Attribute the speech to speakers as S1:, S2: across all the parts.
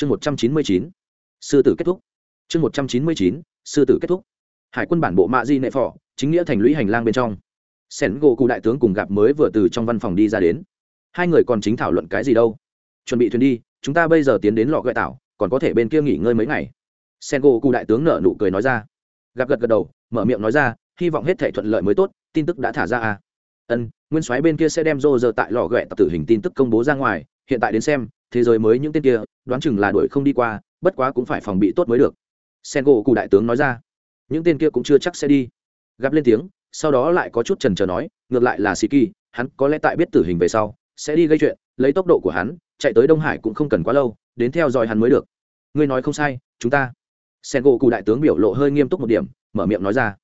S1: chương một trăm chín mươi chín, sư tử kết thúc. Chương một trăm chín mươi chín, sư tử kết thúc. Hải quân bản bộ mạ di nệ phò, chính nghĩa thành lũy hành lang bên trong. Sẻn gỗ cụ đại tướng cùng gặp mới vừa từ trong văn phòng đi ra đến. Hai người còn chính thảo luận cái gì đâu? Chuẩn bị thuyền đi, chúng ta bây giờ tiến đến lọ gợi tảo, còn có thể bên kia nghỉ ngơi mấy ngày. Sen gỗ cụ đại tướng nở nụ cười nói ra. Gặp gật gật đầu, mở miệng nói ra, hy vọng hết thể thuận lợi mới tốt, tin tức đã thả ra à. Ân, nguyên soái bên kia sẽ đem rô rơ tại lò ghẹ tập tử hình tin tức công bố ra ngoài, hiện tại đến xem thế giới mới những tên kia, đoán chừng là đuổi không đi qua, bất quá cũng phải phòng bị tốt mới được. Sen gỗ cụ đại tướng nói ra. Những tên kia cũng chưa chắc sẽ đi. Gặp lên tiếng, sau đó lại có chút trần trờ nói, ngược lại là sĩ kỳ, hắn có lẽ tại biết tử hình về sau, sẽ đi gây chuyện, lấy tốc độ của hắn, chạy tới đông hải cũng không cần quá lâu, đến theo dõi hắn mới được. Ngươi nói không sai, chúng ta. Sen gỗ cụ đại tướng biểu lộ hơi nghiêm túc một điểm, mở miệng nói ra.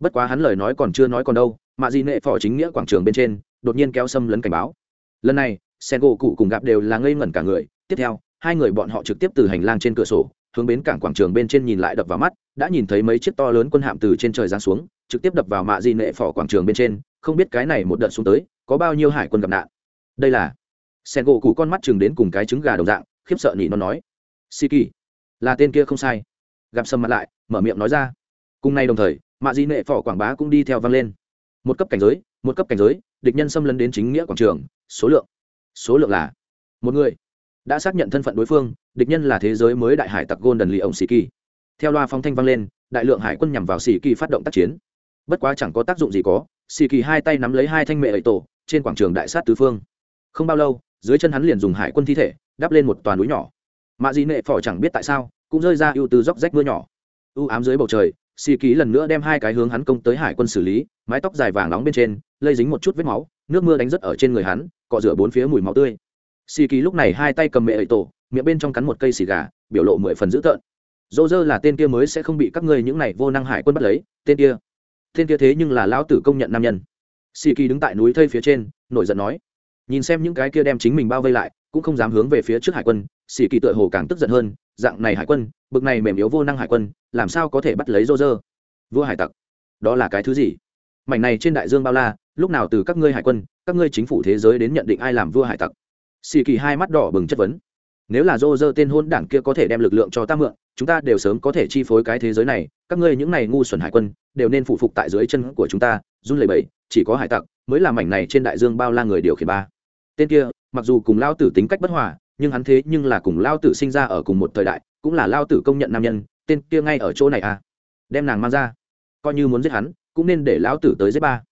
S1: Bất quá hắn lời nói còn chưa nói còn đâu mà di nệ phò chính nghĩa quảng trường bên trên, đột nhiên kéo xâm lấn cảnh báo. Lần này sen gỗ cụ cùng gặp đều là ngây ngẩn cả người. Tiếp theo, hai người bọn họ trực tiếp từ hành lang trên cửa sổ, hướng bến cảng quảng trường bên trên nhìn lại đập vào mắt, đã nhìn thấy mấy chiếc to lớn quân hạm từ trên trời giáng xuống, trực tiếp đập vào mạ di nệ phỏ quảng trường bên trên. Không biết cái này một đợt xuống tới, có bao nhiêu hải quân gặp nạn? Đây là sen gỗ cụ con mắt chừng đến cùng cái trứng gà đồng dạng, khiếp sợ nhị nó nói. Si kỳ là tên kia không sai. Gặp sầm mặt lại, mở miệng nói ra. Cùng nay đồng thời, mạ di nệ phỏ quảng bá cũng đi theo vang lên. Một cấp cảnh giới, một cấp cảnh giới, địch nhân xâm lấn đến chính nghĩa quảng trường, số lượng số lượng là một người. Đã xác nhận thân phận đối phương, địch nhân là thế giới mới đại hải tặc golden lì ổng sĩ kỳ theo loa phong thanh vang lên, đại lượng hải quân nhằm vào sĩ kỳ phát động tác chiến. Bất quá chẳng có tác dụng gì có sĩ kỳ hai tay nắm lấy hai thanh mệ ấy tổ, trên quảng trường đại sát tứ phương. Không bao lâu, dưới chân hắn liền dùng hải quân thi thể, đắp lên một toàn núi nhỏ. Mạ dị nệ phỏ chẳng biết tại sao, cũng rơi ra ưu từ dốc rách mưa nhỏ. Ưu ám dưới bầu trời xì ký lần nữa đem hai cái hướng hắn công tới hải quân xử lý, mái tóc dài vàng nóng bên trên, lây dính một chút vết máu nước mưa đánh rất ở trên người hắn, cọ rửa bốn phía mùi máu tươi. Xì kỳ lúc này hai tay cầm mẹ ấy tổ, miệng bên trong cắn một cây xì gà, biểu lộ mười phần dữ tợn. Dô dơ là tên kia mới sẽ không bị các ngươi những này vô năng hải quân bắt lấy, tên kia. Tên kia thế nhưng là lão tử công nhận nam nhân. Xì kỳ đứng tại núi thây phía trên, nổi giận nói. Nhìn xem những cái kia đem chính mình bao vây lại, cũng không dám hướng về phía trước hải quân xì kỳ tựa hồ càng tức giận hơn, dạng này hải quân, bực này mềm yếu vô năng hải quân, làm sao có thể bắt lấy dô dơ vua hải tặc, đó là cái thứ gì? Mảnh này trên đại dương bao la, lúc nào từ các ngươi hải quân, các ngươi chính phủ thế giới đến nhận định ai làm vua hải tặc? Xì kỳ hai mắt đỏ bừng chất vấn. Nếu là dô dơ tên hôn đảng kia có thể đem lực lượng cho ta mượn, chúng ta đều sớm có thể chi phối cái thế giới này, các ngươi những này ngu xuẩn hải quân, đều nên phụ phục tại dưới chân của chúng ta, run lẩy bẩy, chỉ có hải tặc mới là mảnh này trên đại dương bao la người điều khiển ba. Tên kia, mặc dù cùng lao tử tính cách bất hòa, nhưng hắn thế nhưng là cùng lao tử sinh ra ở cùng một thời đại, cũng là lao tử công nhận nam nhân, tên kia ngay ở chỗ này à? Đem nàng mang ra. Coi như muốn giết hắn cũng nên để lão tử tới giết ba.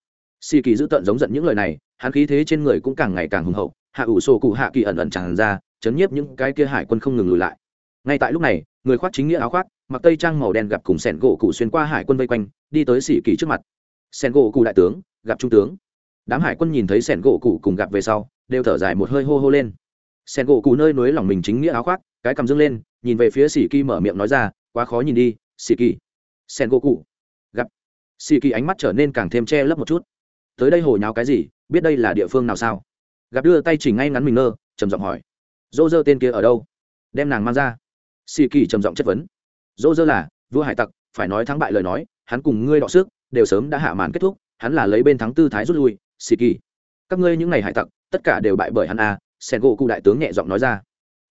S1: Xì kỳ giữ tận giống giận những lời này, hắn khí thế trên người cũng càng ngày càng hùng hậu, hạ ủ sổ cụ hạ kỳ ẩn ẩn tràn ra, chấn nhiếp những cái kia hải quân không ngừng lùi lại. Ngay tại lúc này, người khoác chính nghĩa áo khoác, mặc tây trang màu đen gặp cùng sẻn gỗ cụ xuyên qua hải quân vây quanh, đi tới xì kỳ trước mặt. Sẻn gỗ cụ đại tướng, gặp trung tướng. Đám hải quân nhìn thấy sẻn gỗ cụ cùng gặp về sau, đều thở dài một hơi hô hô lên. Sẻn gỗ cụ nơi núi lòng mình chính nghĩa áo khoác, cái cầm dưng lên, nhìn về phía xì kỳ mở miệng nói ra, quá khó nhìn đi, xì kỳ. Sẻn gỗ cụ gặp kỳ ánh mắt trở nên càng thêm che lấp một chút. Tới đây hồ nháo cái gì? Biết đây là địa phương nào sao? Gặp đưa tay chỉnh ngay ngắn mình nơ trầm giọng hỏi. Dô dơ tên kia ở đâu? Đem nàng mang ra. Xì kỳ trầm giọng chất vấn. Dô dơ là vua hải tặc phải nói thắng bại lời nói hắn cùng ngươi đọ sức đều sớm đã hạ màn kết thúc hắn là lấy bên thắng tư thái rút lui. Xì kỳ các ngươi những ngày hải tặc tất cả đều bại bởi hắn a à, sen gỗ cụ đại tướng nhẹ giọng nói ra.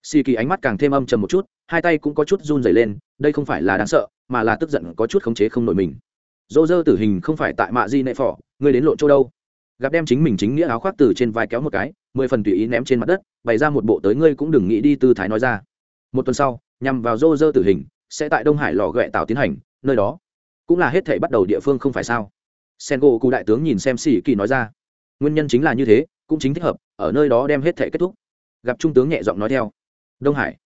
S1: Xì kỳ ánh mắt càng thêm âm trầm một chút hai tay cũng có chút run dày lên đây không phải là đáng sợ mà là tức giận có chút khống chế không nổi mình dô dơ tử hình không phải tại mạ di nệ phỏ ngươi đến lộ chỗ đâu? Gặp đem chính mình chính nghĩa áo khoác từ trên vai kéo một cái mười phần tùy ý ném trên mặt đất bày ra một bộ tới ngươi cũng đừng nghĩ đi tư thái nói ra. Một tuần sau nhằm vào dô dơ tử hình sẽ tại đông hải lò ghẹ tảo tiến hành nơi đó cũng là hết thể bắt đầu địa phương không phải sao? Sen gỗ cụ đại tướng nhìn xem xỉ kỳ nói ra. Nguyên nhân chính là như thế cũng chính thích hợp ở nơi đó đem hết thể kết thúc. Gặp trung tướng nhẹ giọng nói theo. Đông hải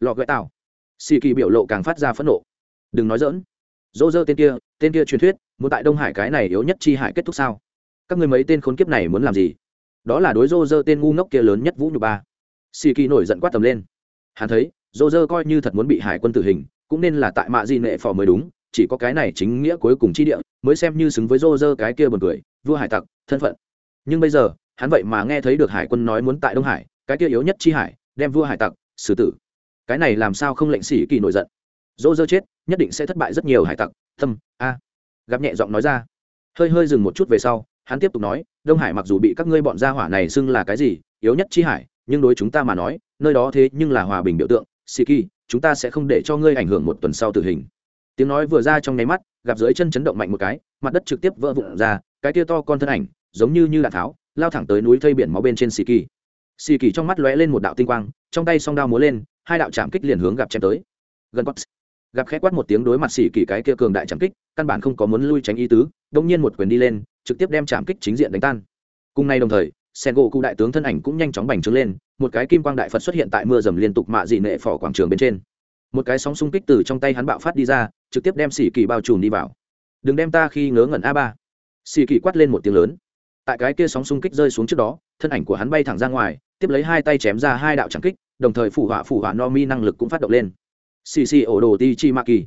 S1: lò ghẹ tảo, xỉ kỳ biểu lộ càng phát ra phẫn nộ. Đừng nói dỡn dỗ dơ tên kia tên kia truyền thuyết, muốn tại đông hải cái này yếu nhất chi hải kết thúc sao? Các người mấy tên khốn kiếp này muốn làm gì? Đó là đối rô rơ tên ngu ngốc kia lớn nhất vũ nhục ba. Xì kỳ nổi giận quát tầm lên. Hắn thấy rô rơ coi như thật muốn bị hải quân tử hình, cũng nên là tại mạ di nệ phò mới đúng, chỉ có cái này chính nghĩa cuối cùng chi địa, mới xem như xứng với rô rơ cái kia buồn cười, vua hải tặc, thân phận. Nhưng bây giờ, hắn vậy mà nghe thấy được hải quân nói muốn tại đông hải, cái kia yếu nhất chi hải, đem vua hải tặc, xử tử. Cái này làm sao không lệnh xỉ kỳ nổi giận? Dô dơ chết, nhất định sẽ thất bại rất nhiều hải tặc, thâm, a. Gặp nhẹ giọng nói ra. Hơi hơi dừng một chút về sau, hắn tiếp tục nói, đông hải mặc dù bị các ngươi bọn gia hỏa này xưng là cái gì, yếu nhất chi hải, nhưng đối chúng ta mà nói, nơi đó thế nhưng là hòa bình biểu tượng sĩ kỳ chúng ta sẽ không để cho ngươi ảnh hưởng một tuần sau tử hình. Tiếng nói vừa ra trong nháy mắt, gặp dưới chân chấn động mạnh một cái, mặt đất trực tiếp vỡ vụn ra, cái tia to con thân ảnh, giống như như đạn tháo, lao thẳng tới núi thây biển máu bên trên sĩ kỳ sĩ kỳ trong mắt lóe lên một đạo tinh quang, trong tay song đao múa lên, hai đạo chạm kích liền hướng gặp chém tới. Gần quát gặp khẽ quát một tiếng đối mặt xỉ kỳ cái kia cường đại chạm kích, căn bản không có muốn lui tránh ý tứ, đông nhiên một quyền đi lên, trực tiếp đem chạm kích chính diện đánh tan. Cùng nay đồng thời sen gỗ cụ đại tướng thân ảnh cũng nhanh chóng bành trướng lên, một cái kim quang đại phật xuất hiện tại mưa dầm liên tục mạ dị nệ phỏ quảng trường bên trên. Một cái sóng xung kích từ trong tay hắn bạo phát đi ra, trực tiếp đem xỉ kỳ bao trùm đi vào. Đừng đem ta khi ngớ ngẩn a ba. Xỉ kỳ quát lên một tiếng lớn. Tại cái kia sóng xung kích rơi xuống trước đó, thân ảnh của hắn bay thẳng ra ngoài, tiếp lấy hai tay chém ra hai đạo trắng kích, đồng thời phủ họa phủ họa no mi năng lực cũng phát động lên xì xì ổ đồ ti chi ma kỳ.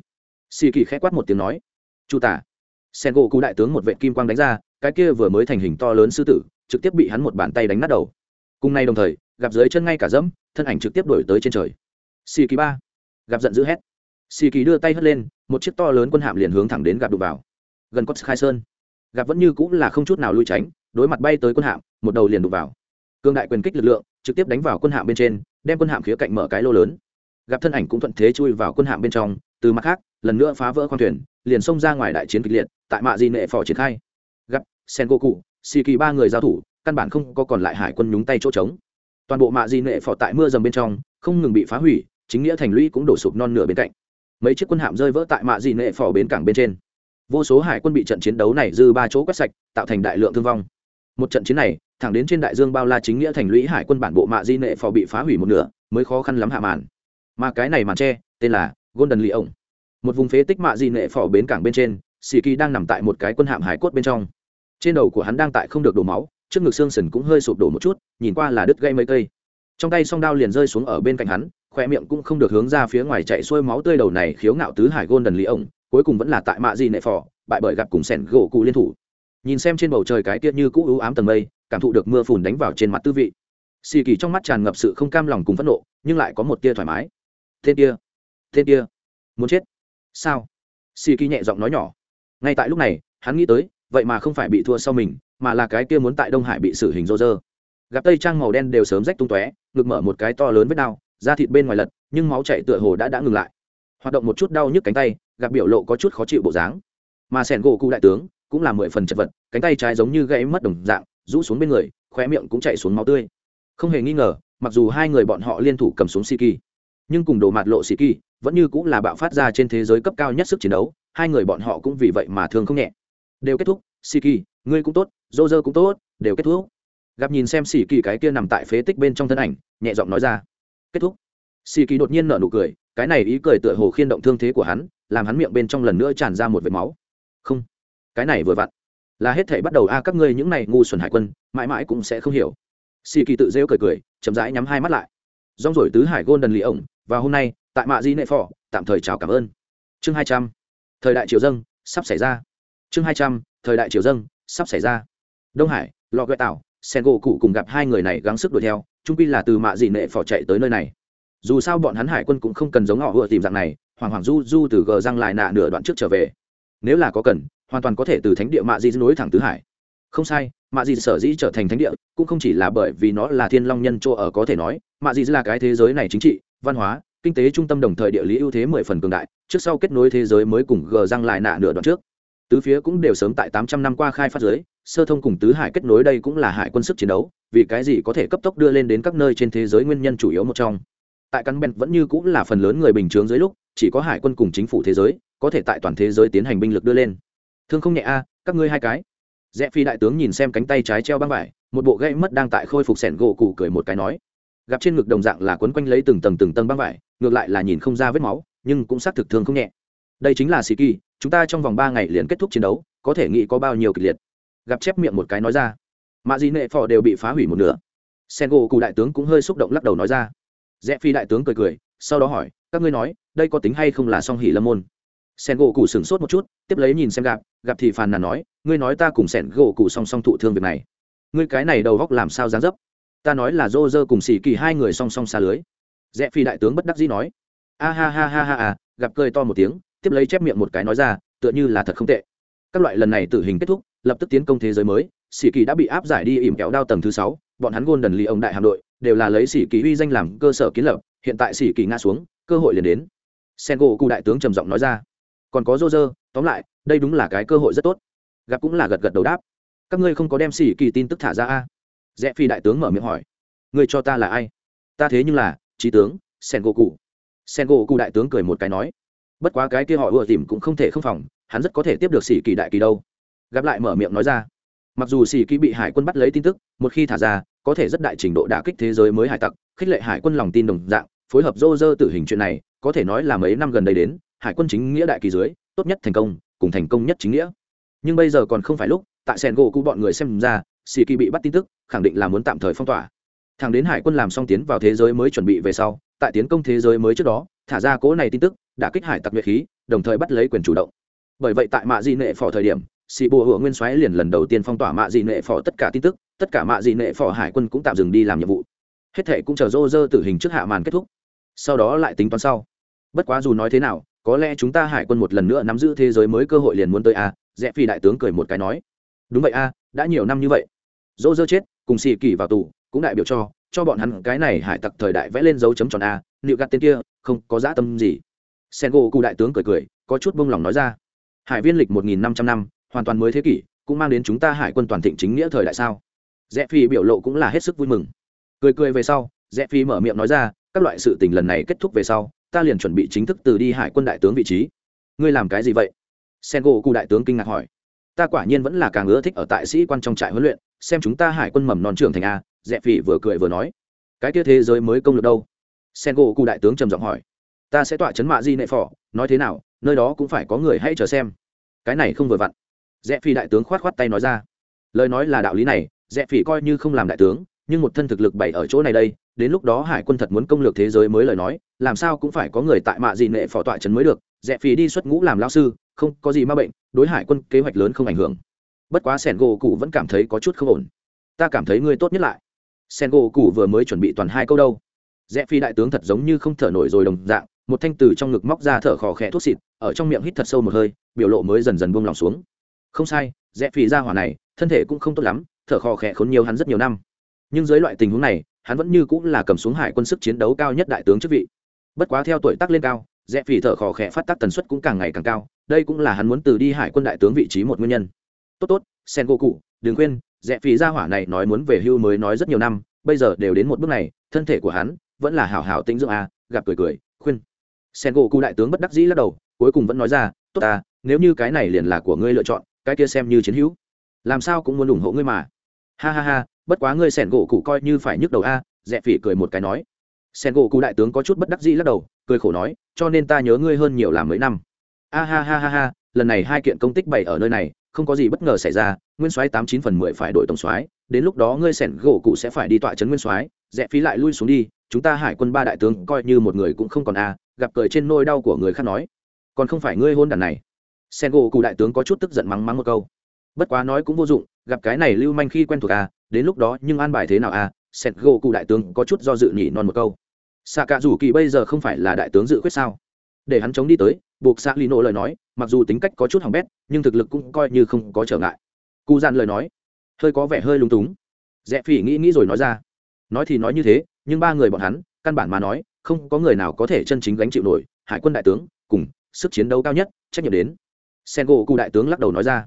S1: Xì kỳ khẽ quát một tiếng nói, chu tả. Sen gỗ cụ đại tướng một vệ kim quang đánh ra, cái kia vừa mới thành hình to lớn sư tử, trực tiếp bị hắn một bàn tay đánh nát đầu. Cùng nay đồng thời, gặp dưới chân ngay cả dẫm, thân ảnh trực tiếp đổi tới trên trời. Xì kỳ ba. Gặp giận dữ hét. Xì kỳ đưa tay hất lên, một chiếc to lớn quân hạm liền hướng thẳng đến gặp đụng vào. Gần cốt khai sơn. Gặp vẫn như cũng là không chút nào lui tránh, đối mặt bay tới quân hạm, một đầu liền đụng vào. Cương đại quyền kích lực lượng, trực tiếp đánh vào quân hạm bên trên, đem quân hạm khía cạnh mở cái lô lớn gặp thân ảnh cũng thuận thế chui vào quân hạm bên trong, từ mặt khác, lần nữa phá vỡ khoang thuyền, liền xông ra ngoài đại chiến kịch liệt, tại mạ di nệ phò triển khai. Gặp sen go cụ xì kỳ ba người giao thủ, căn bản không có còn lại hải quân nhúng tay chỗ trống. Toàn bộ mạ di nệ phò tại mưa dầm bên trong, không ngừng bị phá hủy, chính nghĩa thành lũy cũng đổ sụp non nửa bên cạnh. Mấy chiếc quân hạm rơi vỡ tại mạ di nệ phò bến cảng bên trên. Vô số hải quân bị trận chiến đấu này dư ba chỗ quét sạch, tạo thành đại lượng thương vong. Một trận chiến này, thẳng đến trên đại dương bao la chính nghĩa thành lũy hải quân bản bộ mạ di nệ phò bị phá hủy một nửa, mới khó khăn lắm hạ màn mà cái này màn tre, tên là golden lì ổng một vùng phế tích mạ di nệ phò bến cảng bên trên sĩ kỳ đang nằm tại một cái quân hạm hải cốt bên trong. Trên đầu của hắn đang tại không được đổ máu, trước ngực xương sần cũng hơi sụp đổ một chút, nhìn qua là đứt gây mấy cây. Trong tay song đao liền rơi xuống ở bên cạnh hắn khoe miệng cũng không được hướng ra phía ngoài chạy xuôi máu tươi đầu này khiếu ngạo tứ hải gôn đần lý ổng cuối cùng vẫn là tại mạ di nệ phò bại bởi gặp cùng sẻn gỗ cụ liên thủ. Nhìn xem trên bầu trời cái tiết như cũ ưu ám tầng mây, cảm thụ được mưa phùn đánh vào trên mặt tư vị. Xì kỳ trong mắt tràn ngập sự không cam lòng cùng phẫn nộ, nhưng lại có một tia thoải mái tên kia tên kia muốn chết? Sao? Xì kỳ nhẹ giọng nói nhỏ. Ngay tại lúc này hắn nghĩ tới vậy mà không phải bị thua sau mình mà là cái kia muốn tại đông hải bị xử hình rô rơ. Gặp tây trang màu đen đều sớm rách tung tóe ngực mở một cái to lớn vết đau da thịt bên ngoài lật nhưng máu chảy tựa hồ đã đã ngừng lại. Hoạt động một chút đau nhức cánh tay gặp biểu lộ có chút khó chịu bộ dáng. Mà sẻn gỗ cụ đại tướng cũng là mười phần chật vật cánh tay trái giống như gãy mất đồng dạng rũ xuống bên người khóe miệng cũng chạy xuống máu tươi. Không hề nghi ngờ mặc dù hai người bọn họ liên thủ cầm xuống Siki, nhưng cùng đồ mạt lộ Siki vẫn như cũng là bạo phát ra trên thế giới cấp cao nhất sức chiến đấu hai người bọn họ cũng vì vậy mà thường không nhẹ. Đều kết thúc Siki, ngươi cũng tốt dô dơ cũng tốt đều kết thúc. Gặp nhìn xem xì kỳ cái kia nằm tại phế tích bên trong thân ảnh nhẹ giọng nói ra. Kết thúc. Xì kỳ đột nhiên nở nụ cười cái này ý cười tựa hồ khiên động thương thế của hắn làm hắn miệng bên trong lần nữa tràn ra một vệt máu. Không cái này vừa vặn. Là hết thể bắt đầu a các ngươi những này ngu xuẩn hải quân mãi mãi cũng sẽ không hiểu. Xì kỳ tự rêu cười cười chậm rãi nhắm hai mắt lại. Rong rổi tứ hải gôn đần lì ổng và hôm nay, tại mạ di nệ phò, tạm thời chào cảm ơn. Chương hai trăm. Thời đại triều dân sắp xảy ra. Chương hai trăm, thời đại triều dân sắp xảy ra. Đông hải lò gợi tảo, sen gỗ cụ cùng gặp hai người này gắng sức đuổi theo trung pi là từ mạ dị nệ phò chạy tới nơi này. Dù sao bọn hắn hải quân cũng không cần giống họ vừa tìm dạng này, hoàng hoàng du du từ gờ răng lại nạ nửa đoạn trước trở về. Nếu là có cần, hoàn toàn có thể từ thánh địa mạ dị nối thẳng tứ hải. Không sai, mạ dị sở dĩ trở thành thánh địa, cũng không chỉ là bởi vì nó là thiên long nhân chỗ ở có thể nói, mạ dị là cái thế giới này chính trị văn hóa, kinh tế trung tâm đồng thời địa lý ưu thế mười phần cường đại, trước sau kết nối thế giới mới cùng gờ răng lại nạ nửa đoạn trước. Tứ phía cũng đều sớm tại tám trăm năm qua khai phát giới sơ thông cùng tứ hải kết nối đây cũng là hải quân sức chiến đấu, vì cái gì có thể cấp tốc đưa lên đến các nơi trên thế giới nguyên nhân chủ yếu một trong. Tại căn bèn vẫn như cũng là phần lớn người bình chướng dưới lúc, chỉ có hải quân cùng chính phủ thế giới, có thể tại toàn thế giới tiến hành binh lực đưa lên. Thương không nhẹ a, các ngươi hai cái. Rẽ phi đại tướng nhìn xem cánh tay trái treo băng vải, một bộ gãy mất đang tại khôi phục sẻn gỗ cụ cười một cái nói gặp trên ngực đồng dạng là quấn quanh lấy từng tầng từng tầng băng vải, ngược lại là nhìn không ra vết máu, nhưng cũng xác thực thương không nhẹ. Đây chính là sĩ kỳ, chúng ta trong vòng ba ngày liền kết thúc chiến đấu, có thể nghĩ có bao nhiêu kịch liệt. Gặp chép miệng một cái nói ra. Mạ dị nệ phò đều bị phá hủy một nửa. Sen gỗ cụ đại tướng cũng hơi xúc động lắc đầu nói ra. Rẽ phi đại tướng cười cười, sau đó hỏi, các ngươi nói, đây có tính hay không là song hỉ lâm môn? Sen gỗ cụ sửng sốt một chút, tiếp lấy nhìn xem gặp gặp thì phàn nàn nói, ngươi nói ta cùng sen gỗ cụ song song thụ thương việc này. Ngươi cái này đầu góc làm sao dán dấp? Ta nói là dô dơ cùng xì kỳ hai người song song xa lưới. Rẽ phi đại tướng bất đắc dĩ nói. A ha ha ha ha à gặp cười to một tiếng, tiếp lấy chép miệng một cái nói ra, tựa như là thật không tệ. Các loại lần này tử hình kết thúc, lập tức tiến công thế giới mới sĩ kỳ đã bị áp giải đi ỉm kéo đao tầng thứ sáu, bọn hắn gôn đần ly ông đại hạm đội, đều là lấy sĩ kỳ uy danh làm cơ sở kiến lập, hiện tại sĩ kỳ nga xuống, cơ hội liền đến. Sen gỗ cụ đại tướng trầm giọng nói ra. Còn có dô dơ tóm lại, đây đúng là cái cơ hội rất tốt. Gặp cũng là gật gật đầu đáp. Các ngươi không có đem xỉ kỳ tin tức thả ra a rẽ phi đại tướng mở miệng hỏi. Người cho ta là ai? Ta thế nhưng là, trí tướng sen gỗ cụ sen gỗ cụ đại tướng cười một cái nói. Bất quá cái kia họ ùa tìm cũng không thể không phòng, hắn rất có thể tiếp được sĩ kỳ đại kỳ đâu. Gặp lại mở miệng nói ra. Mặc dù sĩ kỳ bị hải quân bắt lấy tin tức, một khi thả ra, có thể rất đại trình độ đả kích thế giới mới hải tặc, khích lệ hải quân lòng tin đồng dạng, phối hợp dô dơ tử hình chuyện này, có thể nói là mấy năm gần đây đến, hải quân chính nghĩa đại kỳ dưới, tốt nhất thành công, cùng thành công nhất chính nghĩa. Nhưng bây giờ còn không phải lúc, tại sen gỗ cụ bọn người xem ra xì kỳ bị bắt tin tức khẳng định là muốn tạm thời phong tỏa. Thằng đến hải quân làm xong tiến vào thế giới mới chuẩn bị về sau tại tiến công thế giới mới trước đó thả ra cố này tin tức đã kích hải tặc nhuệ khí đồng thời bắt lấy quyền chủ động. Bởi vậy tại mạ di nệ phỏ thời điểm xì bùa hựa nguyên soái liền lần đầu tiên phong tỏa mạ di nệ phỏ tất cả tin tức tất cả mạ di nệ phỏ hải quân cũng tạm dừng đi làm nhiệm vụ. Hết thệ cũng chờ rô rơ tử hình trước hạ màn kết thúc. Sau đó lại tính toán sau. Bất quá dù nói thế nào có lẽ chúng ta hải quân một lần nữa nắm giữ thế giới mới cơ hội liền muốn tới a à, rẽ phi đại tướng cười một cái nói. Đúng vậy a đã nhiều năm như vậy dỗ dơ chết, cùng xì kỳ vào tù, cũng đại biểu cho cho bọn hắn cái này hải tặc thời đại vẽ lên dấu chấm tròn a, liệu gạt tên kia, không có dã tâm gì. Sen gỗ cụ đại tướng cười cười, có chút bông lòng nói ra. Hải viên lịch một nghìn năm trăm năm, hoàn toàn mới thế kỷ, cũng mang đến chúng ta hải quân toàn thịnh chính nghĩa thời đại sao? Rẽ phi biểu lộ cũng là hết sức vui mừng. Cười cười về sau, rẽ phi mở miệng nói ra, các loại sự tình lần này kết thúc về sau, ta liền chuẩn bị chính thức từ đi hải quân đại tướng vị trí. Ngươi làm cái gì vậy? Sen gỗ cụ đại tướng kinh ngạc hỏi. Ta quả nhiên vẫn là càng ưa thích ở tại sĩ quan trong trại huấn luyện xem chúng ta hải quân mầm non trưởng thành a rẽ phi vừa cười vừa nói. Cái kia thế giới mới công được đâu? Sen gỗ cụ đại tướng trầm giọng hỏi. Ta sẽ tọa chấn mạ di nệ phò, nói thế nào, nơi đó cũng phải có người hãy chờ xem. Cái này không vừa vặn. Rẽ phi đại tướng khoát khoát tay nói ra. Lời nói là đạo lý này rẽ phi coi như không làm đại tướng, nhưng một thân thực lực bày ở chỗ này đây, đến lúc đó hải quân thật muốn công lược thế giới mới lời nói, làm sao cũng phải có người tại mạ dị nệ phò tọa trấn mới được. Rẽ phi đi xuất ngũ làm lao sư, không có gì ma bệnh, đối hải quân kế hoạch lớn không ảnh hưởng bất quá sẻn gỗ cụ vẫn cảm thấy có chút không ổn. Ta cảm thấy ngươi tốt nhất lại. Sen gỗ cụ vừa mới chuẩn bị toàn hai câu đâu. Rẽ phi đại tướng thật giống như không thở nổi rồi đồng dạng, một thanh từ trong ngực móc ra thở khò khẽ thuốc xịt, ở trong miệng hít thật sâu một hơi, biểu lộ mới dần dần buông lòng xuống. Không sai, rẽ phi ra hỏa này, thân thể cũng không tốt lắm, thở khò khẽ khốn nhiều hắn rất nhiều năm. Nhưng dưới loại tình huống này, hắn vẫn như cũng là cầm xuống hải quân sức chiến đấu cao nhất đại tướng chức vị. Bất quá theo tuổi tác lên cao, rẽ phi thở khò khẽ phát tác tần suất cũng càng ngày càng cao, đây cũng là hắn muốn từ đi hải quân đại tướng vị trí một nguyên nhân tốt tốt sen gỗ cụ đừng quên rẽ phí ra hỏa này nói muốn về hưu mới nói rất nhiều năm bây giờ đều đến một bước này thân thể của hắn vẫn là hảo hảo tĩnh dưỡng à, gặp cười cười khuyên. Sen gỗ cụ đại tướng bất đắc dĩ lắc đầu cuối cùng vẫn nói ra tốt ta nếu như cái này liền là của ngươi lựa chọn cái kia xem như chiến hữu. Làm sao cũng muốn ủng hộ ngươi mà. Ha ha ha bất quá ngươi sẻn gỗ cụ coi như phải nhức đầu a rẽ phỉ cười một cái nói. Sẻn gỗ cụ đại tướng có chút bất đắc dĩ lắc đầu cười khổ nói cho nên ta nhớ ngươi hơn nhiều làm mấy năm. A ha ha ha ha lần này hai kiện công tích bày ở nơi này không có gì bất ngờ xảy ra, nguyên soái tám chín phần mười phải đổi tổng soái, đến lúc đó ngươi sẻn gỗ cụ sẽ phải đi tọa trấn nguyên soái, rẽ phí lại lui xuống đi, chúng ta hải quân ba đại tướng coi như một người cũng không còn a, gặp cười trên nôi đau của người khác nói. Còn không phải ngươi hôn đàn này. Sen gỗ cụ đại tướng có chút tức giận mắng mắng một câu. Bất quá nói cũng vô dụng, gặp cái này lưu manh khi quen thuộc a, đến lúc đó nhưng an bài thế nào a sen gỗ cụ đại tướng có chút do dự nhỉ non một câu. Xạ cả rủ kỳ bây giờ không phải là đại tướng dự quyết sao? Để hắn chống đi tới, buộc xạ lino lời nói, mặc dù tính cách có chút hỏng bét, nhưng thực lực cũng coi như không có trở ngại. Cụ dàn lời nói, hơi có vẻ hơi lúng túng. Rẽ phỉ nghĩ nghĩ rồi nói ra, nói thì nói như thế, nhưng ba người bọn hắn, căn bản mà nói, không có người nào có thể chân chính gánh chịu nổi, hải quân đại tướng, cùng sức chiến đấu cao nhất, trách nhiệm đến. Sen gỗ cụ đại tướng lắc đầu nói ra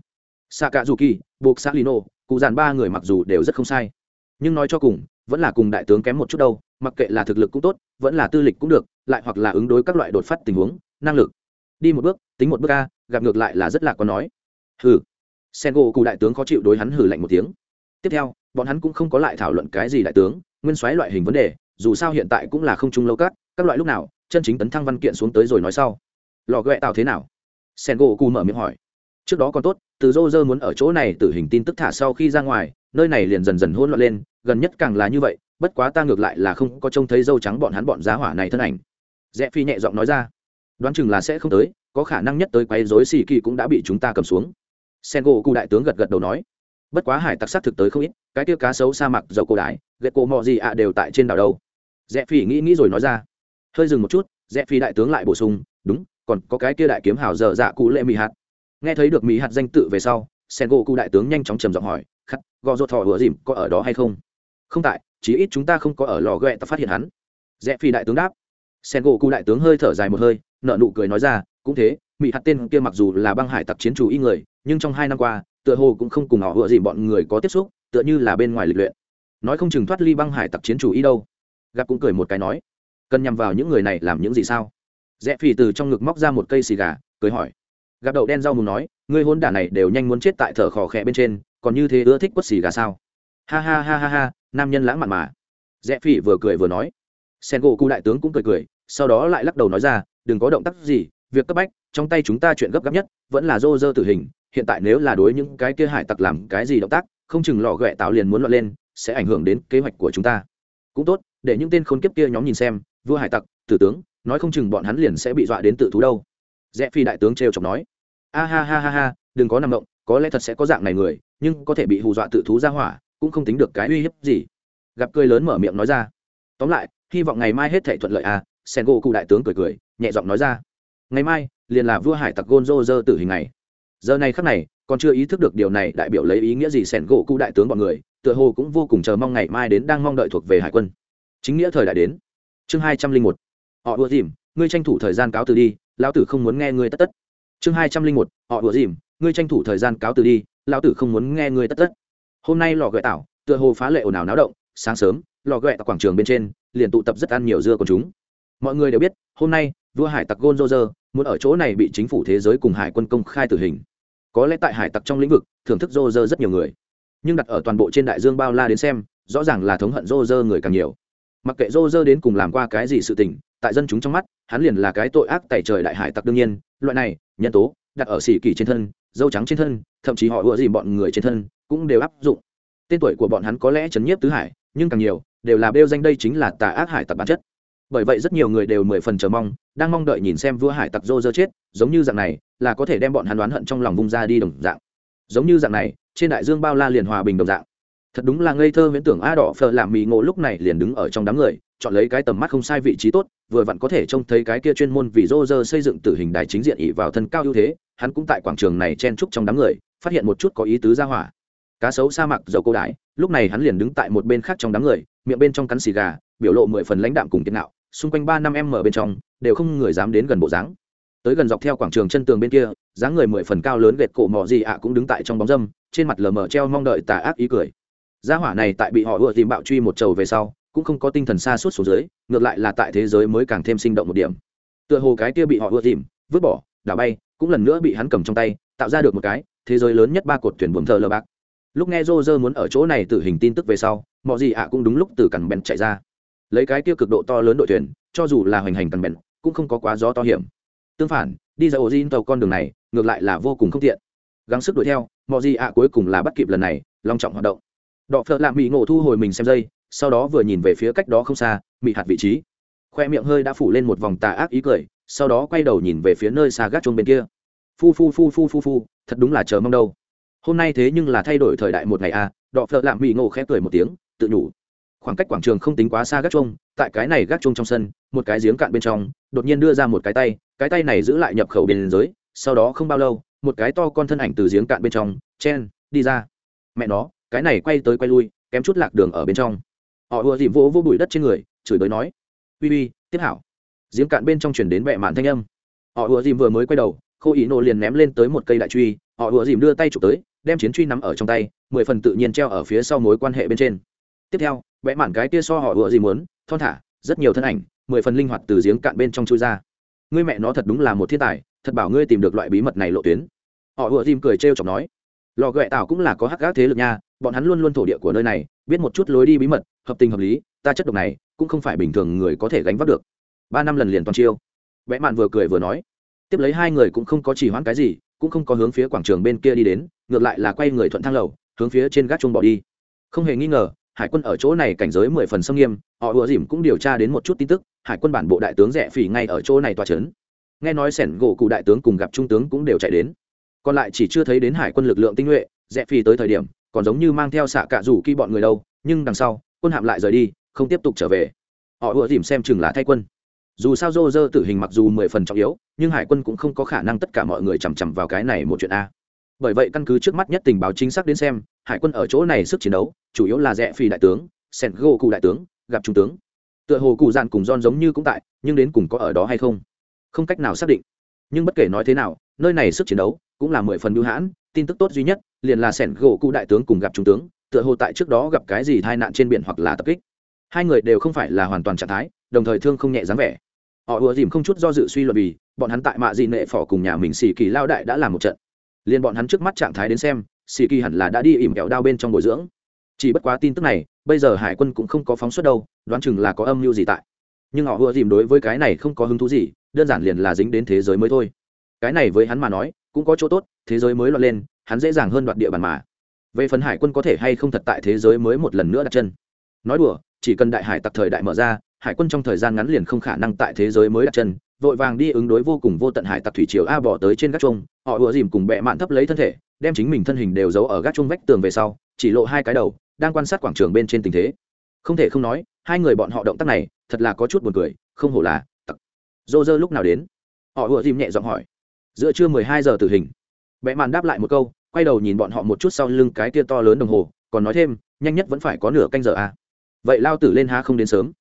S1: xạ cả k kỳ buộc xã lino cụ dàn ba người mặc dù đều rất không sai, nhưng nói cho cùng vẫn là cùng đại tướng kém một chút đâu, mặc kệ là thực lực cũng tốt, vẫn là tư lịch cũng được, lại hoặc là ứng đối các loại đột phát tình huống, năng lực. Đi một bước, tính một bước a, gặp ngược lại là rất lạc có nói. Hừ. Sen gỗ cụ đại tướng khó chịu đối hắn hử lạnh một tiếng. Tiếp theo, bọn hắn cũng không có lại thảo luận cái gì đại tướng, nguyên soái loại hình vấn đề, dù sao hiện tại cũng là không trung lâu cát các loại lúc nào, chân chính tấn thăng văn kiện xuống tới rồi nói sau. Lò ghẹ tạo thế nào? Sen gỗ cụ mở miệng hỏi trước đó còn tốt, từ dô dơ muốn ở chỗ này tử hình tin tức thả sau khi ra ngoài, nơi này liền dần dần hôn loạn lên, gần nhất càng là như vậy, bất quá ta ngược lại là không có trông thấy dâu trắng bọn hắn bọn giá hỏa này thân ảnh. Rẽ phi nhẹ giọng nói ra, đoán chừng là sẽ không tới, có khả năng nhất tới quấy dối xì kỳ cũng đã bị chúng ta cầm xuống. Sen gỗ cụ đại tướng gật gật đầu nói, bất quá hải tặc sát thực tới không ít, cái tiêu cá sấu sa mạc dầu cổ đái ghệ cổ mò gì ạ đều tại trên đảo đâu. Rẽ phi nghĩ nghĩ rồi nói ra, hơi dừng một chút, rẽ phi đại tướng lại bổ sung, đúng, còn có cái kia đại kiếm hào dở dạ cụ lệ mị hạt nghe thấy được mỹ hạt danh tự về sau sen gỗ cụ đại tướng nhanh chóng trầm giọng hỏi, khắc, gò ruột thọ vừa dìm có ở đó hay không? Không tại, chí ít chúng ta không có ở lò ghẹ ta phát hiện hắn. Rẽ phi đại tướng đáp. Sen gỗ cụ đại tướng hơi thở dài một hơi nợ nụ cười nói ra, cũng thế, mỹ hạt tên kia mặc dù là băng hải tặc chiến chủ y người, nhưng trong hai năm qua, tựa hồ cũng không cùng họ vừa dìm bọn người có tiếp xúc, tựa như là bên ngoài lịch luyện. Nói không chừng thoát ly băng hải tặc chiến chủ y đâu. Gặp cũng cười một cái nói, cần nhằm vào những người này làm những gì sao? Rẽ phi từ trong ngực móc ra một cây xì gà, cười hỏi gặp đậu đen rau mù nói, ngươi hôn đả này đều nhanh muốn chết tại thở khò khẽ bên trên, còn như thế ưa thích quất xì gà sao? Ha ha ha ha ha, nam nhân lãng mạn mà. Rẽ phì vừa cười vừa nói. Sen gỗ cụ đại tướng cũng cười cười, sau đó lại lắc đầu nói ra, đừng có động tác gì, việc cấp bách, trong tay chúng ta chuyện gấp gáp nhất, vẫn là rô rơ tử hình, hiện tại nếu là đối những cái kia hải tặc làm cái gì động tác, không chừng lò ghẹ tạo liền muốn loạn lên, sẽ ảnh hưởng đến kế hoạch của chúng ta. Cũng tốt, để những tên khốn kiếp kia nhóm nhìn xem, vua hải tặc, tử tướng, nói không chừng bọn hắn liền sẽ bị dọa đến tự thú đâu rẽ phi đại tướng trêu chọc nói. A ha ha ha ha, đừng có nằm động, có lẽ thật sẽ có dạng này người, nhưng có thể bị hù dọa tự thú ra hỏa, cũng không tính được cái uy hiếp gì. Gặp cười lớn mở miệng nói ra. Tóm lại, hy vọng ngày mai hết thể thuận lợi à sen gỗ cụ đại tướng cười cười, nhẹ giọng nói ra. Ngày mai, liền là vua hải tặc gonzo dơ tử hình này giờ này khắc này, còn chưa ý thức được điều này, đại biểu lấy ý nghĩa gì sen gỗ cụ đại tướng bọn người, tựa hồ cũng vô cùng chờ mong ngày mai đến đang mong đợi thuộc về hải quân. Chính nghĩa thời đại đến. Chương hai trăm linh một. Họ ưa dìm, ngươi tranh thủ thời gian cáo từ đi lão tử không muốn nghe ngươi tất tất. Chương hai trăm linh một, họ đùa dìm, ngươi tranh thủ thời gian cáo từ đi, lão tử không muốn nghe ngươi tất tất. Hôm nay lò gợi tảo, tựa hồ phá lệ ồn ào náo động, sáng sớm, lò gợi tại quảng trường bên trên, liền tụ tập rất ăn nhiều dưa của chúng. Mọi người đều biết, hôm nay, vua hải tặc gôn muốn ở chỗ này bị chính phủ thế giới cùng hải quân công khai tử hình. Có lẽ tại hải tặc trong lĩnh vực, thưởng thức rô rất nhiều người. Nhưng đặt ở toàn bộ trên đại dương bao la đến xem, rõ ràng là thống hận rô người càng nhiều mặc kệ rô rơ đến cùng làm qua cái gì sự tình, tại dân chúng trong mắt, hắn liền là cái tội ác tại trời đại hải tặc đương nhiên, loại này, nhân tố, đặt ở xỉ kỳ trên thân, dâu trắng trên thân, thậm chí họ ủa gì bọn người trên thân, cũng đều áp dụng. Tên tuổi của bọn hắn có lẽ chấn nhiếp tứ hải, nhưng càng nhiều, đều là bêu danh đây chính là tà ác hải tặc bản chất. Bởi vậy rất nhiều người đều mười phần chờ mong, đang mong đợi nhìn xem vua hải tặc rô rơ chết, giống như dạng này, là có thể đem bọn hắn đoán hận trong lòng vung ra đi đồng dạng. Giống như dạng này, trên đại dương bao la liền hòa bình đồng dạng thật đúng là ngây thơ viễn tưởng a đỏ phờ làm mì ngộ lúc này liền đứng ở trong đám người, chọn lấy cái tầm mắt không sai vị trí tốt, vừa vặn có thể trông thấy cái kia chuyên môn vì rô rơ xây dựng tử hình đài chính diện ỉ vào thân cao ưu thế, hắn cũng tại quảng trường này chen trúc trong đám người, phát hiện một chút có ý tứ ra hỏa. Cá sấu sa mạc dầu cô đái, lúc này hắn liền đứng tại một bên khác trong đám người, miệng bên trong cắn xì gà, biểu lộ mười phần lãnh đạm cùng kiệt nạo, xung quanh ba năm em mở bên trong, đều không người dám đến gần bộ dáng. Tới gần dọc theo quảng trường chân tường bên kia, dáng người mười phần cao lớn gệt cổ mò gì ạ cũng đứng tại trong bóng dâm, trên mặt lờ mờ treo mong đợi tà ác ý cười gia hỏa này tại bị họ ưa tìm bạo truy một trầu về sau, cũng không có tinh thần xa suốt xuống dưới, ngược lại là tại thế giới mới càng thêm sinh động một điểm. Tựa hồ cái kia bị họ ưa tìm, vứt bỏ, đảo bay, cũng lần nữa bị hắn cầm trong tay, tạo ra được một cái, thế giới lớn nhất ba cột thuyền buồm thờ lơ bạc. Lúc nghe rô rơ muốn ở chỗ này tử hình tin tức về sau, mọi gì ạ cũng đúng lúc từ cằn bèn chạy ra. Lấy cái kia cực độ to lớn đội thuyền, cho dù là hoành hành cằn bèn, cũng không có quá gió to hiểm. Tương phản, đi ra ổ di tàu con đường này, ngược lại là vô cùng không tiện. Gắng sức đuổi theo, mọi gì ạ cuối cùng là bắt kịp lần này, long trọng hoạt động đọ phợ lạ mỹ ngộ thu hồi mình xem dây, sau đó vừa nhìn về phía cách đó không xa mỹ hạt vị trí. Khoe miệng hơi đã phủ lên một vòng tà ác ý cười, sau đó quay đầu nhìn về phía nơi xa gác chuông bên kia. Phu phu phu phu phu phu, thật đúng là chờ mong đâu. Hôm nay thế nhưng là thay đổi thời đại một ngày à đọ phợ lạ mỹ ngộ khẽ cười một tiếng, tự nhủ. Khoảng cách quảng trường không tính quá xa gác chuông, tại cái này gác chuông trong sân, một cái giếng cạn bên trong, đột nhiên đưa ra một cái tay cái tay này giữ lại nhập khẩu biên giới, sau đó không bao lâu, một cái to con thân ảnh từ giếng cạn bên trong, chen, đi ra. Mẹ nó cái này quay tới quay lui, kém chút lạc đường ở bên trong. Họ ùa dìm vỗ vỗ bụi đất trên người, chửi bới nói, uy uy, tiếp hảo. Giếng cạn bên trong chuyển đến vẹ mạn thanh âm. Họ ùa dìm vừa mới quay đầu, khô ý nổ liền ném lên tới một cây đại truy, họ ùa dìm đưa tay chụp tới, đem chiến truy nắm ở trong tay, mười phần tự nhiên treo ở phía sau mối quan hệ bên trên. Tiếp theo, vẽ mạn cái kia so họ ùa dìm muốn, thon thả, rất nhiều thân ảnh, mười phần linh hoạt từ giếng cạn bên trong chui ra. Ngươi mẹ nó thật đúng là một thiên tài, thật bảo ngươi tìm được loại bí mật này lộ tuyến. Họ ùa dìm cười trêu chọc nói, lò ghẹ tảo cũng là có hắc gác thế lực nha bọn hắn luôn luôn thổ địa của nơi này, biết một chút lối đi bí mật, hợp tình hợp lý, ta chất độc này cũng không phải bình thường người có thể gánh vác được. Ba năm lần liền toàn chiêu. Vẽ mạn vừa cười vừa nói. Tiếp lấy hai người cũng không có chỉ hoãn cái gì, cũng không có hướng phía quảng trường bên kia đi đến, ngược lại là quay người thuận thang lầu, hướng phía trên gác chuông bỏ đi. Không hề nghi ngờ, hải quân ở chỗ này cảnh giới mười phần sông nghiêm, họ ùa dìm cũng điều tra đến một chút tin tức, hải quân bản bộ đại tướng rẻ phỉ ngay ở chỗ này toa c h ấ n nghe nói sẻn gỗ cụ đại tướng cùng gặp trung tướng cũng đều chạy đến. Còn lại chỉ chưa thấy đến hải quân lực lượng tinh nhuệ rẽ phỉ tới thời điểm còn giống như mang theo xạ cạ rủ kỳ bọn người đâu, nhưng đằng sau, quân hạm lại rời đi, không tiếp tục trở về. Họ ùa dìm xem chừng là thay quân. Dù sao dô dơ tử hình mặc dù mười phần trọng yếu, nhưng hải quân cũng không có khả năng tất cả mọi người chằm chằm vào cái này một chuyện a. Bởi vậy căn cứ trước mắt nhất tình báo chính xác đến xem, hải quân ở chỗ này sức chiến đấu, chủ yếu là rẽ phi đại tướng sen gô cụ đại tướng, gặp trung tướng. Tựa hồ cụ dạn cùng don giống như cũng tại, nhưng đến cùng có ở đó hay không? Không cách nào xác định. Nhưng bất kể nói thế nào, nơi này sức chiến đấu cũng là mười phần bưu hãn, tin tức tốt duy nhất, liền là sẻn gỗ cụ đại tướng cùng gặp trung tướng, tựa hồ tại trước đó gặp cái gì tai nạn trên biển hoặc là tập kích. Hai người đều không phải là hoàn toàn trạng thái, đồng thời thương không nhẹ dáng vẻ. Họ ùa dìm không chút do dự suy luận vì, bọn hắn tại mạ dị nệ phỏ cùng nhà mình xì kỳ lao đại đã làm một trận. Liền bọn hắn trước mắt trạng thái đến xem, xì kỳ hẳn là đã đi ỉm kẹo đao bên trong bồi dưỡng. Chỉ bất quá tin tức này, bây giờ hải quân cũng không có phóng xuất đâu, đoán chừng là có âm mưu gì tại. Nhưng họ ùa dìm đối với cái này không có hứng thú gì, đơn giản liền là dính đến thế giới mới thôi. Cái này với hắn mà nói cũng có chỗ tốt, thế giới mới loạn lên, hắn dễ dàng hơn đoạt địa bàn mà. Về phần hải quân có thể hay không thật tại thế giới mới một lần nữa đặt chân. Nói đùa, chỉ cần đại hải tặc thời đại mở ra, hải quân trong thời gian ngắn liền không khả năng tại thế giới mới đặt chân, vội vàng đi ứng đối vô cùng vô tận hải tặc thủy triều a bỏ tới trên gác trung họ ùa dìm cùng bẹ mạn thấp lấy thân thể, đem chính mình thân hình đều giấu ở gác trung vách tường về sau, chỉ lộ hai cái đầu, đang quan sát quảng trường bên trên tình thế. Không thể không nói, hai người bọn họ động tác này, thật là có chút buồn cười, không hổ là tặc. Dô dơ lúc nào đến? Họ ùa dìm nhẹ giọng hỏi giữa trưa mười hai giờ tử hình. Bẽ màn đáp lại một câu, quay đầu nhìn bọn họ một chút sau lưng cái tia to lớn đồng hồ, còn nói thêm, nhanh nhất vẫn phải có nửa canh giờ à. vậy lao tử lên ha không đến sớm.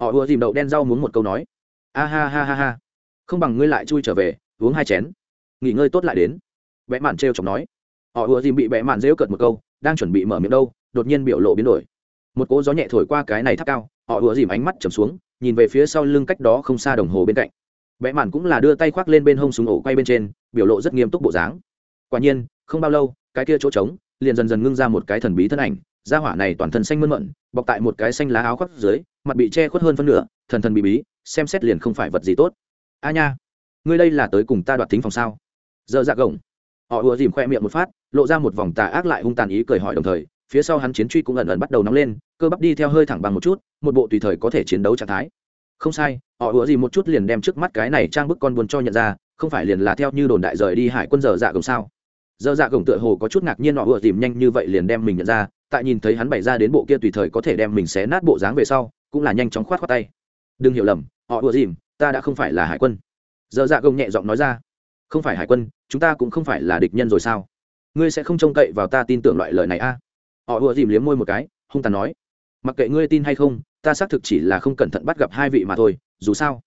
S1: Họ ùa dìm đậu đen rau muốn một câu nói. A ha ha ha ha. Không bằng ngươi lại chui trở về, uống hai chén. Nghỉ ngơi tốt lại đến. Vẽ mạn t r chọc nói. Họ ùa dìm bị vẽ mạn rêu cợt một câu, đang chuẩn bị mở miệng đâu, đột nhiên biểu lộ biến đổi. Một cỗ gió nhẹ thổi qua cái này tháp cao, họ ùa dìm ánh mắt trầm xuống, nhìn về phía sau lưng cách đó không xa đồng hồ bên cạnh vẽ mạn cũng là đưa tay khoác lên bên hông súng ổ quay bên trên, biểu lộ rất nghiêm túc bộ dáng. Quả nhiên, không bao lâu, cái kia chỗ trống, liền dần dần ngưng ra một cái thần bí thân ảnh, da hỏa này toàn thân xanh mơn mận, bọc tại một cái xanh lá áo khoác dưới, mặt bị che khuất hơn phân nửa, thần thần bí bí, xem xét liền không phải vật gì tốt. A nha, ngươi đây là tới cùng ta đoạt thính phòng sao? Giờ dạ gồng. Họ ùa dìm khoe miệng một phát, lộ ra một vòng tà ác lại hung tàn ý cười hỏi đồng thời, phía sau hắn chiến truy cũng ẩn ẩn bắt đầu nóng lên, cơ bắp đi theo hơi thẳng bằng một chút, một bộ tùy thời có thể chiến đấu trạng thái. Không sai họ ủa dìm một chút liền đem trước mắt cái này trang bức con buồn cho nhận ra, không phải liền là theo như đồn đại rời đi hải quân dở dạ gồng sao? Dở dạ gồng tựa hồ có chút ngạc nhiên họ ủa dìm nhanh như vậy liền đem mình nhận ra, tại nhìn thấy hắn bày ra đến bộ kia tùy thời có thể đem mình xé nát bộ dáng về sau, cũng là nhanh chóng khoát khoát tay. Đừng hiểu lầm, họ ủa dìm ta đã không phải là hải quân. Dở dạ gồng nhẹ giọng nói ra, không phải hải quân, chúng ta cũng không phải là địch nhân rồi sao? Ngươi sẽ không trông cậy vào ta tin tưởng loại lời này a à? họ ùa dìm liếm môi một cái, hung tàn nói, mặc kệ ngươi tin hay không, ta xác thực chỉ là không cẩn thận bắt gặp hai vị mà thôi dù sao,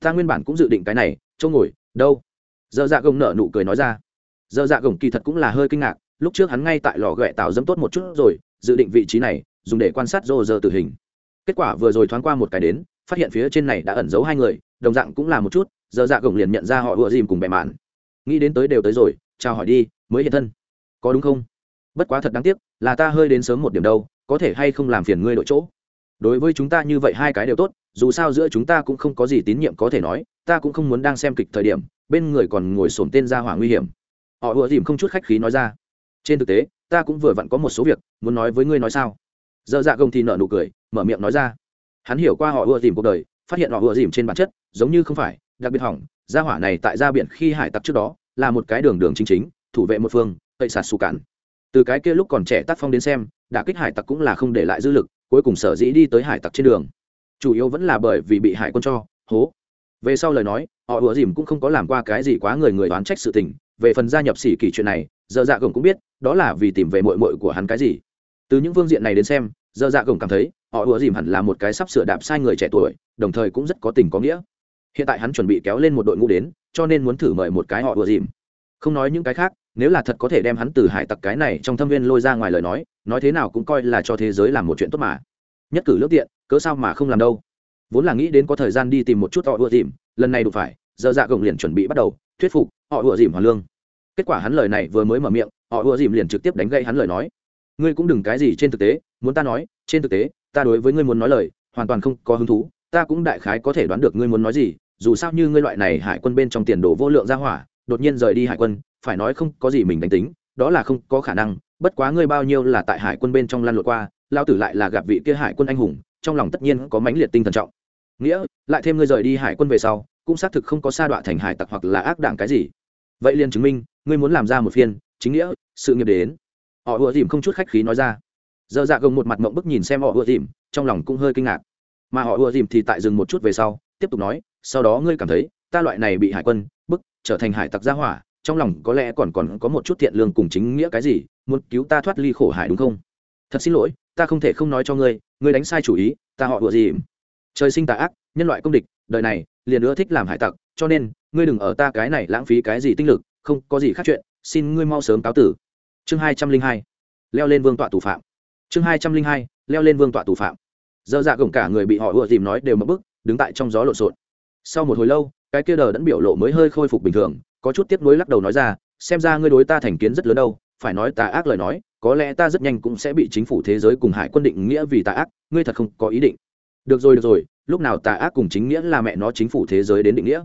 S1: ta nguyên bản cũng dự định cái này, chỗ ngồi, đâu? Dơ dạ gồng nở nụ cười nói ra. Dơ dạ gồng kỳ thật cũng là hơi kinh ngạc, lúc trước hắn ngay tại lò ghẹ tạo dâm tốt một chút rồi, dự định vị trí này, dùng để quan sát rô rơ tử hình. Kết quả vừa rồi thoáng qua một cái đến, phát hiện phía trên này đã ẩn giấu hai người, đồng dạng cũng là một chút giờ dạ gồng liền nhận ra họ ùa dìm cùng bẻ mạn. Nghĩ đến tới đều tới rồi, chào hỏi đi, mới hiện thân. Có đúng không? Bất quá thật đáng tiếc, là ta hơi đến sớm một điểm đâu, có thể hay không làm phiền ngươi đội chỗ? Đối với chúng ta như vậy hai cái đều tốt dù sao giữa chúng ta cũng không có gì tín nhiệm có thể nói, ta cũng không muốn đang xem kịch thời điểm, bên người còn ngồi sổm tên ra hỏa nguy hiểm. Họ ùa dìm không chút khách khí nói ra. Trên thực tế, ta cũng vừa vặn có một số việc, muốn nói với ngươi nói sao? Dơ dạ gồng thì nợ nụ cười, mở miệng nói ra. Hắn hiểu qua họ ùa dìm cuộc đời, phát hiện họ ùa dìm trên bản chất, giống như không phải, đặc biệt hỏng, gia hỏa này tại gia biển khi hải tặc trước đó, là một cái đường đường chính chính, thủ vệ một phương, tẩy sạt xù cản từ cái kia lúc còn trẻ tác phong đến xem đã kích hải tặc cũng là không để lại dư lực, cuối cùng sở dĩ đi tới hải tặc trên đường chủ yếu vẫn là bởi vì bị hải quân cho, hố. Về sau lời nói, họ ủa dìm cũng không có làm qua cái gì quá người người đoán trách sự tình. Về phần gia nhập sĩ kỳ chuyện này giờ dạ gồng cũng biết, đó là vì tìm về mội mội của hắn cái gì. Từ những phương diện này đến xem giờ dạ gồng cảm thấy, họ ủa dìm hẳn là một cái sắp sửa đạp sai người trẻ tuổi, đồng thời cũng rất có tình có nghĩa. Hiện tại hắn chuẩn bị kéo lên một đội ngũ đến, cho nên muốn thử mời một cái họ ủa dìm. Không nói những cái khác, nếu là thật có thể đem hắn từ hải tặc cái này trong thâm viên lôi ra ngoài lời nói nói thế nào cũng coi là cho thế giới làm một chuyện tốt mà nhất cử lước tiện, cớ sao mà không làm đâu? Vốn là nghĩ đến có thời gian đi tìm một chút họ ùa dìm, lần này đụng phải, giờ dạ gồng liền chuẩn bị bắt đầu, thuyết phục, họ ùa dìm hoàn lương. Kết quả hắn lời này vừa mới mở miệng, họ ùa dìm liền trực tiếp đánh gậy hắn lời nói. Ngươi cũng đừng cái gì trên thực tế, muốn ta nói, trên thực tế, ta đối với ngươi muốn nói lời, hoàn toàn không có hứng thú, ta cũng đại khái có thể đoán được ngươi muốn nói gì, dù sao như ngươi loại này hải quân bên trong tiền đồ vô lượng ra hỏa, đột nhiên rời đi hải quân, phải nói không có gì mình đánh tính, đó là không có khả năng, bất quá ngươi bao nhiêu là tại hải quân bên trong lăn lộn qua lao tử lại là gặp vị kia hải quân anh hùng, trong lòng tất nhiên có mãnh liệt tinh thần trọng. Nghĩa, lại thêm ngươi rời đi hải quân về sau, cũng xác thực không có sa đọa thành hải tặc hoặc là ác đảng cái gì. Vậy liền chứng minh, ngươi muốn làm ra một phiên, chính nghĩa, sự nghiệp đến. Họ ùa dìm không chút khách khí nói ra. Dơ dạ gồng một mặt mộng bức nhìn xem họ ùa dìm, trong lòng cũng hơi kinh ngạc. Mà họ ùa dìm thì tại dừng một chút về sau, tiếp tục nói, sau đó ngươi cảm thấy, ta loại này bị hải quân, bức, trở thành hải tặc gia hỏa, trong lòng có lẽ còn còn có một chút thiện lương cùng chính nghĩa cái gì, muốn cứu ta thoát ly khổ hải đúng không? Thật xin lỗi ta không thể không nói cho ngươi ngươi đánh sai chủ ý, ta họ đùa gì? trời sinh tà ác, nhân loại công địch, đời này, liền nữa thích làm hải tặc, cho nên, ngươi đừng ở ta cái này lãng phí cái gì tinh lực, không, có gì khác chuyện, xin ngươi mau sớm cáo tử. Chương hai trăm linh hai, leo lên vương tọa tù phạm. Chương hai trăm linh hai, leo lên vương tọa tù phạm. Dơ dạ gồng cả người bị họ ùa dìm nói đều mất bức, đứng tại trong gió lộn xộn. Sau một hồi lâu, cái kia đờ đẫn biểu lộ mới hơi khôi phục bình thường, có chút tiếp nối lắc đầu nói ra, xem ra ngươi đối ta thành kiến rất lớn đâu phải nói tà ác lời nói, có lẽ ta rất nhanh cũng sẽ bị chính phủ thế giới cùng hải quân định nghĩa vì tà ác, ngươi thật không có ý định. Được rồi được rồi, lúc nào tà ác cùng chính nghĩa là mẹ nó chính phủ thế giới đến định nghĩa.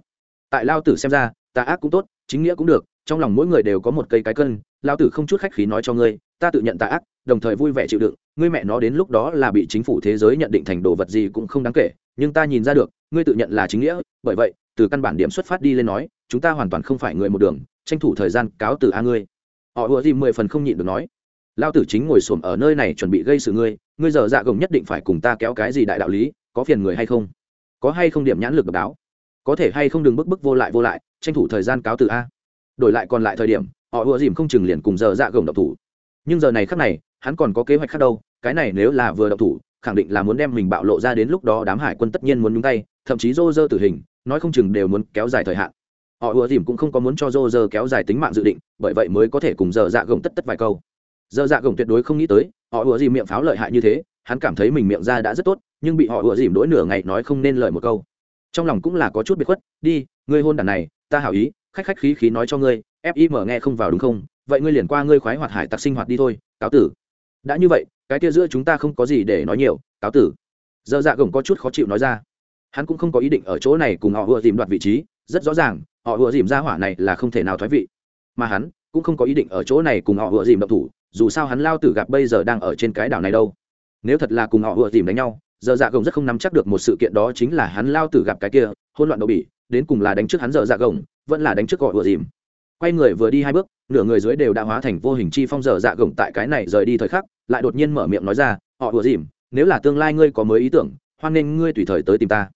S1: Tại lao tử xem ra, tà ác cũng tốt, chính nghĩa cũng được, trong lòng mỗi người đều có một cây cái cân, lao tử không chút khách khí nói cho ngươi, ta tự nhận tà ác, đồng thời vui vẻ chịu đựng, ngươi mẹ nó đến lúc đó là bị chính phủ thế giới nhận định thành đồ vật gì cũng không đáng kể, nhưng ta nhìn ra được, ngươi tự nhận là chính nghĩa, bởi vậy, từ căn bản điểm xuất phát đi lên nói, chúng ta hoàn toàn không phải người một đường, tranh thủ thời gian cáo từ a ngươi họ ùa gì mười phần không nhịn được nói. Lao tử chính ngồi xổm ở nơi này chuẩn bị gây sự ngươi ngươi giờ dạ gồng nhất định phải cùng ta kéo cái gì đại đạo lý, có phiền người hay không? Có hay không điểm nhãn lực độc đáo? Có thể hay không đừng bức bức vô lại vô lại, tranh thủ thời gian cáo từ a. Đổi lại còn lại thời điểm, họ ùa dìm không chừng liền cùng giờ dạ gồng độc thủ. Nhưng giờ này khác này, hắn còn có kế hoạch khác đâu, cái này nếu là vừa độc thủ, khẳng định là muốn đem mình bạo lộ ra đến lúc đó đám hải quân tất nhiên muốn nhúng tay, thậm chí rô rơ tử hình, nói không chừng đều muốn kéo dài thời hạn họ ùa dìm cũng không có muốn cho dô dơ kéo dài tính mạng dự định, bởi vậy mới có thể cùng giờ dạ gồng tất tất vài câu. Dơ dạ gồng tuyệt đối không nghĩ tới, họ ùa dìm miệng pháo lợi hại như thế, hắn cảm thấy mình miệng ra đã rất tốt, nhưng bị họ ùa dìm đỗi nửa ngày nói không nên lời một câu. Trong lòng cũng là có chút biệt khuất, đi, ngươi hôn đàn này, ta hảo ý, khách khách khí khí nói cho ngươi fim nghe không vào đúng không? Vậy ngươi liền qua ngươi khoái hoạt hải tặc sinh hoạt đi thôi, cáo tử. Đã như vậy, cái kia giữa chúng ta không có gì để nói nhiều, cáo tử. Dơ dạ gồng có chút khó chịu nói ra. Hắn cũng không có ý định ở chỗ này cùng họ ùa dìm đoạt vị trí rất rõ ràng, họ ùa dìm ra hỏa này là không thể nào thoái vị. Mà hắn cũng không có ý định ở chỗ này cùng họ ùa dìm độc thủ, dù sao hắn lao tử gặp bây giờ đang ở trên cái đảo này đâu. Nếu thật là cùng họ ùa dìm đánh nhau, giờ dạ gồng rất không nắm chắc được một sự kiện đó chính là hắn lao tử gặp cái kia hôn loạn đậu bỉ, đến cùng là đánh trước hắn giờ dạ gồng, vẫn là đánh trước họ ùa dìm. Quay người vừa đi hai bước, nửa người dưới đều đã hóa thành vô hình chi phong giờ dạ gồng tại cái này rời đi thời khắc, lại đột nhiên mở miệng nói ra, họ ùa dìm, nếu là tương lai ngươi có mới ý tưởng, hoan nên ngươi tùy thời tới tìm ta.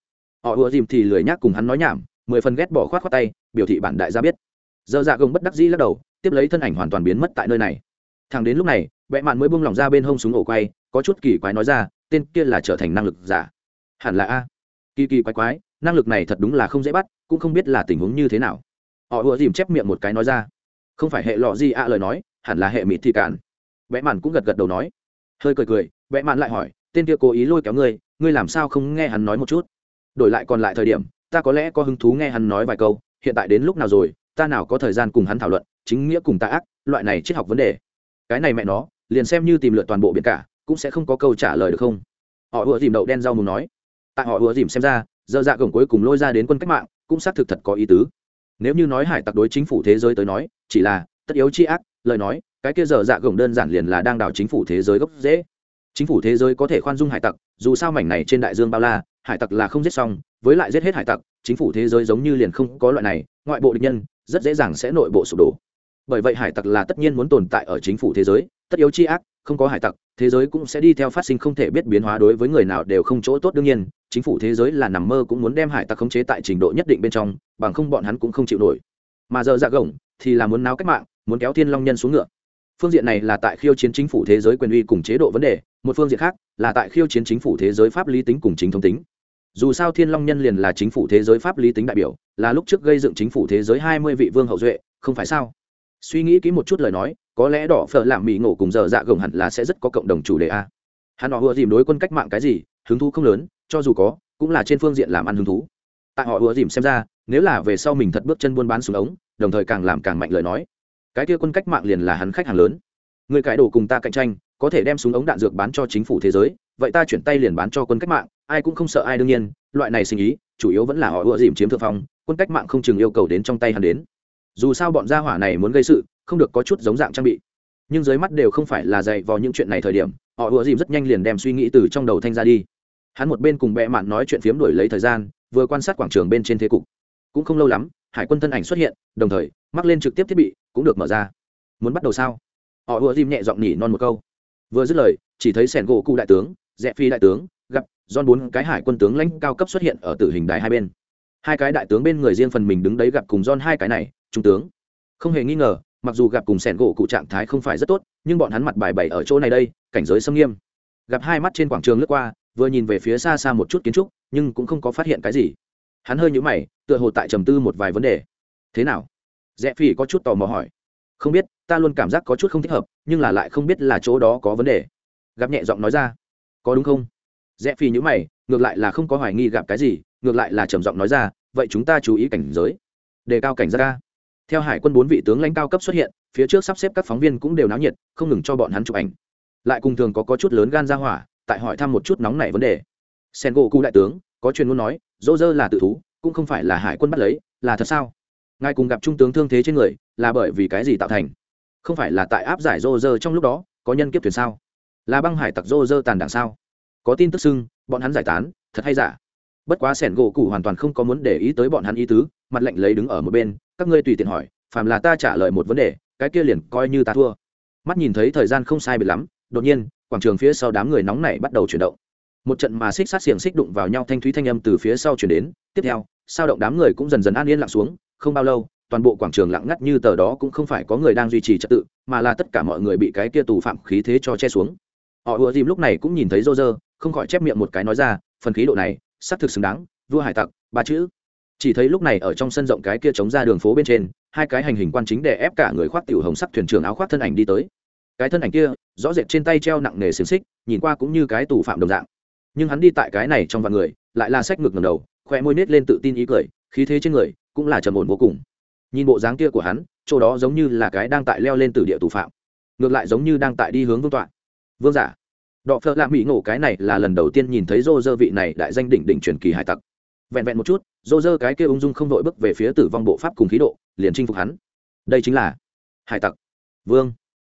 S1: Họ ùa dìm thì lười nhác cùng hắn nói nhảm mười phần ghét bỏ khoát khoát tay, biểu thị bản đại gia biết. Giờ dạ gồng bất đắc dĩ lắc đầu, tiếp lấy thân ảnh hoàn toàn biến mất tại nơi này. Thằng đến lúc này vẽ mạn mới buông lỏng ra bên hông súng ổ quay, có chút kỳ quái nói ra, tên kia là trở thành năng lực giả. Hẳn là a. Kỳ kỳ quái quái, năng lực này thật đúng là không dễ bắt, cũng không biết là tình huống như thế nào. Họ ùa dìm chép miệng một cái nói ra. Không phải hệ lọ gì ạ lời nói, hẳn là hệ mịt thì cản vẽ mạn cũng gật gật đầu nói. Hơi cười cười vẽ mạn lại hỏi, tên kia cố ý lôi kéo ngươi ngươi làm sao không nghe hắn nói một chút? Đổi lại còn lại thời điểm ta có lẽ có hứng thú nghe hắn nói vài câu, hiện tại đến lúc nào rồi, ta nào có thời gian cùng hắn thảo luận, chính nghĩa cùng ta ác, loại này triết học vấn đề. Cái này mẹ nó, liền xem như tìm lượt toàn bộ biển cả, cũng sẽ không có câu trả lời được không? Họ ùa dìm đậu đen rau mù nói. Tại họ ùa dìm xem ra dơ dạ gồng cuối cùng lôi ra đến quân cách mạng, cũng xác thực thật có ý tứ. Nếu như nói hải tặc đối chính phủ thế giới tới nói, chỉ là tất yếu chi ác, lời nói, cái kia dở dạ gồng đơn giản liền là đang đảo chính phủ thế giới gốc dễ chính phủ thế giới có thể khoan dung hải tặc, dù sao mảnh này trên đại dương bao la, hải tặc là không giết xong với lại giết hết hải tặc, chính phủ thế giới giống như liền không có loại này, ngoại bộ địch nhân rất dễ dàng sẽ nội bộ sụp đổ. Bởi vậy hải tặc là tất nhiên muốn tồn tại ở chính phủ thế giới, tất yếu chi ác, không có hải tặc, thế giới cũng sẽ đi theo phát sinh không thể biết biến hóa đối với người nào đều không chỗ tốt đương nhiên, chính phủ thế giới là nằm mơ cũng muốn đem hải tặc khống chế tại trình độ nhất định bên trong, bằng không bọn hắn cũng không chịu nổi. Mà giờ dạ gồng thì là muốn náo cách mạng, muốn kéo thiên long nhân xuống ngựa. Phương diện này là tại khiêu chiến chính phủ thế giới quyền uy cùng chế độ vấn đề, một phương diện khác là tại khiêu chiến chính phủ thế giới pháp lý tính cùng chính thống tính dù sao thiên long nhân liền là chính phủ thế giới pháp lý tính đại biểu, là lúc trước gây dựng chính phủ thế giới hai mươi vị vương hậu duệ, không phải sao? Suy nghĩ kỹ một chút lời nói, có lẽ đỏ phở làm mỹ ngộ cùng giờ dạ gồng hẳn là sẽ rất có cộng đồng chủ đề a. Hắn họ ùa dìm đối quân cách mạng cái gì, hứng thú không lớn, cho dù có, cũng là trên phương diện làm ăn hứng thú. Tại họ ùa dìm xem ra, nếu là về sau mình thật bước chân buôn bán xuống ống, đồng thời càng làm càng mạnh lời nói, cái kia quân cách mạng liền là hắn khách hàng lớn. Người cải đồ cùng ta cạnh tranh, có thể đem súng ống đạn dược bán cho chính phủ thế giới vậy ta chuyển tay liền bán cho quân cách mạng, ai cũng không sợ ai đương nhiên, loại này sinh ý, chủ yếu vẫn là họ ùa dìm chiếm thượng phong, quân cách mạng không chừng yêu cầu đến trong tay hắn đến. Dù sao bọn gia hỏa này muốn gây sự, không được có chút giống dạng trang bị. Nhưng dưới mắt đều không phải là dạy vào những chuyện này thời điểm, họ ùa dìm rất nhanh liền đem suy nghĩ từ trong đầu thanh ra đi. Hắn một bên cùng bẹ mạn nói chuyện phiếm đổi lấy thời gian, vừa quan sát quảng trường bên trên thế cục. Cũng không lâu lắm, hải quân thân ảnh xuất hiện, đồng thời, mắc lên trực tiếp thiết bị, cũng được mở ra. Muốn bắt đầu sao? Họ ùa dìm nhẹ giọng nhỉ non một câu. Vừa dứt lời, chỉ thấy sẻn gỗ cụ đại tướng rẽ phi đại tướng, gặp don bốn cái hải quân tướng lãnh cao cấp xuất hiện ở tử hình đài hai bên. Hai cái đại tướng bên người riêng phần mình đứng đấy gặp cùng don hai cái này, trung tướng. Không hề nghi ngờ, mặc dù gặp cùng sẻn gỗ cụ trạng thái không phải rất tốt, nhưng bọn hắn mặt bài bày ở chỗ này đây, cảnh giới xâm nghiêm. Gặp hai mắt trên quảng trường lướt qua, vừa nhìn về phía xa xa một chút kiến trúc, nhưng cũng không có phát hiện cái gì. Hắn hơi nhũ mày, tựa hồ tại trầm tư một vài vấn đề. Thế nào? Rẽ phi có chút tò mò hỏi. Không biết, ta luôn cảm giác có chút không thích hợp, nhưng là lại không biết là chỗ đó có vấn đề. Gặp nhẹ giọng nói ra có đúng không? Rẽ phi nhữ mày ngược lại là không có hoài nghi gặp cái gì ngược lại là trầm giọng nói ra vậy chúng ta chú ý cảnh giới. Đề cao cảnh giác ca theo hải quân bốn vị tướng lãnh cao cấp xuất hiện phía trước sắp xếp các phóng viên cũng đều náo nhiệt không ngừng cho bọn hắn chụp ảnh. Lại cùng thường có, có chút lớn gan ra hỏa tại hỏi thăm một chút nóng nảy vấn đề. Sen gỗ cụ đại tướng có chuyên muốn nói dỗ dơ là tự thú cũng không phải là hải quân bắt lấy là thật sao? Ngài cùng gặp trung tướng thương thế trên người là bởi vì cái gì tạo thành? Không phải là tại áp giải dô dơ trong lúc đó có nhân kiếp thuyền sao? Là băng hải tặc rô rơ tàn đảng sao? Có tin tức xưng, bọn hắn giải tán, thật hay giả? Bất quá sẻn gỗ cụ hoàn toàn không có muốn để ý tới bọn hắn ý tứ, mặt lệnh lấy đứng ở một bên, các ngươi tùy tiện hỏi, phàm là ta trả lời một vấn đề, cái kia liền coi như ta thua. Mắt nhìn thấy thời gian không sai biệt lắm, đột nhiên, quảng trường phía sau đám người nóng này bắt đầu chuyển động. Một trận mà xích sát xiềng xích đụng vào nhau thanh thúy thanh âm từ phía sau chuyển đến, tiếp theo, sao động đám người cũng dần dần an yên lặng xuống, không bao lâu, toàn bộ quảng trường lặng ngắt như tờ đó cũng không phải có người đang duy trì trật tự, mà là tất cả mọi người bị cái kia tù phạm khí thế cho che xuống họ ùa dìm lúc này cũng nhìn thấy rô rơ không khỏi chép miệng một cái nói ra, phần khí độ này, xác thực xứng đáng, vua hải tặc, ba chữ. Chỉ thấy lúc này ở trong sân rộng cái kia chống ra đường phố bên trên, hai cái hành hình quan chính để ép cả người khoác tiểu hồng sắc thuyền trưởng áo khoác thân ảnh đi tới. Cái thân ảnh kia, rõ rệt trên tay treo nặng nề xiềng xích, nhìn qua cũng như cái tù phạm đồng dạng. Nhưng hắn đi tại cái này trong vạn người, lại là sách ngược ngầm đầu, khoe môi nết lên tự tin ý cười, khí thế trên người cũng là trầm ổn vô cùng. Nhìn bộ dáng kia của hắn, chỗ đó giống như là cái đang tại leo lên từ địa tù phạm, ngược lại giống như đang tại đi hướng vương tọa vương giả. Đọ phợ lạ mỹ ngộ cái này là lần đầu tiên nhìn thấy rô rơ vị này đại danh đỉnh đỉnh truyền kỳ hải tặc. Vẹn vẹn một chút, rô rơ cái kia ung dung không đội bước về phía tử vong bộ pháp cùng khí độ, liền chinh phục hắn. Đây chính là hải tặc. Vương.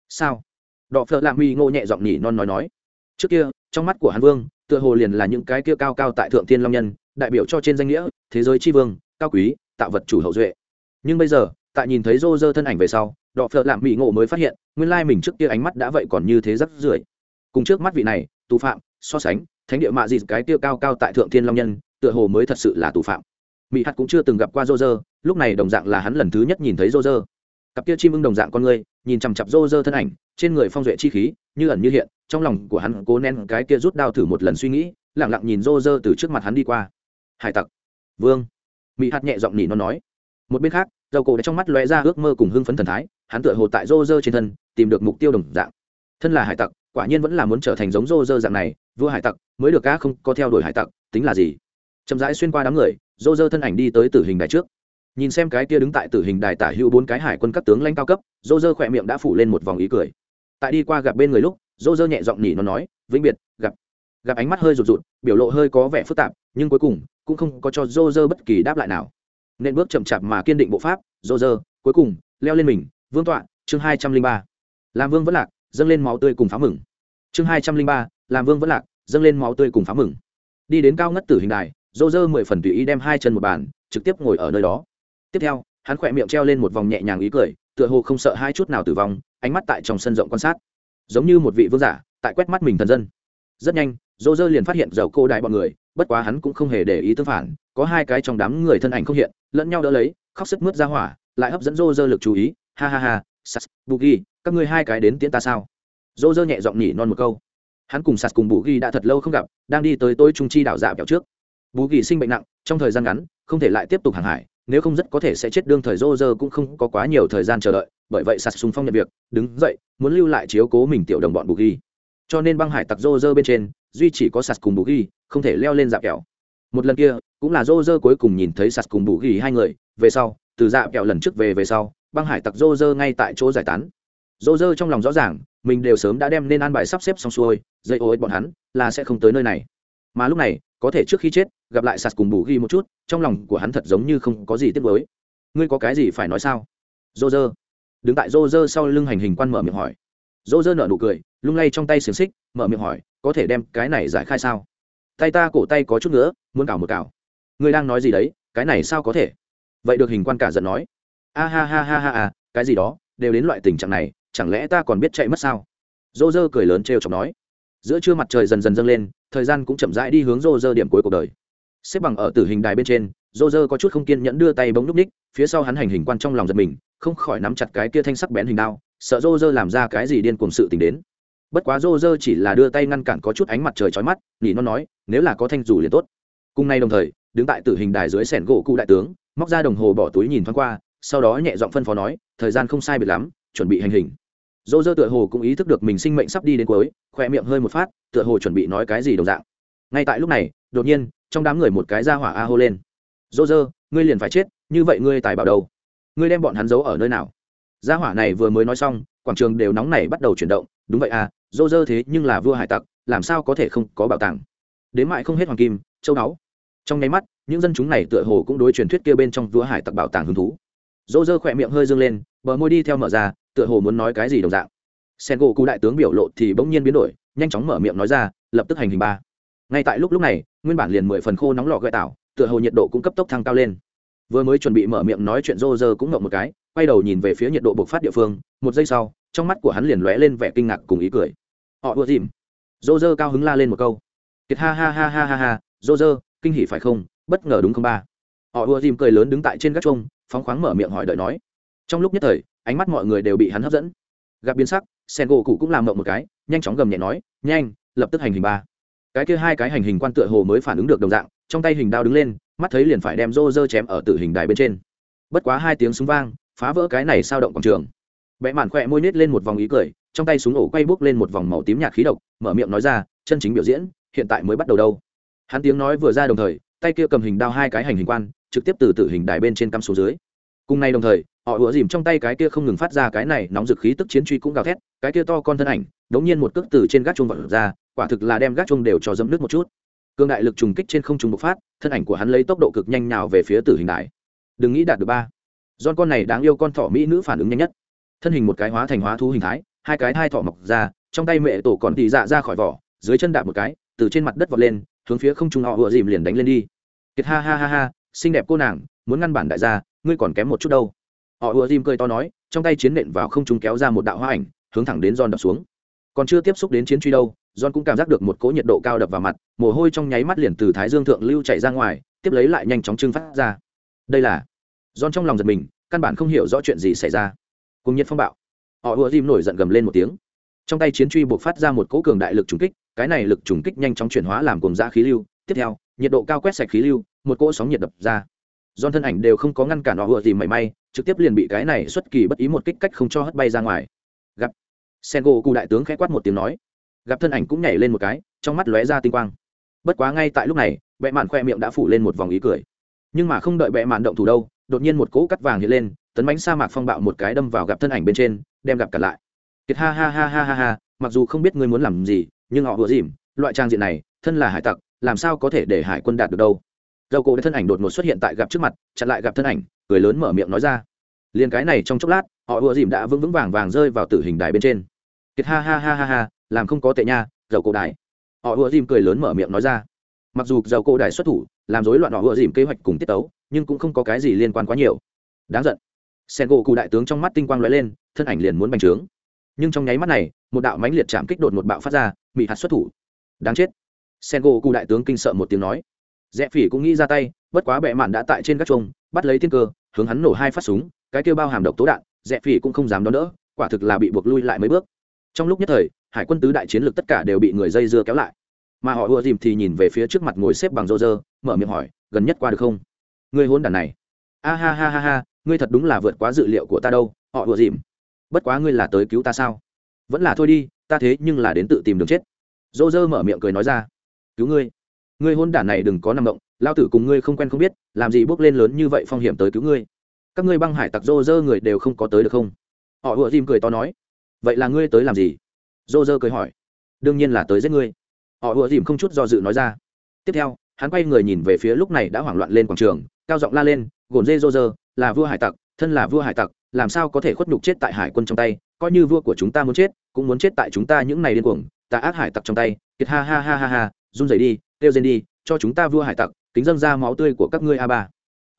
S1: Sao? Đọ phợ lạ mỹ ngộ nhẹ giọng nhỉ non nói nói. Trước kia, trong mắt của hắn vương, tựa hồ liền là những cái kia cao cao tại thượng thiên long nhân, đại biểu cho trên danh nghĩa, thế giới tri vương, cao quý, tạo vật chủ hậu duệ. Nhưng bây giờ, tại nhìn thấy rô rơ thân ảnh về sau, đọ phợ lạm mỹ ngộ mới phát hiện, nguyên lai mình trước kia ánh mắt đã vậy còn như thế rất rưởi cùng trước mắt vị này, tù phạm, so sánh, thánh địa mạ dịt cái tiêu cao cao tại thượng thiên long nhân, tựa hồ mới thật sự là tù phạm. Mỹ hạt cũng chưa từng gặp qua rô rơ lúc này đồng dạng là hắn lần thứ nhất nhìn thấy rô rơ cặp kia chim ưng đồng dạng con người, nhìn chằm chặp rô rơ thân ảnh, trên người phong duệ chi khí, như ẩn như hiện, trong lòng của hắn cố nén cái kia rút đao thử một lần suy nghĩ lẳng lặng nhìn rô rơ từ trước mặt hắn đi qua. Hải tặc. Vương. Mỹ hạt nhẹ giọng nỉ nó nói. Một bên khác, dầu cổ đã trong mắt lóe ra ước mơ cùng hưng phấn thần thái, hắn tựa hồ tại rô rơ trên thân, tìm được mục tiêu đồng dạng. Thân là hải tặc quả nhiên vẫn là muốn trở thành giống rô rơ dạng này, vua hải tặc, mới được ca không có theo đuổi hải tặc, tính là gì? Chậm rãi xuyên qua đám người rô rơ thân ảnh đi tới tử hình đài trước. Nhìn xem cái kia đứng tại tử hình đài tả hữu bốn cái hải quân các tướng lãnh cao cấp rô rơ khỏe miệng đã phủ lên một vòng ý cười. Tại đi qua gặp bên người lúc rô rơ nhẹ giọng nhỉ nó nói, vĩnh biệt, gặp. Gặp ánh mắt hơi rụt rụt, biểu lộ hơi có vẻ phức tạp, nhưng cuối cùng, cũng không có cho rô rơ bất kỳ đáp lại nào. Nên bước chậm chạp mà kiên định bộ pháp rô rơ cuối cùng, leo lên mình, vương tọa, chương hai trăm linh ba. Làm vương vẫn lạc dâng lên máu tươi cùng phá mừng. Chương hai trăm linh ba, làm vương vẫn lạc, dâng lên máu tươi cùng phá mừng. Đi đến cao ngất tử hình đài, dô dơ mười phần tùy ý đem hai chân một bàn, trực tiếp ngồi ở nơi đó. Tiếp theo, hắn khỏe miệng treo lên một vòng nhẹ nhàng ý cười, tựa hồ không sợ hai chút nào tử vong, ánh mắt tại trong sân rộng quan sát. Giống như một vị vương giả, tại quét mắt mình thần dân. Rất nhanh, dô dơ liền phát hiện dầu cô đại bọn người, bất quá hắn cũng không hề để ý tương phản, có hai cái trong đám người thân ảnh không hiện, lẫn nhau đỡ lấy, khóc sức mướt ra hỏa, lại hấp dẫn dô dơ lực chú ý, ha ha ha sas, bugi, các ngươi hai cái đến tiễn ta sao? Dô dơ nhẹ giọng nhỉ non một câu. Hắn cùng sas cùng bù ghi đã thật lâu không gặp, đang đi tới tôi trung chi đảo dạ kẹo trước. Bù ghi sinh bệnh nặng, trong thời gian ngắn, không thể lại tiếp tục hàng hải, nếu không rất có thể sẽ chết đương thời dô dơ cũng không có quá nhiều thời gian chờ đợi, bởi vậy sas sùng phong nhận việc, đứng dậy, muốn lưu lại chiếu cố mình tiểu đồng bọn bù ghi cho nên băng hải tặc rô rơ bên trên, duy chỉ có sạt cùng bù ghi không thể leo lên dạ kẹo. Một lần kia, cũng là rô rơ cuối cùng nhìn thấy sạt cùng bù ghi hai người, về sau, từ dạ kẹo lần trước về về sau băng hải tặc rô rơ ngay tại chỗ giải tán. Rô rơ trong lòng rõ ràng, mình đều sớm đã đem nên an bài sắp xếp xong xuôi, dây ô ích bọn hắn là sẽ không tới nơi này. Mà lúc này, có thể trước khi chết, gặp lại sạt cùng bù ghi một chút, trong lòng của hắn thật giống như không có gì tiếc với ngươi có cái gì phải nói sao? Rô rơ đứng tại rô rơ sau lưng hành hình quan mở miệng hỏi. Rô rơ nở nụ cười, lung lay trong tay xiềng xích, mở miệng hỏi, có thể đem cái này giải khai sao? Tay ta cổ tay có chút nữa muốn cào một cào. Ngươi đang nói gì đấy, cái này sao có thể? Vậy được hình quan cả giận nói a ha ha ha ha à cái gì đó, đều đến loại tình trạng này, chẳng lẽ ta còn biết chạy mất sao? Dô dơ cười lớn trêu chọc nói. Giữa trưa mặt trời dần dần dâng lên, thời gian cũng chậm rãi đi hướng dô dơ điểm cuối cuộc đời. Xếp bằng ở tử hình đài bên trên dô dơ có chút không kiên nhẫn đưa tay bóng núp ních, phía sau hắn hành hình quan trong lòng giật mình, không khỏi nắm chặt cái kia thanh sắc bén hình đao, sợ dô dơ làm ra cái gì điên cuồng sự t đến. Bất quá dô dơ chỉ là đưa tay ngăn cản có chút ánh mặt trời trói mắt nỉ nó nói, nếu là có thanh dù liền tốt. Cùng nay đồng thời, đứng tại tử hình đài dưới sẻn gỗ cụ đại tướng, móc ra đồng hồ bỏ túi nhìn thoáng qua sau đó nhẹ giọng phân phó nói, thời gian không sai biệt lắm, chuẩn bị hành hình. Dô dơ tựa hồ cũng ý thức được mình sinh mệnh sắp đi đến cuối khoe miệng hơi một phát, tựa hồ chuẩn bị nói cái gì đồng dạng. Ngay tại lúc này, đột nhiên, trong đám người một cái ra hỏa a hô lên. Dô dơ, ngươi liền phải chết, như vậy ngươi tài bảo đâu? Ngươi đem bọn hắn giấu ở nơi nào? Gia hỏa này vừa mới nói xong, quảng trường đều nóng này bắt đầu chuyển động. Đúng vậy à dô dơ thế nhưng là vua hải tặc, làm sao có thể không có bảo tàng? Đến mại không hết hoàng kim, châu báu. Trong nháy mắt, những dân chúng này tựa hồ cũng đối truyền thuyết kia bên trong vua hải tặc bảo tàng hứng thú dô dơ khỏe miệng hơi dâng lên, bờ môi đi theo mở ra, tựa hồ muốn nói cái gì đồng dạng. Sen gỗ cụ đại tướng biểu lộ thì bỗng nhiên biến đổi, nhanh chóng mở miệng nói ra, lập tức hành hình ba. Ngay tại lúc lúc này, nguyên bản liền mười phần khô nóng lò gợi tảo tựa hồ nhiệt độ cũng cấp tốc thăng cao lên. Vừa mới chuẩn bị mở miệng nói chuyện rô rơ cũng ngậm một cái, quay đầu nhìn về phía nhiệt độ bộc phát địa phương, một giây sau, trong mắt của hắn liền lóe lên vẻ kinh ngạc cùng ý cười. Họ ưa dìm. Rô rơ cao hứng la lên một câu. Kiệt ha ha ha ha ha ha rô rơ kinh hỉ phải không? Bất ngờ đúng không ba? Họ ưa dìm cười lớn đứng tại trên gác chuông phóng khoáng mở miệng hỏi đợi nói. Trong lúc nhất thời, ánh mắt mọi người đều bị hắn hấp dẫn. Gặp biến sắc sen gỗ cụ cũng làm mộng một cái, nhanh chóng gầm nhẹ nói, nhanh, lập tức hành hình ba. Cái kia hai cái hành hình quan tựa hồ mới phản ứng được đồng dạng, trong tay hình đao đứng lên, mắt thấy liền phải đem rô rơ chém ở tử hình đài bên trên. Bất quá hai tiếng súng vang, phá vỡ cái này sao động quảng trường. Vẽ mạn khỏe môi nít lên một vòng ý cười, trong tay súng ổ quay bốc lên một vòng màu tím nhạt khí độc, mở miệng nói ra, chân chính biểu diễn, hiện tại mới bắt đầu đâu. Hắn tiếng nói vừa ra đồng thời, tay kia cầm hình đao hai cái hành hình quan trực tiếp từ tử hình đài bên trên cắm xuống dưới. Cùng nay đồng thời, họ ủa dìm trong tay cái kia không ngừng phát ra cái này nóng dực khí tức chiến truy cũng gào thét, cái kia to con thân ảnh, đống nhiên một cước từ trên gác chuông vật ra, quả thực là đem gác chuông đều cho dẫm nước một chút. Cương đại lực trùng kích trên không trùng bộc phát, thân ảnh của hắn lấy tốc độ cực nhanh nào về phía tử hình đại đừng nghĩ đạt được ba. Don con này đáng yêu con thỏ mỹ nữ phản ứng nhanh nhất. Thân hình một cái hóa thành hóa thú hình thái, hai cái hai thỏ mọc ra, trong tay mẹ tổ còn tì dạ ra khỏi vỏ, dưới chân đạp một cái, từ trên mặt đất vọt lên, hướng phía không trung họ vừa dìm liền đánh lên đi. Kiệt ha ha ha ha xinh đẹp cô nàng muốn ngăn bản đại gia ngươi còn kém một chút đâu họ ùa dìm cười to nói trong tay chiến nện vào không trung kéo ra một đạo hoa ảnh hướng thẳng đến giòn đập xuống còn chưa tiếp xúc đến chiến truy đâu John cũng cảm giác được một cỗ nhiệt độ cao đập vào mặt, mồ hôi trong nháy mắt liền từ thái dương thượng lưu chảy ra ngoài, tiếp lấy lại nhanh chóng trưng phát ra. Đây là John trong lòng giật mình, căn bản không hiểu rõ chuyện gì xảy ra. Cùng nhiệt phong bạo, họ ùa dìm nổi giận gầm lên một tiếng. Trong tay chiến truy buộc phát ra một cỗ cường đại lực trùng kích, cái này lực trùng kích nhanh chóng chuyển hóa làm cùng da khí lưu, tiếp theo, nhiệt độ cao quét sạch khí lưu, một cỗ sóng nhiệt đập ra. Giòn thân ảnh đều không có ngăn cản họ vừa gì mảy may, trực tiếp liền bị cái này xuất kỳ bất ý một kích cách không cho hất bay ra ngoài. Gặp. Sengo cụ đại tướng khẽ quát một tiếng nói, gặp thân ảnh cũng nhảy lên một cái trong mắt lóe ra tinh quang. Bất quá ngay tại lúc này bệ mạn khoe miệng đã phủ lên một vòng ý cười. Nhưng mà không đợi bệ mạn động thủ đâu đột nhiên một cỗ cắt vàng hiện lên tấn bánh sa mạc phong bạo một cái đâm vào gặp thân ảnh bên trên đem gặp cả lại. Kiệt ha ha ha ha ha ha mặc dù không biết ngươi muốn làm gì nhưng họ vừa dìm loại trang diện này thân là hải tặc làm sao có thể để hải quân đạt được đâu? Dầu cổ thân ảnh đột ngột xuất hiện tại gặp trước mặt, chặn lại gặp thân ảnh, cười lớn mở miệng nói ra. Liền cái này trong chốc lát, họ vừa dìm đã vững vững vàng vàng rơi vào tử hình đài bên trên. Kiệt ha ha ha ha ha, làm không có tệ nha, dầu cổ đại họ ùa dìm cười lớn mở miệng nói ra. Mặc dù dầu cổ đại xuất thủ, làm rối loạn họ ùa dìm kế hoạch cùng tiết tấu, nhưng cũng không có cái gì liên quan quá nhiều. Đáng giận. Sen gỗ cụ đại tướng trong mắt tinh quang lóe lên, thân ảnh liền muốn bành trướng. Nhưng trong nháy mắt này, một đạo mãnh liệt chạm kích đột một bạo phát ra bị hạt xuất thủ. Đáng chết sen gỗ cụ đại tướng kinh sợ một tiếng nói. Rẽ phỉ cũng nghĩ ra tay, bất quá bệ mạn đã tại trên các trung bắt lấy thiên cơ, hướng hắn nổ hai phát súng, cái kêu bao hàm độc tố đạn rẽ phỉ cũng không dám đón đỡ, quả thực là bị buộc lui lại mấy bước. Trong lúc nhất thời, hải quân tứ đại chiến lược tất cả đều bị người dây dưa kéo lại. Mà họ ùa dìm thì nhìn về phía trước mặt ngồi xếp bằng rô rơ, mở miệng hỏi, gần nhất qua được không? Ngươi hôn đàn này. A ha ha ha ha, ngươi thật đúng là vượt quá dự liệu của ta đâu, họ ùa dìm. Bất quá ngươi là tới cứu ta sao? Vẫn là thôi đi, ta thế nhưng là đến tự tìm đường chết. Rô rơ mở miệng cười nói ra cứu ngươi. Ngươi hôn đản này đừng có nằm động, lao tử cùng ngươi không quen không biết, làm gì bước lên lớn như vậy phong hiểm tới cứu ngươi? Các ngươi băng hải tặc rô rơ người đều không có tới được không? Họ ùa dìm cười to nói. Vậy là ngươi tới làm gì? Rô rơ cười hỏi. Đương nhiên là tới giết ngươi. Họ ùa dìm không chút do dự nói ra. Tiếp theo, hắn quay người nhìn về phía lúc này đã hoảng loạn lên quảng trường, cao giọng la lên, gồn dê rô rơ là vua hải tặc, thân là vua hải tặc, làm sao có thể khuất nhục chết tại hải quân trong tay? Coi như vua của chúng ta muốn chết, cũng muốn chết tại chúng ta những này điên cuồng ta ác hải tặc trong tay. Kiệt ha ha ha ha ha run rẩy đi, kêu rên đi, cho chúng ta vua hải tặc, kính dâng ra máu tươi của các ngươi a ba.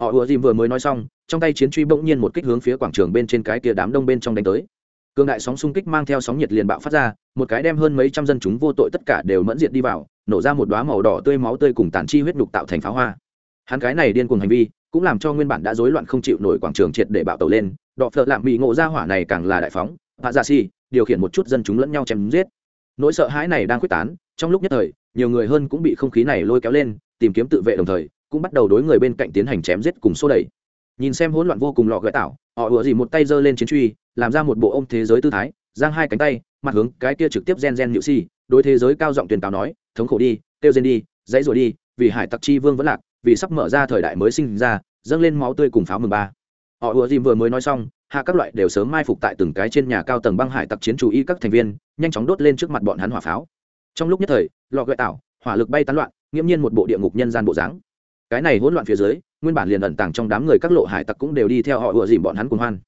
S1: Họ ùa dìm vừa mới nói xong, trong tay chiến truy bỗng nhiên một kích hướng phía quảng trường bên trên cái kia đám đông bên trong đánh tới. Cường đại sóng xung kích mang theo sóng nhiệt liền bạo phát ra, một cái đem hơn mấy trăm dân chúng vô tội tất cả đều mẫn diệt đi vào, nổ ra một đoá màu đỏ tươi máu tươi cùng tàn chi huyết đục tạo thành pháo hoa. Hắn cái này điên cuồng hành vi, cũng làm cho nguyên bản đã rối loạn không chịu nổi quảng trường triệt để bạo tàu lên, đọ phợ lạm bị ngộ ra hỏa này càng là đại phóng, hạ dạ si, điều khiển một chút dân chúng lẫn nhau chém giết. Nỗi sợ hãi này đang quyết tán, trong lúc nhất thời nhiều người hơn cũng bị không khí này lôi kéo lên, tìm kiếm tự vệ đồng thời, cũng bắt đầu đối người bên cạnh tiến hành chém giết cùng xô đẩy. Nhìn xem hỗn loạn vô cùng lọ gợi tạo, họ ủa gì một tay giơ lên chiến truy, làm ra một bộ ông thế giới tư thái, giang hai cánh tay, mặt hướng cái kia trực tiếp gen gen nhự si, đối thế giới cao giọng tuyên cáo nói, thống khổ đi tiêu gen đi, dãy rồi đi, vì hải tặc chi vương vẫn lạc, vì sắp mở ra thời đại mới sinh ra, dâng lên máu tươi cùng pháo mừng ba. Họ ùa dìm vừa mới nói xong, hạ các loại đều sớm mai phục tại từng cái trên nhà cao tầng băng hải tặc chiến chủ y các thành viên, nhanh chóng đốt lên trước mặt bọn hắn hỏa pháo. Trong lúc nhất thời Lọ gợi tảo, hỏa lực bay tán loạn, nghiễm nhiên một bộ địa ngục nhân gian bộ dáng. Cái này hỗn loạn phía dưới, nguyên bản liền ẩn tàng trong đám người các lộ hải tặc cũng đều đi theo họ ủa dìm bọn hắn cùng hoan.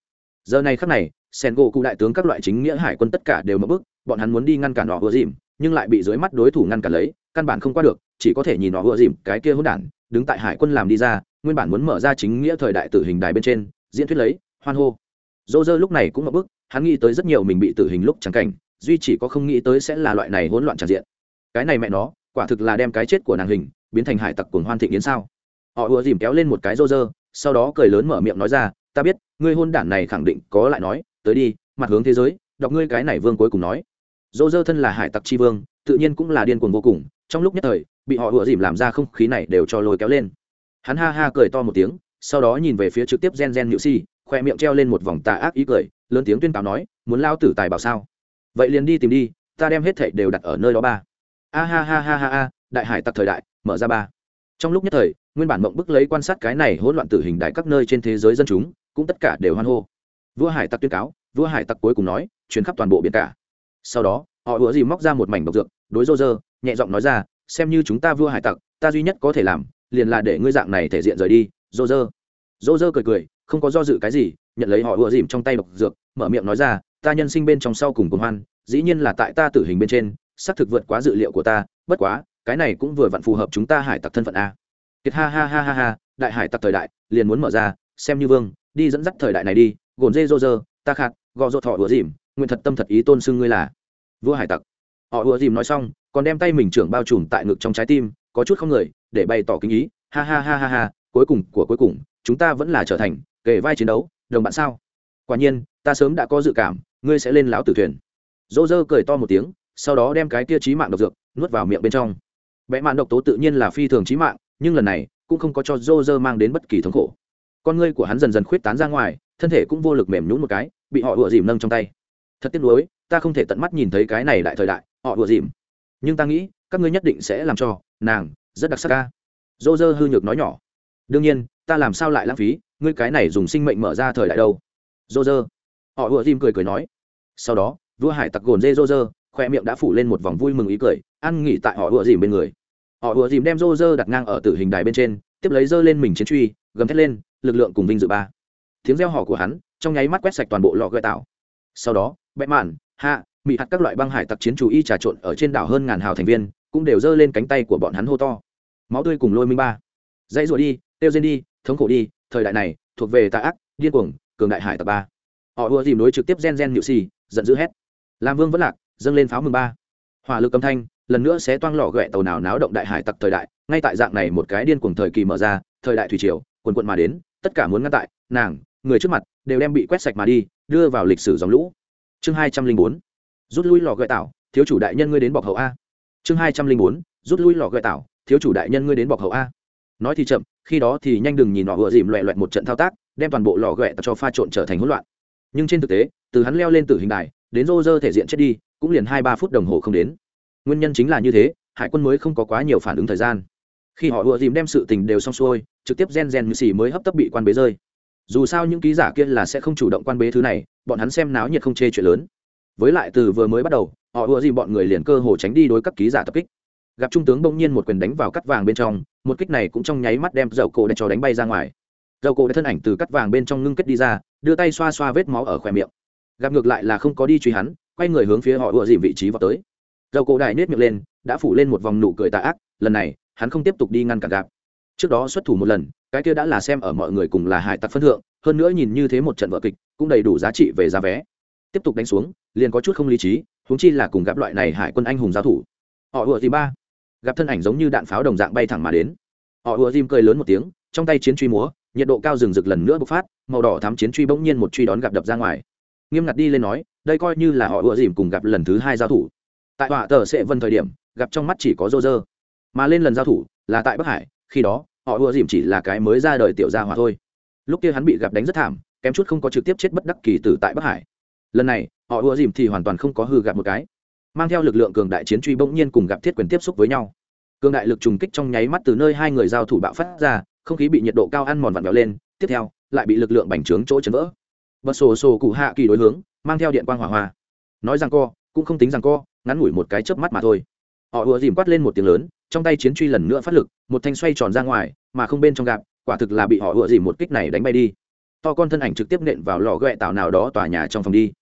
S1: Giờ này khắc này sen gỗ cụ đại tướng các loại chính nghĩa hải quân tất cả đều mất bức bọn hắn muốn đi ngăn cản họ ủa dìm, nhưng lại bị dưới mắt đối thủ ngăn cản lấy, căn bản không qua được, chỉ có thể nhìn họ ủa dìm, cái kia hỗn đản, đứng tại hải quân làm đi ra, nguyên bản muốn mở ra chính nghĩa thời đại tử hình đài bên trên, diễn thuyết lấy, hoan hô. Dô dơ lúc này cũng mất bức hắn nghĩ tới rất nhiều mình bị tử hình lúc chẳng cảnh, duy chỉ có không nghĩ tới sẽ là loại này hỗn loạn tràn diện cái này mẹ nó, quả thực là đem cái chết của nàng hình, biến thành hải tặc cuồng hoan thịnh yến sao? Họ ùa dìm kéo lên một cái rô rơ, sau đó cười lớn mở miệng nói ra, ta biết, ngươi hôn đản này khẳng định có lại nói, tới đi, mặt hướng thế giới, đọc ngươi cái này vương cuối cùng nói. Rô rơ thân là hải tặc tri vương, tự nhiên cũng là điên cuồng vô cùng, trong lúc nhất thời, bị họ ùa dìm làm ra không khí này đều cho lôi kéo lên. Hắn ha ha cười to một tiếng, sau đó nhìn về phía trực tiếp gen gen nhự si, khoe miệng treo lên một vòng tà ác ý cười, lớn tiếng tuyên cáo nói, muốn lao tử tài bảo sao? Vậy liền đi tìm đi, ta đem hết thảy đều đặt ở nơi đó ba a ha ha ha ha ha, đại hải tặc thời đại, mở ra ba. Trong lúc nhất thời, nguyên bản mộng bức lấy quan sát cái này hỗn loạn tử hình đại các nơi trên thế giới dân chúng, cũng tất cả đều hoan hô. Vua hải tặc tuyên cáo, vua hải tặc cuối cùng nói chuyến khắp toàn bộ biển cả. Sau đó, họ ủa gì móc ra một mảnh độc dược, đối rô rơ, nhẹ giọng nói ra, xem như chúng ta vua hải tặc, ta duy nhất có thể làm, liền là để ngươi dạng này thể diện rời đi, rô rơ. Rô rơ cười cười, không có do dự cái gì, nhận lấy họ ủa dìm trong tay độc dược, mở miệng nói ra, ta nhân sinh bên trong sau cùng cùng hoan, dĩ nhiên là tại ta tử hình bên trên xác thực vượt quá dự liệu của ta, bất quá, cái này cũng vừa vặn phù hợp chúng ta hải tặc thân phận a. Kiệt ha ha ha ha ha, đại hải tặc thời đại, liền muốn mở ra, xem như vương, đi dẫn dắt thời đại này đi gồn dê rô rơ ta khạc, gò rô thọ ủa dìm, nguyện thật tâm thật ý tôn xưng ngươi là vua hải tặc. Họ ủa dìm nói xong, còn đem tay mình trưởng bao trùm tại ngực trong trái tim, có chút không người, để bày tỏ kính ý, ha ha ha ha ha, cuối cùng của cuối cùng, chúng ta vẫn là trở thành kể vai chiến đấu, đồng bạn sao? Quả nhiên, ta sớm đã có dự cảm, ngươi sẽ lên lão tử thuyền. Dô dơ cười to một tiếng sau đó đem cái kia trí mạng độc dược nuốt vào miệng bên trong. Vẽ mạn độc tố tự nhiên là phi thường trí mạng, nhưng lần này cũng không có cho dô dơ mang đến bất kỳ thống khổ. Con ngươi của hắn dần dần khuyết tán ra ngoài, thân thể cũng vô lực mềm nhún một cái, bị họ ùa dìm nâng trong tay. Thật tiếc nuối, ta không thể tận mắt nhìn thấy cái này đại thời đại, họ ùa dìm. Nhưng ta nghĩ, các ngươi nhất định sẽ làm cho, nàng, rất đặc sắc ca. Dô dơ hư nhược nói nhỏ. Đương nhiên, ta làm sao lại lãng phí, ngươi cái này dùng sinh mệnh mở ra thời đại đâu. Dô dơ họ ùa dìm cười cười nói. Sau đó, vua hải tặc gồn dê dô dơ khoe miệng đã phủ lên một vòng vui mừng ý cười, ăn nghỉ tại họ ùa dìm bên người. Họ ùa dìm đem rô rơ đặt ngang ở tử hình đài bên trên, tiếp lấy rơ lên mình chiến truy, gầm thét lên, lực lượng cùng vinh dự ba. Tiếng reo họ của hắn trong nháy mắt quét sạch toàn bộ lò gợi tạo. Sau đó bẽ mạn hạ mị hạt các loại băng hải tặc chiến chủ y trà trộn ở trên đảo hơn ngàn hào thành viên, cũng đều giơ lên cánh tay của bọn hắn hô to. Máu tươi cùng lôi minh ba. Dãy rùa đi, tiêu diên đi, thống khổ đi, thời đại này, thuộc về tà ác, điên cuồng, cường đại hải tặc ba. Họ ùa dìm đối trực tiếp gen gen nhự xì, giận dữ hét. Làm vương vẫn lạc dâng lên pháo mừng ba. Hỏa lực âm thanh lần nữa sẽ toang lò ghẹ tàu nào náo động đại hải tặc thời đại ngay tại dạng này một cái điên cuồng thời kỳ mở ra thời đại thủy triều quần quận mà đến tất cả muốn ngăn tại nàng người trước mặt đều đem bị quét sạch mà đi đưa vào lịch sử dòng lũ. Chương hai trăm linh bốn rút lui lò gợi tảo, thiếu chủ đại nhân ngươi đến bọc hậu a. Chương hai trăm linh bốn rút lui lò gợi tảo, thiếu chủ đại nhân ngươi đến bọc hậu a. Nói thì chậm khi đó thì nhanh đừng nhìn nọ vừa dìm loẹ loẹt một trận thao tác đem toàn bộ lò ghẹ cho pha trộn trở thành hỗn loạn. Nhưng trên thực tế từ hắn leo lên từ hình đài đến rô rơ thể diện chết đi cũng liền hai ba phút đồng hồ không đến. Nguyên nhân chính là như thế, hải quân mới không có quá nhiều phản ứng thời gian. Khi họ ùa dìm đem sự tình đều xong xuôi, trực tiếp gen gen như xì mới hấp tấp bị quan bế rơi. Dù sao những ký giả kia là sẽ không chủ động quan bế thứ này, bọn hắn xem náo nhiệt không chê chuyện lớn. Với lại từ vừa mới bắt đầu, họ ùa dìm bọn người liền cơ hồ tránh đi đối các ký giả tập kích. Gặp trung tướng bỗng nhiên một quyền đánh vào cắt vàng bên trong, một kích này cũng trong nháy mắt đem dầu cổ để cho đánh bay ra ngoài. Dầu cổ đã thân ảnh từ cắt vàng bên trong ngưng kết đi ra, đưa tay xoa xoa vết máu ở khỏe miệng gặp ngược lại là không có đi truy hắn, quay người hướng phía họ ùa dìm vị trí vào tới. Dầu cổ đại nết miệng lên, đã phủ lên một vòng nụ cười tà ác, lần này, hắn không tiếp tục đi ngăn cản gặp. Trước đó xuất thủ một lần, cái kia đã là xem ở mọi người cùng là hải tặc phân thượng, hơn nữa nhìn như thế một trận vợ kịch, cũng đầy đủ giá trị về giá vé. Tiếp tục đánh xuống, liền có chút không lý trí, huống chi là cùng gặp loại này hải quân anh hùng giao thủ. Họ ùa dìm ba. Gặp thân ảnh giống như đạn pháo đồng dạng bay thẳng mà đến. Họ ùa dìm cười lớn một tiếng, trong tay chiến truy múa, nhiệt độ cao rừng rực lần nữa bộc phát, màu đỏ thắm chiến truy bỗng nhiên một truy đón gặp đập ra ngoài nghiêm ngặt đi lên nói, đây coi như là họ ùa dìm cùng gặp lần thứ hai giao thủ. Tại họa tờ sẽ vân thời điểm, gặp trong mắt chỉ có rô rơ mà lên lần giao thủ là tại bắc hải, khi đó, họ ùa dìm chỉ là cái mới ra đời tiểu gia hỏa thôi. Lúc kia hắn bị gặp đánh rất thảm, kém chút không có trực tiếp chết bất đắc kỳ tử tại bắc hải. Lần này, họ ùa dìm thì hoàn toàn không có hư gặp một cái. Mang theo lực lượng cường đại chiến truy bỗng nhiên cùng gặp thiết quyền tiếp xúc với nhau. Cường đại lực trùng kích trong nháy mắt từ nơi hai người giao thủ bạo phát ra, không khí bị nhiệt độ cao ăn mòn vặn vẹo lên, tiếp theo, lại bị lực lượng bành trướng chỗ chấn vỡ bật sổ sổ cụ hạ kỳ đối hướng, mang theo điện quang hỏa hoa. Nói rằng co, cũng không tính rằng co, ngắn ngủi một cái chớp mắt mà thôi. Họ ùa dìm quát lên một tiếng lớn, trong tay chiến truy lần nữa phát lực, một thanh xoay tròn ra ngoài, mà không bên trong gạp quả thực là bị họ ùa dìm một kích này đánh bay đi. To con thân ảnh trực tiếp nện vào lò ghẹ tạo nào đó tòa nhà trong phòng đi.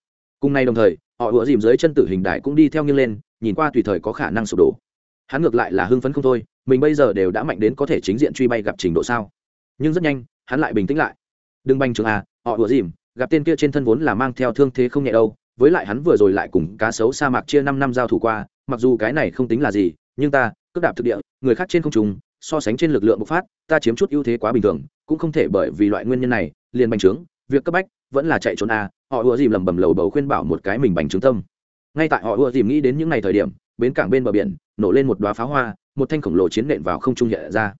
S1: Cùng nay đồng thời, họ ùa dìm dưới chân tử hình đại cũng đi theo nghiêng lên, nhìn qua tùy thời có khả năng sụp đổ. Hắn ngược lại là hưng phấn không thôi, mình bây giờ đều đã mạnh đến có thể chính diện truy bay gặp trình độ sao. Nhưng rất nhanh, hắn lại bình tĩnh lại. Đừng banh trường à họ ùa dìm gặp tên kia trên thân vốn là mang theo thương thế không nhẹ đâu, với lại hắn vừa rồi lại cùng cá sấu sa mạc chia năm năm giao thủ qua, mặc dù cái này không tính là gì, nhưng ta, cướp đạp thực địa, người khác trên không trùng so sánh trên lực lượng bộc phát, ta chiếm chút ưu thế quá bình thường, cũng không thể bởi vì loại nguyên nhân này, liền bành trướng, việc cấp bách, vẫn là chạy trốn a, họ ùa dìm lầm bầm lầu bầu khuyên bảo một cái mình bành trướng tâm. Ngay tại họ ùa dìm nghĩ đến những ngày thời điểm, bến cảng bên bờ biển, nổ lên một đoá pháo hoa, một thanh khổng lồ chiến nện vào không trung nhẹ ra.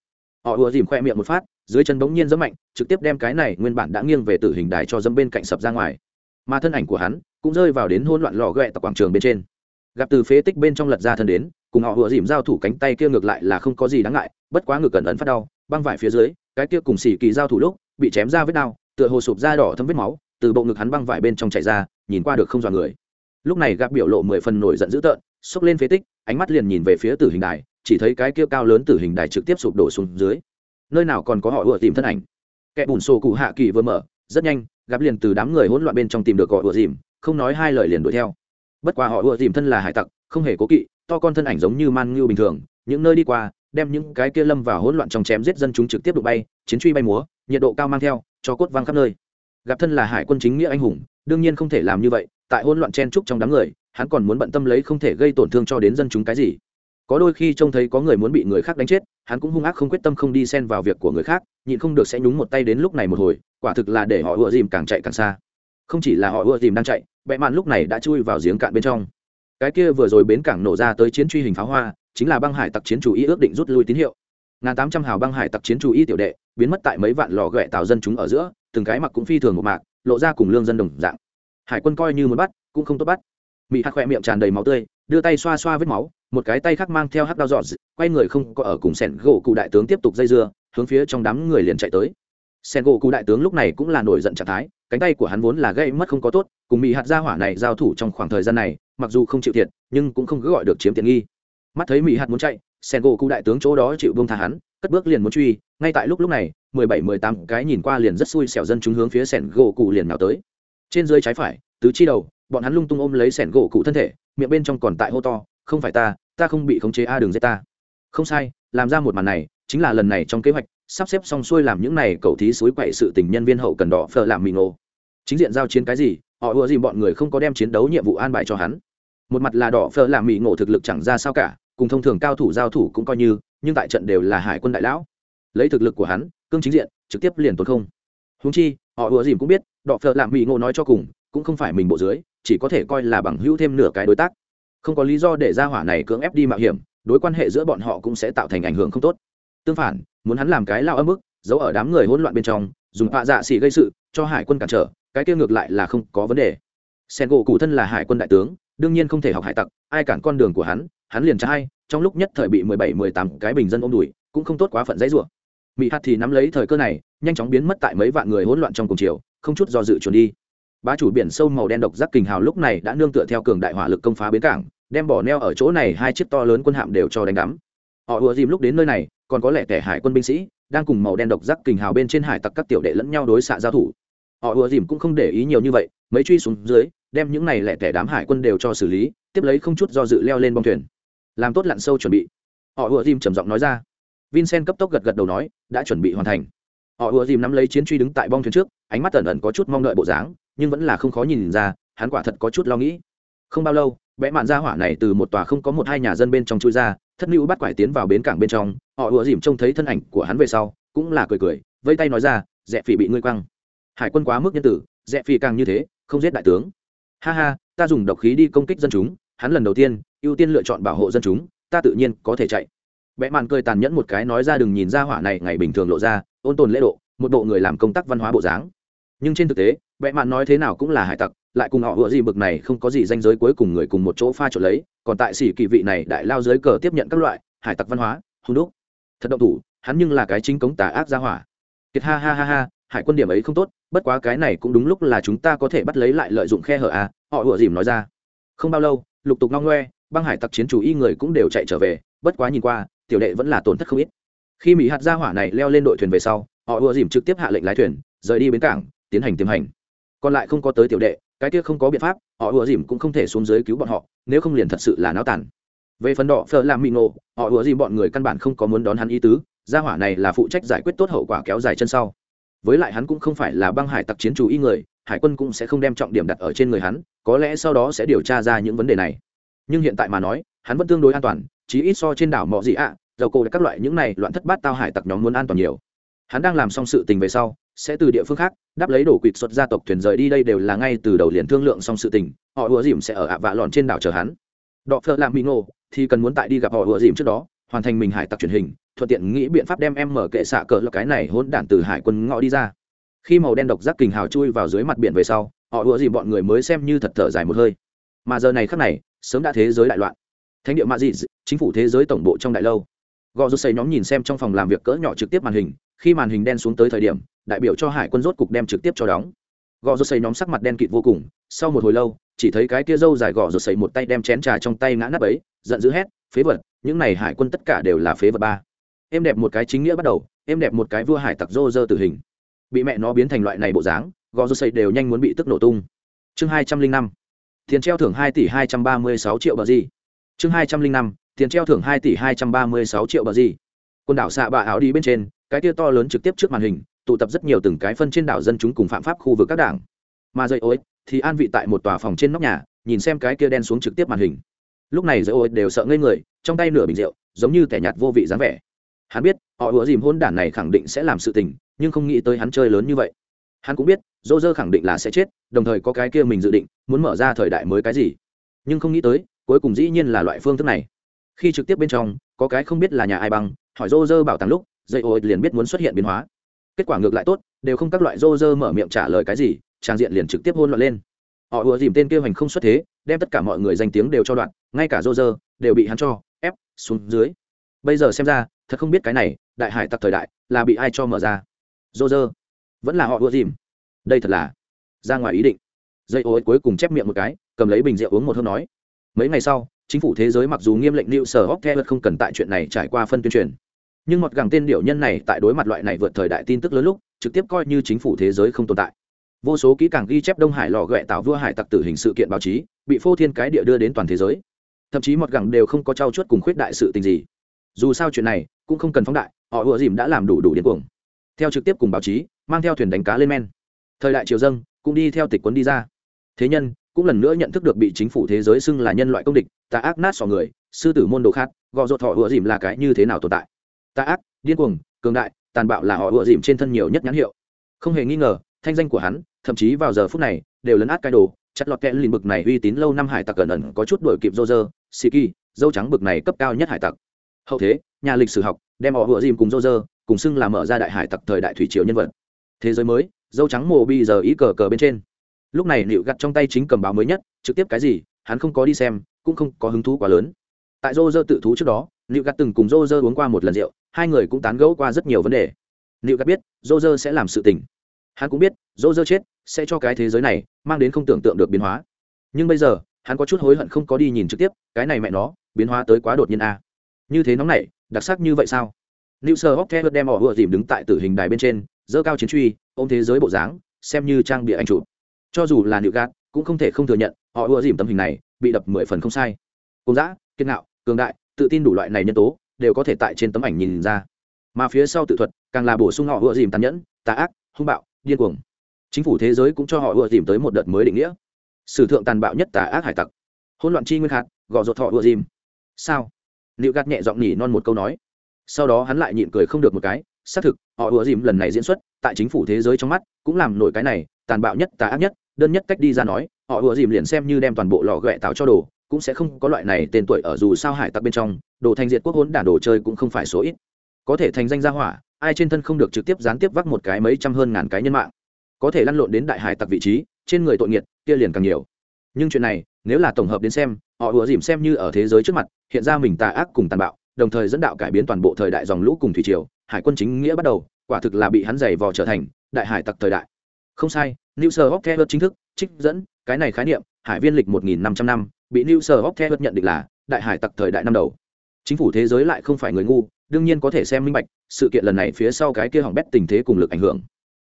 S1: Họ ùa dìm khoe miệng một phát dưới chân bỗng nhiên dẫm mạnh, trực tiếp đem cái này nguyên bản đã nghiêng về tử hình đài cho dẫm bên cạnh sập ra ngoài. Mà thân ảnh của hắn cũng rơi vào đến hỗn loạn lò ghẹ tại quảng trường bên trên. Gặp từ phế tích bên trong lật ra thân đến, cùng họ vừa dìm giao thủ cánh tay kia ngược lại là không có gì đáng ngại, bất quá ngực cẩn ẩn phát đau, băng vải phía dưới, cái kia cùng xỉ kỳ giao thủ lúc, bị chém ra vết đau, tựa hồ sụp da đỏ thấm vết máu, từ bộ ngực hắn băng vải bên trong chảy ra, nhìn qua được không dọa người. Lúc này gặp biểu lộ mười phần nổi giận dữ tợn, xốc lên phế tích, ánh mắt liền nhìn về phía tử hình đài, chỉ thấy cái kia cao lớn tử hình đài trực tiếp sụp đổ xuống dưới nơi nào còn có họ ủa tìm thân ảnh. Kẻ bùn sổ cụ hạ kỳ vừa mở, rất nhanh, gặp liền từ đám người hỗn loạn bên trong tìm được gọi ủa dìm, không nói hai lời liền đuổi theo. Bất quá họ ủa dìm thân là hải tặc, không hề cố kỵ, to con thân ảnh giống như man ngưu bình thường, những nơi đi qua, đem những cái kia lâm vào hỗn loạn trong chém giết dân chúng trực tiếp đụng bay, chiến truy bay múa, nhiệt độ cao mang theo, cho cốt văng khắp nơi. Gặp thân là hải quân chính nghĩa anh hùng, đương nhiên không thể làm như vậy, tại hỗn loạn chen trúc trong đám người, hắn còn muốn bận tâm lấy không thể gây tổn thương cho đến dân chúng cái gì. Có đôi khi trông thấy có người muốn bị người khác đánh chết hắn cũng hung ác không quyết tâm không đi xen vào việc của người khác, nhịn không được sẽ nhúng một tay đến lúc này một hồi, quả thực là để họ ùa dìm càng chạy càng xa. Không chỉ là họ ùa dìm đang chạy bệ mạn lúc này đã chui vào giếng cạn bên trong. Cái kia vừa rồi bến cảng nổ ra tới chiến truy hình pháo hoa, chính là băng hải tặc chiến chủ y ước định rút lui tín hiệu. Ngàn tám trăm hào băng hải tặc chiến chủ y tiểu đệ, biến mất tại mấy vạn lò ghẹ tạo dân chúng ở giữa, từng cái mặc cũng phi thường một mạc, lộ ra cùng lương dân đồng dạng. Hải quân coi như muốn bắt, cũng không tốt bắt. Mỹ hắc khoe miệng tràn đầy máu tươi đưa tay xoa xoa vết máu, một cái tay khác mang theo hắc đao dọn quay người không có ở cùng sẻn gỗ cụ đại tướng tiếp tục dây dưa, hướng phía trong đám người liền chạy tới. Sẻn gỗ cụ đại tướng lúc này cũng là nổi giận trạng thái, cánh tay của hắn vốn là gây mất không có tốt, cùng mỹ hạt gia hỏa này giao thủ trong khoảng thời gian này, mặc dù không chịu thiệt, nhưng cũng không cứ gọi được chiếm tiện nghi. Mắt thấy mỹ hạt muốn chạy sen gỗ cụ đại tướng chỗ đó chịu buông tha hắn, cất bước liền muốn truy, ngay tại lúc lúc này, mười bảy, mười tám cái nhìn qua liền rất xui xẻo dân chúng hướng phía sẻn gỗ cụ liền nào tới. Trên dưới trái phải, tứ chi đầu, bọn hắn lung tung ôm lấy sẻn gỗ cụ thân thể miệng bên trong còn tại hô to, không phải ta ta không bị khống chế a đường dây ta. Không sai, làm ra một màn này, chính là lần này trong kế hoạch, sắp xếp xong xuôi làm những này cầu thí suối quậy sự tình nhân viên hậu cần đỏ phở làm mì nổ chính diện giao chiến cái gì, họ ùa gì bọn người không có đem chiến đấu nhiệm vụ an bài cho hắn. Một mặt là đỏ phở làm mì ngộ thực lực chẳng ra sao cả, cùng thông thường cao thủ giao thủ cũng coi như, nhưng tại trận đều là hải quân đại lão. Lấy thực lực của hắn, cương chính diện, trực tiếp liền tốn không. Húng chi, họ ùa dìm cũng biết, đỏ phở làm mì ngộ nói cho cùng, cũng không phải mình bộ dưới chỉ có thể coi là bằng hữu thêm nửa cái đối tác. Không có lý do để ra hỏa này cưỡng ép đi mạo hiểm, đối quan hệ giữa bọn họ cũng sẽ tạo thành ảnh hưởng không tốt. Tương phản, muốn hắn làm cái lao âm ức giấu ở đám người hỗn loạn bên trong, dùng họa dạ xỉ gây sự, cho hải quân cản trở, cái kia ngược lại là không có vấn đề. Sen gỗ cụ thân là hải quân đại tướng, đương nhiên không thể học hải tặc, ai cản con đường của hắn hắn liền tra hay trong lúc nhất thời bị mười bảy, mười tám cái bình dân ôm đùi cũng không tốt quá phận dãy rủa. Mỹ hạt thì nắm lấy thời cơ này, nhanh chóng biến mất tại mấy vạn người hỗn loạn trong cùng chiều, không chút do dự trốn đi bá chủ biển sâu màu đen độc giác kình hào lúc này đã nương tựa theo cường đại hỏa lực công phá bến cảng, đem bỏ neo ở chỗ này hai chiếc to lớn quân hạm đều cho đánh đắm. Họ ùa dìm lúc đến nơi này, còn có lẽ kẻ hải quân binh sĩ, đang cùng màu đen độc giác kình hào bên trên hải tặc các tiểu đệ lẫn nhau đối xạ giao thủ. Họ ùa dìm cũng không để ý nhiều như vậy, mấy truy xuống dưới, đem những này lẻ tẻ đám hải quân đều cho xử lý, tiếp lấy không chút do dự leo lên bong thuyền. Làm tốt lặn sâu chuẩn bị. Họ ùa dìm trầm giọng nói ra. Vincent cấp tốc gật gật đầu nói, đã chuẩn bị hoàn thành. Họ ùa dìm nắm lấy chiến truy đứng tại bong thuyền trước, ánh mắt ẩn ẩn có chút mong đợi bộ dáng nhưng vẫn là không khó nhìn ra, hắn quả thật có chút lo nghĩ. Không bao lâu vẽ mạn ra hỏa này từ một tòa không có một hai nhà dân bên trong chui ra, thất lưu bắt quải tiến vào bến cảng bên trong, họ ùa dìm trông thấy thân ảnh của hắn về sau, cũng là cười cười vây tay nói ra rẽ phỉ bị ngươi quăng. Hải quân quá mức nhân tử rẽ phỉ càng như thế, không giết đại tướng. Ha ha, ta dùng độc khí đi công kích dân chúng, hắn lần đầu tiên, ưu tiên lựa chọn bảo hộ dân chúng, ta tự nhiên có thể chạy. Vẽ mạn cười tàn nhẫn một cái nói ra, đừng nhìn ra hỏa này ngày bình thường lộ ra, ôn tồn lễ độ, một bộ người làm công tác văn hóa bộ dáng nhưng trên thực tế, vẽ mạn nói thế nào cũng là hải tặc, lại cùng họ ựa gì bực này không có gì danh giới cuối cùng người cùng một chỗ pha trộn lấy, còn tại sĩ kỳ vị này đại lao dưới cờ tiếp nhận các loại, hải tặc văn hóa, hung đúc. Thật động thủ, hắn nhưng là cái chính cống tà ác gia hỏa. Kiệt ha ha ha ha, hải quân điểm ấy không tốt, bất quá cái này cũng đúng lúc là chúng ta có thể bắt lấy lại lợi dụng khe hở à họ ựa dìm nói ra. Không bao lâu, lục tục ngao ngoe, băng hải tặc chiến chủ y người cũng đều chạy trở về, bất quá nhìn qua, tiểu đệ vẫn là tổn thất không ít. Khi mỹ hạt gia hỏa này leo lên đội thuyền về sau, họ ùa dìm trực tiếp hạ lệnh lái thuyền, rời đi bến cảng tiến hành tiềm hành. Còn lại không có tới tiểu đệ cái kia không có biện pháp họ ùa dìm cũng không thể xuống dưới cứu bọn họ nếu không liền thật sự là náo tàn. Về phần đỏ phở làm mị nộ họ ùa dìm bọn người căn bản không có muốn đón hắn ý tứ gia hỏa này là phụ trách giải quyết tốt hậu quả kéo dài chân sau. Với lại hắn cũng không phải là băng hải tặc chiến chủ y người hải quân cũng sẽ không đem trọng điểm đặt ở trên người hắn có lẽ sau đó sẽ điều tra ra những vấn đề này. Nhưng hiện tại mà nói hắn vẫn tương đối an toàn chí ít so trên đảo mọ gì ạ à, dầu cổ các loại những này loạn thất bát tao hải tặc nhóm muốn an toàn nhiều. Hắn đang làm xong sự tình về sau sẽ từ địa phương khác, đáp lấy đổ quỵt xuất gia tộc thuyền rời đi đây đều là ngay từ đầu liền thương lượng xong sự tình, họ ùa dìm sẽ ở ạ vạ lòn trên đảo chờ hắn. Đọ phơ làm mỹ ngộ, thì cần muốn tại đi gặp họ ùa dìm trước đó, hoàn thành mình hải tặc truyền hình, thuận tiện nghĩ biện pháp đem em mở kệ xạ cờ là cái này hỗn đản từ hải quân ngõ đi ra. Khi màu đen độc giác kình hào chui vào dưới mặt biển về sau, họ ùa dìm bọn người mới xem như thật thở dài một hơi. Mà giờ này khắc này, sớm đã thế giới đại loạn. Thánh địa ma dị chính phủ thế giới tổng bộ trong đại lâu. Gò rút xây nhóm nhìn xem trong phòng làm việc cỡ nhỏ trực tiếp màn hình, khi màn hình đen xuống tới thời điểm đại biểu cho hải quân rốt cục đem trực tiếp cho đóng. Gò rút xây nhóm sắc mặt đen kịt vô cùng, sau một hồi lâu, chỉ thấy cái kia dâu dài gò rút xây một tay đem chén trà trong tay ngã nắp ấy, giận dữ hét, phế vật, những này hải quân tất cả đều là phế vật ba. Em đẹp một cái chính nghĩa bắt đầu, em đẹp một cái vua hải tặc rô rơ tử hình. Bị mẹ nó biến thành loại này bộ dáng, gò rút xây đều nhanh muốn bị tức nổ tung. Chương hai trăm linh năm, tiền treo thưởng hai tỷ hai trăm ba mươi sáu triệu bờ gì? Chương hai trăm linh năm, tiền treo thưởng hai tỷ hai trăm ba mươi sáu triệu bờ gì? Quần đảo xạ bạ áo đi bên trên, cái tia to lớn trực tiếp trước màn hình tụ tập rất nhiều từng cái phân trên đảo dân chúng cùng phạm pháp khu vực các đảng. Mà dây ối thì an vị tại một tòa phòng trên nóc nhà, nhìn xem cái kia đen xuống trực tiếp màn hình. Lúc này dây ối đều sợ ngây người, trong tay nửa bình rượu, giống như kẻ nhạt vô vị dáng vẻ. Hắn biết, họ ủa dìm hôn đản này khẳng định sẽ làm sự tình, nhưng không nghĩ tới hắn chơi lớn như vậy. Hắn cũng biết, dô dơ khẳng định là sẽ chết, đồng thời có cái kia mình dự định, muốn mở ra thời đại mới cái gì. Nhưng không nghĩ tới, cuối cùng dĩ nhiên là loại phương thức này. Khi trực tiếp bên trong, có cái không biết là nhà ai bằng, hỏi dô dơ bảo tàng lúc dây ô liền biết muốn xuất hiện biến hóa kết quả ngược lại tốt, đều không các loại rô rơ mở miệng trả lời cái gì, trang diện liền trực tiếp hôn loạn lên. Họ ùa dìm tên kêu hành không xuất thế, đem tất cả mọi người danh tiếng đều cho đoạn, ngay cả rô rơ đều bị hắn cho ép xuống dưới. Bây giờ xem ra, thật không biết cái này, đại hải tặc thời đại, là bị ai cho mở ra. Rô rơ, vẫn là họ ùa dìm. Đây thật là ra ngoài ý định. Dây ô cuối cùng chép miệng một cái, cầm lấy bình rượu uống một hơi nói. Mấy ngày sau, chính phủ thế giới mặc dù nghiêm lệnh lưu sở hóc theo không cần tại chuyện này trải qua phân tuyên truyền nhưng một gàng tên điệu nhân này tại đối mặt loại này vượt thời đại tin tức lớn lúc, trực tiếp coi như chính phủ thế giới không tồn tại. Vô số kỹ càng ghi chép đông hải lò ghẹ tạo vua hải tặc tử hình sự kiện báo chí, bị phô thiên cái địa đưa đến toàn thế giới. Thậm chí một gẳng đều không có trao chuốt cùng khuyết đại sự tình gì. Dù sao chuyện này, cũng không cần phóng đại, họ ùa dìm đã làm đủ đủ điên cuồng. Theo trực tiếp cùng báo chí, mang theo thuyền đánh cá lên men. Thời đại triều dân cũng đi theo tịch quấn đi ra. Thế nhân, cũng lần nữa nhận thức được bị chính phủ thế giới xưng là nhân loại công địch ta ác nát sò người, sư tử môn đồ khát gò ruột họ ựa dìm là cái như thế nào tồn tại. Tà ác, điên cuồng, cường đại, tàn bạo là họ ựa dìm trên thân nhiều nhất nhãn hiệu. Không hề nghi ngờ, thanh danh của hắn, thậm chí vào giờ phút này, đều lấn át cái đồ, chặt lọt kẽ lìn bực này uy tín lâu năm hải tặc ẩn ẩn có chút đổi kịp rô rơ siki, dâu trắng bực này cấp cao nhất hải tặc. Hậu thế, nhà lịch sử học, đem họ ựa dìm cùng rô rơ cùng xưng là mở ra đại hải tặc thời đại thủy triều nhân vật. Thế giới mới, dâu trắng mồ bi giờ ý cờ cờ bên trên. Lúc này liệu gặt trong tay chính cầm báo mới nhất, trực tiếp cái gì, hắn không có đi xem, cũng không có hứng thú quá lớn. Tại rô rơ tự thú trước đó liệu gặt từng cùng rô rơ uống qua một lần rượu hai người cũng tán gẫu qua rất nhiều vấn đề. Liệu gạt biết roger sẽ làm sự tình. Hắn cũng biết roger chết sẽ cho cái thế giới này mang đến không tưởng tượng được biến hóa. Nhưng bây giờ hắn có chút hối hận không có đi nhìn trực tiếp cái này mẹ nó biến hóa tới quá đột nhiên a. Như thế nóng này đặc sắc như vậy sao? New Sir Hawke đem họ vừa dìm đứng tại tử hình đài bên trên, giơ cao chiến truy, ôm thế giới bộ dáng, xem như trang bìa anh chụp. Cho dù là liệu gạt cũng không thể không thừa nhận họ ưa dìm tấm hình này bị đập mười phần không sai. Cùng dã kiên ngạo cường đại tự tin đủ loại này nhân tố đều có thể tại trên tấm ảnh nhìn ra. Mà phía sau tự thuật, càng là bổ sung họ ưa dìm tàn nhẫn, tà ác, hung bạo, điên cuồng. Chính phủ thế giới cũng cho họ ưa dìm tới một đợt mới định nghĩa. Sử thượng tàn bạo nhất tà ác hải tặc. Hỗn loạn chi nguyên hạt, gò ruột họ ưa dìm. Sao? Liệu gạt nhẹ giọng nhỉ non một câu nói. Sau đó hắn lại nhịn cười không được một cái, xác thực, họ ùa dìm lần này diễn xuất, tại chính phủ thế giới trong mắt, cũng làm nổi cái này, tàn bạo nhất tà ác nhất, đơn nhất cách đi ra nói, họ ùa dìm liền xem như đem toàn bộ lò ghẹ tạo cho đồ cũng sẽ không có loại này tên tuổi ở dù sao hải tặc bên trong, đồ thành diệt quốc hỗn đản đồ chơi cũng không phải số ít. Có thể thành danh gia hỏa, ai trên thân không được trực tiếp gián tiếp vác một cái mấy trăm hơn ngàn cái nhân mạng. Có thể lăn lộn đến đại hải tặc vị trí, trên người tội nghiệt, kia liền càng nhiều. Nhưng chuyện này, nếu là tổng hợp đến xem, họ ùa dìm xem như ở thế giới trước mặt, hiện ra mình tà ác cùng tàn bạo, đồng thời dẫn đạo cải biến toàn bộ thời đại dòng lũ cùng thủy triều, hải quân chính nghĩa bắt đầu, quả thực là bị hắn giày vò trở thành đại hải tặc thời đại. Không sai, new sir hockeyer chính thức, trích dẫn, cái này khái niệm, hải viên lịch 1.500 năm bị new sir hockeyer nhận định là đại hải tặc thời đại năm đầu. Chính phủ thế giới lại không phải người ngu, đương nhiên có thể xem minh bạch, sự kiện lần này phía sau cái kia hỏng bét tình thế cùng lực ảnh hưởng.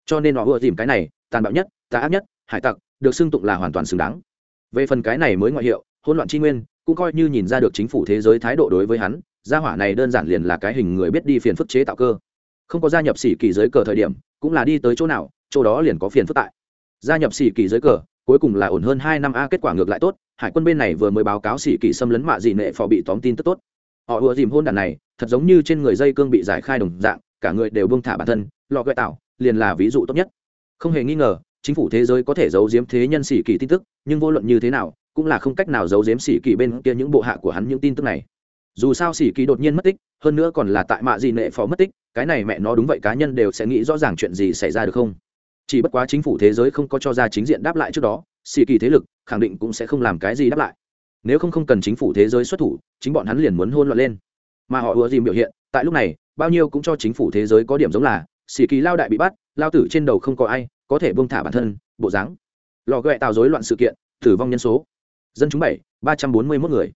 S1: Cho nên họ vừa tìm cái này, tàn bạo nhất, tà ác nhất, hải tặc, được xưng tụng là hoàn toàn xứng đáng. Về phần cái này mới ngoại hiệu, hỗn loạn tri nguyên, cũng coi như nhìn ra được chính phủ thế giới thái độ đối với hắn, gia hỏa này đơn giản liền là cái hình người biết đi phiền phức chế tạo cơ. Không có gia nhập sĩ kỳ giới cờ thời điểm, cũng là đi tới chỗ nào, chỗ đó liền có phiền phức tại. Gia nhập sĩ kỳ giới cờ cuối cùng là ổn hơn hai năm a, kết quả ngược lại tốt, hải quân bên này vừa mới báo cáo sĩ kỳ xâm lấn mạ dị nệ phò bị tóm tin tức tốt. Họ ùa dìm hôn đàn này, thật giống như trên người dây cương bị giải khai đồng dạng, cả người đều bông thả bản thân, lọ gợi tạo, liền là ví dụ tốt nhất. Không hề nghi ngờ, chính phủ thế giới có thể giấu giếm thế nhân sĩ kỳ tin tức, nhưng vô luận như thế nào, cũng là không cách nào giấu giếm sĩ kỳ bên kia những bộ hạ của hắn những tin tức này. Dù sao sĩ kỳ đột nhiên mất tích, hơn nữa còn là tại mạ gì nệ phò mất tích, cái này mẹ nó đúng vậy, cá nhân đều sẽ nghĩ rõ ràng chuyện gì xảy ra được không? Chỉ bất quá chính phủ thế giới không có cho ra chính diện đáp lại trước đó, xì kỳ thế lực khẳng định cũng sẽ không làm cái gì đáp lại. Nếu không không cần chính phủ thế giới xuất thủ, chính bọn hắn liền muốn hôn loạn lên. Mà họ ùa dìm biểu hiện, tại lúc này, bao nhiêu cũng cho chính phủ thế giới có điểm giống là, xì kỳ lao đại bị bắt, lao tử trên đầu không có ai có thể buông thả bản thân, bộ dáng. Lò ghẹ tạo rối loạn sự kiện, tử vong nhân số. Dân chúng bảy, ba trăm bốn mươi mốt người.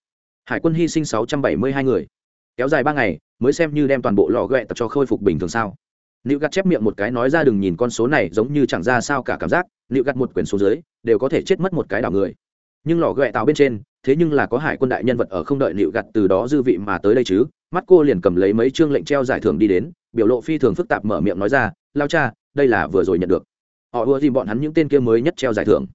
S1: Hải quân hy sinh sáu trăm bảy mươi hai người. Kéo dài ba ngày, mới xem như đem toàn bộ lò ghẹ tập cho khôi phục bình thường sao. Nữu gạt chép miệng một cái nói ra đừng nhìn con số này giống như chẳng ra sao cả cảm giác, Nữu gạt một quyển số dưới, đều có thể chết mất một cái đảo người. Nhưng lò ghẹ tạo bên trên, thế nhưng là có hải quân đại nhân vật ở không đợi Nữu gạt từ đó dư vị mà tới đây chứ. Mắt cô liền cầm lấy mấy chương lệnh treo giải thưởng đi đến, biểu lộ phi thường phức tạp mở miệng nói ra, lao cha, đây là vừa rồi nhận được. Họ ưa gì bọn hắn những tên kia mới nhất treo giải thưởng.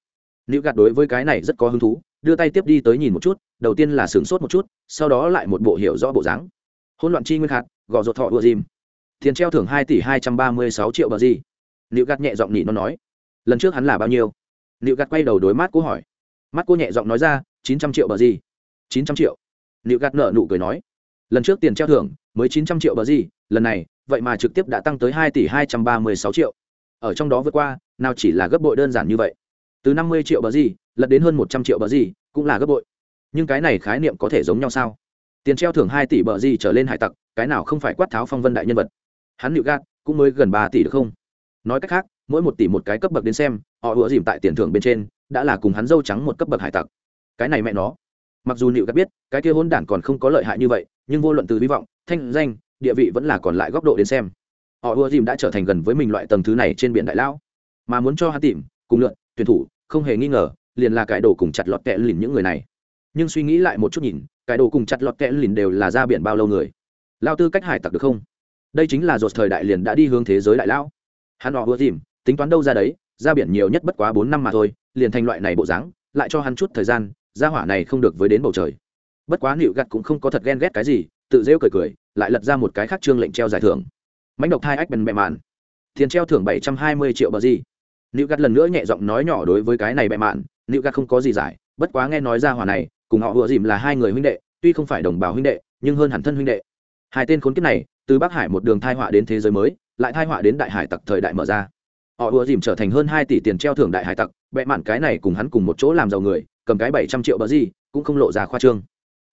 S1: Nữu gạt đối với cái này rất có hứng thú, đưa tay tiếp đi tới nhìn một chút, đầu tiên là sửng sốt một chút, sau đó lại một bộ hiểu rõ bộ dáng hỗn loạn chi nguyên hạt gò rụt thọ ùa dìm tiền treo thưởng hai tỷ hai trăm ba mươi sáu triệu bờ gì. Liệu gạt nhẹ giọng nhị nó nói, lần trước hắn là bao nhiêu? Liệu gạt quay đầu đối mắt cô hỏi mắt cô nhẹ giọng nói ra, chín trăm triệu bờ gì. Chín trăm triệu. Liệu gạt nợ nụ cười nói, lần trước tiền treo thưởng mới chín trăm triệu bờ gì, lần này, vậy mà trực tiếp đã tăng tới hai tỷ hai trăm ba mươi sáu triệu. Ở trong đó vượt qua, nào chỉ là gấp bội đơn giản như vậy. Từ năm mươi triệu bờ gì, lật đến hơn một trăm triệu bờ gì, cũng là gấp bội. Nhưng cái này khái niệm có thể giống nhau sao? Tiền treo thưởng hai tỷ bờ gì trở lên hải tặc, cái nào không phải quát tháo phong vân đại nhân vật? Hắn nịu gạt, cũng mới gần ba tỷ được không? Nói cách khác, mỗi một tỷ một cái cấp bậc đến xem, họ ủa dìm tại tiền thưởng bên trên, đã là cùng hắn dâu trắng một cấp bậc hải tặc. Cái này mẹ nó. Mặc dù nịu gạt biết, cái kia hôn đản còn không có lợi hại như vậy, nhưng vô luận từ hy vọng, thanh danh, địa vị vẫn là còn lại góc độ đến xem. Họ ủa dìm đã trở thành gần với mình loại tầng thứ này trên biển đại lão. Mà muốn cho hắn tìm, cùng lượn, tuyển thủ, không hề nghi ngờ, liền là cải đồ cùng chặt lọt kẹ lìn những người này. Nhưng suy nghĩ lại một chút nhìn cải đồ cùng chặt lọt kẹ lìn đều là ra biển bao lâu người? Lao tư cách hải tặc được không? Đây chính là dột thời đại liền đã đi hướng thế giới đại lão. Hắn họ ưa dìm, tính toán đâu ra đấy, ra biển nhiều nhất bất quá bốn năm mà thôi, liền thành loại này bộ dáng, lại cho hắn chút thời gian ra hỏa này không được với đến bầu trời. Bất quá nịu gặt cũng không có thật ghen ghét cái gì, tự rêu cười cười, lại lật ra một cái khác trương lệnh treo giải thưởng. Mãnh độc hai ách bèn mẹ mạn. Tiền treo thưởng bảy trăm hai mươi triệu bờ gì. Nịu gặt lần nữa nhẹ giọng nói nhỏ đối với cái này bẹ mạn, nịu gặt không có gì giải, bất quá nghe nói ra hỏa này, cùng họ vừa dìm là hai người huynh đệ, tuy không phải đồng bào huynh đệ, nhưng hơn hẳn thân huynh đệ. Hai tên khốn kiếp này từ bắc hải một đường thai họa đến thế giới mới, lại thai họa đến đại hải tặc thời đại mở ra. Họ ùa dìm trở thành hơn hai tỷ tiền treo thưởng đại hải tặc, bệ mạn cái này cùng hắn cùng một chỗ làm giàu người, cầm cái bảy trăm triệu bờ gì, cũng không lộ ra khoa trương.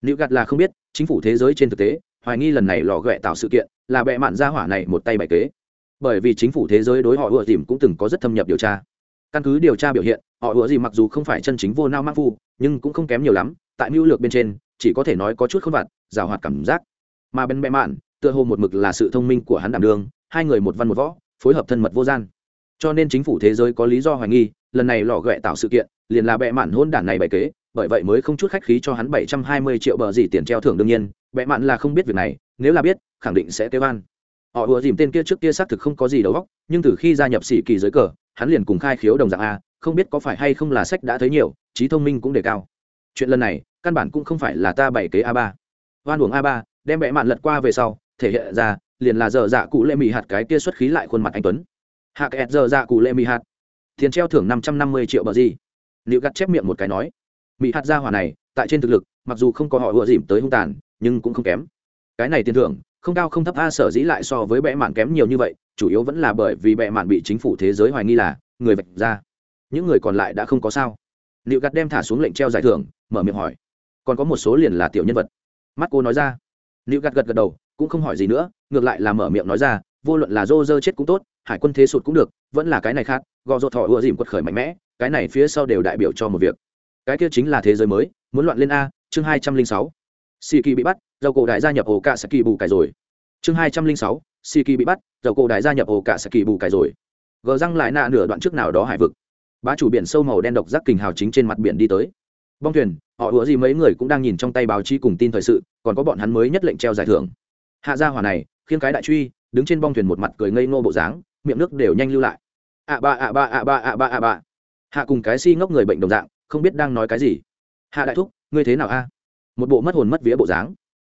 S1: Nữ gạt là không biết, chính phủ thế giới trên thực tế, hoài nghi lần này lò ghẹ tạo sự kiện, là bệ mạn ra hỏa này một tay bài kế. Bởi vì chính phủ thế giới đối họ ùa dìm cũng từng có rất thâm nhập điều tra. Căn cứ điều tra biểu hiện, họ ùa dìm mặc dù không phải chân chính vô nao mắc phu, nhưng cũng không kém nhiều lắm, tại mưu lược bên trên, chỉ có thể nói có chút khôn vặt rào hoạt cảm giác. Mà bên bệ mạn tựa hồ một mực là sự thông minh của hắn đảm đương, hai người một văn một võ, phối hợp thân mật vô gian. Cho nên chính phủ thế giới có lý do hoài nghi, lần này lò ghẹ tạo sự kiện, liền là bệ mạn hôn đản này bày kế, bởi vậy mới không chút khách khí cho hắn bảy trăm hai mươi triệu bờ gì tiền treo thưởng đương nhiên, bệ mạn là không biết việc này, nếu là biết, khẳng định sẽ kêu van họ ùa dìm tên kia trước kia xác thực không có gì đầu óc, nhưng từ khi gia nhập sĩ kỳ giới cờ, hắn liền cùng khai khiếu đồng dạng a, không biết có phải hay không là sách đã thấy nhiều, trí thông minh cũng đề cao. Chuyện lần này, căn bản cũng không phải là ta bày kế a ba. Oan uổng a ba, đem bệ mạn lật qua về sau thể hiện ra, liền là giờ dạ cụ lệ mì hạt cái kia xuất khí lại khuôn mặt anh tuấn. Hạ kẹt giờ dạ cụ lệ mì hạt. Tiền treo thưởng năm trăm năm mươi triệu bờ gì. Liệu gắt chép miệng một cái nói. Mì hạt gia hỏa này, tại trên thực lực, mặc dù không có họ ựa dìm tới hung tàn, nhưng cũng không kém. Cái này tiền thưởng, không cao không thấp a, sở dĩ lại so với bệ mạn kém nhiều như vậy, chủ yếu vẫn là bởi vì bệ mạn bị chính phủ thế giới hoài nghi là, người vạch ra. Những người còn lại đã không có sao. Liệu gạt đem thả xuống lệnh treo giải thưởng, mở miệng hỏi. Còn có một số liền là tiểu nhân vật. Mắt cô nói ra. Liệu gạt gật gật đầu cũng không hỏi gì nữa, ngược lại là mở miệng nói ra, vô luận là dô dơ chết cũng tốt, hải quân thế sụt cũng được, vẫn là cái này khác, gò rột thọ ùa dìm quật khởi mạnh mẽ, cái này phía sau đều đại biểu cho một việc. Cái kia chính là thế giới mới, muốn loạn lên a, chương hai trăm linh sáu. Si kỳ bị bắt, dầu cổ đại gia nhập ổ cả saki bù cải rồi. Chương hai trăm linh sáu si kỳ bị bắt, dầu cổ đại gia nhập ổ cả saki bù cải rồi. Gờ răng lại nạ nửa đoạn trước nào đó hải vực. Bá chủ biển sâu màu đen độc giác kình hào chính trên mặt biển đi tới. Bong thuyền, họ ủa gì mấy người cũng đang nhìn trong tay báo chí cùng tin thời sự, còn có bọn hắn mới nhất lệnh treo giải thưởng hạ gia hỏa này khiến cái đại truy, đứng trên bong thuyền một mặt cười ngây ngô bộ dáng, miệng nước đều nhanh lưu lại. Ạ ba ạ ba ạ ba ạ ba ạ ba. Hạ cùng cái si ngốc người bệnh đồng dạng, không biết đang nói cái gì. Hạ đại thúc, ngươi thế nào a? Một bộ mất hồn mất vía bộ dáng.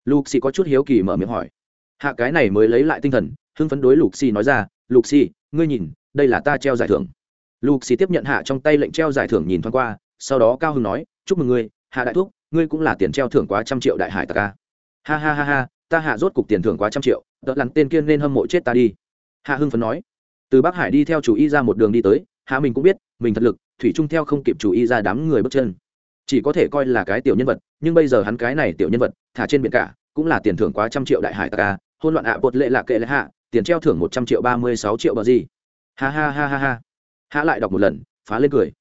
S1: Lục xì có chút hiếu kỳ mở miệng hỏi. Hạ cái này mới lấy lại tinh thần, hưng phấn đối lục xì nói ra, lục xì ngươi nhìn, đây là ta treo giải thưởng. Lục xì tiếp nhận hạ trong tay lệnh treo giải thưởng nhìn thoáng qua, sau đó cao hưng nói, chúc mừng ngươi, hạ đại thúc, ngươi cũng là tiền treo thưởng quá trăm triệu đại hải tặc a. Ha ha ha ha ta hạ rốt cục tiền thưởng quá trăm triệu đỡ lắn tên kia nên hâm mộ chết ta đi. Hạ hưng phấn nói. Từ bắc hải đi theo chủ y ra một đường đi tới, hạ mình cũng biết, mình thật lực, thủy trung theo không kịp chủ y ra đám người bước chân. Chỉ có thể coi là cái tiểu nhân vật, nhưng bây giờ hắn cái này tiểu nhân vật, thả trên biển cả, cũng là tiền thưởng quá trăm triệu đại hải ta ca, hôn loạn ạ, bột lệ lạ kệ lệ hạ, tiền treo thưởng một trăm triệu ba mươi sáu triệu bờ gì. Ha ha ha ha ha. Hạ lại đọc một lần, phá lên cười.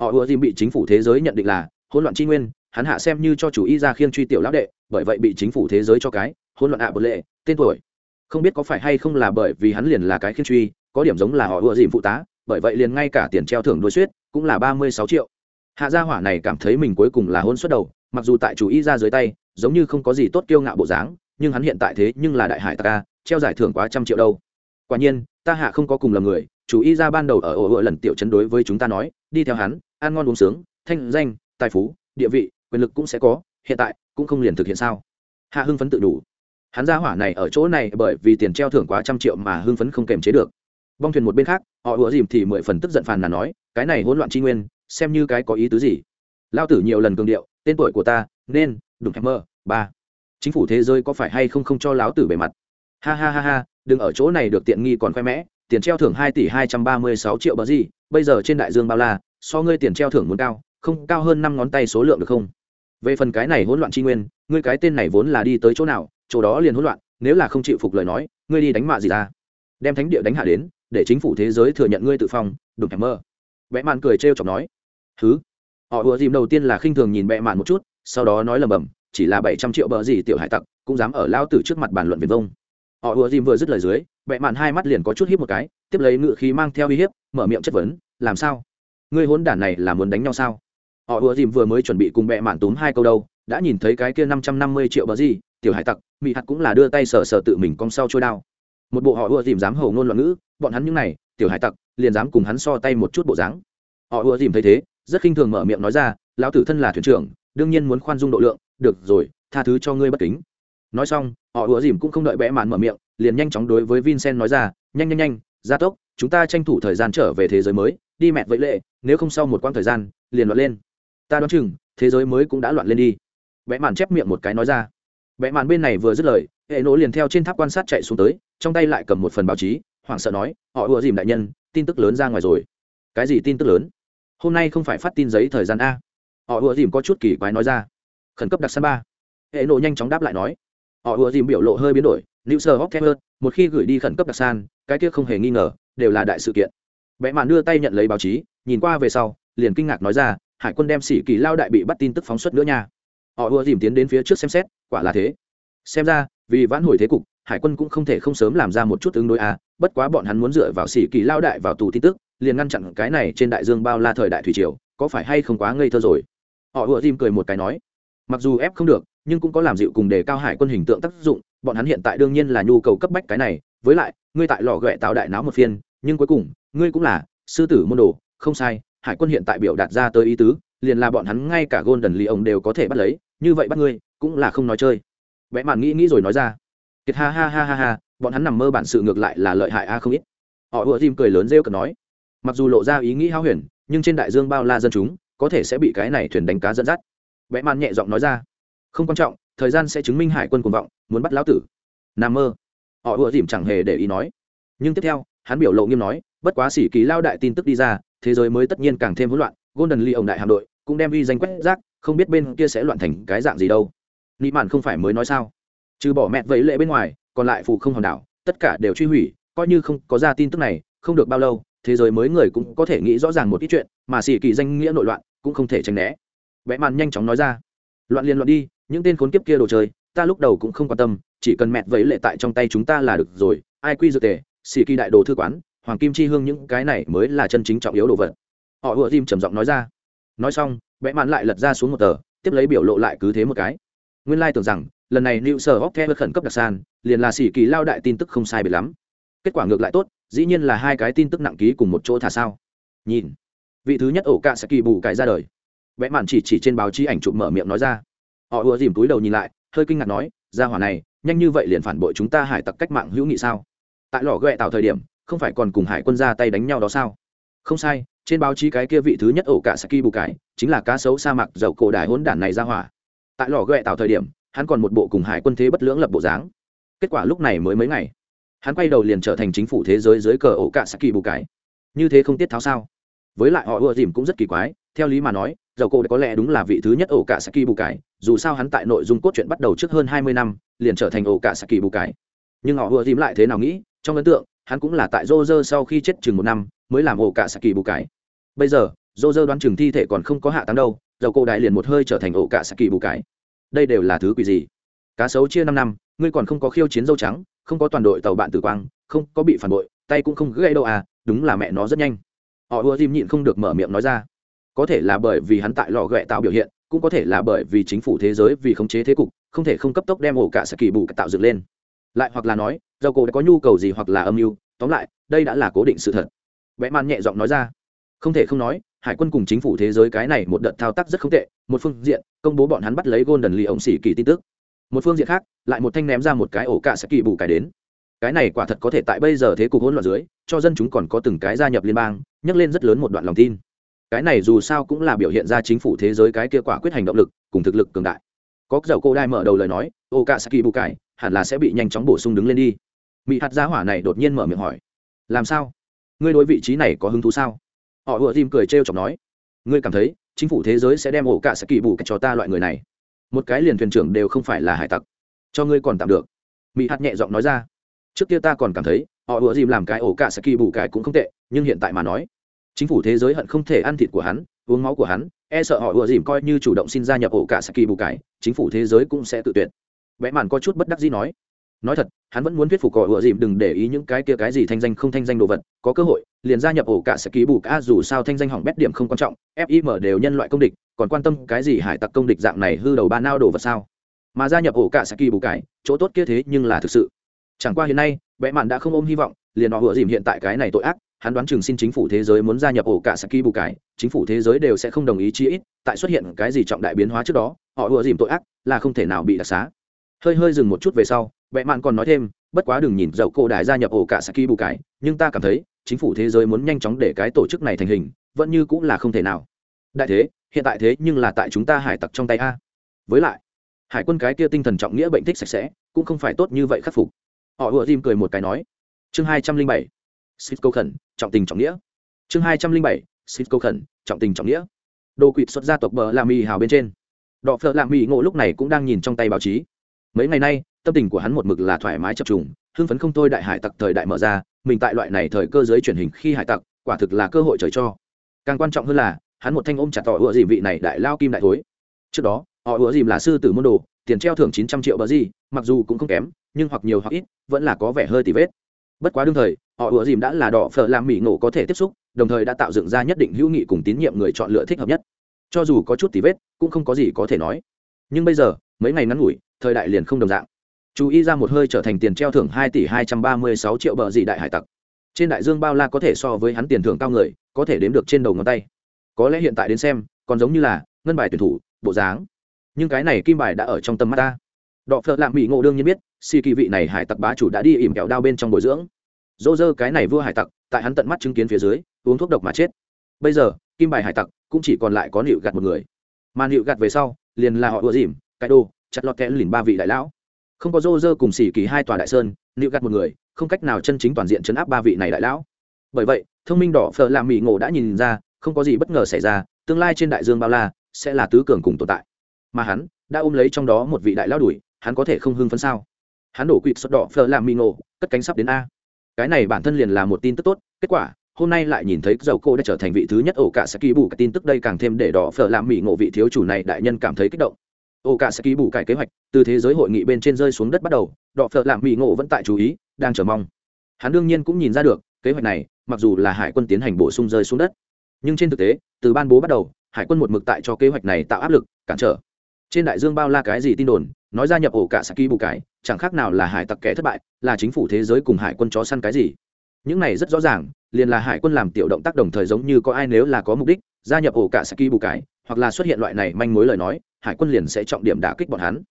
S1: Họ ùa dìm bị chính phủ thế giới nhận định là hỗn loạn tri nguyên, hắn hạ xem như cho chủ y ra khiêng truy tiểu lão đệ, bởi vậy bị chính phủ thế giới cho cái hỗn loạn ạ bột lệ, tên tuổi. Không biết có phải hay không là bởi vì hắn liền là cái khiên truy, có điểm giống là họ ưa dìm phụ tá, bởi vậy liền ngay cả tiền treo thưởng đuôi suýt cũng là ba mươi sáu triệu. Hạ gia hỏa này cảm thấy mình cuối cùng là hôn suất đầu, mặc dù tại chủ y ra dưới tay, giống như không có gì tốt kiêu ngạo bộ dáng, nhưng hắn hiện tại thế nhưng là đại hải ta ca treo giải thưởng quá trăm triệu đâu. Quả nhiên, ta hạ không có cùng lầm người, chủ y ra ban đầu ở ổ ựa lần tiểu chấn đối với chúng ta nói, đi theo hắn, ăn ngon uống sướng, thanh danh, tài phú, địa vị, quyền lực cũng sẽ có, hiện tại cũng không liền thực hiện sao. Hạ hưng phấn tự đủ hắn ra hỏa này ở chỗ này bởi vì tiền treo thưởng quá trăm triệu mà hưng phấn không kềm chế được. Bong thuyền một bên khác, họ ủa dìm thì mười phần tức giận phàn là nói, cái này hỗn loạn tri nguyên, xem như cái có ý tứ gì? Lao tử nhiều lần cường điệu, tên tuổi của ta, nên, đừng em mơ, ba. Chính phủ thế giới có phải hay không không cho láo tử bề mặt? Ha ha ha ha, đừng ở chỗ này được tiện nghi còn khoe mẽ, tiền treo thưởng hai tỷ hai trăm ba mươi sáu triệu bờ gì, bây giờ trên đại dương bao la, so ngươi tiền treo thưởng muốn cao, không, cao hơn năm ngón tay số lượng được không? Về phần cái này hỗn loạn tri nguyên, ngươi cái tên này vốn là đi tới chỗ nào chỗ đó liền hỗn loạn, nếu là không chịu phục lời nói, ngươi đi đánh mạ gì ra? Đem thánh địa đánh hạ đến, để chính phủ thế giới thừa nhận ngươi tự phong đụng em mơ. Vẽ mạn cười trêu chọc nói. Thứ họ ùa dìm đầu tiên là khinh thường nhìn vẽ mạn một chút, sau đó nói lầm bầm, chỉ là bảy trăm triệu bờ gì tiểu hải tặc, cũng dám ở lao tử trước mặt bàn luận viền vông. Họ ùa dìm vừa dứt lời dưới vẽ mạn hai mắt liền có chút hiếp một cái, tiếp lấy ngự khí mang theo uy hiếp, mở miệng chất vấn, làm sao? Ngươi hốn đản này là muốn đánh nhau sao? Họ ùa dìm vừa mới chuẩn bị cùng vẽ mạn túm hai câu đâu, đã nhìn thấy cái kia năm trăm năm mươi triệu bờ gì tiểu hải tặc mỹ hạt cũng là đưa tay sờ sờ tự mình cong sau trôi đao. Một bộ họ ưa dìm dám hầu ngôn loạn ngữ, bọn hắn những này, tiểu hải tặc, liền dám cùng hắn so tay một chút bộ dáng. Họ ưa dìm thấy thế, rất khinh thường mở miệng nói ra, lão tử thân là thuyền trưởng, đương nhiên muốn khoan dung độ lượng, được rồi, tha thứ cho ngươi bất kính. Nói xong, họ ưa dìm cũng không đợi bẽ màn mở miệng, liền nhanh chóng đối với vincent nói ra, nhanh nhanh nhanh, gia tốc, chúng ta tranh thủ thời gian trở về thế giới mới, đi mẹ vậy lệ, nếu không sau một quãng thời gian, liền loạn lên. Ta đoán chừng, thế giới mới cũng đã loạn lên đi. Bẽ màn chép miệng một cái nói ra bẽ màn bên này vừa dứt lời, hệ nổ liền theo trên tháp quan sát chạy xuống tới, trong tay lại cầm một phần báo chí, hoảng sợ nói, họ ùa dìm đại nhân, tin tức lớn ra ngoài rồi. Cái gì tin tức lớn? Hôm nay không phải phát tin giấy thời gian a. Họ ùa dìm có chút kỳ quái nói ra. Khẩn cấp đặc săn ba. Hệ nộ nhanh chóng đáp lại nói. Họ ùa dìm biểu lộ hơi biến đổi nữ sơ hóc thép hơn một khi gửi đi khẩn cấp đặc san cái kia không hề nghi ngờ, đều là đại sự kiện. Vẽ mạn đưa tay nhận lấy báo chí, nhìn qua về sau, liền kinh ngạc nói ra, hải quân đem sĩ kỳ lao đại bị bắt tin tức phóng xuất nữa nha họ ùa dìm tiến đến phía trước xem xét, quả là thế. Xem ra, vì vãn hồi thế cục, hải quân cũng không thể không sớm làm ra một chút ứng đối a bất quá bọn hắn muốn dựa vào sĩ kỳ lao đại vào tù tin tức, liền ngăn chặn cái này trên đại dương bao la thời đại thủy triều, có phải hay không quá ngây thơ rồi? Họ ùa dìm cười một cái nói, mặc dù ép không được, nhưng cũng có làm dịu cùng đề cao hải quân hình tượng tác dụng, bọn hắn hiện tại đương nhiên là nhu cầu cấp bách cái này, với lại, ngươi tại lò ghẹ tạo đại náo một phiên, nhưng cuối cùng, ngươi cũng là sư tử môn đồ, không sai, hải quân hiện tại biểu đạt ra tới ý tứ liền là bọn hắn ngay cả golden Lion ông đều có thể bắt lấy, như vậy bắt ngươi, cũng là không nói chơi. Bẽ mạn nghĩ nghĩ rồi nói ra. Kiệt ha ha ha ha ha, bọn hắn nằm mơ bản sự ngược lại là lợi hại a không ít. Họ vừa Jim cười lớn rêu cợt nói. Mặc dù lộ ra ý nghĩ hao huyền, nhưng trên đại dương bao la dân chúng, có thể sẽ bị cái này thuyền đánh cá dẫn dắt. Bẽ mạn nhẹ giọng nói ra. Không quan trọng, thời gian sẽ chứng minh hải quân cuồng vọng, muốn bắt lão tử. Nằm mơ. Họ vừa Jim chẳng hề để ý nói. Nhưng tiếp theo, hắn biểu lộ nghiêm nói, bất quá sĩ kỳ lao đại tin tức đi ra, thế giới mới tất nhiên càng thêm hỗn loạn, golden Lion ông đại hạm đội cũng đem uy danh quét rác, không biết bên kia sẽ loạn thành cái dạng gì đâu. Nị mạn không phải mới nói sao? Trừ bỏ mẹ vẫy lệ bên ngoài, còn lại phụ không hòn đảo, tất cả đều truy hủy, coi như không có ra tin tức này, không được bao lâu, thế giới mới người cũng có thể nghĩ rõ ràng một ít chuyện, mà xì kỳ danh nghĩa nội loạn cũng không thể tránh né. Vẽ màn nhanh chóng nói ra. Loạn liền loạn đi, những tên khốn kiếp kia đồ chơi, ta lúc đầu cũng không quan tâm, chỉ cần mẹ vẫy lệ tại trong tay chúng ta là được rồi, ai quy dự tề xì kỳ đại đồ thư quán, hoàng kim chi hương những cái này mới là chân chính trọng yếu đồ vật. Họ ùa tim trầm giọng nói ra nói xong vẽ mạn lại lật ra xuống một tờ, tiếp lấy biểu lộ lại cứ thế một cái. Nguyên lai tưởng rằng, lần này new sở hóc theo khẩn cấp đặc san liền là xỉ kỳ lao đại tin tức không sai biệt lắm. Kết quả ngược lại tốt, dĩ nhiên là hai cái tin tức nặng ký cùng một chỗ thả sao. Nhìn, vị thứ nhất ổ cạ sẽ kỳ bù cải ra đời. Vẽ mạn chỉ chỉ trên báo chí ảnh chụp mở miệng nói ra. Họ ùa dìm túi đầu nhìn lại, hơi kinh ngạc nói ra hỏa này, nhanh như vậy liền phản bội chúng ta hải tặc cách mạng hữu nghị sao? Tại lò ghẹ tạo thời điểm, không phải còn cùng hải quân ra tay đánh nhau đó sao? Không sai, trên báo chí cái kia vị thứ nhất ổ cả saki bù cải chính là cá sấu sa mạc dậu cổ đài hỗn đản này ra hỏa. Tại lò ghẹ tạo thời điểm, hắn còn một bộ cùng hải quân thế bất lưỡng lập bộ dáng. Kết quả lúc này mới mấy ngày, hắn quay đầu liền trở thành chính phủ thế giới dưới cờ ổ cả saki bù cải như thế không tiết tháo sao? Với lại họ ưa dìm cũng rất kỳ quái, theo lý mà nói, dầu cổ có lẽ đúng là vị thứ nhất ổ cả saki bù cải dù sao hắn tại nội dung cốt truyện bắt đầu trước hơn hai mươi năm, liền trở thành ổ cả saki bù cải nhưng họ ưa dìm lại thế nào nghĩ, trong ấn tượng hắn cũng là tại rô sau khi chết chừng một năm, mới làm ổ cả saki bù cải bây giờ rô đoán chừng thi thể còn không có hạ táng đâu, dầu cô đại liền một hơi trở thành ổ cả saki bù cải đây đều là thứ quỷ gì? Cá sấu chia năm năm, ngươi còn không có khiêu chiến dâu trắng, không có toàn đội tàu bạn tử quang, không có bị phản bội, tay cũng không gãy đâu à đúng là mẹ nó rất nhanh. Họ ưa dìm nhịn không được mở miệng nói ra. Có thể là bởi vì hắn tại lò gẹ tạo biểu hiện, cũng có thể là bởi vì chính phủ thế giới vì khống chế thế cục, không thể không cấp tốc đem ổ cả Saki bù bù tạo dựng lên lại hoặc là nói, dầu cổ đã có nhu cầu gì hoặc là âm mưu, tóm lại, đây đã là cố định sự thật. Vẽ man nhẹ giọng nói ra. Không thể không nói, hải quân cùng chính phủ thế giới cái này một đợt thao tác rất không tệ, một phương diện, công bố bọn hắn bắt lấy golden lee ổng xỉ kỳ tin tức. Một phương diện khác, lại một thanh ném ra một cái ổ cả sẽ kỳ bù cải đến. Cái này quả thật có thể tại bây giờ thế cục hỗn loạn dưới, cho dân chúng còn có từng cái gia nhập liên bang, nhắc lên rất lớn một đoạn lòng tin. Cái này dù sao cũng là biểu hiện ra chính phủ thế giới cái kia quả quyết hành động lực, cùng thực lực cường đại. Có dầu cô đai mở đầu lời nói ô cả saki bù cải hẳn là sẽ bị nhanh chóng bổ sung đứng lên đi. Mỹ hạt gia hỏa này đột nhiên mở miệng hỏi, làm sao? Ngươi đối vị trí này có hứng thú sao? Họ ùa dìm cười trêu chọc nói, ngươi cảm thấy chính phủ thế giới sẽ đem ổ cả kỳ bù cải cho ta loại người này? Một cái liền thuyền trưởng đều không phải là hải tặc. Cho ngươi còn tạm được. Mỹ hạt nhẹ giọng nói ra, trước kia ta còn cảm thấy, họ ùa dìm làm cái ổ cả kỳ bù cải cũng không tệ, nhưng hiện tại mà nói, chính phủ thế giới hận không thể ăn thịt của hắn, uống máu của hắn e sợ họ ùa dìm coi như chủ động xin gia nhập ổ cả kỳ bù cải chính phủ thế giới cũng sẽ tự tuyệt vẽ mạn có chút bất đắc dĩ nói nói thật, hắn vẫn muốn thuyết phục cỏ ựa dìm đừng để ý những cái kia cái gì thanh danh không thanh danh đồ vật, có cơ hội, liền gia nhập ổ cả saki bù cả, dù sao thanh danh hỏng bét điểm không quan trọng fim đều nhân loại công địch, còn quan tâm cái gì hải tặc công địch dạng này hư đầu ba nao đồ vật sao? Mà gia nhập ổ cả kỳ bù cải chỗ tốt kia thế nhưng là thực sự. Chẳng qua hiện nay vẽ mạn đã không ôm hy vọng, liền họ ựa dìm hiện tại cái này tội ác, hắn đoán chừng xin chính phủ thế giới muốn gia nhập ổ cả saki bù cải chính phủ thế giới đều sẽ không đồng ý chi ít, tại xuất hiện cái gì trọng đại biến hóa trước đó, họ ùa dìm tội ác là không thể nào bị đặc xá hơi hơi dừng một chút về sau vẽ mạn còn nói thêm, bất quá đừng nhìn dậu cổ đại gia nhập ổ cả saki bù cải, nhưng ta cảm thấy, chính phủ thế giới muốn nhanh chóng để cái tổ chức này thành hình, vẫn như cũng là không thể nào. Đại thế, hiện tại thế nhưng là tại chúng ta hải tặc trong tay a. Với lại, hải quân cái kia tinh thần trọng nghĩa bệnh thích sạch sẽ, cũng không phải tốt như vậy khắc phục. Họ ùa tim cười một cái nói. Chương hai trăm linh bảy xích câu khẩn, trọng tình trọng nghĩa. Chương hai trăm linh bảy xích câu khẩn, trọng tình trọng nghĩa. Đồ quỵt xuất gia tộc bờ làm mì hào bên trên. Đọ phợ làm mì ngộ lúc này cũng đang nhìn trong tay báo chí mấy ngày nay, tâm tình của hắn một mực là thoải mái chập trùng, hưng phấn không thôi đại hải tặc thời đại mở ra, mình tại loại này thời cơ giới truyền hình khi hải tặc, quả thực là cơ hội trời cho. Càng quan trọng hơn là, hắn một thanh ôm chặt tỏ ựa dìm vị này đại lao kim đại thối. Trước đó họ ựa dìm là sư tử môn đồ, tiền treo thưởng chín trăm triệu bờ gì, mặc dù cũng không kém, nhưng hoặc nhiều hoặc ít, vẫn là có vẻ hơi tì vết. Bất quá đương thời họ ựa dìm đã là đỏ phở làm mỹ ngộ có thể tiếp xúc, đồng thời đã tạo dựng ra nhất định hữu nghị cùng tín nhiệm người chọn lựa thích hợp nhất. Cho dù có chút tì vết, cũng không có gì có thể nói. Nhưng bây giờ mấy ngày ngắn ngủi, thời đại liền không đồng dạng. Chú ý ra một hơi trở thành tiền treo thưởng hai tỷ hai trăm ba mươi sáu triệu bờ dị đại hải tặc. Trên đại dương bao la có thể so với hắn tiền thưởng cao người, có thể đếm được trên đầu ngón tay. Có lẽ hiện tại đến xem, còn giống như là ngân bài tuyển thủ, bộ dáng. Nhưng cái này kim bài đã ở trong tâm mắt ta. Đọ phợ lạm mỹ ngộ đương nhiên biết si kỳ vị này hải tặc bá chủ đã đi ỉm kẹo đao bên trong bồi dưỡng. Dô dơ cái này vua hải tặc, tại hắn tận mắt chứng kiến phía dưới, uống thuốc độc mà chết. Bây giờ, kim bài hải tặc cũng chỉ còn lại có nịu gạt một người. Mà nịu gạt về sau, liền là họ ùa dìm cái đô chặt lọt kẽ lìn ba vị đại lão. Không có rô rơ cùng xỉ kỳ hai tòa đại sơn nịu gạt một người không cách nào chân chính toàn diện chấn áp ba vị này đại lão. Bởi vậy thông minh đỏ phở làm mỹ ngộ đã nhìn ra không có gì bất ngờ xảy ra tương lai trên đại dương bao la sẽ là tứ cường cùng tồn tại. Mà hắn đã ôm lấy trong đó một vị đại lão đuổi hắn có thể không hưng phấn sao? Hắn đổ quỵt xuất đỏ phở làm mỹ ngộ cất cánh sắp đến a. Cái này bản thân liền là một tin tức tốt kết quả hôm nay lại nhìn thấy dầu cô đã trở thành vị thứ nhất ổ cả sẽ kỳ, bù. Cái tin tức đây càng thêm để đỏ phở làm mỹ ngộ vị thiếu chủ này đại nhân cảm thấy kích động ô cả sẽ ký bù cải kế hoạch, từ thế giới hội nghị bên trên rơi xuống đất bắt đầu, đọ phợ làm mỹ ngộ vẫn tại chú ý, đang chờ mong. Hắn đương nhiên cũng nhìn ra được, kế hoạch này, mặc dù là hải quân tiến hành bổ sung rơi xuống đất, nhưng trên thực tế, từ ban bố bắt đầu, hải quân một mực tại cho kế hoạch này tạo áp lực, cản trở. Trên đại dương bao la cái gì tin đồn, nói gia nhập ổ cả saki bù cái chẳng khác nào là hải tặc kẻ thất bại, là chính phủ thế giới cùng hải quân chó săn cái gì. Những này rất rõ ràng, liền là hải quân làm tiểu động tác đồng thời giống như có ai nếu là có mục đích, gia nhập ổ cả saki bù cái hoặc là xuất hiện loại này manh mối lời nói hải quân liền sẽ trọng điểm đả kích bọn hắn.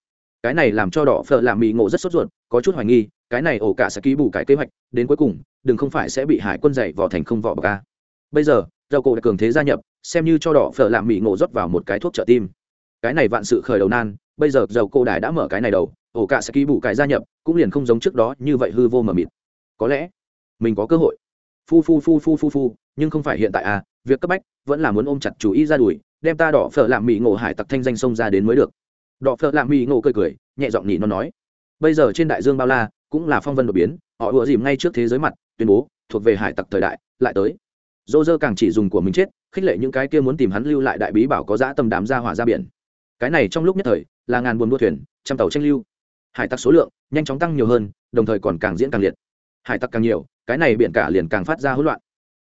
S1: Cái này làm cho đỏ phở làm mì ngộ rất sốt ruột, có chút hoài nghi, cái này ổ cả sẽ ký bù cái kế hoạch, đến cuối cùng, đừng không phải sẽ bị hải quân dạy vò thành không vỏ bờ ca bây giờ, dầu cổ đã cường thế gia nhập, xem như cho đỏ phở làm mì ngộ rót vào một cái thuốc trợ tim. Cái này vạn sự khởi đầu nan, bây giờ dầu cổ đài đã mở cái này đầu, ổ cả sẽ ký bù cái gia nhập, cũng liền không giống trước đó như vậy hư vô mờ mịt. Có lẽ, mình có cơ hội. Phu phu phu phu phu phu, nhưng không phải hiện tại à việc cấp bách vẫn là muốn ôm chặt chú ý ra đuổi đem ta đỏ phở làm mì ngộ hải tặc thanh danh sông ra đến mới được. Đỏ phở làm mì ngộ cười cười, nhẹ giọng nhị nó nói. Bây giờ trên đại dương bao la, cũng là phong vân đột biến, họ ùa dìm ngay trước thế giới mặt, tuyên bố, thuộc về hải tặc thời đại, lại tới. Dô dơ càng chỉ dùng của mình chết, khích lệ những cái kia muốn tìm hắn lưu lại đại bí bảo có dã tâm đám ra hỏa ra biển. Cái này trong lúc nhất thời, là ngàn buồn đua thuyền, trăm tàu tranh lưu. Hải tặc số lượng nhanh chóng tăng nhiều hơn, đồng thời còn càng diễn càng liệt. Hải tặc càng nhiều, cái này biển cả liền càng phát ra hỗn loạn.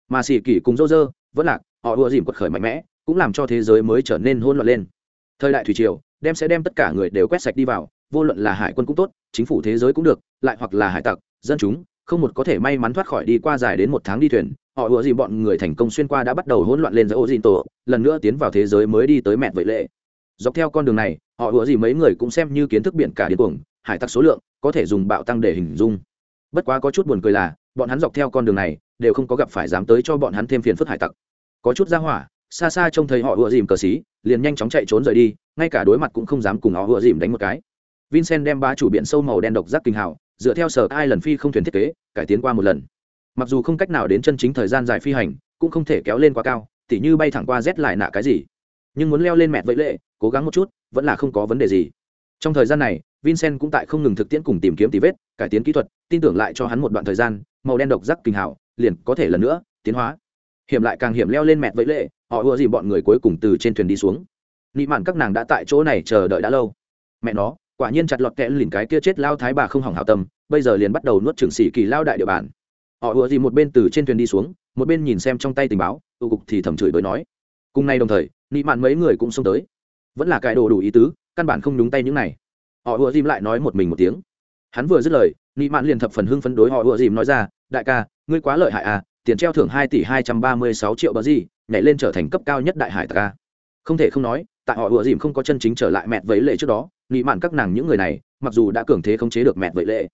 S1: Mà xì kỷ cùng dô dơ vẫn lạc, họ ùa dìm quật khởi mạnh mẽ cũng làm cho thế giới mới trở nên hỗn loạn lên. Thời đại thủy triều, đem sẽ đem tất cả người đều quét sạch đi vào, vô luận là hải quân cũng tốt, chính phủ thế giới cũng được, lại hoặc là hải tặc, dân chúng, không một có thể may mắn thoát khỏi đi qua dài đến một tháng đi thuyền, họ ùa gì bọn người thành công xuyên qua đã bắt đầu hỗn loạn lên giữa ô dìn tổ, lần nữa tiến vào thế giới mới đi tới mẹ vậy lệ. Dọc theo con đường này, họ ùa gì mấy người cũng xem như kiến thức biển cả điên cuồng, hải tặc số lượng có thể dùng bạo tăng để hình dung. Bất quá có chút buồn cười là, bọn hắn dọc theo con đường này, đều không có gặp phải dám tới cho bọn hắn thêm phiền phức hải tặc. Có chút ra hỏa xa xa trông thấy họ ùa dìm cờ xí, liền nhanh chóng chạy trốn rời đi, ngay cả đối mặt cũng không dám cùng họ ùa dìm đánh một cái. Vincent đem ba chủ biển sâu màu đen độc giác kinh hào, dựa theo sở ai lần phi không thuyền thiết kế, cải tiến qua một lần. Mặc dù không cách nào đến chân chính thời gian dài phi hành, cũng không thể kéo lên quá cao, tỉ như bay thẳng qua rét lại nạ cái gì. Nhưng muốn leo lên mẹ vẫy lệ, cố gắng một chút, vẫn là không có vấn đề gì. Trong thời gian này, vincent cũng tại không ngừng thực tiễn cùng tìm kiếm tí vết, cải tiến kỹ thuật, tin tưởng lại cho hắn một đoạn thời gian, màu đen độc giác kinh hào, liền có thể lần nữa tiến hóa. Hiểm lại càng hiểm leo lên mẹ vẫy lệ họ ùa gì bọn người cuối cùng từ trên thuyền đi xuống. Nị mạn các nàng đã tại chỗ này chờ đợi đã lâu. Mẹ nó, quả nhiên chặt lọt kẽ lìn cái kia chết lao thái bà không hỏng hảo tâm, bây giờ liền bắt đầu nuốt trưởng sĩ kỳ lao đại địa bàn. Họ ùa gì một bên từ trên thuyền đi xuống, một bên nhìn xem trong tay tình báo, tụ cục thì thầm chửi bới nói. Cùng nay đồng thời, nị mạn mấy người cũng xông tới. Vẫn là cái đồ đủ ý tứ, căn bản không đúng tay những này. Họ ùa dìm lại nói một mình một tiếng. Hắn vừa dứt lời, nị mạn liền thập phần hưng phấn đối họ ùa dìm nói ra, đại ca, ngươi quá lợi hại à tiền treo thưởng hai tỷ hai trăm ba mươi sáu triệu bờ gì nhảy lên trở thành cấp cao nhất đại hải tặc a. Không thể không nói, tại họ ùa dìm không có chân chính trở lại mẹ vẫy lệ trước đó nị mạn các nàng những người này, mặc dù đã cường thế khống chế được mẹ vẫy lệ,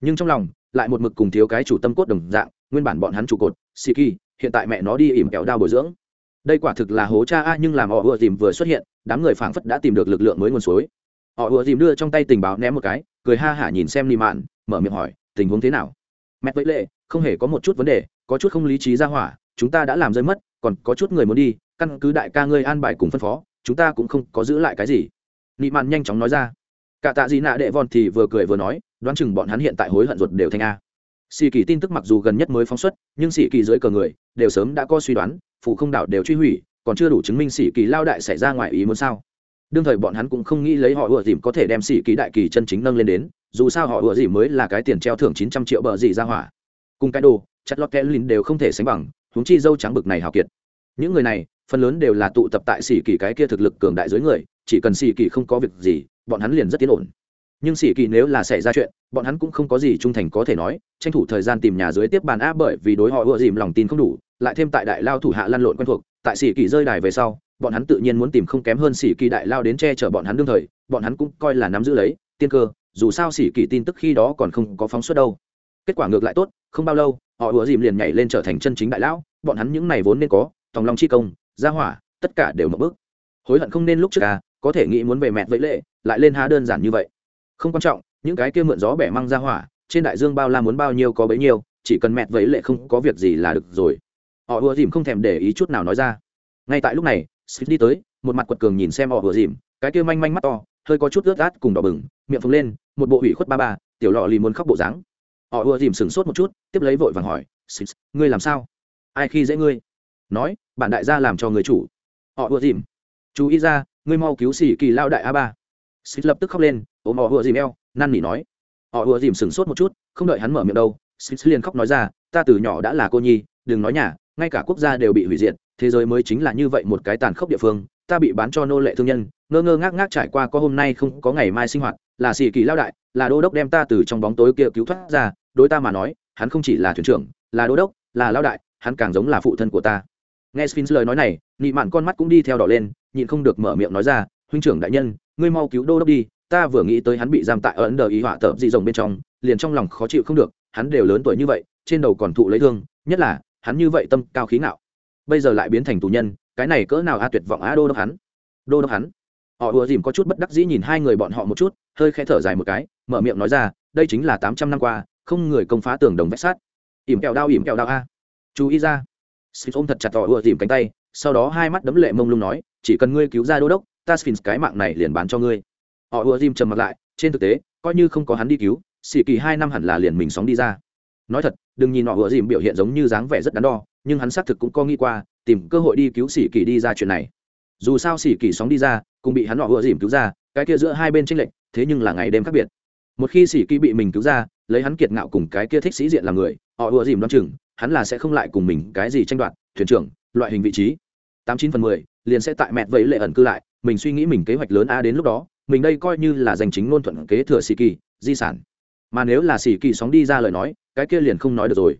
S1: nhưng trong lòng lại một mực cùng thiếu cái chủ tâm cốt đồng dạng, nguyên bản bọn hắn trụ cột xì kỳ hiện tại mẹ nó đi ỉm kẹo đao bồi dưỡng. Đây quả thực là hố cha a, nhưng làm họ ùa dìm vừa xuất hiện, đám người phảng phất đã tìm được lực lượng mới nguồn suối. Họ ùa dìm đưa trong tay tình báo ném một cái, cười ha hả nhìn xem nị mạn, mở miệng hỏi, tình huống thế nào? Mẹ vẫy lệ, không hề có một chút vấn đề, có chút không lý trí ra hỏa, chúng ta đã làm rơi mất còn có chút người muốn đi, căn cứ đại ca ngươi an bài cùng phân phó, chúng ta cũng không có giữ lại cái gì. Nị mạn nhanh chóng nói ra. Cả tạ gì nạ đệ von thì vừa cười vừa nói, đoán chừng bọn hắn hiện tại hối hận ruột đều thành a. Xì kỳ tin tức mặc dù gần nhất mới phóng xuất, nhưng xì kỳ dưới cờ người, đều sớm đã có suy đoán phụ không đảo đều truy hủy, còn chưa đủ chứng minh xì kỳ lao đại xảy ra ngoài ý muốn sao. Đương thời bọn hắn cũng không nghĩ lấy họ ủa dìm có thể đem xì kỳ đại kỳ chân chính nâng lên đến, dù sao họ ủa dìm mới là cái tiền treo thưởng chín trăm triệu bờ gì ra hỏa. Cùng cái đồ chặt lọt kẽ lìn đều không thể sánh bằng huống chi dâu trắng bực này hào kiệt. Những người này, phần lớn đều là tụ tập tại xỉ kỳ cái kia thực lực cường đại dưới người, chỉ cần xỉ kỳ không có việc gì, bọn hắn liền rất tiến ổn. Nhưng xỉ kỳ nếu là xảy ra chuyện, bọn hắn cũng không có gì trung thành có thể nói, tranh thủ thời gian tìm nhà dưới tiếp bàn á bởi vì đối họ ưa dìm lòng tin không đủ, lại thêm tại đại lao thủ hạ lăn lộn quen thuộc, tại xỉ kỳ rơi đài về sau, bọn hắn tự nhiên muốn tìm không kém hơn xỉ kỳ đại lao đến che chở bọn hắn đương thời, bọn hắn cũng coi là nắm giữ lấy, tiên cơ, dù sao xỉ kỳ tin tức khi đó còn không có phóng xuất đâu. Kết quả ngược lại tốt, không bao lâu họ ùa dìm liền nhảy lên trở thành chân chính đại lão, bọn hắn những này vốn nên có, tòng long chi công, gia hỏa, tất cả đều mở bước. Hối hận không nên lúc trước à có thể nghĩ muốn về mẹ vẫy lệ, lại lên há đơn giản như vậy. Không quan trọng, những cái kia mượn gió bẻ măng ra hỏa, trên đại dương bao la muốn bao nhiêu có bấy nhiêu, chỉ cần mẹ vẫy lệ không có việc gì là được rồi. Họ ùa dìm không thèm để ý chút nào nói ra. Ngay tại lúc này, Smith đi tới, một mặt quật cường nhìn xem họ ùa dìm, cái kia manh manh mắt to, hơi có chút ướt át cùng đỏ bừng, miệng phồng lên, một bộ ủy khuất ba ba, tiểu lọ lì muốn khóc bộ dáng họ ùa dìm sửng sốt một chút tiếp lấy vội vàng hỏi Smith, ngươi làm sao? Ai khi dễ ngươi? Nói bản đại gia làm cho người chủ. Họ ùa dìm chú ý ra ngươi mau cứu xỉ kỳ lao đại a ba. Smith lập tức khóc lên ôm họ ùa dìm eo năn nỉ nói. Họ ùa dìm sửng sốt một chút không đợi hắn mở miệng đâu Smith liền khóc nói ra ta từ nhỏ đã là cô nhi đừng nói nhà ngay cả quốc gia đều bị hủy diệt thế giới mới chính là như vậy một cái tàn khốc địa phương ta bị bán cho nô lệ thương nhân, ngơ ngơ ngác ngác trải qua có hôm nay không có ngày mai sinh hoạt, là xì kỳ lao đại, là đô đốc đem ta từ trong bóng tối kia cứu thoát ra, đối ta mà nói, hắn không chỉ là thuyền trưởng, là đô đốc, là lao đại, hắn càng giống là phụ thân của ta. Nghe sphinx lời nói này, nị mạn con mắt cũng đi theo đỏ lên, nhịn không được mở miệng nói ra, huynh trưởng đại nhân, ngươi mau cứu đô đốc đi, ta vừa nghĩ tới hắn bị giam tại ở ấn đờ ý họa tợp dị rồng bên trong, liền trong lòng khó chịu không được, hắn đều lớn tuổi như vậy, trên đầu còn thụ lấy thương, nhất là, hắn như vậy tâm cao khí ngạo. Bây giờ lại biến thành tù nhân cái này cỡ nào a, tuyệt vọng a, đô đốc hắn. Đô đốc hắn. Họ ùa dìm có chút bất đắc dĩ nhìn hai người bọn họ một chút, hơi khẽ thở dài một cái, mở miệng nói ra, đây chính là tám trăm năm qua, không người công phá tường đồng vách sát ỉm kẹo đao, ỉm kẹo đao a. Chú ý ra. Sphinx ôm thật chặt họ ùa dìm cánh tay, sau đó hai mắt đấm lệ mông lung nói, chỉ cần ngươi cứu ra đô đốc, ta sphinx cái mạng này liền bán cho ngươi. Họ ùa dìm trầm mặt lại, trên thực tế, coi như không có hắn đi cứu, xì kỳ hai năm hẳn là liền mình sóng đi ra. Nói thật, đừng nhìn họ ùa dìm biểu hiện giống như dáng vẻ rất đắn đo, nhưng hắn xác thực cũng có nghĩ qua tìm cơ hội đi cứu sĩ kỳ đi ra chuyện này. Dù sao sĩ kỳ sóng đi ra cũng bị hắn họ vừa dìm cứu ra, cái kia giữa hai bên tranh lệch, thế nhưng là ngày đêm khác biệt. Một khi sĩ kỳ bị mình cứu ra, lấy hắn kiệt ngạo cùng cái kia thích sĩ diện làm người, họ vừa dìm đoán chừng, hắn là sẽ không lại cùng mình cái gì tranh đoạt, thuyền trưởng, loại hình vị trí. Tám chín phần mười, liền sẽ tại mẹt vẫy lệ ẩn cư lại, mình suy nghĩ mình kế hoạch lớn a đến lúc đó, mình đây coi như là danh chính ngôn thuận kế thừa sĩ kỳ di sản. Mà nếu là sĩ kỳ sóng đi ra lời nói, cái kia liền không nói được rồi.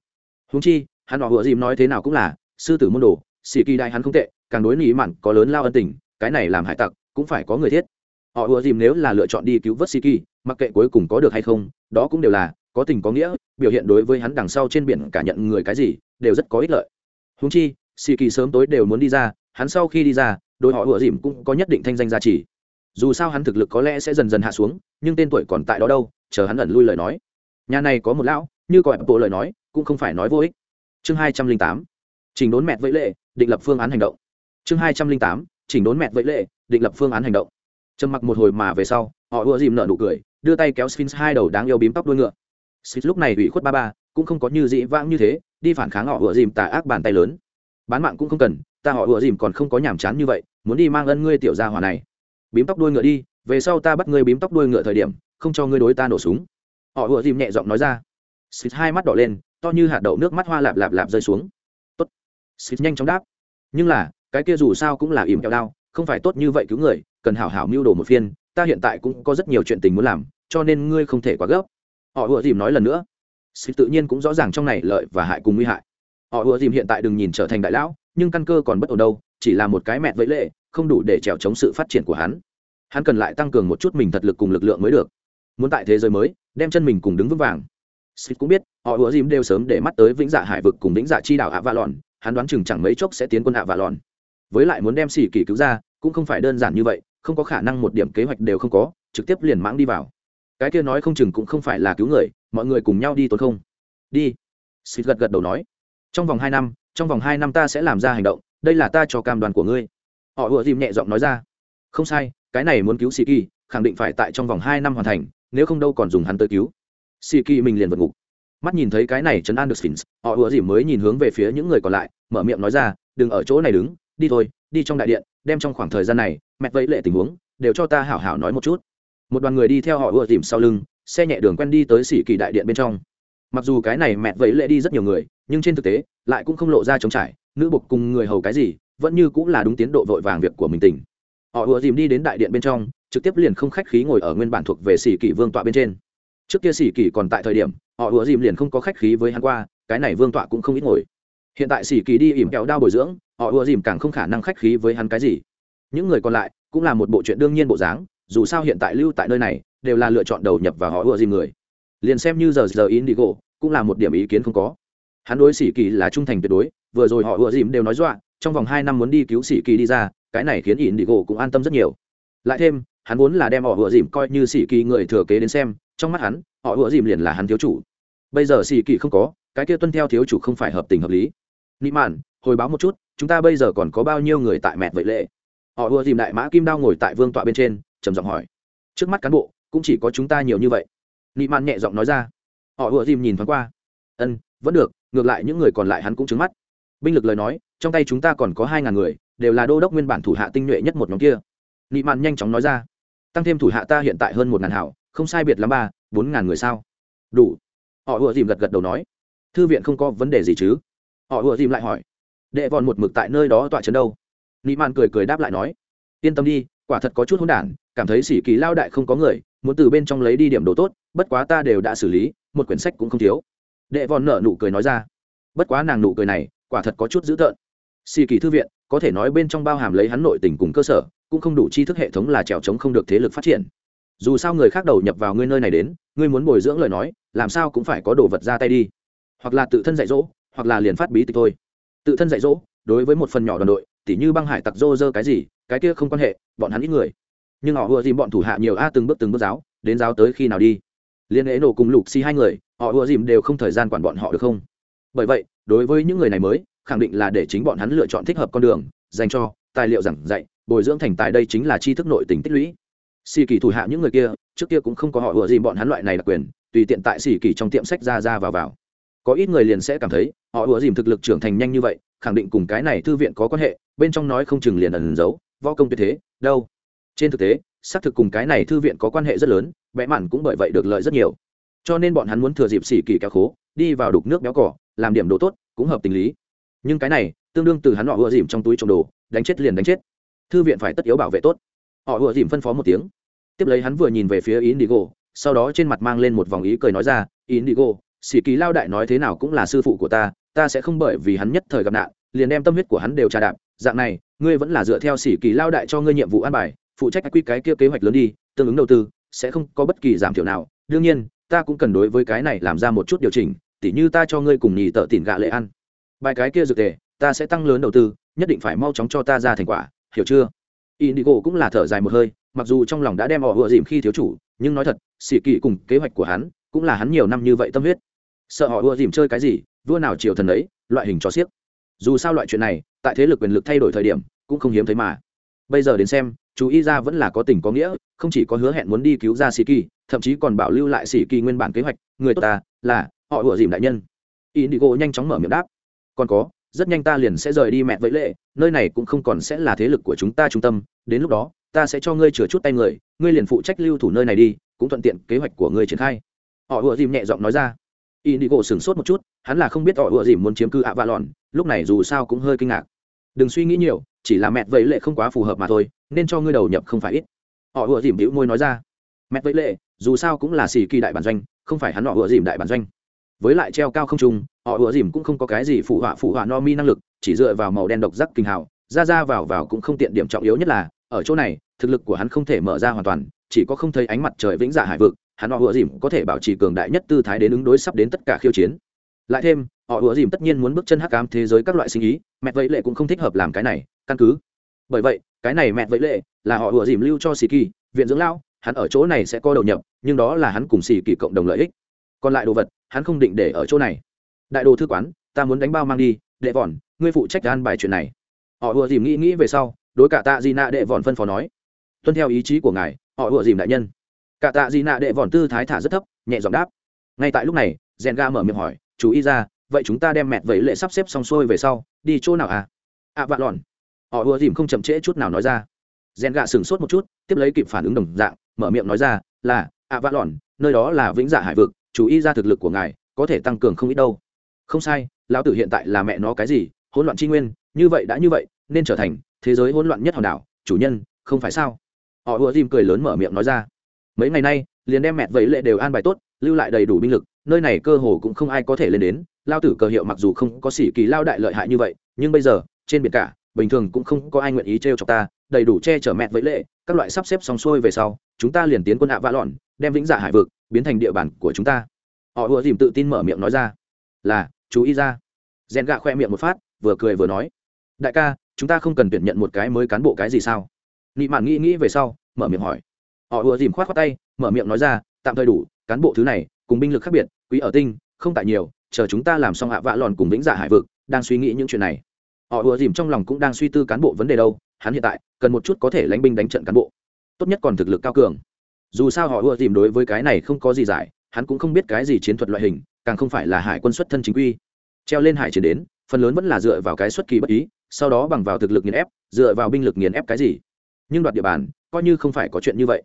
S1: Húng chi, hắn họ vừa dìm nói thế nào cũng là, sư tử môn đồ sĩ kỳ đại hắn không tệ, càng đối nỉ mặn có lớn lao ân tình, cái này làm hải tặc cũng phải có người thiết. Họ ùa dìm nếu là lựa chọn đi cứu vớt sĩ kỳ, mặc kệ cuối cùng có được hay không, đó cũng đều là có tình có nghĩa, biểu hiện đối với hắn đằng sau trên biển cả nhận người cái gì, đều rất có ích lợi. Húng chi, sĩ kỳ sớm tối đều muốn đi ra, hắn sau khi đi ra đôi họ ùa dìm cũng có nhất định thanh danh giá trị. Dù sao hắn thực lực có lẽ sẽ dần dần hạ xuống, nhưng tên tuổi còn tại đó đâu, chờ hắn ẩn lui lời nói. Nhà này có một lão, như gọi bộ lời nói, cũng không phải nói vô ích. Chương hai trăm linh tám. Trình đốn mẹt vẫy lệ định lập phương án hành động. Chương hai trăm linh tám, chỉnh đốn mẹ vẫy lệ, định lập phương án hành động. Trầm mặc một hồi mà về sau, họ ưa dìm nợ nụ cười, đưa tay kéo sphinx hai đầu đáng yêu bím tóc đuôi ngựa. Sphinx lúc này ủy khuất ba ba, cũng không có như dĩ vãng như thế, đi phản kháng họ ưa dìm tà ác bàn tay lớn. Bán mạng cũng không cần, ta họ ưa dìm còn không có nhàm chán như vậy, muốn đi mang ân ngươi tiểu gia hỏa này. Bím tóc đuôi ngựa đi, về sau ta bắt ngươi bím tóc đuôi ngựa thời điểm, không cho ngươi đối ta nổ súng. Họ ưa dìm nhẹ giọng nói ra. Sphinx hai mắt đỏ lên, to như hạt đậu, nước mắt hoa lạp lạp lạp rơi xuống xịt nhanh chóng đáp. Nhưng là cái kia dù sao cũng là ỉm kẹo đao không phải tốt như vậy cứu người cần hảo hảo mưu đồ một phiên ta hiện tại cũng có rất nhiều chuyện tình muốn làm cho nên ngươi không thể quá gấp. Họ ùa dìm nói lần nữa. Xịt tự nhiên cũng rõ ràng trong này lợi và hại cùng nguy hại. Họ ùa dìm hiện tại đừng nhìn trở thành đại lão nhưng căn cơ còn bất ổn đâu chỉ là một cái mẹt vẫy lệ không đủ để trèo chống sự phát triển của hắn. Hắn cần lại tăng cường một chút mình thật lực cùng lực lượng mới được. Muốn tại thế giới mới đem chân mình cùng đứng vững vàng. Xịt cũng biết, họ ủa dìm đều sớm để mắt tới vĩnh dạ hải vực cùng vĩnh dạ chi đảo ạ vạ lòn, hắn đoán chừng chẳng mấy chốc sẽ tiến quân ạ và lòn. Với lại muốn đem xỉ kỳ cứu ra, cũng không phải đơn giản như vậy, không có khả năng một điểm kế hoạch đều không có, trực tiếp liền mãng đi vào. Cái kia nói không chừng cũng không phải là cứu người, mọi người cùng nhau đi tốn không. Đi. xịt gật gật đầu nói, trong vòng hai năm, trong vòng hai năm ta sẽ làm ra hành động, đây là ta cho cam đoàn của ngươi. Họ ủa dìm nhẹ giọng nói ra, không sai, cái này muốn cứu xỉ kỳ, khẳng định phải tại trong vòng hai năm hoàn thành, nếu không đâu còn dùng hắn tới cứu xì kỳ mình liền vượt ngục mắt nhìn thấy cái này chấn an được sphinx họ ùa dìm mới nhìn hướng về phía những người còn lại, mở miệng nói ra, đừng ở chỗ này đứng, đi thôi, đi trong đại điện, đem trong khoảng thời gian này, mẹ vẫy lệ tình huống, đều cho ta hảo hảo nói một chút. Một đoàn người đi theo họ ùa dìm sau lưng, xe nhẹ đường quen đi tới xỉ kỳ đại điện bên trong. Mặc dù cái này mẹ vẫy lệ đi rất nhiều người, nhưng trên thực tế, lại cũng không lộ ra trống trải, nữ bục cùng người hầu cái gì, vẫn như cũng là đúng tiến độ vội vàng việc của mình tỉnh họ ùa dìm đi đến đại điện bên trong, trực tiếp liền không khách khí ngồi ở nguyên bản thuộc về xỉ kỳ vương tọa bên trên trước kia sĩ kỳ còn tại thời điểm, họ ùa dìm liền không có khách khí với hắn qua, cái này vương tọa cũng không ít ngồi. Hiện tại sĩ kỳ đi ỉm kẹo đao bồi dưỡng, họ ùa dìm càng không khả năng khách khí với hắn cái gì. Những người còn lại cũng là một bộ chuyện đương nhiên bộ dáng, dù sao hiện tại lưu tại nơi này, đều là lựa chọn đầu nhập vào họ ùa dìm người. Liền xem như giờ giờ in đi gỗ cũng là một điểm ý kiến không có. Hắn đối sĩ kỳ là trung thành tuyệt đối, vừa rồi họ ùa dìm đều nói dọa, trong vòng hai năm muốn đi cứu sĩ kỳ đi ra, cái này khiến in đi gỗ cũng an tâm rất nhiều. Lại thêm, hắn vốn là đem họ ủa dìm coi như sĩ kỳ người thừa kế đến xem trong mắt hắn, họ ủa dìm liền là hắn thiếu chủ. Bây giờ xì kỳ không có, cái kia tuân theo thiếu chủ không phải hợp tình hợp lý. Nị mạn, hồi báo một chút, chúng ta bây giờ còn có bao nhiêu người tại mẹt vậy lệ? Họ ùa dìm đại mã kim đao ngồi tại vương tọa bên trên, trầm giọng hỏi. Trước mắt cán bộ, cũng chỉ có chúng ta nhiều như vậy. Nị mạn nhẹ giọng nói ra. Họ ùa dìm nhìn thoáng qua. Ân, vẫn được, ngược lại những người còn lại hắn cũng trứng mắt. Binh lực lời nói, trong tay chúng ta còn có hai ngàn người, đều là đô đốc nguyên bản thủ hạ tinh nhuệ nhất một nhóm kia. Nị mạn nhanh chóng nói ra. Tăng thêm thủ hạ ta hiện tại hơn một ngàn hảo không sai biệt lắm ba, bốn ngàn người sao? Đủ. Họ ùa dìm gật gật đầu nói. Thư viện không có vấn đề gì chứ? Họ ùa dìm lại hỏi. Đệ vòn một mực tại nơi đó tọa trấn đâu? Nị mạn cười cười đáp lại nói. Yên tâm đi, quả thật có chút hỗn đản, cảm thấy sĩ kỳ lao đại không có người, muốn từ bên trong lấy đi điểm đồ tốt, bất quá ta đều đã xử lý, một quyển sách cũng không thiếu. Đệ vòn nở nụ cười nói ra. Bất quá nàng nụ cười này, quả thật có chút dữ tợn. Sĩ kỳ thư viện, có thể nói bên trong bao hàm lấy hắn nội tình cùng cơ sở, cũng không đủ tri thức hệ thống là trèo trống không được thế lực phát triển dù sao người khác đầu nhập vào ngươi nơi này đến, ngươi muốn bồi dưỡng lời nói, làm sao cũng phải có đồ vật ra tay đi. Hoặc là tự thân dạy dỗ, hoặc là liền phát bí tịch thôi. Tự thân dạy dỗ, đối với một phần nhỏ đoàn đội, tỉ như băng hải tặc dô dơ cái gì, cái kia không quan hệ, bọn hắn ít người. Nhưng họ ùa dìm bọn thủ hạ nhiều a từng bước từng bước giáo, đến giáo tới khi nào đi. Liên ế nổ cùng lục xi hai người, họ ùa dìm đều không thời gian quản bọn họ được không? Bởi vậy, đối với những người này mới, khẳng định là để chính bọn hắn lựa chọn thích hợp con đường, dành cho tài liệu giảng dạy, bồi dưỡng thành tài đây chính là tri thức nội tình tích lũy xì kỳ thủ hạ những người kia, trước kia cũng không có họ vừa dìm bọn hắn loại này đặc quyền, tùy tiện tại xì kỳ trong tiệm sách ra ra vào vào. Có ít người liền sẽ cảm thấy, họ ủa dìm thực lực trưởng thành nhanh như vậy, khẳng định cùng cái này thư viện có quan hệ, bên trong nói không chừng liền ẩn giấu, võ công tuyệt thế, đâu. Trên thực tế, xác thực cùng cái này thư viện có quan hệ rất lớn vẽ mặn cũng bởi vậy được lợi rất nhiều. Cho nên bọn hắn muốn thừa dịp xỉ kỳ kéo khố, đi vào đục nước béo cỏ, làm điểm đồ tốt, cũng hợp tình lý. Nhưng cái này, tương đương từ hắn họ ùa dìm trong túi trồng đồ, đánh chết liền đánh chết. Thư viện phải tất yếu bảo vệ tốt họ ùa dìm phân phó một tiếng. Tiếp lấy hắn vừa nhìn về phía indigo, sau đó trên mặt mang lên một vòng ý cười nói ra, indigo, sĩ kỳ lao đại nói thế nào cũng là sư phụ của ta ta sẽ không bởi vì hắn nhất thời gặp nạn, liền đem tâm huyết của hắn đều trà đạp. Dạng này, ngươi vẫn là dựa theo sĩ kỳ lao đại cho ngươi nhiệm vụ an bài, phụ trách quy cái kia kế hoạch lớn đi, tương ứng đầu tư, sẽ không có bất kỳ giảm thiểu nào. Đương nhiên, ta cũng cần đối với cái này làm ra một chút điều chỉnh, tỉ như ta cho ngươi cùng nhì tợ tỉn gạ lệ ăn. Bài cái kia dược tề, ta sẽ tăng lớn đầu tư, nhất định phải mau chóng cho ta ra thành quả, hiểu chưa? Indigo cũng là thở dài một hơi, mặc dù trong lòng đã đem họ vừa dìm khi thiếu chủ, nhưng nói thật, sĩ kỳ cùng kế hoạch của hắn cũng là hắn nhiều năm như vậy tâm huyết. Sợ họ vừa dìm chơi cái gì, vua nào chiều thần đấy loại hình cho xiếc dù sao loại chuyện này, tại thế lực quyền lực thay đổi thời điểm, cũng không hiếm thấy mà. Bây giờ đến xem, chú ý ra vẫn là có tình có nghĩa, không chỉ có hứa hẹn muốn đi cứu ra sĩ kỳ thậm chí còn bảo lưu lại sĩ kỳ nguyên bản kế hoạch. Người tốt ta là họ vừa dìm đại nhân. Indigo nhanh chóng mở miệng đáp. Còn có rất nhanh ta liền sẽ rời đi mẹ vẫy lệ, nơi này cũng không còn sẽ là thế lực của chúng ta trung tâm, đến lúc đó, ta sẽ cho ngươi chừa chút tay người, ngươi liền phụ trách lưu thủ nơi này đi, cũng thuận tiện kế hoạch của ngươi triển khai. Họ ùa dìm nhẹ giọng nói ra. Y đi gỗ sửng sốt một chút, hắn là không biết họ ùa dìm muốn chiếm cư ạ vạ lòn lúc này dù sao cũng hơi kinh ngạc. Đừng suy nghĩ nhiều, chỉ là mẹ vẫy lệ không quá phù hợp mà thôi, nên cho ngươi đầu nhập không phải ít. Họ ùa dìm đĩu môi nói ra. Mẹ vẫy lệ, dù sao cũng là xì kỳ đại bản doanh, không phải hắn họ ùa dìm đại bản doanh. Với lại treo cao không trung họ ùa dìm cũng không có cái gì phụ họa phụ họa no mi năng lực, chỉ dựa vào màu đen độc giác kinh hào. Ra ra vào vào cũng không tiện điểm trọng yếu nhất là, ở chỗ này, thực lực của hắn không thể mở ra hoàn toàn, chỉ có không thấy ánh mặt trời vĩnh dạ hải vực, hắn họ ùa dìm có thể bảo trì cường đại nhất tư thái đến ứng đối sắp đến tất cả khiêu chiến. Lại thêm, họ ùa dìm tất nhiên muốn bước chân hắc ám thế giới các loại sinh ý, mẹ vậy lệ cũng không thích hợp làm cái này, căn cứ. Bởi vậy, cái này mẹ vậy lệ là họ ùa dìm lưu cho xì kỳ viện dưỡng lao hắn ở chỗ này sẽ có đầu nhập, nhưng đó là hắn cùng xì kỳ cộng đồng lợi ích. Còn lại đồ vật, hắn không định để ở chỗ này đại đồ thư quán ta muốn đánh bao mang đi đệ vòn ngươi phụ trách an bài chuyện này. Họ ùa dìm nghĩ nghĩ về sau đối cả tạ di nạ đệ vòn phân phó nói. Tuân theo ý chí của ngài họ ùa dìm đại nhân. Cả tạ di nạ đệ vòn tư thái thả rất thấp nhẹ giọng đáp. Ngay tại lúc này rèn ga mở miệng hỏi chú ý ra vậy chúng ta đem mẹt vẫy lệ sắp xếp xong xuôi về sau đi chỗ nào à? Ạ à, vạn lòn. Họ ùa dìm không chậm trễ chút nào nói ra. Rèn gạ sửng sốt một chút tiếp lấy kịp phản ứng đồng dạng mở miệng nói ra là ạ à, vạn lòn nơi đó là vĩnh dạ hải vực chú ý ra thực lực của ngài có thể tăng cường không ít đâu không sai, lão tử hiện tại là mẹ nó cái gì, hỗn loạn tri nguyên, như vậy đã như vậy, nên trở thành thế giới hỗn loạn nhất hòn đảo, chủ nhân, không phải sao? Họ ùa dìm cười lớn mở miệng nói ra. Mấy ngày nay, liền đem mẹ vẫy lệ đều an bài tốt, lưu lại đầy đủ binh lực, nơi này cơ hồ cũng không ai có thể lên đến lao tử cờ hiệu mặc dù không có sĩ kỳ lao đại lợi hại như vậy, nhưng bây giờ, trên biển cả, bình thường cũng không có ai nguyện ý t r e o chọc ta, đầy đủ che chở mẹ vẫy lệ, các loại sắp xếp xong xuôi về sau, chúng ta liền tiến quân hạ vã lọn, đem vĩnh dạ hải vực biến thành địa bàn của chúng ta. Họ ùa dìm tự tin mở miệng nói ra là, chú ý ra. Rèn gạ khoe miệng một phát, vừa cười vừa nói. Đại ca, chúng ta không cần tuyển nhận một cái mới cán bộ cái gì sao? Nị mạn nghĩ nghĩ về sau, mở miệng hỏi. Họ ùa dìm khoát khoác tay, mở miệng nói ra, tạm thời đủ, cán bộ thứ này, cùng binh lực khác biệt, quý ở tinh, không tại nhiều, chờ chúng ta làm xong hạ vạ lòn cùng vĩnh giả hải vực, đang suy nghĩ những chuyện này. Họ ùa dìm trong lòng cũng đang suy tư cán bộ vấn đề đâu, hắn hiện tại, cần một chút có thể lánh binh đánh trận cán bộ. Tốt nhất còn thực lực cao cường. Dù sao họ ùa dìm đối với cái này không có gì giải hắn cũng không biết cái gì chiến thuật loại hình, càng không phải là hải quân xuất thân chính quy. Treo lên hải chiến đến, phần lớn vẫn là dựa vào cái xuất kỳ bất ý, sau đó bằng vào thực lực nghiền ép, dựa vào binh lực nghiền ép cái gì. Nhưng đoạt địa bàn, coi như không phải có chuyện như vậy.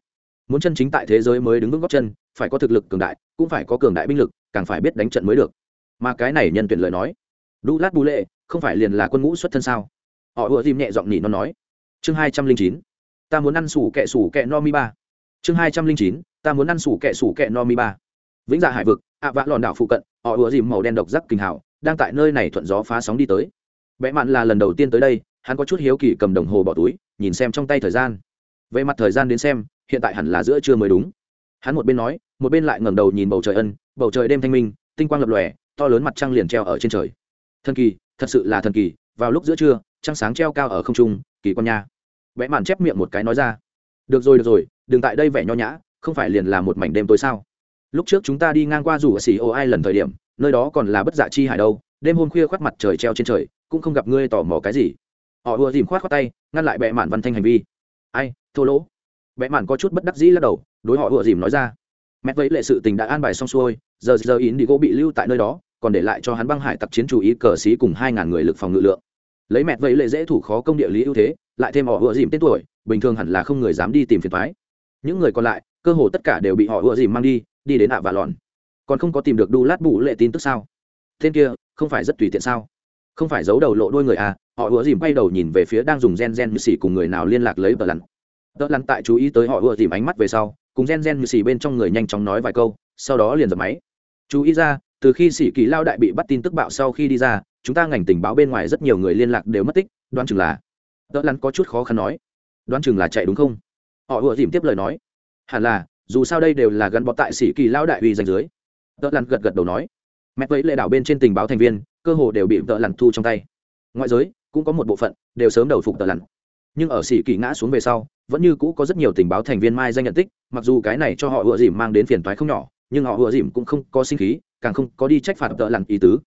S1: Muốn chân chính tại thế giới mới đứng vững góc chân, phải có thực lực cường đại, cũng phải có cường đại binh lực, càng phải biết đánh trận mới được. Mà cái này nhân tuyển lời nói, đu lát bù lệ, không phải liền là quân ngũ xuất thân sao? Họ ùa dìm nhẹ giọng nhị nó nói. Chương hai trăm linh chín, ta muốn ăn sủ kẹ sủ kẹ no mi ba. Chương hai trăm linh chín, ta muốn ăn sủ kẹ sủ kẹ no mi ba vĩnh dạ hải vực, ạ vạ lòn đảo phụ cận, họ ùa dìm màu đen độc giác kinh hào, đang tại nơi này thuận gió phá sóng đi tới. Vẽ mạn là lần đầu tiên tới đây, hắn có chút hiếu kỳ cầm đồng hồ bỏ túi, nhìn xem trong tay thời gian. Về mặt thời gian đến xem, hiện tại hẳn là giữa trưa mới đúng. Hắn một bên nói, một bên lại ngẩng đầu nhìn bầu trời ân, bầu trời đêm thanh minh, tinh quang lập lòe, to lớn mặt trăng liền treo ở trên trời. Thần kỳ, thật sự là thần kỳ, vào lúc giữa trưa, trăng sáng treo cao ở không trung, kỳ quan nha. Vẽ màn chép miệng một cái nói ra. Được rồi được rồi, đừng tại đây vẻ nho nhã, không phải liền là một mảnh đêm tối sao? Lúc trước chúng ta đi ngang qua rủ ở xì ô ai lần thời điểm, nơi đó còn là bất dạ chi hải đâu, đêm hôm khuya khoác mặt trời treo trên trời, cũng không gặp ngươi tò mò cái gì. Họ ùa dìm khoát khoát tay, ngăn lại bệ mạn văn thanh hành vi. Ai, thô lỗ. Bệ mạn có chút bất đắc dĩ lắc đầu, đối họ ùa dìm nói ra. Mẹ vẫy lệ sự tình đã an bài xong xuôi, giờ giờ ý đi gỗ bị lưu tại nơi đó, còn để lại cho hắn băng hải tặc chiến chủ ý cờ xí cùng hai ngàn người lực phòng ngự lượng. Lấy mẹ vẫy lệ dễ thủ khó công địa lý ưu thế, lại thêm họ ùa dìm tên tuổi, bình thường hẳn là không người dám đi tìm phiền thoái những người còn lại, cơ hồ tất cả đều bị họ ùa dìm mang đi đi đến ạ và lòn. Còn không có tìm được đu lát bụ lệ tin tức sao? Tên kia, không phải rất tùy tiện sao? Không phải giấu đầu lộ đôi người à họ ùa dìm bay đầu nhìn về phía đang dùng gen gen như xì cùng người nào liên lạc lấy tờ lặn. Tờ lặn tại chú ý tới họ ùa dìm ánh mắt về sau, cùng gen gen như xì bên trong người nhanh chóng nói vài câu, sau đó liền dập máy. Chú ý ra, từ khi sĩ kỳ lao đại bị bắt tin tức bạo sau khi đi ra, chúng ta ngành tình báo bên ngoài rất nhiều người liên lạc đều mất tích, đoán chừng là tờ lặn có chút khó khăn nói. Đoán chừng là chạy đúng không? Họ ùa dìm tiếp lời nói. Hẳn là dù sao đây đều là gắn bó tại sĩ kỳ lao đại uy danh dưới. Tợ lặn gật gật đầu nói. Mẹ vẫy lệ đảo bên trên tình báo thành viên, cơ hồ đều bị tợ lặn thu trong tay. Ngoại giới, cũng có một bộ phận đều sớm đầu phục tợ lặn. Nhưng ở sĩ kỳ ngã xuống về sau, vẫn như cũ có rất nhiều tình báo thành viên mai danh nhận tích, mặc dù cái này cho họ ựa dìm mang đến phiền toái không nhỏ, nhưng họ ựa dìm cũng không có sinh khí, càng không có đi trách phạt tợ lặn ý tứ.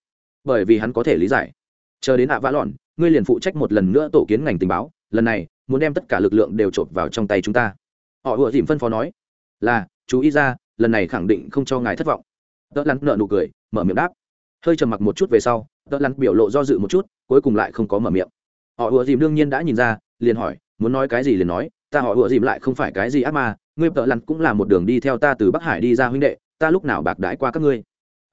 S1: Bởi vì hắn có thể lý giải. Chờ đến ạ vã lọn, ngươi liền phụ trách một lần nữa tổ kiến ngành tình báo, lần này, muốn đem tất cả lực lượng đều trộm vào trong tay chúng ta. Họ ựa dìm phân phó nói là, chú ý ra, lần này khẳng định không cho ngài thất vọng. Tớ lắn nợ nụ cười, mở miệng đáp. Hơi trầm mặc một chút về sau, tớ lắn biểu lộ do dự một chút, cuối cùng lại không có mở miệng. Họ ùa dìm đương nhiên đã nhìn ra, liền hỏi, muốn nói cái gì liền nói, ta họ ùa dìm lại không phải cái gì ác ma, ngươi tớ lắn cũng là một đường đi theo ta từ bắc hải đi ra huynh đệ, ta lúc nào bạc đãi qua các ngươi?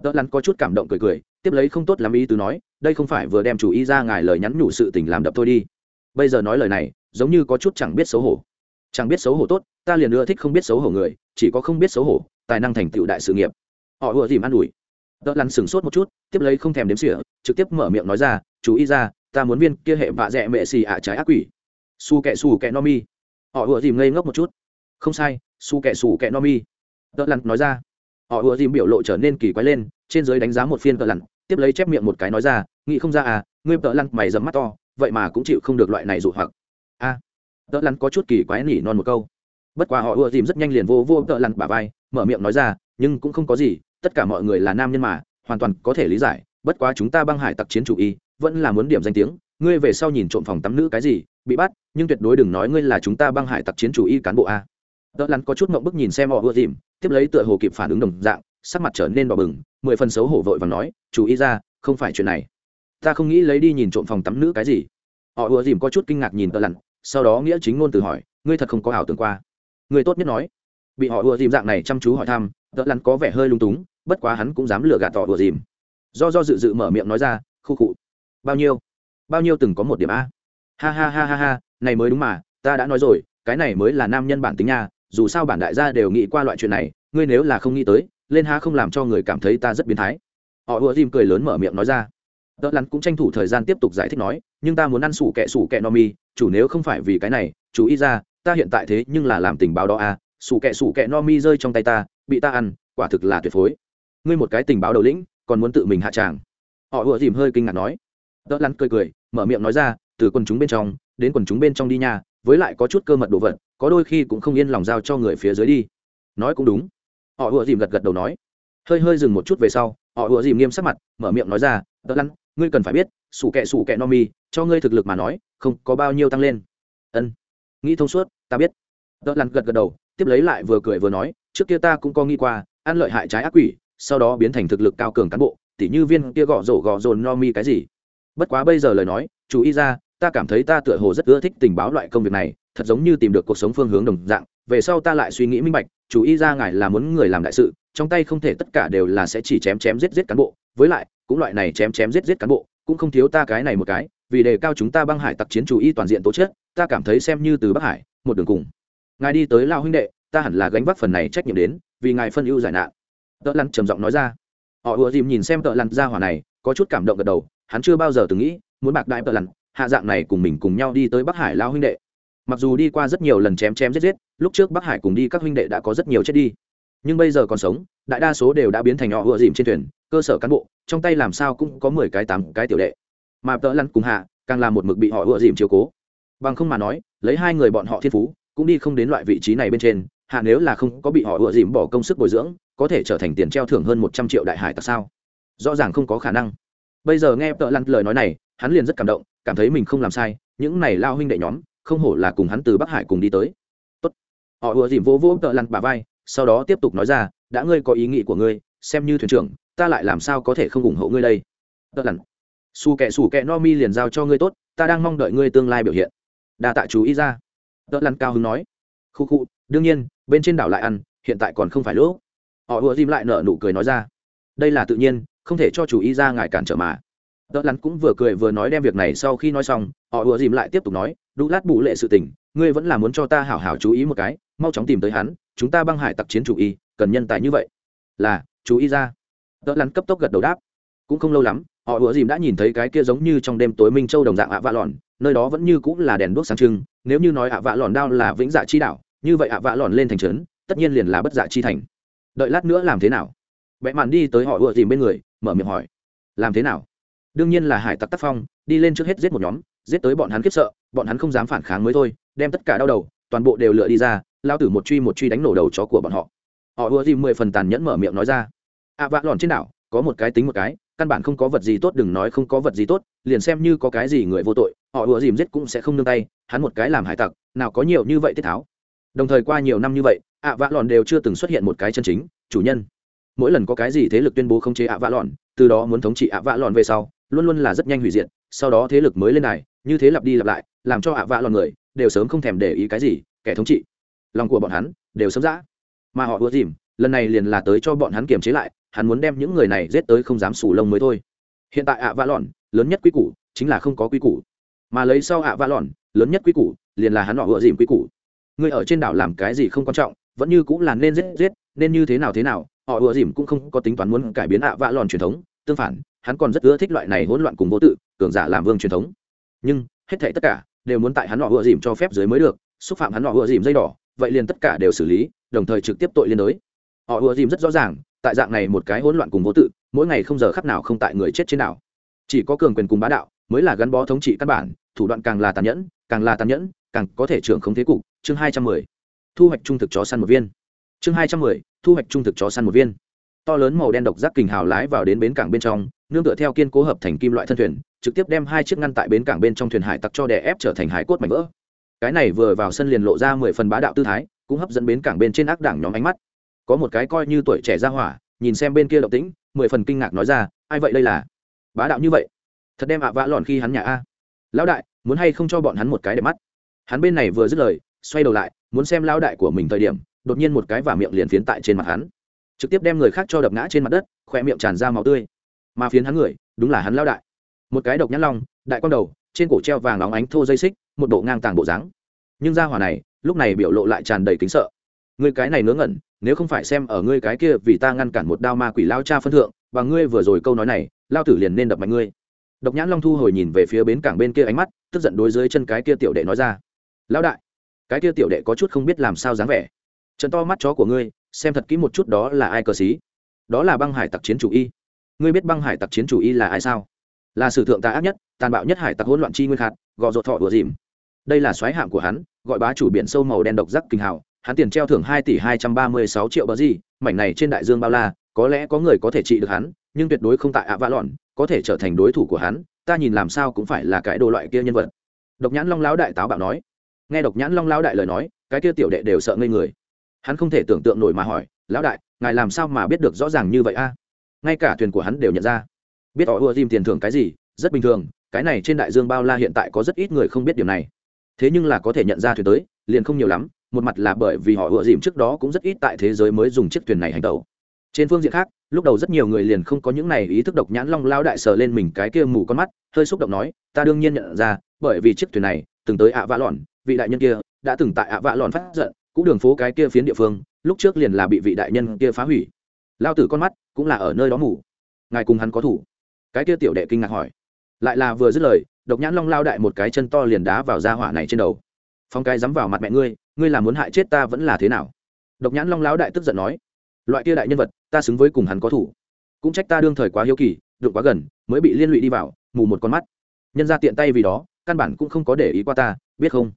S1: Tớ lắn có chút cảm động cười cười, tiếp lấy không tốt làm ý tứ nói, đây không phải vừa đem chủ ý ra ngài lời nhắn nhủ sự tình làm đập thôi đi. Bây giờ nói lời này, giống như có chút chẳng biết xấu hổ chẳng biết xấu hổ tốt ta liền ưa thích không biết xấu hổ người chỉ có không biết xấu hổ tài năng thành tựu đại sự nghiệp. Họ ùa dìm an ủi. Tớ lăn sửng sốt một chút tiếp lấy không thèm đếm xỉa trực tiếp mở miệng nói ra chú ý ra ta muốn viên kia hệ vạ dẹ mệ xì ạ trái ác quỷ. Su kẹ su kẹ no mi. Họ ùa dìm ngây ngốc một chút. Không sai su kẹ su kẹ no mi. Tớ lăn nói ra. Họ ùa dìm biểu lộ trở nên kỳ quái lên trên giới đánh giá một phiên tớ lăn, tiếp lấy chép miệng một cái nói ra nghĩ không ra à ngươi tớ lăn mày dấm mắt to vậy mà cũng chịu không được loại này dụ hoặc. A. à, tợ lặn có chút kỳ quái nỉ non một câu. Bất quá họ ùa dìm rất nhanh liền vô vô tợ lặn bả vai, mở miệng nói ra, nhưng cũng không có gì, tất cả mọi người là nam nhân mà, hoàn toàn có thể lý giải, bất quá chúng ta băng hải tặc chiến chủ y, vẫn là muốn điểm danh tiếng, ngươi về sau nhìn trộm phòng tắm nữ cái gì, bị bắt, nhưng tuyệt đối đừng nói ngươi là chúng ta băng hải tặc chiến chủ y cán bộ a. Tợ lặn có chút mộng bức nhìn xem họ ưa dìm, tiếp lấy tựa hồ kịp phản ứng đồng dạng, sắc mặt trở nên đỏ bừng, mười phần xấu hổ vội và nói, chủ y ra, không phải chuyện này. Ta không nghĩ lấy đi nhìn trộm phòng tắm nữ cái gì. Họ ùa dìm có chút kinh ngạc nhìn tờ lặn sau đó nghĩa chính ngôn từ hỏi, ngươi thật không có ảo tưởng qua? Người tốt nhất nói, bị họ ùa dìm dạng này chăm chú hỏi thăm đỡ lắn có vẻ hơi lung túng, bất quá hắn cũng dám lừa gạt tỏ ùa dìm. Do do dự dự mở miệng nói ra, khu cụ bao nhiêu? Bao nhiêu từng có một điểm a? Ha ha ha ha ha, này mới đúng mà, ta đã nói rồi, cái này mới là nam nhân bản tính nha, dù sao bản đại gia đều nghĩ qua loại chuyện này, ngươi nếu là không nghĩ tới, lên ha không làm cho người cảm thấy ta rất biến thái. Họ ùa dìm cười lớn mở miệng nói ra đỡ lắn cũng tranh thủ thời gian tiếp tục giải thích nói nhưng ta muốn ăn sủ kẹ sủ kẹ no mi, chủ nếu không phải vì cái này, chú ý ra, ta hiện tại thế nhưng là làm tình báo đó à sủ kẹ sủ kẹ no mi rơi trong tay ta, bị ta ăn, quả thực là tuyệt phối. Ngươi một cái tình báo đầu lĩnh, còn muốn tự mình hạ tràng. Họ ùa dìm hơi kinh ngạc nói. Đỡ lắn cười cười, mở miệng nói ra, từ quần chúng bên trong, đến quần chúng bên trong đi nha, với lại có chút cơ mật đồ vật, có đôi khi cũng không yên lòng giao cho người phía dưới đi. Nói cũng đúng. Họ ùa dìm gật gật đầu nói. Hơi hơi dừng một chút về sau, họ ùa dìm nghiêm sắc mặt, mở miệng nói ra tớ lăn, ngươi cần phải biết, sủ kẹ sủ kẹ no mi, cho ngươi thực lực mà nói, không có bao nhiêu tăng lên. Ân. Nghĩ thông suốt, ta biết. Tớ lăn gật gật đầu, tiếp lấy lại vừa cười vừa nói, trước kia ta cũng có nghĩ qua, ăn lợi hại trái ác quỷ, sau đó biến thành thực lực cao cường cán bộ, tỉ như viên kia gõ rổ gõ rồn no mi cái gì. Bất quá bây giờ lời nói, chú ý ra, ta cảm thấy ta tựa hồ rất ưa thích tình báo loại công việc này, thật giống như tìm được cuộc sống phương hướng đồng dạng, về sau ta lại suy nghĩ minh bạch, chú ý ra ngài là muốn người làm đại sự, trong tay không thể tất cả đều là sẽ chỉ chém chém giết giết cán bộ, với lại cũng loại này chém chém giết giết cán bộ, cũng không thiếu ta cái này một cái, vì đề cao chúng ta băng hải tặc chiến chủ y toàn diện tố chất, ta cảm thấy xem như từ bắc hải, một đường cùng. Ngài đi tới lao huynh đệ, ta hẳn là gánh vác phần này trách nhiệm đến, vì ngài phân ưu giải nạn. Tợ lặn trầm giọng nói ra. Họ ùa dìm nhìn xem tợ lặn ra hỏa này, có chút cảm động gật đầu, hắn chưa bao giờ từng nghĩ, muốn bạc đại tợ lặn hạ dạng này cùng mình cùng nhau đi tới bắc hải lao huynh đệ. Mặc dù đi qua rất nhiều lần chém chém giết giết, lúc trước bắc hải cùng đi các huynh đệ đã có rất nhiều chết đi. Nhưng bây giờ còn sống, đại đa số đều đã biến thành họ ùa dìm trên thuyền cơ sở cán bộ, trong tay làm sao cũng có mười cái tám cái tiểu đệ. Mà tợ lăn cùng hạ, càng là một mực bị họ ựa dìm chiều cố. Bằng không mà nói, lấy hai người bọn họ thiên phú, cũng đi không đến loại vị trí này bên trên, hạ nếu là không có bị họ ựa dìm bỏ công sức bồi dưỡng, có thể trở thành tiền treo thưởng hơn một trăm triệu đại hải tại sao? Rõ ràng không có khả năng. Bây giờ nghe tợ lăn lời nói này, hắn liền rất cảm động, cảm thấy mình không làm sai, những này lao huynh đệ nhóm, không hổ là cùng hắn từ bắc hải cùng đi tới. Tốt. họ ùa dìm vỗ vỗ tợ lăn bà vai, sau đó tiếp tục nói ra, đã ngươi có ý nghĩ của ngươi, xem như thuyền trưởng ta lại làm sao có thể không ủng hộ ngươi đây? Tợ lặn. Su kẻ su kẻ no mi liền giao cho ngươi tốt, ta đang mong đợi ngươi tương lai biểu hiện. Đa tạ chú ý ra. Tợ lặn cao hứng nói. Khu khu, đương nhiên, bên trên đảo lại ăn, hiện tại còn không phải lỗ. họ ùa dìm lại nở nụ cười nói ra. Đây là tự nhiên, không thể cho chú ý ra ngài cản trở mà. Tợ lắn cũng vừa cười vừa nói đem việc này sau khi nói xong, họ ùa dìm lại tiếp tục nói, đu lát bù lệ sự tình, ngươi vẫn là muốn cho ta hảo hảo chú ý một cái, mau chóng tìm tới hắn, chúng ta băng hải tặc chiến chủ y, cần nhân tài như vậy. Là, chú ý ra tợ lắn cấp tốc gật đầu đáp. Cũng không lâu lắm, họ ùa dìm đã nhìn thấy cái kia giống như trong đêm tối minh châu đồng dạng ạ vạ lòn, nơi đó vẫn như cũng là đèn đuốc sáng trưng, nếu như nói ạ vạ lòn đao là vĩnh dạ chi đảo, như vậy ạ vạ lòn lên thành trấn, tất nhiên liền là bất dạ chi thành. Đợi lát nữa làm thế nào? Vẽ mạn đi tới họ ùa dìm bên người, mở miệng hỏi. Làm thế nào? Đương nhiên là hải tặc tác phong, đi lên trước hết giết một nhóm, giết tới bọn hắn khiếp sợ, bọn hắn không dám phản kháng mới thôi, đem tất cả đau đầu, toàn bộ đều lựa đi ra, lao tử một truy một truy đánh nổ đầu chó của bọn họ. Họ ùa dìm mười phần tàn nhẫn mở miệng nói ra ạ vạ lòn trên đảo, có một cái tính một cái, căn bản không có vật gì tốt, đừng nói không có vật gì tốt, liền xem như có cái gì người vô tội, họ ùa dìm giết cũng sẽ không nương tay, hắn một cái làm hải tặc, nào có nhiều như vậy tiết tháo. Đồng thời qua nhiều năm như vậy, ạ vạ lòn đều chưa từng xuất hiện một cái chân chính, chủ nhân. Mỗi lần có cái gì thế lực tuyên bố không chế ạ vạ lòn, từ đó muốn thống trị ạ vạ lòn về sau, luôn luôn là rất nhanh hủy diệt, sau đó thế lực mới lên này như thế lặp đi lặp lại, làm cho ạ vạ lòn người, đều sớm không thèm để ý cái gì, kẻ thống trị. Lòng của bọn hắn, đều sớm dã. Mà họ ùa dìm, lần này liền là tới cho bọn hắn kiềm chế lại hắn muốn đem những người này giết tới không dám sủ lông mới thôi. Hiện tại ạ vạ lòn lớn nhất quy củ chính là không có quy củ. Mà lấy sau ạ vạ lòn lớn nhất quy củ liền là hắn họ ưa dìm quy củ. Người ở trên đảo làm cái gì không quan trọng, vẫn như cũng là nên giết giết, nên như thế nào thế nào, họ ùa dìm cũng không có tính toán muốn cải biến ạ vạ lòn truyền thống. Tương phản, hắn còn rất ưa thích loại này hỗn loạn cùng vô tự, cường giả làm vương truyền thống. Nhưng, hết thảy tất cả đều muốn tại hắn họ ùa dìm cho phép dưới mới được, xúc phạm hắn họ ùa dìm dây đỏ, vậy liền tất cả đều xử lý, đồng thời trực tiếp tội liên đối họ ùa dìm rất rõ ràng tại dạng này một cái hỗn loạn cùng vô tự, mỗi ngày không giờ khắc nào không tại người chết trên nào chỉ có cường quyền cùng bá đạo mới là gắn bó thống trị căn bản, thủ đoạn càng là tàn nhẫn, càng là tàn nhẫn, càng có thể trưởng không thế cục. Chương hai trăm mười. Thu hoạch trung thực chó săn một viên. Chương hai trăm mười. Thu hoạch trung thực chó săn một viên. To lớn màu đen độc giác kình hào lái vào đến bến cảng bên trong, nương tựa theo kiên cố hợp thành kim loại thân thuyền, trực tiếp đem hai chiếc ngăn tại bến cảng bên trong thuyền hải tặc cho đè ép trở thành hải cốt mảnh vỡ. Cái này vừa vào sân liền lộ ra mười phần bá đạo tư thái, cũng hấp dẫn bến cảng bên trên ác đảng nhóm ánh mắt có một cái coi như tuổi trẻ ra hỏa, nhìn xem bên kia động tĩnh, mười phần kinh ngạc nói ra, ai vậy đây là? Bá đạo như vậy. Thật đem ạ vã lòn khi hắn nhà a. Lão đại, muốn hay không cho bọn hắn một cái để mắt? Hắn bên này vừa dứt lời, xoay đầu lại, muốn xem lão đại của mình thời điểm, đột nhiên một cái và miệng liền phiến tại trên mặt hắn. Trực tiếp đem người khác cho đập ngã trên mặt đất, khỏe miệng tràn ra máu tươi. Mà phiến hắn người, đúng là hắn lão đại. Một cái độc nhãn long, đại con đầu, trên cổ treo vàng óng ánh thô dây xích, một bộ ngang tàng bộ dáng. Nhưng ra hỏa này, lúc này biểu lộ lại tràn đầy kính sợ ngươi cái này ngớ ngẩn, nếu không phải xem ở ngươi cái kia vì ta ngăn cản một đao ma quỷ lao cha phân thượng, và ngươi vừa rồi câu nói này, lao tử liền nên đập mạnh ngươi. Độc nhãn long thu hồi nhìn về phía bến cảng bên kia ánh mắt, tức giận đối dưới chân cái kia tiểu đệ nói ra. Lão đại, cái kia tiểu đệ có chút không biết làm sao dáng vẻ. Trận to mắt chó của ngươi, xem thật kỹ một chút đó là ai cờ xí? Đó là băng hải tặc chiến chủ y. Ngươi biết băng hải tặc chiến chủ y là ai sao? Là sử thượng ta ác nhất, tàn bạo nhất hải tặc hỗn loạn chi nguyên khát gò ruột thọ đùa dìm. Đây là xoáy hạm của hắn, gọi bá chủ biển sâu màu đen độc giác kinh hào hắn tiền treo thưởng hai tỷ hai trăm ba mươi sáu triệu bờ gì, mảnh này trên đại dương bao la, có lẽ có người có thể trị được hắn, nhưng tuyệt đối không tại ạ vạ lọn, có thể trở thành đối thủ của hắn, ta nhìn làm sao cũng phải là cái đồ loại kia nhân vật. Độc nhãn long lão đại táo bạo nói. Nghe độc nhãn long lão đại lời nói, cái kia tiểu đệ đều sợ ngây người. Hắn không thể tưởng tượng nổi mà hỏi, lão đại, ngài làm sao mà biết được rõ ràng như vậy a? Ngay cả thuyền của hắn đều nhận ra. Biết họ ưa tìm tiền thưởng cái gì, rất bình thường, cái này trên đại dương bao la hiện tại có rất ít người không biết điều này. Thế nhưng là có thể nhận ra thuyền tới, liền không nhiều lắm một mặt là bởi vì họ ựa dìm trước đó cũng rất ít tại thế giới mới dùng chiếc thuyền này hành tẩu. Trên phương diện khác, lúc đầu rất nhiều người liền không có những này ý thức độc nhãn long lao đại sờ lên mình cái kia mù con mắt, hơi xúc động nói, ta đương nhiên nhận ra, bởi vì chiếc thuyền này từng tới ạ vã lòn vị đại nhân kia đã từng tại ạ vã lòn phát giận, cũng đường phố cái kia phiến địa phương, lúc trước liền là bị vị đại nhân kia phá hủy. Lao tử con mắt cũng là ở nơi đó mù. Ngài cùng hắn có thủ? Cái kia tiểu đệ kinh ngạc hỏi. Lại là vừa dứt lời, độc nhãn long lao đại một cái chân to liền đá vào da hỏa này trên đầu. Phong cái dám vào mặt mẹ ngươi ngươi là muốn hại chết ta vẫn là thế nào? Độc nhãn long lão đại tức giận nói, loại kia đại nhân vật, ta xứng với cùng hắn có thủ. Cũng trách ta đương thời quá hiếu kỳ, đụng quá gần, mới bị liên lụy đi vào, mù một con mắt. Nhân ra tiện tay vì đó, căn bản cũng không có để ý qua ta, biết không?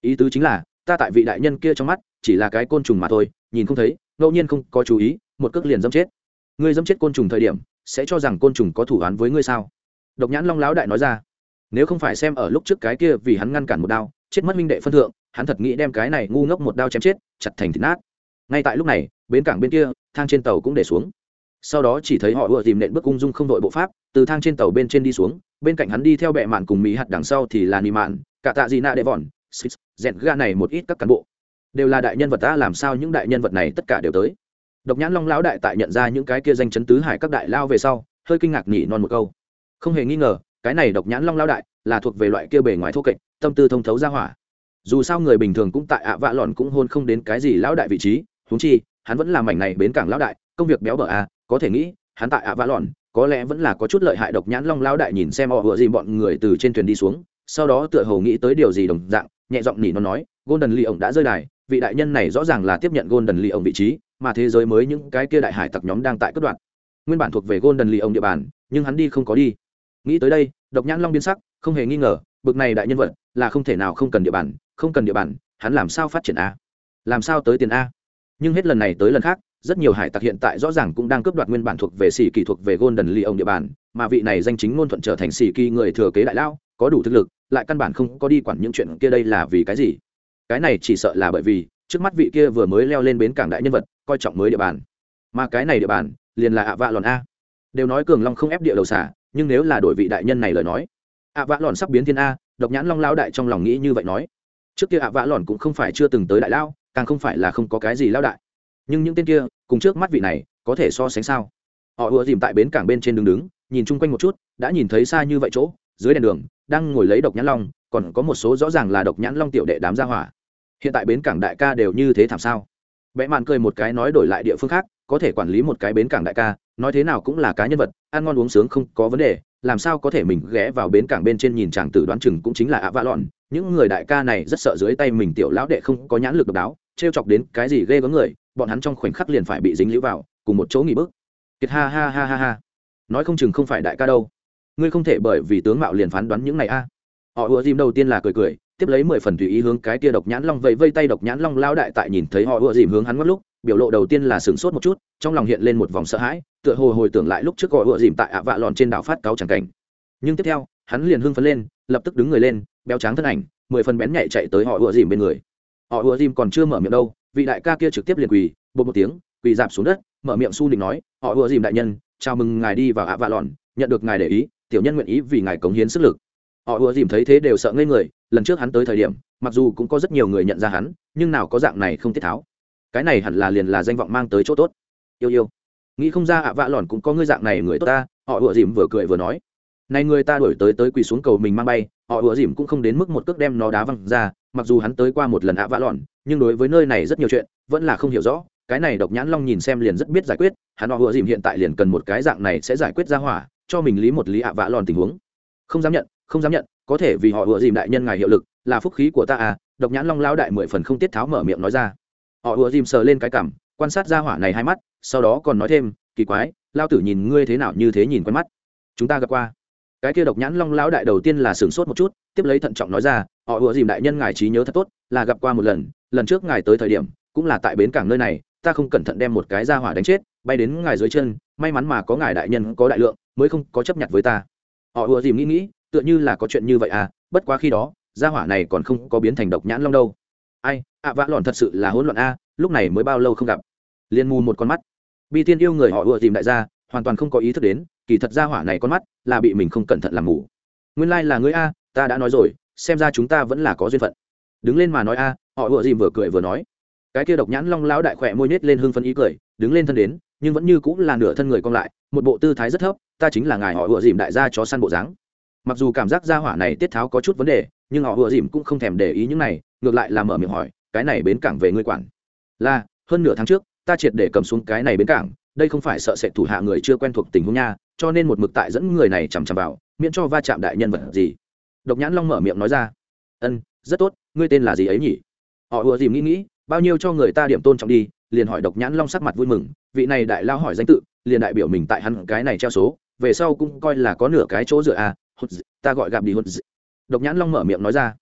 S1: Ý tứ chính là, ta tại vị đại nhân kia trong mắt, chỉ là cái côn trùng mà thôi, nhìn không thấy, ngẫu nhiên không có chú ý, một cước liền dâm chết. Ngươi dâm chết côn trùng thời điểm, sẽ cho rằng côn trùng có thủ án với ngươi sao? Độc nhãn long lão đại nói ra, nếu không phải xem ở lúc trước cái kia vì hắn ngăn cản một đao, chết mất minh đệ phân thượng hắn thật nghĩ đem cái này ngu ngốc một đao chém chết, chặt thành thịt nát. Ngay tại lúc này, bến cảng bên kia, thang trên tàu cũng để xuống. Sau đó chỉ thấy họ ùa tìm nện bước ung dung không đội bộ pháp, từ thang trên tàu bên trên đi xuống, bên cạnh hắn đi theo bệ mạn cùng mỹ hạt đằng sau thì là nị mạn, cả tạ gì nạ đệ vòn, xích, dẹn ga này một ít các cán bộ. Đều là đại nhân vật ta, làm sao những đại nhân vật này tất cả đều tới? Độc nhãn long lão đại tại nhận ra những cái kia danh chấn tứ hải các đại lao về sau, hơi kinh ngạc nhỉ non một câu. Không hề nghi ngờ, cái này độc nhãn long lão đại là thuộc về loại kia bề ngoài thô kệch, tâm tư thông thấu ra hỏa dù sao người bình thường cũng tại ạ vạ lòn cũng hôn không đến cái gì lão đại vị trí, huống chi, hắn vẫn làm mảnh này bến cảng lão đại, công việc béo bở à? có thể nghĩ, hắn tại ạ vạ lòn, có lẽ vẫn là có chút lợi hại độc nhãn long lão đại nhìn xem họ vừa gì bọn người từ trên thuyền đi xuống, sau đó tựa hồ nghĩ tới điều gì đồng dạng, nhẹ giọng nỉ nó nói, golden lee ổng đã rơi đài, vị đại nhân này rõ ràng là tiếp nhận golden lee ổng vị trí, mà thế giới mới những cái kia đại hải tặc nhóm đang tại cất đoạn nguyên bản thuộc về golden lee ổng địa bàn, nhưng hắn đi không có đi nghĩ tới đây, độc nhãn long biến sắc, không hề nghi ngờ, bực này đại nhân vật là không thể nào không cần địa bàn không cần địa bàn, hắn làm sao phát triển a? Làm sao tới tiền a? Nhưng hết lần này tới lần khác, rất nhiều hải tặc hiện tại rõ ràng cũng đang cướp đoạt nguyên bản thuộc về xì kỳ thuộc về golden lee ông địa bàn, mà vị này danh chính ngôn thuận trở thành xì kỳ người thừa kế đại lao có đủ thực lực, lại căn bản không có đi quản những chuyện kia đây là vì cái gì? Cái này chỉ sợ là bởi vì, trước mắt vị kia vừa mới leo lên bến cảng đại nhân vật, coi trọng mới địa bàn. Mà cái này địa bàn, liền là ạ vạ lòn a. Đều nói cường long không ép địa đầu xả, nhưng nếu là đổi vị đại nhân này lời nói ạ vạ lòn sắp biến thiên a, độc nhãn long lao đại trong lòng nghĩ như vậy nói trước kia ạ vạ lòn cũng không phải chưa từng tới đại lao, càng không phải là không có cái gì lao đại. Nhưng những tên kia, cùng trước mắt vị này, có thể so sánh sao? Họ ùa dìm tại bến cảng bên trên đường đứng, nhìn chung quanh một chút, đã nhìn thấy xa như vậy chỗ, dưới đèn đường, đang ngồi lấy độc nhãn long, còn có một số rõ ràng là độc nhãn long tiểu đệ đám gia hỏa. Hiện tại bến cảng đại ca đều như thế thảm sao? Vẽ mạn cười một cái nói đổi lại địa phương khác, có thể quản lý một cái bến cảng đại ca, nói thế nào cũng là cá nhân vật, ăn ngon uống sướng không có vấn đề, làm sao có thể mình ghé vào bến cảng bên trên nhìn chàng tử đoán chừng cũng chính là ạ vạ lọn những người đại ca này rất sợ dưới tay mình tiểu lão đệ không có nhãn lực độc đáo t r e o chọc đến cái gì ghê gớm người, bọn hắn trong khoảnh khắc liền phải bị dính lũ vào, cùng một chỗ nghỉ bước. Kiệt ha ha ha ha ha. Nói không chừng không phải đại ca đâu. Ngươi không thể bởi vì tướng mạo liền phán đoán những này a. Họ ùa dìm đầu tiên là cười cười, tiếp lấy mười phần tùy ý hướng cái tia độc nhãn long vẫy vây tay độc nhãn long lao đại tại nhìn thấy họ ùa dìm hướng hắn mất lúc, biểu lộ đầu tiên là sửng sốt một chút, trong lòng hiện lên một vòng sợ hãi, tựa hồ hồi tưởng lại lúc trước gọi ùa dìm tại ạ vạ lòn trên đảo phát cáo chẳng cảnh. Nhưng tiếp theo, hắn liền hưng phấn lên lập tức đứng người lên, béo trắng thân ảnh, mười phần bén nhạy chạy tới họ ùa dìm bên người. Họ ùa dìm còn chưa mở miệng đâu, vị đại ca kia trực tiếp liền quỳ bột một tiếng, quỳ dạp xuống đất, mở miệng su định nói, họ ùa dìm đại nhân, chào mừng ngài đi vào ạ vạ lòn nhận được ngài để ý, tiểu nhân nguyện ý vì ngài cống hiến sức lực. Họ ùa dìm thấy thế đều sợ ngây người, lần trước hắn tới thời điểm, mặc dù cũng có rất nhiều người nhận ra hắn, nhưng nào có dạng này không tiết tháo. Cái này hẳn là liền là danh vọng mang tới chỗ tốt. Yêu yêu, nghĩ không ra ạ vạ lòn cũng có ngươi dạng này người tốt ta, họ ùa dìm vừa cười vừa nói này người ta đổi tới tới quỳ xuống cầu mình mang bay, họ ùa dìm cũng không đến mức một cước đem nó đá văng ra, mặc dù hắn tới qua một lần ạ vã lòn nhưng đối với nơi này rất nhiều chuyện, vẫn là không hiểu rõ. Cái này độc nhãn long nhìn xem liền rất biết giải quyết, hắn họ ùa dìm hiện tại liền cần một cái dạng này sẽ giải quyết ra hỏa, cho mình lý một lý ạ vã lòn tình huống. Không dám nhận, không dám nhận, có thể vì họ ùa dìm đại nhân ngài hiệu lực, là phúc khí của ta à độc nhãn long lao đại mười phần không tiết tháo mở miệng nói ra. Họ ùa dìm sờ lên cái cảm, quan sát ra hỏa này hai mắt, sau đó còn nói thêm, kỳ quái lao tử nhìn ngươi thế nào như thế nhìn quen mắt. Chúng ta gặp qua cái kia độc nhãn long lão đại đầu tiên là sửng sốt một chút, tiếp lấy thận trọng nói ra, họ ủa dìm đại nhân ngài trí nhớ thật tốt, là gặp qua một lần lần trước ngài tới thời điểm, cũng là tại bến cảng nơi này, ta không cẩn thận đem một cái ra hỏa đánh chết, bay đến ngài dưới chân, may mắn mà có ngài đại nhân có đại lượng, mới không có chấp nhận với ta. Họ ủa dìm nghĩ nghĩ, tựa như là có chuyện như vậy à bất quá khi đó gia hỏa này còn không có biến thành độc nhãn long đâu. Ai, ạ vã lòn thật sự là hỗn loạn a, lúc này mới bao lâu không gặp. Liên mù một con mắt. Bi tiên yêu người họ ủa dìm đại gia, hoàn toàn không có ý thức đến kỳ thật gia hỏa này con mắt là bị mình không cẩn thận làm mù. Nguyên lai、like、là ngươi a, ta đã nói rồi, xem ra chúng ta vẫn là có duyên phận. Đứng lên mà nói a, họ vừa dìm vừa cười vừa nói. Cái kia độc nhãn long lão đại khỏe môi nhét lên hưng phân ý cười, đứng lên thân đến, nhưng vẫn như cũng là nửa thân người cong lại, một bộ tư thái rất thấp, ta chính là ngài họ vừa dìm đại gia chó săn bộ dáng. Mặc dù cảm giác gia hỏa này tiết tháo có chút vấn đề, nhưng họ vừa dìm cũng không thèm để ý những này, ngược lại là mở miệng hỏi, cái này bến cảng về ngươi quản? Là, hơn nửa tháng trước, ta triệt để cầm xuống cái này bến cảng, đây không phải sợ sẽ thủ hạ người chưa quen thuộc tình huống nha cho nên một mực tại dẫn người này chằm chằm vào, miễn cho va chạm đại nhân vật gì. Độc nhãn long mở miệng nói ra. Ân, rất tốt, ngươi tên là gì ấy nhỉ? Họ ùa dìm nghĩ nghĩ, bao nhiêu cho người ta điểm tôn trọng đi, liền hỏi độc nhãn long sắc mặt vui mừng. Vị này đại lao hỏi danh tự, liền đại biểu mình tại hắn cái này treo số, về sau cũng coi là có nửa cái chỗ dựa à. Hụt ta gọi gặp đi hụt độc nhãn long mở miệng nói ra.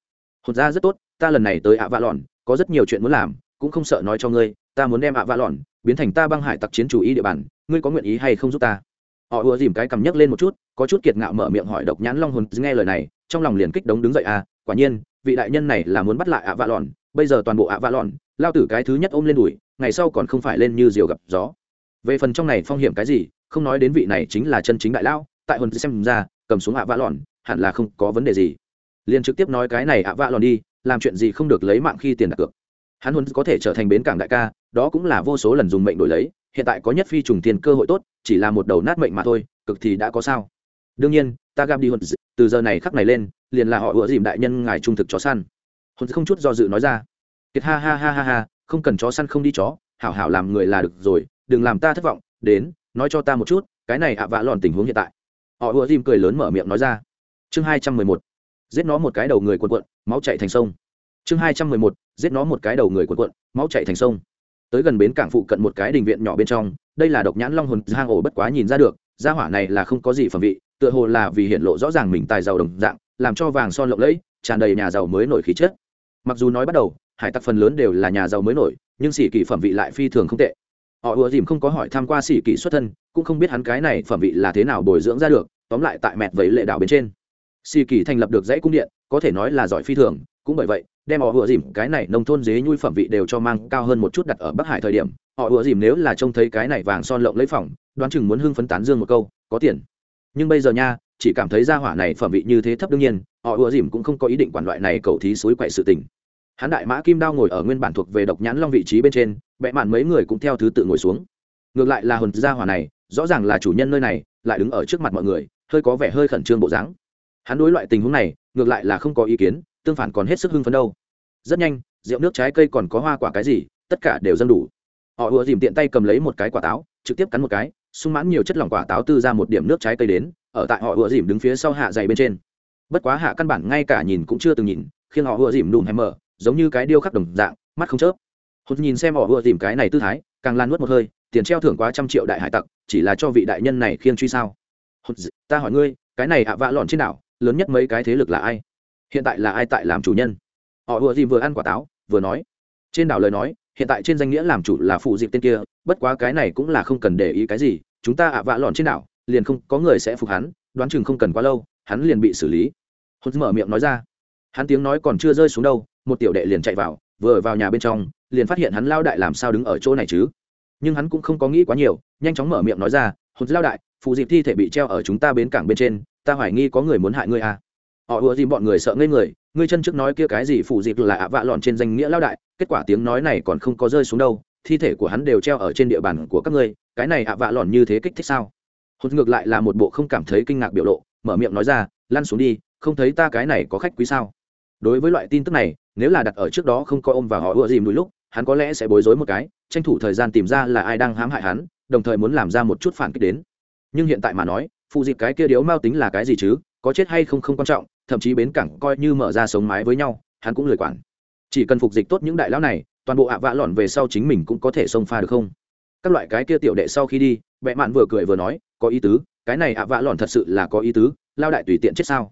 S1: Hụt ra rất tốt, ta lần này tới ạ vạ lòn có rất nhiều chuyện muốn làm, cũng không sợ nói cho ngươi, ta muốn đem ạ vạ lòn biến thành ta băng hải tặc chiến chủ ý địa bàn, ngươi có nguyện ý hay không giúp ta? Họ ùa dìm cái cầm nhấc lên một chút, có chút kiệt ngạo mở miệng hỏi độc nhãn long hồn nghe lời này, trong lòng liền kích đống đứng dậy à quả nhiên, vị đại nhân này là muốn bắt lại ạ vạ lòn bây giờ toàn bộ ạ vạ lòn lao tử cái thứ nhất ôm lên đùi, ngày sau còn không phải lên như diều gặp gió. Về phần trong này phong hiểm cái gì, không nói đến vị này chính là chân chính đại lao, tại hồn xem ra, cầm xuống ạ vạ lòn hẳn là không có vấn đề gì. Liền trực tiếp nói cái này ạ vạ lòn đi, làm chuyện gì không được lấy mạng khi tiền đặt cược. Hắn hồn có thể trở thành bến cảng đại ca, đó cũng là vô số lần dùng mệnh đổi lấy hiện tại có nhất phi trùng tiền cơ hội tốt, chỉ là một đầu nát mệnh mà thôi, cực thì đã có sao. Đương nhiên, ta gam đi hồn từ giờ này khắc này lên, liền là họ ủa dìm đại nhân ngài trung thực chó săn. Hồn không chút do dự nói ra. Kiệt ha ha ha ha ha, không cần chó săn không đi chó, hảo hảo làm người là được rồi, đừng làm ta thất vọng, đến, nói cho ta một chút, cái này ạ vạ lòn tình huống hiện tại. Họ ủa dìm cười lớn mở miệng nói ra. Chương hai trăm mười một, giết nó một cái đầu người quần quận máu chạy thành sông. Chương hai trăm mười một, giết nó một cái đầu người quần quận máu chạy thành sông tới gần bến cảng phụ cận một cái đình viện nhỏ bên trong, đây là độc nhãn long hồn hang ổ bất quá nhìn ra được, gia hỏa này là không có gì phẩm vị, tựa hồ là vì hiện lộ rõ ràng mình tài giàu đồng dạng, làm cho vàng son lộng lẫy, tràn đầy nhà giàu mới nổi khí chất. Mặc dù nói bắt đầu, hải tặc phần lớn đều là nhà giàu mới nổi, nhưng xỉ kỳ phẩm vị lại phi thường không tệ. Họ ùa dìm không có hỏi tham q u a xỉ kỳ xuất thân, cũng không biết hắn cái này phẩm vị là thế nào bồi dưỡng ra được, tóm lại tại mẹt vấy lệ đảo bên trên. Xỉ kỳ thành lập được dãy cung điện, có thể nói là giỏi phi thường, cũng bởi vậy đem họ ùa dìm cái này nông thôn dế nhui phẩm vị đều cho mang cao hơn một chút đặt ở bắc hải thời điểm, họ ùa dìm nếu là trông thấy cái này vàng son lộng lấy phòng, đoán chừng muốn hưng phấn tán dương một câu, có tiền. Nhưng bây giờ nha, chỉ cảm thấy ra hỏa này phẩm vị như thế thấp đương nhiên, họ ùa dìm cũng không có ý định quản loại này cầu thí suối quậy sự tình. Hắn đại mã kim đao ngồi ở nguyên bản thuộc về độc nhãn long vị trí bên trên bẽ mạn mấy người cũng theo thứ tự ngồi xuống. Ngược lại là hồn gia hỏa này, rõ ràng là chủ nhân nơi này, lại đứng ở trước mặt mọi người, hơi có vẻ hơi khẩn trương bộ dáng. Hắn đối loại tình huống này, ngược lại là không có ý kiến tương phản còn hết sức hưng phấn đâu. Rất nhanh, rượu nước trái cây còn có hoa quả cái gì, tất cả đều dâng đủ. Họ ùa dìm tiện tay cầm lấy một cái quả táo, trực tiếp cắn một cái, sung mãn nhiều chất lỏng quả táo tư ra một điểm nước trái cây đến, ở tại họ ùa dìm đứng phía sau hạ dày bên trên. Bất quá hạ căn bản ngay cả nhìn cũng chưa từng nhìn, khiến họ ùa dìm đùm hay mở giống như cái điêu khắc đồng dạng, mắt không chớp. Hốt nhìn xem họ ùa dìm cái này tư thái, càng lan nuốt một hơi, tiền treo thưởng quá trăm triệu đại hải tặc, chỉ là cho vị đại nhân này khiêng truy sao? Hốt ta hỏi ngươi, cái này hạ vạ lọn trên đảo, lớn nhất mấy cái thế lực là ai? Hiện tại là ai tại làm chủ nhân? Họ ùa dìm vừa ăn quả táo, vừa nói. Trên đảo lời nói, hiện tại trên danh nghĩa làm chủ là phụ dịp tên kia, bất quá cái này cũng là không cần để ý cái gì, chúng ta ạ vạ lòn trên đảo, liền không có người sẽ phục hắn, đoán chừng không cần quá lâu, hắn liền bị xử lý. Hốt mở miệng nói ra. Hắn tiếng nói còn chưa rơi xuống đâu, một tiểu đệ liền chạy vào, vừa vào nhà bên trong, liền phát hiện hắn lao đại làm sao đứng ở chỗ này chứ. Nhưng hắn cũng không có nghĩ quá nhiều, nhanh chóng mở miệng nói ra hốt lao đại, phụ dịp thi thể bị treo ở chúng ta bến cảng bên trên, ta hoài nghi có người muốn hại ngươi à họ ùa dìm bọn người sợ ngây người, ngươi chân trước nói kia cái gì phụ dịp là ạ vạ lọn trên danh nghĩa lao đại, kết quả tiếng nói này còn không có rơi xuống đâu, thi thể của hắn đều treo ở trên địa bàn của các ngươi, cái này ạ vạ lọn như thế kích thích sao? Hốt ngược lại là một bộ không cảm thấy kinh ngạc biểu lộ, mở miệng nói ra, lăn xuống đi, không thấy ta cái này có khách quý sao? Đối với loại tin tức này, nếu là đặt ở trước đó không có ôm và họ ùa dìm đôi lúc, hắn có lẽ sẽ bối rối một cái, tranh thủ thời gian tìm ra là ai đang hãm hại hắn, đồng thời muốn làm ra một chút phản kích đến. Nhưng hiện tại mà nói phụ dịp cái kia điếu mao tính là cái gì chứ, có chết hay không không quan trọng thậm chí bến cảng coi như mở ra sống mái với nhau, hắn cũng lười quản. Chỉ cần phục dịch tốt những đại lão này, toàn bộ ạ vạ lọn về sau chính mình cũng có thể xông pha được không? Các loại cái kia tiểu đệ sau khi đi bệ mạn vừa cười vừa nói, có ý tứ, cái này ạ vạ lọn thật sự là có ý tứ, lao đại tùy tiện chết sao?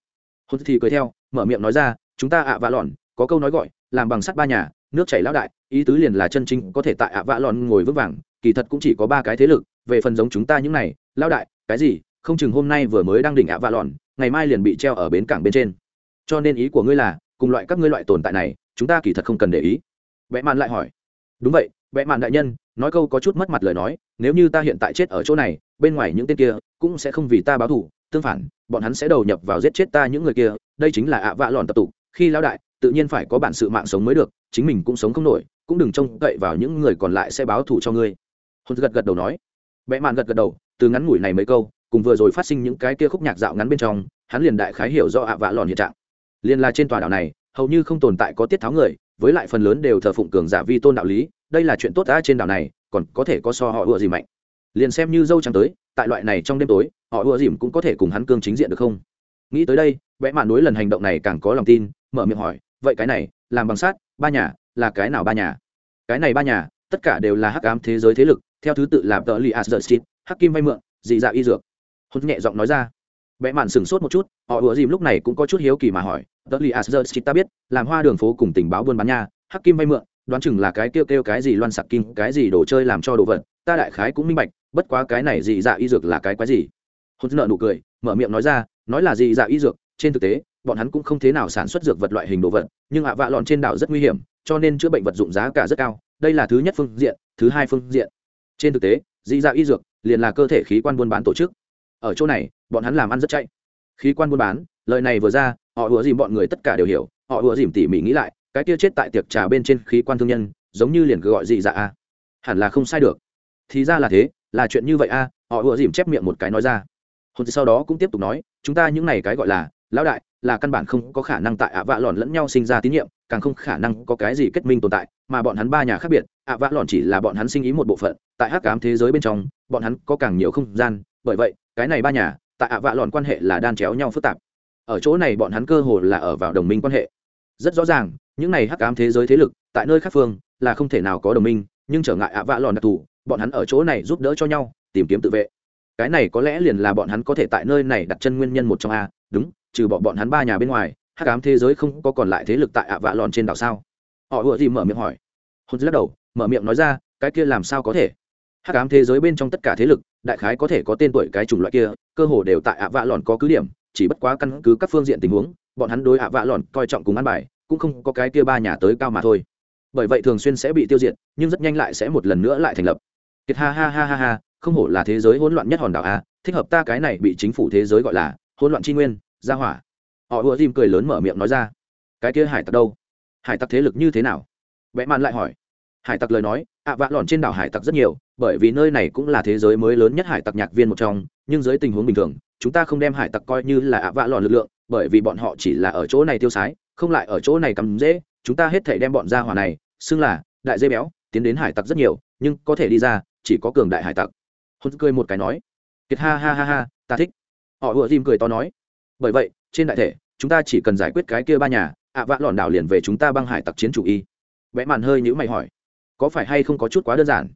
S1: Hôn thì cười theo, mở miệng nói ra, chúng ta ạ vạ lòn có câu nói gọi, làm bằng sắt ba nhà, nước chảy lão đại, ý tứ liền là chân chính có thể tại ạ vạ lòn ngồi vững vàng, kỳ thật cũng chỉ có ba cái thế lực, về phần giống chúng ta những này lao đại, cái gì, không chừng hôm nay vừa mới đang đỉnh ạ vạ lòn ngày mai liền bị treo ở bến cảng bên trên. Cho nên ý của ngươi là, cùng loại các ngươi loại tồn tại này, chúng ta kỳ thật không cần để ý. Vẽ mạn lại hỏi. Đúng vậy, vẽ mạn đại nhân, nói câu có chút mất mặt lời nói, nếu như ta hiện tại chết ở chỗ này, bên ngoài những tên kia cũng sẽ không vì ta báo thù, tương phản, bọn hắn sẽ đầu nhập vào giết chết ta những người kia, đây chính là ạ vạ lòn tập tục, khi lão đại, tự nhiên phải có bản sự mạng sống mới được, chính mình cũng sống không nổi, cũng đừng trông cậy vào những người còn lại sẽ báo thù cho ngươi. Hôn gật gật đầu nói. Vẽ mạn gật gật đầu, từ ngắn ngủi này mấy câu cùng vừa rồi phát sinh những cái kia khúc nhạc dạo ngắn bên trong, hắn liền đại khái hiểu do ạ vạ lòn hiện trạng. Liền là trên tòa đảo này, hầu như không tồn tại có tiết tháo người, với lại phần lớn đều thờ phụng cường giả vi tôn đạo lý, đây là chuyện tốt đã trên đảo này, còn có thể có so họ ùa gì mạnh. Liền xem như dâu trắng tới, tại loại này trong đêm tối, họ ùa dìm cũng có thể cùng hắn cương chính diện được không? Nghĩ tới đây, vẽ mạn núi lần hành động này càng có lòng tin, mở miệng hỏi, vậy cái này, làm bằng sát ba nhà, là cái nào ba nhà? Cái này ba nhà, tất cả đều là hắc ám thế giới thế lực, theo thứ tự là tờ li asdert hắc kim vay mượn, dị dạ y dược hôn nhẹ giọng nói ra. Vẽ mạn sửng sốt một chút, họ ùa dìm lúc này cũng có chút hiếu kỳ mà hỏi, tớ li chị ta biết, làm hoa đường phố cùng tình báo buôn bán nha, hắc kim vay mượn, đoán chừng là cái kêu kêu cái gì loan sặc kim, cái gì đồ chơi làm cho đồ vật, ta đại khái cũng minh bạch, bất quá cái này dị dạ y dược là cái quái gì? Hôn nợ nụ cười, mở miệng nói ra, nói là dị dạ y dược, trên thực tế, bọn hắn cũng không thế nào sản xuất dược vật loại hình đồ vật, nhưng ạ vạ lọn trên đảo rất nguy hiểm, cho nên chữa bệnh vật dụng giá cả rất cao, đây là thứ nhất phương diện, thứ hai phương diện. Trên thực tế, dị dạ y dược liền là cơ thể khí quan buôn bán tổ chức ở chỗ này, bọn hắn làm ăn rất chạy. Khí quan buôn bán, lời này vừa ra, họ ùa dìm bọn người tất cả đều hiểu, họ ùa dìm tỉ mỉ nghĩ lại, cái kia chết tại tiệc trà bên trên khí quan thương nhân, giống như liền cứ gọi dị dạ a. Hẳn là không sai được. Thì ra là thế, là chuyện như vậy a, họ ùa dìm chép miệng một cái nói ra. Hồn sau đó cũng tiếp tục nói, chúng ta những này cái gọi là, lão đại, là căn bản không có khả năng tại ạ vạ lòn lẫn nhau sinh ra tín nhiệm, càng không khả năng có cái gì kết minh tồn tại, mà bọn hắn ba nhà khác biệt, ạ vạ lòn chỉ là bọn hắn sinh ý một bộ phận, tại hắc ám thế giới bên trong, bọn hắn có càng nhiều không gian bởi vậy, cái này ba nhà, tại ạ vạ lòn quan hệ là đan chéo nhau phức tạp. Ở chỗ này bọn hắn cơ hồ là ở vào đồng minh quan hệ. Rất rõ ràng, những này hắc ám thế giới thế lực, tại nơi khác phương, là không thể nào có đồng minh, nhưng trở ngại ạ vạ lòn đặc thù, bọn hắn ở chỗ này giúp đỡ cho nhau, tìm kiếm tự vệ. Cái này có lẽ liền là bọn hắn có thể tại nơi này đặt chân nguyên nhân một trong a, đúng, trừ bỏ bọn hắn ba nhà bên ngoài, hắc ám thế giới không có còn lại thế lực tại ạ vạ lòn trên đảo sao? Họ vừa gì mở miệng hỏi. Hôn lắc đầu, mở miệng nói ra, cái kia làm sao có thể? Hắc ám thế giới bên trong tất cả thế lực, đại khái có thể có tên tuổi cái chủng loại kia, cơ hồ đều tại ạ vạ lòn có cứ điểm, chỉ bất quá căn cứ các phương diện tình huống, bọn hắn đối ạ vạ lòn coi trọng cùng ăn bài, cũng không có cái kia ba nhà tới cao mà thôi. Bởi vậy thường xuyên sẽ bị tiêu diệt, nhưng rất nhanh lại sẽ một lần nữa lại thành lập. Kiệt ha ha ha ha ha, không hổ là thế giới hỗn loạn nhất hòn đảo a, thích hợp ta cái này bị chính phủ thế giới gọi là hỗn loạn tri nguyên ra hỏa. Họ ùa dìm cười lớn mở miệng nói ra. Cái kia hải tặc đâu? Hải tặc thế lực như thế nào? Vẽ mạn lại hỏi. Hải tặc lời nói, ạ vạ lòn trên đảo hải tặc rất nhiều bởi vì nơi này cũng là thế giới mới lớn nhất hải tặc nhạc viên một trong, nhưng dưới tình huống bình thường, chúng ta không đem hải tặc coi như là ạ vạ lòn lực lượng, bởi vì bọn họ chỉ là ở chỗ này tiêu sái, không lại ở chỗ này cắm dễ, chúng ta hết thể đem bọn ra hỏa này, xưng là đại dây béo, tiến đến hải tặc rất nhiều, nhưng có thể đi ra, chỉ có cường đại hải tặc. Hôn cười một cái nói. Kiệt ha ha ha ha, ta thích. Họ ùa dìm cười to nói. Bởi vậy, trên đại thể, chúng ta chỉ cần giải quyết cái kia ba nhà, ạ vạ lòn đảo liền về chúng ta băng hải tặc chiến chủ y. Vẽ màn hơi nhữ mày hỏi. Có phải hay không có chút quá đơn giản?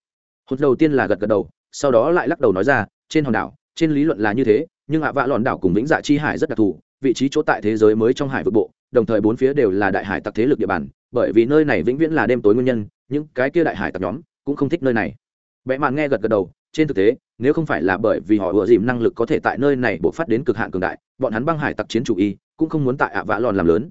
S1: Hốt đầu tiên là gật gật đầu, sau đó lại lắc đầu nói ra, trên hòn đảo, trên lý luận là như thế, nhưng ạ vạ lòn đảo cùng vĩnh dạ chi hải rất đặc thù, vị trí chỗ tại thế giới mới trong hải vực bộ, đồng thời bốn phía đều là đại hải tặc thế lực địa bàn, bởi vì nơi này vĩnh viễn là đêm tối nguyên nhân, những cái kia đại hải tặc nhóm cũng không thích nơi này. Vẽ mạn nghe gật gật đầu, trên thực tế, nếu không phải là bởi vì họ ủa dìm năng lực có thể tại nơi này buộc phát đến cực hạn cường đại, bọn hắn băng hải tặc chiến chủ y cũng không muốn tại ạ vạ lòn làm lớn.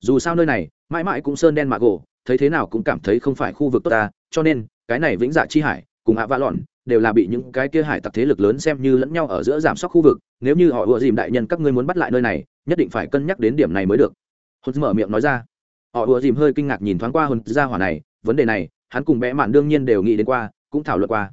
S1: Dù sao nơi này, mãi mãi cũng sơn đen mạ gỗ thấy thế nào cũng cảm thấy không phải khu vực tốt ta, cho nên, cái này vĩnh dạ chi hải cùng ạ vạ lòn đều là bị những cái kia hải tặc thế lực lớn xem như lẫn nhau ở giữa giảm sóc khu vực, nếu như họ ựa dìm đại nhân các ngươi muốn bắt lại nơi này, nhất định phải cân nhắc đến điểm này mới được. Hôn mở miệng nói ra. Họ ựa dìm hơi kinh ngạc nhìn thoáng qua hôn ra hỏa này, vấn đề này, hắn cùng bẽ mạn đương nhiên đều nghĩ đến qua, cũng thảo luận qua.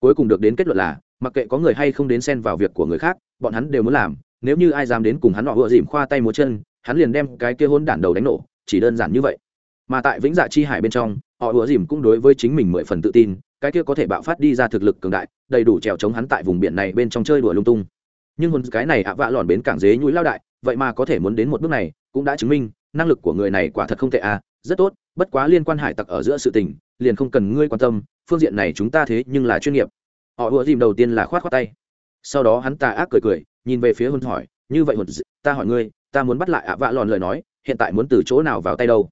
S1: Cuối cùng được đến kết luận là, mặc kệ có người hay không đến xen vào việc của người khác, bọn hắn đều muốn làm, nếu như ai dám đến cùng hắn họ ựa dìm khoa tay múa chân, hắn liền đem cái kia hôn đản đầu đánh nổ, chỉ đơn giản như vậy. Mà tại vĩnh dạ chi hải bên trong, họ ựa dìm cũng đối với chính mình mười phần tự tin cái kia có thể bạo phát đi ra thực lực cường đại, đầy đủ trèo chống hắn tại vùng biển này bên trong chơi đùa lung tung. Nhưng hồn cái này ạ vạ lòn bến cảng dế nhũi lao đại, vậy mà có thể muốn đến một bước này, cũng đã chứng minh, năng lực của người này quả thật không tệ à rất tốt, bất quá liên quan hải tặc ở giữa sự tình, liền không cần ngươi quan tâm, phương diện này chúng ta thế nhưng là chuyên nghiệp. Họ ùa dìm đầu tiên là khoát khoát tay. Sau đó hắn ta ác cười cười, nhìn về phía hồn hỏi, như vậy hồn, ta hỏi ngươi, ta muốn bắt lại ạ vạ lòn lời nói, hiện tại muốn từ chỗ nào vào tay đâu?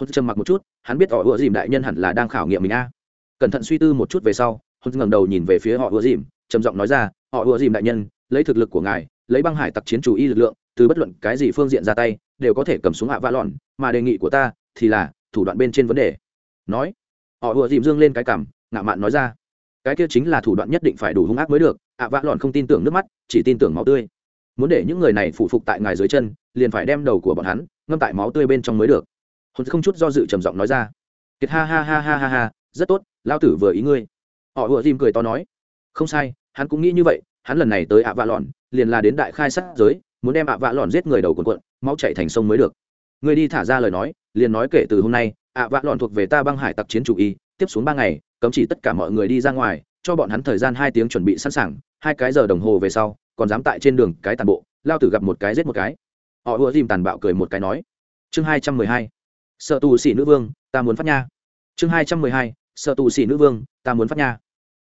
S1: Hồn trầm mặc một chút, hắn biết họ ùa dìm đại nhân hẳn là đang khảo nghiệm mình a cẩn thận suy tư một chút về sau hôn ngẩng đầu nhìn về phía họ ùa dìm, trầm giọng nói ra, họ ùa dìm đại nhân, lấy thực lực của ngài, lấy băng hải tặc chiến chủ y lực lượng, từ bất luận cái gì phương diện ra tay, đều có thể cầm xuống hạ vạ lòn mà đề nghị của ta thì là thủ đoạn bên trên vấn đề. Nói, họ ùa dìm dương lên cái cảm ngạo mạn nói ra, cái kia chính là thủ đoạn nhất định phải đủ hung ác mới được, ạ vạ lòn không tin tưởng nước mắt, chỉ tin tưởng máu tươi. Muốn để những người này phụ phục tại ngài dưới chân, liền phải đem đầu của bọn hắn ngâm tại máu tươi bên trong mới được. Hồn không chút do dự trầm giọng nói ra, kiệt ha ha ha ha ha ha, rất tốt lao tử vừa ý ngươi. Họ ùa dìm cười to nói. Không sai, hắn cũng nghĩ như vậy, hắn lần này tới ạ vạ lòn liền là đến đại khai sát giới, muốn đem ạ vạ lòn giết người đầu quần quận máu chạy thành sông mới được. Ngươi đi thả ra lời nói, liền nói kể từ hôm nay, ạ vạ lòn thuộc về ta băng hải tặc chiến chủ y, tiếp xuống ba ngày, cấm chỉ tất cả mọi người đi ra ngoài, cho bọn hắn thời gian hai tiếng chuẩn bị sẵn sàng, hai cái giờ đồng hồ về sau, còn dám tại trên đường cái tàn bộ, lao tử gặp một cái giết một cái. Họ ùa dìm tàn bạo cười một cái nói. Chương hai trăm mười hai. Sợ tù xỉ nữ vương, ta muốn phát nha. Chương hai trăm mười hai sợ tù xì nữ vương, ta muốn phát nha.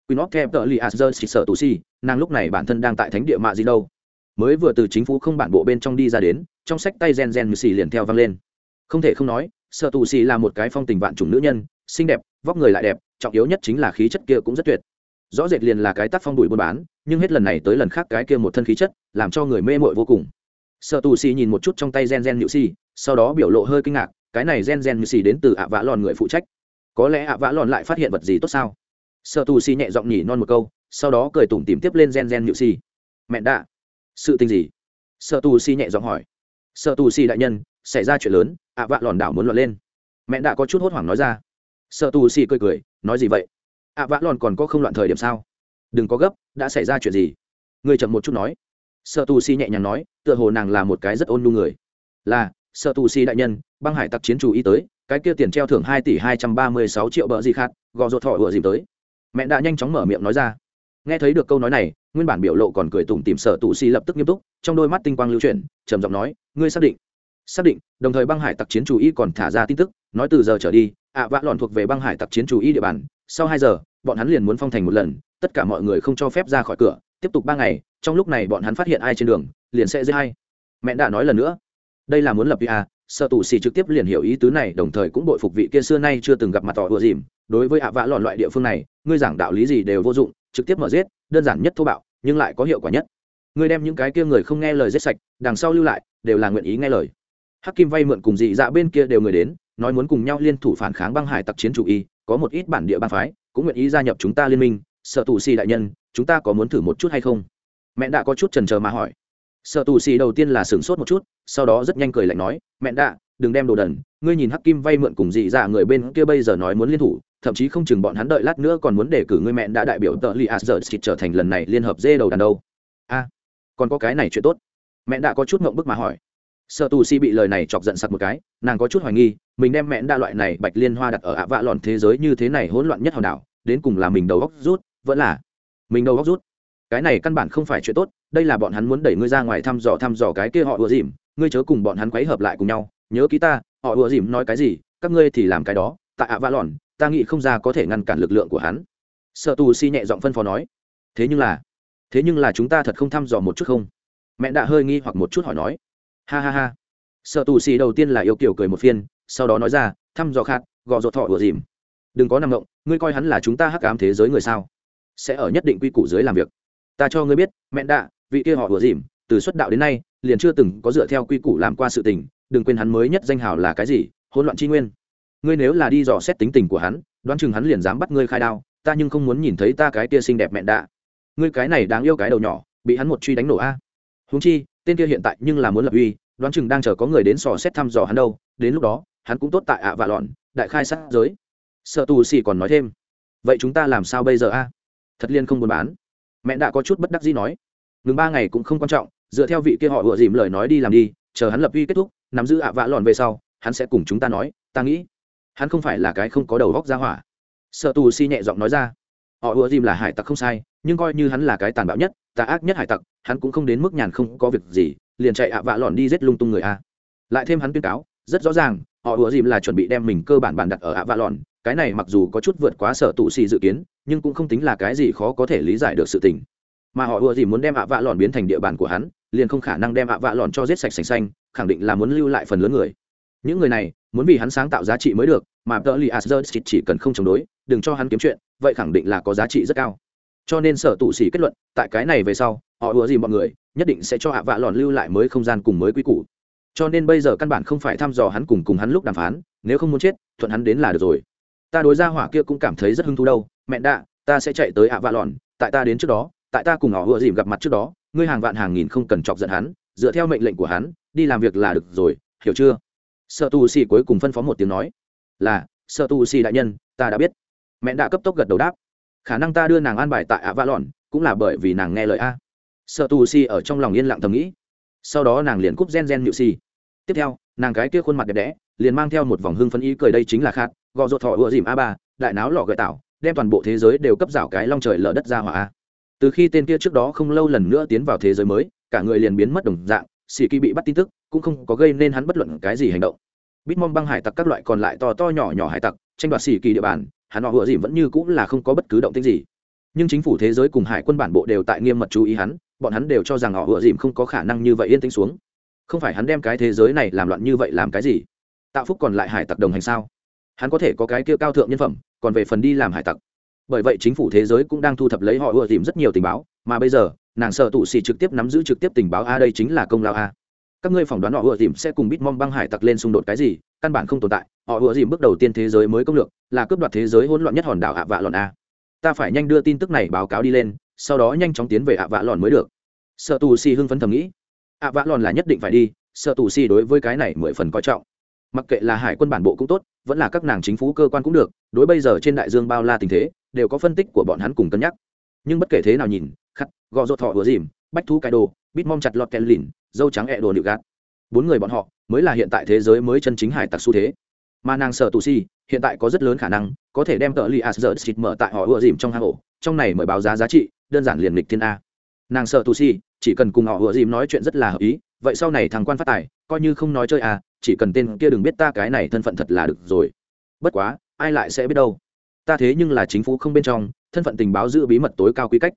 S1: Queen of Camp Tợ Lì Asger xịt sợ tù xì nàng lúc này bản thân đang tại thánh địa mạ gì đâu. Mới vừa từ chính phủ không bản bộ bên trong đi ra đến, trong sách tay gen gen xì liền theo vang lên. Không thể không nói sợ tù xì là một cái phong tình vạn chủng nữ nhân, xinh đẹp, vóc người lại đẹp, trọng yếu nhất chính là khí chất kia cũng rất tuyệt. Rõ rệt liền là cái tác phong đùi buôn bán, nhưng hết lần này tới lần khác cái kia một thân khí chất, làm cho người mê mội vô cùng. Sợ tù xì nhìn một chút trong tay gen gen nhự xì, sau đó biểu lộ hơi kinh ngạc, cái này gen gen nhự xì đến từ ạ vã lòn người phụ trách có lẽ ạ vã lòn lại phát hiện vật gì tốt sao? Sợ tù xì nhẹ giọng nhỉ non một câu, sau đó cười tủm tìm tiếp lên gen gen nhự xì. Mẹ đạ, sự tình gì? Sợ tù xì nhẹ giọng hỏi. Sợ tù xì đại nhân, xảy ra chuyện lớn, ạ vã lòn đảo muốn luận lên. Mẹ đã có chút hốt hoảng nói ra. Sợ tù xì cười cười, nói gì vậy? Ạ vã lòn còn có không loạn thời điểm sao? Đừng có gấp, đã xảy ra chuyện gì? Người chậm một chút nói. Sợ tù xì nhẹ nhàng nói, tựa hồ nàng là một cái rất ôn nhu người. Là, sợ tù xì đại nhân, băng hải tặc chiến chủ y tới cái kia tiền treo thưởng hai tỷ hai trăm ba mươi sáu triệu bợ gì khác, gò rột thọ vừa dìm tới. Mẹ đã nhanh chóng mở miệng nói ra. Nghe thấy được câu nói này, nguyên bản biểu lộ còn cười tủm tìm sở tù xì lập tức nghiêm túc, trong đôi mắt tinh quang lưu chuyển, trầm giọng nói, ngươi xác định? Xác định, đồng thời băng hải tặc chiến chủ y còn thả ra tin tức, nói từ giờ trở đi, ạ vã lọn thuộc về băng hải tặc chiến chủ y địa bàn, sau hai giờ, bọn hắn liền muốn phong thành một lần, tất cả mọi người không cho phép ra khỏi cửa, tiếp tục ba ngày, trong lúc này bọn hắn phát hiện ai trên đường, liền sẽ dễ hay mẹ đã nói lần nữa. Đây là muốn lập vi à? Sợ tù xì trực tiếp liền hiểu ý tứ này, đồng thời cũng bội phục vị kia xưa nay chưa từng gặp mặt tỏ ùa dìm. Đối với ạ vã lọn loại địa phương này, ngươi giảng đạo lý gì đều vô dụng, trực tiếp mở giết, đơn giản nhất thô bạo, nhưng lại có hiệu quả nhất. Ngươi đem những cái kia người không nghe lời giết sạch, đằng sau lưu lại, đều là nguyện ý nghe lời. Hắc kim vay mượn cùng dị dạ bên kia đều người đến, nói muốn cùng nhau liên thủ phản kháng băng hải tặc chiến chủ y, có một ít bản địa bang phái, cũng nguyện ý gia nhập chúng ta liên minh. Sợ tù xì đại nhân, chúng ta có muốn thử một chút hay không? Mẹ đã có chút trần chờ mà hỏi sợ tù xì đầu tiên là sửng sốt một chút, sau đó rất nhanh cười lạnh nói, mẹ đã đừng đem đồ đần, ngươi nhìn hắc kim vay mượn cùng dị dạ người bên kia bây giờ nói muốn liên thủ, thậm chí không chừng bọn hắn đợi lát nữa còn muốn đề cử ngươi mẹ đã đại biểu tợ li sợ xịt trở thành lần này liên hợp dê đầu đàn đâu. A, còn có cái này chuyện tốt. Mẹ đã có chút ngộng bức mà hỏi. Sợ tù si bị lời này chọc giận sặc một cái, nàng có chút hoài nghi, mình đem mẹ đã loại này bạch liên hoa đặt ở ạ vạ lòn thế giới như thế này hỗn loạn nhất hòn đảo, đến cùng là mình đầu góc rút, vẫn là mình đầu góc rút cái này căn bản không phải chuyện tốt, đây là bọn hắn muốn đẩy ngươi ra ngoài thăm dò thăm dò cái kia họ ùa dìm, ngươi chớ cùng bọn hắn quấy hợp lại cùng nhau, nhớ ký ta, họ ùa dìm nói cái gì, các ngươi thì làm cái đó, tại ạ vạ lòn, ta nghĩ không ra có thể ngăn cản lực lượng của hắn. Sợ tù si nhẹ giọng phân phó nói. Thế nhưng là, thế nhưng là chúng ta thật không thăm dò một chút không? Mẹ đã hơi nghi hoặc một chút hỏi nói. Ha ha ha. Sợ tù xì đầu tiên là yêu kiểu cười một phiên, sau đó nói ra, thăm dò khát gò rột thọ ùa dìm. Đừng có nằm ngộng, ngươi coi hắn là chúng ta hắc ám thế giới người sao? Sẽ ở nhất định quy củ dưới làm việc ta cho ngươi biết, mẹ đạ, vị kia họ vừa dìm, từ xuất đạo đến nay, liền chưa từng có dựa theo quy củ làm qua sự tình, đừng quên hắn mới nhất danh hào là cái gì, hỗn loạn tri nguyên. Ngươi nếu là đi dò xét tính tình của hắn, đoán chừng hắn liền dám bắt ngươi khai đao, ta nhưng không muốn nhìn thấy ta cái kia xinh đẹp mẹ đạ. Ngươi cái này đáng yêu cái đầu nhỏ, bị hắn một truy đánh nổ a. Húng chi, tên kia hiện tại nhưng là muốn lập uy, đoán chừng đang chờ có người đến sò xét thăm dò hắn đâu, đến lúc đó, hắn cũng tốt tại ạ vạ lọn, đại khai sát giới. Sợ tù xì còn nói thêm, vậy chúng ta làm sao bây giờ a? Thật liên không buôn bán mẹ đã có chút bất đắc dĩ nói. Ngừng ba ngày cũng không quan trọng, dựa theo vị kia họ vừa dìm lời nói đi làm đi, chờ hắn lập uy kết thúc, nắm giữ ạ vạ lọn về sau, hắn sẽ cùng chúng ta nói, ta nghĩ, hắn không phải là cái không có đầu góc ra hỏa. Sợ tù si nhẹ giọng nói ra, họ ưa dìm là hải tặc không sai, nhưng coi như hắn là cái tàn bạo nhất, tà ác nhất hải tặc, hắn cũng không đến mức nhàn không có việc gì, liền chạy ạ vạ lòn đi giết lung tung người a. Lại thêm hắn tuyên cáo, rất rõ ràng, họ ủa dìm là chuẩn bị đem mình cơ bản bàn đặt ở ạ vạ lòn cái này mặc dù có chút vượt quá sở tụ si dự kiến nhưng cũng không tính là cái gì khó có thể lý giải được sự tình. Mà họ ùa gì muốn đem ạ vạ lòn biến thành địa bàn của hắn, liền không khả năng đem ạ vạ lòn cho giết sạch sành xanh, khẳng định là muốn lưu lại phần lớn người. Những người này, muốn vì hắn sáng tạo giá trị mới được, mà tờ li asger chỉ cần không chống đối, đừng cho hắn kiếm chuyện, vậy khẳng định là có giá trị rất cao. Cho nên sở tụ sĩ kết luận, tại cái này về sau, họ ùa gì mọi người, nhất định sẽ cho ạ vạ lòn lưu lại mới không gian cùng mới quy củ. Cho nên bây giờ căn bản không phải thăm dò hắn cùng cùng hắn lúc đàm phán, nếu không muốn chết, thuận hắn đến là được rồi ta đối ra hỏa kia cũng cảm thấy rất hứng thú đâu. Mẹ đạ, ta sẽ chạy tới ạ vạ lòn tại ta đến trước đó, tại ta cùng họ vừa dìm gặp mặt trước đó, ngươi hàng vạn hàng nghìn không cần chọc giận hắn, dựa theo mệnh lệnh của hắn, đi làm việc là được rồi, hiểu chưa? Sợ tu si cuối cùng phân phó một tiếng nói. Là, sợ tu si đại nhân, ta đã biết. Mẹ đã cấp tốc gật đầu đáp. Khả năng ta đưa nàng an bài tại ạ vạ lòn cũng là bởi vì nàng nghe lời a. Sợ tu si ở trong lòng yên lặng thầm nghĩ. Sau đó nàng liền cúp gen gen nhự si. Tiếp theo, nàng cái kia khuôn mặt đẹp đẽ liền mang theo một vòng hưng phân ý cười đây chính là khát gò ruột thọ ựa dìm a ba, đại náo lò gợi tạo đem toàn bộ thế giới đều cấp rào cái long trời lở đất ra hỏa a. Từ khi tên kia trước đó không lâu lần nữa tiến vào thế giới mới, cả người liền biến mất đồng dạng xì kỳ bị bắt tin tức, cũng không có gây nên hắn bất luận cái gì hành động. Bitmom băng hải tặc các loại còn lại to to nhỏ nhỏ hải tặc, tranh đoạt xì kỳ địa bàn, hắn họ ựa dìm vẫn như cũng là không có bất cứ động tích gì. Nhưng chính phủ thế giới cùng hải quân bản bộ đều tại nghiêm mật chú ý hắn, bọn hắn đều cho rằng họ ựa dìm không có khả năng như vậy yên tĩnh xuống. Không phải hắn đem cái thế giới này làm loạn như vậy làm cái gì? Tạo phúc còn lại hải tặc đồng hành sao? Hắn có thể có cái kia cao thượng nhân phẩm, còn về phần đi làm hải tặc. Bởi vậy chính phủ thế giới cũng đang thu thập lấy họ ưa tìm rất nhiều tình báo, mà bây giờ, nàng sợ tụ xì trực tiếp nắm giữ trực tiếp tình báo a đây chính là công lao a. Các ngươi phỏng đoán họ ưa tìm sẽ cùng bitmom băng hải tặc lên xung đột cái gì, căn bản không tồn tại, họ ưa tìm bước đầu tiên thế giới mới công lược, là cướp đoạt thế giới hỗn loạn nhất hòn đảo ạ vạ lòn a. Ta phải nhanh đưa tin tức này báo cáo đi lên, sau đó nhanh chóng tiến về ạ vạ lòn mới được. Sợ tù xì hưng phấn thầm nghĩ. ạ vạ lòn là nhất định phải đi, sợ tù xì đối với cái này mười phần coi trọng mặc kệ là hải quân bản bộ cũng tốt, vẫn là các nàng chính phủ cơ quan cũng được, đối bây giờ trên đại dương bao la tình thế, đều có phân tích của bọn hắn cùng cân nhắc. Nhưng bất kể thế nào nhìn, khắc, gò rột thọ vừa dìm, bách thú cái đồ, bít mong chặt lọt kèn lìn, dâu trắng ẹ đồ nịu gạt. Bốn người bọn họ mới là hiện tại thế giới mới chân chính hải tặc xu thế. Mà nàng sợ tù si, hiện tại có rất lớn khả năng có thể đem tờ li a sợ xịt mở tại họ ưa dìm trong hang ổ, trong này mời báo giá giá trị, đơn giản liền lịch thiên a. Nàng sợ tù si, chỉ cần cùng họ ưa dìm nói chuyện rất là hợp ý, vậy sau này thằng quan phát tài, coi như không nói chơi à chỉ cần tên kia đừng biết ta cái này thân phận thật là được rồi. Bất quá, ai lại sẽ biết đâu? Ta thế nhưng là chính phủ không bên trong, thân phận tình báo giữ bí mật tối cao quy cách.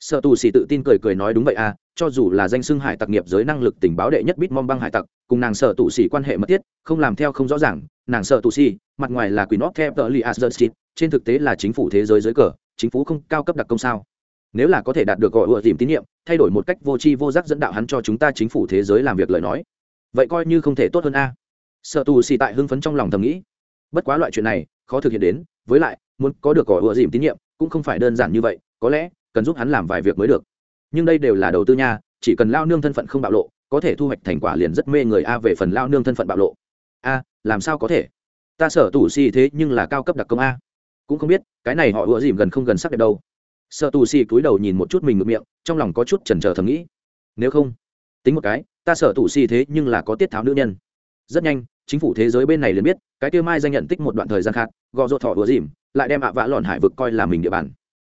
S1: Sợ tù xì tự tin cười cười nói đúng vậy à cho dù là danh xưng hải tặc nghiệp giới năng lực tình báo đệ nhất bít mong băng hải tặc, cùng nàng sợ tù xì quan hệ mật thiết, không làm theo không rõ ràng, nàng sợ tù xì mặt ngoài là quỷ nót theo tờ li asdert trên thực tế là chính phủ thế giới dưới cờ, chính phủ không cao cấp đặc công sao? Nếu là có thể đạt được gọi ựa tìm tín nhiệm, thay đổi một cách vô tri vô giác dẫn đạo hắn cho chúng ta chính phủ thế giới làm việc lời nói vậy coi như không thể tốt hơn a. Sợ tù xì tại hưng phấn trong lòng thầm nghĩ. Bất quá loại chuyện này, khó thực hiện đến, với lại, muốn có được cỏ ựa dìm tín nhiệm, cũng không phải đơn giản như vậy, có lẽ, cần giúp hắn làm vài việc mới được. Nhưng đây đều là đầu tư nha, chỉ cần lao nương thân phận không bạo lộ, có thể thu hoạch thành quả liền rất mê người a về phần lao nương thân phận bạo lộ. A, làm sao có thể? Ta sở tù xì thế nhưng là cao cấp đặc công a. Cũng không biết, cái này họ ựa dìm gần không gần sắc đẹp đâu. Sợ tù xì cúi đầu nhìn một chút mình ngược miệng, trong lòng có chút chần chờ thầm nghĩ. Nếu không, tính một cái ta sợ tù si thế nhưng là có tiết tháo nữ nhân. Rất nhanh, chính phủ thế giới bên này liền biết, cái kia mai danh nhận tích một đoạn thời gian khác, gò rột thọ ùa dìm, lại đem ạ vã lòn hải vực coi là mình địa bàn.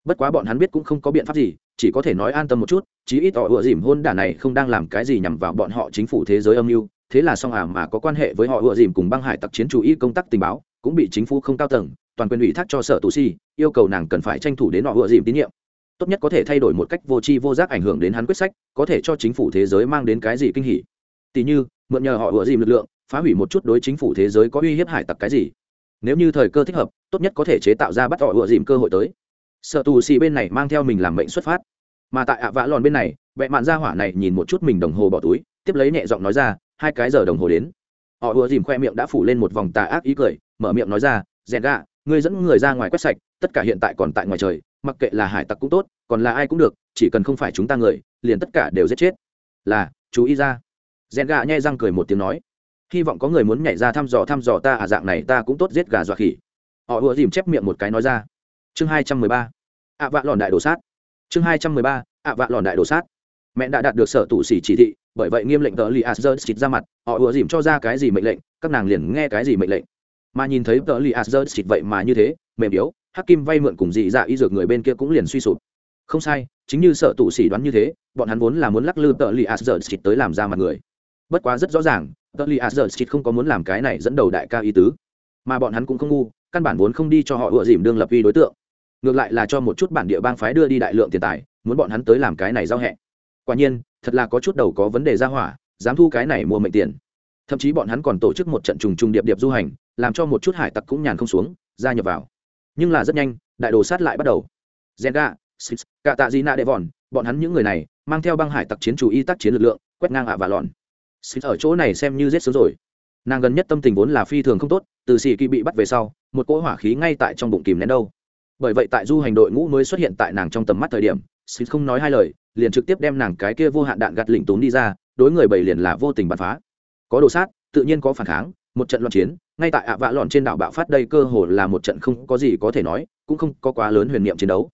S1: Bất quá bọn hắn biết cũng không có biện pháp gì, chỉ có thể nói an tâm một chút, chí ít họ ùa dìm hôn đả này không đang làm cái gì nhằm vào bọn họ chính phủ thế giới âm mưu, thế là song à mà có quan hệ với họ ùa dìm cùng băng hải tặc chiến chủ y công tác tình báo, cũng bị chính phủ không cao tầng, toàn quyền ủy thác cho sở tù si, yêu cầu nàng cần phải tranh thủ đến họ ùa dìm tín nhiệm tốt nhất có thể thay đổi một cách vô tri vô giác ảnh hưởng đến hắn quyết sách, có thể cho chính phủ thế giới mang đến cái gì kinh hỉ. Tỷ như, mượn nhờ họ ùa dìm lực lượng, phá hủy một chút đối chính phủ thế giới có uy hiếp hải tặc cái gì. Nếu như thời cơ thích hợp, tốt nhất có thể chế tạo ra bắt họ ựa dìm cơ hội tới. Sợ tù xì bên này mang theo mình làm mệnh xuất phát. Mà tại ạ vã lòn bên này vẹ mạn ra hỏa này nhìn một chút mình đồng hồ bỏ túi, tiếp lấy nhẹ giọng nói ra, hai cái giờ đồng hồ đến. Họ ùa dìm khoe miệng đã phủ lên một vòng tà ác ý cười, mở miệng nói ra, rèn gạ, ngươi dẫn người ra ngoài quét sạch, tất cả hiện tại còn tại ngoài trời mặc kệ là hải tặc cũng tốt, còn là ai cũng được, chỉ cần không phải chúng ta người, liền tất cả đều giết chết. Là, chú ý ra. Rèn gà nhai răng cười một tiếng nói. Hy vọng có người muốn nhảy ra thăm dò thăm dò ta à dạng này ta cũng tốt giết gà dọa khỉ. Họ ùa dìm chép miệng một cái nói ra. Chương hai trăm mười ba. Ạ vạ lòn đại đồ sát. Chương hai trăm mười ba, ạ vạ lòn đại đồ sát. Mẹ đã đạt được sở tủ xỉ chỉ thị, bởi vậy nghiêm lệnh tờ li asger xịt ra mặt, họ ùa dìm cho ra cái gì mệnh lệnh, các nàng liền nghe cái gì mệnh lệnh. Mà nhìn thấy tờ li asger xịt vậy mà như thế, mềm yếu hắc kim vay mượn cùng dị dạ y dược người bên kia cũng liền suy sụp. Không sai, chính như sở tủ xỉ đoán như thế, bọn hắn vốn là muốn lắc lư tờ li asger xịt tới làm ra mặt người. Bất quá rất rõ ràng tờ li asger không có muốn làm cái này dẫn đầu đại ca y tứ. Mà bọn hắn cũng không ngu, căn bản vốn không đi cho họ ựa dìm đương lập vi đối tượng. Ngược lại là cho một chút bản địa bang phái đưa đi đại lượng tiền tài, muốn bọn hắn tới làm cái này giao hẹ. Quả nhiên, thật là có chút đầu có vấn đề ra hỏa, dám thu cái này mua mệnh tiền. Thậm chí bọn hắn còn tổ chức một trận trùng trùng điệp điệp du hành, làm cho một chút hải tặc cũng nhàn không xuống, gia nhập vào nhưng là rất nhanh đại đồ sát lại bắt đầu Zenga, Six, cả tạ Gina Devon, bọn hắn những người này mang theo băng hải tặc chiến chủ y tác chiến lực lượng, quét ngang ạ và lòn Six ở chỗ này xem như giết xuống rồi. Nàng gần nhất tâm tình vốn là phi thường không tốt, từ xì kỳ bị bắt về sau, một cỗ hỏa khí ngay tại trong bụng kìm nén đâu. Bởi vậy tại du hành đội ngũ mới xuất hiện tại nàng trong tầm mắt thời điểm, Six không nói hai lời, liền trực tiếp đem nàng cái kia vô hạn đạn gạt lỉnh tốn đi ra, đối người bầy liền là vô tình bắn phá. Có đồ sát, tự nhiên có phản kháng, một trận loạn chiến, ngay tại ạ vạ lọn trên đảo bạo phát đây cơ hồ là một trận không có gì có thể nói, cũng không có quá lớn huyền niệm chiến đấu.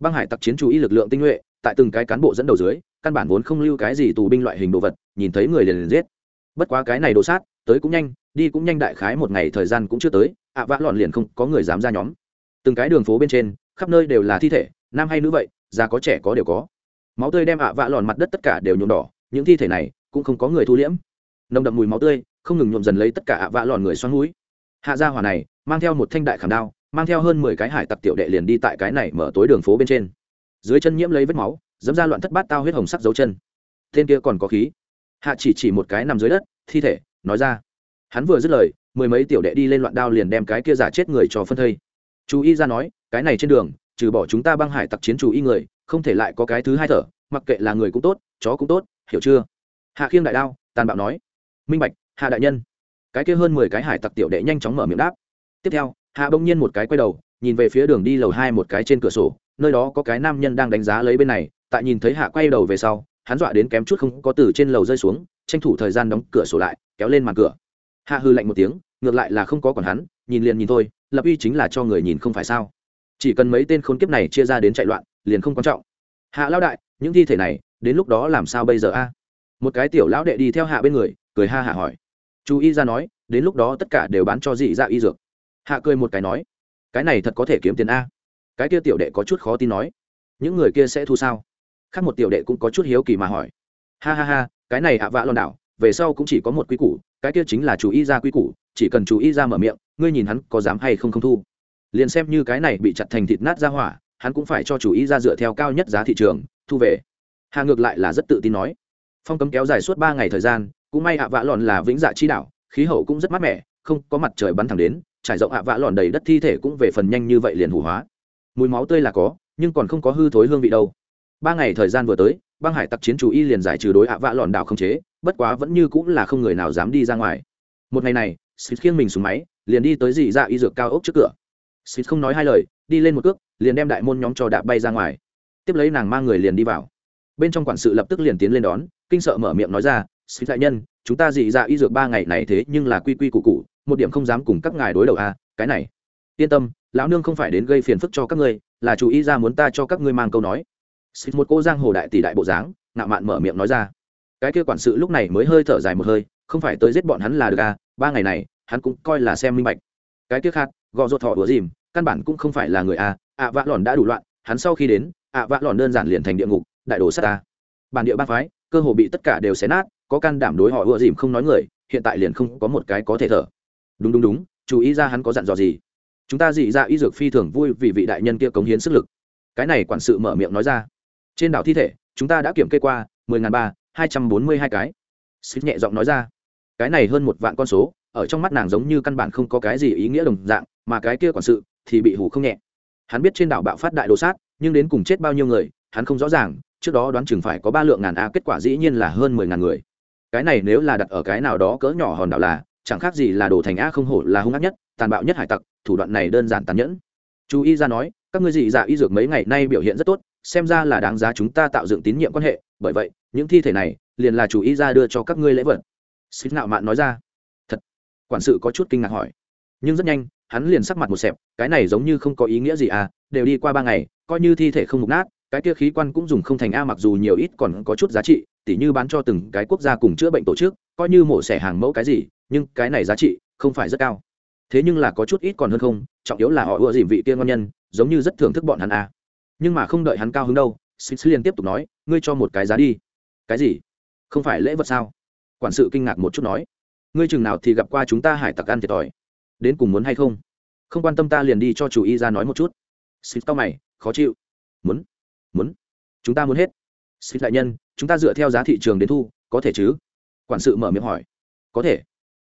S1: Băng hải tặc chiến chú ý lực lượng tinh nhuệ tại từng cái cán bộ dẫn đầu dưới căn bản vốn không lưu cái gì tù binh loại hình đồ vật nhìn thấy người liền liền giết. Bất quá cái này đồ sát tới cũng nhanh đi cũng nhanh đại khái một ngày thời gian cũng chưa tới ạ vạ lọn liền không có người dám ra nhóm. Từng cái đường phố bên trên khắp nơi đều là thi thể nam hay nữ vậy già có trẻ có đều có. Máu tươi đem ạ vạ lọn mặt đất tất cả đều nhuộm đỏ những thi thể này cũng không có người thu liễm. Nồng đậm mùi máu tươi không ngừng nhuộm dần lấy tất cả ạ vạ lòn người xoắn núi hạ gia hỏa này, mang theo một thanh đại khảm đao, mang theo hơn mười cái hải tặc tiểu đệ liền đi tại cái này mở tối đường phố bên trên. Dưới chân nhiễm lấy vết máu, dẫm ra loạn thất bát tao huyết hồng sắc dấu chân. Tên kia còn có khí. Hạ chỉ chỉ một cái nằm dưới đất, thi thể, nói ra. Hắn vừa dứt lời, mười mấy tiểu đệ đi lên loạn đao liền đem cái kia giả chết người cho phân thây. Chú y ra nói, cái này trên đường, trừ bỏ chúng ta băng hải tặc chiến chủ y người, không thể lại có cái thứ hai thở, mặc kệ là người cũng tốt, chó cũng tốt, hiểu chưa? Hạ khiêng đại đao, tàn bạo nói. Minh bạch hạ đại nhân. Cái kia hơn mười cái hải tặc tiểu đệ nhanh chóng mở miệng đáp. Tiếp theo, hạ bỗng nhiên một cái quay đầu, nhìn về phía đường đi lầu hai một cái trên cửa sổ, nơi đó có cái nam nhân đang đánh giá lấy bên này, tại nhìn thấy hạ quay đầu về sau, hắn dọa đến kém chút không có từ trên lầu rơi xuống, tranh thủ thời gian đóng cửa sổ lại, kéo lên màn cửa. Hạ hư lạnh một tiếng, ngược lại là không có còn hắn, nhìn liền nhìn thôi, lập uy chính là cho người nhìn không phải sao. Chỉ cần mấy tên khốn kiếp này chia ra đến chạy loạn, liền không quan trọng. Hạ lao đại, những thi thể này, đến lúc đó làm sao bây giờ a? Một cái tiểu lão đệ đi theo hạ bên người, cười ha hạ hỏi chú y ra nói, đến lúc đó tất cả đều bán cho dị dạ y dược. Hạ cười một cái nói, cái này thật có thể kiếm tiền a. Cái kia tiểu đệ có chút khó tin nói, những người kia sẽ thu sao? Khác một tiểu đệ cũng có chút hiếu kỳ mà hỏi. Ha ha ha, cái này hạ vạ lòn đảo, về sau cũng chỉ có một quy củ, cái kia chính là chú ý ra quy củ, chỉ cần chú ý ra mở miệng, ngươi nhìn hắn có dám hay không không thu. Liền xem như cái này bị chặt thành thịt nát ra hỏa, hắn cũng phải cho chú ý ra dựa theo cao nhất giá thị trường, thu về. Hà ngược lại là rất tự tin nói. Phong cấm kéo dài suốt ba ngày thời gian cũng may hạ vạ lòn là vĩnh dạ chi đảo, khí hậu cũng rất mát mẻ, không có mặt trời bắn thẳng đến, trải rộng hạ vạ lòn đầy đất thi thể cũng về phần nhanh như vậy liền hủ hóa. Mùi máu tươi là có, nhưng còn không có hư thối hương vị đâu. Ba ngày thời gian vừa tới, băng hải tặc chiến chủ y liền giải trừ đối hạ vạ lòn đảo không chế, bất quá vẫn như cũng là không người nào dám đi ra ngoài. Một ngày này xịt khiêng mình xuống máy, liền đi tới dị dạ y dược cao ốc trước cửa. Xịt không nói hai lời, đi lên một cước, liền đem đại môn nhóm cho đạp bay ra ngoài. Tiếp lấy nàng mang người liền đi vào. Bên trong quản sự lập tức liền tiến lên đón, kinh sợ mở miệng nói ra xin đại nhân chúng ta dị dạ y dược ba ngày này thế nhưng là quy quy củ cụ một điểm không dám cùng các ngài đối đầu a à, cái này. Yên tâm lão nương không phải đến gây phiền phức cho các ngươi là chủ ý ra muốn ta cho các ngươi mang câu nói. Xin một cô giang hồ đại tỷ đại bộ dáng ngạo mạn mở miệng nói ra. Cái kia quản sự lúc này mới hơi thở dài một hơi không phải tới giết bọn hắn là được à ba ngày này hắn cũng coi là xem minh bạch. Cái kia khác gò ruột thọ ủa dìm căn bản cũng không phải là người à ạ vạ lòn đã đủ loạn hắn sau khi đến ạ vạ lòn đơn giản liền thành địa ngục đại đồ sát ta. Bản địa ba phái cơ hồ bị tất cả đều xé nát, có can đảm đối họ ưa dìm không nói người, hiện tại liền không có một cái có thể thở. Đúng đúng đúng, chú ý ra hắn có dặn dò gì. Chúng ta dị ra y dược phi thường vui vì vị đại nhân kia cống hiến sức lực. Cái này quản sự mở miệng nói ra. Trên đảo thi thể, chúng ta đã kiểm kê qua, mười ngàn ba, hai trăm bốn mươi hai cái. Xích nhẹ giọng nói ra. Cái này hơn một vạn con số, ở trong mắt nàng giống như căn bản không có cái gì ý nghĩa đồng dạng, mà cái kia quản sự thì bị hủ không nhẹ. Hắn biết trên đảo bạo phát đại đồ sát, nhưng đến cùng chết bao nhiêu người, hắn không rõ ràng trước đó đoán chừng phải có ba lượng ngàn a, kết quả dĩ nhiên là hơn mười ngàn người. Cái này nếu là đặt ở cái nào đó cỡ nhỏ hòn đảo là, chẳng khác gì là đồ thành a không hổ là hung ác nhất, tàn bạo nhất hải tặc, thủ đoạn này đơn giản tàn nhẫn. Chú y ra nói, các ngươi dị dạ y dược mấy ngày nay biểu hiện rất tốt, xem ra là đáng giá chúng ta tạo dựng tín nhiệm quan hệ, bởi vậy, những thi thể này liền là chủ y ra đưa cho các ngươi lễ vật. Xích nạo mạn nói ra. Thật, quản sự có chút kinh ngạc hỏi. Nhưng rất nhanh, hắn liền sắc mặt một xẹp, cái này giống như không có ý nghĩa gì à đều đi qua ba ngày, coi như thi thể không mục nát cái kia khí quan cũng dùng không thành a mặc dù nhiều ít còn có chút giá trị tỉ như bán cho từng cái quốc gia cùng chữa bệnh tổ chức coi như mổ xẻ hàng mẫu cái gì nhưng cái này giá trị không phải rất cao. Thế nhưng là có chút ít còn hơn không trọng yếu là họ ưa dìm vị kia ngon nhân giống như rất thưởng thức bọn hắn a, nhưng mà không đợi hắn cao hứng đâu Sphinx liền tiếp tục nói ngươi cho một cái giá đi. Cái gì? Không phải lễ vật sao? Quản sự kinh ngạc một chút nói. Ngươi chừng nào thì gặp qua chúng ta hải tặc ăn thiệt thòi. Đến cùng muốn hay không? Không quan tâm ta liền đi cho chủ y ra nói một chút. Sphinx tao mày khó chịu. Muốn muốn. Chúng ta muốn hết. Xích đại nhân, chúng ta dựa theo giá thị trường đến thu, có thể chứ? Quản sự mở miệng hỏi. Có thể.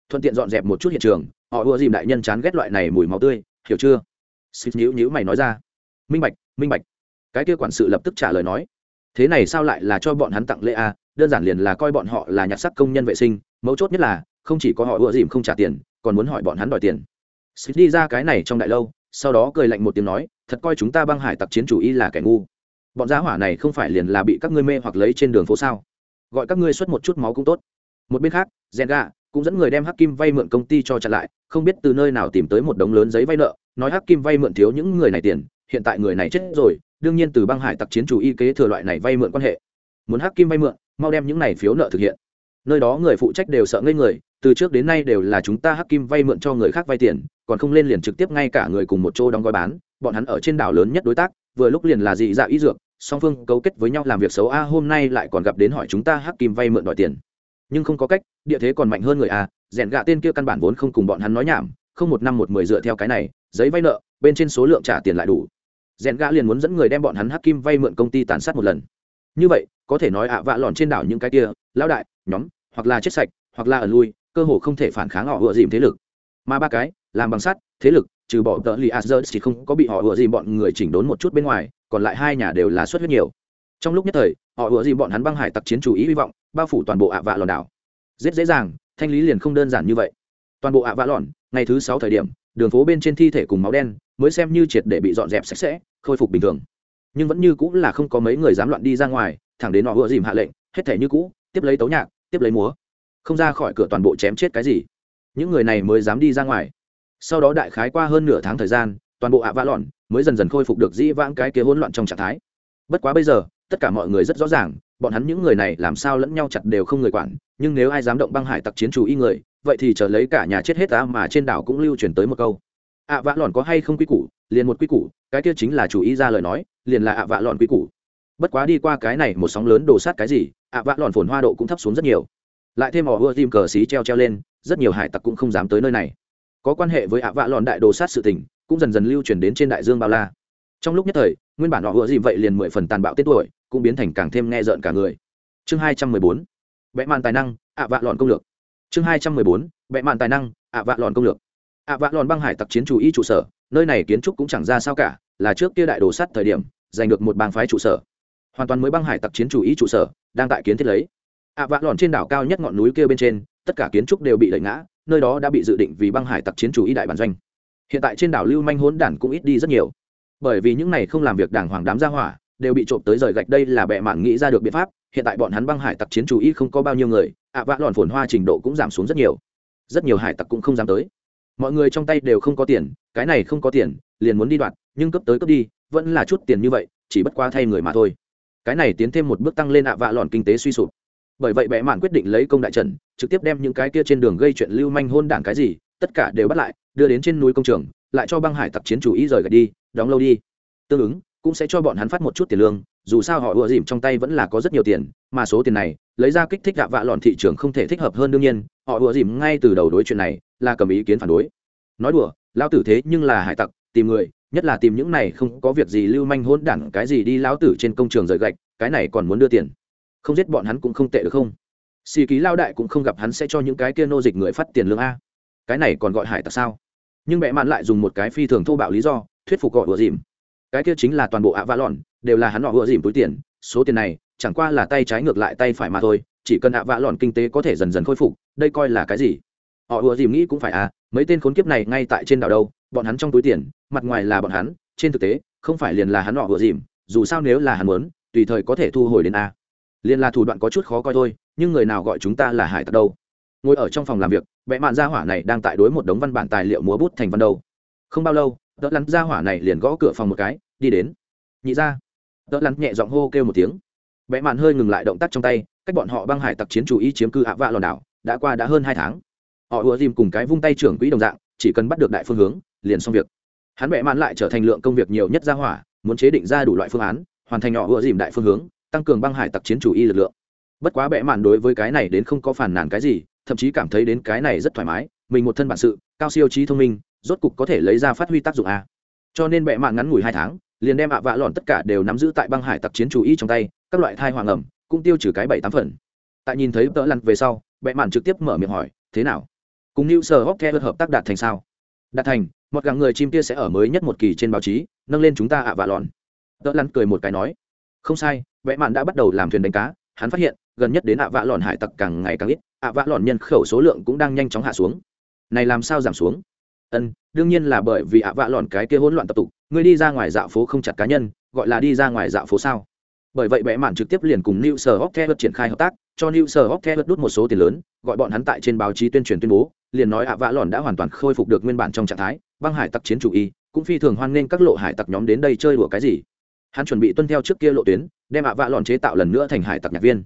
S1: Thuận tiện dọn dẹp một chút hiện trường, họ ưa dìm đại nhân chán ghét loại này mùi máu tươi, hiểu chưa? Xích nhữ nhữ mày nói ra. Minh bạch minh bạch. Cái kia quản sự lập tức trả lời nói. Thế này sao lại là cho bọn hắn tặng lễ a đơn giản liền là coi bọn họ là nhặt sắc công nhân vệ sinh, mấu chốt nhất là, không chỉ có họ ưa dìm không trả tiền, còn muốn hỏi bọn hắn đòi tiền. Xích đi ra cái này trong đại lâu, sau đó cười lạnh một tiếng nói, thật coi chúng ta băng hải tặc chiến chủ y là kẻ ngu bọn giá hỏa này không phải liền là bị các ngươi mê hoặc lấy trên đường phố sao? Gọi các ngươi xuất một chút máu cũng tốt. Một bên khác rèn gà cũng dẫn người đem hắc kim vay mượn công ty cho chặn lại, không biết từ nơi nào tìm tới một đống lớn giấy vay nợ. Nói hắc kim vay mượn thiếu những người này tiền, hiện tại người này chết rồi, đương nhiên từ băng hải tặc chiến chủ y kế thừa loại này vay mượn quan hệ. Muốn hắc kim vay mượn, mau đem những này phiếu nợ thực hiện. Nơi đó người phụ trách đều sợ ngây người, từ trước đến nay đều là chúng ta hắc kim vay mượn cho người khác vay tiền, còn không lên liền trực tiếp ngay cả người cùng một chỗ đóng gói bán. Bọn hắn ở trên đảo lớn nhất đối tác, vừa lúc liền là dị dạ ý dược song phương cấu kết với nhau làm việc xấu, a, hôm nay lại còn gặp đến hỏi chúng ta hắc kim vay mượn đòi tiền. Nhưng không có cách, địa thế còn mạnh hơn người a, rèn gạ tên kia căn bản vốn không cùng bọn hắn nói nhảm, không một năm một mười dựa theo cái này, giấy vay nợ, bên trên số lượng trả tiền lại đủ. Rèn gạ liền muốn dẫn người đem bọn hắn hắc kim vay mượn công ty tàn sát một lần. Như vậy, có thể nói ạ, vạ lòn trên đảo những cái kia, lão đại, nhóm, hoặc là chết sạch, hoặc là ở lui, cơ hồ không thể phản kháng họ vừa dìm thế lực. Mà ba cái, làm bằng sắt, thế lực, trừ bỏ tờ li asher chỉ không có bị họ vừa dìm bọn người chỉnh đốn một chút bên ngoài còn lại hai nhà đều là xuất huyết nhiều. Trong lúc nhất thời, họ ủa dìm bọn hắn băng hải tặc chiến chủ ý hy vọng, bao phủ toàn bộ ạ vạ lòn đảo. Rất dễ dàng, thanh lý liền không đơn giản như vậy. Toàn bộ ạ vạ lòn, ngày thứ sáu thời điểm, đường phố bên trên thi thể cùng máu đen, mới xem như triệt để bị dọn dẹp sạch sẽ, khôi phục bình thường. Nhưng vẫn như cũng là không có mấy người dám loạn đi ra ngoài, thẳng đến họ ủa dìm hạ lệnh, hết thể như cũ, tiếp lấy tấu nhạc, tiếp lấy múa. Không ra khỏi cửa toàn bộ chém chết cái gì. Những người này mới dám đi ra ngoài. Sau đó đại khái qua hơn nửa tháng thời gian, toàn bộ ạ vạ lòn mới dần dần khôi phục được dĩ vãng cái kia hỗn loạn trong trạng thái. Bất quá bây giờ, tất cả mọi người rất rõ ràng, bọn hắn những người này làm sao lẫn nhau chặt đều không người quản, nhưng nếu ai dám động băng hải tặc chiến chủ y người, vậy thì chờ lấy cả nhà chết hết ta mà trên đảo cũng lưu truyền tới một câu. Ạ vạ lọn có hay không quy củ? Liền một quy củ, cái kia chính là chủ ý ra lời nói, liền là ạ vạ lọn quy củ. Bất quá đi qua cái này một sóng lớn đổ sát cái gì, ạ vạ lọn phồn hoa độ cũng thấp xuống rất nhiều. Lại thêm họ ưa tim cờ xí treo treo lên, rất nhiều hải tặc cũng không dám tới nơi này. Có quan hệ với ạ vạ lòn đại đồ sát sự tình cũng dần dần lưu truyền đến trên đại dương bao la. Trong lúc nhất thời, nguyên bản họ vừa gì vậy liền mười phần tàn bạo tên tuổi, cũng biến thành càng thêm nghe rợn cả người. Chương hai trăm mười bốn, vẽ màn tài năng, ạ vạ lòn công lược. Chương hai trăm mười bốn, vẽ màn tài năng, ạ vạ lòn công lược. Ạ vạ lòn băng hải tặc chiến chủ y trụ sở, nơi này kiến trúc cũng chẳng ra sao cả, là trước kia đại đồ sắt thời điểm, giành được một bang phái trụ sở. Hoàn toàn mới băng hải tặc chiến chủ y trụ sở, đang tại kiến thiết lấy. Ạ vạ lòn trên đảo cao nhất ngọn núi kia bên trên, tất cả kiến trúc đều bị đẩy ngã, nơi đó đã bị dự định vì băng hải tặc chiến chủ y đại bản doanh hiện tại trên đảo lưu manh hốn đản cũng ít đi rất nhiều. Bởi vì những này không làm việc đảng hoàng đám gia hỏa, đều bị trộm tới rời gạch đây là bệ mạn nghĩ ra được biện pháp. Hiện tại bọn hắn băng hải tặc chiến chủ ý không có bao nhiêu người, ạ vạ lòn phồn hoa trình độ cũng giảm xuống rất nhiều. Rất nhiều hải tặc cũng không dám tới. Mọi người trong tay đều không có tiền, cái này không có tiền, liền muốn đi đoạt, nhưng cấp tới cấp đi, vẫn là chút tiền như vậy, chỉ bất qua thay người mà thôi. Cái này tiến thêm một bước tăng lên ạ vạ lòn kinh tế suy sụp. Bởi vậy bệ mạn quyết định lấy công đại trần trực tiếp đem những cái kia trên đường gây chuyện lưu manh hôn đảng cái gì, tất cả đều bắt lại đưa đến trên núi công trường, lại cho băng hải tặc chiến chủ ý rời gạch đi, đóng lâu đi. Tương ứng, cũng sẽ cho bọn hắn phát một chút tiền lương, dù sao họ ùa dìm trong tay vẫn là có rất nhiều tiền, mà số tiền này, lấy ra kích thích gạ vạ lọn thị trường không thể thích hợp hơn đương nhiên, họ ùa dìm ngay từ đầu đối chuyện này, là cầm ý kiến phản đối. Nói đùa lao tử thế nhưng là hải tặc, tìm người, nhất là tìm những này không có việc gì lưu manh hôn đản cái gì đi lão tử trên công trường rời gạch, cái này còn muốn đưa tiền. Không giết bọn hắn cũng không tệ được không? Xì ký lao đại cũng không gặp hắn sẽ cho những cái kia nô dịch người phát tiền lương a. Cái này còn gọi hải tặc sao? Nhưng mẹ mạn lại dùng một cái phi thường thô bạo lý do, thuyết phục gọi ựa dìm. Cái kia chính là toàn bộ ạ vạ lòn đều là hắn họ ựa dìm túi tiền, số tiền này, chẳng qua là tay trái ngược lại tay phải mà thôi, chỉ cần ạ vạ lòn kinh tế có thể dần dần khôi phục, đây coi là cái gì? Họ ựa dìm nghĩ cũng phải à mấy tên khốn kiếp này ngay tại trên đảo đâu, bọn hắn trong túi tiền, mặt ngoài là bọn hắn, trên thực tế, không phải liền là hắn họ ựa dìm, dù sao nếu là hắn muốn, tùy thời có thể thu hồi đến a. Liền là thủ đoạn có chút khó coi thôi, nhưng người nào gọi chúng ta là hải tặc đâu? Ngồi ở trong phòng làm việc vẽ mạn gia hỏa này đang tại đối một đống văn bản tài liệu múa bút thành văn đâu. Không bao lâu đỡ lắn gia hỏa này liền gõ cửa phòng một cái, đi đến. Nhị ra. Đỡ lắn nhẹ giọng hô kêu một tiếng. Vẽ mạn hơi ngừng lại động tác trong tay, cách bọn họ băng hải tặc chiến chủ ý chiếm cư ạ vạ lòn đảo, đã qua đã hơn hai tháng. Họ ùa dìm cùng cái vung tay trưởng quỹ đồng dạng, chỉ cần bắt được đại phương hướng, liền xong việc. Hắn vẽ mạn lại trở thành lượng công việc nhiều nhất gia hỏa, muốn chế định ra đủ loại phương án, hoàn thành họ ùa dìm đại phương hướng, tăng cường băng hải tặc chiến chủ y lực lượng. Bất quá bẽ mạn đối với cái này đến không có phản nàn cái gì thậm chí cảm thấy đến cái này rất thoải mái, mình một thân bản sự, cao siêu trí thông minh, rốt cục có thể lấy ra phát huy tác dụng a. Cho nên bệ mạng ngắn ngủi hai tháng, liền đem ạ vạ lòn tất cả đều nắm giữ tại băng hải tặc chiến chủ y trong tay, các loại thai hoàng ẩm, cũng tiêu trừ cái bảy tám phần. Tại nhìn thấy tợ lặn về sau, bệ mạn trực tiếp mở miệng hỏi, thế nào? Cùng new sờ hóc theo hợp tác đạt thành sao? Đạt thành, một gặng người chim kia sẽ ở mới nhất một kỳ trên báo chí, nâng lên chúng ta ạ vạ lòn tợ lặn cười một cái nói, không sai, bệ mạn đã bắt đầu làm thuyền đánh cá, hắn phát hiện gần nhất đến ạ vạ lòn hải tặc càng ngày càng ít, ạ vạ lòn nhân khẩu số lượng cũng đang nhanh chóng hạ xuống. Này làm sao giảm xuống? Ân, đương nhiên là bởi vì ạ vạ lòn cái kia hỗn loạn tập tục người đi ra ngoài dạo phố không chặt cá nhân, gọi là đi ra ngoài dạo phố sao? Bởi vậy bẽ mạn trực tiếp liền cùng new sở hóc theo triển khai hợp tác, cho new sở hóc theo đút một số tiền lớn, gọi bọn hắn tại trên báo chí tuyên truyền tuyên bố, liền nói ạ vạ lòn đã hoàn toàn khôi phục được nguyên bản trong trạng thái, băng hải tặc chiến chủ y, cũng phi thường hoan nghênh các lộ hải tặc nhóm đến đây chơi đùa cái gì. Hắn chuẩn bị tuân theo trước kia lộ tuyến, đem ạ vạ lòn chế tạo lần nữa thành hải tặc nhạc viên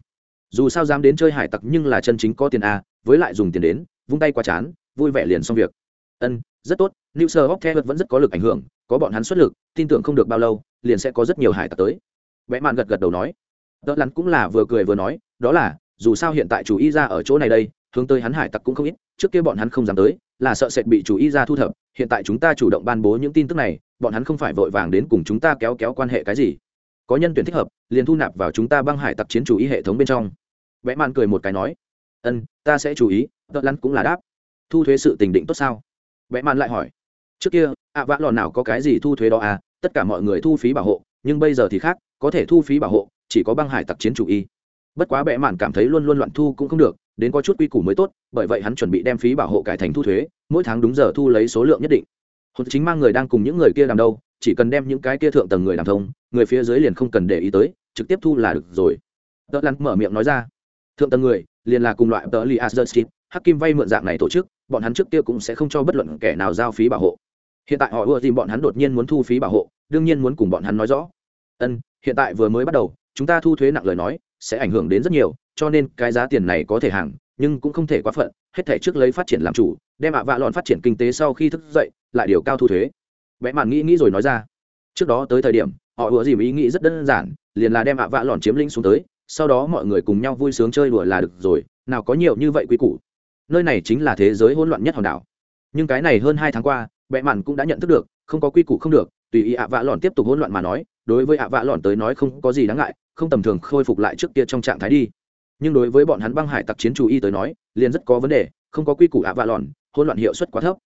S1: dù sao dám đến chơi hải tặc nhưng là chân chính có tiền a, với lại dùng tiền đến, vung tay qua chán, vui vẻ liền xong việc. Ân, rất tốt, new sơ hóc theo vẫn rất có lực ảnh hưởng, có bọn hắn xuất lực, tin tưởng không được bao lâu, liền sẽ có rất nhiều hải tặc tới. Vẽ mạn gật gật đầu nói. Đỡ lắn cũng là vừa cười vừa nói, đó là, dù sao hiện tại chủ y ra ở chỗ này đây, hướng tới hắn hải tặc cũng không ít, trước kia bọn hắn không dám tới, là sợ sệt bị chủ y ra thu thập, hiện tại chúng ta chủ động ban bố những tin tức này, bọn hắn không phải vội vàng đến cùng chúng ta kéo kéo quan hệ cái gì. Có nhân tuyển thích hợp, liền thu nạp vào chúng ta băng hải tặc chiến chủ y hệ thống bên trong vẽ mạn cười một cái nói, ân, ta sẽ chú ý, tợ lăn cũng là đáp. Thu thuế sự tình định tốt sao? Vẽ mạn lại hỏi, trước kia, ạ vã lòn nào có cái gì thu thuế đó à? Tất cả mọi người thu phí bảo hộ, nhưng bây giờ thì khác, có thể thu phí bảo hộ, chỉ có băng hải tặc chiến chủ y. Bất quá bẽ mạn cảm thấy luôn luôn loạn thu cũng không được, đến có chút quy củ mới tốt, bởi vậy hắn chuẩn bị đem phí bảo hộ cải thành thu thuế, mỗi tháng đúng giờ thu lấy số lượng nhất định. Hồn chính mang người đang cùng những người kia làm đâu, chỉ cần đem những cái kia thượng tầng người làm thông, người phía dưới liền không cần để ý tới, trực tiếp thu là được rồi. Tợ lăn mở miệng nói ra thượng tầng người, liền là cùng loại tờ li asdert hắc kim vay mượn dạng này tổ chức, bọn hắn trước kia cũng sẽ không cho bất luận kẻ nào giao phí bảo hộ. Hiện tại họ ưa tìm bọn hắn đột nhiên muốn thu phí bảo hộ, đương nhiên muốn cùng bọn hắn nói rõ. Ân, hiện tại vừa mới bắt đầu, chúng ta thu thuế nặng lời nói, sẽ ảnh hưởng đến rất nhiều, cho nên cái giá tiền này có thể hàng, nhưng cũng không thể quá phận, hết thể trước lấy phát triển làm chủ, đem ạ vạ lọn phát triển kinh tế sau khi thức dậy, lại điều cao thu thuế. Vẽ mạn nghĩ nghĩ rồi nói ra. Trước đó tới thời điểm, họ ủa dìm ý nghĩ rất đơn giản, liền là đem ạ vạ lọn chiếm lĩnh xuống tới sau đó mọi người cùng nhau vui sướng chơi đùa là được rồi, nào có nhiều như vậy quý củ. Nơi này chính là thế giới hỗn loạn nhất hòn đảo. Nhưng cái này hơn hai tháng qua bẹ mặn cũng đã nhận thức được, không có quy củ không được, tùy ý ạ vạ lòn tiếp tục hỗn loạn mà nói, đối với ạ vạ lòn tới nói không có gì đáng ngại, không tầm thường khôi phục lại trước kia trong trạng thái đi. Nhưng đối với bọn hắn băng hải tặc chiến chủ y tới nói, liền rất có vấn đề, không có quy củ ạ vạ lòn hỗn loạn hiệu suất quá thấp.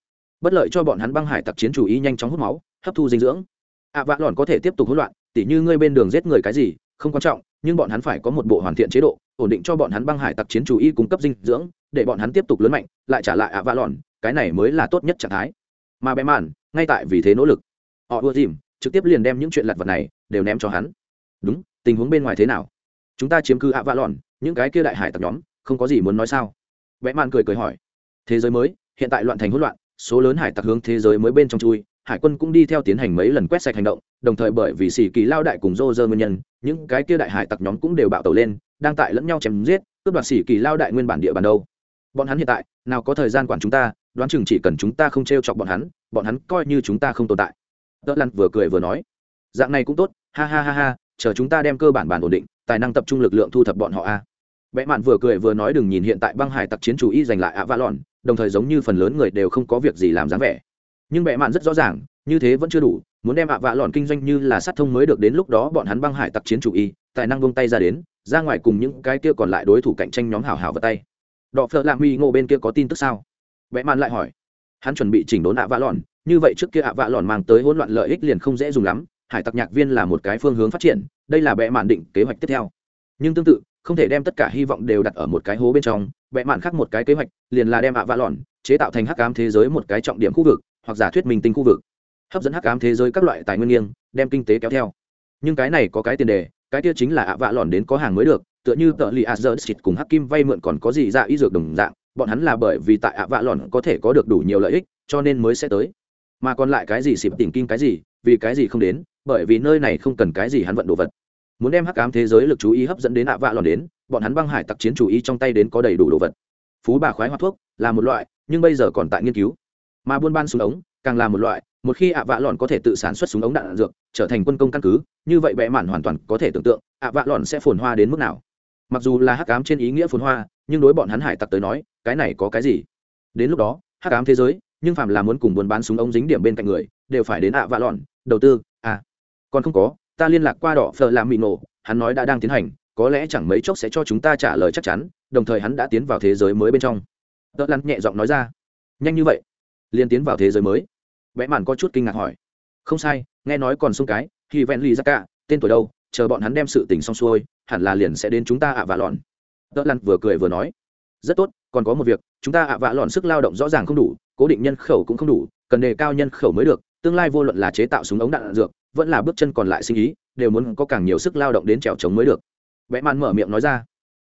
S1: Bất lợi cho bọn hắn băng hải tặc chiến chủ y nhanh chóng hút máu, hấp thu dinh dưỡng. ạ vạ lòn có thể tiếp tục hỗn loạn, tỉ như ngươi bên đường giết người cái gì, không quan trọng nhưng bọn hắn phải có một bộ hoàn thiện chế độ, ổn định cho bọn hắn băng hải tặc chiến chủ y cung cấp dinh dưỡng, để bọn hắn tiếp tục lớn mạnh, lại trả lại ạ vạ lòn, cái này mới là tốt nhất trạng thái. Mà bé màn, ngay tại vì thế nỗ lực, họ ưa dìm, trực tiếp liền đem những chuyện lặt vật này đều ném cho hắn. Đúng, tình huống bên ngoài thế nào? Chúng ta chiếm cứ ạ vạ lòn, những cái kia đại hải tặc nhóm, không có gì muốn nói sao? Bé màn cười cười hỏi. Thế giới mới, hiện tại loạn thành hỗn loạn, số lớn hải tặc hướng thế giới mới bên trong chui, hải quân cũng đi theo tiến hành mấy lần quét sạch hành động đồng thời bởi vì xì kỳ lao đại cùng rô dơ nguyên nhân, những cái kia đại hải tặc nhóm cũng đều bạo tẩu lên, đang tại lẫn nhau chém giết, cướp đoạt xì kỳ lao đại nguyên bản địa bàn đâu. Bọn hắn hiện tại, nào có thời gian quản chúng ta, đoán chừng chỉ cần chúng ta không t r e o chọc bọn hắn bọn hắn coi như chúng ta không tồn tại. Đỡ lặn vừa cười vừa nói, dạng này cũng tốt, ha ha ha ha, chờ chúng ta đem cơ bản bản ổn định, tài năng tập trung lực lượng thu thập bọn họ a. Vẽ mạn vừa cười vừa nói đừng nhìn hiện tại băng hải tặc chiến chủ y giành lại ạ vạ lòn đồng thời giống như phần lớn người đều không có việc gì làm dáng vẻ. Nhưng vẽ mạn rất rõ ràng, như thế vẫn chưa đủ muốn đem ạ vạ lòn kinh doanh như là sát thông mới được đến lúc đó bọn hắn băng hải tặc chiến chủ y, tài năng bông tay ra đến, ra ngoài cùng những cái kia còn lại đối thủ cạnh tranh nhóm hảo hảo vào tay. Đọ phợ lạ huy ngộ bên kia có tin tức sao? Vẽ mạn lại hỏi. Hắn chuẩn bị chỉnh đốn ạ vạ lòn, như vậy trước kia ạ vạ lòn mang tới hỗn loạn lợi ích liền không dễ dùng lắm, hải tặc nhạc viên là một cái phương hướng phát triển, đây là bệ mạn định kế hoạch tiếp theo. Nhưng tương tự, không thể đem tất cả hy vọng đều đặt ở một cái hố bên trong bệ mạn khác một cái kế hoạch, liền là đem ạ vạ lòn chế tạo thành hắc ám thế giới một cái trọng điểm khu vực, hoặc giả thuyết minh tinh khu vực hấp dẫn hắc ám thế giới các loại tài nguyên nghiêng, đem kinh tế kéo theo. Nhưng cái này có cái tiền đề, cái kia chính là ạ vạ lòn đến có hàng mới được, tựa như tờ li xịt cùng hắc kim vay mượn còn có gì ra ý dược đồng dạng, bọn hắn là bởi vì tại ạ vạ lòn có thể có được đủ nhiều lợi ích, cho nên mới sẽ tới. Mà còn lại cái gì xịp tỉnh kinh cái gì, vì cái gì không đến, bởi vì nơi này không cần cái gì hắn vận đồ vật. Muốn đem hắc ám thế giới lực chú ý hấp dẫn đến ạ vạ lòn đến, bọn hắn băng hải tặc chiến chủ ý trong tay đến có đầy đủ đồ vật. Phú bà khoái hoa thuốc là một loại, nhưng bây giờ còn tại nghiên cứu. Mà buôn ban súng ống, càng là một loại một khi ạ vạ lòn có thể tự sản xuất súng ống đạn, đạn dược trở thành quân công căn cứ như vậy bẽ mạn hoàn toàn có thể tưởng tượng ạ vạ lòn sẽ phồn hoa đến mức nào. Mặc dù là hắc ám trên ý nghĩa phồn hoa nhưng đối bọn hắn hải tặc tới nói cái này có cái gì? Đến lúc đó hắc ám thế giới nhưng phạm là muốn cùng buôn bán súng ống dính điểm bên cạnh người đều phải đến ạ vạ lòn đầu tư à. Còn không có ta liên lạc qua đỏ phờ làm mị nổ hắn nói đã đang tiến hành có lẽ chẳng mấy chốc sẽ cho chúng ta trả lời chắc chắn đồng thời hắn đã tiến vào thế giới mới bên trong. Tợ lặn nhẹ giọng nói ra. Nhanh như vậy liên tiến vào thế giới mới vẽ mạn có chút kinh ngạc hỏi. Không sai nghe nói còn sông cái thì vẹn lì ra cả tên tuổi đâu chờ bọn hắn đem sự tình xong xuôi hẳn là liền sẽ đến chúng ta ạ vạ lọn. Tớ lăn vừa cười vừa nói. Rất tốt còn có một việc chúng ta ạ vạ lọn sức lao động rõ ràng không đủ cố định nhân khẩu cũng không đủ cần đề cao nhân khẩu mới được tương lai vô luận là chế tạo súng ống đạn, đạn dược vẫn là bước chân còn lại sinh ý đều muốn có càng nhiều sức lao động đến trèo trống mới được. Vẽ mạn mở miệng nói ra.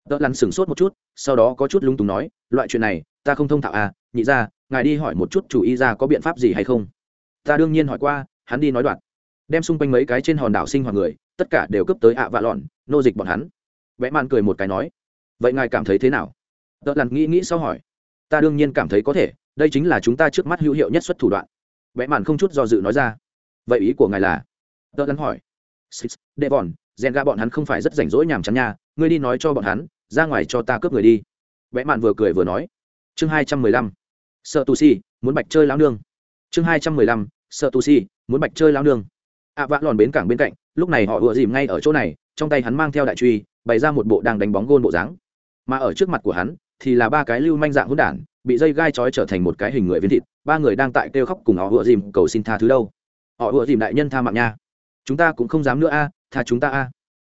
S1: Tớ lăn sửng sốt một chút sau đó có chút lung túng nói loại chuyện này ta không thông thạo à nhị ra ngài đi hỏi một chút chủ y ra có biện pháp gì hay không? Ta đương nhiên hỏi qua, hắn đi nói đoạn. Đem xung quanh mấy cái trên hòn đảo sinh hoạt người, tất cả đều cấp tới ạ vạ lọn, nô dịch bọn hắn. Vẽ mạn cười một cái nói, vậy ngài cảm thấy thế nào? Tớ lặn nghĩ nghĩ sau hỏi, ta đương nhiên cảm thấy có thể, đây chính là chúng ta trước mắt hữu hiệu nhất xuất thủ đoạn. Vẽ mạn không chút do dự nói ra, vậy ý của ngài là? Tớ lặn hỏi, six, đệ vòn rèn ga bọn hắn không phải rất rảnh rỗi nhàm chán nha, ngươi đi nói cho bọn hắn, ra ngoài cho ta cướp người đi. Vẽ mạn vừa cười vừa nói, chương hai trăm mười lăm, sợ tù si, muốn bạch chơi lão nương. Chương hai trăm mười lăm sợ tu si muốn bạch chơi lao nương. Ạ à, vạ lòn bến cảng bên cạnh lúc này họ ùa dìm ngay ở chỗ này trong tay hắn mang theo đại truy bày ra một bộ đang đánh bóng gôn bộ dáng. Mà ở trước mặt của hắn thì là ba cái lưu manh dạng hỗn đản bị dây gai trói trở thành một cái hình người viên thịt ba người đang tại kêu khóc cùng họ ùa dìm cầu xin tha thứ đâu. Họ ùa dìm đại nhân tha mạng nha. Chúng ta cũng không dám nữa a tha chúng ta a.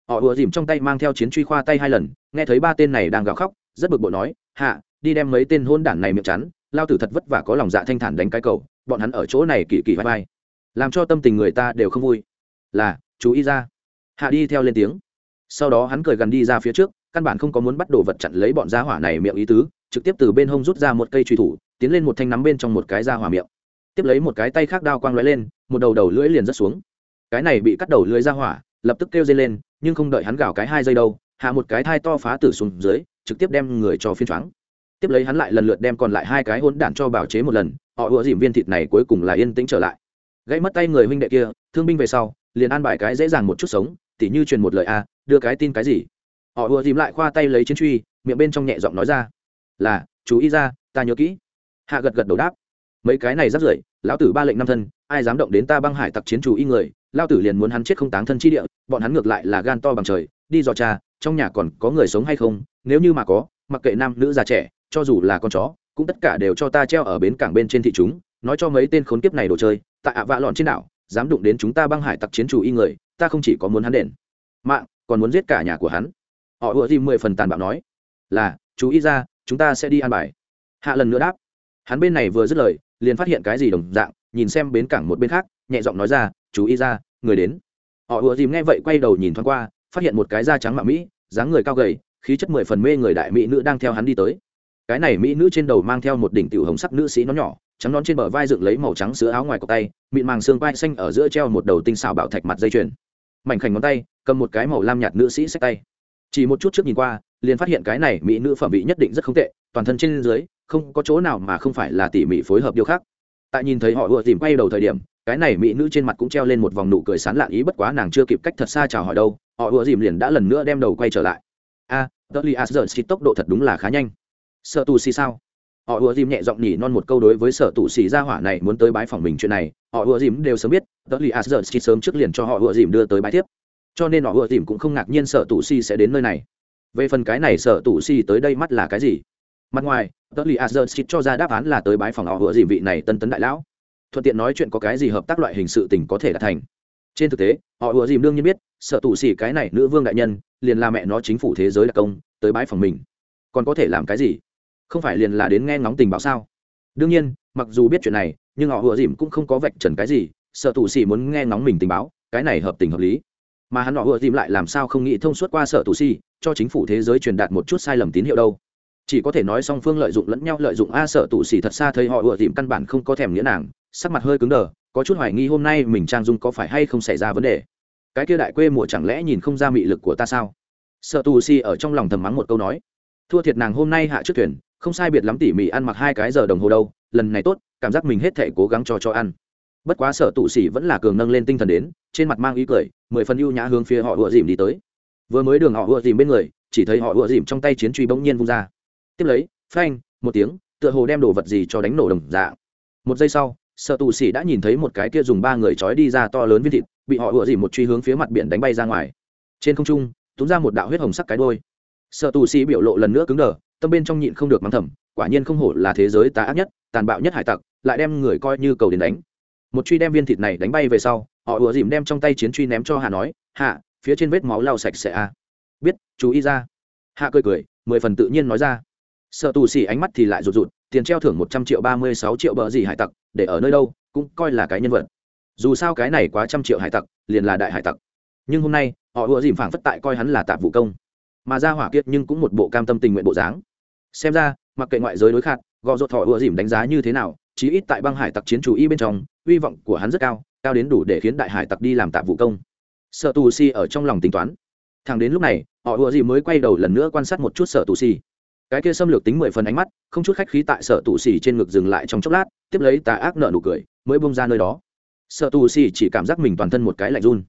S1: Họ ùa dìm trong tay mang theo chiến truy khoa tay hai lần nghe thấy ba tên này đang gào khóc rất bực bội nói hạ đi đem mấy tên hôn đản này miệng chắn lao tử thật vất vả có lòng dạ thanh thản đánh cái cầu bọn hắn ở chỗ này kỳ kỳ vai vai. Làm cho tâm tình người ta đều không vui. Là, chú ý ra. Hạ đi theo lên tiếng. Sau đó hắn cười gần đi ra phía trước, căn bản không có muốn bắt đồ vật chặn lấy bọn gia hỏa này miệng ý tứ, trực tiếp từ bên hông rút ra một cây truy thủ, tiến lên một thanh nắm bên trong một cái gia hỏa miệng. Tiếp lấy một cái tay khác đao quang lóe lên, một đầu đầu lưỡi liền rớt xuống. Cái này bị cắt đầu lưỡi ra hỏa, lập tức kêu dây lên, nhưng không đợi hắn gào cái hai giây đâu, hạ một cái thai to phá tử xuống dưới, trực tiếp đem người cho phiên choáng tiếp lấy hắn lại lần lượt đem còn lại hai cái hỗn đản cho bảo chế một lần, họ ủa dìm viên thịt này cuối cùng là yên tĩnh trở lại. Gãy mất tay người huynh đệ kia, thương binh về sau, liền an bài cái dễ dàng một chút sống, tỉ như truyền một lời a, đưa cái tin cái gì. Họ ủa dìm lại khoa tay lấy chiến truy, miệng bên trong nhẹ giọng nói ra, là, chú ý ra, ta nhớ kỹ. Hạ gật gật đầu đáp, mấy cái này rất rưởi, lão tử ba lệnh năm thân, ai dám động đến ta băng hải tặc chiến chủ y người lao tử liền muốn hắn chết không táng thân chi địa, bọn hắn ngược lại là gan to bằng trời, đi dò cha trong nhà còn có người sống hay không, nếu như mà có, mặc kệ nam nữ già trẻ cho dù là con chó, cũng tất cả đều cho ta treo ở bến cảng bên trên thị chúng, nói cho mấy tên khốn kiếp này đồ chơi, tại ạ vạ lọn trên đảo, dám đụng đến chúng ta băng hải tặc chiến chủ y người, ta không chỉ có muốn hắn đền mạng, còn muốn giết cả nhà của hắn. Họ ùa gì mười phần tàn bạo nói, là, chú ý ra, chúng ta sẽ đi ăn bài. Hạ lần nữa đáp. Hắn bên này vừa dứt lời, liền phát hiện cái gì đồng dạng, nhìn xem bến cảng một bên khác, nhẹ giọng nói ra, chú ý ra, người đến. Họ ùa dìm nghe vậy quay đầu nhìn thoáng qua, phát hiện một cái da trắng mạ mỹ, dáng người cao gầy, khí chất mười phần mê người đại mỹ nữ đang theo hắn đi tới cái này mỹ nữ trên đầu mang theo một đỉnh tiểu hồng sắc nữ sĩ nó nhỏ, trắng nón trên bờ vai dựng lấy màu trắng sữa áo ngoài cổ tay, mịn màng xương vai xanh ở giữa treo một đầu tinh xào bảo thạch mặt dây chuyền. Mảnh khảnh ngón tay, cầm một cái màu lam nhạt nữ sĩ xách tay. Chỉ một chút trước nhìn qua, liền phát hiện cái này mỹ nữ phẩm vị nhất định rất không tệ, toàn thân trên dưới, không có chỗ nào mà không phải là tỉ mỉ phối hợp điều khác. Tại nhìn thấy họ vừa tìm quay đầu thời điểm, cái này mỹ nữ trên mặt cũng treo lên một vòng nụ cười sán lạn ý bất quá nàng chưa kịp cách thật xa chào hỏi đâu, họ vừa dìm liền đã lần nữa đem đầu quay trở lại. A tớ li giờ xịt tốc độ thật đúng là khá nhanh sợ tù xì sao? Họ ùa dìm nhẹ giọng nhỉ non một câu đối với sở tù xì ra hỏa này muốn tới bái phòng mình chuyện này. Họ ùa dìm đều sớm biết, tớ li asger chỉ sớm trước liền cho họ ùa dìm đưa tới bái tiếp cho nên họ ùa dìm cũng không ngạc nhiên sở tù xì sẽ đến nơi này. Về phần cái này, sở tù xì tới đây mắt là cái gì? Mặt ngoài, tớ li asger chỉ cho ra đáp án là tới bái phòng họ ùa dìm vị này tân tấn đại lão. Thuận tiện nói chuyện có cái gì hợp tác loại hình sự tình có thể đạt thành. Trên thực tế, họ ùa dìm đương nhiên biết, sở tù xì cái này nữ vương đại nhân, liền là mẹ nó chính phủ thế giới đặc công, tới bái phòng mình. Còn có thể làm cái gì? Không phải liền là đến nghe ngóng tình báo sao? Đương nhiên, mặc dù biết chuyện này, nhưng họ vừa dìm cũng không có vạch trần cái gì, sợ tù xì muốn nghe ngóng mình tình báo, cái này hợp tình hợp lý. Mà hắn họ vừa dìm lại làm sao không nghĩ thông suốt qua sợ tù xì cho chính phủ thế giới truyền đạt một chút sai lầm tín hiệu đâu. Chỉ có thể nói song phương lợi dụng lẫn nhau lợi dụng a sợ tù xì thật xa thấy họ vừa dìm căn bản không có thèm nghĩa nàng, sắc mặt hơi cứng đờ, có chút hoài nghi hôm nay mình trang dung có phải hay không xảy ra vấn đề. Cái kia đại quê mùa chẳng lẽ nhìn không ra mị lực của ta sao? Sợ tù xì ở trong lòng thầm mắng một câu nói. Thua thiệt nàng hôm nay hạ trước thuyền không sai biệt lắm tỉ mỉ ăn mặc hai cái giờ đồng hồ đâu, lần này tốt, cảm giác mình hết thể cố gắng cho cho ăn. Bất quá sở tụ sĩ vẫn là cường nâng lên tinh thần đến, trên mặt mang ý cười, mười phần ưu nhã hướng phía họ ùa dìm đi tới. Vừa mới đường họ ùa dìm bên người, chỉ thấy họ ùa dìm trong tay chiến truy bỗng nhiên vung ra. Tiếp lấy, phanh, một tiếng, tựa hồ đem đồ vật gì cho đánh nổ đồng dạ một giây sau, sở tụ sĩ đã nhìn thấy một cái kia dùng ba người trói đi ra to lớn viên thịt, bị họ ùa dìm một truy hướng phía mặt biển đánh bay ra ngoài. Trên không trung túm ra một đạo huyết hồng sắc cái đôi sợ tù sĩ biểu lộ lần nữa cứng đờ tâm bên trong nhịn không được mắng thầm, quả nhiên không hổ là thế giới tà ác nhất, tàn bạo nhất hải tặc, lại đem người coi như cầu đến đánh. Một truy đem viên thịt này đánh bay về sau, họ ùa dìm đem trong tay chiến truy ném cho hạ nói, hạ, phía trên vết máu lau sạch sẽ a biết, chú ý ra. Hạ cười cười, mười phần tự nhiên nói ra. Sợ tù xì ánh mắt thì lại rụt rụt, tiền treo thưởng một trăm triệu ba mươi sáu triệu bờ gì hải tặc, để ở nơi đâu, cũng coi là cái nhân vật. Dù sao cái này quá trăm triệu hải tặc, liền là đại hải tặc. Nhưng hôm nay, họ ùa dìm phảng phất tại coi hắn là tạp vụ công mà ra hỏa kiệt nhưng cũng một bộ cam tâm tình nguyện bộ dáng. Xem ra, mặc kệ ngoại giới đối khát gò ruột thỏ ùa dìm đánh giá như thế nào, chí ít tại băng hải tặc chiến chủ y bên trong, hy vọng của hắn rất cao cao đến đủ để khiến đại hải tặc đi làm tạp vụ công. Sợ tù si ở trong lòng tính toán. Thằng đến lúc này, họ ùa dìm mới quay đầu lần nữa quan sát một chút sợ tù si. Cái kia xâm lược tính mười phần ánh mắt, không chút khách khí tại sợ tù xì trên ngực dừng lại trong chốc lát, tiếp lấy tà ác nợ nụ cười, mới bông ra nơi đó. Sợ tù xì chỉ cảm giác mình toàn thân một cái lạnh run.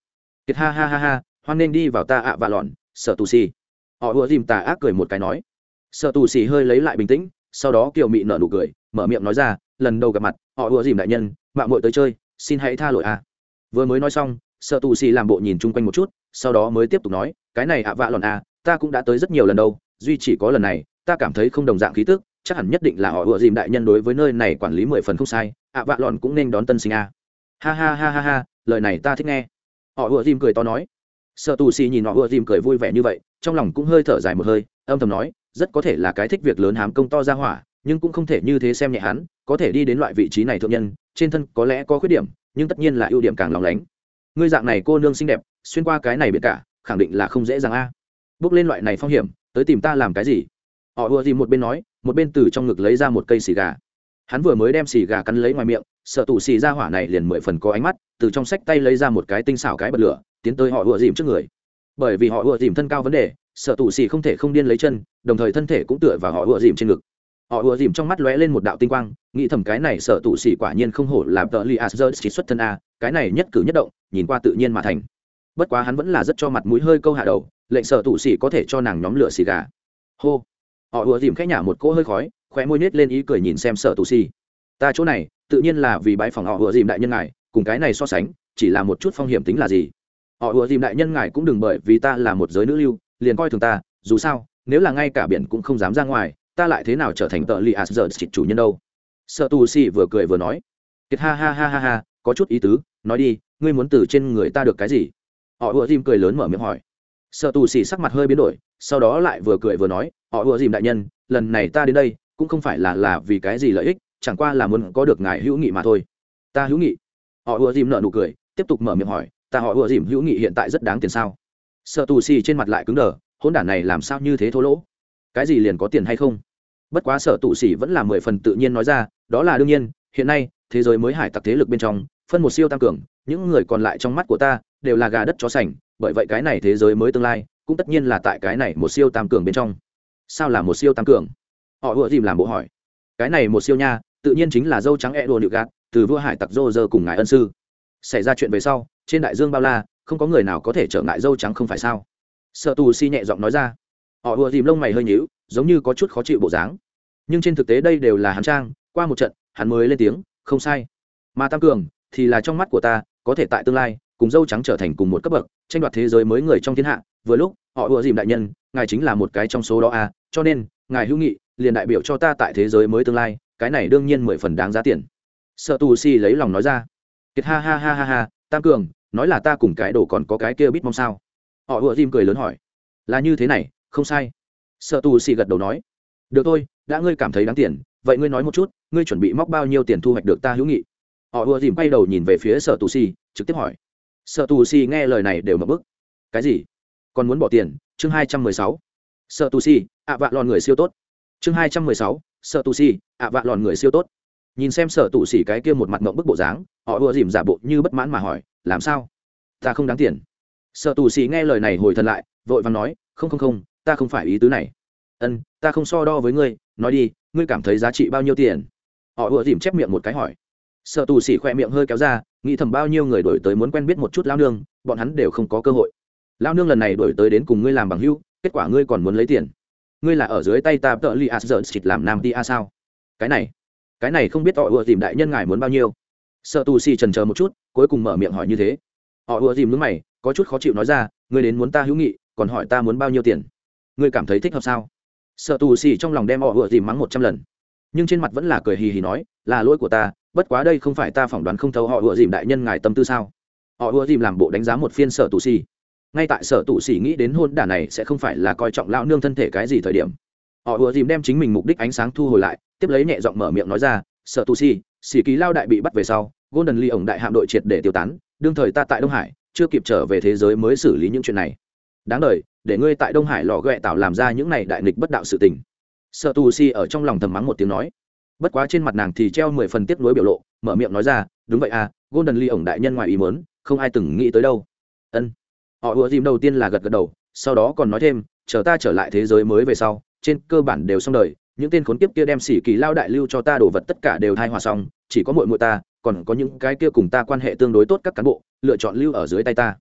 S1: Kiệt ha ha ha ha, hoan nên đi vào ta ạ và lọn sợ tù xì họ ùa dìm tà ác cười một cái nói. Sợ tù xì hơi lấy lại bình tĩnh, sau đó kiều mị nở nụ cười, mở miệng nói ra, lần đầu gặp mặt, họ ùa dìm đại nhân, mạng mội tới chơi, xin hãy tha lỗi a. Vừa mới nói xong sợ tù xì làm bộ nhìn chung quanh một chút, sau đó mới tiếp tục nói, cái này ạ vạ Lòn a, ta cũng đã tới rất nhiều lần đâu, duy chỉ có lần này, ta cảm thấy không đồng dạng khí tức, chắc hẳn nhất định là họ ùa dìm đại nhân đối với nơi này quản lý mười phần không sai, ạ vạ Lòn cũng nên đón tân sinh a. Ha ha ha ha ha, lời này ta thích nghe. Họ ùa dìm cười to nói sợ tù xì nhìn họ ùa dìm cười vui vẻ như vậy, trong lòng cũng hơi thở dài một hơi, âm thầm nói, rất có thể là cái thích việc lớn hám công to ra hỏa, nhưng cũng không thể như thế xem nhẹ hắn, có thể đi đến loại vị trí này thượng nhân, trên thân có lẽ có khuyết điểm, nhưng tất nhiên là ưu điểm càng lòng lánh. Ngươi dạng này cô nương xinh đẹp, xuyên qua cái này biệt cả, khẳng định là không dễ dàng a. Bước lên loại này phong hiểm, tới tìm ta làm cái gì? Họ ưa dìm một bên nói, một bên từ trong ngực lấy ra một cây xì gà. Hắn vừa mới đem xì gà cắn lấy ngoài miệng sợ tủ xì ra hỏa này liền mười phần có ánh mắt, từ trong sách tay lấy ra một cái tinh xảo cái bật lửa, tiến tới họ ùa dìm trước người. Bởi vì họ ùa dìm thân cao vấn đề sợ tủ xì không thể không điên lấy chân, đồng thời thân thể cũng tựa vào họ ùa dìm trên ngực. Họ ùa dìm trong mắt lóe lên một đạo tinh quang, nghĩ thầm cái này sợ tủ xì quả nhiên không hổ làm tờ li Asher chỉ xuất thân a, cái này nhất cử nhất động, nhìn qua tự nhiên mà thành. Bất quá hắn vẫn là rất cho mặt mũi hơi câu hạ đầu, lệnh sợ tủ xì có thể cho nàng nhóm lửa xì gà. Hô. Họ ùa dìm khẽ nhả một cỗ hơi khói, khóe môi nết lên ý cười nhìn xem sợ tù xì. Ta chỗ này tự nhiên là vì bãi phòng họ vừa dìm đại nhân ngài, cùng cái này so sánh, chỉ là một chút phong hiểm tính là gì. Họ vừa dìm đại nhân ngài cũng đừng bởi vì ta là một giới nữ lưu, liền coi thường ta, dù sao, nếu là ngay cả biển cũng không dám ra ngoài, ta lại thế nào trở thành tợ li as giờ chủ nhân đâu? Sợ tù si vừa cười vừa nói. Kiệt ha ha ha ha ha, có chút ý tứ, nói đi, ngươi muốn từ trên người ta được cái gì? Họ ùa dìm cười lớn mở miệng hỏi. Sợ tù xì sắc mặt hơi biến đổi, sau đó lại vừa cười vừa nói. Họ ùa dìm đại nhân, lần này ta đến đây, cũng không phải là là vì cái gì lợi ích chẳng qua là muốn có được ngài hữu nghị mà thôi. Ta hữu nghị. Họ ùa dìm nợ nụ cười, tiếp tục mở miệng hỏi, ta họ ùa dìm hữu nghị hiện tại rất đáng tiền sao? Sợ tù xì trên mặt lại cứng đờ hôn đản này làm sao như thế thô lỗ? Cái gì liền có tiền hay không? Bất quá sợ tù xì vẫn là mười phần tự nhiên nói ra, đó là đương nhiên, hiện nay, thế giới mới hải tặc thế lực bên trong, phân một siêu tăng cường, những người còn lại trong mắt của ta đều là gà đất chó sành, bởi vậy cái này thế giới mới tương lai, cũng tất nhiên là tại cái này một siêu tam cường bên trong. Sao là một siêu tam cường? Họ ùa dìm làm bộ hỏi. Cái này một siêu nha tự nhiên chính là dâu trắng e đùa nịu gạt từ vua hải tặc dô dơ cùng ngài ân sư. Xảy ra chuyện về sau trên đại dương bao la không có người nào có thể trở ngại dâu trắng không phải sao? Sợ tù si nhẹ giọng nói ra. Họ ùa dìm lông mày hơi nhíu giống như có chút khó chịu bộ dáng. Nhưng trên thực tế đây đều là hắn trang qua một trận hắn mới lên tiếng không sai. Mà tam cường thì là trong mắt của ta có thể tại tương lai cùng dâu trắng trở thành cùng một cấp bậc tranh đoạt thế giới mới người trong thiên hạ. Vừa lúc họ ùa dìm đại nhân ngài chính là một cái trong số đó à, cho nên ngài hữu nghị liền đại biểu cho ta tại thế giới mới tương lai cái này đương nhiên mười phần đáng giá tiền. Sợ tù si lấy lòng nói ra. Kiệt ha ha ha ha ha, tam cường, nói là ta cùng cái đồ còn có cái kia biết mong sao? Họ ùa dìm cười lớn hỏi. Là như thế này, không sai. Sợ tù si gật đầu nói. Được thôi, đã ngươi cảm thấy đáng tiền, vậy ngươi nói một chút, ngươi chuẩn bị móc bao nhiêu tiền thu hoạch được ta hữu nghị? Họ ùa dìm quay đầu nhìn về phía sở tù si trực tiếp hỏi. Sở tù si nghe lời này đều mập bức. Cái gì? Còn muốn bỏ tiền? Chương hai trăm mười sáu. Sợ tù si ạ vạ lòn người siêu tốt. Chương hai trăm mười sáu sợ tù xì ạ vạ lòn người siêu tốt. Nhìn xem sợ tù xỉ cái kia một mặt mộng bức bộ dáng, họ ùa dìm giả bộ như bất mãn mà hỏi, làm sao? Ta không đáng tiền. Sợ tù xỉ nghe lời này hồi thân lại, vội vàng nói, không không không, ta không phải ý tứ này. Ân, ta không so đo với ngươi, nói đi, ngươi cảm thấy giá trị bao nhiêu tiền? Họ ùa dìm chép miệng một cái hỏi. Sợ tù xỉ khoe miệng hơi kéo ra, nghĩ thầm bao nhiêu người đổi tới muốn quen biết một chút lao nương, bọn hắn đều không có cơ hội. Lao nương lần này đổi tới đến cùng ngươi làm bằng hưu kết quả ngươi còn muốn lấy tiền ngươi là ở dưới tay ta tợ li a dợn xịt làm nam ti a sao? Cái này cái này không biết họ ùa dìm đại nhân ngài muốn bao nhiêu. Sợ tù xì trần chờ một chút, cuối cùng mở miệng hỏi như thế. Họ ùa dìm nước mày, có chút khó chịu nói ra, ngươi đến muốn ta hữu nghị, còn hỏi ta muốn bao nhiêu tiền? Ngươi cảm thấy thích hợp sao? Sợ tù xì trong lòng đem họ ùa dìm mắng một trăm lần. Nhưng trên mặt vẫn là cười hì hì nói, là lỗi của ta, bất quá đây không phải ta phỏng đoán không thấu họ ùa dìm đại nhân ngài tâm tư sao? Họ ùa dìm làm bộ đánh giá một phiên sở tù xì ngay tại sở tụ sĩ nghĩ đến hôn đả này sẽ không phải là coi trọng lão nương thân thể cái gì thời điểm. Họ ùa dìm đem chính mình mục đích ánh sáng thu hồi lại, tiếp lấy nhẹ giọng mở miệng nói ra, sở tụ sĩ xì ký lao đại bị bắt về sau, golden ly ổng đại hạm đội triệt để tiêu tán, đương thời ta tại đông hải, chưa kịp trở về thế giới mới xử lý những chuyện này. Đáng đời, để ngươi tại đông hải lò ghẹ tạo làm ra những này đại nghịch bất đạo sự tình. Sợ tù si ở trong lòng thầm mắng một tiếng nói. Bất quá trên mặt nàng thì treo mười phần tiếp nối biểu lộ, mở miệng nói ra, đúng vậy à golden ly ổng đại nhân ngoài ý mớn không ai từng nghĩ tới đâu. Ân họ ùa dìm đầu tiên là gật gật đầu, sau đó còn nói thêm, chờ ta trở lại thế giới mới về sau, trên cơ bản đều xong đời, những tên khốn kiếp kia đem xỉ kỳ lao đại lưu cho ta đổ vật tất cả đều thai hòa xong, chỉ có muội muội ta, còn có những cái kia cùng ta quan hệ tương đối tốt các cán bộ, lựa chọn lưu ở dưới tay ta.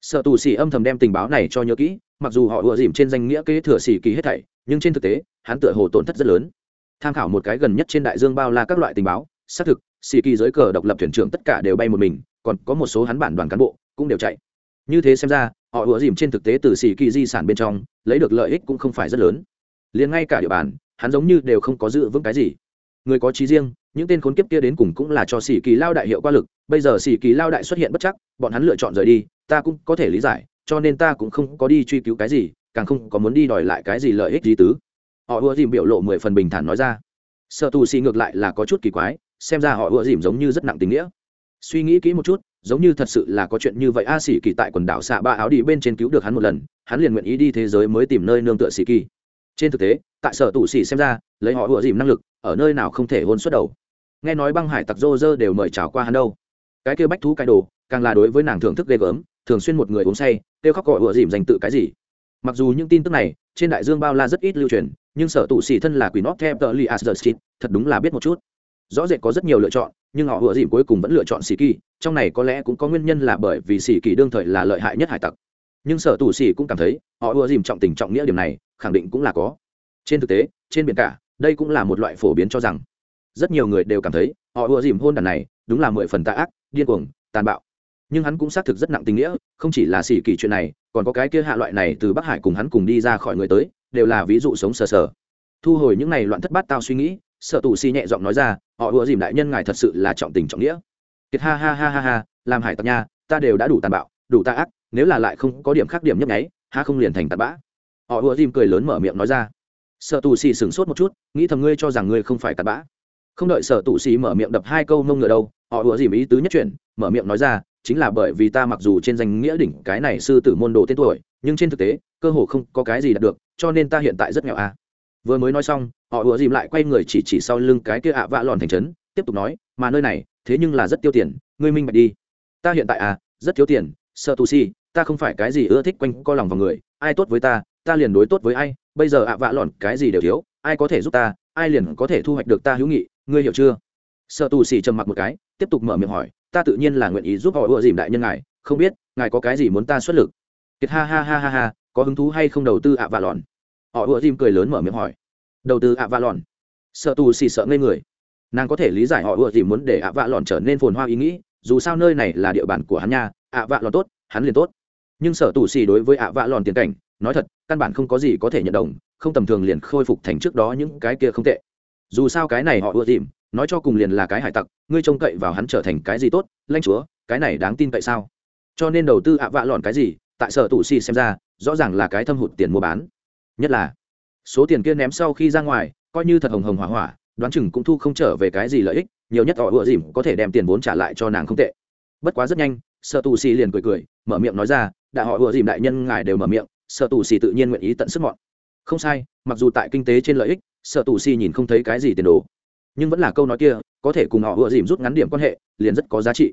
S1: Sợ tù xỉ âm thầm đem tình báo này cho nhớ kỹ, mặc dù họ ùa dìm trên danh nghĩa kế thừa xỉ kỳ hết thảy, nhưng trên thực tế, hắn tựa hồ tổn thất rất lớn. Tham khảo một cái gần nhất trên đại dương bao la các loại tình báo, xác thực, xỉ kỳ giới cờ độc lập thuyền trưởng tất cả đều bay một mình, còn có một số hắn bản đoàn cán bộ, cũng đều chạy như thế xem ra, họ ủa dìm trên thực tế từ xì kỳ di sản bên trong, lấy được lợi ích cũng không phải rất lớn. Liền ngay cả địa bàn, hắn giống như đều không có giữ vững cái gì. Người có trí riêng, những tên khốn kiếp kia đến cùng cũng là cho sĩ kỳ lao đại hiệu qua lực. Bây giờ sĩ kỳ lao đại xuất hiện bất chắc, bọn hắn lựa chọn rời đi, ta cũng có thể lý giải, cho nên ta cũng không có đi truy cứu cái gì, càng không có muốn đi đòi lại cái gì lợi ích gì tứ. Họ ưa dìm biểu lộ mười phần bình thản nói ra. Sợ tù xì ngược lại là có chút kỳ quái, xem ra họ ưa dìm giống như rất nặng tình nghĩa. Suy nghĩ kỹ một chút giống như thật sự là có chuyện như vậy. A sĩ kỳ tại quần đảo xạ ba áo đi bên trên cứu được hắn một lần, hắn liền nguyện ý đi thế giới mới tìm nơi nương tựa sĩ kỳ. Trên thực tế, tại sở tù xỉ xem ra, lấy họ ưa dìm năng lực, ở nơi nào không thể hôn xuất đầu. Nghe nói băng hải tặc rô rơ đều mời chào qua hắn đâu. Cái kêu bách thú cái đồ, càng là đối với nàng thưởng thức ghê gớm, thường xuyên một người uống say, kêu khóc gọi ựa dìm dành tự cái gì. Mặc dù những tin tức này, trên đại dương bao la rất ít lưu truyền, nhưng sở tụ xỉ thân là quỷ nóc theo tờ li asder thật đúng là biết một chút. Rõ rệt có rất nhiều lựa chọn nhưng họ ủa dìm cuối cùng vẫn lựa chọn xì kỳ, trong này có lẽ cũng có nguyên nhân là bởi vì xì kỳ đương thời là lợi hại nhất hải tặc. Nhưng sở tù xì cũng cảm thấy, họ ủa dìm trọng tình trọng nghĩa điểm này, khẳng định cũng là có. Trên thực tế, trên biển cả, đây cũng là một loại phổ biến cho rằng, rất nhiều người đều cảm thấy, họ ủa dìm hôn đàn này, đúng là mười phần tạ ác, điên cuồng, tàn bạo. Nhưng hắn cũng xác thực rất nặng tình nghĩa, không chỉ là xì kỳ chuyện này, còn có cái kia hạ loại này từ bắc hải cùng hắn cùng đi ra khỏi người tới, đều là ví dụ sống sờ sờ. Thu hồi những này loạn thất bát tao suy nghĩ Sở tù si nhẹ giọng nói ra, họ ùa dìm đại nhân ngài thật sự là trọng tình trọng nghĩa. Kiệt ha ha ha ha ha, làm hải tặc nha, ta đều đã đủ tàn bạo, đủ ta ác, nếu là lại không có điểm khác điểm nhấp nháy ha không liền thành tạt bã. Họ ùa dìm cười lớn mở miệng nói ra. Sở tù xì sửng sốt một chút, nghĩ thầm ngươi cho rằng ngươi không phải tạt bã. Không đợi Sở tù xì mở miệng đập hai câu mông ngựa đâu, họ ùa dìm ý tứ nhất chuyển, mở miệng nói ra, chính là bởi vì ta mặc dù trên danh nghĩa đỉnh cái này sư tử môn đồ tên tuổi, nhưng trên thực tế, cơ hồ không có cái gì đạt được, cho nên ta hiện tại rất nghèo à vừa mới nói xong, họ ùa dìm lại quay người chỉ chỉ sau lưng cái kia ạ vạ lòn thành trấn, tiếp tục nói, mà nơi này, thế nhưng là rất tiêu tiền, ngươi minh bạch đi. Ta hiện tại à rất thiếu tiền, sợ tù si, ta không phải cái gì ưa thích quanh co lòng vào người, ai tốt với ta ta liền đối tốt với ai, bây giờ ạ vạ lòn cái gì đều thiếu, ai có thể giúp ta, ai liền có thể thu hoạch được ta hữu nghị, ngươi hiểu chưa? Sợ tù xì trầm mặc một cái, tiếp tục mở miệng hỏi, ta tự nhiên là nguyện ý giúp họ ùa dìm đại nhân ngài, không biết, ngài có cái gì muốn ta xuất lực? Kiệt ha ha ha ha ha, có hứng thú hay không đầu tư ạ vạ lòn? Họ ùa dìm cười lớn mở miệng hỏi. Đầu tư ạ vạ lòn. Sợ tù xì sợ ngây người. Nàng có thể lý giải họ ùa dìm muốn để ạ vạ lòn trở nên phồn hoa ý nghĩ, dù sao nơi này là địa bàn của hắn nha, ạ vạ lòn tốt, hắn liền tốt. Nhưng sở tù xì đối với ạ vạ lòn tiền cảnh, nói thật, căn bản không có gì có thể nhận đồng, không tầm thường liền khôi phục thành trước đó những cái kia không tệ. Dù sao cái này họ ưa tìm nói cho cùng liền là cái hải tặc, ngươi trông cậy vào hắn trở thành cái gì tốt lanh chúa, cái này đáng tin cậy sao? Cho nên đầu tư ạ vạ Lòn cái gì, tại sở tù xì xem ra, rõ ràng là cái thâm hụt tiền mua bán nhất là, số tiền kia ném sau khi ra ngoài, coi như thật hồng hồng hỏa hỏa, đoán chừng cũng thu không trở về cái gì lợi ích, nhiều nhất họ ựa dìm có thể đem tiền vốn trả lại cho nàng không tệ. Bất quá rất nhanh sợ tù xì liền cười cười, mở miệng nói ra đại họ ựa dìm đại nhân ngài đều mở miệng sợ tù xì tự nhiên nguyện ý tận sức mọn. Không sai, mặc dù tại kinh tế trên lợi ích sợ tù xì nhìn không thấy cái gì tiền đồ. Nhưng vẫn là câu nói kia, có thể cùng họ ựa dìm rút ngắn điểm quan hệ, liền rất có giá trị.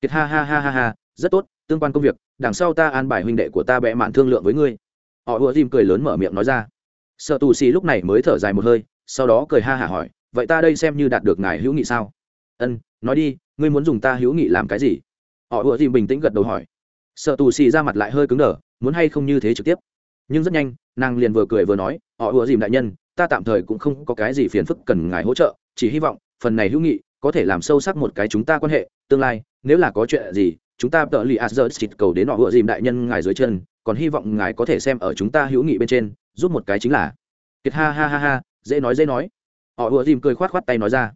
S1: Kiệt ha ha ha ha ha, rất tốt, tương quan công việc, đằng sau ta an bài huynh đệ của ta bẽ mạn thương lượng với ngươi họ ùa dìm cười lớn mở miệng nói ra. Sợ tù xì lúc này mới thở dài một hơi, sau đó cười ha hả hỏi, vậy ta đây xem như đạt được ngài hữu nghị sao? Ân, nói đi, ngươi muốn dùng ta hữu nghị làm cái gì? Họ ùa dìm bình tĩnh gật đầu hỏi. Sợ tù xì ra mặt lại hơi cứng đờ, muốn hay không như thế trực tiếp. Nhưng rất nhanh, nàng liền vừa cười vừa nói, họ ùa dìm đại nhân, ta tạm thời cũng không có cái gì phiền phức cần ngài hỗ trợ, chỉ hy vọng phần này hữu nghị có thể làm sâu sắc một cái chúng ta quan hệ, tương lai, nếu là có chuyện gì, chúng ta tợ lì a dơ xịt cầu đến họ ùa dìm đại nhân ngài dưới chân còn hy vọng ngài có thể xem ở chúng ta hữu nghị bên trên, giúp một cái chính là. Kiệt ha ha ha ha, dễ nói dễ nói. Họ ùa dìm cười khoát khoát tay nói ra.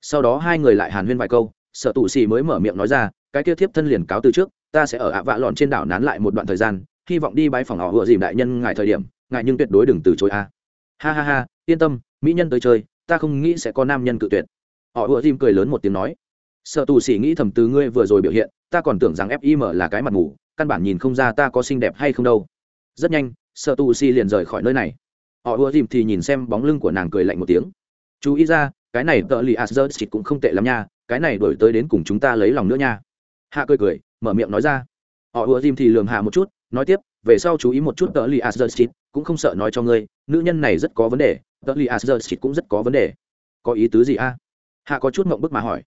S1: Sau đó hai người lại hàn huyên vài câu, sợ tụ xì mới mở miệng nói ra, cái kia thiếp thân liền cáo từ trước, ta sẽ ở ạ vạ lòn trên đảo nán lại một đoạn thời gian, hy vọng đi bãi phòng họ ùa dìm đại nhân ngài thời điểm, ngài nhưng tuyệt đối đừng từ chối a. Ha ha ha, yên tâm, mỹ nhân tới chơi, ta không nghĩ sẽ có nam nhân cự tuyệt. Họ ùa dìm cười lớn một tiếng nói. Sợ tù xỉ nghĩ thầm từ ngươi vừa rồi biểu hiện, ta còn tưởng rằng fim là cái mặt ngủ căn bản nhìn không ra ta có xinh đẹp hay không đâu. Rất nhanh sợ tù si liền rời khỏi nơi này. Họ ùa dìm thì nhìn xem bóng lưng của nàng cười lạnh một tiếng. Chú ý ra, cái này tợ lì asher xịt cũng không tệ lắm nha, cái này đổi tới đến cùng chúng ta lấy lòng nữa nha. Hạ cười cười, mở miệng nói ra. Họ ùa dìm thì lường hạ một chút, nói tiếp, về sau chú ý một chút tợ lì asher xịt cũng không sợ nói cho ngươi, nữ nhân này rất có vấn đề, tợ lì asher xịt cũng rất có vấn đề. Có ý tứ gì a? Hạ có chút mộng bức mà hỏi.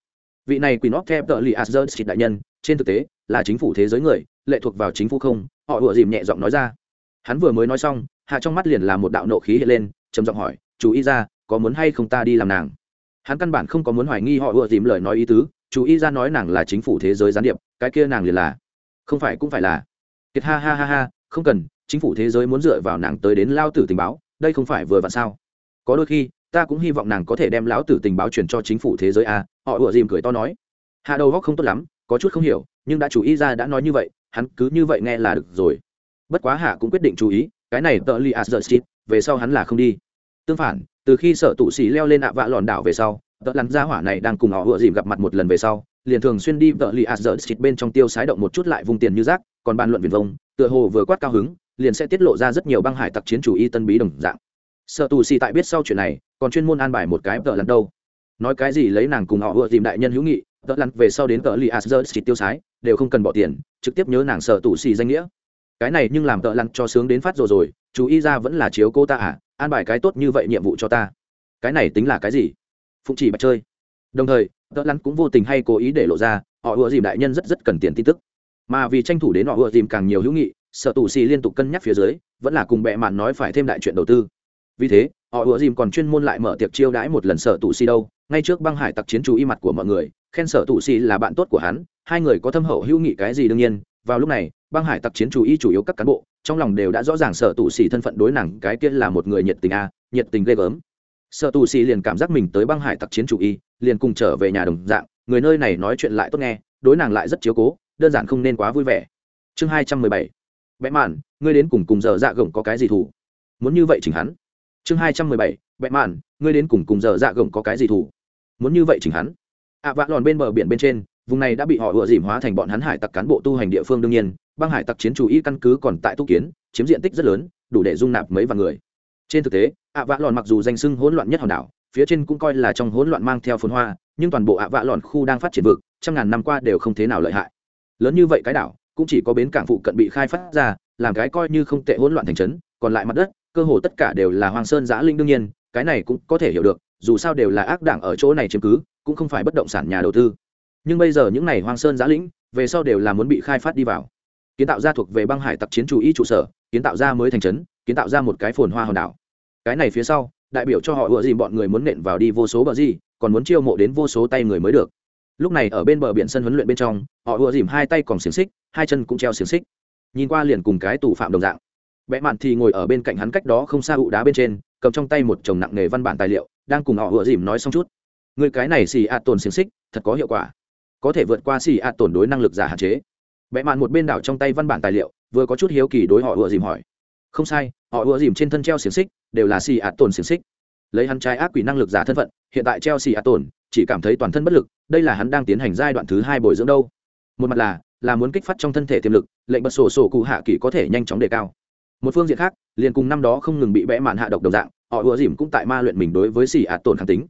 S1: Vị này quỳ nóc theo tợ lì asher xịt đại nhân, trên thực tế, là chính phủ thế giới người lệ thuộc vào chính phủ không? Họ ủa dìm nhẹ giọng nói ra. Hắn vừa mới nói xong, hạ trong mắt liền là một đạo nộ khí hiện lên, trầm giọng hỏi, chú ý ra có muốn hay không ta đi làm nàng? Hắn căn bản không có muốn hoài nghi họ ủa dìm lời nói ý tứ, chú ý ra nói nàng là chính phủ thế giới gián điệp, cái kia nàng liền là. Không phải, cũng phải là. Kiệt ha ha ha ha, không cần, chính phủ thế giới muốn dựa vào nàng tới đến lao tử tình báo, đây không phải vừa vặn sao? Có đôi khi, ta cũng hy vọng nàng có thể đem lão tử tình báo truyền cho chính phủ thế giới a, họ ủa dìm cười to nói. Hạ đầu góc không tốt lắm, có chút không hiểu, nhưng đã chú ý ra đã nói như vậy hắn cứ như vậy nghe là được rồi. Bất quá hạ cũng quyết định chú ý, cái này tợ li asher street về sau hắn là không đi. Tương phản, từ khi sở tụ sĩ leo lên ạ vạ lòn đảo về sau, tợ lắn gia hỏa này đang cùng họ vừa dìm gặp mặt một lần về sau, liền thường xuyên đi tợ li asher street bên trong tiêu sái động một chút lại vùng tiền như rác, còn bàn luận viền vông, tựa hồ vừa quát cao hứng, liền sẽ tiết lộ ra rất nhiều băng hải tặc chiến chủ y tân bí đồng dạng. Sợ tù xì tại biết sau chuyện này, còn chuyên môn an bài một cái tợ lăn đâu. Nói cái gì lấy nàng cùng họ vừa dìm đại nhân hữu nghị, tợ lăn về sau đến tợ li asher à xịt tiêu sái đều không cần bỏ tiền, trực tiếp nhớ nàng sợ tù xì danh nghĩa. Cái này nhưng làm tợ lặn cho sướng đến phát rồi rồi, chú ý ra vẫn là chiếu cô ta à an bài cái tốt như vậy nhiệm vụ cho ta. Cái này tính là cái gì? Phụng chỉ bạch chơi. Đồng thời, tợ lặn cũng vô tình hay cố ý để lộ ra, họ ùa dìm đại nhân rất rất cần tiền tin tức. Mà vì tranh thủ đến họ ùa dìm càng nhiều hữu nghị sợ tù xì liên tục cân nhắc phía dưới, vẫn là cùng bệ mạn nói phải thêm đại chuyện đầu tư. Vì thế, họ ùa dìm còn chuyên môn lại mở tiệc chiêu đãi một lần sợ tù xì đâu, ngay trước băng hải tặc chiến chú y mặt của mọi người khen sở tụ xì là bạn tốt của hắn, hai người có thâm hậu hữu nghị cái gì đương nhiên, vào lúc này, băng hải tặc chiến chú y chủ yếu các cán bộ, trong lòng đều đã rõ ràng sở tụ xì thân phận đối nàng cái kia là một người nhiệt tình a, nhiệt tình ghê gớm. Sở tụ xì liền cảm giác mình tới băng hải tặc chiến chủ y, liền cùng trở về nhà đồng dạng, người nơi này nói chuyện lại tốt nghe, đối nàng lại rất chiếu cố, đơn giản không nên quá vui vẻ. Chương hai trăm mười bảy. Bẽ mạn, ngươi đến cùng cùng giờ dạ gồng có cái gì thủ muốn như vậy chỉnh hắn. Chương hai trăm mười bảy. Bẽ mạn, ngươi đến cùng cùng giờ dạ gồng có cái gì thủ muốn như vậy chỉnh hắn ạ à, vạ lòn bên bờ biển bên trên vùng này đã bị họ ựa dìm hóa thành bọn hắn hải tặc cán bộ tu hành địa phương đương nhiên băng hải tặc chiến chủ y căn cứ còn tại tu kiến chiếm diện tích rất lớn đủ để dung nạp mấy vạn người. Trên thực tế ạ à, vạ lòn mặc dù danh sưng hỗn loạn nhất hòn đảo phía trên cũng coi là trong hỗn loạn mang theo phồn hoa nhưng toàn bộ ạ à, vạ lòn khu đang phát triển vực trăm ngàn năm qua đều không thế nào lợi hại. Lớn như vậy cái đảo cũng chỉ có bến cảng phụ cận bị khai phát ra làm cái coi như không tệ hỗn loạn thành trấn còn lại mặt đất cơ hồ tất cả đều là hoang sơn giã linh đương nhiên cái này cũng có thể hiểu được dù sao đều là ác đảng ở chỗ này chiếm cứ, cũng không phải bất động sản nhà đầu tư. Nhưng bây giờ những này hoang sơn giã lĩnh, về sau đều là muốn bị khai phát đi vào. Kiến tạo ra thuộc về băng hải tặc chiến chủ y trụ sở, kiến tạo ra mới thành trấn, kiến tạo ra một cái phồn hoa hòn đảo. Cái này phía sau, đại biểu cho họ ựa gì bọn người muốn nện vào đi vô số bờ gì, còn muốn chiêu mộ đến vô số tay người mới được. Lúc này ở bên bờ biển sân huấn luyện bên trong, họ ùa dìm hai tay còn xiềng xích, hai chân cũng treo xiềng xích. Nhìn qua liền cùng cái tù phạm đồng dạng vẽ mạn thì ngồi ở bên cạnh hắn cách đó không xa ụ đá bên trên, cầm trong tay một chồng nặng nghề văn bản tài liệu, đang cùng họ ựa dìm nói xong chút. Người cái này xì ạt tồn xiềng xích, thật có hiệu quả. Có thể vượt qua xì ạt tồn đối năng lực giả hạn chế. Vẽ mạn một bên đảo trong tay văn bản tài liệu, vừa có chút hiếu kỳ đối họ ựa dìm hỏi. Không sai, họ ựa dìm trên thân treo xiềng xích, đều là xì ạt tồn xiềng xích. Lấy hắn trai ác quỷ năng lực giả thân phận, hiện tại treo xì ạ tồn, chỉ cảm thấy toàn thân bất lực, đây là hắn đang tiến hành giai đoạn thứ hai bồi dưỡng đâu. Một mặt là là muốn kích phát trong thân thể tiềm lực, lệnh bật sổ sổ cụ hạ kỳ có thể nhanh chóng đề cao một phương diện khác, liền cùng năm đó không ngừng bị bẽ mạn hạ độc đồng dạng, họ ùa dìm cũng tại ma luyện mình đối với xì ạ tổn kháng tính.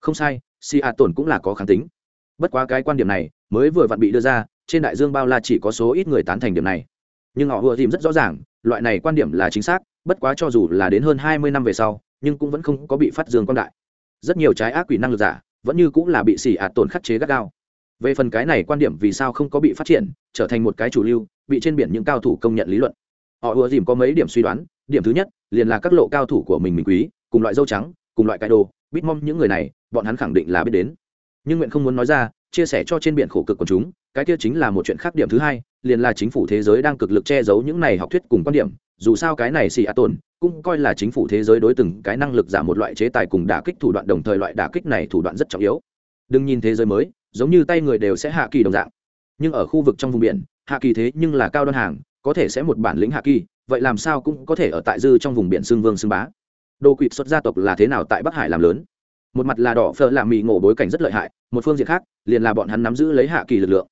S1: Không sai, xì ạ tổn cũng là có kháng tính. Bất quá cái quan điểm này mới vừa vặn bị đưa ra, trên đại dương bao la chỉ có số ít người tán thành điểm này. Nhưng họ ùa dìm rất rõ ràng, loại này quan điểm là chính xác, bất quá cho dù là đến hơn hai mươi năm về sau, nhưng cũng vẫn không có bị phát dương quan đại. Rất nhiều trái ác quỷ năng lực giả vẫn như cũng là bị xì ạ tổn khắc chế gắt gao. Về phần cái này quan điểm vì sao không có bị phát triển, trở thành một cái chủ lưu, bị trên biển những cao thủ công nhận lý luận họ ùa dìm có mấy điểm suy đoán, điểm thứ nhất, liền là các lộ cao thủ của mình mình quý, cùng loại dâu trắng, cùng loại cái đồ, bít mong những người này, bọn hắn khẳng định là biết đến. Nhưng nguyện không muốn nói ra, chia sẻ cho trên biển khổ cực của chúng, cái kia chính là một chuyện khác điểm thứ hai, liền là chính phủ thế giới đang cực lực che giấu những này học thuyết cùng quan điểm, dù sao cái này xì a tồn cũng coi là chính phủ thế giới đối từng cái năng lực giảm một loại chế tài cùng đả kích thủ đoạn đồng thời loại đả kích này thủ đoạn rất trọng yếu. Đừng nhìn thế giới mới, giống như tay người đều sẽ hạ kỳ đồng dạng. Nhưng ở khu vực trong vùng biển, hạ kỳ thế nhưng là cao đơn hàng có thể sẽ một bản lĩnh hạ kỳ, vậy làm sao cũng có thể ở tại dư trong vùng biển xương vương xương bá. Đồ quỵt xuất gia tộc là thế nào tại bắc hải làm lớn? Một mặt là đỏ phở làm mì ngộ bối cảnh rất lợi hại, một phương diện khác, liền là bọn hắn nắm giữ lấy hạ kỳ lực lượng.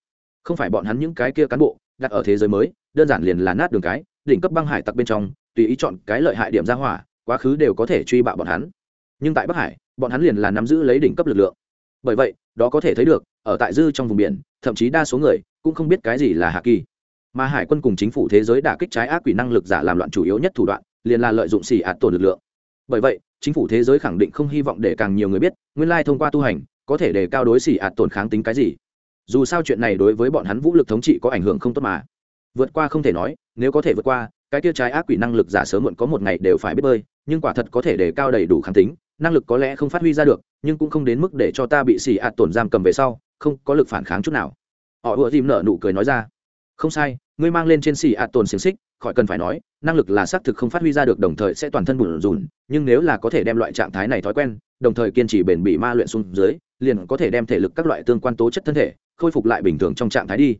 S1: Không phải bọn hắn những cái kia cán bộ, đặt ở thế giới mới, đơn giản liền là nát đường cái, đỉnh cấp băng hải tặc bên trong, tùy ý chọn cái lợi hại điểm ra hỏa, quá khứ đều có thể truy bạo bọn hắn. Nhưng tại bắc hải, bọn hắn liền là nắm giữ lấy đỉnh cấp lực lượng. Bởi vậy, đó có thể thấy được, ở tại dư trong vùng biển, thậm chí đa số người cũng không biết cái gì là hạ kỳ mà hải quân cùng chính phủ thế giới đả kích trái ác quỷ năng lực giả làm loạn chủ yếu nhất thủ đoạn, liền là lợi dụng xì ạt tổn lực lượng. Bởi vậy, chính phủ thế giới khẳng định không hy vọng để càng nhiều người biết, nguyên lai thông qua tu hành, có thể để cao đối xì ạt tổn kháng tính cái gì. Dù sao chuyện này đối với bọn hắn vũ lực thống trị có ảnh hưởng không tốt mà. Vượt qua không thể nói, nếu có thể vượt qua, cái tiêu trái ác quỷ năng lực giả sớm muộn có một ngày đều phải biết bơi, nhưng quả thật có thể để cao đầy đủ kháng tính, năng lực có lẽ không phát huy ra được, nhưng cũng không đến mức để cho ta bị xì ạt tổn giam cầm về sau, không có lực phản kháng chút nào. Họ ùa dìm nở nụ cười nói ra không sai, ngươi mang lên trên xì ạt tồn xiềng xích, khỏi cần phải nói, năng lực là xác thực không phát huy ra được đồng thời sẽ toàn thân bùn rùn, nhưng nếu là có thể đem loại trạng thái này thói quen, đồng thời kiên trì bền bỉ ma luyện xuống dưới, liền có thể đem thể lực các loại tương quan tố chất thân thể, khôi phục lại bình thường trong trạng thái đi.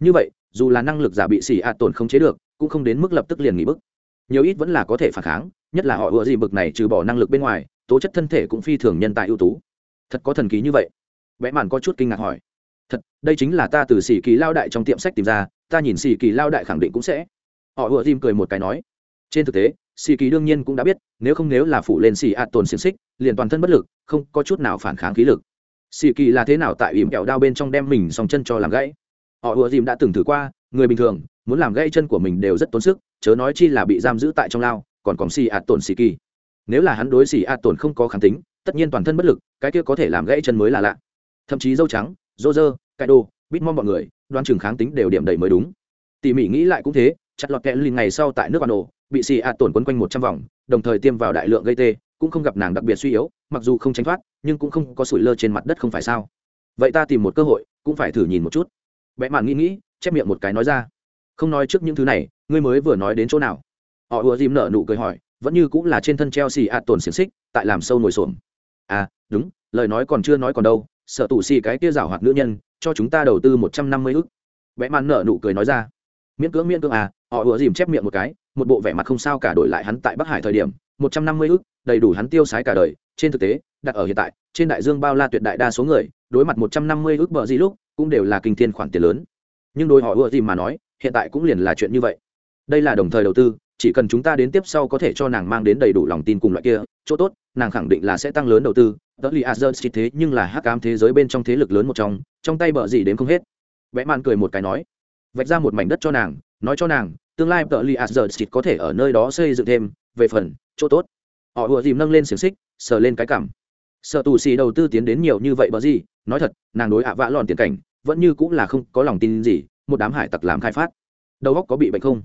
S1: Như vậy, dù là năng lực giả bị xì ạt tồn không chế được, cũng không đến mức lập tức liền nghỉ bức. Nhiều ít vẫn là có thể phản kháng, nhất là họ ùa gì bực này trừ bỏ năng lực bên ngoài, tố chất thân thể cũng phi thường nhân tài ưu tú. Thật có thần ký như vậy. Vẽ màn có chút kinh ngạc hỏi. Thật, đây chính là ta từ sĩ kỳ lao đại trong tiệm sách tìm ra ta nhìn xì kỳ lao đại khẳng định cũng sẽ. Họ ùa dìm cười một cái nói. Trên thực tế, xì kỳ đương nhiên cũng đã biết, nếu không nếu là phủ lên xì ạt tồn xiềng xích, liền toàn thân bất lực, không có chút nào phản kháng khí lực. Xì kỳ là thế nào tại ỉm kẹo đao bên trong đem mình sòng chân cho làm gãy? Họ ùa dìm đã từng thử qua, người bình thường, muốn làm gãy chân của mình đều rất tốn sức, chớ nói chi là bị giam giữ tại trong lao, còn còn xì ạt tổn xì kỳ. Nếu là hắn đối xì ạt tổn không có kháng tính, tất nhiên toàn thân bất lực, cái kia có thể làm gãy chân mới là lạ. Thậm chí dâu trắng dô dơ cãi đồ, bít mong mọi người đoan chừng kháng tính đều điểm đầy mới đúng. Tỉ mỉ nghĩ lại cũng thế, chặt lọt kẽ lìn ngày sau tại nước bà nổ bị xì ạt tổn quấn quanh một trăm vòng, đồng thời tiêm vào đại lượng gây tê, cũng không gặp nàng đặc biệt suy yếu, mặc dù không tránh thoát, nhưng cũng không có sủi lơ trên mặt đất không phải sao. Vậy ta tìm một cơ hội, cũng phải thử nhìn một chút. Vẽ mạn nghĩ nghĩ, chép miệng một cái nói ra. Không nói trước những thứ này, ngươi mới vừa nói đến chỗ nào? Họ ùa dìm nở nụ cười hỏi, vẫn như cũng là trên thân treo xì ạt tổn xiềng xích, tại làm sâu nổi xổm. À đúng, lời nói còn chưa nói còn đâu, sợ tù xì cái kia rảo hoạt nữ nhân cho chúng ta đầu tư một trăm năm mươi ức. Vẽ mạn nở nụ cười nói ra. Miễn cưỡng miễn cưỡng à họ vừa dìm chép miệng một cái, một bộ vẻ mặt không sao cả đổi lại hắn tại bắc hải thời điểm, một trăm năm mươi ức, đầy đủ hắn tiêu sái cả đời. Trên thực tế, đặt ở hiện tại, trên đại dương bao la tuyệt đại đa số người, đối mặt một trăm năm mươi ức bờ gì lúc, cũng đều là kinh thiên khoản tiền lớn. Nhưng đôi họ vừa dìm mà nói, hiện tại cũng liền là chuyện như vậy. Đây là đồng thời đầu tư, chỉ cần chúng ta đến tiếp sau có thể cho nàng mang đến đầy đủ lòng tin cùng loại kia, chỗ tốt, nàng khẳng định là sẽ tăng lớn đầu tư. Đó li azert thế nhưng là hắc ám thế giới bên trong thế lực lớn một trong trong tay bờ gì đến không hết. Vẽ màn cười một cái nói, vạch ra một mảnh đất cho nàng, nói cho nàng, tương lai tờ li azert có thể ở nơi đó xây dựng thêm, về phần, chỗ tốt. Họ ùa dìm nâng lên xiềng xích, sờ lên cái cảm. Sợ tù xì đầu tư tiến đến nhiều như vậy bờ gì, nói thật, nàng đối ạ vã lòn tiền cảnh, vẫn như cũng là không có lòng tin gì, một đám hải tặc làm khai phát. Đầu óc có bị bệnh không?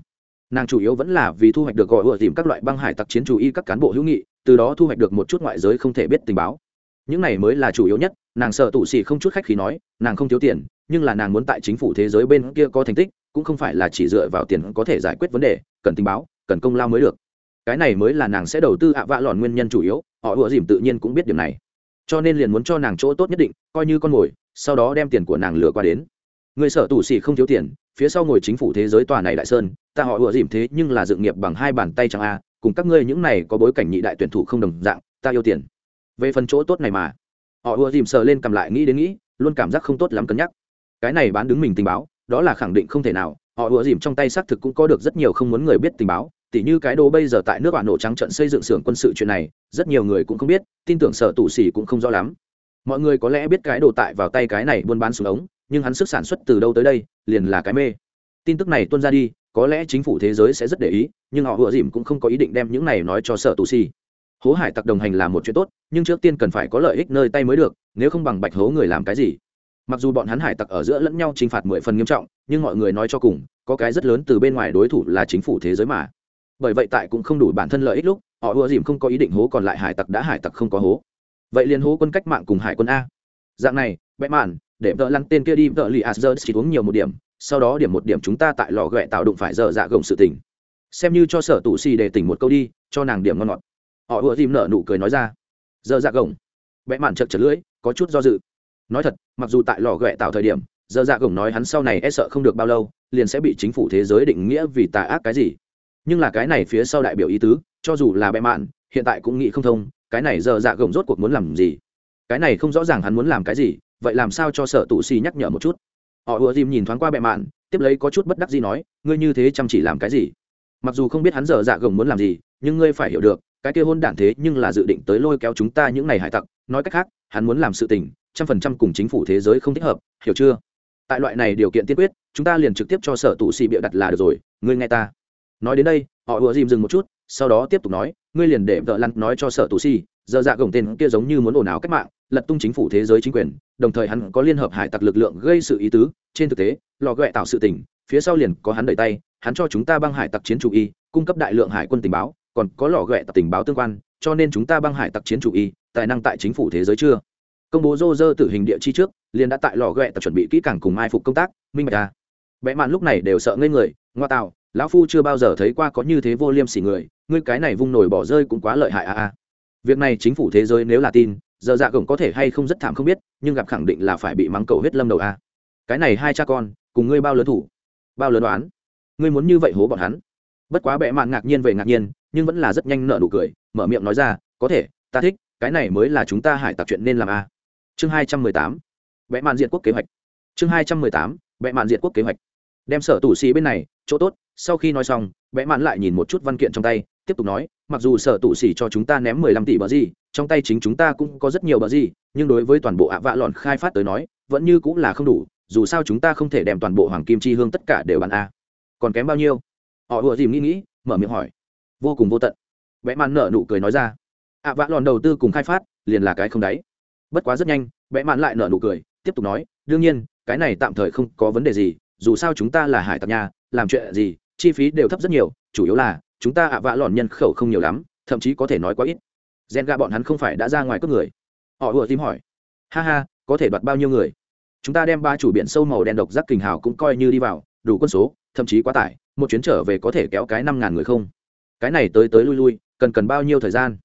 S1: Nàng chủ yếu vẫn là vì thu hoạch được gọi ùa dìm các loại băng hải tặc chiến chủ y các cán bộ hữu nghị, từ đó thu hoạch được một chút ngoại giới không thể biết tình báo. Những này mới là chủ yếu nhất nàng sợ tụ xì không chút khách khí nói, nàng không thiếu tiền, nhưng là nàng muốn tại chính phủ thế giới bên kia có thành tích, cũng không phải là chỉ dựa vào tiền có thể giải quyết vấn đề, cần tình báo, cần công lao mới được. Cái này mới là nàng sẽ đầu tư ạ vạ lòn nguyên nhân chủ yếu, họ ủa dìm tự nhiên cũng biết điểm này. Cho nên liền muốn cho nàng chỗ tốt nhất định, coi như con mồi sau đó đem tiền của nàng lừa qua đến. Người sở tù xì không thiếu tiền, phía sau ngồi chính phủ thế giới tòa này đại sơn, ta họ ủa dìm thế nhưng là dự nghiệp bằng hai bàn tay chẳng a, cùng các ngươi những này có bối cảnh nhị đại tuyển thủ không đồng dạng, ta yêu tiền. Về phần chỗ tốt này mà họ ùa dìm sờ lên cầm lại nghĩ đến nghĩ, luôn cảm giác không tốt lắm cân nhắc. Cái này bán đứng mình tình báo, đó là khẳng định không thể nào. Họ ùa dìm trong tay xác thực cũng có được rất nhiều không muốn người biết tình báo. Tỉ như cái đồ bây giờ tại nước bạn nổ trắng trận xây dựng xưởng quân sự chuyện này, rất nhiều người cũng không biết, tin tưởng sở tù xỉ cũng không rõ lắm. Mọi người có lẽ biết cái đồ tại vào tay cái này buôn bán xuống ống, nhưng hắn sức sản xuất từ đâu tới đây, liền là cái mê. Tin tức này tuân ra đi, có lẽ chính phủ thế giới sẽ rất để ý, nhưng họ vừa dìm cũng không có ý định đem những này nói cho sở tù si hố hải tặc đồng hành là một chuyện tốt, nhưng trước tiên cần phải có lợi ích nơi tay mới được, nếu không bằng bạch hố người làm cái gì. Mặc dù bọn hắn hải tặc ở giữa lẫn nhau t r i n h phạt mười phần nghiêm trọng, nhưng mọi người nói cho cùng, có cái rất lớn từ bên ngoài đối thủ là chính phủ thế giới mà. Bởi vậy tại cũng không đủ bản thân lợi ích lúc, họ ùa dìm không có ý định hố còn lại hải tặc đã hải tặc không có hố. Vậy liền hố quân cách mạng cùng hải quân a. Dạng này bẽ mạn, để vợ lăn tên kia đi, vợ li à, asher chỉ uống nhiều một điểm, sau đó điểm một điểm chúng ta tại lò ghẹ tạo đụng phải dở dạ gồng sự tình. Xem như cho sở tụ xì để tỉnh một câu đi, cho nàng điểm ngon ngọt họ ùa dìm nở nụ cười nói ra. Giờ dạ gồng. Vẽ mạn chật chật lưỡi, có chút do dự. Nói thật, mặc dù tại lò ghẹ tạo thời điểm, giờ dạ gồng nói hắn sau này e sợ không được bao lâu, liền sẽ bị chính phủ thế giới định nghĩa vì tà ác cái gì. Nhưng là cái này phía sau đại biểu ý tứ, cho dù là bẽ mạn, hiện tại cũng nghĩ không thông, cái này giờ dạ gồng rốt cuộc muốn làm gì? Cái này không rõ ràng hắn muốn làm cái gì, vậy làm sao cho sở tụ xì nhắc nhở một chút? Họ ùa dìm nhìn thoáng qua bệ mạn, tiếp lấy có chút bất đắc gì nói, ngươi như thế chăm chỉ làm cái gì? Mặc dù không biết hắn giờ dạ gồng muốn làm gì, nhưng ngươi phải hiểu được cái kia hôn đản thế nhưng là dự định tới lôi kéo chúng ta những này hải tặc, nói cách khác, hắn muốn làm sự tình, trăm phần trăm cùng chính phủ thế giới không thích hợp, hiểu chưa? Tại loại này điều kiện tiên quyết, chúng ta liền trực tiếp cho sở tụ xì bịa đặt là được rồi, ngươi nghe ta. Nói đến đây, họ ùa dìm dừng một chút, sau đó tiếp tục nói, ngươi liền để vợ lăn nói cho sở tù si giờ dạ gồng tên kia giống như muốn ồn ào cách mạng, lật tung chính phủ thế giới chính quyền, đồng thời hắn có liên hợp hải tặc lực lượng gây sự ý tứ, trên thực tế, lò ghẹ tạo sự tình, phía sau liền có hắn đẩy tay, hắn cho chúng ta băng hải tặc chiến chủ y, cung cấp đại lượng hải quân tình báo còn có lò ghẹ tặc tình báo tương quan, cho nên chúng ta băng hải tặc chiến chủ y, tài năng tại chính phủ thế giới chưa? Công bố rô rơ tử hình địa chi trước, liền đã tại lò ghẹ tập chuẩn bị kỹ càng cùng mai phục công tác, minh bạch ta à. vẽ mạn lúc này đều sợ ngây người, ngoa tạo, lão phu chưa bao giờ thấy qua có như thế vô liêm sỉ người, ngươi cái này vung nổi bỏ rơi cũng quá lợi hại a a việc này chính phủ thế giới nếu là tin, giờ dạ gồng có thể hay không rất thảm không biết, nhưng gặp khẳng định là phải bị mắng cầu huyết lâm đầu a cái này hai cha con, cùng ngươi bao lớn thủ? Bao lớn đoán ngươi muốn như vậy hố bọn hắn? Bất quá bệ mạn ngạc nhiên về ngạc nhiên nhưng vẫn là rất nhanh nợ nụ cười, mở miệng nói ra, có thể, ta thích, cái này mới là chúng ta hải tặc chuyện nên làm a. Chương hai trăm mười tám vẽ mạn diện quốc kế hoạch. Chương hai trăm mười tám vẽ mạn diện quốc kế hoạch. Đem sở tủ xì bên này, chỗ tốt, sau khi nói xong vẽ mạn lại nhìn một chút văn kiện trong tay, tiếp tục nói, mặc dù sở tủ xì cho chúng ta ném mười lăm tỷ bờ gì, trong tay chính chúng ta cũng có rất nhiều bờ gì, nhưng đối với toàn bộ ạ vạ lòn khai phát tới nói, vẫn như cũng là không đủ, dù sao chúng ta không thể đem toàn bộ hoàng kim chi hương tất cả đều bán a. Còn kém bao nhiêu? Họ ùa dìm nghĩ nghĩ, mở miệng hỏi vô cùng vô tận. Vẽ mạn nở nụ cười nói ra. Ạ vạ lòn đầu tư cùng khai phát, liền là cái không đáy. Bất quá rất nhanh, vẽ mạn lại nở nụ cười, tiếp tục nói, đương nhiên, cái này tạm thời không có vấn đề gì, dù sao chúng ta là hải tặc nhà, làm chuyện gì, chi phí đều thấp rất nhiều, chủ yếu là, chúng ta ạ vạ lòn nhân khẩu không nhiều lắm, thậm chí có thể nói quá ít. Gen ga bọn hắn không phải đã ra ngoài cướp người. Họ ùa tìm hỏi. Ha ha, có thể đoạt bao nhiêu người? Chúng ta đem ba chủ biển sâu màu đen độc giác kình hào cũng coi như đi vào, đủ quân số, thậm chí quá tải, một chuyến trở về có thể kéo cái năm ngàn người không? Cái này tới tới lui lui, cần cần bao nhiêu thời gian?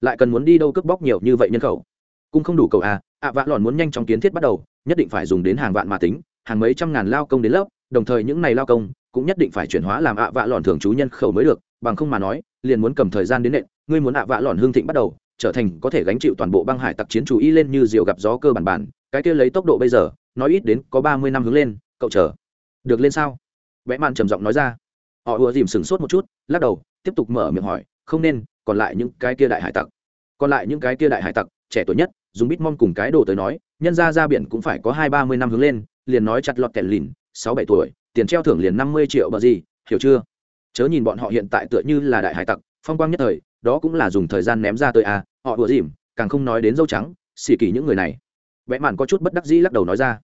S1: Lại cần muốn đi đâu cướp bóc nhiều như vậy nhân khẩu? Cũng không đủ cầu à ạ vạ lòn muốn nhanh chóng kiến thiết bắt đầu, nhất định phải dùng đến hàng vạn mà tính, hàng mấy trăm ngàn lao công đến lớp, đồng thời những này lao công cũng nhất định phải chuyển hóa làm ạ vạ lòn thường trú nhân khẩu mới được, bằng không mà nói, liền muốn cầm thời gian đến nện, ngươi muốn ạ vạ lòn hương thịnh bắt đầu, trở thành có thể gánh chịu toàn bộ băng hải tặc chiến chủ y lên như diều gặp gió cơ bản bản, cái kia lấy tốc độ bây giờ, nói ít đến có ba mươi năm hướng lên, cậu chờ. Được lên sao? Vẽ mạn trầm giọng nói ra họ ùa dìm sừng sốt một chút, lắc đầu, tiếp tục mở miệng hỏi, không nên, còn lại những cái kia đại hải tặc? Còn lại những cái kia đại hải tặc, trẻ tuổi nhất, dùng bít mong cùng cái đồ tới nói, nhân ra ra biển cũng phải có hai ba mươi năm hướng lên, liền nói chặt lọt kẹt lìn, sáu bảy tuổi, tiền treo thưởng liền năm mươi triệu bờ gì, hiểu chưa? Chớ nhìn bọn họ hiện tại tựa như là đại hải tặc, phong quang nhất thời, đó cũng là dùng thời gian ném ra tới à họ ùa dìm, càng không nói đến dâu trắng, xỉ kỳ những người này. Vẽ mạn có chút bất đắc dĩ lắc đầu nói ra.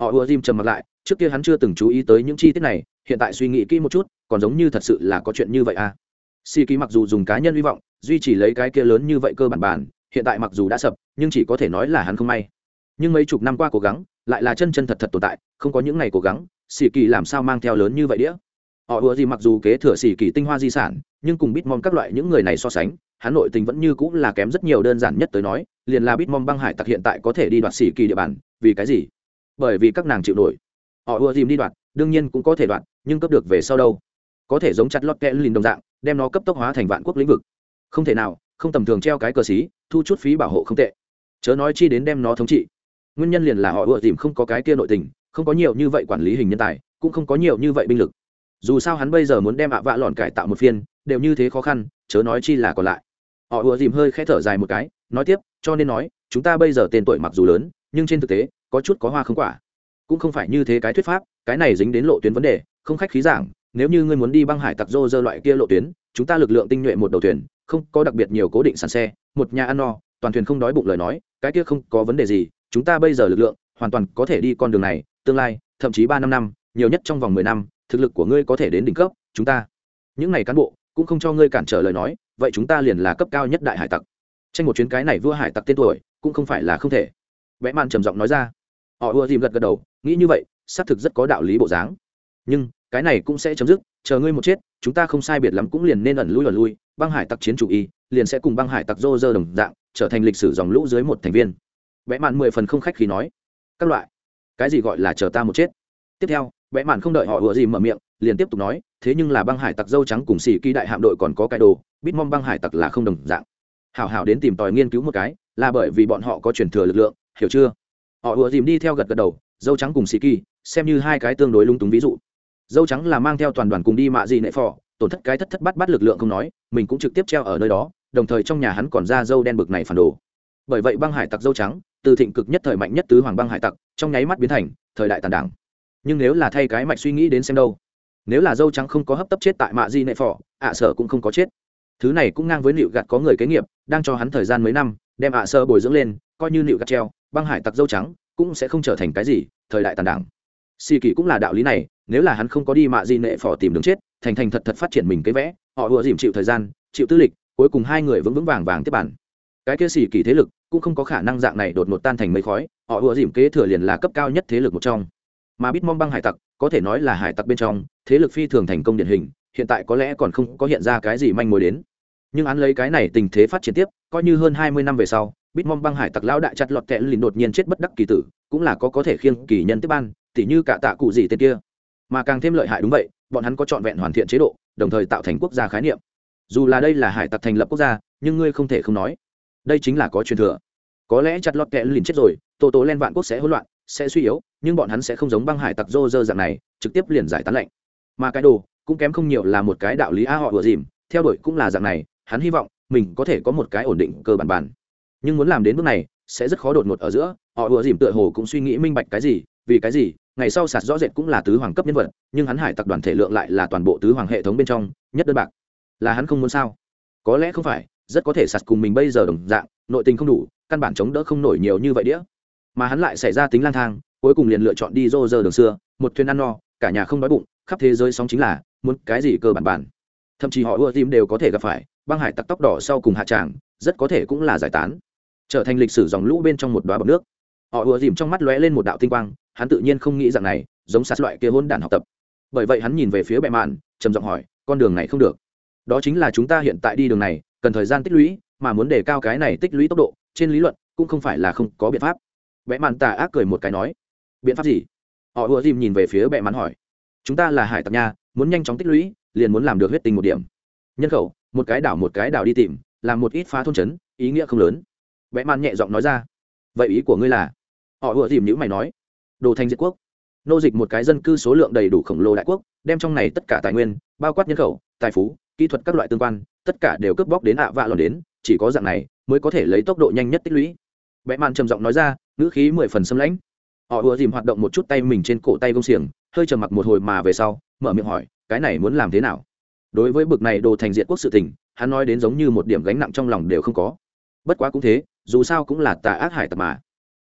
S1: Họ ùa dìm trầm mặt lại trước kia hắn chưa từng chú ý tới những chi tiết này, hiện tại suy nghĩ kỹ một chút, còn giống như thật sự là có chuyện như vậy à. Si kỳ mặc dù dùng cá nhân hy vọng, duy trì lấy cái kia lớn như vậy cơ bản bản, hiện tại mặc dù đã sập, nhưng chỉ có thể nói là hắn không may. Nhưng mấy chục năm qua cố gắng, lại là chân chân thật thật tồn tại, không có những ngày cố gắng xì kỳ làm sao mang theo lớn như vậy đĩa? Họ ùa gì mặc dù kế thừa xì kỳ tinh hoa di sản, nhưng cùng bitmom các loại những người này so sánh, hắn nội tình vẫn như cũng là kém rất nhiều đơn giản nhất tới nói, liền là bitmom băng hải tặc hiện tại có thể đi đoạt xì kỳ địa bàn, vì cái gì? Bởi vì các nàng chịu nổi họ ùa dìm đi đoạt, đương nhiên cũng có thể đoạt, nhưng cấp được về sau đâu? Có thể giống chặt lót kẽ lìn đồng dạng, đem nó cấp tốc hóa thành vạn quốc lĩnh vực. Không thể nào, không tầm thường treo cái cờ xí, thu chút phí bảo hộ không tệ. Chớ nói chi đến đem nó thống trị. Nguyên nhân liền là họ ùa dìm không có cái kia nội tình, không có nhiều như vậy quản lý hình nhân tài, cũng không có nhiều như vậy binh lực. Dù sao hắn bây giờ muốn đem ạ vạ lòn cải tạo một phiên, đều như thế khó khăn, chớ nói chi là còn lại. Họ ùa dìm hơi k h ẽ thở dài một cái, nói tiếp, cho nên nói, chúng ta bây giờ tên tuổi mặc dù lớn, nhưng trên thực tế, có chút có hoa không quả cũng không phải như thế cái thuyết pháp, cái này dính đến lộ tuyến vấn đề, không khách khí giảng, nếu như ngươi muốn đi băng hải tặc rô dơ loại kia lộ tuyến, chúng ta lực lượng tinh nhuệ một đầu thuyền, không có đặc biệt nhiều cố định sàn xe, một nhà ăn no, toàn thuyền không đói bụng lời nói, cái kia không có vấn đề gì, chúng ta bây giờ lực lượng, hoàn toàn có thể đi con đường này, tương lai, thậm chí ba năm năm, nhiều nhất trong vòng mười năm, thực lực của ngươi có thể đến đỉnh cấp, chúng ta, những n à y cán bộ, cũng không cho ngươi cản trở lời nói, vậy chúng ta liền là cấp cao nhất đại hải tặc. Tranh một chuyến cái này vua hải tặc tên tuổi, cũng không phải là không thể. Vẽ man trầm giọng nói ra họ ùa dìm gật gật đầu, nghĩ như vậy, xác thực rất có đạo lý bộ dáng. Nhưng, cái này cũng sẽ chấm dứt, chờ ngươi một chết, chúng ta không sai biệt lắm cũng liền nên ẩn lui ẩn lui, băng hải tặc chiến chủ y, liền sẽ cùng băng hải tặc rô rơ đồng dạng, trở thành lịch sử dòng lũ dưới một thành viên. Vẽ mạn mười phần không khách khi nói, các loại, cái gì gọi là chờ ta một chết? Tiếp theo, vẽ mạn không đợi họ ùa dìm mở miệng, liền tiếp tục nói, thế nhưng là băng hải tặc dâu trắng cùng xì kỳ đại hạm đội còn có cái đồ bít mong băng hải tặc là không đồng dạng. Hảo hảo đến tìm tòi nghiên cứu một cái, là bởi vì bọn họ có truyền thừa lực lượng, hiểu chưa? Họ ùa dìm đi theo gật gật đầu, dâu trắng cùng xì kỳ xem như hai cái tương đối lung túng ví dụ. Dâu trắng là mang theo toàn đoàn cùng đi mạ gì nệ phò, tổn thất cái thất thất bắt bắt lực lượng không nói, mình cũng trực tiếp treo ở nơi đó, đồng thời trong nhà hắn còn ra dâu đen bực này phản đồ. Bởi vậy băng hải tặc dâu trắng, từ thịnh cực nhất thời mạnh nhất tứ hoàng băng hải tặc, trong nháy mắt biến thành thời đại tàn đảng. Nhưng nếu là thay cái mạch suy nghĩ đến xem đâu, nếu là dâu trắng không có hấp tấp chết tại mạ di nệ phò, ạ sở cũng không có chết. Thứ này cũng ngang với nịu gạt có người kế nghiệp, đang cho hắn thời gian mấy năm, đem ạ sơ bồi dưỡng lên, coi như nịu gạt treo băng hải tặc dâu trắng cũng sẽ không trở thành cái gì, thời đại tàn đảng. Xì kỳ cũng là đạo lý này, nếu là hắn không có đi mạ di nệ phò tìm đường chết, thành thành thật thật phát triển mình cái vẽ, họ vừa dìm chịu thời gian, chịu tư lịch, cuối cùng hai người vững vững vàng vàng tiếp bản cái kia xì kỳ thế lực cũng không có khả năng dạng này đột ngột tan thành mấy khói, họ vừa dìm kế thừa liền là cấp cao nhất thế lực một trong. Mà biết mong băng hải tặc, có thể nói là hải tặc bên trong, thế lực phi thường thành công điển hình, hiện tại có lẽ còn không có hiện ra cái gì manh mối đến nhưng án lấy cái này tình thế phát triển tiếp, coi như hơn hai mươi năm về sau bít mong băng hải tặc lão đại chặt lọt kẹt lìn đột nhiên chết bất đắc kỳ tử, cũng là có có thể khiêng kỳ nhân tiếp ban, tỉ như cả tạ cụ gì tên kia. Mà càng thêm lợi hại đúng vậy, bọn hắn có trọn vẹn hoàn thiện chế độ, đồng thời tạo thành quốc gia khái niệm. Dù là đây là hải tặc thành lập quốc gia, nhưng ngươi không thể không nói, đây chính là có truyền thừa. Có lẽ chặt lọt kẹt lìn chết rồi, tô tố len vạn quốc sẽ hỗn loạn, sẽ suy yếu, nhưng bọn hắn sẽ không giống băng hải tặc rô rơ dạng này, trực tiếp liền giải tán lệnh. Mà cái đồ cũng kém không nhiều là một cái đạo lý a họ vừa dìm, theo đuổi cũng là dạng này hắn hy vọng mình có thể có một cái ổn định cơ bản bản. Nhưng muốn làm đến bước này, sẽ rất khó đột ngột ở giữa. Họ vừa dìm tựa hồ cũng suy nghĩ minh bạch cái gì, vì cái gì, ngày sau sạt rõ rệt cũng là tứ hoàng cấp nhân vật, nhưng hắn hải tặc đoàn thể lượng lại là toàn bộ tứ hoàng hệ thống bên trong, nhất đơn bạc. Là hắn không muốn sao? Có lẽ không phải, rất có thể sạt cùng mình bây giờ đồng dạng, nội tình không đủ, căn bản chống đỡ không nổi nhiều như vậy đĩa. Mà hắn lại xảy ra tính lang thang, cuối cùng liền lựa chọn đi rô rơ đường xưa, một thuyền ăn no, cả nhà không đói bụng, khắp thế giới sóng chính là, muốn cái gì cơ bản bản. Thậm chí họ ưa tim đều có thể gặp phải băng hải tặc tóc đỏ sau cùng hạ tràng, rất có thể cũng là giải tán. Trở thành lịch sử dòng lũ bên trong một đoá bọc nước. Họ ùa dìm trong mắt lóe lên một đạo tinh quang, hắn tự nhiên không nghĩ rằng này, giống sát loại kia hôn đản học tập. Bởi vậy hắn nhìn về phía bệ mạn, trầm giọng hỏi, con đường này không được. Đó chính là chúng ta hiện tại đi đường này, cần thời gian tích lũy, mà muốn đề cao cái này tích lũy tốc độ, trên lý luận cũng không phải là không có biện pháp. Bệ mạn tà ác cười một cái nói, biện pháp gì? Họ ùa dìm nhìn về phía bệ mạn hỏi, chúng ta là hải tặc nha, muốn nhanh chóng tích lũy, liền muốn làm được huyết tình một điểm. Nhân khẩu một cái đảo một cái đảo đi tìm, làm một ít phá thôn trấn, ý nghĩa không lớn. Vẽ man nhẹ giọng nói ra, vậy ý của ngươi là? Họ ủa dìm nhữ mày nói, đồ thành diệt quốc. Nô dịch một cái dân cư số lượng đầy đủ khổng lồ đại quốc, đem trong này tất cả tài nguyên, bao quát nhân khẩu, tài phú, kỹ thuật các loại tương quan, tất cả đều cướp bóc đến ạ vạ lòn đến, chỉ có dạng này mới có thể lấy tốc độ nhanh nhất tích lũy. Vẽ man trầm giọng nói ra, ngữ khí mười phần xâm lãnh. Họ ùa dìm hoạt động một chút tay mình trên cổ tay công xiềng, hơi trầm mặc một hồi mà về sau, mở miệng hỏi, cái này muốn làm thế nào? Đối với bực này đồ thành diện quốc sự tình, hắn nói đến giống như một điểm gánh nặng trong lòng đều không có. Bất quá cũng thế, dù sao cũng là tà ác hải tặc mà.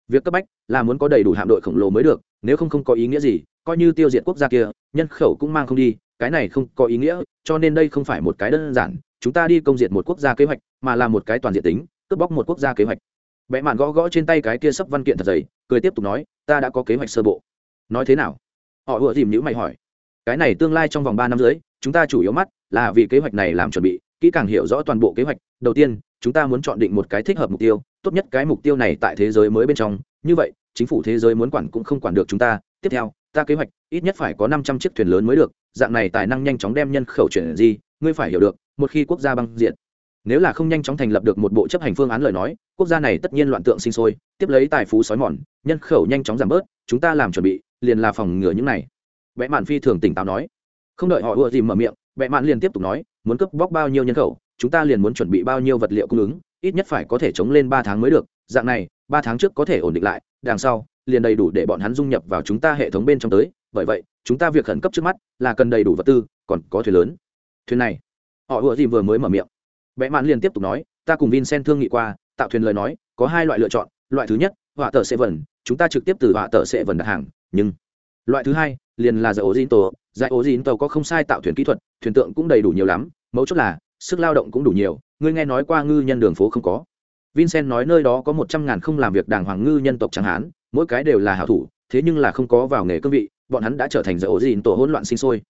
S1: Việc cấp bách là muốn có đầy đủ hạm đội khổng lồ mới được, nếu không không có ý nghĩa gì, coi như tiêu diệt quốc gia kia, nhân khẩu cũng mang không đi, cái này không có ý nghĩa, cho nên đây không phải một cái đơn giản, chúng ta đi công diệt một quốc gia kế hoạch, mà là một cái toàn diện tính, cướp bóc một quốc gia kế hoạch. Vẽ mạn gõ gõ trên tay cái kia sắp văn kiện thật dày, cười tiếp tục nói, ta đã có kế hoạch sơ bộ. Nói thế nào? Họ ùa dìm nhữ mày hỏi. Cái này tương lai trong vòng ba năm dưới chúng ta chủ yếu mắt là vì kế hoạch này làm chuẩn bị, kỹ càng hiểu rõ toàn bộ kế hoạch. Đầu tiên, chúng ta muốn chọn định một cái thích hợp mục tiêu, tốt nhất cái mục tiêu này tại thế giới mới bên trong. Như vậy, chính phủ thế giới muốn quản cũng không quản được chúng ta. Tiếp theo, ta kế hoạch, ít nhất phải có năm trăm chiếc thuyền lớn mới được. Dạng này tài năng nhanh chóng đem nhân khẩu chuyển gì ngươi phải hiểu được, một khi quốc gia băng diện nếu là không nhanh chóng thành lập được một bộ chấp hành phương án lời nói, quốc gia này tất nhiên loạn tượng sinh sôi, tiếp lấy tài phú sói mòn, nhân khẩu nhanh chóng giảm bớt, chúng ta làm chuẩn bị, liền là phòng ngừa những này. Vẽ mạn phi thường tỉnh táo nói. Không đợi họ ưa dìm mở miệng Bệ mạn liền tiếp tục nói, muốn cướp bóc bao nhiêu nhân khẩu, chúng ta liền muốn chuẩn bị bao nhiêu vật liệu cung ứng, ít nhất phải có thể chống lên ba tháng mới được, dạng này, ba tháng trước có thể ổn định lại, đằng sau, liền đầy đủ để bọn hắn dung nhập vào chúng ta hệ thống bên trong tới, bởi vậy, chúng ta việc khẩn cấp trước mắt là cần đầy đủ vật tư, còn có thuyền lớn. Thuyền này, họ vừa gì vừa mới mở miệng. Vẽ mạn liền tiếp tục nói, ta cùng vincent thương nghị qua, tạo thuyền lời nói, có hai loại lựa chọn, loại thứ nhất, họa tờ sẽ vần, chúng ta trực tiếp từ họa tờ sẽ vần đặt hàng, nhưng, loại thứ hai, liền là giải ố dìn tổ giải ố dìn tàu có không sai tạo thuyền kỹ thuật, thuyền tượng cũng đầy đủ nhiều lắm, mấu chốt là, sức lao động cũng đủ nhiều, ngươi nghe nói qua ngư nhân đường phố không có? Vincent nói nơi đó có một trăm ngàn không làm việc đàng hoàng ngư nhân tộc chẳng hán mỗi cái đều là hảo thủ, thế nhưng là không có vào nghề cương vị, bọn hắn đã trở thành giải ố dìn tổ hỗn loạn sinh sôi.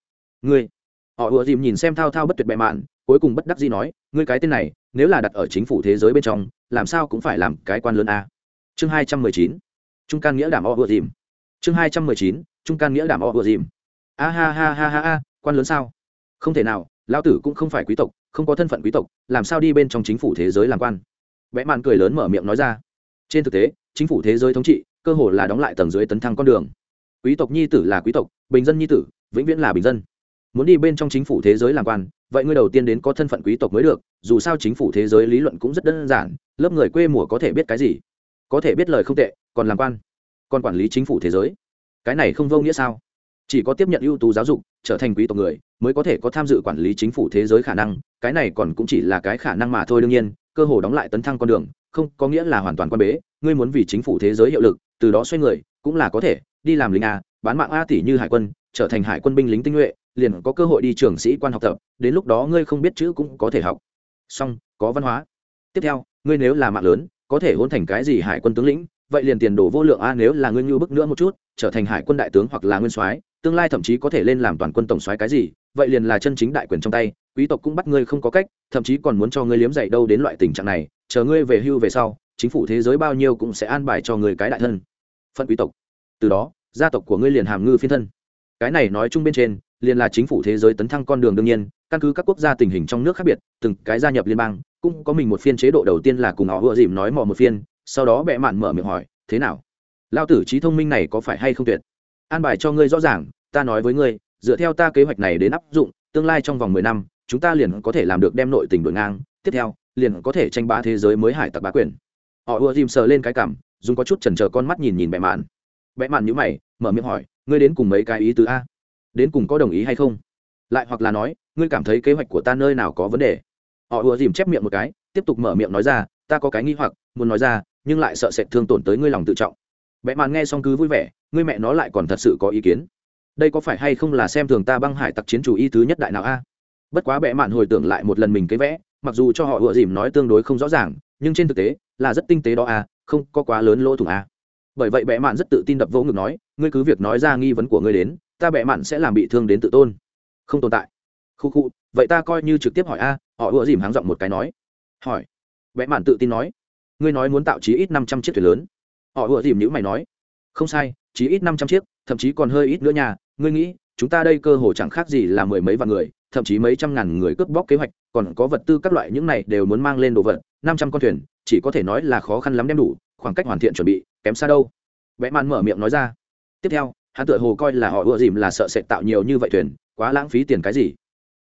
S1: Ngươi, họ ùa dìm nhìn xem thao thao bất tuyệt bệ mạn, cuối cùng bất đắc dĩ nói, ngươi cái tên này, nếu là đặt ở chính phủ thế giới bên trong, làm sao cũng phải làm cái quan lớn a. Chương hai trăm mười chín, trung can nghĩa đảm o ùa dìm. Chương hai trăm mười chín, trung can nghĩa đảm o ùa dìm a ha ha ha ha ha, quan lớn sao? Không thể nào, lão tử cũng không phải quý tộc, không có thân phận quý tộc, làm sao đi bên trong chính phủ thế giới làm quan? Vẽ mạn cười lớn mở miệng nói ra. Trên thực tế, chính phủ thế giới thống trị, cơ hồ là đóng lại tầng dưới tấn thăng con đường. Quý tộc nhi tử là quý tộc, bình dân nhi tử, vĩnh viễn là bình dân. Muốn đi bên trong chính phủ thế giới làm quan, vậy ngươi đầu tiên đến có thân phận quý tộc mới được, dù sao chính phủ thế giới lý luận cũng rất đơn giản, lớp người quê mùa có thể biết cái gì? Có thể biết lời không tệ, còn làm quan, còn quản lý chính phủ thế giới. Cái này không vô nghĩa sao? Chỉ có tiếp nhận ưu tú giáo dục, trở thành quý tộc người, mới có thể có tham dự quản lý chính phủ thế giới khả năng, cái này còn cũng chỉ là cái khả năng mà thôi đương nhiên, cơ hồ đóng lại tấn thăng con đường, không có nghĩa là hoàn toàn quan bế, ngươi muốn vì chính phủ thế giới hiệu lực, từ đó xoay người, cũng là có thể, đi làm lính a, bán mạng a tỷ như hải quân, trở thành hải quân binh lính tinh nhuệ, liền có cơ hội đi trường sĩ quan học tập, đến lúc đó ngươi không biết chữ cũng có thể học. Song có văn hóa. Tiếp theo, ngươi nếu là mạng lớn, có thể hôn thành cái gì hải quân tướng lĩnh, vậy liền tiền đồ vô lượng a, nếu là ngươi như bức nữa một chút, trở thành hải quân đại tướng hoặc là nguyên soái tương lai thậm chí có thể lên làm toàn quân tổng soái cái gì, vậy liền là chân chính đại quyền trong tay, quý tộc cũng bắt ngươi không có cách, thậm chí còn muốn cho ngươi liếm dậy đâu đến loại tình trạng này, chờ ngươi về hưu về sau, chính phủ thế giới bao nhiêu cũng sẽ an bài cho ngươi cái đại thân. Phận quý tộc. Từ đó, gia tộc của ngươi liền hàm ngư phiên thân. Cái này nói chung bên trên, liền là chính phủ thế giới tấn thăng con đường đương nhiên, căn cứ các quốc gia tình hình trong nước khác biệt, từng cái gia nhập liên bang, cũng có mình một phiên chế độ đầu tiên là cùng họ vừa dìm nói mò một phiên, sau đó bệ mạn mở miệng hỏi, thế nào? Lao tử trí thông minh này có phải hay không tuyệt? An bài cho ngươi rõ ràng, ta nói với ngươi, dựa theo ta kế hoạch này đến áp dụng, tương lai trong vòng mười năm, chúng ta liền có thể làm được đem nội tình đổi ngang, tiếp theo, liền có thể tranh bá thế giới mới hải tặc bá quyền. Họ ùa dìm sờ lên cái cảm, dùng có chút chần chờ con mắt nhìn nhìn bệ mạn. Bệ mạn nhữ mày, mở miệng hỏi, ngươi đến cùng mấy cái ý tứ a? Đến cùng có đồng ý hay không? Lại hoặc là nói, ngươi cảm thấy kế hoạch của ta nơi nào có vấn đề? Họ ùa dìm chép miệng một cái, tiếp tục mở miệng nói ra, ta có cái nghi hoặc, muốn nói ra, nhưng lại sợ sệt thương tổn tới ngươi lòng tự trọng. Bệ mạn nghe xong cứ vui vẻ ngươi mẹ nó lại còn thật sự có ý kiến. Đây có phải hay không là xem thường ta băng hải tặc chiến chủ y thứ nhất đại nào a? Bất quá bệ mạn hồi tưởng lại một lần mình cái vẽ, mặc dù cho họ ùa dìm nói tương đối không rõ ràng, nhưng trên thực tế, là rất tinh tế đó a, không có quá lớn lỗ thủng a. Bởi vậy bệ mạn rất tự tin đập vỗ ngực nói, ngươi cứ việc nói ra nghi vấn của ngươi đến, ta bệ mạn sẽ làm bị thương đến tự tôn. Không tồn tại. Khu khu, vậy ta coi như trực tiếp hỏi a, họ ùa dìm háng giọng một cái nói. Hỏi. Bệ mạn tự tin nói. Ngươi nói muốn tạo chí ít năm trăm chiếc thuyền lớn. Họ ùa dìm nhữ mày nói không sai, chí ít năm trăm chiếc, thậm chí còn hơi ít nữa nha. Ngươi nghĩ, chúng ta đây cơ hồ chẳng khác gì là mười mấy vạn người, thậm chí mấy trăm ngàn người cướp bóc kế hoạch, còn có vật tư các loại những này đều muốn mang lên đồ vật, năm trăm con thuyền, chỉ có thể nói là khó khăn lắm đem đủ, khoảng cách hoàn thiện chuẩn bị, kém xa đâu. Vẽ man mở miệng nói ra. Tiếp theo, hắn tựa hồ coi là họ ưa dìm là sợ sẽ tạo nhiều như vậy thuyền, quá lãng phí tiền cái gì.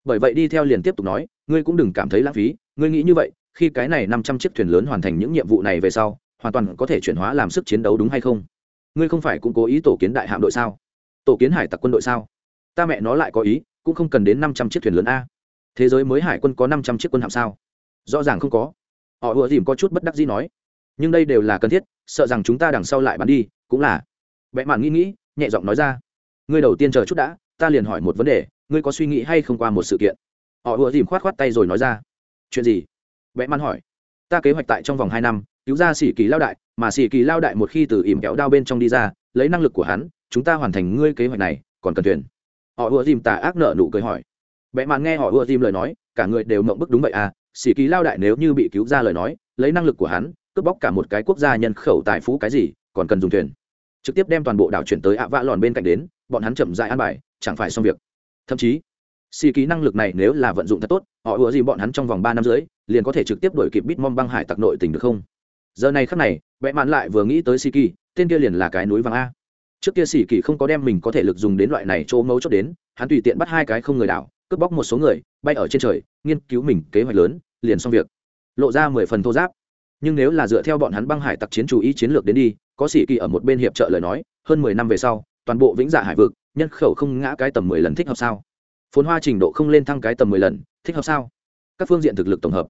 S1: Bởi vậy đi theo liền tiếp tục nói, ngươi cũng đừng cảm thấy lãng phí, ngươi nghĩ như vậy, khi cái này năm trăm chiếc thuyền lớn hoàn thành những nhiệm vụ này về sau, hoàn toàn có thể chuyển hóa làm sức chiến đấu đúng hay không? Ngươi không phải cũng cố ý tổ kiến đại hạm đội sao? Tổ kiến hải tặc quân đội sao? Ta mẹ nó lại có ý, cũng không cần đến năm trăm chiếc thuyền lớn a. Thế giới mới hải quân có năm trăm chiếc quân hạm sao? Rõ ràng không có. Họ ùa dìm có chút bất đắc dĩ nói. Nhưng đây đều là cần thiết, sợ rằng chúng ta đằng sau lại bắn đi, cũng là. Vẽ mạn nghĩ nghĩ, nhẹ giọng nói ra. Ngươi đầu tiên chờ chút đã, ta liền hỏi một vấn đề, ngươi có suy nghĩ hay không qua một sự kiện? Họ ùa dìm khoát khoát tay rồi nói ra. Chuyện gì? Vẽ mạn hỏi. Ta kế hoạch tại trong vòng hai năm cứu ra sĩ kỳ lao đại, mà sĩ kỳ lao đại một khi từ ỉm kéo đao bên trong đi ra, lấy năng lực của hắn, chúng ta hoàn thành ngươi kế hoạch này, còn cần thuyền. Họ ùa dìm tà ác nợ nụ cười hỏi. Vẽ mạn nghe họ ùa dìm lời nói, cả người đều mộng bức đúng vậy à sĩ kỳ lao đại nếu như bị cứu ra lời nói, lấy năng lực của hắn, cướp bóc cả một cái quốc gia nhân khẩu tài phú cái gì, còn cần dùng thuyền. Trực tiếp đem toàn bộ đảo chuyển tới ạ vạ lòn bên cạnh đến, bọn hắn chậm dại an bài, chẳng phải xong việc. Thậm chí xì ký năng lực này nếu là vận dụng thật tốt, họ ủa gì bọn hắn trong vòng ba năm rưỡi, liền có thể trực tiếp đổi kịp bitmom băng hải tặc nội tình được không? Giờ này khắc này vẽ mạn lại vừa nghĩ tới xì kỳ, tên kia liền là cái núi vàng a. Trước kia xì kỳ không có đem mình có thể lực dùng đến loại này chỗ mấu chốt đến, hắn tùy tiện bắt hai cái không người đảo, cướp bóc một số người, bay ở trên trời, nghiên cứu mình kế hoạch lớn, liền xong việc. Lộ ra mười phần thô giáp. Nhưng nếu là dựa theo bọn hắn băng hải tặc chiến chủ ý chiến lược đến đi, có sĩ kỳ ở một bên hiệp trợ lời nói, hơn mười năm về sau, toàn bộ vĩnh dạ hải vực, nhân khẩu không ngã cái tầm mười lần thích hợp sao? Phồn hoa trình độ không lên thăng cái tầm mười lần, thích hợp sao? Các phương diện thực lực tổng hợp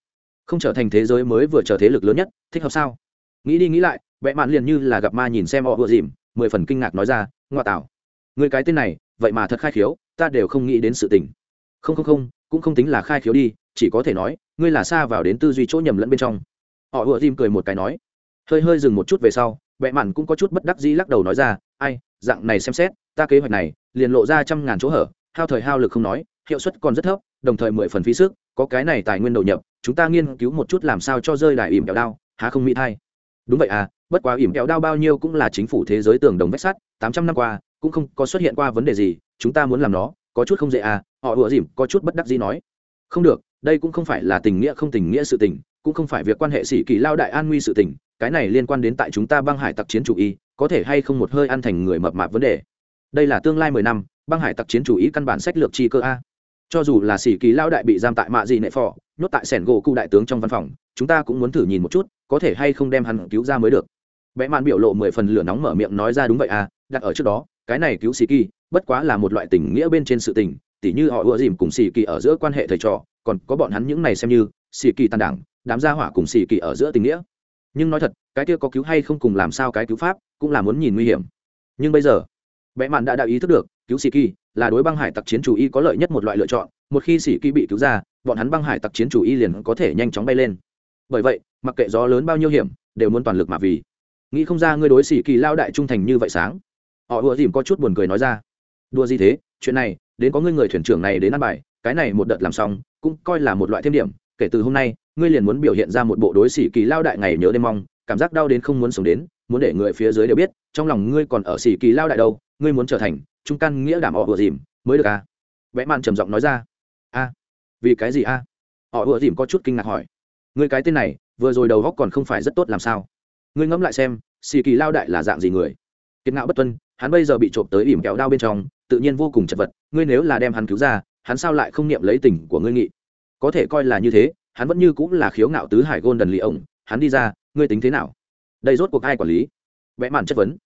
S1: không trở thành thế giới mới vừa trở thế lực lớn nhất, thích hợp sao? Nghĩ đi nghĩ lại vẽ mạn liền như là gặp ma nhìn xem họ vừa dìm, mười phần kinh ngạc nói ra, ngoa tảo người cái tên này, vậy mà thật khai khiếu, ta đều không nghĩ đến sự tình. Không không không, cũng không tính là khai khiếu đi, chỉ có thể nói, ngươi là xa vào đến tư duy chỗ nhầm lẫn bên trong. Họ vừa dìm cười một cái nói. Hơi hơi dừng một chút về sau, bệ mạn cũng có chút bất đắc dĩ lắc đầu nói ra, ai, dạng này xem xét, ta kế hoạch này liền lộ ra trăm ngàn chỗ hở, hao thời hao lực không nói, hiệu suất còn rất thấp đồng thời mười phần phí sức, có cái này tài nguyên đầu nhập, chúng ta nghiên cứu một chút làm sao cho rơi đại ỉm kẹo đao, há không mỹ thay đúng vậy à bất quá ỉm kẹo đao bao nhiêu cũng là chính phủ thế giới tường đồng vách sắt, tám trăm năm qua, cũng không có xuất hiện qua vấn đề gì, chúng ta muốn làm nó, có chút không dễ à họ ủa dìm, có chút bất đắc dĩ nói. Không được, đây cũng không phải là tình nghĩa không tình nghĩa sự tình, cũng không phải việc quan hệ sĩ kỳ lao đại an nguy sự tình, cái này liên quan đến tại chúng ta băng hải tặc chiến chủ y, có thể hay không một hơi ăn thành người mập mạp vấn đề. Đây là tương lai mười năm, băng hải tặc chiến chủ ý căn bản sách lược chi cơ a cho dù là sĩ kỳ lao đại bị giam tại mạ gì nệ phò, nhốt tại sẻn gỗ cụ đại tướng trong văn phòng, chúng ta cũng muốn thử nhìn một chút, có thể hay không đem hắn cứu ra mới được. Vẽ mạn biểu lộ mười phần lửa nóng mở miệng nói ra đúng vậy à đặt ở trước đó, cái này cứu sĩ kỳ, bất quá là một loại tình nghĩa bên trên sự tình, tỉ như họ ưa dìm cùng sĩ kỳ ở giữa quan hệ thầy trò, còn có bọn hắn những này xem như sĩ kỳ tàn đảng, đám gia hỏa cùng sĩ kỳ ở giữa tình nghĩa. Nhưng nói thật, cái kia có cứu hay không cùng làm sao cái cứu pháp, cũng là muốn nhìn nguy hiểm. Nhưng bây giờ, vẽ mạn đã đạo ý thức được cứu sĩ kỳ, là đối băng hải tặc chiến chủ y có lợi nhất một loại lựa chọn, một khi sĩ kỳ bị cứu ra, bọn hắn băng hải tặc chiến chủ y liền có thể nhanh chóng bay lên. Bởi vậy, mặc kệ gió lớn bao nhiêu hiểm, đều muốn toàn lực mà vì. Nghĩ không ra ngươi đối sĩ kỳ lao đại trung thành như vậy sáng. Họ ùa dìm có chút buồn cười nói ra. Đua gì thế, chuyện này, đến có ngươi người thuyền trưởng này đến ăn bài, cái này một đợt làm xong, cũng coi là một loại thêm điểm, kể từ hôm nay, ngươi liền muốn biểu hiện ra một bộ đối sĩ kỳ lao đại ngày nhớ đêm mong, cảm giác đau đến không muốn sống đến, muốn để người phía dưới đều biết, trong lòng ngươi còn ở sĩ kỳ lao đại đâu ngươi muốn trở thành trung căn nghĩa đảm họ vừa dìm mới được à? Vẽ mạn trầm giọng nói ra. A, vì cái gì a? Họ vừa dìm có chút kinh ngạc hỏi. Ngươi cái tên này, vừa rồi đầu góc còn không phải rất tốt làm sao? Ngươi ngẫm lại xem, xì kỳ lao đại là dạng gì người? Kiệt ngạo bất tuân, hắn bây giờ bị trộm tới ỉm kẹo đao bên trong, tự nhiên vô cùng chật vật. Ngươi nếu là đem hắn cứu ra, hắn sao lại không niệm lấy tình của ngươi nghị? Có thể coi là như thế, hắn vẫn như cũng là khiếu ngạo tứ hải gôn đần lì ổng hắn đi ra, ngươi tính thế nào? Đây rốt cuộc ai quản lý? Vẽ màn chất vấn.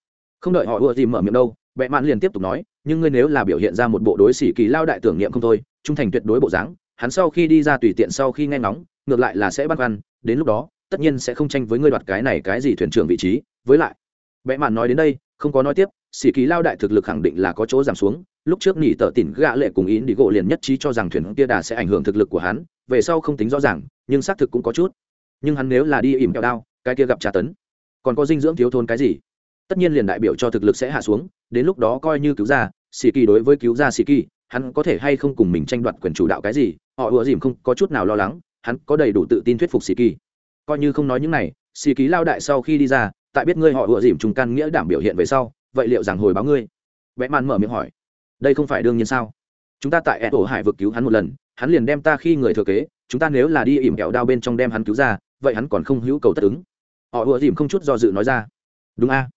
S1: Không đợi họ ùa dìm mở miệng đâu Bệ mạn liền tiếp tục nói, nhưng ngươi nếu là biểu hiện ra một bộ đối xỉ kỳ lao đại tưởng niệm không thôi, trung thành tuyệt đối bộ dáng, hắn sau khi đi ra tùy tiện sau khi nghe ngóng, ngược lại là sẽ băn khoăn, đến lúc đó, tất nhiên sẽ không tranh với ngươi đoạt cái này cái gì thuyền trưởng vị trí. Với lại, Bệ mạn nói đến đây, không có nói tiếp xỉ kỳ lao đại thực lực khẳng định là có chỗ giảm xuống, lúc trước nghỉ tờ tỉn gạ lệ cùng ý đi gộ liền nhất trí cho rằng thuyền kia đà sẽ ảnh hưởng thực lực của hắn, về sau không tính rõ ràng, nhưng xác thực cũng có chút. Nhưng hắn nếu là đi ỉm kẹo đao, cái kia gặp tra tấn. Còn có dinh dưỡng thiếu thốn cái gì? Tất nhiên liền đại biểu cho thực lực sẽ hạ xuống, đến lúc đó coi như cứu ra xì kỳ đối với cứu ra xì kỳ, hắn có thể hay không cùng mình tranh đoạt quyền chủ đạo cái gì, họ ùa dìm không có chút nào lo lắng, hắn có đầy đủ tự tin thuyết phục xì kỳ. Coi như không nói những này xì kỳ lao đại sau khi đi ra, tại biết ngươi họ ùa dìm trùng căn nghĩa đảm biểu hiện về sau, vậy liệu rằng hồi báo ngươi? Vẽ màn mở miệng hỏi. Đây không phải đương nhiên sao? Chúng ta tại ổ hải vực cứu hắn một lần, hắn liền đem ta khi người thừa kế, chúng ta nếu là đi ỉm kẹo đao bên trong đem hắn cứu ra, vậy hắn còn không hữu cầu tất ứng. Họ ùa dìm không chút do dự nói ra. Đúng a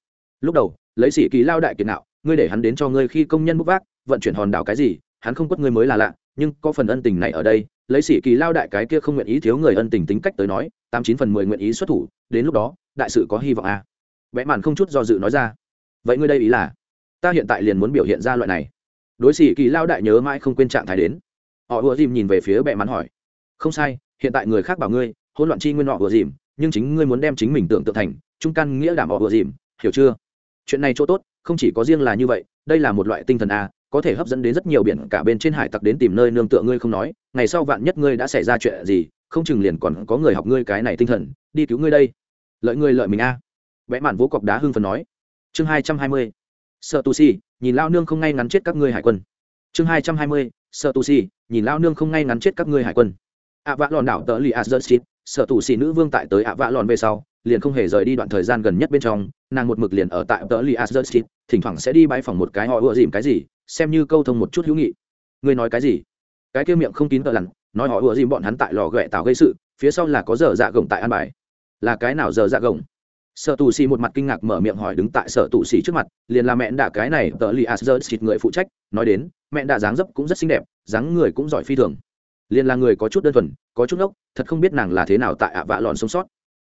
S1: lúc đầu, lấy sĩ kỳ lao đại kiệt nạo ngươi để hắn đến cho ngươi khi công nhân bốc vác, vận chuyển hòn đảo cái gì, hắn không quất ngươi mới là lạ, nhưng có phần ân tình này ở đây, lấy sĩ kỳ lao đại cái kia không nguyện ý thiếu người ân tình tính cách tới nói, tám chín phần mười nguyện ý xuất thủ, đến lúc đó, đại sự có hy vọng à? vẽ màn không chút do dự nói ra. Vậy ngươi đây ý là, ta hiện tại liền muốn biểu hiện ra loại này. Đối sĩ kỳ lao đại nhớ mãi không quên trạng thái đến. Họ ùa dìm nhìn về phía bệ mắn hỏi. Không sai, hiện tại người khác bảo ngươi, hỗn loạn chi nguyên họ ùa dìm, nhưng chính ngươi muốn đem chính mình tưởng tượng thành, trung căn nghĩa đảm họ ùa dìm, hiểu chưa? Chuyện này chỗ tốt, không chỉ có riêng là như vậy, đây là một loại tinh thần a, có thể hấp dẫn đến rất nhiều biển cả bên trên hải tặc đến tìm nơi nương tựa ngươi không nói, ngày sau vạn nhất ngươi đã xảy ra chuyện gì, không chừng liền còn có người học ngươi cái này tinh thần, đi cứu ngươi đây. Lợi ngươi lợi mình a. Vẽ mạn vỗ cọc đá hưng phần nói. Chương hai trăm hai mươi. Sợ tu si, nhìn lao nương không ngay ngắn chết các ngươi hải quân. Chương hai trăm hai mươi, sợ tu si, nhìn lao nương không ngay ngắn chết các ngươi hải quân. Ạ vạ lòn đảo tờ li asdursit sợ tù xì nữ vương tại tới ạ vạ lòn về sau liền không hề rời đi đoạn thời gian gần nhất bên trong, nàng một mực liền ở tại tờ li asdursit thỉnh thoảng sẽ đi bãi phòng một cái họ ựa dìm cái gì, xem như câu thông một chút hữu nghị. Ngươi nói cái gì? Cái kia miệng không kín tờ lặn, nói họ ựa dìm bọn hắn tại lò ghẹ tạo gây sự, phía sau là có giờ dạ gồng tại an bài. Là cái nào giờ dạ gồng? Sợ tù xì một mặt kinh ngạc mở miệng hỏi đứng tại sợ tù xì trước mặt, liền là mẹ đạ cái này tờ li asdursit người phụ trách, nói đến mẹ đạ dáng dấp cũng rất xinh đẹp, dáng người cũng giỏi phi thường. Liền là người có chút đơn thuần, có chút ốc thật không biết nàng là thế nào tại ạ vạ lòn sống sót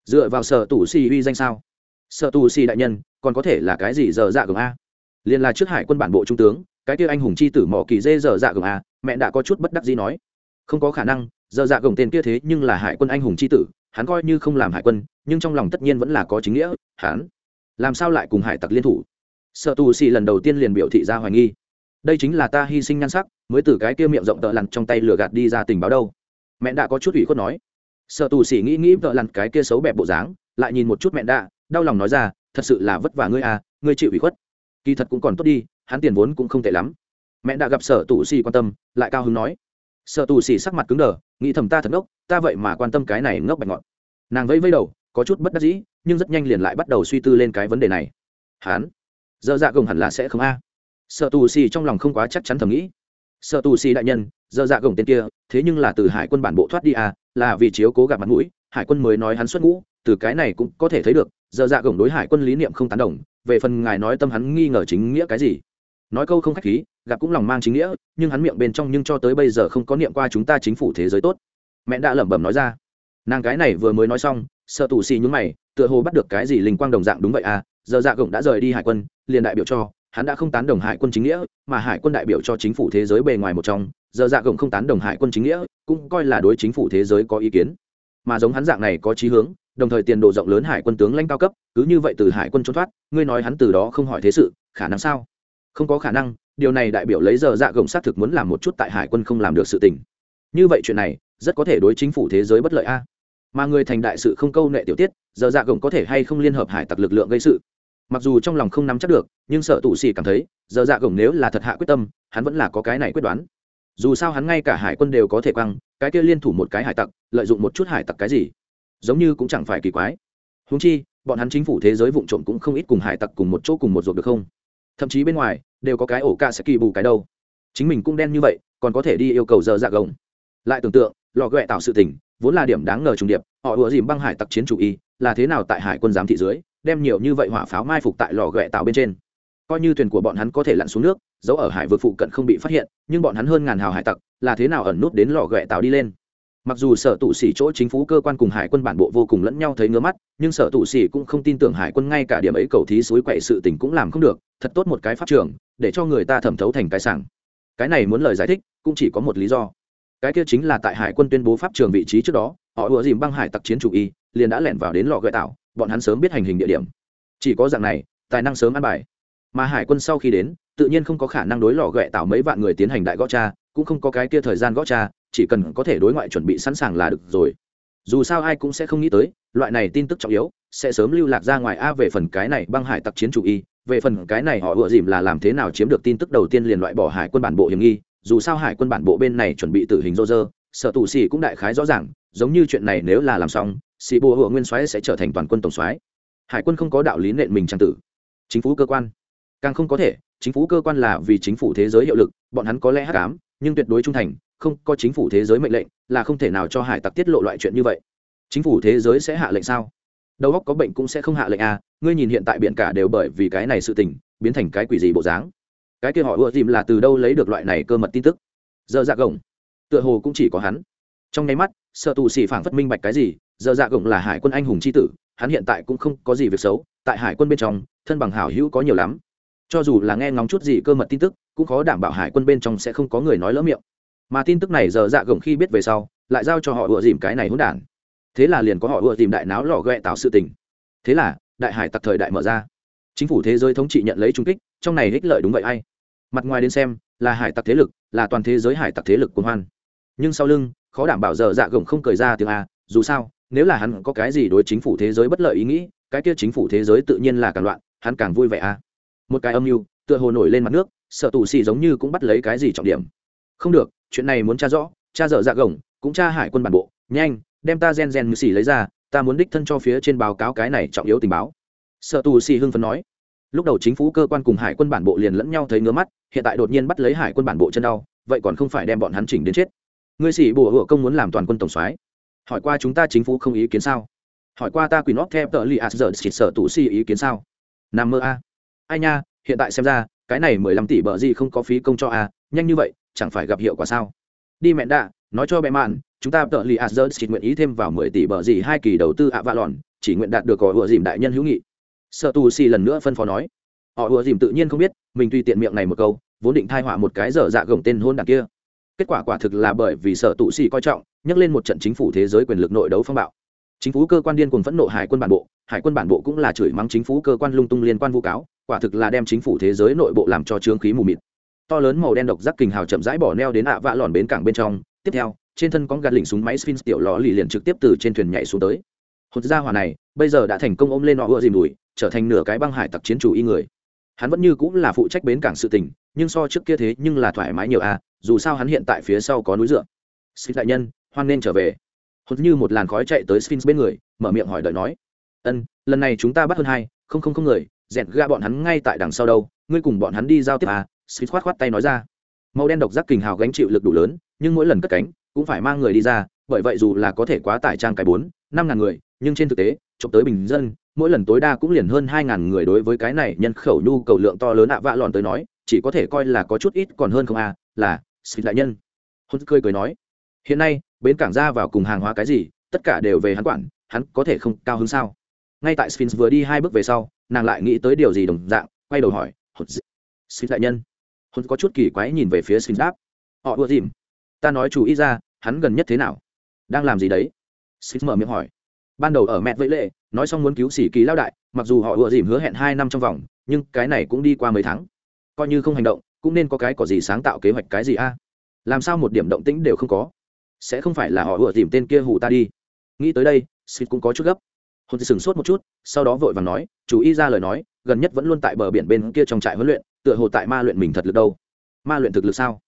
S1: dựa vào sở tù si uy danh sao? Sở tù si đại nhân, còn có thể là cái gì dở dạ gừng a? Liền là trước hải quân bản bộ trung tướng, cái kia anh hùng chi tử mỏ kỳ dê dở dạ gừng a, mẹ đã có chút bất đắc gì nói. Không có khả năng, dở dạ gồng tên kia thế nhưng là hải quân anh hùng chi tử, hắn coi như không làm hải quân, nhưng trong lòng tất nhiên vẫn là có chính nghĩa, hắn. Làm sao lại cùng hải tặc liên thủ? Sợ tù xì lần đầu tiên liền biểu thị ra hoài nghi. Đây chính là ta hy sinh nhan sắc, mới từ cái kia miệng rộng tợ lặn trong tay lừa gạt đi ra tình báo đâu. Mẹ đã có chút ủy khuất nói sợ tù Sĩ nghĩ nghĩ vợ lặn cái kia xấu bẹp bộ dáng, lại nhìn một chút mẹ đạ, đau lòng nói ra, thật sự là vất vả ngươi à ngươi chịu ủy khuất kỳ thật cũng còn tốt đi, hắn tiền vốn cũng không tệ lắm mẹ đã gặp sở tù Sĩ quan tâm, lại cao hứng nói, sở tù Sĩ sắc mặt cứng đờ, nghĩ thầm ta thật ngốc, ta vậy mà quan tâm cái này ngốc bạch ngọn. nàng vẫy vẫy đầu, có chút bất đắc dĩ, nhưng rất nhanh liền lại bắt đầu suy tư lên cái vấn đề này hắn dơ dạ gồng hẳn là sẽ không a sợ tù xì trong lòng không quá chắc chắn thầm nghĩ sợ tù xì đại nhân dơ dạ gồng tên kia, thế nhưng là từ hải quân bản bộ thoát đi à? Là vì chiếu cố gặp mặt mũi, hải quân mới nói hắn xuất ngũ, từ cái này cũng có thể thấy được, giờ dạ gồng đối hải quân lý niệm không tán đồng, về phần ngài nói tâm hắn nghi ngờ chính nghĩa cái gì? Nói câu không khách khí, gặp cũng lòng mang chính nghĩa, nhưng hắn miệng bên trong nhưng cho tới bây giờ không có niệm qua chúng ta chính phủ thế giới tốt. Mẹ đã lẩm bẩm nói ra. Nàng cái này vừa mới nói xong, sợ tù xì nhún mày, tựa hồ bắt được cái gì linh quang đồng dạng đúng vậy à giờ dạ gồng đã rời đi hải quân, liền đại biểu cho, hắn đã không tán đồng hải quân chính nghĩa, mà hải quân đại biểu cho chính phủ thế giới bề ngoài một trong giờ dạ gồng không tán đồng hải quân chính nghĩa, cũng coi là đối chính phủ thế giới có ý kiến. Mà giống hắn dạng này có chí hướng, đồng thời tiền đồ rộng lớn hải quân tướng lãnh cao cấp, cứ như vậy từ hải quân trốn thoát, ngươi nói hắn từ đó không hỏi thế sự, khả năng sao? Không có khả năng, điều này đại biểu lấy giờ dạ gồng xác thực muốn làm một chút tại hải quân không làm được sự tình. Như vậy chuyện này, rất có thể đối chính phủ thế giới bất lợi a. Mà người thành đại sự không câu nệ tiểu tiết, giờ dạ gồng có thể hay không liên hợp hải tặc lực lượng gây sự? Mặc dù trong lòng không nắm chắc được, nhưng sợ tụ xì cảm thấy, giờ dạ gồng nếu là thật hạ quyết tâm, hắn vẫn là có cái này quyết đoán dù sao hắn ngay cả hải quân đều có thể quăng, cái kia liên thủ một cái hải tặc, lợi dụng một chút hải tặc cái gì? Giống như cũng chẳng phải kỳ quái. Húng chi, bọn hắn chính phủ thế giới vụ trộm cũng không ít cùng hải tặc cùng một chỗ cùng một ruột được không? Thậm chí bên ngoài, đều có cái ổ ca sẽ kỳ bù cái đâu. Chính mình cũng đen như vậy, còn có thể đi yêu cầu giờ dạ gồng. Lại tưởng tượng, lò ghẹ tạo sự tình, vốn là điểm đáng ngờ trùng điệp, họ ùa dìm băng hải tặc chiến chủ y, là thế nào tại hải quân giám thị dưới, đem nhiều như vậy hỏa pháo mai phục tại lò ghẹ tạo bên trên? Coi như thuyền của bọn hắn có thể lặn xuống nước giấu ở hải vực phụ cận không bị phát hiện, nhưng bọn hắn hơn ngàn hào hải tặc, là thế nào ẩn nút đến lò ghẹ tạo đi lên? Mặc dù sở tụ sĩ chỗ chính phủ cơ quan cùng hải quân bản bộ vô cùng lẫn nhau thấy ngứa mắt, nhưng sở tụ sĩ cũng không tin tưởng hải quân ngay cả điểm ấy cầu thí suối quậy sự tình cũng làm không được, thật tốt một cái pháp trường, để cho người ta thẩm thấu thành cái sảng. Cái này muốn lời giải thích, cũng chỉ có một lý do. Cái kia chính là tại hải quân tuyên bố pháp trường vị trí trước đó, họ ùa dìm băng hải tặc chiến chủ y, liền đã lẻn vào đến lò gợi tạo bọn hắn sớm biết hành hình địa điểm. Chỉ có dạng này, tài năng sớm ăn bài mà hải quân sau khi đến, tự nhiên không có khả năng đối lò ghẹ tạo mấy vạn người tiến hành đại gõ cha cũng không có cái kia thời gian gõ cha chỉ cần có thể đối ngoại chuẩn bị sẵn sàng là được rồi. Dù sao ai cũng sẽ không nghĩ tới, loại này tin tức trọng yếu, sẽ sớm lưu lạc ra ngoài. A, về phần cái này băng hải tặc chiến chủ y, về phần cái này họ ựa dìm là làm thế nào chiếm được tin tức đầu tiên liền loại bỏ hải quân bản bộ hiểm nghi, dù sao hải quân bản bộ bên này chuẩn bị tử hình rô rơ, sở tù xì cũng đại khái rõ ràng, giống như chuyện này nếu là làm xong, xì bùa hựa nguyên soái sẽ trở thành toàn quân tổng soái. Hải quân không có đạo lý nện mình trang tử. Chính phủ cơ quan càng không có thể, chính phủ cơ quan là vì chính phủ thế giới hiệu lực, bọn hắn có lẽ hát cám nhưng tuyệt đối trung thành, không có chính phủ thế giới mệnh lệnh, là không thể nào cho hải tặc tiết lộ loại chuyện như vậy. Chính phủ thế giới sẽ hạ lệnh sao? Đầu óc có bệnh cũng sẽ không hạ lệnh à ngươi nhìn hiện tại biển cả đều bởi vì cái này sự tình, biến thành cái quỷ gì bộ dáng? Cái kia họ ưa dìm là từ đâu lấy được loại này cơ mật tin tức? Giờ dạ gồng. Tựa hồ cũng chỉ có hắn. Trong nháy mắt, sợ tù xỉ phảng phất minh bạch cái gì, giờ dạ gồng là hải quân anh hùng c h i tử, hắn hiện tại cũng không có gì việc xấu, tại hải quân bên trong, thân bằng hảo hữu có nhiều lắm cho dù là nghe ngóng chút gì cơ mật tin tức, cũng khó đảm bảo hải quân bên trong sẽ không có người nói lỡ miệng. Mà tin tức này giờ dạ gồng khi biết về sau, lại giao cho họ ựa dìm cái này hỗn đản. Thế là liền có họ ựa dìm đại náo lò ghẹ tạo sự tình. Thế là, đại hải tặc thời đại mở ra. Chính phủ thế giới thống trị nhận lấy trung kích, trong này ích lợi đúng vậy ai? Mặt ngoài đến xem, là hải tặc thế lực, là toàn thế giới hải tặc thế lực cuồng hoan. Nhưng sau lưng, khó đảm bảo giờ dạ gồng không cười ra tiếng a dù sao, nếu là hắn có cái gì đối chính phủ thế giới bất lợi ý nghĩ, cái kia chính phủ thế giới tự nhiên là càng loạn, hắn càng vui vẻ a một cái âm mưu, tựa hồ nổi lên mặt nước, sợ tù xì giống như cũng bắt lấy cái gì trọng điểm. Không được, chuyện này muốn tra rõ cha dở dạ gồng, cũng tra hải quân bản bộ, nhanh, đem ta gen gen như xì lấy ra, ta muốn đích thân cho phía trên báo cáo cái này trọng yếu tình báo. Sợ tù xì hưng phấn nói. Lúc đầu chính phủ cơ quan cùng hải quân bản bộ liền lẫn nhau thấy ngứa mắt, hiện tại đột nhiên bắt lấy hải quân bản bộ chân đau, vậy còn không phải đem bọn hắn chỉnh đến chết. Ngươi sĩ bùa hựa công muốn làm toàn quân tổng soái. Hỏi qua chúng ta chính phủ không ý kiến sao? Hỏi qua ta quỳ nót theo tờ li asger xịt sợ tù xì ý kiến sao? Nằm mơ a ai nha hiện tại xem ra cái này mười lăm tỷ bờ gì không có phí công cho à, nhanh như vậy chẳng phải gặp hiệu quả sao? Đi mẹ đạ nói cho bệ mạn chúng ta tợ li dơ xịt nguyện ý thêm vào mười tỷ bờ gì hai kỳ đầu tư ạ vạ lòn chỉ nguyện đạt được có ựa dìm đại nhân hữu nghị. Sợ tù xì lần nữa phân phó nói. Họ ùa dìm tự nhiên không biết mình tùy tiện miệng này một câu vốn định thai họa một cái dở dạ gồng tên hôn đ kia. Kết quả quả thực là bởi vì sở tụ xì coi trọng nhắc lên một trận chính phủ thế giới quyền lực nội đấu phong bạo. Chính phủ cơ quan điên cùng phẫn nộ hải quân bản bộ hải quân bản bộ cũng là chửi mắng chính phủ cơ quan lung tung liên quan vu cáo quả thực là đem chính phủ thế giới nội bộ làm cho trướng khí mù mịt. To lớn màu đen độc giác kình hào chậm rãi bỏ neo đến ạ vạ lòn bến cảng bên trong. Tiếp theo, trên thân có gạt lỉnh súng máy sphinx tiểu lò lì liền trực tiếp từ trên thuyền nhảy xuống tới. Hột ra hỏa này, bây giờ đã thành công ôm lên họ ưa dìm đùi, trở thành nửa cái băng hải tặc chiến chủ y người. Hắn vẫn như cũng là phụ trách bến cảng sự tình, nhưng so trước kia thế nhưng là thoải mái nhiều a dù sao hắn hiện tại phía sau có núi dựa. Sphinx đại nhân, hoan nên trở về. Hốt như một làn khói chạy tới sphinx bên người, mở miệng hỏi đợi nói. Ân, lần này chúng ta bắt hơn hai, không không không người dẹn ga bọn hắn ngay tại đằng sau đâu, ngươi cùng bọn hắn đi giao tiếp à? Xịt khoát khoát tay nói ra. Màu đen độc giác kình hào gánh chịu lực đủ lớn, nhưng mỗi lần cất cánh, cũng phải mang người đi ra, bởi vậy dù là có thể quá tải trang cái bốn, năm ngàn người, nhưng trên thực tế, chụp tới bình dân, mỗi lần tối đa cũng liền hơn hai ngàn người đối với cái này nhân khẩu nhu cầu lượng to lớn ạ vạ lòn tới nói, chỉ có thể coi là có chút ít còn hơn không à? Là xịt đại nhân. Hôn cười cười nói, hiện nay, bến cảng ra vào cùng hàng hóa cái gì, tất cả đều về hắn quản, hắn có thể không cao hứng sao? Ngay tại sphinx vừa đi hai bước về sau, nàng lại nghĩ tới điều gì đồng dạng, quay đầu hỏi hốt đại nhân. Hôn có chút kỳ quái nhìn về phía sphinx đáp, họ ưa dìm, ta nói chủ ý ra, hắn gần nhất thế nào? Đang làm gì đấy? Sphinx mở miệng hỏi, ban đầu ở mẹ vẫy lệ, nói xong muốn cứu sĩ kỳ lao đại, mặc dù họ ưa dìm hứa hẹn hai năm trong vòng, nhưng cái này cũng đi qua mấy tháng. Coi như không hành động, cũng nên có cái có gì sáng tạo kế hoạch cái gì a? Làm sao một điểm động tĩnh đều không có? Sẽ không phải là họ ưa dìm tên kia hù ta đi. Nghĩ tới đây, sphinx cũng có chút gấp hôn sửng sốt một chút, sau đó vội vàng nói chủ ý ra lời nói, gần nhất vẫn luôn tại bờ biển bên kia trong trại huấn luyện, tựa hồ tại ma luyện mình thật lực đâu. Ma luyện thực lực sao?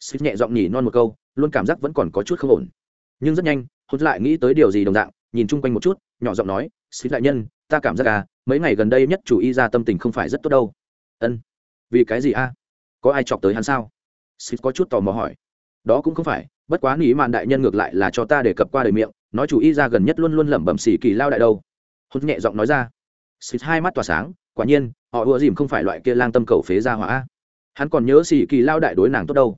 S1: Xích nhẹ giọng nhỉ non một câu, luôn cảm giác vẫn còn có chút không ổn. Nhưng rất nhanh, hôn lại nghĩ tới điều gì đồng dạng, nhìn chung quanh một chút, nhỏ giọng nói xích đại nhân, ta cảm giác à mấy ngày gần đây nhất chủ y ra tâm tình không phải rất tốt đâu. Ân, vì cái gì a có ai chọc tới hắn sao? Xích có chút tò mò hỏi. Đó cũng không phải, bất quá nghĩ mạn đại nhân ngược lại là cho ta để cập qua đời miệng, nói chủ y ra gần nhất luôn luôn lẩm bẩm xỉ kỳ lao đại đâu hôn nhẹ giọng nói ra. Xịt hai mắt tỏa sáng, quả nhiên, họ ùa dìm không phải loại kia lang tâm cầu phế ra hỏa. Hắn còn nhớ xì kỳ lao đại đối nàng tốt đâu.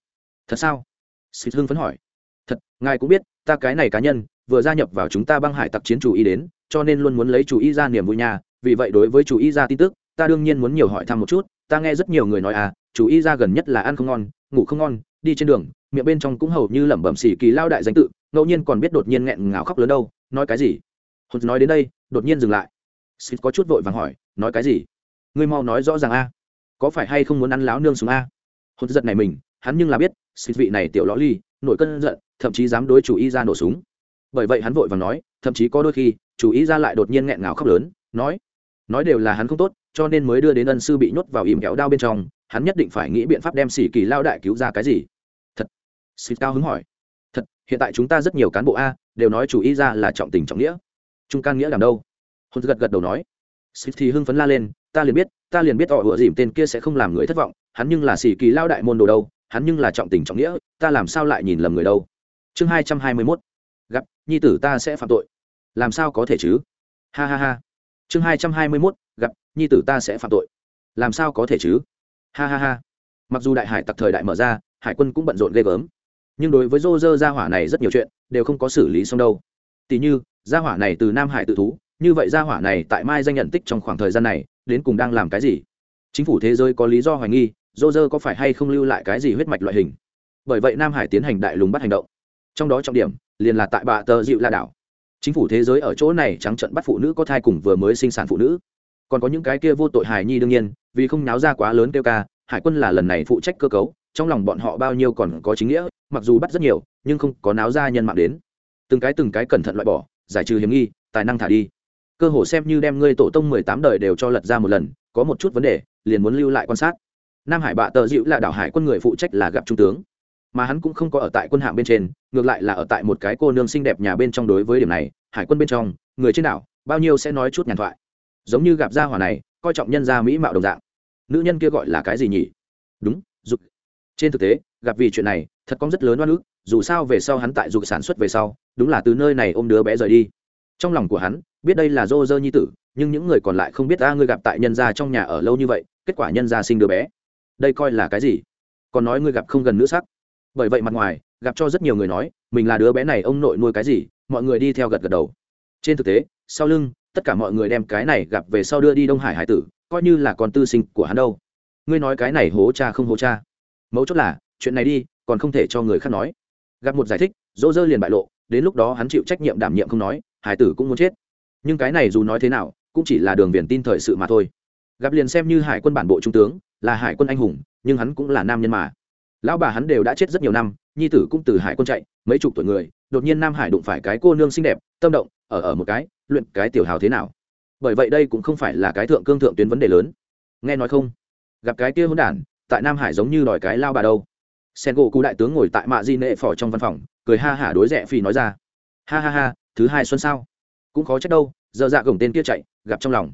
S1: Thật sao? Xịt hưng phấn hỏi. Thật, ngài cũng biết, ta cái này cá nhân, vừa gia nhập vào chúng ta băng hải tặc chiến chủ y đến, cho nên luôn muốn lấy chủ y ra niềm vui nhà vì vậy đối với chủ y ra tin tức, ta đương nhiên muốn nhiều hỏi thăm một chút, ta nghe rất nhiều người nói à chủ y ra gần nhất là ăn không ngon, ngủ không ngon, đi trên đường, miệng bên trong cũng hầu như lẩm bẩm xì kỳ lao đại danh tự, ngẫu nhiên còn biết đột nhiên nghẹn ngào khóc lớn đâu, nói cái gì? Hôn nói đến đây đột nhiên dừng lại. Xịt có chút vội vàng hỏi, nói cái gì? Ngươi mau nói rõ ràng a. Có phải hay không muốn ăn láo nương súng a? Hột giật này mình, hắn nhưng là biết xịt vị này tiểu ló ly, nổi cơn giận, thậm chí dám đối chủ y ra nổ súng. Bởi vậy hắn vội vàng nói, thậm chí có đôi khi, chủ y ra lại đột nhiên nghẹn ngào khóc lớn, nói nói đều là hắn không tốt, cho nên mới đưa đến ân sư bị nhốt vào ìm kéo đao bên trong, hắn nhất định phải nghĩ biện pháp đem xỉ kỳ lao đại cứu ra cái gì. Thật. Xịt cao hứng hỏi, thật, hiện tại chúng ta rất nhiều cán bộ a, đều nói chủ y ra là trọng tình trọng nghĩa trung can nghĩa làm đâu? Hôn gật gật đầu nói. Xịt thì hưng phấn la lên, ta liền biết, ta liền biết họ ựa dìm tên kia sẽ không làm người thất vọng, hắn nhưng là sĩ kỳ lao đại môn đồ đâu, hắn nhưng là trọng tình trọng nghĩa, ta làm sao lại nhìn lầm người đâu? Chương hai trăm hai mươi mốt. Gặp, nhi tử ta sẽ phạm tội. Làm sao có thể chứ? Ha ha ha. Chương hai trăm hai mươi mốt, gặp, nhi tử ta sẽ phạm tội. Làm sao có thể chứ? Ha ha ha. Mặc dù đại hải tặc thời đại mở ra, hải quân cũng bận rộn ghê gớm. Nhưng đối với dô dơ gia hỏa này rất nhiều chuyện, đều không có xử lý xong đâu tỉ như, gia hỏa này từ nam hải tự thú, như vậy gia hỏa này tại mai danh nhận tích trong khoảng thời gian này, đến cùng đang làm cái gì? Chính phủ thế giới có lý do hoài nghi dô dơ có phải hay không lưu lại cái gì huyết mạch loại hình? Bởi vậy nam hải tiến hành đại lùng bắt hành động. Trong đó trọng điểm, liền là tại Bà tờ dịu la đảo. Chính phủ thế giới ở chỗ này trắng trận bắt phụ nữ có thai cùng vừa mới sinh sản phụ nữ. Còn có những cái kia vô tội hài nhi đương nhiên, vì không náo ra quá lớn kêu ca, hải quân là lần này phụ trách cơ cấu, trong lòng bọn họ bao nhiêu còn có chính nghĩa, mặc dù bắt rất nhiều, nhưng không có náo ra nhân mạng đến từng cái từng cái cẩn thận loại bỏ, giải trừ hiểm nghi, tài năng thả đi. Cơ hồ xem như đem ngươi tổ tông mười tám đời đều cho lật ra một lần, có một chút vấn đề, liền muốn lưu lại quan sát. Nam hải bạ tờ dịu là đảo hải quân người phụ trách là gặp trung tướng, mà hắn cũng không có ở tại quân hạng bên trên, ngược lại là ở tại một cái cô nương xinh đẹp nhà bên trong đối với điểm này, hải quân bên trong, người trên đảo, bao nhiêu sẽ nói chút nhàn thoại. Giống như gặp gia hỏa này, coi trọng nhân gia mỹ mạo đồng dạng. Nữ nhân kia gọi là cái gì nhỉ? Đúng, dục. Trên thực tế, gặp vì chuyện này, thật có rất lớn oan ức, dù sao về sau hắn tại dục sản xuất về sau đúng là từ nơi này ôm đứa bé rời đi. Trong lòng của hắn, biết đây là dô dơ nhi tử, nhưng những người còn lại không biết ta ngươi gặp tại nhân gia trong nhà ở lâu như vậy, kết quả nhân gia sinh đứa bé. Đây coi là cái gì? Còn nói ngươi gặp không gần nữ sắc. Bởi vậy mặt ngoài, gặp cho rất nhiều người nói, mình là đứa bé này, ông nội nuôi cái gì, mọi người đi theo gật gật đầu. Trên thực tế, sau lưng, tất cả mọi người đem cái này gặp về sau đưa đi đông hải hải tử, coi như là con tư sinh của hắn đâu. Ngươi nói cái này hố cha không hố cha. Mấu chốt là, chuyện này đi, còn không thể cho người khác nói. Gặp một giải thích dỗ dơ liền bại lộ đến lúc đó hắn chịu trách nhiệm đảm nhiệm không nói hải tử cũng muốn chết. Nhưng cái này dù nói thế nào, cũng chỉ là đường viền tin thời sự mà thôi. Gặp liền xem như hải quân bản bộ trung tướng, là hải quân anh hùng, nhưng hắn cũng là nam nhân mà. Lão bà hắn đều đã chết rất nhiều năm, nhi tử cũng từ hải quân chạy, mấy chục tuổi người, đột nhiên nam hải đụng phải cái cô nương xinh đẹp, tâm động, ở ở một cái, luyện cái tiểu hào thế nào? Bởi vậy đây cũng không phải là cái thượng cương thượng tuyến vấn đề lớn. Nghe nói không? Gặp cái kia hỗn đản, tại nam hải giống như đòi cái lao bà đâu. Sen gỗ cụ đại tướng ngồi tại mạ di nệ phỏ trong văn phòng cười ha hả đối rẽ phi nói ra. Ha ha ha, thứ hai xuân sao? Cũng khó trách đâu, giờ dạ gồng tên kia chạy, gặp trong lòng.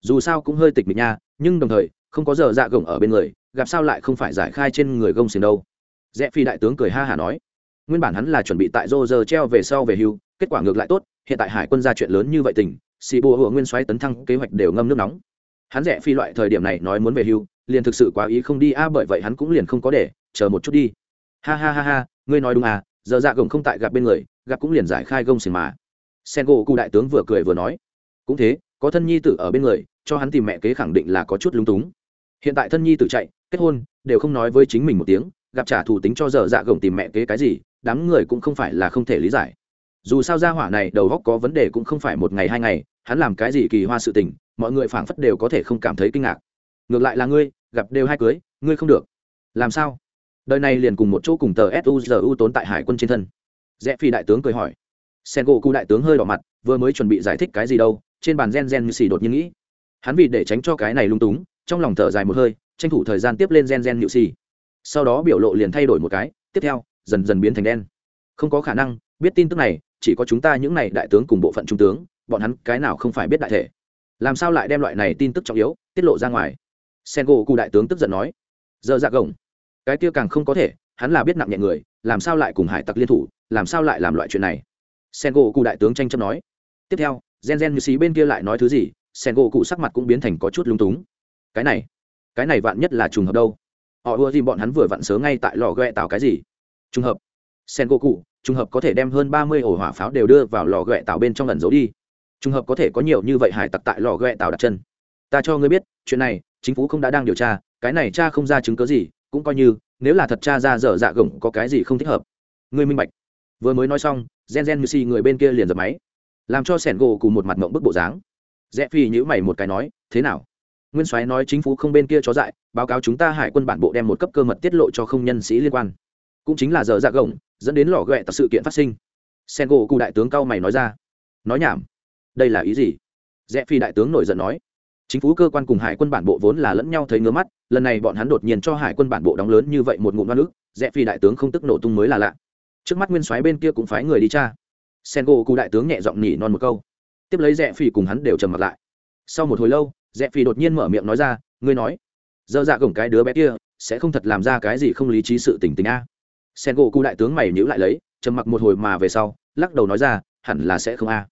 S1: Dù sao cũng hơi tịch mịch nha, nhưng đồng thời, không có giờ dạ gồng ở bên người, gặp sao lại không phải giải khai trên người gông xiềng đâu. Rẽ phi đại tướng cười ha hả nói. Nguyên bản hắn là chuẩn bị tại rô giờ treo về sau về hưu, kết quả ngược lại tốt, hiện tại hải quân ra chuyện lớn như vậy tình, xì bùa hựa nguyên xoáy tấn thăng kế hoạch đều ngâm nước nóng. Hắn rẽ phi loại thời điểm này nói muốn về hưu, liền thực sự quá ý không đi, a, bởi vậy hắn cũng liền không có để, chờ một chút đi. Ha ha ha ha, ngươi nói đúng à giờ dạ gồng không tại gặp bên người, gặp cũng liền giải khai gông xiềng mà. Sen gỗ cụ đại tướng vừa cười vừa nói, cũng thế, có thân nhi tử ở bên người, cho hắn tìm mẹ kế khẳng định là có chút lúng túng. Hiện tại thân nhi tử chạy, kết hôn, đều không nói với chính mình một tiếng, gặp trả thù tính cho giờ dạ gồng tìm mẹ kế cái gì, đám người cũng không phải là không thể lý giải. Dù sao gia hỏa này đầu góc có vấn đề cũng không phải một ngày hai ngày, hắn làm cái gì kỳ hoa sự tình, mọi người phảng phất đều có thể không cảm thấy kinh ngạc. Ngược lại là ngươi, gặp đều hai cưới, ngươi không được. Làm sao? Đời này liền cùng một chỗ cùng tờ suzu tốn tại hải quân trên thân. Rẽ phi đại tướng cười hỏi. Sen gỗ cụ đại tướng hơi đỏ mặt, vừa mới chuẩn bị giải thích cái gì đâu, trên bàn gen gen như xì đột nhiên nghĩ. Hắn vì để tránh cho cái này lung túng, trong lòng thở dài một hơi, tranh thủ thời gian tiếp lên gen gen nhự xì. Sau đó biểu lộ liền thay đổi một cái, tiếp theo, dần dần biến thành đen. Không có khả năng, biết tin tức này, chỉ có chúng ta những này đại tướng cùng bộ phận trung tướng, bọn hắn cái nào không phải biết đại thể. Làm sao lại đem loại này tin tức trọng yếu, tiết lộ ra ngoài? Sen gỗ cụ đại tướng tức giận nói. Giờ dạ gồng cái kia càng không có thể, hắn là biết nặng nhẹ người, làm sao lại cùng hải tặc liên thủ, làm sao lại làm loại chuyện này? Sen gỗ cụ đại tướng tranh chấp nói. Tiếp theo, gen gen như xí bên kia lại nói thứ gì sen gỗ cụ sắc mặt cũng biến thành có chút lung túng. Cái này cái này vạn nhất là trùng hợp đâu? Họ ưa gì bọn hắn vừa vặn sớ ngay tại lò ghẹ tạo cái gì? Trùng hợp. Sen gỗ cụ trùng hợp có thể đem hơn ba mươi ổ hỏa pháo đều đưa vào lò ghẹ tạo bên trong lần giấu đi. Trùng hợp có thể có nhiều như vậy hải tặc tại lò ghẹ tạo đặt chân. Ta cho ngươi biết, chuyện này, chính phủ không đã đang điều tra, cái này cha không ra chứng cớ gì cũng coi như, nếu là thật cha ra dở dạ gồng có cái gì không thích hợp. Ngươi minh bạch. Vừa mới nói xong, gen gen như xì người bên kia liền dập máy, làm cho sẻn gỗ cùng một mặt mộng bức bộ dáng. Rẽ phi nhữ mày một cái nói, thế nào? Nguyên soái nói chính phủ không bên kia chó dại, báo cáo chúng ta hải quân bản bộ đem một cấp cơ mật tiết lộ cho không nhân sĩ liên quan. Cũng chính là giờ dạ gồng, dẫn đến lò ghẹ tập sự kiện phát sinh. Sen gỗ cụ đại tướng cao mày nói ra, nói nhảm. Đây là ý gì? Rẽ phi đại tướng nổi giận nói chính phủ cơ quan cùng hải quân bản bộ vốn là lẫn nhau thấy ngứa mắt, lần này bọn hắn đột nhiên cho hải quân bản bộ đóng lớn như vậy một ngụm đoan ức, rẽ phi đại tướng không tức nổ tung mới là lạ. Trước mắt nguyên soái bên kia cũng phái người đi cha sen gỗ cụ đại tướng nhẹ giọng nhỉ non một câu. Tiếp lấy rẽ phi cùng hắn đều trầm mặt lại. Sau một hồi lâu, rẽ phi đột nhiên mở miệng nói ra, ngươi nói, dơ dạ gồng cái đứa bé kia sẽ không thật làm ra cái gì không lý trí sự tình tình a? Sen gỗ cụ đại tướng mày nhữ lại lấy, trầm mặc một hồi mà về sau, lắc đầu nói ra, hẳn là sẽ không a.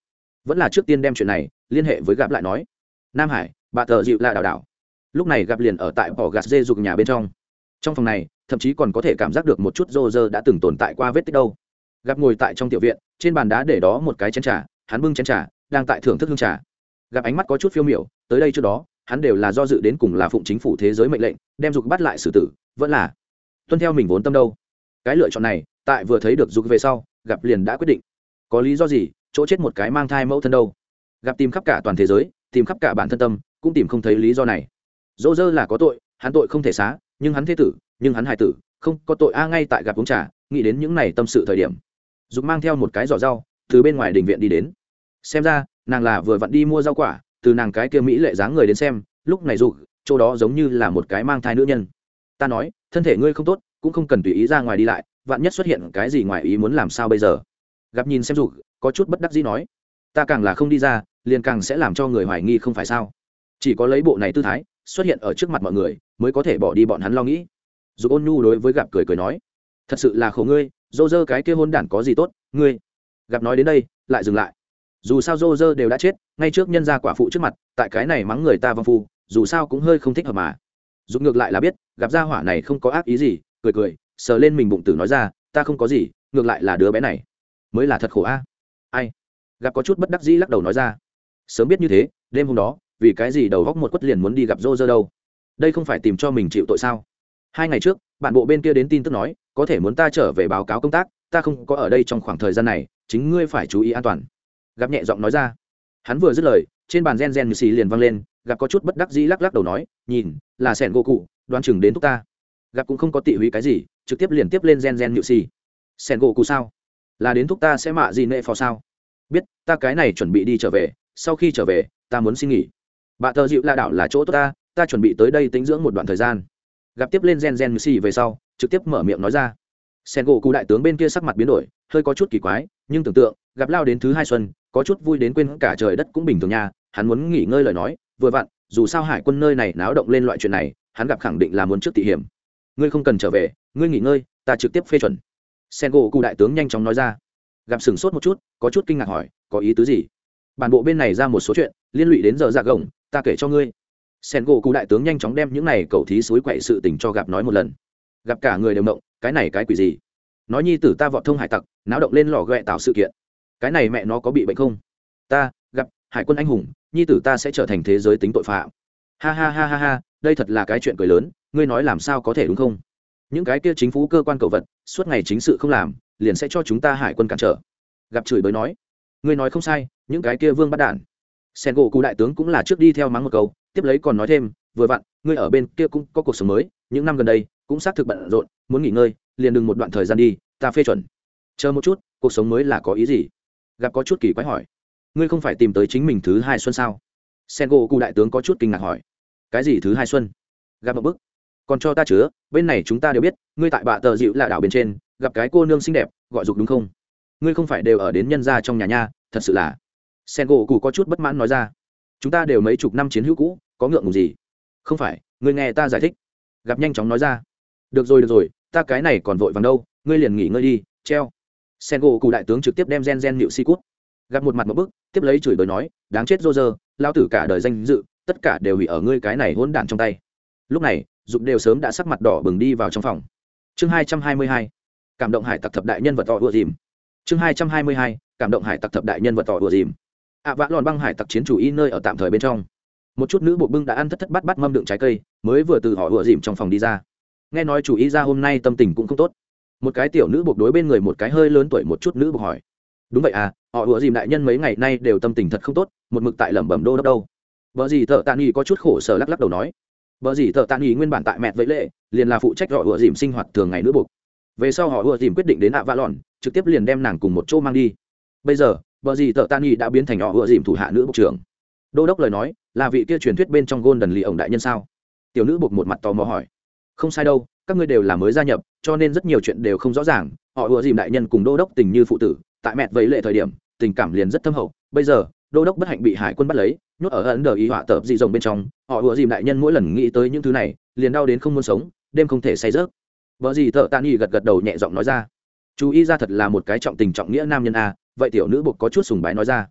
S1: Vẫn là trước tiên đem chuyện này liên hệ với gặp lại nói. Nam hải bà thợ dịu là đảo đảo. Lúc này gặp liền ở tại bỏ gạt dê dục nhà bên trong. Trong phòng này, thậm chí còn có thể cảm giác được một chút rô rơ đã từng tồn tại qua vết tích đâu. Gặp ngồi tại trong tiểu viện, trên bàn đá để đó một cái chén trà, hắn bưng chén trà, đang tại thưởng thức hương trà. Gặp ánh mắt có chút phiêu miểu, tới đây trước đó, hắn đều là do dự đến cùng là phụng chính phủ thế giới mệnh lệnh, đem dục bắt lại xử tử, vẫn là tuân theo mình vốn tâm đâu. Cái lựa chọn này, tại vừa thấy được dục về sau, gặp liền đã quyết định. Có lý do gì, chỗ chết một cái mang thai mẫu thân đâu. Gặp tìm khắp cả toàn thế giới, tìm khắp cả bản thân tâm cũng tìm không thấy lý do này. Dỗ dơ là có tội, hắn tội không thể xá, nhưng hắn thế tử, nhưng hắn hài tử, không có tội. A, ngay tại gặp uống trà, nghĩ đến những này tâm sự thời điểm, dục mang theo một cái giỏ rau, từ bên ngoài đình viện đi đến. Xem ra, nàng là vừa vặn đi mua rau quả, từ nàng cái kia mỹ lệ dáng người đến xem, lúc này dục, chỗ đó giống như là một cái mang thai nữ nhân. Ta nói, thân thể ngươi không tốt, cũng không cần tùy ý ra ngoài đi lại, vạn nhất xuất hiện cái gì ngoài ý muốn làm sao bây giờ? Gặp nhìn xem dục, có chút bất đắc dĩ nói, ta càng là không đi ra, liền càng sẽ làm cho người hoài nghi không phải sao? Chỉ có lấy bộ này tư thái xuất hiện ở trước mặt mọi người mới có thể bỏ đi bọn hắn lo nghĩ. Dù ôn nhu đối với gặp cười cười nói, thật sự là khổ ngươi, dô dơ cái kia hôn đản có gì tốt, ngươi gặp nói đến đây, lại dừng lại. Dù sao dô dơ đều đã chết, ngay trước nhân gia quả phụ trước mặt, tại cái này mắng người ta vong phu, dù sao cũng hơi không thích hợp mà. Dù ngược lại là biết, gặp gia hỏa này không có ác ý gì, cười cười, sờ lên mình bụng tử nói ra, ta không có gì, ngược lại là đứa bé này mới là thật khổ a. Ai? Gặp có chút bất đắc dĩ lắc đầu nói ra, sớm biết như thế, đêm hôm đó vì cái gì đầu góc một quất liền muốn đi gặp rô rơ đâu? Đây không phải tìm cho mình chịu tội sao? Hai ngày trước bản bộ bên kia đến tin tức nói, có thể muốn ta trở về báo cáo công tác, ta không có ở đây trong khoảng thời gian này, chính ngươi phải chú ý an toàn. Gặp nhẹ giọng nói ra. Hắn vừa dứt lời, trên bàn gen gen như xì liền văng lên, gặp có chút bất đắc dĩ lắc lắc đầu nói, nhìn, là sẻn gỗ cụ, đoan chừng đến thúc ta. Gặp cũng không có tị húy cái gì, trực tiếp liền tiếp lên gen gen nhự xì. Sẻn gỗ cụ sao? Là đến thúc ta sẽ mạ gì nệ phò sao? Biết, ta cái này chuẩn bị đi trở về, sau khi trở về, ta muốn xin nghỉ bà thợ dịu la đảo là chỗ tốt ta ta chuẩn bị tới đây tính dưỡng một đoạn thời gian. Gặp tiếp lên gen gen xì về sau, trực tiếp mở miệng nói ra. Sen gỗ cụ đại tướng bên kia sắc mặt biến đổi, hơi có chút kỳ quái, nhưng tưởng tượng, gặp lao đến thứ hai xuân, có chút vui đến quên cả trời đất cũng bình thường nha, hắn muốn nghỉ ngơi lời nói, vừa vặn, dù sao hải quân nơi này náo động lên loại chuyện này, hắn gặp khẳng định là muốn trước tỉ hiểm. Ngươi không cần trở về, ngươi nghỉ ngơi, ta trực tiếp phê chuẩn. Sen gỗ cụ đại tướng nhanh chóng nói ra. Gặp sửng sốt một chút, có chút kinh ngạc hỏi, có ý tứ gì? Bản bộ bên này ra một số chuyện, liên lụy đến giờ dạ gồng ta kể cho ngươi. Sen gỗ cụ đại tướng nhanh chóng đem những này cầu thí suối quậy sự tình cho gặp nói một lần. Gặp cả người đều động, cái này cái quỷ gì? Nói nhi tử ta vọt thông hải tặc, náo động lên lò ghẹ tạo sự kiện. Cái này mẹ nó có bị bệnh không? Ta, gặp, hải quân anh hùng, nhi tử ta sẽ trở thành thế giới tính tội phạm. Ha ha ha ha ha, đây thật là cái chuyện cười lớn, ngươi nói làm sao có thể đúng không? Những cái kia chính phủ cơ quan cầu vật, suốt ngày chính sự không làm, liền sẽ cho chúng ta hải quân cản trở. Gặp chửi bới nói, ngươi nói không sai, những cái kia vương bắt đản sen gỗ cụ đại tướng cũng là trước đi theo mắng một câu, tiếp lấy còn nói thêm, vừa vặn, ngươi ở bên kia cũng có cuộc sống mới, những năm gần đây, cũng xác thực bận rộn, muốn nghỉ ngơi, liền đừng một đoạn thời gian đi, ta phê chuẩn. Chờ một chút, cuộc sống mới là có ý gì? Gặp có chút kỳ quái hỏi. Ngươi không phải tìm tới chính mình thứ hai xuân sao? Sen gỗ cụ đại tướng có chút kinh ngạc hỏi. Cái gì thứ hai xuân? Gặp một bức. Còn cho ta chứa, bên này chúng ta đều biết, ngươi tại bạ tờ dịu là đảo bên trên, gặp cái cô nương xinh đẹp, gọi dục đúng không? Ngươi không phải đều ở đến nhân gia trong nhà nha, thật sự là sen gỗ cụ có chút bất mãn nói ra. Chúng ta đều mấy chục năm chiến hữu cũ, có ngượng ngùng gì? Không phải ngươi nghe ta giải thích. Gặp nhanh chóng nói ra. Được rồi được rồi, ta cái này còn vội vàng đâu, ngươi liền nghỉ ngơi đi, treo. Sen gỗ cụ đại tướng trực tiếp đem gen gen nịu si cút. Gặp một mặt một bức, tiếp lấy chửi bới nói, đáng chết rô rơ lao tử cả đời danh dự, tất cả đều hủy ở ngươi cái này hỗn đản trong tay. Lúc này, dục đều sớm đã sắc mặt đỏ bừng đi vào trong phòng. Chương hai trăm hai mươi hai, cảm động hải tặc thập đại nhân vật tỏ ùa dìm. Chương hai trăm hai mươi hai, cảm động hải tặc thập đại nhân vật tỏ ùa dìm ạ Vạ lòn băng hải tặc chiến chủ y nơi ở tạm thời bên trong. Một chút nữ bộ bưng đã ăn thất thất bắt bắt mâm đựng trái cây, mới vừa từ họ vừa dìm trong phòng đi ra. Nghe nói chủ y ra hôm nay tâm tình cũng không tốt. Một cái tiểu nữ buộc đối bên người một cái hơi lớn tuổi một chút nữ buộc hỏi. Đúng vậy à họ vừa dìm đại nhân mấy ngày nay đều tâm tình thật không tốt, một mực tại lẩm bẩm đô đốc đâu. Vợ gì thợ tạ nghỉ có chút khổ sở lắc lắc đầu nói. Vợ gì thợ tạ nghỉ nguyên bản tại mẹ vậy lệ, liền là phụ trách họ vừa dìm sinh hoạt thường ngày nữ buộc về sau họ vừa dìm quyết định đến ạ vạ lòn, trực tiếp liền đem nàng cùng một chỗ mang đi. Bây giờ bờ gì thợ tạ nghi đã biến thành họ ùa dìm thủ hạ nữ bộ trưởng. Đô đốc lời nói, là vị kia truyền thuyết bên trong gôn đần lì ổng đại nhân sao? Tiểu nữ buộc một mặt tò mò hỏi. Không sai đâu, các ngươi đều là mới gia nhập, cho nên rất nhiều chuyện đều không rõ ràng. Họ ùa dìm đại nhân cùng đô đốc tình như phụ tử, tại mẹ vậy lệ thời điểm, tình cảm liền rất thâm hậu. Bây giờ, đô đốc bất hạnh bị hải quân bắt lấy, nhốt ở ấn đờ ý họa tợp dị rồng bên trong. Họ ùa dìm đại nhân mỗi lần nghĩ tới những thứ này, liền đau đến không muốn sống, đêm không thể say rớt vợ gì thợ tạ nghi gật gật đầu nhẹ giọng nói ra. Chú ý ra thật là một cái trọng tình trọng nghĩa nam nhân a vậy tiểu nữ buộc có chút sùng bái nói ra.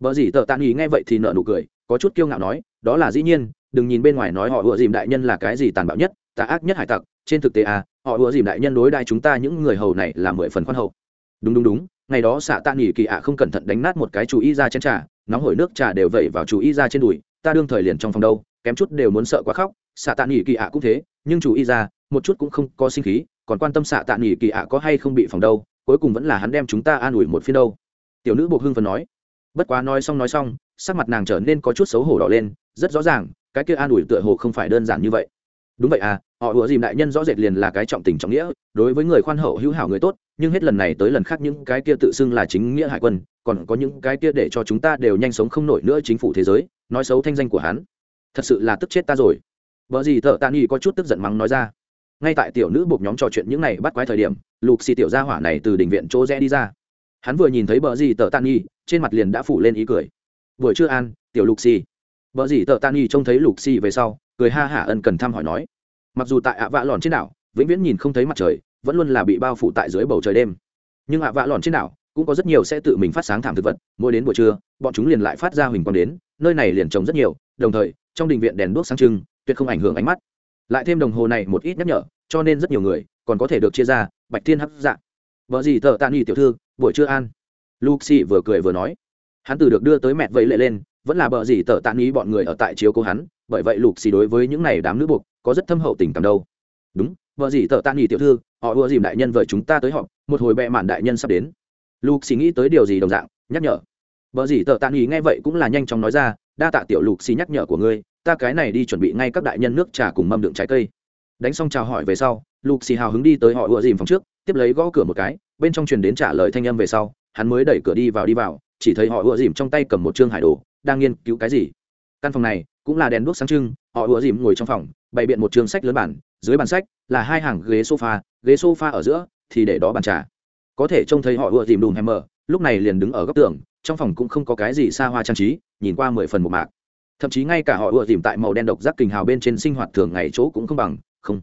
S1: Vợ gì thợ tạ nghi nghe vậy thì nợ nụ cười có chút kiêu ngạo nói đó là dĩ nhiên đừng nhìn bên ngoài nói họ ủa dìm đại nhân là cái gì tàn bạo nhất tà ác nhất hải tặc trên thực tế à, họ ủa dìm đại nhân đối đại chúng ta những người hầu này là mười phần khoan hậu. Đúng đúng đúng ngày đó xạ tạ nghỉ kỳ ạ không cẩn thận đánh nát một cái chú ý ra chén trà nóng hổi nước trà đều vẩy vào chú ý ra trên đùi ta đương thời liền trong phòng đâu kém chút đều muốn sợ quá khóc xạ tạ nghỉ kỳ ạ cũng thế nhưng chú ý ra một chút cũng không có sinh khí còn quan tâm xạ tạ nghỉ kỳ ạ có hay không bị phòng đâu cuối cùng vẫn là hắn đem chúng ta an ủi một phiên đâu tiểu nữ buộc hưng phần nói. Bất quá nói xong nói xong, sắc mặt nàng trở nên có chút xấu hổ đỏ lên, rất rõ ràng, cái kia an ủi tựa hồ không phải đơn giản như vậy. Đúng vậy à họ ủa dìm đại nhân rõ rệt liền là cái trọng tình trọng nghĩa, đối với người khoan hậu hữu hảo người tốt, nhưng hết lần này tới lần khác những cái kia tự xưng là chính nghĩa hải quân, còn có những cái kia để cho chúng ta đều nhanh sống không nổi nữa chính phủ thế giới, nói xấu thanh danh của hắn. Thật sự là tức chết ta rồi. Vợ gì thợ tạ nghi có chút tức giận mắng nói ra. Ngay tại tiểu nữ buộc nhóm trò chuyện những này bắt quái thời điểm, lục xì tiểu gia hỏa này từ đình viện chỗ rẽ đi ra hắn vừa nhìn thấy bờ gì tờ tan nhi trên mặt liền đã phủ lên ý cười. Buổi trưa an, tiểu lục xì. Bờ gì tờ tan nhi trông thấy lục xì về sau, cười ha hả ân cần thăm hỏi nói. Mặc dù tại ạ vạ lòn trên đảo, vĩnh viễn nhìn không thấy mặt trời, vẫn luôn là bị bao phủ tại dưới bầu trời đêm. Nhưng ạ vạ lòn trên đảo, cũng có rất nhiều sẽ tự mình phát sáng thảm thực vật, mỗi đến buổi trưa, bọn chúng liền lại phát ra huỳnh quang đến, nơi này liền trồng rất nhiều, đồng thời, trong đình viện đèn đuốc sáng trưng, tuyệt không ảnh hưởng ánh mắt. Lại thêm đồng hồ này một ít nhắc nhở, cho nên rất nhiều người còn có thể được chia ra, bạch thiên hấp dạng vợ gì thợ tạ nghi tiểu thư buổi trưa an. Luxi vừa cười vừa nói. Hắn từ được đưa tới mẹ vẫy lệ lên, vẫn là bờ gì Tờ tạ nghi bọn người ở tại chiếu cố hắn, bởi vậy lục xì đối với những này đám nữ buộc, có rất thâm hậu tình cảm đâu. Đúng vợ gì Tờ tạ nghỉ tiểu thư, họ ưa dìm đại nhân vợ chúng ta tới họp, một hồi bệ mạn đại nhân sắp đến. Lục xì nghĩ tới điều gì đồng dạng, nhắc nhở. Vợ gì Tờ tạ nghỉ nghe vậy cũng là nhanh chóng nói ra, đa tạ tiểu lục xì nhắc nhở của ngươi, ta cái này đi chuẩn bị ngay các đại nhân nước trà cùng mâm đựng trái cây. Đánh xong chào hỏi về sau lục xì hào hứng đi tới họ ưa dìm phòng trước tiếp lấy gõ cửa một cái, bên trong truyền đến trả lời thanh âm về sau, hắn mới đẩy cửa đi vào đi vào, chỉ thấy họ ưa dìm trong tay cầm một chương hải đồ, đang nghiên cứu cái gì. Căn phòng này cũng là đèn đuốc sáng trưng, họ ùa dìm ngồi trong phòng, bày biện một chương sách lớn bản, dưới bàn sách là hai hàng ghế sofa ghế sofa ở giữa thì để đó bàn trà. Có thể trông thấy họ ùa dìm đùm hay mờ lúc này liền đứng ở góc tường, trong phòng cũng không có cái gì xa hoa trang trí, nhìn qua mười phần một mạc. Thậm chí ngay cả họ ùa dìm tại màu đen độc giác kình hào bên trên sinh hoạt thường ngày chỗ cũng không bằng, không.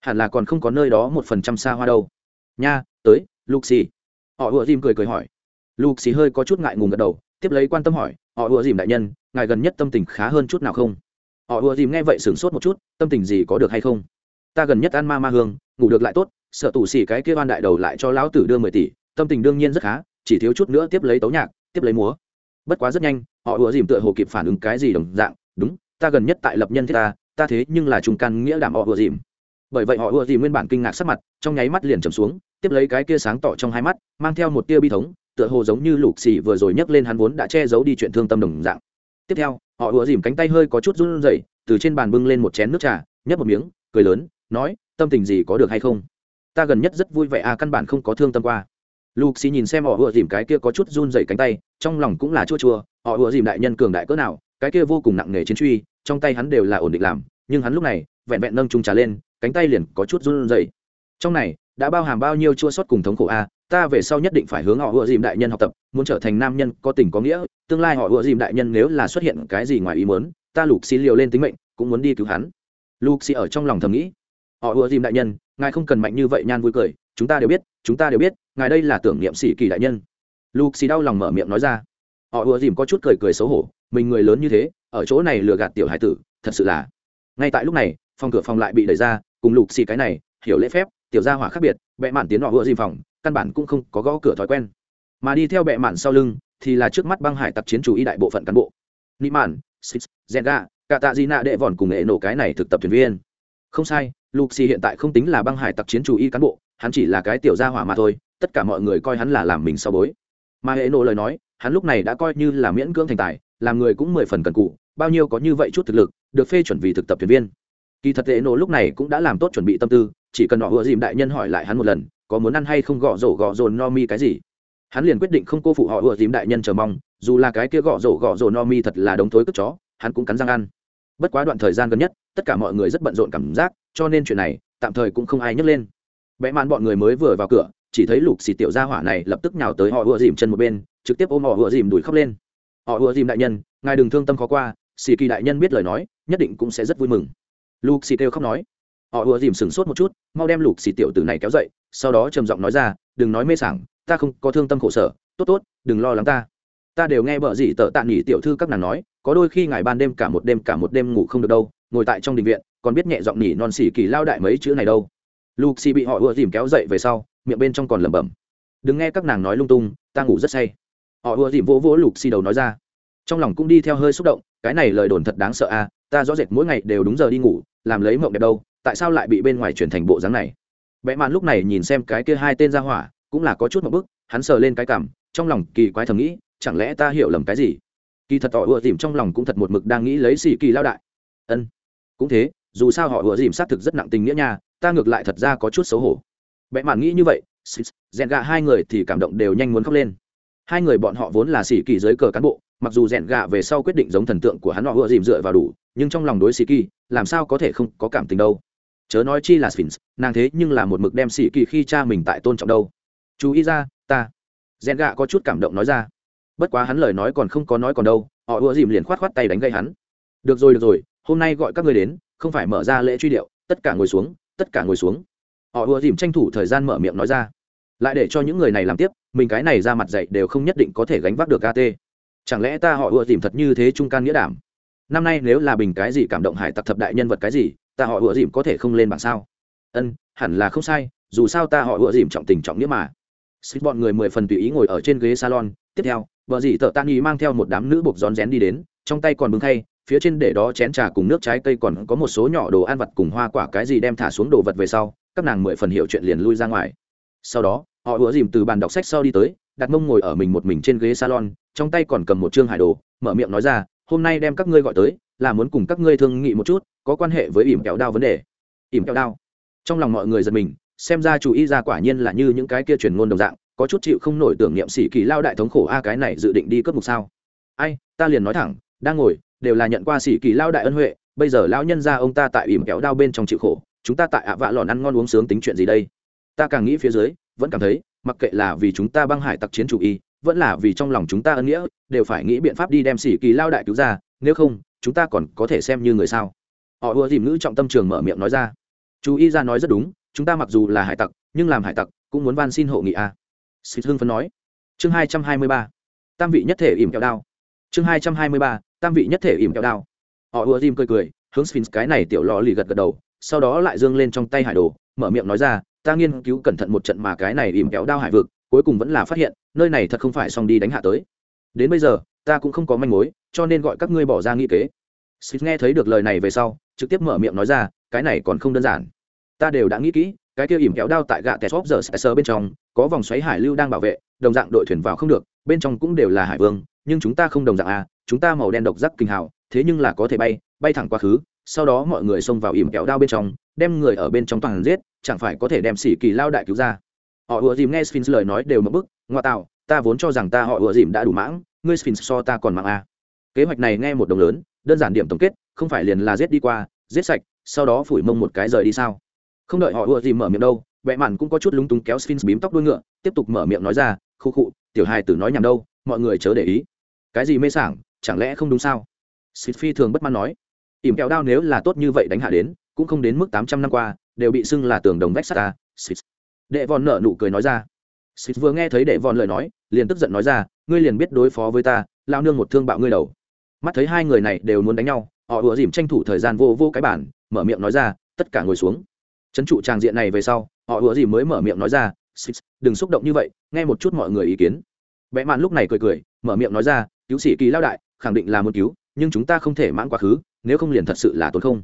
S1: Hẳn là còn không có nơi đó một phần trăm xa hoa đâu nha, tới luxi họ ùa dìm cười cười hỏi. Luxi hơi có chút ngại ngùng gật đầu, tiếp lấy quan tâm hỏi, họ ùa dìm đại nhân, ngài gần nhất tâm tình khá hơn chút nào không? Họ ùa dìm nghe vậy sửng sốt một chút, tâm tình gì có được hay không? Ta gần nhất ăn ma ma hương, ngủ được lại tốt, sợ tủ xỉ cái kia ban đại đầu lại cho lão tử đưa mười tỷ, tâm tình đương nhiên rất khá, chỉ thiếu chút nữa tiếp lấy tấu nhạc, tiếp lấy múa. Bất quá rất nhanh, họ ùa dìm tựa hồ kịp phản ứng cái gì đồng dạng, đúng, ta gần nhất tại lập nhân thế ta ta thế nhưng là trung căn nghĩa đảm họ ùa dìm bởi vậy họ ưa gì nguyên bản kinh ngạc sắc mặt, trong nháy mắt liền trầm xuống, tiếp lấy cái kia sáng tỏ trong hai mắt, mang theo một tia bi thống, tựa hồ giống như lục xì vừa rồi nhấc lên hắn vốn đã che giấu đi chuyện thương tâm đồng dạng. Tiếp theo, họ ùa dìm cánh tay hơi có chút run rẩy, từ trên bàn bưng lên một chén nước trà, nhấp một miếng, cười lớn, nói, tâm tình gì có được hay không? Ta gần nhất rất vui vẻ à căn bản không có thương tâm qua. Lục xì nhìn xem họ ùa dìm cái kia có chút run rẩy cánh tay, trong lòng cũng là chua chua, họ ùa dìm đại nhân cường đại cỡ nào, cái kia vô cùng nặng nề chiến truy, trong tay hắn đều là ổn định làm, nhưng hắn lúc này, vẹn vẹn nâng trung trà lên cánh tay liền có chút run rẩy. Trong này, đã bao hàm bao nhiêu chua sót cùng thống khổ a, ta về sau nhất định phải hướng họ ùa dìm đại nhân học tập, muốn trở thành nam nhân có tình có nghĩa, tương lai họ ùa dìm đại nhân nếu là xuất hiện cái gì ngoài ý muốn, ta lục xì liều lên tính mệnh, cũng muốn đi cứu hắn. Lục xì ở trong lòng thầm nghĩ. Họ ùa dìm đại nhân, ngài không cần mạnh như vậy nhan vui cười, chúng ta đều biết, chúng ta đều biết, ngài đây là tưởng niệm sĩ kỳ đại nhân. Lục xì đau lòng mở miệng nói ra. Họ ùa dìm có chút cười cười xấu hổ, mình người lớn như thế, ở chỗ này lừa gạt tiểu hải tử, thật sự là. Ngay tại lúc này, phòng cửa phòng lại bị đẩy ra cùng lục xì cái này, hiểu lễ phép, tiểu gia hỏa khác biệt, bệ mạn tiến họ vừa di phòng, căn bản cũng không có gõ cửa thói quen. Mà đi theo bệ mạn sau lưng thì là trước mắt băng hải tặc chiến chủ y đại bộ phận cán bộ. Nị mạn, six, zenga cả tạ di nạ đệ vòn cùng nghệ nổ cái này thực tập thuyền viên. Không sai, lục xì hiện tại không tính là băng hải tặc chiến chủ y cán bộ, hắn chỉ là cái tiểu gia hỏa mà thôi, tất cả mọi người coi hắn là làm mình sau bối. Mà hệ nổ lời nói, hắn lúc này đã coi như là miễn cưỡng thành tài, làm người cũng mười phần cần cụ bao nhiêu có như vậy chút thực lực, được phê chuẩn vì thực tập thuyền viên kỳ thật tệ nổ lúc này cũng đã làm tốt chuẩn bị tâm tư, chỉ cần họ ưa dìm đại nhân hỏi lại hắn một lần, có muốn ăn hay không gõ rổ gõ rồn no mi cái gì. Hắn liền quyết định không cô phụ họ ưa dìm đại nhân chờ mong, dù là cái kia gõ rổ gõ rồn no mi thật là đống thối cất chó, hắn cũng cắn răng ăn. Bất quá đoạn thời gian gần nhất, tất cả mọi người rất bận rộn cảm giác, cho nên chuyện này, tạm thời cũng không ai nhấc lên. Vẽ mạn bọn người mới vừa vào cửa, chỉ thấy lục xì tiểu gia hỏa này lập tức nhào tới họ ùa dìm chân một bên, trực tiếp ôm họ ùa dìm đuổi khóc lên. Họ ùa dìm đại nhân, ngài đừng thương tâm khó qua, xì kỳ đại nhân biết lời nói, nhất định cũng sẽ rất vui mừng lục xì kêu khóc nói. Họ ùa dìm sừng sốt một chút, mau đem lục xì tiểu tử này kéo dậy, sau đó trầm giọng nói ra, đừng nói mê sảng, ta không có thương tâm khổ sở, tốt tốt, đừng lo lắng ta. Ta đều nghe vợ gì tợ tạ nghỉ tiểu thư các nàng nói, có đôi khi ngài ban đêm cả một đêm cả một đêm ngủ không được đâu, ngồi tại trong đình viện, còn biết nhẹ giọng nhỉ non xỉ kỳ lao đại mấy chữ này đâu. Luxi bị họ ùa dìm kéo dậy về sau, miệng bên trong còn lẩm bẩm, đừng nghe các nàng nói lung tung, ta ngủ rất say. Họ ùa dìm vỗ vỗ luxi đầu nói ra, trong lòng cũng đi theo hơi xúc động, cái này lời đồn thật đáng sợ à ta rõ rệt mỗi ngày đều đúng giờ đi ngủ làm lấy mộng đẹp đâu, tại sao lại bị bên ngoài chuyển thành bộ dáng này? Vẽ mạn lúc này nhìn xem cái kia hai tên ra hỏa, cũng là có chút một bức, hắn sờ lên cái cảm, trong lòng kỳ quái thầm nghĩ, chẳng lẽ ta hiểu lầm cái gì? Kỳ thật họ ùa dìm trong lòng cũng thật một mực đang nghĩ lấy xì kỳ lao đại. Ân, cũng thế, dù sao họ ùa dìm xác thực rất nặng tình nghĩa nha, ta ngược lại thật ra có chút xấu hổ. Vẽ mạn nghĩ như vậy rèn gạ hai người thì cảm động đều nhanh muốn khóc lên. Hai người bọn họ vốn là xì kỳ dưới cờ cán bộ mặc dù rèn gạ về sau quyết định giống thần tượng của hắn họ ùa dìm dựa vào đủ, nhưng trong lòng đối xì kỳ làm sao có thể không có cảm tình đâu. Chớ nói chi là sphinx, nàng thế nhưng là một mực đem xì kỳ khi cha mình tại tôn trọng đâu. Chú ý ra, ta. Rèn gạ có chút cảm động nói ra. Bất quá hắn lời nói còn không có nói còn đâu, họ ùa dìm liền khoát khoát tay đánh gây hắn. Được rồi được rồi, hôm nay gọi các người đến, không phải mở ra lễ truy điệu, tất cả ngồi xuống, tất cả ngồi xuống. Họ ùa dìm tranh thủ thời gian mở miệng nói ra. Lại để cho những người này làm tiếp, mình cái này ra mặt dạy đều không nhất định có thể gánh vác được kt chẳng lẽ ta họ ùa dìm thật như thế trung can nghĩa đảm? Năm nay nếu là bình cái gì cảm động hải tặc thập đại nhân vật cái gì, ta họ ùa dìm có thể không lên bảng sao? Ân, hẳn là không sai, dù sao ta họ ùa dìm trọng tình trọng nghĩa mà. Xích bọn người mười phần tùy ý ngồi ở trên ghế salon, tiếp theo, vợ dì tợ tan ý mang theo một đám nữ buộc rón rén đi đến, trong tay còn bưng thay phía trên để đó chén trà cùng nước trái cây còn có một số nhỏ đồ ăn vặt cùng hoa quả cái gì đem thả xuống đồ vật về sau, các nàng mười phần hiểu chuyện liền lui ra ngoài. Sau đó, họ ùa dìm từ bàn đọc sách sau đi tới đặt mông ngồi ở mình một mình trên ghế salon, trong tay còn cầm một chương hải đồ, mở miệng nói ra, hôm nay đem các ngươi gọi tới, là muốn cùng các ngươi thương nghị một chút, có quan hệ với ỉm kẹo đao vấn đề. Ỉm kẹo đao. Trong lòng mọi người giật mình, xem ra chủ y ra quả nhiên là như những cái kia truyền ngôn đồng dạng, có chút chịu không nổi tưởng niệm sĩ kỳ lao đại thống khổ, a, cái này dự định đi cướp mục sao? Ai, ta liền nói thẳng, đang ngồi, đều là nhận qua sĩ kỳ lao đại ân huệ, bây giờ lao nhân ra ông ta tại ỉm kéo đao bên trong chịu khổ, chúng ta tại ạ vạ lòn ăn ngon uống sướng tính chuyện gì đây? Ta càng nghĩ phía dưới, vẫn cảm thấy mặc kệ là vì chúng ta băng hải tặc chiến chủ y, vẫn là vì trong lòng chúng ta ân nghĩa, đều phải nghĩ biện pháp đi đem sĩ kỳ lao đại cứu ra, nếu không, chúng ta còn có thể xem như người sao. Họ ưa dìm ngữ trọng tâm trường mở miệng nói ra. Chú y ra nói rất đúng, chúng ta mặc dù là hải tặc, nhưng làm hải tặc cũng muốn van xin hộ nghị a. À. hưng phấn nói. Chương hai trăm hai mươi ba. Tam vị nhất thể ỉm kẹo đao. Chương hai trăm hai mươi ba. Tam vị nhất thể ỉm kẹo đao. Họ ưa dìm cười cười, hướng sphinx cái này tiểu lò lì gật gật đầu, sau đó lại dương lên trong tay hải đồ, mở miệng nói ra ta nghiên cứu cẩn thận một trận mà cái này ỉm kéo đao hải vực, cuối cùng vẫn là phát hiện, nơi này thật không phải xong đi đánh hạ tới. Đến bây giờ, ta cũng không có manh mối, cho nên gọi các ngươi bỏ ra nghi kế. Xịt nghe thấy được lời này về sau, trực tiếp mở miệng nói ra, cái này còn không đơn giản. Ta đều đã nghĩ kỹ, cái kia ỉm kéo đao tại gạ tesop giờ sờ bên trong, có vòng xoáy hải lưu đang bảo vệ, đồng dạng đội thuyền vào không được, bên trong cũng đều là hải vương, nhưng chúng ta không đồng dạng à chúng ta màu đen độc giác kinh hào, thế nhưng là có thể bay bay thẳng quá khứ, sau đó mọi người xông vào ỉm kéo đao bên trong, đem người ở bên trong toàn giết chẳng phải có thể đem xỉ kỳ lao đại cứu ra. Họ ùa dìm nghe sphinx lời nói đều mất bức, ngoa tạo, ta vốn cho rằng ta họ ùa dìm đã đủ mãng, ngươi sphinx so ta còn mạng à. kế hoạch này nghe một đồng lớn, đơn giản điểm tổng kết, không phải liền là giết đi qua, giết sạch, sau đó phủi mông một cái rời đi sao? Không đợi họ ùa dìm mở miệng đâu vẽ mạn cũng có chút lúng túng kéo sphinx bím tóc đuôi ngựa, tiếp tục mở miệng nói ra, khu khụ tiểu hai tử nói nhầm đâu, mọi người chớ để ý. Cái gì mê sảng, chẳng lẽ không đúng sao? Sphinx phi thường bất mãn nói. Ỉm kẹo đao nếu là tốt như vậy đánh hạ đến, cũng không đến mức tám trăm năm qua đều bị xưng là tường đồng vách sắt ta đệ vòn nợ nụ cười nói ra. Sít vừa nghe thấy đệ vòn lời nói liền tức giận nói ra ngươi liền biết đối phó với ta lao nương một thương bạo ngươi đầu. Mắt thấy hai người này đều muốn đánh nhau họ ùa dìm tranh thủ thời gian vô vô cái bản mở miệng nói ra tất cả ngồi xuống. Trấn trụ tràng diện này về sau họ ùa dìm mới mở miệng nói ra Sít, đừng xúc động như vậy nghe một chút mọi người ý kiến. Vẽ mạn lúc này cười cười mở miệng nói ra cứu sĩ kỳ lao đại khẳng định là muốn cứu nhưng chúng ta không thể mãn quá khứ nếu không liền thật sự là tốn không.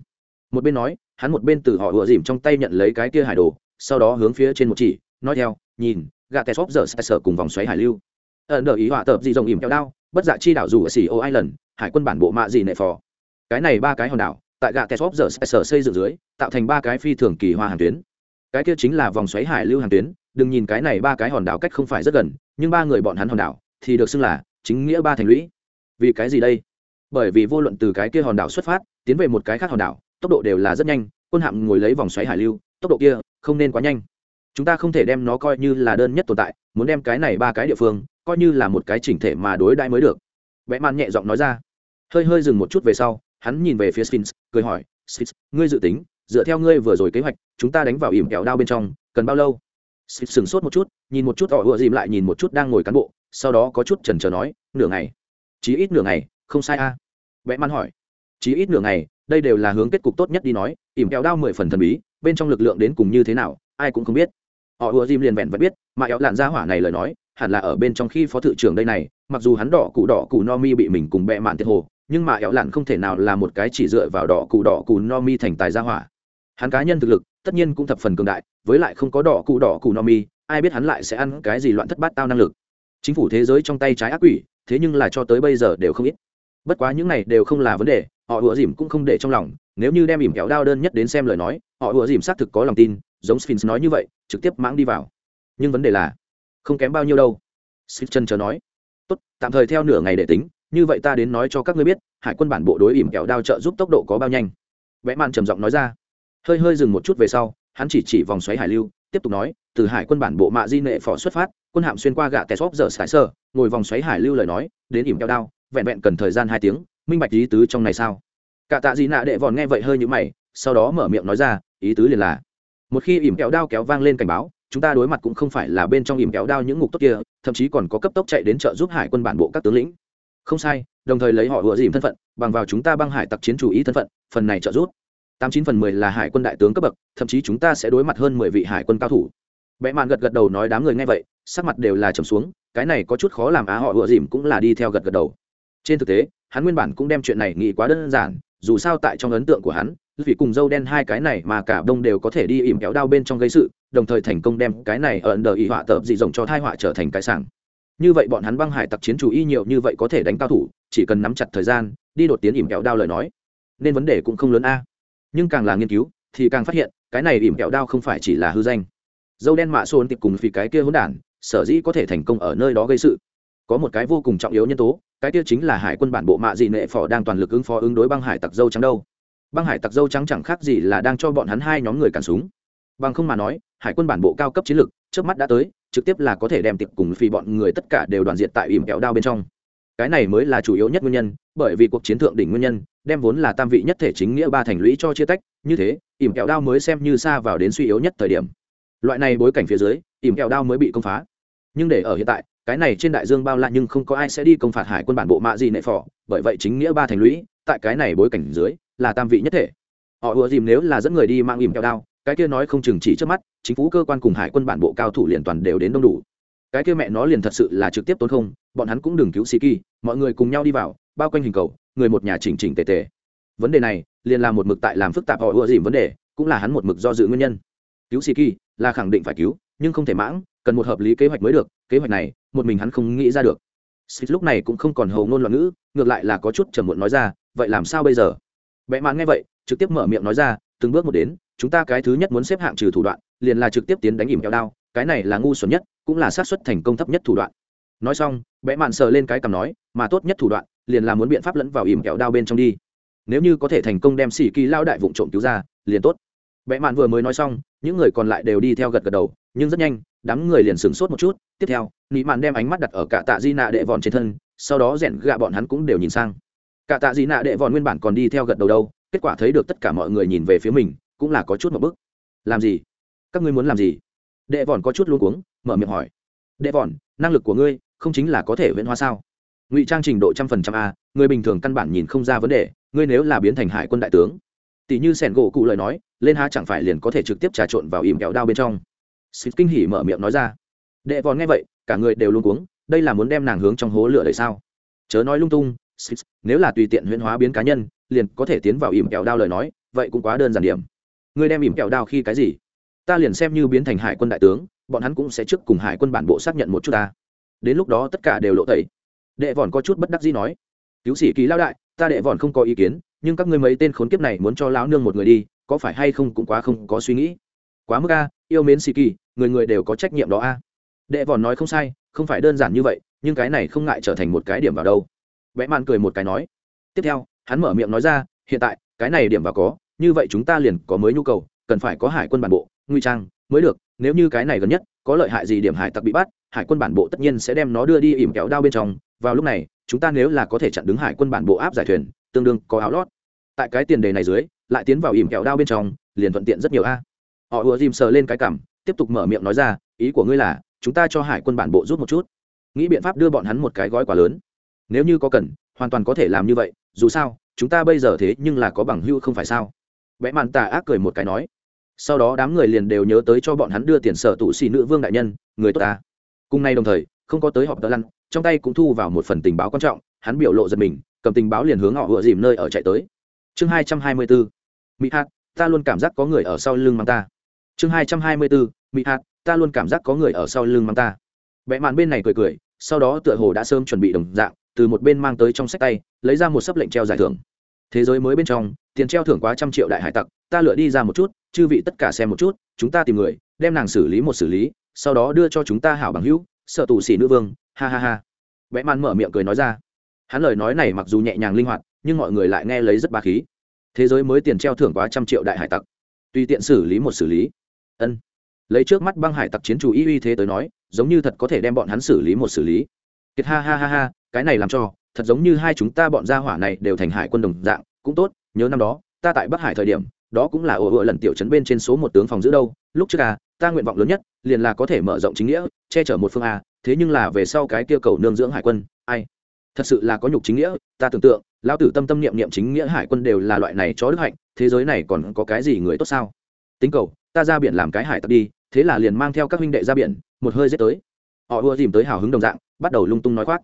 S1: Một bên nói hắn một bên từ họ ùa dìm trong tay nhận lấy cái kia hải đồ, sau đó hướng phía trên một chỉ, nói theo, nhìn gà tè xóp giờ sẽ sợ cùng vòng xoáy hải lưu. Ẩn đờ ý họa tập gì rồng ỉm kéo đao, bất dạ chi đảo dù ở xì ô island, hải quân bản bộ mạ gì nệ phò. Cái này ba cái hòn đảo, tại gà tè xóp giờ sẽ sợ xây dựng dưới, tạo thành ba cái phi thường kỳ hoa hàng tuyến. Cái kia chính là vòng xoáy hải lưu hàng tuyến, đừng nhìn cái này ba cái hòn đảo cách không phải rất gần, nhưng ba người bọn hắn hòn đảo, thì được xưng là chính nghĩa ba thành lũy. Vì cái gì đây? Bởi vì vô luận từ cái kia hòn đảo xuất phát, tiến về một cái khác hòn đảo tốc độ đều là rất nhanh, quân hạm ngồi lấy vòng xoáy hải lưu, tốc độ kia không nên quá nhanh. Chúng ta không thể đem nó coi như là đơn nhất tồn tại, muốn đem cái này ba cái địa phương coi như là một cái chỉnh thể mà đối đãi mới được. Vẽ man nhẹ giọng nói ra. Hơi hơi dừng một chút về sau, hắn nhìn về phía sphinx, cười hỏi, sphinx, ngươi dự tính, dựa theo ngươi vừa rồi kế hoạch, chúng ta đánh vào ỉm kẹo đao bên trong, cần bao lâu? Sphinx sửng sốt một chút, nhìn một chút họ vừa dìm lại nhìn một chút đang ngồi cán bộ, sau đó có chút chần chờ nói, nửa ngày. Chí ít nửa ngày, không sai a. À. vẽ man hỏi, chí ít nửa ngày đây đều là hướng kết cục tốt nhất đi nói, ỉm kẹo đao mười phần thần bí, bên trong lực lượng đến cùng như thế nào, ai cũng không biết. Họ ùa dìm liền vẹn vẫn biết, mà éo lạn ra hỏa này lời nói, hẳn là ở bên trong khi phó thự trưởng đây này, mặc dù hắn đỏ cụ đỏ cụ no mi bị mình cùng bẹ mạn thiệt hồ, nhưng mà éo lạn không thể nào là một cái chỉ dựa vào đỏ cụ đỏ cụ no mi thành tài gia hỏa. Hắn cá nhân thực lực, tất nhiên cũng thập phần cường đại, với lại không có đỏ cụ đỏ cụ no mi, ai biết hắn lại sẽ ăn cái gì loạn thất bát tao năng lực. Chính phủ thế giới trong tay trái ác quỷ, thế nhưng là cho tới bây giờ đều không ít. Bất quá những này đều không là vấn đề họ ủa dìm cũng không để trong lòng, nếu như đem ỉm kéo đao đơn nhất đến xem lời nói, họ ủa dìm xác thực có lòng tin, giống sphinx nói như vậy, trực tiếp mãng đi vào. Nhưng vấn đề là, không kém bao nhiêu đâu. Sphinx chân chờ nói, tốt, tạm thời theo nửa ngày để tính, như vậy ta đến nói cho các ngươi biết, hải quân bản bộ đối ỉm kéo đao trợ giúp tốc độ có bao nhanh. Vẽ mạn trầm giọng nói ra. Hơi hơi dừng một chút về sau, hắn chỉ chỉ vòng xoáy hải lưu, tiếp tục nói, từ hải quân bản bộ mạ di nệ phỏ xuất phát, quân hạm xuyên qua gạ tè xóp giờ sải sơ, ngồi vòng xoáy hải lưu lời nói, đến ỉm kéo đao, vẹn vẹn cần thời gian hai tiếng minh bạch ý tứ trong này sao? Cả tạ gì nạ đệ vòn nghe vậy hơi như mày, sau đó mở miệng nói ra, ý tứ liền là, một khi ỉm kéo đao kéo vang lên cảnh báo, chúng ta đối mặt cũng không phải là bên trong ỉm kéo đao những ngục tốt kia, thậm chí còn có cấp tốc chạy đến trợ giúp hải quân bản bộ các tướng lĩnh. Không sai, đồng thời lấy họ vừa dìm thân phận, bằng vào chúng ta băng hải tặc chiến chủ ý thân phận, phần này trợ giúp. Tám chín phần mười là hải quân đại tướng cấp bậc, thậm chí chúng ta sẽ đối mặt hơn mười vị hải quân cao thủ. Vẽ mạn gật gật đầu nói đám người nghe vậy, sắc mặt đều là trầm xuống, cái này có chút khó làm á, họ vừa dìm cũng là đi theo gật gật đầu. Trên thực tế hắn nguyên bản cũng đem chuyện này nghĩ quá đơn giản, dù sao tại trong ấn tượng của hắn, vì cùng dâu đen hai cái này mà cả đông đều có thể đi ỉm kéo đao bên trong gây sự, đồng thời thành công đem cái này ở ấn đờ ý họa tợp dị rộng cho thai họa trở thành cái sảng. Như vậy bọn hắn băng hải tặc chiến chủ y nhiều như vậy có thể đánh cao thủ, chỉ cần nắm chặt thời gian, đi đột tiến ỉm kéo đao lời nói, nên vấn đề cũng không lớn a. Nhưng càng là nghiên cứu, thì càng phát hiện, cái này ỉm kẹo đao không phải chỉ là hư danh. Dâu đen mạ xôn tiệp cùng vì cái kia hỗn đản, sở dĩ có thể thành công ở nơi đó gây sự có một cái vô cùng trọng yếu nhân tố cái kia chính là hải quân bản bộ mạ dị nệ phò đang toàn lực ứng phó ứng đối băng hải tặc dâu trắng đâu. Băng hải tặc dâu trắng chẳng khác gì là đang cho bọn hắn hai nhóm người cản súng. Bằng không mà nói hải quân bản bộ cao cấp chiến lực, trước mắt đã tới trực tiếp là có thể đem tiệp cùng phi bọn người tất cả đều đoàn diệt tại ỉm kẹo đao bên trong. Cái này mới là chủ yếu nhất nguyên nhân bởi vì cuộc chiến thượng đỉnh nguyên nhân đem vốn là tam vị nhất thể chính nghĩa ba thành lũy cho chia tách như thế ỉm kẹo đao mới xem như xa vào đến suy yếu nhất thời điểm. Loại này bối cảnh phía dưới ỉm kẹo đao mới bị công phá. Nhưng để ở hiện tại cái này trên đại dương bao la nhưng không có ai sẽ đi công phạt hải quân bản bộ mạ gì nệ phò, bởi vậy chính nghĩa ba thành lũy, tại cái này bối cảnh dưới, là tam vị nhất thể. Họ ùa dìm nếu là dẫn người đi mang ìm kẹo đao, cái kia nói không chừng chỉ trước mắt, chính phủ cơ quan cùng hải quân bản bộ cao thủ liền toàn đều đến đông đủ. Cái kia mẹ nó liền thật sự là trực tiếp tốn không, bọn hắn cũng đừng cứu sĩ kỳ, mọi người cùng nhau đi vào, bao quanh hình cầu, người một nhà chỉnh chỉnh tề tề. Vấn đề này, liền là một mực tại làm phức tạp họ ùa dìm vấn đề, cũng là hắn một mực do dự nguyên nhân. Cứu sĩ kỳ, là khẳng định phải cứu, nhưng không thể mãng cần một hợp lý kế hoạch mới được, kế hoạch này, một mình hắn không nghĩ ra được. Smith lúc này cũng không còn hầu ngôn loạn ngữ, ngược lại là có chút trầm muộn nói ra, vậy làm sao bây giờ? Bẽ mạn nghe vậy, trực tiếp mở miệng nói ra, từng bước một đến, chúng ta cái thứ nhất muốn xếp hạng trừ thủ đoạn, liền là trực tiếp tiến đánh ỉm kẹo đao, cái này là ngu xuẩn nhất, cũng là xác suất thành công thấp nhất thủ đoạn. Nói xong bẽ mạn sờ lên cái cằm nói, mà tốt nhất thủ đoạn, liền là muốn biện pháp lẫn vào ỉm kẹo đao bên trong đi. Nếu như có thể thành công đem xỉ kỳ lao đại vụ trộm cứu ra, liền tốt. Vẽ mạn vừa mới nói xong, những người còn lại đều đi theo gật gật đầu, nhưng rất nhanh đám người liền sửng sốt một chút. Tiếp theo, nị mạn đem ánh mắt đặt ở cả tạ di nạ đệ vòn trên thân, sau đó rèn gạ bọn hắn cũng đều nhìn sang. Cả tạ di nạ đệ vòn nguyên bản còn đi theo gật đầu đâu, kết quả thấy được tất cả mọi người nhìn về phía mình, cũng là có chút một bức. Làm gì? Các ngươi muốn làm gì? Đệ vòn có chút luôn cuống, mở miệng hỏi. Đệ vòn, năng lực của ngươi không chính là có thể huyễn hóa sao? Ngụy trang trình độ trăm phần trăm a, người bình thường căn bản nhìn không ra vấn đề, ngươi nếu là biến thành hải quân đại tướng tỷ như sẻn gỗ cụ lời nói, lên há chẳng phải liền có thể trực tiếp trà trộn vào ìm kẹo đao bên trong xịt kinh hỉ mở miệng nói ra. Đệ vòn nghe vậy, cả người đều luôn cuống, đây là muốn đem nàng hướng trong hố lửa đầy sao? Chớ nói lung tung, xịt, nếu là tùy tiện huyễn hóa biến cá nhân, liền có thể tiến vào ỉm kẹo đao lời nói, vậy cũng quá đơn giản điểm. Ngươi đem ỉm kẹo đao khi cái gì? Ta liền xem như biến thành hải quân đại tướng, bọn hắn cũng sẽ trước cùng hải quân bản bộ xác nhận một chút ta. Đến lúc đó tất cả đều lộ tẩy. Đệ vòn có chút bất đắc dĩ nói. Cứu sĩ ký lao đại, ta đệ vòn không có ý kiến, nhưng các ngươi mấy tên khốn kiếp này muốn cho lão nương một người đi, có phải hay không cũng quá không có suy nghĩ. Quá mức a, yêu mến sĩ kỳ người người đều có trách nhiệm đó a. Đệ vòn nói không sai, không phải đơn giản như vậy, nhưng cái này không ngại trở thành một cái điểm vào đâu. Vẽ mạn cười một cái nói. Tiếp theo, hắn mở miệng nói ra, hiện tại, cái này điểm vào có, như vậy chúng ta liền có mới nhu cầu, cần phải có hải quân bản bộ, nguy trang mới được, nếu như cái này gần nhất, có lợi hại gì điểm hải tặc bị bắt, hải quân bản bộ tất nhiên sẽ đem nó đưa đi ỉm kéo đao bên trong. Vào lúc này, chúng ta nếu là có thể chặn đứng hải quân bản bộ áp giải thuyền, tương đương có áo lót. Tại cái tiền đề này dưới, lại tiến vào ỉm kẹo đao bên trong, liền thuận tiện rất nhiều a. Họ ùa dìm sờ lên cái cảm tiếp tục mở miệng nói ra, ý của ngươi là, chúng ta cho hải quân bản bộ rút một chút. Nghĩ biện pháp đưa bọn hắn một cái gói quá lớn. Nếu như có cần, hoàn toàn có thể làm như vậy, dù sao, chúng ta bây giờ thế nhưng là có bằng hưu không phải sao? Vẽ màn tà ác cười một cái nói. Sau đó đám người liền đều nhớ tới cho bọn hắn đưa tiền sở tụ xì nữ vương đại nhân, người tốt ta. Cùng nay đồng thời, không có tới họp tờ lăn, trong tay cũng thu vào một phần tình báo quan trọng, hắn biểu lộ giật mình, cầm tình báo liền hướng họ vừa dìm nơi ở chạy tới. Chương hai trăm hai mươi bốn mỹ hát ta luôn cảm giác có người ở sau lưng mang ta chương hai trăm hai mươi bốn mỹ hạt, ta luôn cảm giác có người ở sau lưng mang ta. Vẽ màn bên này cười cười, sau đó tựa hồ đã sớm chuẩn bị đồng dạng, từ một bên mang tới trong sách tay, lấy ra một sấp lệnh treo giải thưởng. Thế giới mới bên trong, tiền treo thưởng quá trăm triệu đại hải tặc, ta lựa đi ra một chút, chư vị tất cả xem một chút, chúng ta tìm người, đem nàng xử lý một xử lý, sau đó đưa cho chúng ta hảo bằng hữu, sợ tù xỉ nữ vương, ha ha ha. Vẽ màn mở miệng cười nói ra. Hắn lời nói này mặc dù nhẹ nhàng linh hoạt, nhưng mọi người lại nghe lấy rất ba khí. Thế giới mới tiền treo thưởng quá trăm triệu đại hải tặc. Tùy tiện xử lý một xử lý ân. Lấy trước mắt băng hải tặc chiến chủ y uy thế tới nói, giống như thật có thể đem bọn hắn xử lý một xử lý. Kiệt ha ha ha ha, cái này làm cho, thật giống như hai chúng ta bọn gia hỏa này đều thành hải quân đồng dạng, cũng tốt, nhớ năm đó, ta tại bắc hải thời điểm, đó cũng là ồ ồ lần tiểu trấn bên trên số một tướng phòng giữ đâu, lúc trước à ta nguyện vọng lớn nhất, liền là có thể mở rộng chính nghĩa, che chở một phương a thế nhưng là về sau cái kia cầu nương dưỡng hải quân, ai? Thật sự là có nhục chính nghĩa, ta tưởng tượng lao tử tâm tâm niệm niệm chính nghĩa hải quân đều là loại này chó đức hạnh, thế giới này còn có cái gì người tốt sao? Tính cầu ta ra biển làm cái hải tặc đi, thế là liền mang theo các huynh đệ ra biển, một hơi giết tới. Họ ưa dìm tới hào hứng đồng dạng, bắt đầu lung tung nói khoác.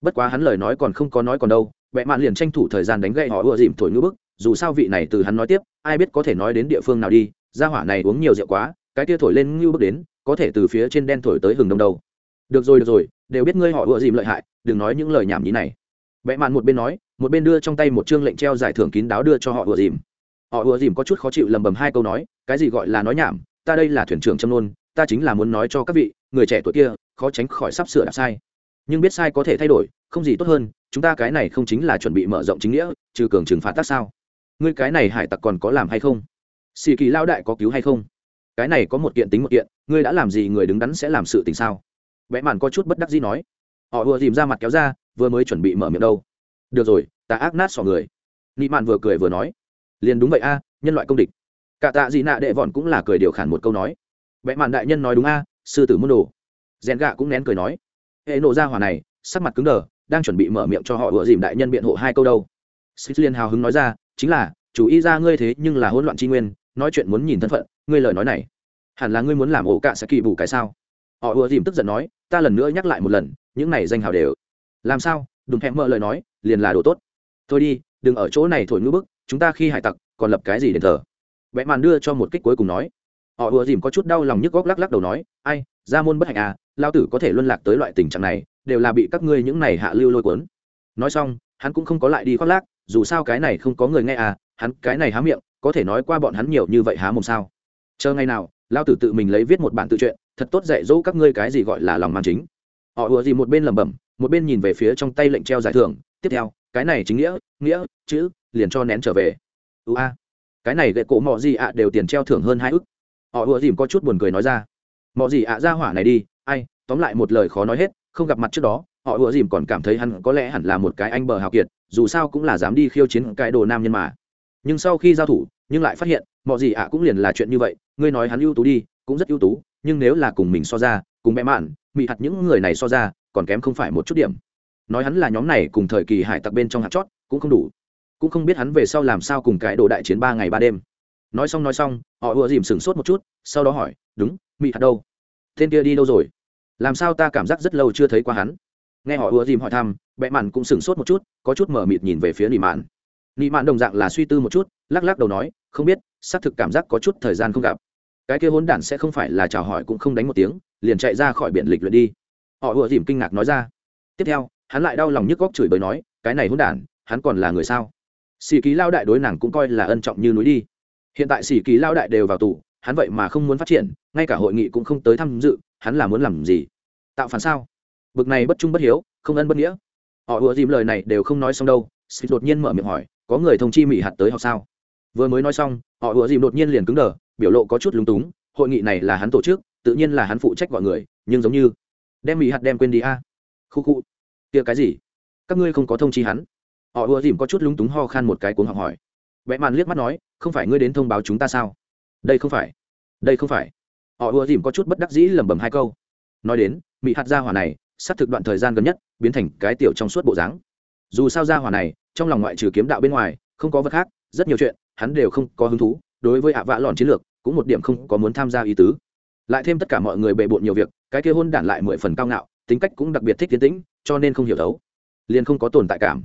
S1: Bất quá hắn lời nói còn không có nói còn đâu vẽ mạn liền tranh thủ thời gian đánh gậy họ ưa dìm thổi ngữ bức, dù sao vị này từ hắn nói tiếp, ai biết có thể nói đến địa phương nào đi ra hỏa này uống nhiều rượu quá, cái tia thổi lên ngưu bức đến, có thể từ phía trên đen thổi tới hừng đông đâu. Được rồi được rồi, đều biết ngươi họ ưa dìm lợi hại, đừng nói những lời nhảm nhí này. Vẽ mạn một bên nói, một bên đưa trong tay một chương lệnh treo giải thưởng kín đáo đưa cho họ ùa dìm họ ùa dìm có chút khó chịu lầm bầm hai câu nói, cái gì gọi là nói nhảm? Ta đây là thuyền trưởng châm nôn, ta chính là muốn nói cho các vị, người trẻ tuổi kia, khó tránh khỏi sắp sửa đạp sai. Nhưng biết sai có thể thay đổi, không gì tốt hơn, chúng ta cái này không chính là chuẩn bị mở rộng chính nghĩa, trừ cường trừng phạt tác sao? Ngươi cái này hải tặc còn có làm hay không? Xì kỳ lao đại có cứu hay không? Cái này có một kiện tính một kiện, ngươi đã làm gì, người đứng đắn sẽ làm sự tình sao? Vẽ màn có chút bất đắc dĩ nói. Họ vừa dìm ra mặt kéo ra, vừa mới chuẩn bị mở miệng đâu. Được rồi, ta ác nát sọ người. Nị mạn vừa cười vừa nói liền đúng vậy a, nhân loại công địch. Cả tạ dị nạ đệ vọn cũng là cười điều khản một câu nói. Vẽ màn đại nhân nói đúng a, sư tử môn đồ. Rèn gạ cũng nén cười nói. Hệ nộ ra hỏa này, sắc mặt cứng đờ, đang chuẩn bị mở miệng cho họ vừa dìm đại nhân biện hộ hai câu đâu. Xích liên hào hứng nói ra, chính là, chủ ý ra ngươi thế nhưng là hỗn loạn tri nguyên, nói chuyện muốn nhìn thân phận, ngươi lời nói này. Hẳn là ngươi muốn làm ổ cạ sẽ kỳ bù cái sao? Họ ùa dìm tức giận nói, ta lần nữa nhắc lại một lần, những này danh hào đều. Làm sao? Đừng hẹn mơ lời nói, liền là đồ tốt. Thôi đi, đừng ở chỗ này thổi ngữ bức chúng ta khi hải tặc còn lập cái gì đền thờ? Vẽ màn đưa cho một kích cuối cùng nói. Họ ùa dìm có chút đau lòng nhức góc lắc lắc đầu nói, ai, ra môn bất hạnh à lao tử có thể luân lạc tới loại tình trạng này, đều là bị các ngươi những này hạ lưu lôi cuốn. Nói xong, hắn cũng không có lại đi khoác lác, dù sao cái này không có người nghe à hắn cái này há miệng, có thể nói qua bọn hắn nhiều như vậy há mồm sao? Chờ ngày nào, lao tử tự mình lấy viết một bản tự truyện, thật tốt dạy dỗ các ngươi cái gì gọi là lòng mang chính. Họ ùa gì một bên lẩm bẩm, một bên nhìn về phía trong tay lệnh treo giải thưởng tiếp theo, cái này chính nghĩa nghĩa, chữ, liền cho nén trở về. Ưu a, cái này gậy cổ mọ gì ạ đều tiền treo thưởng hơn hai ức. Họ ùa dìm có chút buồn cười nói ra. Mọ gì ạ ra hỏa này đi, ai, tóm lại một lời khó nói hết, không gặp mặt trước đó, họ ùa dìm còn cảm thấy hắn có lẽ hẳn là một cái anh bờ hào kiệt, dù sao cũng là dám đi khiêu chiến cái đồ nam nhân mà. Nhưng sau khi giao thủ, nhưng lại phát hiện mọi gì ạ cũng liền là chuyện như vậy, ngươi nói hắn ưu tú đi, cũng rất ưu tú, nhưng nếu là cùng mình so ra, cùng mẹ mạn, mị hạt những người này so ra, còn kém không phải một chút điểm nói hắn là nhóm này cùng thời kỳ hải tặc bên trong hạt chót, cũng không đủ. Cũng không biết hắn về sau làm sao cùng cái đồ đại chiến ba ngày ba đêm. Nói xong nói xong, họ ùa dìm sửng sốt một chút, sau đó hỏi, đúng, mị hạt đâu? Tên kia đi đâu rồi? Làm sao ta cảm giác rất lâu chưa thấy qua hắn? Nghe họ ùa dìm hỏi thăm bẹ mạn cũng sửng sốt một chút, có chút mở mịt nhìn về phía nị mạn. Nị mạn đồng dạng là suy tư một chút, lắc lắc đầu nói, không biết, xác thực cảm giác có chút thời gian không gặp. Cái kia hôn đản sẽ không phải là chào hỏi cũng không đánh một tiếng, liền chạy ra khỏi biển lịch luyện đi. Họ ùa dìm kinh ngạc nói ra. Tiếp theo hắn lại đau lòng nhức góc chửi bới nói, cái này hôn đản, hắn còn là người sao? Sĩ ký lao đại đối nàng cũng coi là ân trọng như núi đi. Hiện tại sĩ ký lao đại đều vào tù, hắn vậy mà không muốn phát triển, ngay cả hội nghị cũng không tới tham dự, hắn là muốn làm gì? Tạo phản sao? Bực này bất trung bất hiếu, không ân bất nghĩa. Họ ùa dìm lời này đều không nói xong đâu xịt đột nhiên mở miệng hỏi, có người thông chi mỹ hạt tới học sao? Vừa mới nói xong, họ ùa dìm đột nhiên liền cứng đờ, biểu lộ có chút lúng túng, hội nghị này là hắn tổ chức, tự nhiên là hắn phụ trách gọi người, nhưng giống như, đem mỹ hạt đem quên đi a. Khu khu kia cái gì? Các ngươi không có thông chi hắn. Họ ùa dìm có chút lúng túng ho khan một cái cuống học hỏi. Vẽ màn liếc mắt nói, không phải ngươi đến thông báo chúng ta sao? Đây không phải. Đây không phải. Họ ùa dìm có chút bất đắc dĩ lẩm bẩm hai câu. Nói đến mỹ hạt gia hỏa này, sắp thực đoạn thời gian gần nhất, biến thành cái tiểu trong suốt bộ dáng. Dù sao gia hỏa này, trong lòng ngoại trừ kiếm đạo bên ngoài, không có vật khác, rất nhiều chuyện, hắn đều không có hứng thú, đối với ạ vạ lòn chiến lược, cũng một điểm không có muốn tham gia ý tứ. Lại thêm tất cả mọi người bề bộn nhiều việc, cái kia hôn đản lại mười phần cao ngạo tính cách cũng đặc biệt thích tiến tĩnh, cho nên không hiểu đấu liền không có tồn tại cảm.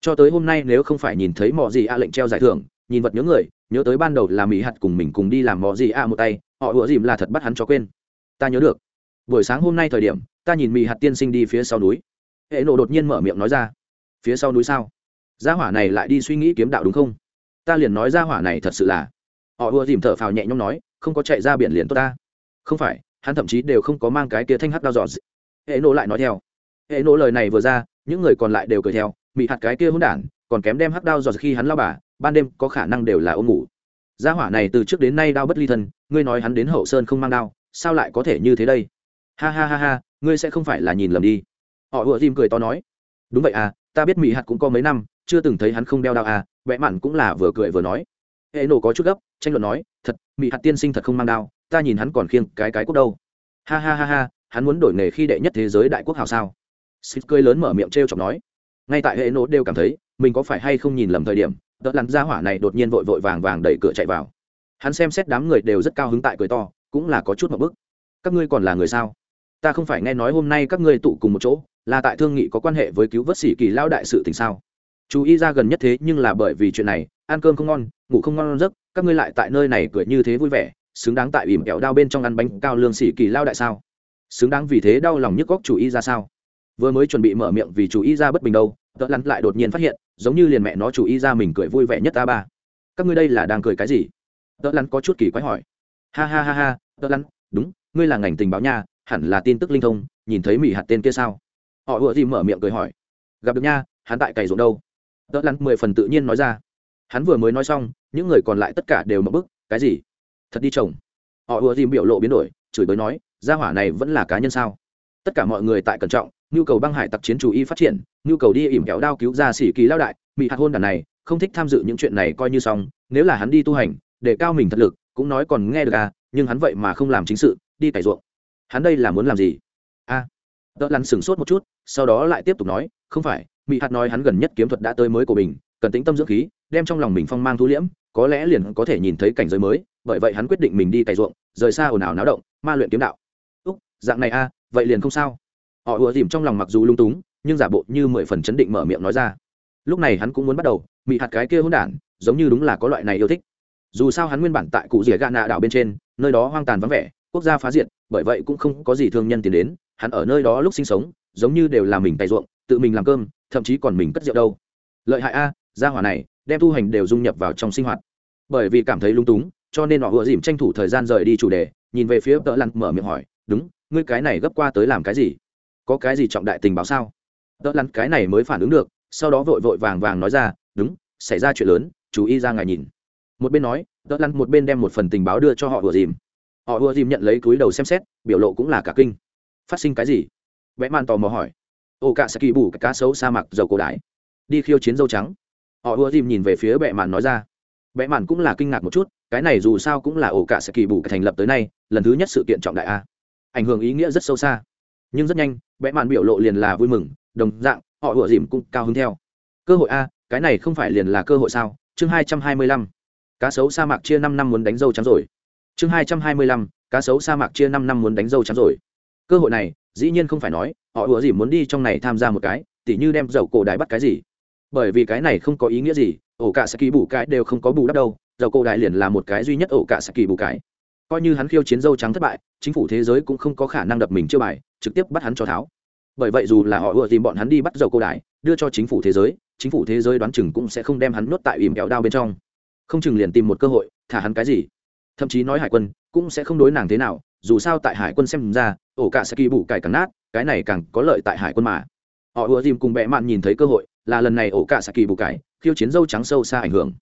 S1: Cho tới hôm nay nếu không phải nhìn thấy mò gì a lệnh treo giải thưởng, nhìn vật nhớ người, nhớ tới ban đầu là mỹ hạt cùng mình cùng đi làm mò gì a một tay, họ ủa dìm là thật bắt hắn cho quên. Ta nhớ được. Buổi sáng hôm nay thời điểm, ta nhìn mỹ hạt tiên sinh đi phía sau núi. Hệ nộ đột nhiên mở miệng nói ra. Phía sau núi sao? Gia hỏa này lại đi suy nghĩ kiếm đạo đúng không? Ta liền nói gia hỏa này thật sự là. Họ ùa dìm thở phào nhẹ nhõm nói, không có chạy ra biển liền tốt ta. Không phải, hắn thậm chí đều không có mang cái kia thanh hắc đao dọn hệ nộ lại nói theo. Hệ nộ lời này vừa ra, những người còn lại đều cười theo bị hạt cái kia hôn đản, còn kém đem hắc đao giọt khi hắn lao bà, ban đêm có khả năng đều là ôm ngủ. Gia hỏa này từ trước đến nay đao bất ly thân, ngươi nói hắn đến hậu sơn không mang đao, sao lại có thể như thế đây? Ha ha ha ha, ngươi sẽ không phải là nhìn lầm đi. Họ ùa dìm cười to nói. Đúng vậy à ta biết mỹ hạt cũng có mấy năm, chưa từng thấy hắn không đeo đao à vẽ mặn cũng là vừa cười vừa nói. Hệ nổ có chút gấp, tranh luận nói, thật mỹ hạt tiên sinh thật không mang đao, ta nhìn hắn còn khiêng cái cái cốt đâu. Ha ha ha ha hắn muốn đổi nghề khi đệ nhất thế giới đại quốc hào sao? Xịt cười lớn mở miệng t r e o chọc nói. Ngay tại hệ nổ đều cảm thấy, mình có phải hay không nhìn lầm thời điểm đỡ lắn ra hỏa này đột nhiên vội vội vàng vàng đẩy cửa chạy vào. Hắn xem xét đám người đều rất cao hứng tại cười to, cũng là có chút một bức. Các ngươi còn là người sao? Ta không phải nghe nói hôm nay các ngươi tụ cùng một chỗ, là tại thương nghị có quan hệ với cứu vớt sĩ kỳ lao đại sự tình sao? Chú ý ra gần nhất thế nhưng là bởi vì chuyện này, ăn cơm không ngon, ngủ không ngon giấc, các ngươi lại tại nơi này cười như thế vui vẻ, xứng đáng tại ỉm kẹo đao bên trong ăn bánh cao lương sĩ kỳ lao đại sao? Xứng đáng vì thế đau lòng nhức góc chủ y ra sao? Vừa mới chuẩn bị mở miệng vì chủ y ra bất bình đâu tợ lắn lại đột nhiên phát hiện, giống như liền mẹ nó chủ y ra mình cười vui vẻ nhất a ba. Các ngươi đây là đang cười cái gì? Tợ lắn có chút kỳ quái hỏi. Ha ha ha ha tợ lắn đúng, ngươi là ngành tình báo nha, hẳn là tin tức linh thông, nhìn thấy mỹ hạt tên kia sao? Họ vừa gì mở miệng cười hỏi. Gặp được nha, hắn tại cày ruộng đâu? Tợ lăn mười phần tự nhiên nói ra. Hắn vừa mới nói xong, những người còn lại tất cả đều mập bức, cái gì? Thật đi chồng. Họ ùa dìm biểu lộ biến đổi, chửi bới nói gia hỏa này vẫn là cá nhân sao? Tất cả mọi người tại cẩn trọng nhu cầu băng hải tặc chiến chủ y phát triển nhu cầu đi ỉm kéo đao cứu ra sĩ kỳ lao đại bị hạt hôn đàn này không thích tham dự những chuyện này coi như xong nếu là hắn đi tu hành để cao mình thật lực cũng nói còn nghe được à nhưng hắn vậy mà không làm chính sự đi cải ruộng. Hắn đây là muốn làm gì? A. À, đỡ lắn sửng sốt một chút sau đó lại tiếp tục nói không phải mỹ hạt nói hắn gần nhất kiếm thuật đã tới mới của mình cần tĩnh tâm dưỡng khí đem trong lòng mình phong mang thu liễm có lẽ liền có thể nhìn thấy cảnh giới mới bởi vậy hắn quyết định mình đi cày ruộng rời xa ồn ào náo động ma luyện kiếm đạo dạng này a à, vậy liền không sao. Họ ùa dìm trong lòng mặc dù lung túng nhưng giả bộ như mười phần chấn định mở miệng nói ra. Lúc này hắn cũng muốn bắt đầu mị hạt cái kia hỗn đản giống như đúng là có loại này yêu thích. Dù sao hắn nguyên bản tại cụ rỉa gà nạ đảo bên trên nơi đó hoang tàn vắng vẻ quốc gia phá diệt bởi vậy cũng không có gì thương nhân tìm đến. Hắn ở nơi đó lúc sinh sống giống như đều là mình tay ruộng tự mình làm cơm thậm chí còn mình cất rượu đâu. Lợi hại a gia hỏa này đem tu hành đều dung nhập vào trong sinh hoạt. Bởi vì cảm thấy lung túng cho nên họ vừa dìm tranh thủ thời gian rời đi chủ đề nhìn về phía tợ lặn mở miệng hỏi đúng ngươi cái này gấp qua tới làm cái gì? Có cái gì trọng đại tình báo sao? Đỡ lắn cái này mới phản ứng được, sau đó vội vội vàng vàng nói ra, đúng, xảy ra chuyện lớn, chú ý ra ngài nhìn. Một bên nói đỡ lăn một bên đem một phần tình báo đưa cho họ vừa dìm. Họ vừa dìm nhận lấy túi đầu xem xét, biểu lộ cũng là cả kinh. Phát sinh cái gì? Vẽ man tò mò hỏi. Ô, cả sẽ kỳ bù cá sấu sa mạc dầu cổ đái đi khiêu chiến dâu trắng. Họ ưa dìm nhìn về phía bệ màn nói ra. Bệ màn cũng là kinh ngạc một chút, cái này dù sao cũng là ổ cả sẽ kỳ bù thành lập tới nay, lần thứ nhất sự kiện trọng đại a ảnh hưởng ý nghĩa rất sâu xa. Nhưng rất nhanh vẽ mạn biểu lộ liền là vui mừng, đồng dạng, họ ủa dìm cũng cao hứng theo. Cơ hội a, cái này không phải liền là cơ hội sao? Chương hai trăm hai mươi lăm, cá sấu sa mạc chia năm năm muốn đánh dâu trắng rồi. Chương hai trăm hai mươi lăm, cá sấu sa mạc chia năm năm muốn đánh dâu trắng rồi. Cơ hội này, dĩ nhiên không phải nói, họ ủa dìm muốn đi trong này tham gia một cái, tỉ như đem dầu cổ đại bắt cái gì. Bởi vì cái này không có ý nghĩa gì, ổ cả sẽ kỳ bù cái đều không có bù đắp đâu, dầu cổ đại liền là một cái duy nhất ổ cả sẽ kỳ bù cái coi như hắn khiêu chiến dâu trắng thất bại chính phủ thế giới cũng không có khả năng đập mình chưa bài trực tiếp bắt hắn cho tháo. Bởi vậy dù là họ ưa tìm bọn hắn đi bắt dầu cô đài, đưa cho chính phủ thế giới chính phủ thế giới đoán chừng cũng sẽ không đem hắn nuốt tại ìm kẹo đao bên trong. Không chừng liền tìm một cơ hội thả hắn cái gì? Thậm chí nói hải quân cũng sẽ không đối nàng thế nào dù sao tại hải quân xem ra ổ cả sẽ kỳ bủ cải càng nát cái này càng có lợi tại hải quân mà. Họ ùa tìm cùng bệ mạn nhìn thấy cơ hội là lần này ổ cả sẽ kỳ bù cải khiêu chiến dâu trắng sâu xa ảnh hưởng.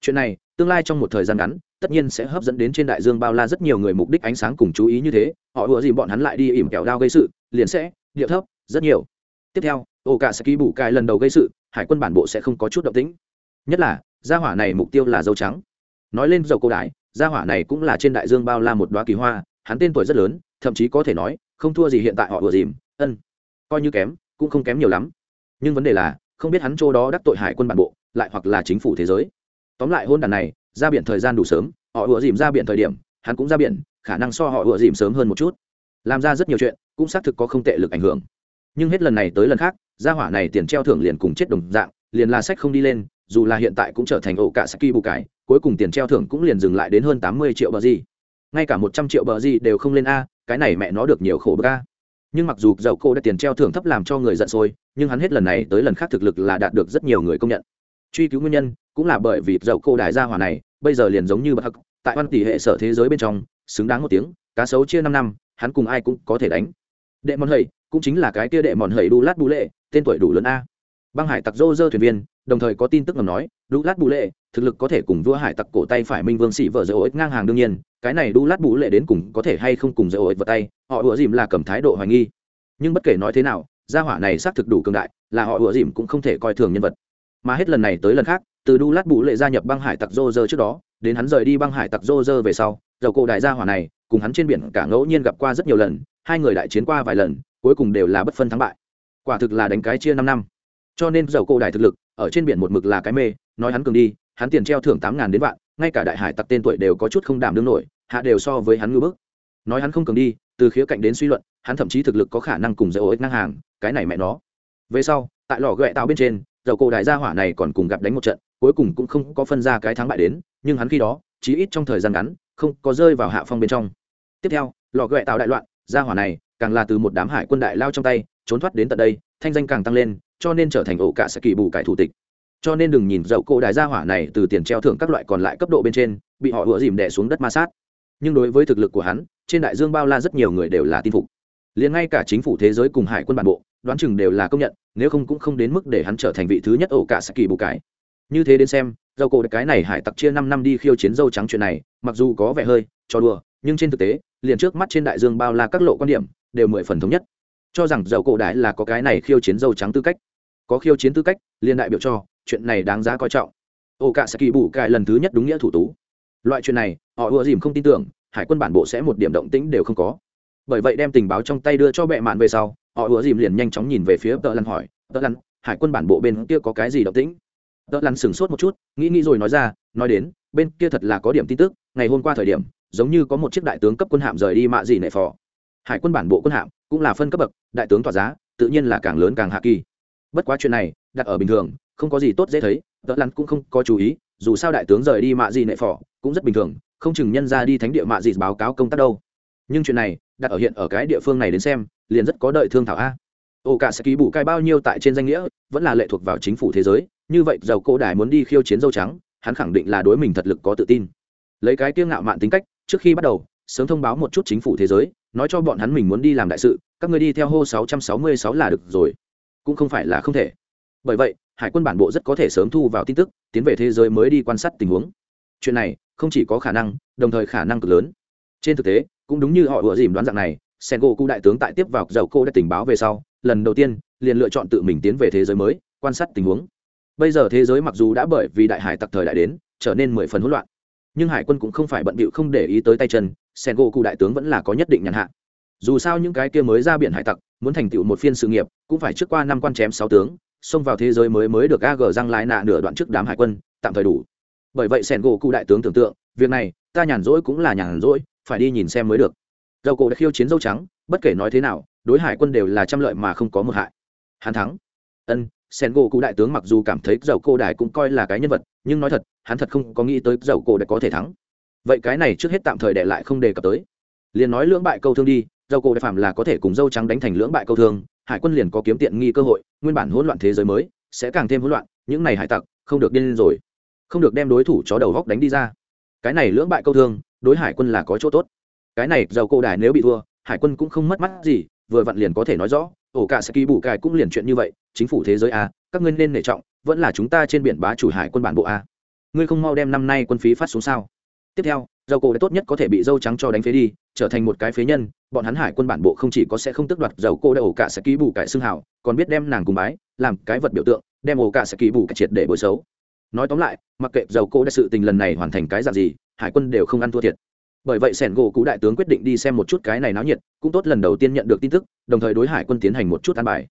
S1: Chuyện này tương lai trong một thời gian ngắn tất nhiên sẽ hấp dẫn đến trên đại dương bao la rất nhiều người mục đích ánh sáng cùng chú ý như thế, họ ủa dìm bọn hắn lại đi ỉm kẹo đao gây sự, liền sẽ, địa thấp, rất nhiều. Tiếp theo ổ cả sẽ ký bủ cài lần đầu gây sự, hải quân bản bộ sẽ không có chút động tĩnh. Nhất là, gia hỏa này mục tiêu là dâu trắng. Nói lên dầu cô đái gia hỏa này cũng là trên đại dương bao la một đoá kỳ hoa, hắn tên tuổi rất lớn, thậm chí có thể nói, không thua gì hiện tại họ ủa dìm, ân, coi như kém, cũng không kém nhiều lắm. Nhưng vấn đề là, không biết hắn chỗ đó đắc tội hải quân bản bộ, lại hoặc là chính phủ thế giới. Tóm lại hôn đàn này ra biển thời gian đủ sớm họ ủa dìm ra biển thời điểm hắn cũng ra biển khả năng so họ ủa dìm sớm hơn một chút. Làm ra rất nhiều chuyện cũng xác thực có không tệ lực ảnh hưởng. Nhưng hết lần này tới lần khác gia hỏa này tiền treo thưởng liền cùng chết đồng dạng liền là sách không đi lên dù là hiện tại cũng trở thành ổ cả saki bù cải, cuối cùng tiền treo thưởng cũng liền dừng lại đến hơn tám mươi triệu bờ gì. Ngay cả một trăm triệu bờ gì đều không lên a cái này mẹ nó được nhiều khổ bờ a. Nhưng mặc dù dầu cô đã tiền treo thưởng thấp làm cho người giận sôi nhưng hắn hết lần này tới lần khác thực lực là đạt được rất nhiều người công nhận. Truy cứu nguyên nhân cũng là bởi vì dầu cô đại gia hỏa này bây giờ liền giống như bậc hắc, tại văn tỷ hệ sở thế giới bên trong, xứng đáng một tiếng, cá sấu chia năm năm, hắn cùng ai cũng có thể đánh. Đệ mòn hầy, cũng chính là cái kia đệ mòn hầy đu lát bù lệ, tên tuổi đủ lớn a. Băng hải tặc dô dơ thuyền viên, đồng thời có tin tức ngầm nói đu lát bù lệ, thực lực có thể cùng vua hải tặc cổ tay phải minh vương sĩ vợ dỡ ích ngang hàng đương nhiên, cái này đu lát bù lệ đến cùng có thể hay không cùng dỡ ích vật tay, họ ủa dìm là cầm thái độ hoài nghi. Nhưng bất kể nói thế nào, gia hỏa này xác thực đủ cường đại, là họ ủa dìm cũng không thể coi thường nhân vật. Mà hết lần này tới lần khác từ đu lát bù lệ gia nhập băng hải tặc dô dơ trước đó, đến hắn rời đi băng hải tặc dô dơ về sau, dầu cổ đại gia hỏa này, cùng hắn trên biển cả ngẫu nhiên gặp qua rất nhiều lần, hai người đại chiến qua vài lần, cuối cùng đều là bất phân thắng bại. Quả thực là đánh cái chia năm năm. Cho nên dầu cổ đại thực lực, ở trên biển một mực là cái mê, nói hắn cường đi, hắn tiền treo thưởng tám ngàn đến vạn, ngay cả đại hải tặc tên tuổi đều có chút không đảm đương nổi, hạ đều so với hắn ngư bức. Nói hắn không cường đi, từ khía cạnh đến suy luận, hắn thậm chí thực lực có khả năng cùng dầu ích năng hàng, cái này mẹ nó. Về sau, tại lò ghẹ tạo bên trên, dầu cổ đại gia hỏa này còn cùng gặp đánh một trận cuối cùng cũng không có phân ra cái thắng bại đến, nhưng hắn khi đó, chí ít trong thời gian ngắn, không có rơi vào hạ phong bên trong. Tiếp theo, lò ghẹ tạo đại loạn, gia hỏa này, càng là từ một đám hải quân đại lao trong tay, trốn thoát đến tận đây, thanh danh càng tăng lên, cho nên trở thành ổ cả sẽ kỳ bù cải thủ tịch. Cho nên đừng nhìn dậu cổ đại gia hỏa này từ tiền treo thưởng các loại còn lại cấp độ bên trên, bị họ vừa dìm đẻ xuống đất ma sát. Nhưng đối với thực lực của hắn, trên đại dương bao la rất nhiều người đều là tin phục. Liền ngay cả chính phủ thế giới cùng hải quân bản bộ, đoán chừng đều là công nhận, nếu không cũng không đến mức để hắn trở thành vị thứ nhất ổ cả saki bù cái như thế đến xem, dầu cổ cái này hải tặc chia năm năm đi khiêu chiến dâu trắng chuyện này, mặc dù có vẻ hơi cho đùa, nhưng trên thực tế, liền trước mắt trên đại dương bao la các lộ quan điểm, đều mười phần thống nhất. Cho rằng dầu cổ đại là có cái này khiêu chiến dâu trắng tư cách. Có khiêu chiến tư cách liên đại biểu cho, chuyện này đáng giá coi trọng. Ổ cả sẽ kỳ bù cài lần thứ nhất đúng nghĩa thủ tú. Loại chuyện này, họ ùa dìm không tin tưởng, hải quân bản bộ sẽ một điểm động tĩnh đều không có. Bởi vậy đem tình báo trong tay đưa cho bệ mạn về sau, họ ùa dìm liền nhanh chóng nhìn về phía tợ lăn hỏi tợ lăn, hải quân bản bộ bên kia có cái gì động tĩnh? Tợ lăn sửng sốt một chút, nghĩ nghĩ rồi nói ra, nói đến, bên kia thật là có điểm tin tức, ngày hôm qua thời điểm, giống như có một chiếc đại tướng cấp quân hạm rời đi mạ gì nệ phò. Hải quân bản bộ quân hạm cũng là phân cấp bậc, đại tướng tỏa giá, tự nhiên là càng lớn càng hạ kỳ. Bất quá chuyện này, đặt ở bình thường, không có gì tốt dễ thấy tợ lăn cũng không có chú ý, dù sao đại tướng rời đi mạ gì nệ phò cũng rất bình thường, không chừng nhân ra đi thánh địa mạ gì báo cáo công tác đâu. Nhưng chuyện này, đặt ở hiện ở cái địa phương này đến xem, liền rất có đợi thương thảo a. Ô cả sẽ ký bù cai bao nhiêu tại trên danh nghĩa, vẫn là lệ thuộc vào chính phủ thế giới như vậy dầu cô đài muốn đi khiêu chiến dâu trắng, hắn khẳng định là đối mình thật lực có tự tin. Lấy cái tiêu ngạo mạn tính cách, trước khi bắt đầu, sớm thông báo một chút chính phủ thế giới, nói cho bọn hắn mình muốn đi làm đại sự, các người đi theo hô 666 là được rồi. Cũng không phải là không thể. Bởi vậy, hải quân bản bộ rất có thể sớm thu vào tin tức, tiến về thế giới mới đi quan sát tình huống. Chuyện này, không chỉ có khả năng, đồng thời khả năng cực lớn. Trên thực tế, cũng đúng như họ ủa dìm đoán dạng này sen gỗ cụ đại tướng tại tiếp vào dầu cô đã tình báo về sau, lần đầu tiên, liền lựa chọn tự mình tiến về thế giới mới, quan sát tình huống bây giờ thế giới mặc dù đã bởi vì đại hải tặc thời đại đến, trở nên mười phần hỗn loạn. Nhưng hải quân cũng không phải bận bịu không để ý tới tay chân sen gỗ cụ đại tướng vẫn là có nhất định nhàn hạ. Dù sao những cái kia mới ra biển hải tặc, muốn thành tựu một phiên sự nghiệp, cũng phải trước qua năm quan chém sáu tướng, xông vào thế giới mới mới được ag răng lái nạ nửa đoạn trước đám hải quân, tạm thời đủ. Bởi vậy sen gỗ cụ đại tướng tưởng tượng, việc này, ta nhàn rỗi cũng là nhàn rỗi, phải đi nhìn xem mới được. Dầu cổ đã khiêu chiến dâu trắng, bất kể nói thế nào, đối hải quân đều là trăm lợi mà không có một hại. Hắn thắng. Ân sen gỗ cụ đại tướng mặc dù cảm thấy dầu cô đài cũng coi là cái nhân vật, nhưng nói thật, hắn thật không có nghĩ tới dầu cổ đài có thể thắng. Vậy cái này trước hết tạm thời để lại không đề cập tới. Liền nói lưỡng bại câu thương đi, dầu cổ đại phạm là có thể cùng dâu trắng đánh thành lưỡng bại câu thương, hải quân liền có kiếm tiện nghi cơ hội, nguyên bản hỗn loạn thế giới mới, sẽ càng thêm hỗn loạn, những này hải tặc, không được điên lên rồi. Không được đem đối thủ chó đầu góc đánh đi ra. Cái này lưỡng bại câu thương, đối hải quân là có chỗ tốt. Cái này dầu cổ đài nếu bị thua, hải quân cũng không mất mắt gì, vừa vặn liền có thể nói rõ ổ cả sẽ kỳ bù cài cũng liền chuyện như vậy, chính phủ thế giới a, các ngươi nên nể trọng, vẫn là chúng ta trên biển bá chủ hải quân bản bộ a. Ngươi không mau đem năm nay quân phí phát xuống sao? Tiếp theo, dầu cổ đã tốt nhất có thể bị dâu trắng cho đánh phế đi, trở thành một cái phế nhân, bọn hắn hải quân bản bộ không chỉ có sẽ không tước đoạt dầu cô đã ổ cả sẽ ký bù cải xương hảo còn biết đem nàng cùng bái, làm cái vật biểu tượng, đem ổ cả sẽ ký bù cải triệt để bồi xấu. Nói tóm lại, mặc kệ dầu cô đã sự tình lần này hoàn thành cái dạng gì, hải quân đều không ăn thua thiệt bởi vậy sẻn gỗ cũ đại tướng quyết định đi xem một chút cái này náo nhiệt, cũng tốt lần đầu tiên nhận được tin tức, đồng thời đối hải quân tiến hành một chút an bài.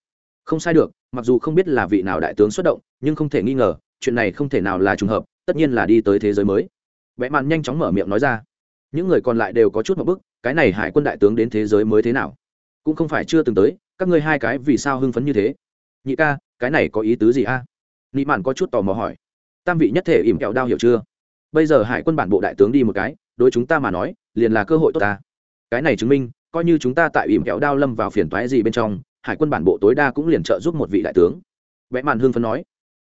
S1: Không sai được, mặc dù không biết là vị nào đại tướng xuất động, nhưng không thể nghi ngờ, chuyện này không thể nào là trùng hợp, tất nhiên là đi tới thế giới mới. Vẽ mạn nhanh chóng mở miệng nói ra. Những người còn lại đều có chút một bức, cái này hải quân đại tướng đến thế giới mới thế nào? Cũng không phải chưa từng tới, các ngươi hai cái vì sao hưng phấn như thế? Nhị ca, cái này có ý tứ gì a? À? nị mạn có chút tò mò hỏi. Tam vị nhất thể ỉm kẹo đao hiểu chưa? Bây giờ hải quân bản bộ đại tướng đi một cái đối chúng ta mà nói, liền là cơ hội tốt ta. Cái này chứng minh, coi như chúng ta tại ỉm kẹo đao lâm vào phiền toái gì bên trong, hải quân bản bộ tối đa cũng liền trợ giúp một vị đại tướng. Vẽ màn hương phân nói.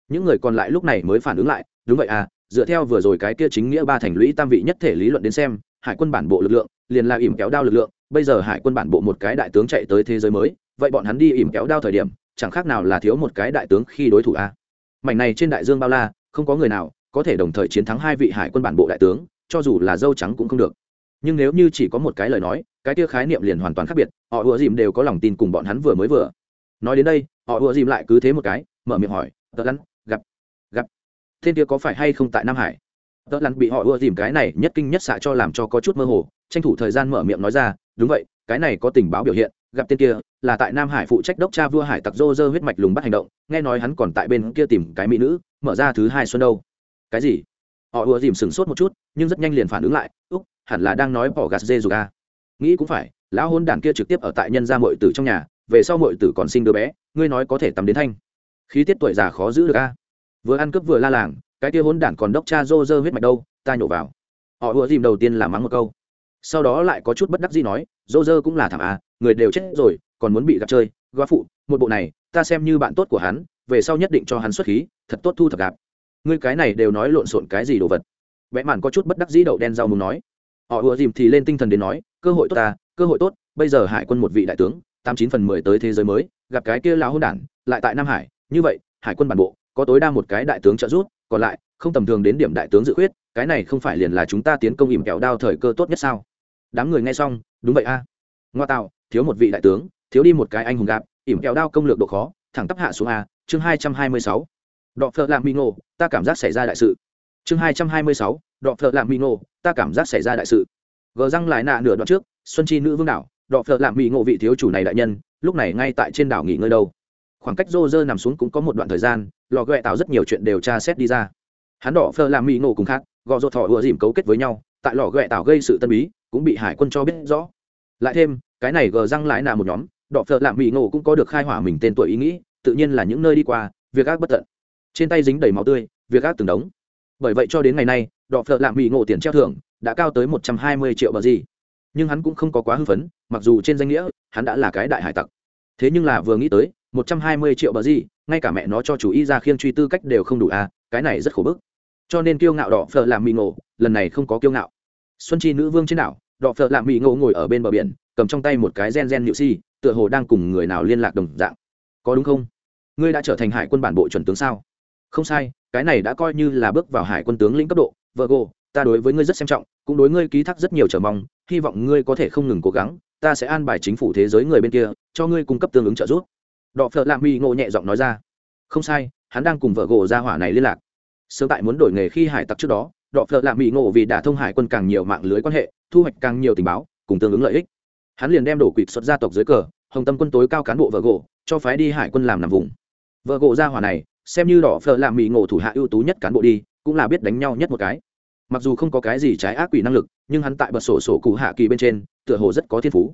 S1: Những người còn lại lúc này mới phản ứng lại, đúng vậy à dựa theo vừa rồi cái kia chính nghĩa ba thành lũy tam vị nhất thể lý luận đến xem, hải quân bản bộ lực lượng, liền là ỉm kéo đao lực lượng, bây giờ hải quân bản bộ một cái đại tướng chạy tới thế giới mới, vậy bọn hắn đi ỉm kéo đao thời điểm, chẳng khác nào là thiếu một cái đại tướng khi đối thủ a mảnh này trên đại dương bao la, không có người nào có thể đồng thời chiến thắng hai vị hải quân bản bộ đại tướng cho dù là dâu trắng cũng không được. Nhưng nếu như chỉ có một cái lời nói, cái kia khái niệm liền hoàn toàn khác biệt, họ ùa dìm đều có lòng tin cùng bọn hắn vừa mới vừa. Nói đến đây, họ ùa dìm lại cứ thế một cái, mở miệng hỏi, tớ lắn gặp gặp, thiên kia có phải hay không tại nam hải? Tớ lắn bị họ ùa dìm cái này nhất kinh nhất xạ cho làm cho có chút mơ hồ, tranh thủ thời gian mở miệng nói ra, đúng vậy, cái này có tình báo biểu hiện, gặp tên kia, là tại nam hải phụ trách đốc cha vua hải tặc dô dơ huyết mạch lùng bắt hành động, nghe nói hắn còn tại bên kia tìm cái mỹ nữ, mở ra thứ hai xuân đâu. Cái gì? Họ ùa dìm sửng sốt một chút, nhưng rất nhanh liền phản ứng lại, úc, hẳn là đang nói bỏ gạt dê dù ga. Nghĩ cũng phải, lão hôn đàn kia trực tiếp ở tại nhân gia mội tử trong nhà, về sau mội tử còn sinh đứa bé, ngươi nói có thể tắm đến thanh. Khí tiết tuổi già khó giữ được a. Vừa ăn cướp vừa la làng, cái kia hôn đản còn đốc cha dô dơ huyết mạch đâu, ta nhổ vào. Họ ùa dìm đầu tiên là mắng một câu. Sau đó lại có chút bất đắc gì nói dô dơ cũng là thảm à người đều chết rồi, còn muốn bị gặp chơi, góa phụ, một bộ này, ta xem như bạn tốt của hắn, về sau nhất định cho hắn xuất khí, thật tốt thu thập gạp ngươi cái này đều nói lộn xộn cái gì đồ vật. Vẽ mạn có chút bất đắc dĩ đậu đen rau muốn nói. Họ ùa dìm thì lên tinh thần đến nói, cơ hội tốt ta, cơ hội tốt, bây giờ hải quân một vị đại tướng, tám chín phần mười tới thế giới mới, gặp cái kia lao hôn đản, lại tại nam hải, như vậy, hải quân bản bộ, có tối đa một cái đại tướng trợ giúp, còn lại, không tầm thường đến điểm đại tướng dự khuyết, cái này không phải liền là chúng ta tiến công ỉm kẹo đao thời cơ tốt nhất sao? Đám người nghe xong, đúng vậy a. Ngoa tạo, thiếu một vị đại tướng, thiếu đi một cái anh hùng gạp ỉm kẹo đao công lược độ khó, thẳng tắp hạ xuống a, chương hai trăm hai mươi sáu đọ phợ làm mi ngộ ta cảm giác xảy ra đại sự. Chương hai trăm hai mươi sáu, đọ phợ làm mi ngộ ta cảm giác xảy ra đại sự. Gờ răng lại nạ nửa đoạn trước, xuân chi nữ vương đảo, đọ phợ làm mi ngộ vị thiếu chủ này đại nhân, lúc này ngay tại trên đảo nghỉ ngơi đâu. Khoảng cách rô rơ nằm xuống cũng có một đoạn thời gian, lò ghẹ tạo rất nhiều chuyện đều tra xét đi ra. Hắn đỏ phơ làm mỹ ngộ cùng khác, gò rột thỏ ùa dìm cấu kết với nhau, tại lò ghẹ tạo gây sự tân bí, cũng bị hải quân cho biết rõ. Lại thêm, cái này gờ răng lại là một nhóm đỏ phơ làm mỹ ngộ cũng có được khai hỏa mình tên tuổi ý nghĩ, tự nhiên là những nơi đi qua, việc ác bất tận trên tay dính đầy máu tươi, việc ác từng đống. Bởi vậy cho đến ngày nay, đọ phợ lạm mỹ ngộ tiền treo thưởng đã cao tới một trăm hai mươi triệu bờ gì. Nhưng hắn cũng không có quá hưng phấn, mặc dù trên danh nghĩa, hắn đã là cái đại hải tặc. Thế nhưng là vừa nghĩ tới, một trăm hai mươi triệu bờ gì, ngay cả mẹ nó cho chủ y ra khiêng truy tư cách đều không đủ à cái này rất khổ bức. Cho nên kiêu ngạo đỏ phở làm mì ngộ, lần này không có kiêu ngạo. Xuân chi nữ vương trên đảo đỏ phở làm mì ngộ ngồi ở bên bờ biển, cầm trong tay một cái gen gen nhự si, tựa hồ đang cùng người nào liên lạc đồng dạng. Có đúng không? Ngươi đã trở thành hải quân bản bộ chuẩn tướng sao? Không sai, cái này đã coi như là bước vào hải quân tướng lĩnh cấp độ. Vợ gồ ta đối với ngươi rất xem trọng, cũng đối ngươi ký thác rất nhiều trở mong, hy vọng ngươi có thể không ngừng cố gắng, ta sẽ an bài chính phủ thế giới người bên kia, cho ngươi cung cấp tương ứng trợ giúp. Đọ phợ lạ mi ngộ nhẹ giọng nói ra. Không sai, hắn đang cùng vợ gỗ ra hỏa này liên lạc. Sớm tại muốn đổi nghề khi hải tặc trước đó, đọ phợ lạ mỹ ngộ vì đã thông hải quân càng nhiều mạng lưới quan hệ, thu hoạch càng nhiều tình báo, cùng tương ứng lợi ích. Hắn liền đem đổ quỵt xuất gia tộc dưới cờ, hồng tâm quân tối cao cán bộ vợ gỗ cho phái đi hải quân làm nằm vùng. Vợ gỗ ra hỏa này xem như đỏ phở làm mỹ ngộ thủ hạ ưu tú nhất cán bộ đi, cũng là biết đánh nhau nhất một cái. Mặc dù không có cái gì trái ác quỷ năng lực, nhưng hắn tại bật sổ sổ cụ hạ kỳ bên trên, tựa hồ rất có thiên phú.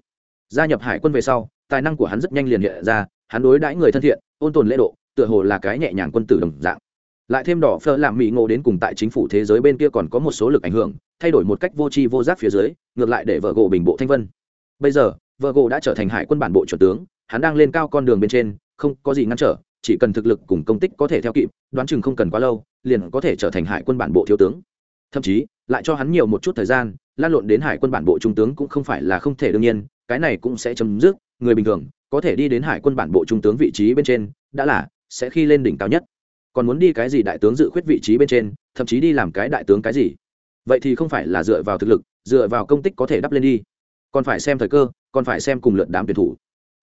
S1: Gia nhập hải quân về sau, tài năng của hắn rất nhanh liền hiện ra, hắn đối đãi người thân thiện, ôn tồn lễ độ, tựa hồ là cái nhẹ nhàng quân tử đồng dạng. Lại thêm đỏ phở làm mỹ ngộ đến cùng tại chính phủ thế giới bên kia còn có một số lực ảnh hưởng, thay đổi một cách vô tri vô giác phía dưới, ngược lại để vợ gỗ bình bộ thanh vân. Bây giờ, vợ gỗ đã trở thành hải quân bản bộ chuẩn tướng, hắn đang lên cao con đường bên trên, không có gì ngăn trở chỉ cần thực lực cùng công tích có thể theo kịp, đoán chừng không cần quá lâu, liền có thể trở thành hải quân bản bộ thiếu tướng. Thậm chí, lại cho hắn nhiều một chút thời gian, lan lộn đến hải quân bản bộ trung tướng cũng không phải là không thể đương nhiên, cái này cũng sẽ chấm dứt, người bình thường, có thể đi đến hải quân bản bộ trung tướng vị trí bên trên, đã là, sẽ khi lên đỉnh cao nhất. Còn muốn đi cái gì đại tướng dự khuyết vị trí bên trên, thậm chí đi làm cái đại tướng cái gì? Vậy thì không phải là dựa vào thực lực, dựa vào công tích có thể đắp lên đi. Còn phải xem thời cơ, còn phải xem cùng lượt đám tuyển thủ.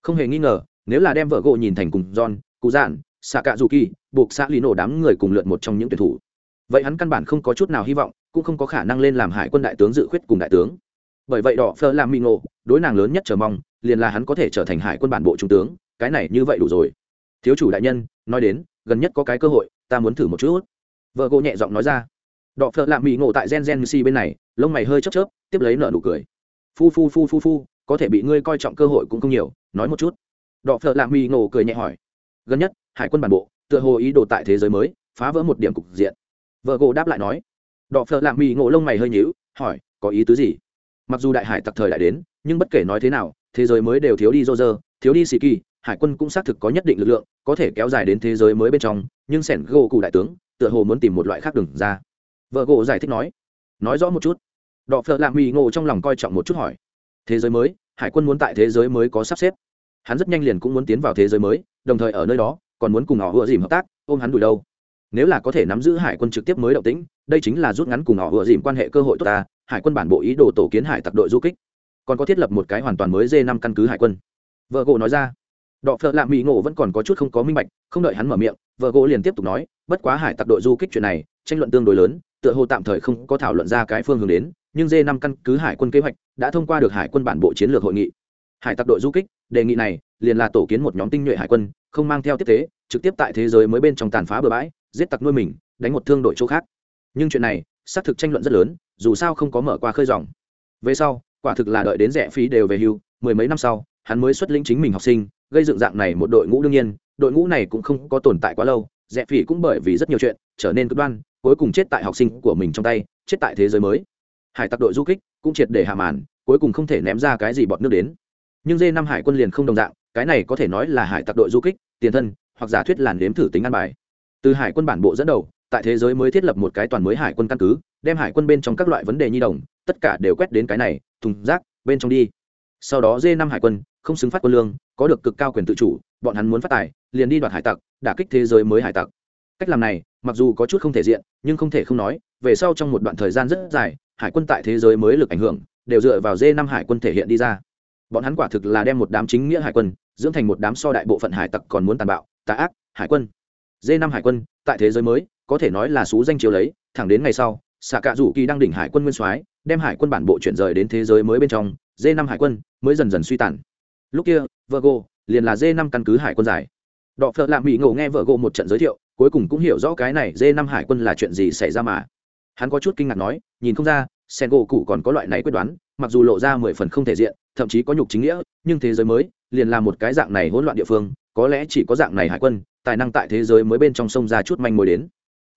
S1: Không hề nghi ngờ, nếu là đem vợ gỗ nhìn thành cùng john cụ giản xạ cạ dù kỳ buộc xã lý nổ đám người cùng lượt một trong những tuyển thủ. Vậy hắn căn bản không có chút nào hy vọng, cũng không có khả năng lên làm hải quân đại tướng dự khuyết cùng đại tướng. Bởi vậy đỏ phơ làm mỹ ngộ, đối nàng lớn nhất chờ mong, liền là hắn có thể trở thành hải quân bản bộ trung tướng, cái này như vậy đủ rồi. Thiếu chủ đại nhân, nói đến, gần nhất có cái cơ hội, ta muốn thử một chút. Vợ gỗ nhẹ giọng nói ra. Đọ phợ lạ mỹ ngộ tại gen gen si bên này, lông mày hơi chớp chớp, tiếp lấy nợ nụ cười. Phu phu phu phu phu, có thể bị ngươi coi trọng cơ hội cũng không nhiều, nói một chút. Đọ phợ lạ mỹ ngộ cười nhẹ hỏi gần nhất, hải quân bản bộ, tựa hồ ý đồ tại thế giới mới, phá vỡ một điểm cục diện. Vợ gỗ đáp lại nói. Đọ phợ lạ mỹ ngộ lông mày hơi nhíu, hỏi, có ý tứ gì? Mặc dù đại hải tặc thời đại đến, nhưng bất kể nói thế nào, thế giới mới đều thiếu đi dô dơ thiếu đi sĩ kỳ hải quân cũng xác thực có nhất định lực lượng, có thể kéo dài đến thế giới mới bên trong, nhưng sẻn gỗ cụ đại tướng, tựa hồ muốn tìm một loại khác đừng ra. Vợ gỗ giải thích nói. Nói rõ một chút. Đọ phợ lạ mỹ ngộ trong lòng coi trọng một chút hỏi. Thế giới mới, hải quân muốn tại thế giới mới có sắp xếp. Hắn rất nhanh liền cũng muốn tiến vào thế giới mới đồng thời ở nơi đó, còn muốn cùng họ vừa dìm hợp tác, ôm hắn đuổi đâu. Nếu là có thể nắm giữ hải quân trực tiếp mới động tĩnh, đây chính là rút ngắn cùng họ vừa dìm quan hệ cơ hội tốt ta, hải quân bản bộ ý đồ tổ kiến hải tặc đội du kích. Còn có thiết lập một cái hoàn toàn mới d năm căn cứ hải quân. Vợ gỗ nói ra. Đọ phợ lạ mỹ ngộ vẫn còn có chút không có minh bạch, không đợi hắn mở miệng vợ gỗ liền tiếp tục nói, bất quá hải tặc đội du kích chuyện này, tranh luận tương đối lớn, tựa hồ tạm thời không có thảo luận ra cái phương hướng đến, nhưng d năm căn cứ hải quân kế hoạch đã thông qua được hải quân bản bộ chiến lược hội nghị. Hải tặc đội du kích, đề nghị này liền là tổ kiến một nhóm tinh nhuệ hải quân, không mang theo tiếp tế, trực tiếp tại thế giới mới bên trong tàn phá bừa bãi, giết tặc nuôi mình, đánh một thương đội chỗ khác. Nhưng chuyện này, xác thực tranh luận rất lớn, dù sao không có mở qua khơi dòng. Về sau, quả thực là đợi đến rẻ phí đều về hưu, mười mấy năm sau, hắn mới xuất lĩnh chính mình học sinh, gây dựng dạng này một đội ngũ đương nhiên, đội ngũ này cũng không có tồn tại quá lâu, rẻ phí cũng bởi vì rất nhiều chuyện, trở nên cực đoan, cuối cùng chết tại học sinh của mình trong tay, chết tại thế giới mới. Hải tặc đội du kích cũng triệt để hạ màn, cuối cùng không thể ném ra cái gì bọt nước đến. Nhưng dê năm hải quân liền không đồng dạng cái này có thể nói là hải tặc đội du kích, tiền thân, hoặc giả thuyết làn đếm thử tính ăn bài. Từ hải quân bản bộ dẫn đầu, tại thế giới mới thiết lập một cái toàn mới hải quân căn cứ, đem hải quân bên trong các loại vấn đề nhi đồng, tất cả đều quét đến cái này, thùng rác, bên trong đi. Sau đó dê năm hải quân, không xứng phát quân lương, có được cực cao quyền tự chủ, bọn hắn muốn phát tài, liền đi đoạt hải tặc, đả kích thế giới mới hải tặc. Cách làm này, mặc dù có chút không thể diện, nhưng không thể không nói, về sau trong một đoạn thời gian rất dài, hải quân tại thế giới mới lực ảnh hưởng, đều dựa vào dê năm hải quân thể hiện đi ra. Bọn hắn quả thực là đem một đám chính nghĩa hải quân dưỡng thành một đám so đại bộ phận hải tặc còn muốn tàn bạo, tà ác, hải quân. D năm hải quân, tại thế giới mới, có thể nói là xú danh chiếu lấy, thẳng đến ngày sau xạ cạ rủ kỳ đang đỉnh hải quân nguyên soái, đem hải quân bản bộ chuyển rời đến thế giới mới bên trong d năm hải quân mới dần dần suy tàn. Lúc kia, virgo liền là d năm căn cứ hải quân giải. Đọ phợ lạ mỹ ngộ nghe vợ gộ một trận giới thiệu, cuối cùng cũng hiểu rõ cái này d năm hải quân là chuyện gì xảy ra mà. Hắn có chút kinh ngạc nói, nhìn không ra sen gỗ cụ còn có loại này quyết đoán, mặc dù lộ ra mười phần không thể diện, thậm chí có nhục chính nghĩa, nhưng thế giới mới liền là một cái dạng này hỗn loạn địa phương, có lẽ chỉ có dạng này hải quân, tài năng tại thế giới mới bên trong sông ra chút manh mối đến.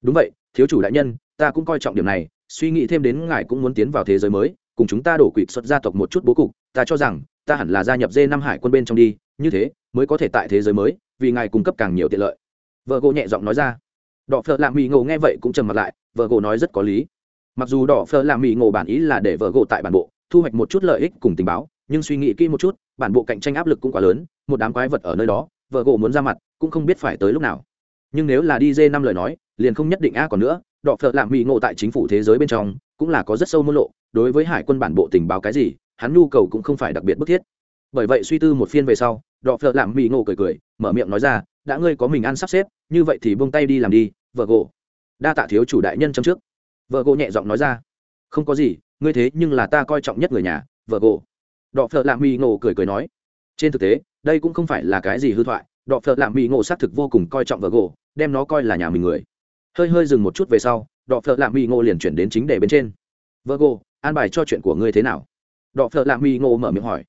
S1: Đúng vậy, thiếu chủ đại nhân, ta cũng coi trọng điểm này, suy nghĩ thêm đến ngài cũng muốn tiến vào thế giới mới, cùng chúng ta đổ quỵ xuất gia tộc một chút bố cục, ta cho rằng, ta hẳn là gia nhập dê năm hải quân bên trong đi, như thế, mới có thể tại thế giới mới, vì ngài cung cấp càng nhiều tiện lợi. Vợ gỗ nhẹ giọng nói ra. Đỏ phở làm mỹ ngộ nghe vậy cũng trầm mặt lại, vợ gỗ nói rất có lý. Mặc dù đỏ phở làm mỹ ngộ bản ý là để vợ gỗ tại bản bộ, thu hoạch một chút lợi ích cùng tình báo nhưng suy nghĩ kỹ một chút, bản bộ cạnh tranh áp lực cũng quá lớn, một đám quái vật ở nơi đó, vợ gỗ muốn ra mặt, cũng không biết phải tới lúc nào. Nhưng nếu là đi dê năm lời nói, liền không nhất định a còn nữa, đọ phợ lạm mỹ ngộ tại chính phủ thế giới bên trong, cũng là có rất sâu môn lộ, đối với hải quân bản bộ tình báo cái gì, hắn nhu cầu cũng không phải đặc biệt bức thiết. Bởi vậy suy tư một phiên về sau, đọ phợ lạm mỹ ngộ cười cười, mở miệng nói ra, đã ngươi có mình ăn sắp xếp, như vậy thì buông tay đi làm đi, vợ gỗ. Đa tạ thiếu chủ đại nhân trong trước. Vợ gỗ nhẹ giọng nói ra, không có gì, ngươi thế nhưng là ta coi trọng nhất người nhà, vợ gỗ đọ phợ lạ mỹ ngộ cười cười nói, trên thực tế, đây cũng không phải là cái gì hư thoại, đọ phợ lạ mỹ ngộ xác thực vô cùng coi trọng vợ gỗ đem nó coi là nhà mình người. Hơi hơi dừng một chút về sau, đọ phợ lạ mỹ ngộ liền chuyển đến chính đề bên trên. Vợ gỗ an bài cho chuyện của ngươi thế nào? Đọ phợ lạ mỹ ngộ mở miệng hỏi,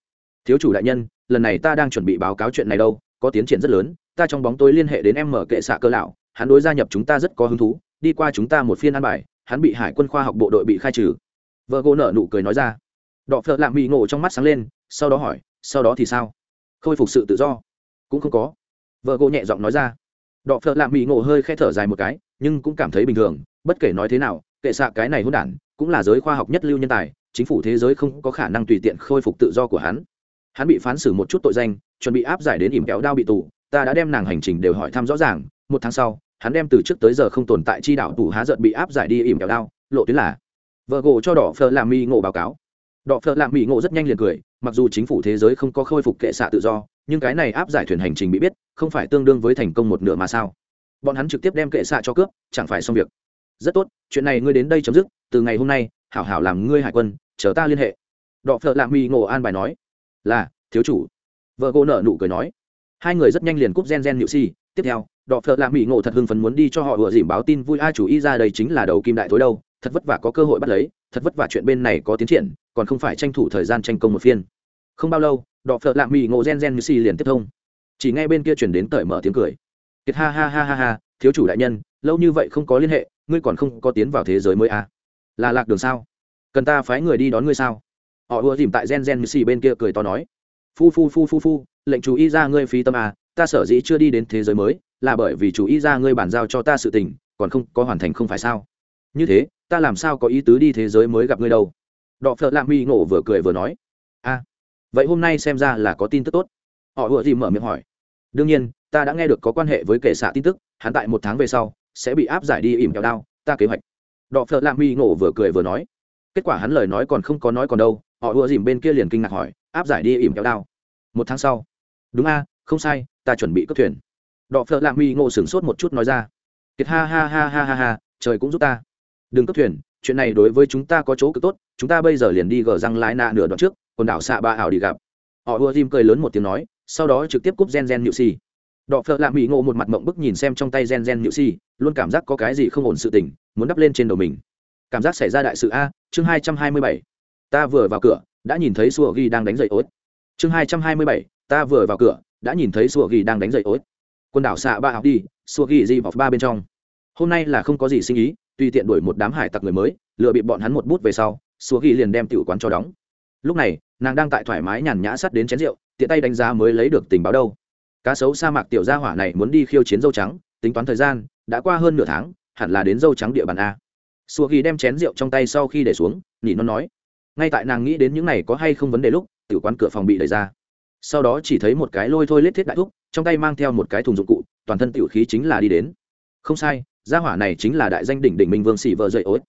S1: thiếu chủ đại nhân, lần này ta đang chuẩn bị báo cáo chuyện này đâu, có tiến triển rất lớn, ta trong bóng tối liên hệ đến em mở kệ xạ cơ lão, hắn đối gia nhập chúng ta rất có hứng thú, đi qua chúng ta một phiên an bài, hắn bị hải quân khoa học bộ đội bị khai trừ. Vợ gỗ nở nụ cười nói ra đọ phợ lạ mỹ ngộ trong mắt sáng lên, sau đó hỏi, sau đó thì sao? Khôi phục sự tự do. Cũng không có. Vợ gỗ nhẹ giọng nói ra. Đọ phợ lạ mỹ ngộ hơi k h ẽ thở dài một cái, nhưng cũng cảm thấy bình thường, bất kể nói thế nào, kệ xạ cái này hôn đản, cũng là giới khoa học nhất lưu nhân tài, chính phủ thế giới không có khả năng tùy tiện khôi phục tự do của hắn. Hắn bị phán xử một chút tội danh, chuẩn bị áp giải đến ỉm kéo đao bị tù, ta đã đem nàng hành trình đều hỏi thăm rõ ràng, một tháng sau, hắn đem từ trước tới giờ không tồn tại chi đạo tù há giận bị áp giải đi ỉm kéo đao, lộ tuyến là. Vợ gỗ cho đỏ phờ làm mi ngộ báo cáo đọ phợ làm mỹ ngộ rất nhanh liền cười, mặc dù chính phủ thế giới không có khôi phục kệ xạ tự do, nhưng cái này áp giải thuyền hành trình bị biết, không phải tương đương với thành công một nửa mà sao? Bọn hắn trực tiếp đem kệ xạ cho cướp, chẳng phải xong việc. Rất tốt, chuyện này ngươi đến đây chấm dứt, từ ngày hôm nay, hảo hảo làm ngươi hải quân, chờ ta liên hệ. Đọ phợ lạ mỹ ngộ an bài nói, là, thiếu chủ. Vợ gỗ nợ nụ cười nói. Hai người rất nhanh liền cúp gen gen nhự si. Tiếp theo, đọ phợ lạ mỹ ngộ thật hưng phấn muốn đi cho họ vừa dìm báo tin vui ai chủ ý ra đây chính là đầu kim đại thối đâu thật vất vả có cơ hội bắt lấy, thật vất vả chuyện bên này có tiến triển, còn không phải tranh thủ thời gian tranh công một phiên. Không bao lâu, đọ phợ lạ mỹ ngộ gen gen như si liền tiếp thông. Chỉ ngay bên kia chuyển đến cởi mở tiếng cười. Kiệt ha ha ha ha ha, thiếu chủ đại nhân, lâu như vậy không có liên hệ, ngươi còn không có tiến vào thế giới mới à? là lạc đường sao? Cần ta phái người đi đón ngươi sao? Họ ùa dìm tại gen gen xì bên kia cười to nói. Phu phu phu phu phu, lệnh chú ý ra ngươi phí tâm à ta sở dĩ chưa đi đến thế giới mới, là bởi vì chú ý ra ngươi bản giao cho ta sự tình, còn không có hoàn thành không phải sao? Như thế ta làm sao có ý tứ đi thế giới mới gặp ngươi đâu? Đọ phợ lạ mi ngộ vừa cười vừa nói. A à, vậy hôm nay xem ra là có tin tức tốt. Họ vừa dìm mở miệng hỏi. Đương nhiên ta đã nghe được có quan hệ với kệ xạ tin tức hắn tại một tháng về sau sẽ bị áp giải đi ỉm kẹo đao ta kế hoạch. Đọ phợ lạ mi ngộ vừa cười vừa nói. Kết quả hắn lời nói còn không có nói còn đâu họ ùa dìm bên kia liền kinh ngạc hỏi áp giải đi ỉm kẹo đao. Một tháng sau. Đúng a không sai ta chuẩn bị cất thuyền. Đọ phợ lạ mi ngộ sửng sốt một chút nói ra. Kiệt ha ha ha ha ha ha trời cũng giúp ta đừng cấp thuyền, chuyện này đối với chúng ta có chỗ cực tốt, chúng ta bây giờ liền đi gờ răng lái nạ nửa đoạn trước, quần đảo xạ ba ảo đi gặp. Họ ùa tim cười lớn một tiếng nói, sau đó trực tiếp cúp gen gen nhự xì đọ phợ lạ mỹ ngộ một mặt mộng bức nhìn xem trong tay gen gen nhự xì luôn cảm giác có cái gì không ổn sự tình, muốn đắp lên trên đầu mình. Cảm giác xảy ra đại sự a, chương hai trăm hai mươi bảy. Ta vừa vào cửa, đã nhìn thấy sùa ghi đang đánh dậy ối chương hai trăm hai mươi bảy, ta vừa vào cửa, đã nhìn thấy sùa ghi đang đánh dậy ối quần đảo xạ ba học đi sùa ghi di vào ba bên trong. Hôm nay là không có gì sinh ý tùy tiện đuổi một đám hải tặc người mới lựa bị bọn hắn một bút về sau xua ghi liền đem tiểu quán cho đóng. Lúc này, nàng đang tại thoải mái nhàn nhã sắt đến chén rượu, tiện tay đánh giá mới lấy được tình báo đâu. Cá sấu sa mạc tiểu gia hỏa này muốn đi khiêu chiến dâu trắng, tính toán thời gian, đã qua hơn nửa tháng, hẳn là đến dâu trắng địa bàn a. Xua ghi đem chén rượu trong tay sau khi để xuống nhỉ nó nói, ngay tại nàng nghĩ đến những này có hay không vấn đề lúc, tiểu quán cửa phòng bị đẩy ra. Sau đó chỉ thấy một cái lôi thôi lết thiết đại thúc, trong tay mang theo một cái thùng dụng cụ, toàn thân tiểu khí chính là đi đến. Không sai gia hỏa này chính là đại danh đỉnh đỉnh minh vương xỉ vợ dậy ối.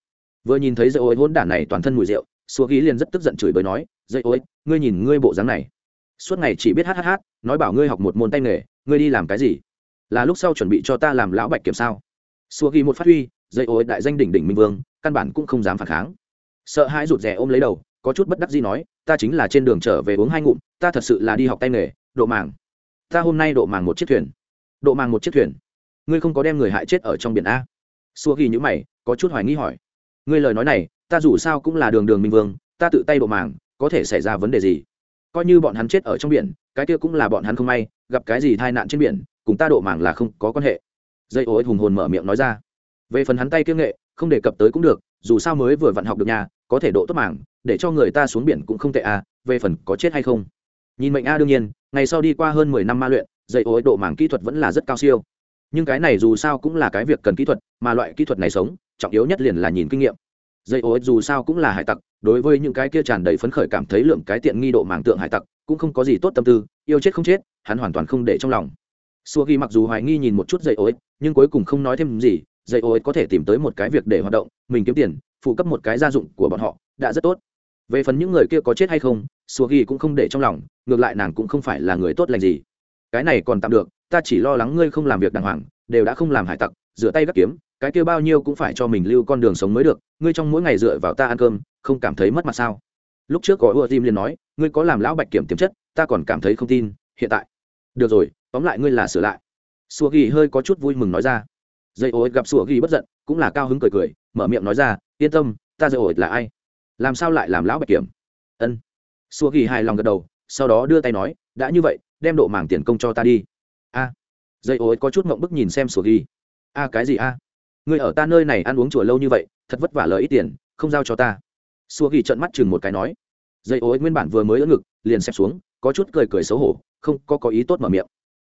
S1: Vừa nhìn thấy dậy ối hôn đản này toàn thân mùi rượu xua ghi liền rất tức giận chửi bới nói, dậy ối, ngươi nhìn ngươi bộ dáng này. Suốt ngày chỉ biết hát hát hát, nói bảo ngươi học một môn tay nghề, ngươi đi làm cái gì? Là lúc sau chuẩn bị cho ta làm lão bạch kiểm sao? Xua ghi một phát huy, dậy ối đại danh đỉnh đỉnh minh vương, căn bản cũng không dám phản kháng. Sợ hãi rụt rè ôm lấy đầu, có chút bất đắc gì nói, ta chính là trên đường trở về uống hai ngụm, ta thật sự là đi học tay nghề, độ màng. Ta hôm nay độ màng một chiếc thuyền. Độ màng một chiếc thuyền ngươi không có đem người hại chết ở trong biển a? Xua ghi nhữ mày, có chút hoài nghi hỏi. Ngươi lời nói này, ta dù sao cũng là đường đường minh vương, ta tự tay bộ màng có thể xảy ra vấn đề gì? Coi như bọn hắn chết ở trong biển, cái kia cũng là bọn hắn không may, gặp cái gì tai nạn trên biển, cùng ta độ màng là không có quan hệ. Dây ô hùng hồn mở miệng nói ra. Về phần hắn tay kiêng nghệ, không đề cập tới cũng được, dù sao mới vừa vặn học được nhà, có thể độ tốt màng để cho người ta xuống biển cũng không tệ à về phần có chết hay không? Nhìn mệnh a đương nhiên, ngày sau đi qua hơn mười năm ma luyện, dây ô độ màng kỹ thuật vẫn là rất cao siêu nhưng cái này dù sao cũng là cái việc cần kỹ thuật, mà loại kỹ thuật này sống, trọng yếu nhất liền là nhìn kinh nghiệm. Dây ô dù sao cũng là hải tặc, đối với những cái kia tràn đầy phấn khởi cảm thấy lượng cái tiện nghi độ mảng tượng hải tặc, cũng không có gì tốt tâm tư, yêu chết không chết, hắn hoàn toàn không để trong lòng. Xua ghi mặc dù hoài nghi nhìn một chút dây ô nhưng cuối cùng không nói thêm gì, dây ô có thể tìm tới một cái việc để hoạt động, mình kiếm tiền, phụ cấp một cái gia dụng của bọn họ, đã rất tốt. Về phần những người kia có chết hay không xua ghi cũng không để trong lòng, ngược lại nàng cũng không phải là người tốt lành gì. Cái này còn tạm được ta chỉ lo lắng ngươi không làm việc đàng hoàng, đều đã không làm hải tặc, rửa tay gắt kiếm, cái kia bao nhiêu cũng phải cho mình lưu con đường sống mới được, ngươi trong mỗi ngày dựa vào ta ăn cơm, không cảm thấy mất mặt sao? Lúc trước có ưa tim liền nói, ngươi có làm lão bạch kiểm tiềm chất, ta còn cảm thấy không tin, hiện tại. Được rồi, tóm lại ngươi là sửa lại. Sùa ghi hơi có chút vui mừng nói ra. Dây ối gặp sùa ghi bất giận, cũng là cao hứng cười cười, mở miệng nói ra, yên tâm, ta dây ối là ai? Làm sao lại làm lão bạch kiểm? Ân. Sùa ghi hài lòng gật đầu, sau đó đưa tay nói, đã như vậy, đem độ mảng tiền công cho ta đi a. Dây ối có chút mộng bức nhìn xem sổ ghi. A cái gì a? Người ở ta nơi này ăn uống chùa lâu như vậy, thật vất vả lời ít tiền, không giao cho ta. Xua ghi trận mắt chừng một cái nói. Dây ối nguyên bản vừa mới ỡ ngực, liền xem xuống, có chút cười cười xấu hổ, không có có ý tốt mở miệng.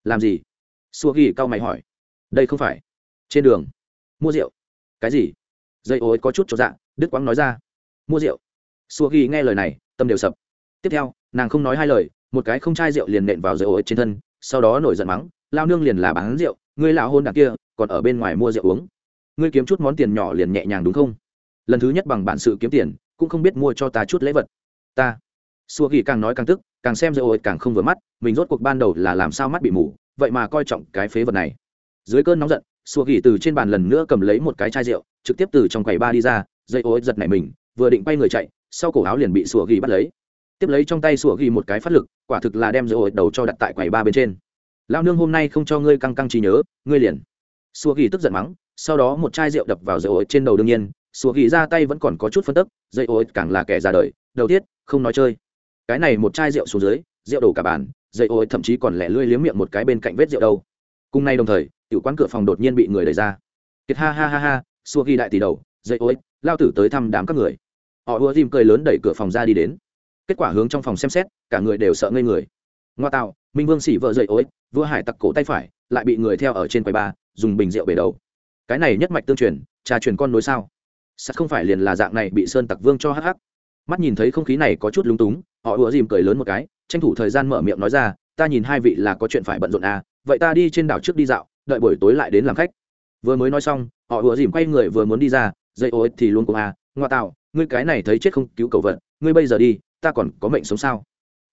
S1: Làm gì? Xua ghi cau mày hỏi. Đây không phải. Trên đường. Mua rượu. Cái gì? Dây ối có chút cho dạ đức quang nói ra. Mua rượu. Xua ghi nghe lời này, tâm đều sập. Tiếp theo, nàng không nói hai lời, một cái không chai rượu liền nện vào dây ối trên thân sau đó nổi giận mắng, lao nương liền là bán rượu, ngươi lão hôn đằng kia, còn ở bên ngoài mua rượu uống. Ngươi kiếm chút món tiền nhỏ liền nhẹ nhàng đúng không? Lần thứ nhất bằng bản sự kiếm tiền, cũng không biết mua cho ta chút lễ vật. Ta. Xua ghi càng nói càng tức, càng xem dây ôi càng không vừa mắt, mình rốt cuộc ban đầu là làm sao mắt bị mù, vậy mà coi trọng cái phế vật này. Dưới cơn nóng giận xua ghi từ trên bàn lần nữa cầm lấy một cái chai rượu, trực tiếp từ trong quầy ba đi ra dây ôi giật nảy mình, vừa định quay người chạy, sau cổ áo liền bị xua ghi bắt lấy tiếp lấy trong tay sủa ghi một cái phát lực, quả thực là đem dây đầu cho đặt tại quầy ba bên trên. Lao nương hôm nay không cho ngươi căng căng trí nhớ, ngươi liền. Sủa ghi tức giận mắng, sau đó một chai rượu đập vào dây trên đầu đương nhiên, sủa ghi ra tay vẫn còn có chút phân tức dây ối càng là kẻ già đời, đầu tiết, không nói chơi. Cái này một chai rượu xuống dưới, rượu đổ cả bàn dây ối thậm chí còn lẻ lươi liếm miệng một cái bên cạnh vết rượu đâu. Cùng nay đồng thời, tiểu quán cửa phòng đột nhiên bị người đẩy ra. Kiệt ha ha ha ha xua ghi đại tỷ đầu dây ối lao tử tới thăm đám các người. Họ ùa dìm cười lớn đẩy cửa phòng ra đi đến kết quả hướng trong phòng xem xét, cả người đều sợ ngây người. Ngoa tạo, minh vương xỉ vợ dậy ối, vua hải tặc cổ tay phải, lại bị người theo ở trên quầy ba, dùng bình rượu bể đầu. Cái này nhất mạch tương truyền trà truyền con nối sao? Sắt không phải liền là dạng này bị sơn tặc vương cho hắc hắc. Mắt nhìn thấy không khí này có chút lúng túng, họ ùa dìm cười lớn một cái, tranh thủ thời gian mở miệng nói ra, ta nhìn hai vị là có chuyện phải bận rộn à vậy ta đi trên đảo trước đi dạo, đợi buổi tối lại đến làm khách. Vừa mới nói xong, họ ùa dìm quay người vừa muốn đi ra dây ối thì luôn cùng à ngoa tạo, ngươi cái này thấy chết không cứu cầu vật, ngươi bây giờ đi ta còn có mệnh sống sao?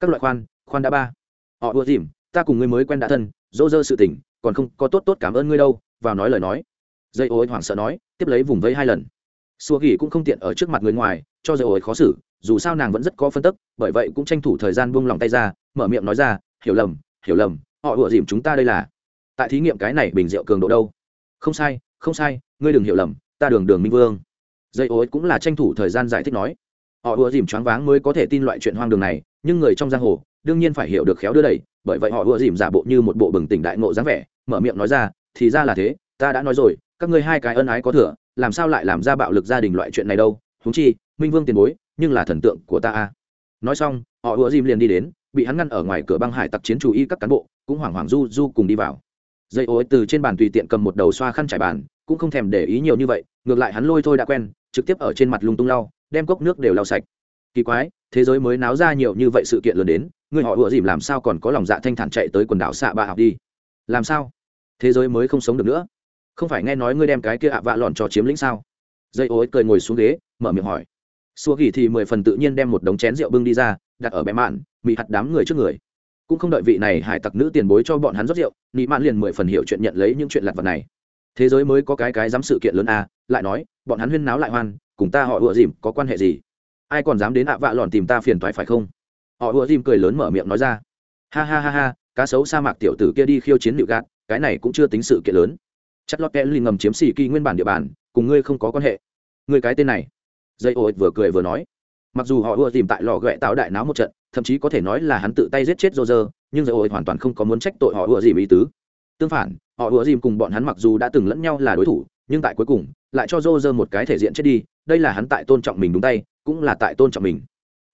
S1: Các loại khoan khoan đã ba. Họ ùa dìm, ta cùng ngươi mới quen đã thân, dỗ dơ sự tình, còn không có tốt tốt cảm ơn ngươi đâu, vào nói lời nói. Dây ối hoảng sợ nói, tiếp lấy vùng vây hai lần. Xua gỉ cũng không tiện ở trước mặt người ngoài, cho dây ối khó xử, dù sao nàng vẫn rất có phân tức, bởi vậy cũng tranh thủ thời gian buông lòng tay ra, mở miệng nói ra, hiểu lầm hiểu lầm, họ ủa dìm chúng ta đây là. Tại thí nghiệm cái này bình rượu cường độ đâu? Không sai không sai, ngươi đừng hiểu lầm, ta đường đường minh vương. Dây ối cũng là tranh thủ thời gian giải thích nói họ ùa dìm choáng váng mới có thể tin loại chuyện hoang đường này, nhưng người trong giang hồ đương nhiên phải hiểu được khéo đưa đẩy, bởi vậy họ ùa dìm giả bộ như một bộ bừng tỉnh đại ngộ dáng vẻ, mở miệng nói ra, thì ra là thế, ta đã nói rồi, các ngươi hai cái ân ái có thừa, làm sao lại làm ra bạo lực gia đình loại chuyện này đâu? Húng chi, minh vương tiền bối, nhưng là thần tượng của ta a. Nói xong, họ ùa dìm liền đi đến, bị hắn ngăn ở ngoài cửa băng hải tặc chiến chủ y các cán bộ, cũng hoảng hoảng du du cùng đi vào. Dây ối từ trên bàn tùy tiện cầm một đầu xoa khăn trải bàn, cũng không thèm để ý nhiều như vậy, ngược lại hắn lôi thôi đã quen, trực tiếp ở trên mặt lung tung lau đem cốc nước đều lau sạch. Kỳ quái, thế giới mới náo ra nhiều như vậy sự kiện lớn đến, người họ ủa dìm làm sao còn có lòng dạ thanh thản chạy tới quần đảo xạ bạ học đi? Làm sao? Thế giới mới không sống được nữa. Không phải nghe nói ngươi đem cái kia ạ vạ lòn cho chiếm lĩnh sao? Dây ô cười ngồi xuống ghế, mở miệng hỏi. Xua gỉ thì mười phần tự nhiên đem một đống chén rượu bưng đi ra, đặt ở bẽ mạn bị hạt đám người trước người. Cũng không đợi vị này hải tặc nữ tiền bối cho bọn hắn rót rượu, nị mạn liền mười phần hiểu chuyện nhận lấy những chuyện lặt vật này. Thế giới mới có cái cái dám sự kiện lớn a lại nói, bọn hắn huyên náo lại hoan cùng ta họ ùa dìm có quan hệ gì? Ai còn dám đến ạ vạ lòn tìm ta phiền toái phải không? Họ ùa dìm cười lớn mở miệng nói ra. Ha ha ha ha, cá sấu sa mạc tiểu tử kia đi khiêu chiến nịu gạt cái này cũng chưa tính sự kiện lớn. Chất lót kẽ lì ngầm chiếm xì kỳ nguyên bản địa bàn, cùng ngươi không có quan hệ. Ngươi cái tên này. Dây ô vừa cười vừa nói. Mặc dù họ ùa tìm tại lò ghẹ tạo đại náo một trận, thậm chí có thể nói là hắn tự tay giết chết rô rơ nhưng dây ô hoàn toàn không có muốn trách tội họ ùa dìm ý tứ. Tương phản, họ ùa dìm cùng bọn hắn mặc dù đã từng lẫn nhau là đối thủ, nhưng tại cuối cùng, lại cho rô rơ một cái thể diện chết đi đây là hắn tại tôn trọng mình đúng tay, cũng là tại tôn trọng mình.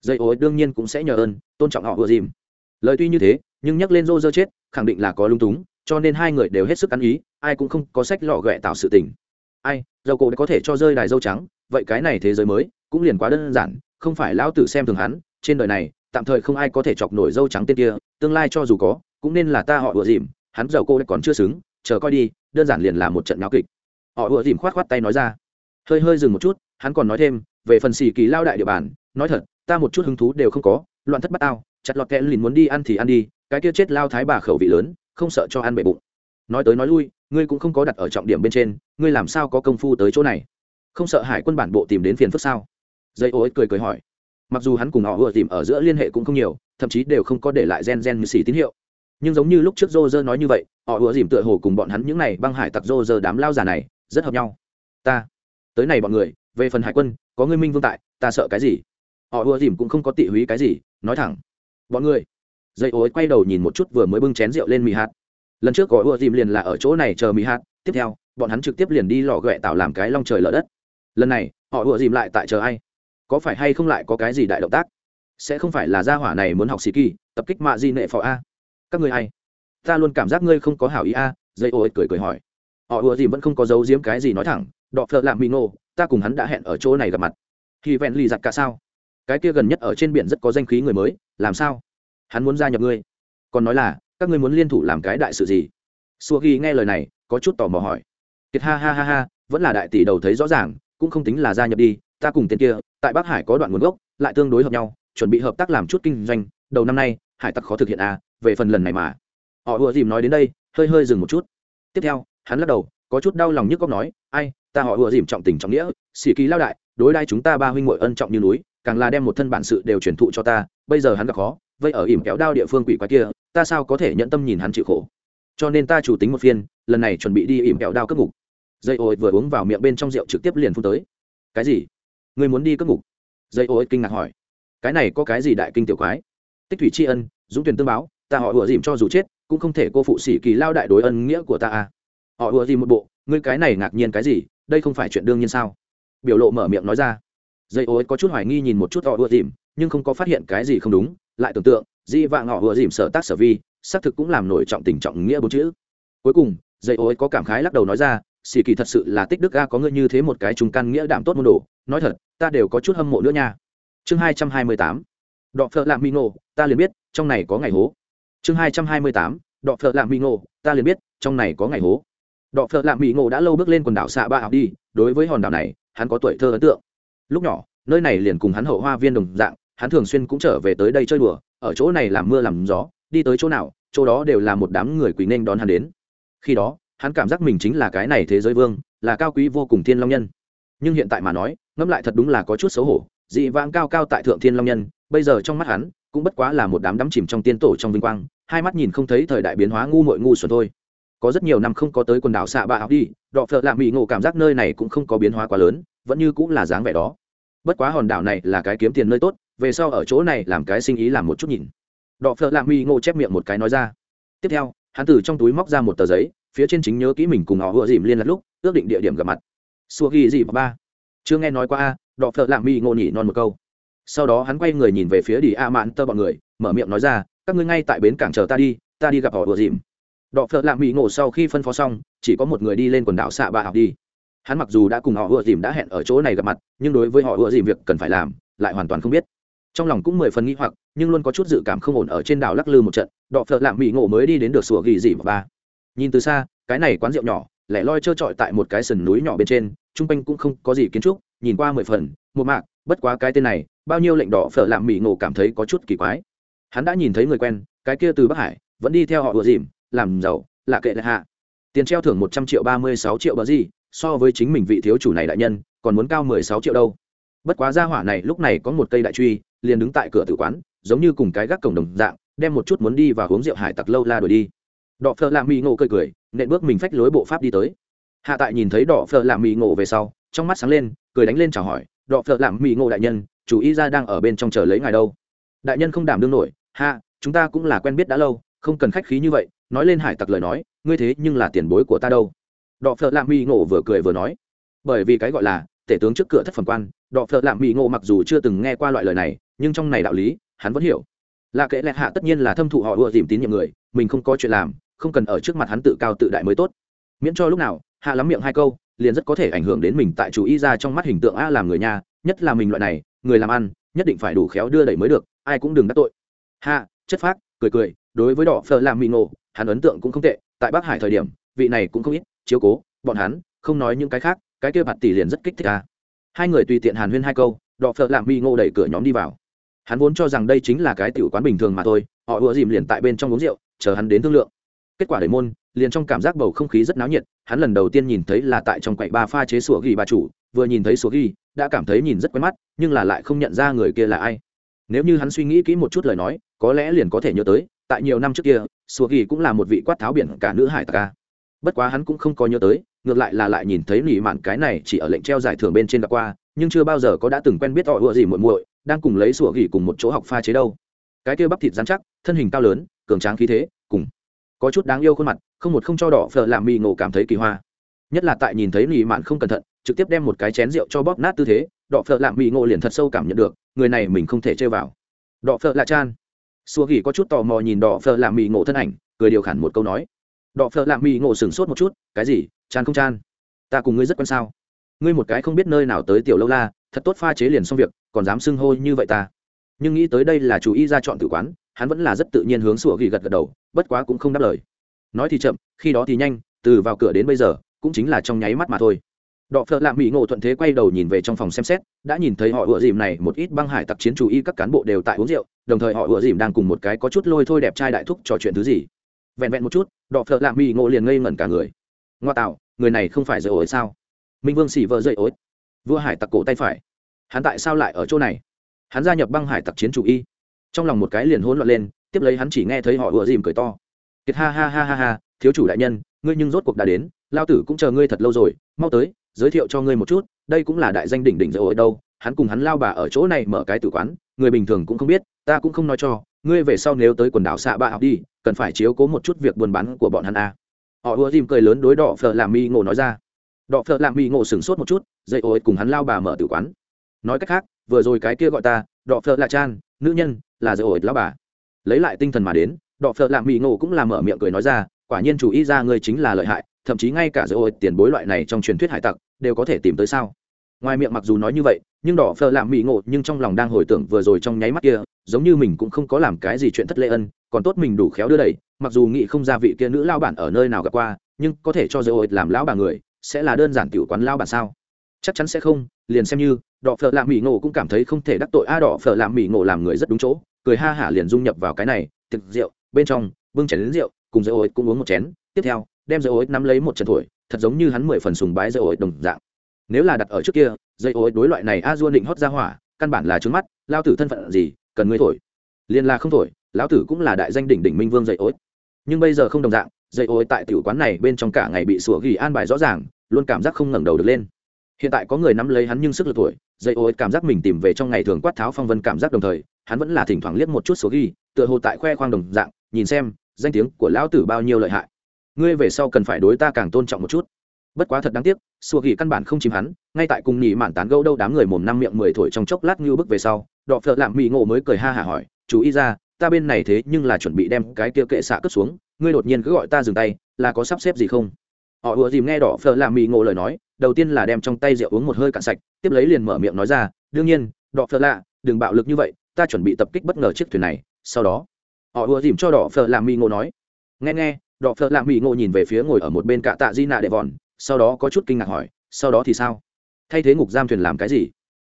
S1: Dây ô đương nhiên cũng sẽ nhờ ơn, tôn trọng họ ùa dìm. Lời tuy như thế, nhưng nhắc lên rô rơ chết, khẳng định là có lung túng, cho nên hai người đều hết sức ăn ý, ai cũng không có sách lọ ghẹ tạo sự tình. Ai dầu cổ có thể cho rơi đài dâu trắng, vậy cái này thế giới mới, cũng liền quá đơn giản, không phải lão tử xem thường hắn, trên đời này, tạm thời không ai có thể chọc nổi dâu trắng tên kia, tương lai cho dù có, cũng nên là ta họ ủa dìm, hắn dầu cô còn chưa xứng, chờ coi đi, đơn giản liền là một trận náo kịch. Họ ủa dìm khoát khoát tay nói ra hơi hơi dừng một chút, hắn còn nói thêm, về phần xì kỳ lao đại địa bàn, nói thật, ta một chút hứng thú đều không có, loạn thất bắt tao, chặt lọt kẽ lìn muốn đi ăn thì ăn đi, cái kia chết lao thái bà khẩu vị lớn, không sợ cho ăn bể bụng. Nói tới nói lui, ngươi cũng không có đặt ở trọng điểm bên trên, ngươi làm sao có công phu tới chỗ này? Không sợ hải quân bản bộ tìm đến phiền phức sao? Dây ô ích cười cười hỏi. Mặc dù hắn cùng họ vừa tìm ở giữa liên hệ cũng không nhiều, thậm chí đều không có để lại gen gen như xì tín hiệu. Nhưng giống như lúc trước rô rơ nói như vậy, họ vừa dìm tựa hồ cùng bọn hắn những n à y băng hải tặc rô rơ đám lao già này, rất hợp nhau. Ta tới này bọn người, về phần hải quân, có ngươi minh vương tại, ta sợ cái gì? Họ vừa dìm cũng không có tị húy cái gì, nói thẳng. Bọn người, dây ối quay đầu nhìn một chút vừa mới bưng chén rượu lên mì hạt. Lần trước gọi ưa dìm liền là ở chỗ này chờ mì hạt, tiếp theo, bọn hắn trực tiếp liền đi lò ghẹ tạo làm cái long trời lở đất. Lần này, họ ưa dìm lại tại chờ ai? Có phải hay không lại có cái gì đại động tác? Sẽ không phải là gia hỏa này muốn học sĩ kỳ, tập kích mạ di nệ phò a? Các ngươi hay ta luôn cảm giác ngươi không có hảo ý a, dây ối cười cười hỏi. Họ ưa dìm vẫn không có giấu giếm cái gì nói thẳng đọ phợ làm mì ngô ta cùng hắn đã hẹn ở chỗ này gặp mặt. Khi vẹn lì giặt cả sao? Cái kia gần nhất ở trên biển rất có danh khí người mới, làm sao? Hắn muốn gia nhập ngươi. Còn nói là, các ngươi muốn liên thủ làm cái đại sự gì? Xua ghi nghe lời này, có chút tò mò hỏi. Kiệt ha ha ha ha, vẫn là đại tỷ đầu thấy rõ ràng, cũng không tính là gia nhập đi, ta cùng tên kia, tại bắc hải có đoạn nguồn gốc, lại tương đối hợp nhau, chuẩn bị hợp tác làm chút kinh doanh, đầu năm nay, hải tặc khó thực hiện à về phần lần này mà. Họ ùa dìm nói đến đây, hơi hơi dừng một chút. Tiếp theo, hắn lắc đầu, có chút đau lòng nhức góc nói, ai ta họ ùa dìm trọng tình trọng nghĩa sĩ kỳ lao đại, đối đai chúng ta ba huynh muội ân trọng như núi, càng là đem một thân bản sự đều truyền thụ cho ta, bây giờ hắn gặp khó, vậy ở ỉm kéo đao địa phương quỷ quái kia, ta sao có thể nhận tâm nhìn hắn chịu khổ? Cho nên ta chủ tính một phiên, lần này chuẩn bị đi ỉm kéo đao cất ngục. Dây ôi vừa uống vào miệng bên trong rượu trực tiếp liền phun tới. Cái gì? Người muốn đi cất ngục? Dây ôi kinh ngạc hỏi. Cái này có cái gì đại kinh tiểu quái? Tích thủy tri ân, dũng tuyển tương báo, ta họ ủa dìm cho dù chết, cũng không thể cô phụ sĩ kỳ lao đại đối ân nghĩa của ta à. Họ ủa dìm một bộ, ngươi cái này ngạc nhiên cái gì? Đây không phải chuyện đương nhiên sao? Biểu lộ mở miệng nói ra. Dây ôi có chút hoài nghi nhìn một chút họ ưa dìm, nhưng không có phát hiện cái gì không đúng, lại tưởng tượng, di vạng họ vừa dìm sở tác sở vi, xác thực cũng làm nổi trọng tình trọng nghĩa bốn chữ. Cuối cùng, dây ô có cảm khái lắc đầu nói ra, xì kỳ thật sự là tích đức ga có ngươi như thế một cái trùng căn nghĩa đảm tốt môn đồ, nói thật, ta đều có chút hâm mộ nữa nha. Chương hai trăm hai mươi tám, đọ phợ lạm mi ngộ ta liền biết, trong này có ngày hố. Chương hai trăm hai mươi tám, đọ phợ lạm mi ngộ ta liền biết, trong này có ngày hố đọ phợ lạ mỹ ngộ đã lâu bước lên quần đảo xạ ba học đi, đối với hòn đảo này, hắn có tuổi thơ ấn tượng. Lúc nhỏ, nơi này liền cùng hắn hậu hoa viên đồng dạng, hắn thường xuyên cũng trở về tới đây chơi đùa, ở chỗ này làm mưa làm gió, đi tới chỗ nào, chỗ đó đều là một đám người quý nên đón hắn đến. Khi đó, hắn cảm giác mình chính là cái này thế giới vương, là cao quý vô cùng thiên long nhân. Nhưng hiện tại mà nói, ngẫm lại thật đúng là có chút xấu hổ, dị vãng cao cao tại thượng thiên long nhân, bây giờ trong mắt hắn, cũng bất quá là một đám đắm chìm trong tiên tổ trong vinh quang, hai mắt nhìn không thấy thời đại biến hóa ngu mội ngu xuẩn thôi có rất nhiều năm không có tới quần đảo xạ bạ học đi, đọ phợ lạ mỹ ngộ cảm giác nơi này cũng không có biến hóa quá lớn, vẫn như cũng là dáng vẻ đó. Bất quá hòn đảo này là cái kiếm tiền nơi tốt, về sau ở chỗ này làm cái sinh ý làm một chút nhìn. Đọ phợ lạ mỹ ngộ chép miệng một cái nói ra. Tiếp theo, hắn từ trong túi móc ra một tờ giấy, phía trên chính nhớ kỹ mình cùng họ vừa dìm liên lạc lúc, ước định địa điểm gặp mặt. Xua ghi gì ba. Chưa nghe nói qua a, đọ phợ lạ mỹ ngộ nhỉ non một câu. Sau đó hắn quay người nhìn về phía đi a mạn tơ bọn người, mở miệng nói ra, các ngươi ngay tại bến cảng chờ ta đi ta đi gặp họ vừa dìm đọ phợ lạ mỹ ngộ sau khi phân phó xong, chỉ có một người đi lên quần đảo xạ ba học đi. Hắn mặc dù đã cùng họ vừa dìm đã hẹn ở chỗ này gặp mặt, nhưng đối với họ vừa dìm việc cần phải làm, lại hoàn toàn không biết. Trong lòng cũng mười phần nghĩ hoặc, nhưng luôn có chút dự cảm không ổn ở trên đảo lắc lư một trận, đọ phợ lạ mỹ ngộ mới đi đến được sủa ghi dìm và ba. Nhìn từ xa, cái này quán rượu nhỏ, lẻ loi trơ trọi tại một cái sườn núi nhỏ bên trên chung quanh cũng không có gì kiến trúc, nhìn qua mười phần, một mạc, bất quá cái tên này, bao nhiêu lệnh đỏ phở làm mỹ ngộ cảm thấy có chút kỳ quái. Hắn đã nhìn thấy người quen, cái kia từ bắc hải, vẫn đi theo họ ùa dìm làm giàu, là kệ lại hạ. Tiền treo thưởng một trăm triệu, ba mươi sáu triệu bờ gì, so với chính mình vị thiếu chủ này đại nhân, còn muốn cao mười sáu triệu đâu. Bất quá gia hỏa này lúc này có một cây đại truy, liền đứng tại cửa tử quán, giống như cùng cái gác cổng đồng dạng, đem một chút muốn đi và uống rượu hải tặc lâu la đuổi đi. Đỏ phở làm mỹ ngộ cười cười, nện bước mình phách lối bộ pháp đi tới. Hạ tại nhìn thấy đỏ phở làm mỹ ngộ về sau, trong mắt sáng lên, cười đánh lên chào hỏi đỏ phở làm mỹ ngộ đại nhân, chủ y ra đang ở bên trong chờ lấy ngài đâu. Đại nhân không đảm đương nổi hạ chúng ta cũng là quen biết đã lâu, không cần khách khí như vậy nói lên hải tặc lời nói, ngươi thế nhưng là tiền bối của ta đâu. Đọ phợ lạm mỹ ngộ vừa cười vừa nói. Bởi vì cái gọi là, tể tướng trước cửa thất phẩm quan, đọ phợ lạm mỹ ngộ mặc dù chưa từng nghe qua loại lời này, nhưng trong này đạo lý, hắn vẫn hiểu. Là kệ lẹt hạ tất nhiên là thâm thụ họ ưa dìm tín nhiệm người, mình không có chuyện làm, không cần ở trước mặt hắn tự cao tự đại mới tốt. Miễn cho lúc nào, hạ lắm miệng hai câu, liền rất có thể ảnh hưởng đến mình tại chủ y ra trong mắt hình tượng a làm người nhà nhất là mình loại này, người làm ăn, nhất định phải đủ khéo đưa đẩy mới được, ai cũng đừng đắc tội. Hạ, chất phác, cười cười, đối với đỏ phở làm mỹ ngộ hắn ấn tượng cũng không tệ, tại bắc hải thời điểm, vị này cũng không ít, chiếu cố, bọn hắn, không nói những cái khác, cái kia bạt tỷ liền rất kích thích ta. Hai người tùy tiện hàn huyên hai câu, đọ phợ làm mi ngô đẩy cửa nhóm đi vào. Hắn vốn cho rằng đây chính là cái tiểu quán bình thường mà thôi, họ ùa dìm liền tại bên trong uống rượu, chờ hắn đến thương lượng. Kết quả đẩy môn, liền trong cảm giác bầu không khí rất náo nhiệt, hắn lần đầu tiên nhìn thấy là tại trong quậy ba pha chế sủa ghi bà chủ, vừa nhìn thấy sủa ghi, đã cảm thấy nhìn rất quen mắt, nhưng là lại không nhận ra người kia là ai. Nếu như hắn suy nghĩ kỹ một chút lời nói, có lẽ liền có thể nhớ tới, tại nhiều năm trước kia sủa ghi cũng là một vị quát tháo biển cả nữ hải tặc ca bất quá hắn cũng không có nhớ tới, ngược lại là lại nhìn thấy nỉ mạn cái này chỉ ở lệnh treo giải thưởng bên trên đã qua, nhưng chưa bao giờ có đã từng quen biết họ ùa gì muội muội, đang cùng lấy sủa gỉ cùng một chỗ học pha chế đâu. Cái kia bắp thịt dán chắc, thân hình cao lớn, cường tráng khí thế, cùng có chút đáng yêu khuôn mặt, không một không cho đỏ phở làm mì ngộ cảm thấy kỳ hoa. Nhất là tại nhìn thấy nỉ mạn không cẩn thận, trực tiếp đem một cái chén rượu cho bóp nát tư thế, đỏ phở làm mì ngộ liền thật sâu cảm nhận được, người này mình không thể chơi vào. Đỏ phở là chan xua gỉ có chút tò mò nhìn đỏ phở làm mì ngộ thân ảnh, cười điều khản một câu nói. Đỏ phở làm mì ngộ sửng sốt một chút, cái gì? Chan không chan? Ta cùng ngươi rất quan sao? Ngươi một cái không biết nơi nào tới tiểu lâu la, thật tốt pha chế liền xong việc, còn dám xưng hô như vậy ta? Nhưng nghĩ tới đây là chủ y ra chọn tử quán, hắn vẫn là rất tự nhiên hướng sủa ghi gật gật đầu, bất quá cũng không đáp lời. Nói thì chậm, khi đó thì nhanh, từ vào cửa đến bây giờ, cũng chính là trong nháy mắt mà thôi đọ phợ lạ mỹ ngộ thuận thế quay đầu nhìn về trong phòng xem xét, đã nhìn thấy họ ựa dìm này một ít băng hải tặc chiến chủ y các cán bộ đều tại uống rượu, đồng thời họ ựa dìm đang cùng một cái có chút lôi thôi đẹp trai đại thúc trò chuyện thứ gì. Vẹn vẹn một chút, đọ phợ lạ mỹ ngộ liền ngây ngẩn cả người. Ngoa tạo, người này không phải dậy ối sao? Minh vương xỉ vợ dậy ối vua hải tặc cổ tay phải. Hắn tại sao lại ở chỗ này? Hắn gia nhập băng hải tặc chiến chủ y. Trong lòng một cái liền hỗn loạn lên, tiếp lấy hắn chỉ nghe thấy họ ựa dìm cười to. Kiệt ha ha ha ha ha, thiếu chủ đại nhân, ngươi nhưng rốt cuộc đã đến, lao tử cũng chờ ngươi thật lâu rồi, mau tới giới thiệu cho ngươi một chút, đây cũng là đại danh đỉnh đỉnh dỡ ở đâu, hắn cùng hắn lao bà ở chỗ này mở cái tử quán, người bình thường cũng không biết, ta cũng không nói cho, ngươi về sau nếu tới quần đảo xạ bạ học đi, cần phải chiếu cố một chút việc buôn bán của bọn hắn a à. họ ùa dìm cười lớn đối đỏ phở làm mi ngộ nói ra. Đỏ phở làm mi ngộ sửng sốt một chút, dậy ôi cùng hắn lao bà mở tử quán. Nói cách khác, vừa rồi cái kia gọi ta đỏ phở là chan, nữ nhân, là dậy ôi lao bà. Lấy lại tinh thần mà đến đỏ phở làm mi ngộ cũng là mở miệng cười nói ra, quả nhiên chủ ý ra ngươi chính là lợi hại thậm chí ngay cả giữa ôi tiền bối loại này trong truyền thuyết hải tặc đều có thể tìm tới sao? Ngoài miệng mặc dù nói như vậy, nhưng đỏ phờ làm mỹ ngộ nhưng trong lòng đang hồi tưởng vừa rồi trong nháy mắt kia, giống như mình cũng không có làm cái gì chuyện thất lễ ân, còn tốt mình đủ khéo đưa đẩy, mặc dù nghĩ không ra vị kia nữ lao bản ở nơi nào gặp qua, nhưng có thể cho giữa ôi làm lão bà người, sẽ là đơn giản tiểu quán lao bản sao? Chắc chắn sẽ không, liền xem như, đỏ phở làm mỹ ngộ cũng cảm thấy không thể đắc tội, a, đỏ phở làm mỹ ngộ làm người rất đúng chỗ, cười ha hả liền dung nhập vào cái này, thực rượu, bên trong, bưng chén đến rượu, cùng dỡ ôi cũng uống một chén, tiếp theo đem dây ối nắm lấy một trận thổi thật giống như hắn mười phần sùng bái dây ối đồng dạng. Nếu là đặt ở trước kia dây ối đối loại này a dua định hót ra hỏa căn bản là trướng mắt lao tử thân phận gì cần ngươi thổi. Liên là không thổi lão tử cũng là đại danh đỉnh đỉnh minh vương dây ối. Nhưng bây giờ không đồng dạng dây ối tại tiểu quán này bên trong cả ngày bị sủa ghi an bài rõ ràng luôn cảm giác không ngẩng đầu được lên. Hiện tại có người nắm lấy hắn nhưng sức lực tuổi, dây ối cảm giác mình tìm về trong ngày thường quát tháo phong vân cảm giác đồng thời hắn vẫn là thỉnh thoảng liếc một chút số ghi tựa hồ tại khoe khoang đồng dạng nhìn xem danh tiếng của lão tử bao nhiêu lợi hại ngươi về sau cần phải đối ta càng tôn trọng một chút. Bất quá thật đáng tiếc, xua ghi căn bản không chìm hắn, ngay tại cùng nhị mạn tán gẫu đâu đám người mồm năm miệng mười thổi trong chốc lát như bước về sau, đọ phợ lạm mỹ ngộ mới cười ha hả hỏi, chú ý ra, ta bên này thế nhưng là chuẩn bị đem cái kia kệ xạ cất xuống, ngươi đột nhiên cứ gọi ta dừng tay, là có sắp xếp gì không? Họ ùa dìm nghe đỏ phở làm mì ngộ lời nói, đầu tiên là đem trong tay rượu uống một hơi cạn sạch, tiếp lấy liền mở miệng nói ra, đương nhiên, đỏ phở lạ đừng bạo lực như vậy, ta chuẩn bị tập kích bất ngờ chiếc thuyền này. Sau đó, họ ùa dìm cho đỏ phở làm mì ngộ nói, nghe nghe đọ phợ lạ mỹ ngộ nhìn về phía ngồi ở một bên cạ tạ di nạ đệ vòn, sau đó có chút kinh ngạc hỏi, sau đó thì sao? Thay thế ngục giam thuyền làm cái gì?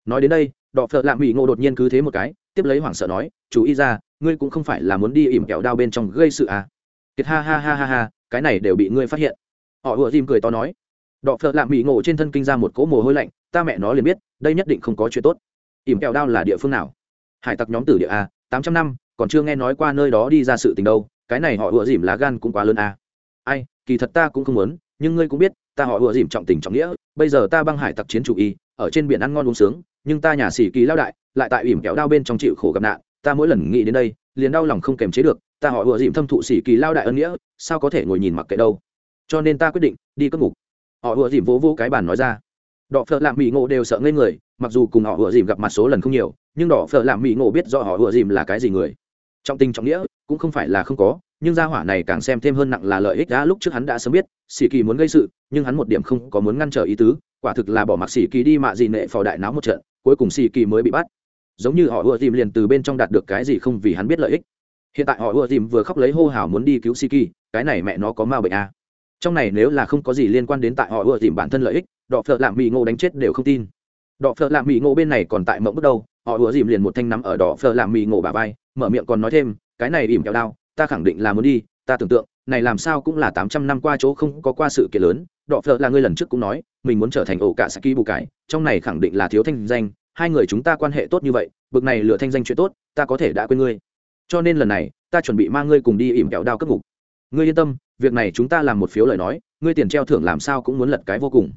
S1: Nói đến đây, đọ phợ lạ mỹ ngộ đột nhiên cứ thế một cái, tiếp lấy hoảng sợ nói, chú ý ra, ngươi cũng không phải là muốn đi ỉm kẹo đao bên trong gây sự à? Kiệt ha ha ha ha ha, cái này đều bị ngươi phát hiện. Họ ùa dìm cười to nói. Đọ phợ lạ mỹ ngộ trên thân kinh ra một cỗ mồ hôi lạnh, ta mẹ nó liền biết, đây nhất định không có chuyện tốt. Ỉm kẹo đao là địa phương nào? Hải tặc nhóm tử địa a, tám trăm năm, còn chưa nghe nói qua nơi đó đi ra sự tình đâu cái này họ ủa dìm lá gan cũng quá lớn a ai, kỳ thật ta cũng không muốn, nhưng ngươi cũng biết, ta họ ủa dìm trọng tình trọng nghĩa, bây giờ ta băng hải tặc chiến chủ y, ở trên biển ăn ngon uống sướng, nhưng ta nhà xỉ kỳ lao đại, lại tại ỉm kéo đao bên trong chịu khổ gặp nạn, ta mỗi lần nghĩ đến đây, liền đau lòng không kềm chế được, ta họ ủa dìm thâm thụ xỉ kỳ lao đại ân nghĩa, sao có thể ngồi nhìn mặc kệ đâu. Cho nên ta quyết định, đi cất ngục. Họ ủa dìm vỗ vỗ cái bàn nói ra. Đỏ phở làm mỹ ngộ đều sợ ngây người, mặc dù cùng họ ủa dìm gặp mặt số lần không nhiều, nhưng đỏ phở làm mỹ ngộ biết rõ họ ủa dìm là cái gì người. Trọng tình trọng nghĩa cũng không phải là không có, nhưng gia hỏa này càng xem thêm hơn nặng là lợi ích đã lúc trước hắn đã sớm biết, sĩ kỳ muốn gây sự, nhưng hắn một điểm không có muốn ngăn trở ý tứ, quả thực là bỏ mặc sĩ kỳ đi mạ gì nệ phò đại náo một trận, cuối cùng sĩ kỳ mới bị bắt. Giống như họ ưa dìm liền từ bên trong đạt được cái gì không vì hắn biết lợi ích. Hiện tại họ ưa dìm vừa khóc lấy hô hào muốn đi cứu sĩ kỳ, cái này mẹ nó có ma bệnh à. trong này nếu là không có gì liên quan đến tại họ ưa dìm bản thân lợi ích, đọ phợ lạm mỹ ngộ đánh chết đều không tin. Đọ phợ lạm mỹ ngộ bên này còn tại mộng bước đầu họ ưa dìm liền một thanh nắm ở đỏ phờ làm mì ngộ bà vai, mở miệng còn nói thêm cái này ỉm kẹo đao, ta khẳng định là muốn đi, ta tưởng tượng, này làm sao cũng là tám trăm năm qua chỗ không có qua sự kiện lớn, đọ phợ là ngươi lần trước cũng nói, mình muốn trở thành ổ cả saki bù cải, trong này khẳng định là thiếu thanh danh, hai người chúng ta quan hệ tốt như vậy, bực này lựa thanh danh chuyện tốt, ta có thể đã quên ngươi. Cho nên lần này, ta chuẩn bị mang ngươi cùng đi ỉm kẹo đao cấp ngục. Ngươi yên tâm, việc này chúng ta làm một phiếu lời nói, ngươi tiền treo thưởng làm sao cũng muốn lật cái vô cùng.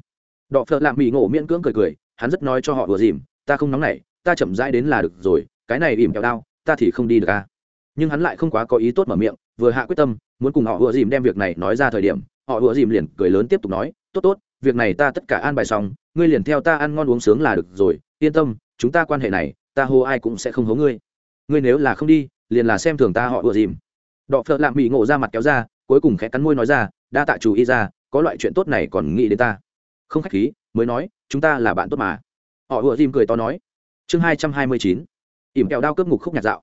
S1: Đọ phợ lạm mỹ ngộ miễn cưỡng cười cười, hắn rất nói cho họ đùa dìm, ta không nóng nảy, ta chậm rãi đến là được rồi, cái này ỉm kẹo đao, ta thì không đi được à nhưng hắn lại không quá có ý tốt mở miệng, vừa hạ quyết tâm, muốn cùng họ ùa dìm đem việc này nói ra thời điểm, họ ùa dìm liền cười lớn tiếp tục nói, tốt tốt, việc này ta tất cả an bài xong, ngươi liền theo ta ăn ngon uống sướng là được rồi, yên tâm, chúng ta quan hệ này, ta hô ai cũng sẽ không hố ngươi. Ngươi nếu là không đi, liền là xem thường ta họ ùa dìm. Đọ phợ lạm bị ngộ ra mặt kéo ra, cuối cùng khẽ cắn môi nói ra, đa tạ chủ ý ra, có loại chuyện tốt này còn nghĩ đến ta. Không khách khí, mới nói, chúng ta là bạn tốt mà. Họ ùa dìm cười to nói. Chương hai trăm hai mươi chín. Ỉm kẹo đao cướp ngục khúc nhạt dạo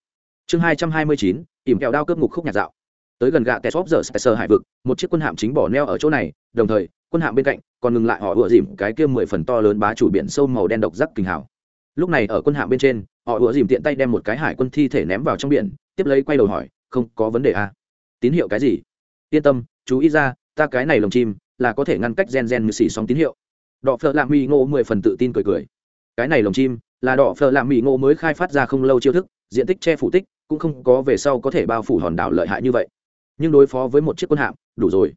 S1: chương hai trăm hai mươi chín, ỉm kẹo đao cướp ngục khúc nhạc dạo. Tới gần gạ tè bóp giờ sờ hải vực, một chiếc quân hạm chính bỏ neo ở chỗ này, đồng thời, quân hạm bên cạnh còn ngừng lại họ ùa dìm cái kia mười phần to lớn bá chủ biển sâu màu đen độc giác kinh hào. Lúc này ở quân hạm bên trên, họ ùa dìm tiện tay đem một cái hải quân thi thể ném vào trong biển, tiếp lấy quay đầu hỏi, không có vấn đề à? tín hiệu cái gì? Yên tâm, chú ý ra, ta cái này lồng chim là có thể ngăn cách gen gen như xì sóng tín hiệu. Đỏ phở lạ mỹ ngô mười phần tự tin cười cười. Cái này lồng chim là đỏ phở lạ mỹ ngô mới khai phát ra không lâu chiêu thức, diện tích che phủ tích cũng không có về sau có thể bao phủ hòn đảo lợi hại như vậy. Nhưng đối phó với một chiếc quân hạm, đủ rồi.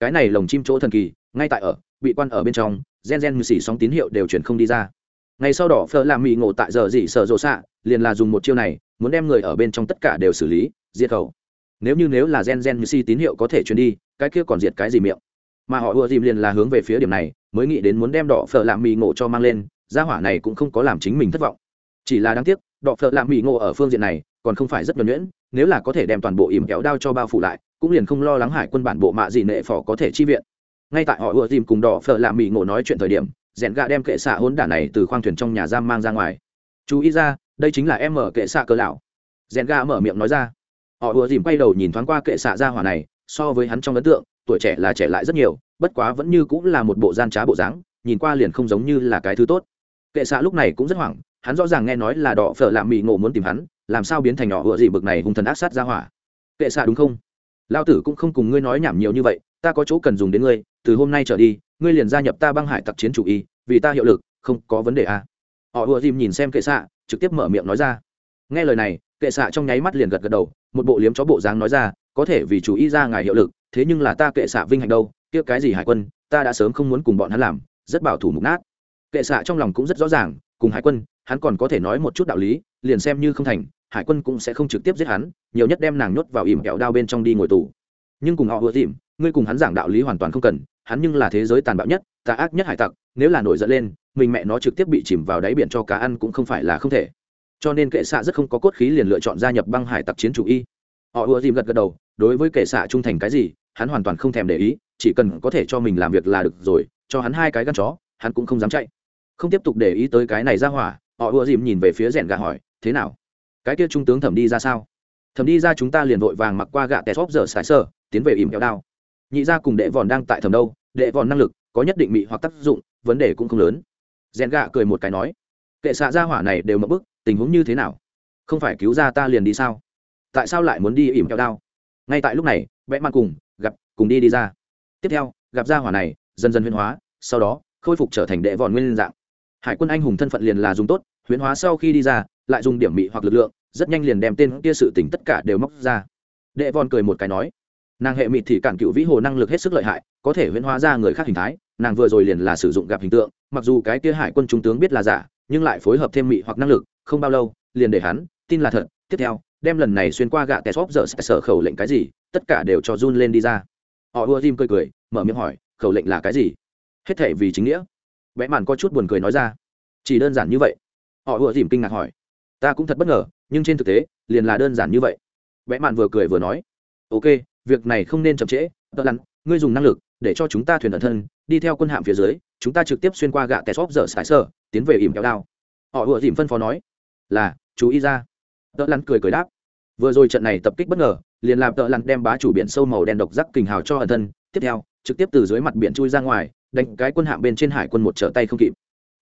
S1: Cái này lồng chim chỗ thần kỳ, ngay tại ở, bị quan ở bên trong, gen gen như xỉ sóng tín hiệu đều chuyển không đi ra. Ngày sau đỏ phở làm mị ngộ tại giờ dị sợ rộ xạ, liền là dùng một chiêu này, muốn đem người ở bên trong tất cả đều xử lý, diệt khẩu. Nếu như nếu là gen gen như xỉ tín hiệu có thể truyền đi, cái kia còn diệt cái gì miệng? Mà họ ùa dìm liền là hướng về phía điểm này, mới nghĩ đến muốn đem đỏ phở làm mì ngộ cho mang lên, gia hỏa này cũng không có làm chính mình thất vọng. Chỉ là đáng tiếc đọ phợ làm mỹ ngộ ở phương diện này, còn không phải rất nhuẩn nhuyễn, nếu là có thể đem toàn bộ ìm kéo đao cho bao phủ lại, cũng liền không lo lắng hải quân bản bộ mạ gì nệ phỏ có thể chi viện. Ngay tại họ ùa dìm cùng đỏ phở làm mỹ ngộ nói chuyện thời điểm, rèn gạ đem kệ xạ hỗn đản này từ khoang thuyền trong nhà giam mang ra ngoài. Chú ý ra, đây chính là em mở kệ xạ cơ lão. Rèn gạ mở miệng nói ra. Họ ùa dìm quay đầu nhìn thoáng qua kệ xạ ra hỏa này, so với hắn trong ấn tượng, tuổi trẻ là trẻ lại rất nhiều, bất quá vẫn như cũng là một bộ gian trá bộ dáng, nhìn qua liền không giống như là cái thứ tốt. Kệ xạ lúc này cũng rất hoảng hắn rõ ràng nghe nói là đỏ phở làm mị ngộ muốn tìm hắn, làm sao biến thành nhỏ vựa gì bực này hung thần ác sát ra hỏa. Kệ xạ đúng không? Lao tử cũng không cùng ngươi nói nhảm nhiều như vậy, ta có chỗ cần dùng đến ngươi, từ hôm nay trở đi, ngươi liền gia nhập ta băng hải tặc chiến chủ y, vì ta hiệu lực, không có vấn đề à. họ ùa dìm nhìn xem kệ xạ, trực tiếp mở miệng nói ra. Nghe lời này, kệ xạ trong nháy mắt liền gật gật đầu, một bộ liếm chó bộ dáng nói ra, có thể vì chủ y ra ngài hiệu lực, thế nhưng là ta kệ xạ vinh hạnh đâu, kia cái gì hải quân, ta đã sớm không muốn cùng bọn hắn làm, rất bảo thủ mục nát. Kệ xạ trong lòng cũng rất rõ ràng cùng hải quân, hắn còn có thể nói một chút đạo lý, liền xem như không thành, hải quân cũng sẽ không trực tiếp giết hắn, nhiều nhất đem nàng nhốt vào ỉm kẹo đao bên trong đi ngồi tù. Nhưng cùng họ vừa tìm ngươi cùng hắn giảng đạo lý hoàn toàn không cần, hắn nhưng là thế giới tàn bạo nhất, tà ác nhất hải tặc, nếu là nổi giận lên, mình mẹ nó trực tiếp bị chìm vào đáy biển cho cá ăn cũng không phải là không thể. Cho nên kệ xạ rất không có cốt khí liền lựa chọn gia nhập băng hải tặc chiến chủ y. Họ ưa dìm gật gật đầu, đối với kệ xạ trung thành cái gì, hắn hoàn toàn không thèm để ý, chỉ cần có thể cho mình làm việc là được rồi, cho hắn hai cái gắn chó, hắn cũng không dám chạy không tiếp tục để ý tới cái này ra hỏa, họ ùa dìm nhìn về phía rèn gà hỏi, thế nào? Cái kia trung tướng thẩm đi ra sao? Thẩm đi ra chúng ta liền vội vàng mặc qua gạ tè xóp giờ sải sơ, tiến về ìm kéo đao. Nhị gia cùng đệ vòn đang tại thầm đâu, đệ vòn năng lực, có nhất định mị hoặc tác dụng, vấn đề cũng không lớn. Rèn gạ cười một cái nói, kệ xạ ra hỏa này đều mất bức, tình huống như thế nào? Không phải cứu ra ta liền đi sao? Tại sao lại muốn đi ỉm kẹo đao? Ngay tại lúc này vẽ mặt cùng, gặp, cùng đi đi ra. Tiếp theo, gặp ra hỏa này, dần dần huyên hóa, sau đó, khôi phục trở thành đệ vòn nguyên dạng hải quân anh hùng thân phận liền là dùng tốt, huyễn hóa sau khi đi ra, lại dùng điểm mị hoặc lực lượng, rất nhanh liền đem tên kia sự tỉnh tất cả đều móc ra. Đệ vòn cười một cái nói, nàng hệ mịt thì cản cựu vĩ hồ năng lực hết sức lợi hại, có thể huyễn hóa ra người khác hình thái, nàng vừa rồi liền là sử dụng gặp hình tượng, mặc dù cái kia hải quân trung tướng biết là giả, nhưng lại phối hợp thêm mị hoặc năng lực, không bao lâu, liền để hắn, tin là thật, tiếp theo, đem lần này xuyên qua gạ tè xóp giờ sẽ sở khẩu lệnh cái gì, tất cả đều cho run lên đi ra. Họ ưa tim cười cười, mở miệng hỏi, khẩu lệnh là cái gì? Hết thể vì chính nghĩa vẽ màn có chút buồn cười nói ra. Chỉ đơn giản như vậy? Họ ùa dìm kinh ngạc hỏi. Ta cũng thật bất ngờ, nhưng trên thực tế, liền là đơn giản như vậy. Vẽ màn vừa cười vừa nói. Ok, việc này không nên chậm trễ tợ lặn ngươi dùng năng lực, để cho chúng ta thuyền ẩn thân, đi theo quân hạm phía dưới, chúng ta trực tiếp xuyên qua gạ tè xóp dở sải sơ, tiến về ỉm kéo đao. Họ ùa dìm phân phó nói. Là, chú ý ra. Tợ lặn cười cười đáp. Vừa rồi trận này tập kích bất ngờ, liền làm tợ lặn đem bá chủ biển sâu màu đen độc giác kình hào cho ẩn thân. Tiếp theo, trực tiếp từ dưới mặt biển chui ra ngoài đánh cái quân hạm bên trên hải quân một trở tay không kịp.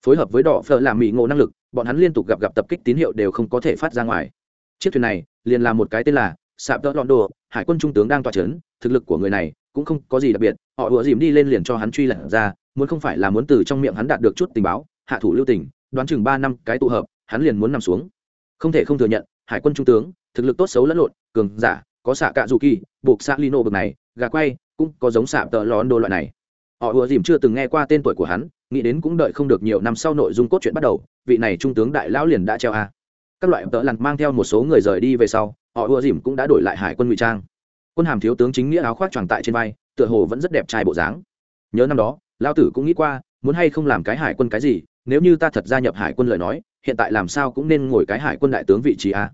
S1: Phối hợp với đỏ phở làm mỹ ngộ năng lực, bọn hắn liên tục gặp gặp tập kích tín hiệu đều không có thể phát ra ngoài. Chiếc thuyền này, liền là một cái tên là sạp đỡ lọn đồ, hải quân trung tướng đang tỏa chấn, thực lực của người này cũng không có gì đặc biệt, họ ùa dìm đi lên liền cho hắn truy lẩn ra, muốn không phải là muốn từ trong miệng hắn đạt được chút tình báo, hạ thủ lưu tình, đoán chừng ba năm cái tụ hợp, hắn liền muốn nằm xuống. Không thể không thừa nhận, hải quân trung tướng, thực lực tốt xấu lẫn lộn, cường giả, có xạ cạ dù kỳ, buộc xạ lino bực này, gà quay, cũng có giống xạ tợ lón đồ loại này họ ùa dìm chưa từng nghe qua tên tuổi của hắn, nghĩ đến cũng đợi không được nhiều năm sau nội dung cốt truyện bắt đầu, vị này trung tướng đại lão liền đã treo a. Các loại tợ lặn mang theo một số người rời đi về sau, họ ùa dìm cũng đã đổi lại hải quân ngụy trang. Quân hàm thiếu tướng chính nghĩa áo khoác tròn tại trên vai, tựa hồ vẫn rất đẹp trai bộ dáng. Nhớ năm đó, lão tử cũng nghĩ qua, muốn hay không làm cái hải quân cái gì, nếu như ta thật gia nhập hải quân lời nói, hiện tại làm sao cũng nên ngồi cái hải quân đại tướng vị trí a.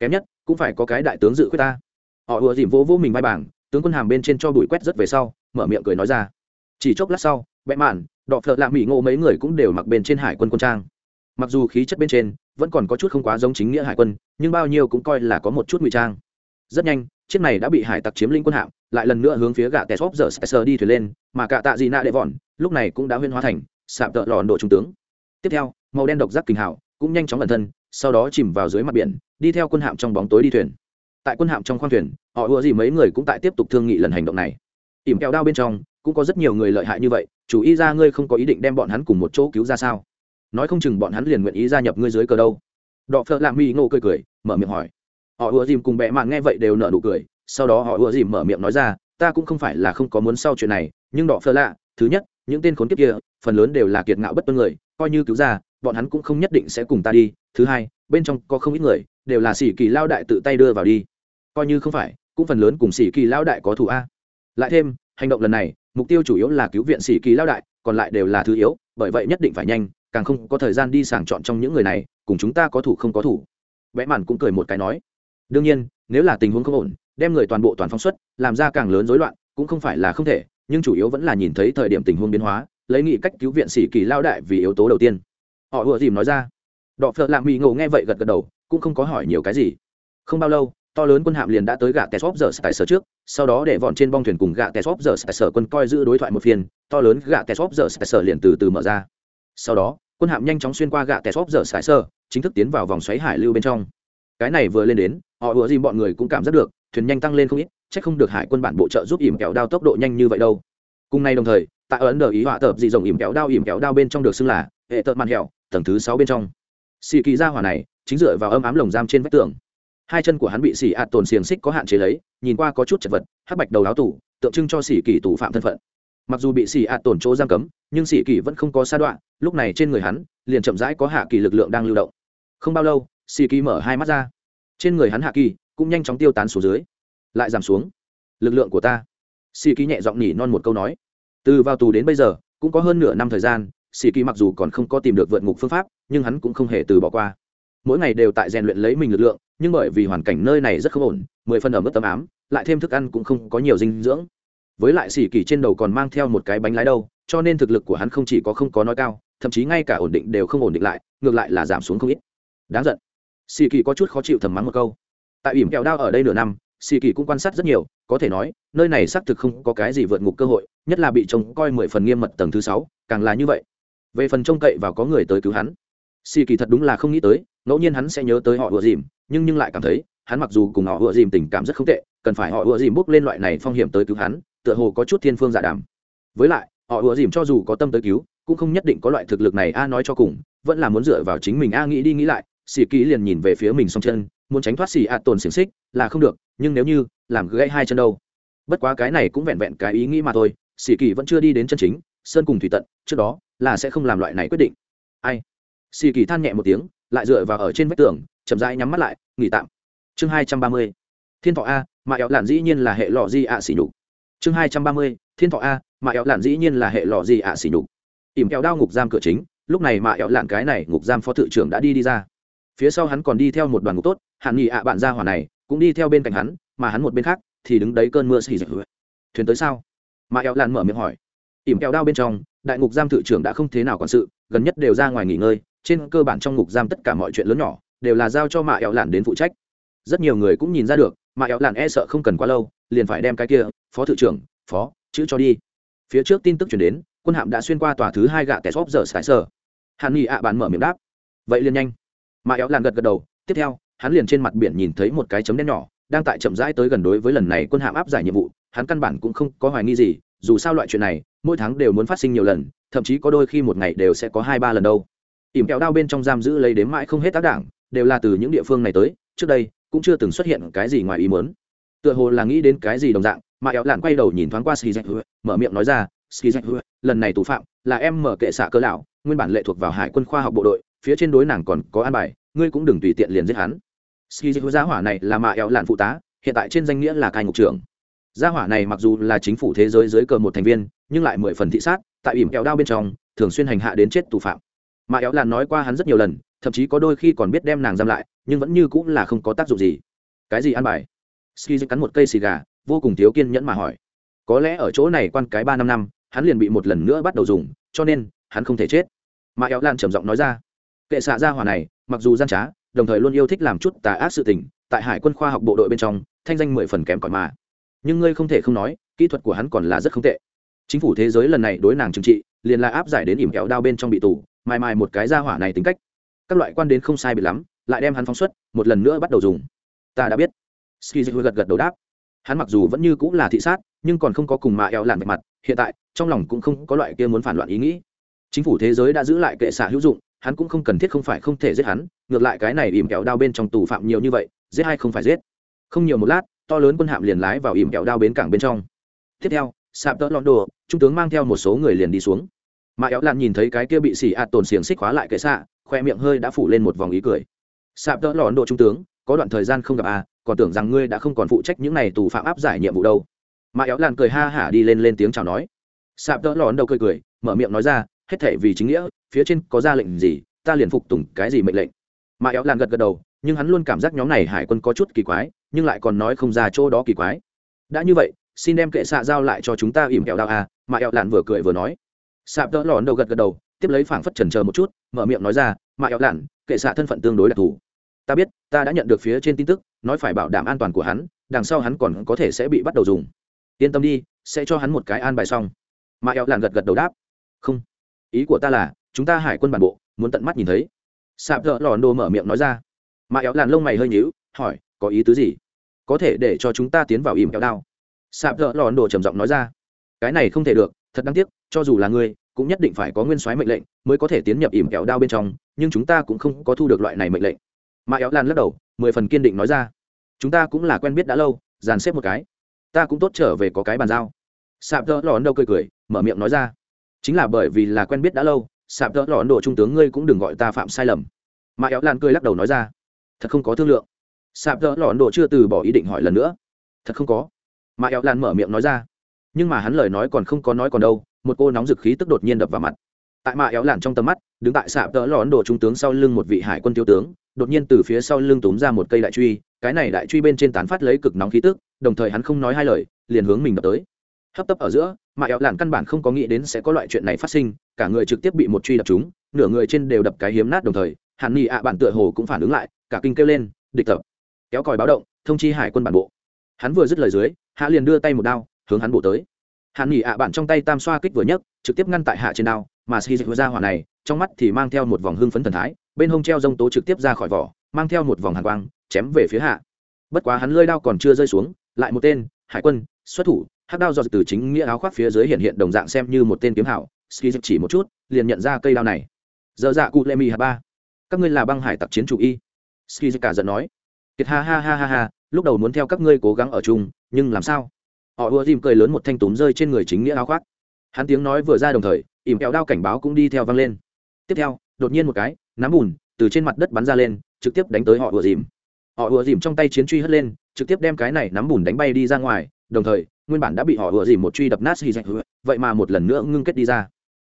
S1: Kém nhất, cũng phải có cái đại tướng dự khuyết ta. Họ ùa dìm vỗ vỗ mình vai bảng, tướng quân hàm bên trên cho bụi quét rất về sau, mở miệng cười nói ra chỉ chốc lát sau vẽ mạn, đọ phợ lạ mỹ ngộ mấy người cũng đều mặc bên trên hải quân quân trang. Mặc dù khí chất bên trên vẫn còn có chút không quá giống chính nghĩa hải quân, nhưng bao nhiêu cũng coi là có một chút ngụy trang. Rất nhanh, chiếc này đã bị hải tặc chiếm linh quân hạm, lại lần nữa hướng phía gã tè xóp giờ sờ đi thuyền lên, mà cả tạ dị nạ đệ vòn lúc này cũng đã huyên hóa thành sạp tợ lòn độ trung tướng. Tiếp theo, màu đen độc giác kinh hảo cũng nhanh chóng lần thân, sau đó chìm vào dưới mặt biển, đi theo quân hạm trong bóng tối đi thuyền. Tại quân hạm trong khoang thuyền, họ ùa gì mấy người cũng tại tiếp tục thương nghị lần hành động này. Ỉm kẹo đao bên trong cũng có rất nhiều người lợi hại như vậy, chủ ý ra ngươi không có ý định đem bọn hắn cùng một chỗ cứu ra sao? Nói không chừng bọn hắn liền nguyện ý gia nhập ngươi dưới cờ đâu. Đọ phợ lạ mi ngô cười cười, mở miệng hỏi. Họ ùa dìm cùng bẹ mạng nghe vậy đều nở nụ cười, sau đó họ ùa dìm mở miệng nói ra, ta cũng không phải là không có muốn sau chuyện này, nhưng đọ phợ lạ, thứ nhất, những tên khốn kiếp kia, phần lớn đều là kiệt ngạo bất tuân người, coi như cứu ra, bọn hắn cũng không nhất định sẽ cùng ta đi. Thứ hai, bên trong có không ít người, đều là sĩ kỳ lao đại tự tay đưa vào đi. Coi như không phải, cũng phần lớn cùng sĩ kỳ lao đại có thù a. Lại thêm, hành động lần này mục tiêu chủ yếu là cứu viện sĩ kỳ lao đại, còn lại đều là thứ yếu, bởi vậy nhất định phải nhanh, càng không có thời gian đi sàng chọn trong những người này, cùng chúng ta có thủ không có thủ. Vẽ màn cũng cười một cái nói. Đương nhiên, nếu là tình huống không ổn, đem người toàn bộ toàn phóng xuất, làm ra càng lớn rối loạn, cũng không phải là không thể, nhưng chủ yếu vẫn là nhìn thấy thời điểm tình huống biến hóa, lấy nghị cách cứu viện sĩ kỳ lao đại vì yếu tố đầu tiên. Họ vừa dìm nói ra. Đọ phợ lạng mỹ ngộ nghe vậy gật gật đầu, cũng không có hỏi nhiều cái gì. Không bao lâu, to lớn quân hạm liền đã tới gạ tè xóp giờ tại sở trước sau đó để vọn trên bong thuyền cùng gạ tè xóp giờ sở quân coi giữ đối thoại một phiên, to lớn gạ tè xóp giờ sở liền từ từ mở ra. Sau đó, quân hạm nhanh chóng xuyên qua gạ tè xóp giờ sở, chính thức tiến vào vòng xoáy hải lưu bên trong. Cái này vừa lên đến, họ ùa gì bọn người cũng cảm giác được, thuyền nhanh tăng lên không ít, chắc không được hải quân bản bộ trợ giúp ỉm kéo đao tốc độ nhanh như vậy đâu. Cùng nay đồng thời, tại ấn đờ ý họa tập dị rồng ỉm kéo đao, ỉm kéo đao bên trong được xưng là hệ tợt màn hẹo, tầng thứ sáu bên trong. Xì kỳ ra hỏa này, chính dựa vào âm ám lồng giam trên vách tường hai chân của hắn bị xỉ ạt tồn xiềng xích có hạn chế lấy, nhìn qua có chút chật vật, hắc bạch đầu áo tủ, tượng trưng cho xỉ kỳ tù phạm thân phận. Mặc dù bị xỉ ạt tổn chỗ giam cấm, nhưng xỉ kỳ vẫn không có sa đoạn lúc này trên người hắn, liền chậm rãi có hạ kỳ lực lượng đang lưu động. Không bao lâu xỉ kỳ mở hai mắt ra. Trên người hắn hạ kỳ cũng nhanh chóng tiêu tán xuống dưới, lại giảm xuống. Lực lượng của ta. Xỉ kỳ nhẹ giọng nhỉ non một câu nói. Từ vào tù đến bây giờ, cũng có hơn nửa năm thời gian xỉ kỳ mặc dù còn không có tìm được vượt ngục phương pháp, nhưng hắn cũng không hề từ bỏ qua. Mỗi ngày đều tại rèn luyện lấy mình lực lượng nhưng bởi vì hoàn cảnh nơi này rất không ổn, mười phần ở mức tấm ám, lại thêm thức ăn cũng không có nhiều dinh dưỡng. Với lại xỉ kỳ trên đầu còn mang theo một cái bánh lái đâu, cho nên thực lực của hắn không chỉ có không có nói cao, thậm chí ngay cả ổn định đều không ổn định lại, ngược lại là giảm xuống không ít. Đáng giận. Xì kỳ có chút khó chịu thầm mắng một câu. Tại ỉm kẹo đao ở đây nửa năm xì kỳ cũng quan sát rất nhiều, có thể nói, nơi này xác thực không có cái gì vượt ngục cơ hội, nhất là bị trông coi mười phần nghiêm mật tầng thứ sáu, càng là như vậy. Về phần trông cậy vào có người tới cứu hắn xì kỳ thật đúng là không nghĩ tới ngẫu nhiên hắn sẽ nhớ tới họ ùa dìm, nhưng nhưng lại cảm thấy, hắn mặc dù cùng họ ùa dìm tình cảm rất không tệ, cần phải họ ùa dìm bước lên loại này phong hiểm tới cứu hắn, tựa hồ có chút thiên phương giả đàm. Với lại, họ ùa dìm cho dù có tâm tới cứu, cũng không nhất định có loại thực lực này a nói cho cùng, vẫn là muốn dựa vào chính mình a nghĩ đi nghĩ lại xì kỹ liền nhìn về phía mình song chân, muốn tránh thoát xì a tồn xiềng xích, là không được, nhưng nếu như, làm gãy hai chân đâu. Bất quá cái này cũng vẹn vẹn cái ý nghĩ mà thôi xì kỳ vẫn chưa đi đến chân chính, sơn cùng thủy tận, trước đó, là sẽ không làm loại này quyết định. Ai? Xì kỳ than nhẹ một tiếng lại dựa vào ở trên vách tường, chậm rãi nhắm mắt lại, nghỉ tạm. Chương hai trăm ba mươi, thiên thọ a, mà éo lạn dĩ nhiên là hệ lọ di ạ xỉ nhục. Chương hai trăm ba mươi, thiên thọ a, mà éo lạn dĩ nhiên là hệ lọ di ạ xỉ nhục. Ỉm kéo đao ngục giam cửa chính, lúc này mà éo lạn cái này ngục giam phó thự trưởng đã đi đi ra. Phía sau hắn còn đi theo một đoàn ngục tốt hạn nghị ạ bạn gia hỏa này cũng đi theo bên cạnh hắn, mà hắn một bên khác thì đứng đấy cơn mưa xì dịch thuyền tới sao? Mà éo lạn mở miệng hỏi. Ỉm kéo đao bên trong, đại ngục giam thự trưởng đã không thế nào quản sự, gần nhất đều ra ngoài nghỉ ngơi trên cơ bản trong ngục giam tất cả mọi chuyện lớn nhỏ đều là giao cho mạ ẹo lạn đến phụ trách. Rất nhiều người cũng nhìn ra được, mạ ẹo lạn e sợ không cần quá lâu, liền phải đem cái kia, phó thự trưởng, phó, chữ cho đi. Phía trước tin tức chuyển đến, quân hạm đã xuyên qua tòa thứ hai gạ tè xóp giờ sải sờ. Hàn nghị ạ bạn mở miệng đáp. Vậy liền nhanh. Mạ éo lạn gật gật đầu, tiếp theo, hắn liền trên mặt biển nhìn thấy một cái chấm đen nhỏ, đang tại chậm rãi tới gần đối với lần này quân hạm áp giải nhiệm vụ, hắn căn bản cũng không có hoài nghi gì, dù sao loại chuyện này, mỗi tháng đều muốn phát sinh nhiều lần, thậm chí có đôi khi một ngày đều sẽ có hai ba lần đâu ỉm kẹo đao bên trong giam giữ lấy đếm mãi không hết tác đảng, đều là từ những địa phương này tới, trước đây, cũng chưa từng xuất hiện cái gì ngoài ý muốn. Tựa hồ là nghĩ đến cái gì đồng dạng, mà éo lạn quay đầu nhìn thoáng qua ski jack mở miệng nói ra ski jack lần này tù phạm là em mở kệ xạ cơ lão, nguyên bản lệ thuộc vào hải quân khoa học bộ đội, phía trên đối nàng còn có an bài, ngươi cũng đừng tùy tiện liền giết hắn. Ski jack giá hỏa này là mà éo lạn phụ tá, hiện tại trên danh nghĩa là cai ngục trưởng. Gia hỏa này mặc dù là chính phủ thế giới dưới cờ một thành viên, nhưng lại mười phần thị sát, tại ỉm kẹo đao bên trong, thường xuyên hành hạ đến chết tù phạm mà éo làn nói qua hắn rất nhiều lần, thậm chí có đôi khi còn biết đem nàng giam lại, nhưng vẫn như cũng là không có tác dụng gì. Cái gì ăn bài? Ski cắn một cây xì gà, vô cùng thiếu kiên nhẫn mà hỏi. Có lẽ ở chỗ này quan cái ba năm năm, hắn liền bị một lần nữa bắt đầu dùng, cho nên, hắn không thể chết. Mà éo lan trầm giọng nói ra. Kệ xạ gia hỏa này, mặc dù gian trá, đồng thời luôn yêu thích làm chút tà ác sự tình, tại hải quân khoa học bộ đội bên trong, thanh danh mười phần kém cỏi mà. Nhưng ngươi không thể không nói, kỹ thuật của hắn còn là rất không tệ chính phủ thế giới lần này đối nàng trừng trị, liền là áp giải đến ỉm kẹo đao bên trong bị tù mai mai một cái ra hỏa này tính cách. Các loại quan đến không sai bị lắm, lại đem hắn phóng xuất, một lần nữa bắt đầu dùng. Ta đã biết. Ski gật gật đầu đáp. Hắn mặc dù vẫn như cũng là thị sát, nhưng còn không có cùng mạ eo làn về mặt, hiện tại, trong lòng cũng không có loại kia muốn phản loạn ý nghĩ. Chính phủ thế giới đã giữ lại kệ xạ hữu dụng, hắn cũng không cần thiết không phải không thể giết hắn, ngược lại cái này ỉm kẹo đao bên trong tù phạm nhiều như vậy, giết hay không phải giết. Không nhiều một lát, to lớn quân hạm liền lái vào ỉm kẹo đao bến cảng bên trong. Tiếp theo sạp tợ lọn đồ, trung tướng mang theo một số người liền đi xuống. Mà éo lan nhìn thấy cái kia bị xì ạt tồn xiềng xích khóa lại kệ xạ, khoe miệng hơi đã phủ lên một vòng ý cười. Sạp tợ lọn đồ trung tướng, có đoạn thời gian không gặp à còn tưởng rằng ngươi đã không còn phụ trách những này tù phạm áp giải nhiệm vụ đâu. Mà éo lan cười ha hả đi lên lên tiếng chào nói. Sạp tợ lọn đầu cười cười, mở miệng nói ra, hết thể vì chính nghĩa, phía trên có ra lệnh gì, ta liền phục tùng cái gì mệnh lệnh. Mà éo lan gật gật đầu, nhưng hắn luôn cảm giác nhóm này hải quân có chút kỳ quái, nhưng lại còn nói không ra chỗ đó kỳ quái. Đã như vậy xin đem kệ xạ giao lại cho chúng ta ỉm kẹo đao à mà ẹo lạn vừa cười vừa nói. Sạp đỡ lòn đầu gật gật đầu, tiếp lấy phảng phất trần chờ một chút, mở miệng nói ra, mà ẹo lạn, kệ xạ thân phận tương đối đặc thù. Ta biết, ta đã nhận được phía trên tin tức, nói phải bảo đảm an toàn của hắn, đằng sau hắn còn có thể sẽ bị bắt đầu dùng. Yên tâm đi, sẽ cho hắn một cái an bài xong. Mà ẹo lạn gật gật đầu đáp, không. Ý của ta là, chúng ta hải quân bản bộ, muốn tận mắt nhìn thấy. Sạp đỡ lòn đồ mở miệng nói ra. Mà ẹo lạn lông mày hơi nhíu, hỏi, có ý tứ gì? Có thể để cho chúng ta tiến vào ỉm kẹo đao? Sạp thợ lò ấn độ trầm giọng nói ra, cái này không thể được, thật đáng tiếc, cho dù là ngươi, cũng nhất định phải có nguyên soái mệnh lệnh mới có thể tiến nhập ỉm kẹo đao bên trong, nhưng chúng ta cũng không có thu được loại này mệnh lệnh. Mà éo lan lắc đầu, mười phần kiên định nói ra, chúng ta cũng là quen biết đã lâu, dàn xếp một cái, ta cũng tốt trở về có cái bàn giao. Sạp thợ lò ấn độ cười cười, mở miệng nói ra, chính là bởi vì là quen biết đã lâu, sạp thợ lò ấn độ trung tướng ngươi cũng đừng gọi ta phạm sai lầm. Mà éo lan cười lắc đầu nói ra, thật không có thương lượng. Sạp thợ lò ấn độ chưa từ bỏ ý định hỏi lần nữa, thật không có mà éo lan mở miệng nói ra. Nhưng mà hắn lời nói còn không có nói còn đâu, một cô nóng dực khí tức đột nhiên đập vào mặt. Tại mạ éo lạn trong tầm mắt, đứng tại sạp đỡ lón đồ trung tướng sau lưng một vị hải quân thiếu tướng, đột nhiên từ phía sau lưng túm ra một cây đại truy, cái này đại truy bên trên tán phát lấy cực nóng khí tức, đồng thời hắn không nói hai lời, liền hướng mình đập tới. Hấp tấp ở giữa mạ éo lạn căn bản không có nghĩ đến sẽ có loại chuyện này phát sinh, cả người trực tiếp bị một truy đập trúng, nửa người trên đều đập cái hiếm nát đồng thời, hàn ni ạ à tựa hồ cũng phản ứng lại, cả kinh kêu lên, địch tập. Kéo còi báo động, thông chi hải quân bản bộ hắn vừa dứt lời dưới, hạ liền đưa tay một đao, hướng hắn bổ tới. Hắn nghỉ ạ bạn trong tay tam xoa kích vừa nhấc, trực tiếp ngăn tại hạ trên đao, mà ski dịch ra hỏa này, trong mắt thì mang theo một vòng hưng phấn thần thái, bên hông treo rông tố trực tiếp ra khỏi vỏ, mang theo một vòng hàn quang, chém về phía hạ. Bất quá hắn lơi đao còn chưa rơi xuống, lại một tên, hải quân, xuất thủ, hắc đao do từ chính nghĩa áo khoác phía dưới hiện hiện đồng dạng xem như một tên kiếm hảo ski chỉ một chút, liền nhận ra cây đao này. Dơ dạ cụ lê mi hà ba. Các ngươi là băng hải tặc chiến chủ y. Ski cả giận nói. Kiệt ha ha ha ha ha lúc đầu muốn theo các ngươi cố gắng ở chung, nhưng làm sao? Họ ùa dìm cười lớn một thanh túm rơi trên người chính nghĩa áo khoác. Hắn tiếng nói vừa ra đồng thời, ỉm kẹo đao cảnh báo cũng đi theo văng lên. Tiếp theo, đột nhiên một cái, nắm bùn, từ trên mặt đất bắn ra lên, trực tiếp đánh tới họ ùa dìm. Họ ùa dìm trong tay chiến truy hất lên, trực tiếp đem cái này nắm bùn đánh bay đi ra ngoài, đồng thời, nguyên bản đã bị họ ùa dìm một truy đập nát xì dạch vậy mà một lần nữa ngưng kết đi ra.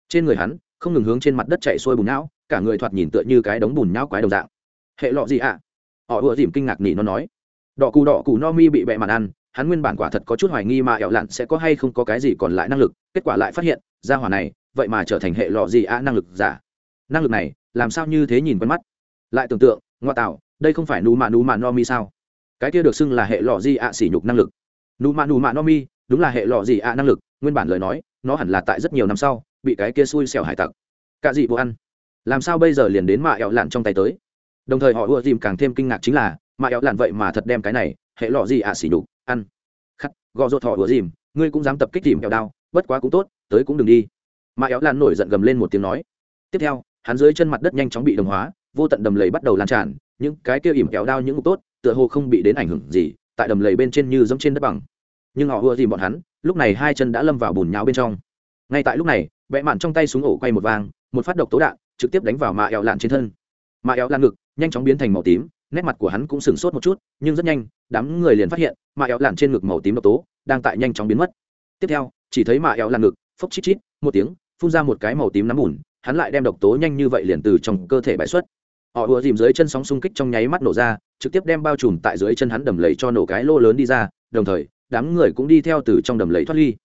S1: Trên người hắn, không ngừng hướng trên mặt đất chạy xuôi bùn não, cả người thoạt nhìn tựa như cái đống bùn nhão quái đồng dạng. Hệ lọ gì ạ? Họ ùa dìm kinh ngạc nỉ nó nói đỏ cù đỏ cù no mi bị bẹ màn ăn, hắn nguyên bản quả thật có chút hoài nghi mà ẹo lặn sẽ có hay không có cái gì còn lại năng lực, kết quả lại phát hiện, ra hỏa này, vậy mà trở thành hệ lọ gì ạ năng lực giả. Năng lực này, làm sao như thế nhìn quen mắt? Lại tưởng tượng, ngoa tạo, đây không phải nù mạ nù mạ no mi sao? Cái kia được xưng là hệ lọ gì ạ sỉ nhục năng lực. Nù mạ nù mạ no mi, đúng là hệ lọ gì ạ năng lực, nguyên bản lời nói, nó hẳn là tại rất nhiều năm sau, bị cái kia xui xẻo hải tặc cả gì vô ăn. Làm sao bây giờ liền đến mạ ẹo lặn trong tay tới? Đồng thời họ ưa dìm càng thêm kinh ngạc chính là mà éo làn vậy mà thật đem cái này, hệ lọ gì ạ, xỉ đục ăn. Khắt gò rột thỏ ủa dìm, ngươi cũng dám tập kích tìm kẹo đao, bất quá cũng tốt, tới cũng đừng đi. Mà éo lan nổi giận gầm lên một tiếng nói. Tiếp theo, hắn dưới chân mặt đất nhanh chóng bị đồng hóa, vô tận đầm lầy bắt đầu lan tràn, những cái kia ỉm kéo đao những ngục tốt, tựa hồ không bị đến ảnh hưởng gì, tại đầm lầy bên trên như giống trên đất bằng. Nhưng họ ưa gì bọn hắn, lúc này hai chân đã lâm vào bùn nháo bên trong. Ngay tại lúc này vẽ mạn trong tay súng ổ quay một vang, một phát độc tố đạn, trực tiếp đánh vào mạ éo lạn trên thân. Mạ éo lan ngực, nhanh chóng biến thành màu tím nét mặt của hắn cũng sừng sốt một chút, nhưng rất nhanh, đám người liền phát hiện mạ éo làn trên ngực màu tím độc tố đang tại nhanh chóng biến mất. Tiếp theo, chỉ thấy mạ éo làn ngực, phốc chít chít, một tiếng, phun ra một cái màu tím nắm bùn, hắn lại đem độc tố nhanh như vậy liền từ trong cơ thể bãi xuất. Họ ùa dìm dưới chân sóng xung kích trong nháy mắt nổ ra, trực tiếp đem bao trùm tại dưới chân hắn đầm lầy cho nổ cái lô lớn đi ra, đồng thời, đám người cũng đi theo từ trong đầm lầy thoát ly.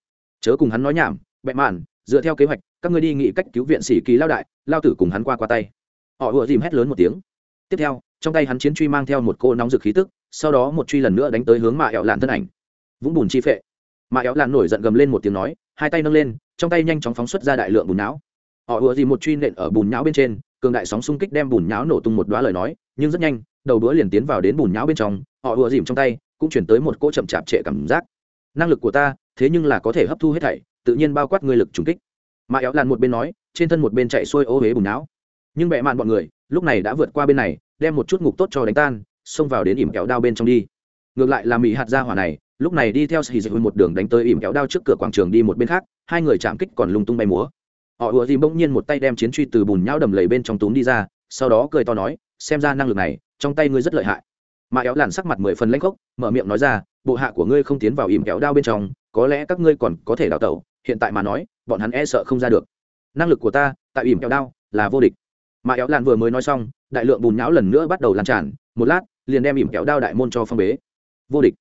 S1: Chớ cùng hắn nói nhảm bẹ mạn, dựa theo kế hoạch, các ngươi đi nghị cách cứu viện sĩ kỳ lao đại, lao tử cùng hắn qua qua tay. Họ ùa dìm hét lớn một tiếng tiếp theo, trong tay hắn chiến truy mang theo một cô nóng rực khí tức, sau đó một truy lần nữa đánh tới hướng mạ ẹo lạn thân ảnh. Vũng bùn chi phệ. Mạ éo lạn nổi giận gầm lên một tiếng nói, hai tay nâng lên, trong tay nhanh chóng phóng xuất ra đại lượng bùn não. Họ ùa gì một truy nện ở bùn não bên trên, cường đại sóng xung kích đem bùn não nổ tung một đoá lời nói, nhưng rất nhanh, đầu đũa liền tiến vào đến bùn não bên trong, họ ùa dìm trong tay, cũng chuyển tới một cỗ chậm chạp trệ cảm giác. Năng lực của ta, thế nhưng là có thể hấp thu hết thảy, tự nhiên bao quát ngươi lực trùng kích. Mạ éo làn một bên nói, trên thân một bên chạy xuôi ô huế bùn não nhưng bệ mạn bọn người lúc này đã vượt qua bên này, đem một chút ngục tốt cho đánh tan, xông vào đến ỉm kéo đao bên trong đi. Ngược lại là mỹ hạt ra hỏa này, lúc này đi theo sĩ dịch một đường đánh tới ỉm kéo đao trước cửa quảng trường đi một bên khác, hai người chạm kích còn lung tung bay múa. Họ ùa dìm bỗng nhiên một tay đem chiến truy từ bùn nhão đầm lầy bên trong túm đi ra, sau đó cười to nói, xem ra năng lực này, trong tay ngươi rất lợi hại. Mà éo làn sắc mặt mười phần lãnh khốc, mở miệng nói ra, bộ hạ của ngươi không tiến vào ỉm kéo đao bên trong, có lẽ các ngươi còn có thể đào tẩu, hiện tại mà nói, bọn hắn e sợ không ra được. Năng lực của ta, tại ỉm kéo đao là vô địch mà éo lan vừa mới nói xong, đại lượng bùn nhão lần nữa bắt đầu lan tràn, một lát, liền đem ỉm kéo đao đại môn cho phong bế. Vô địch.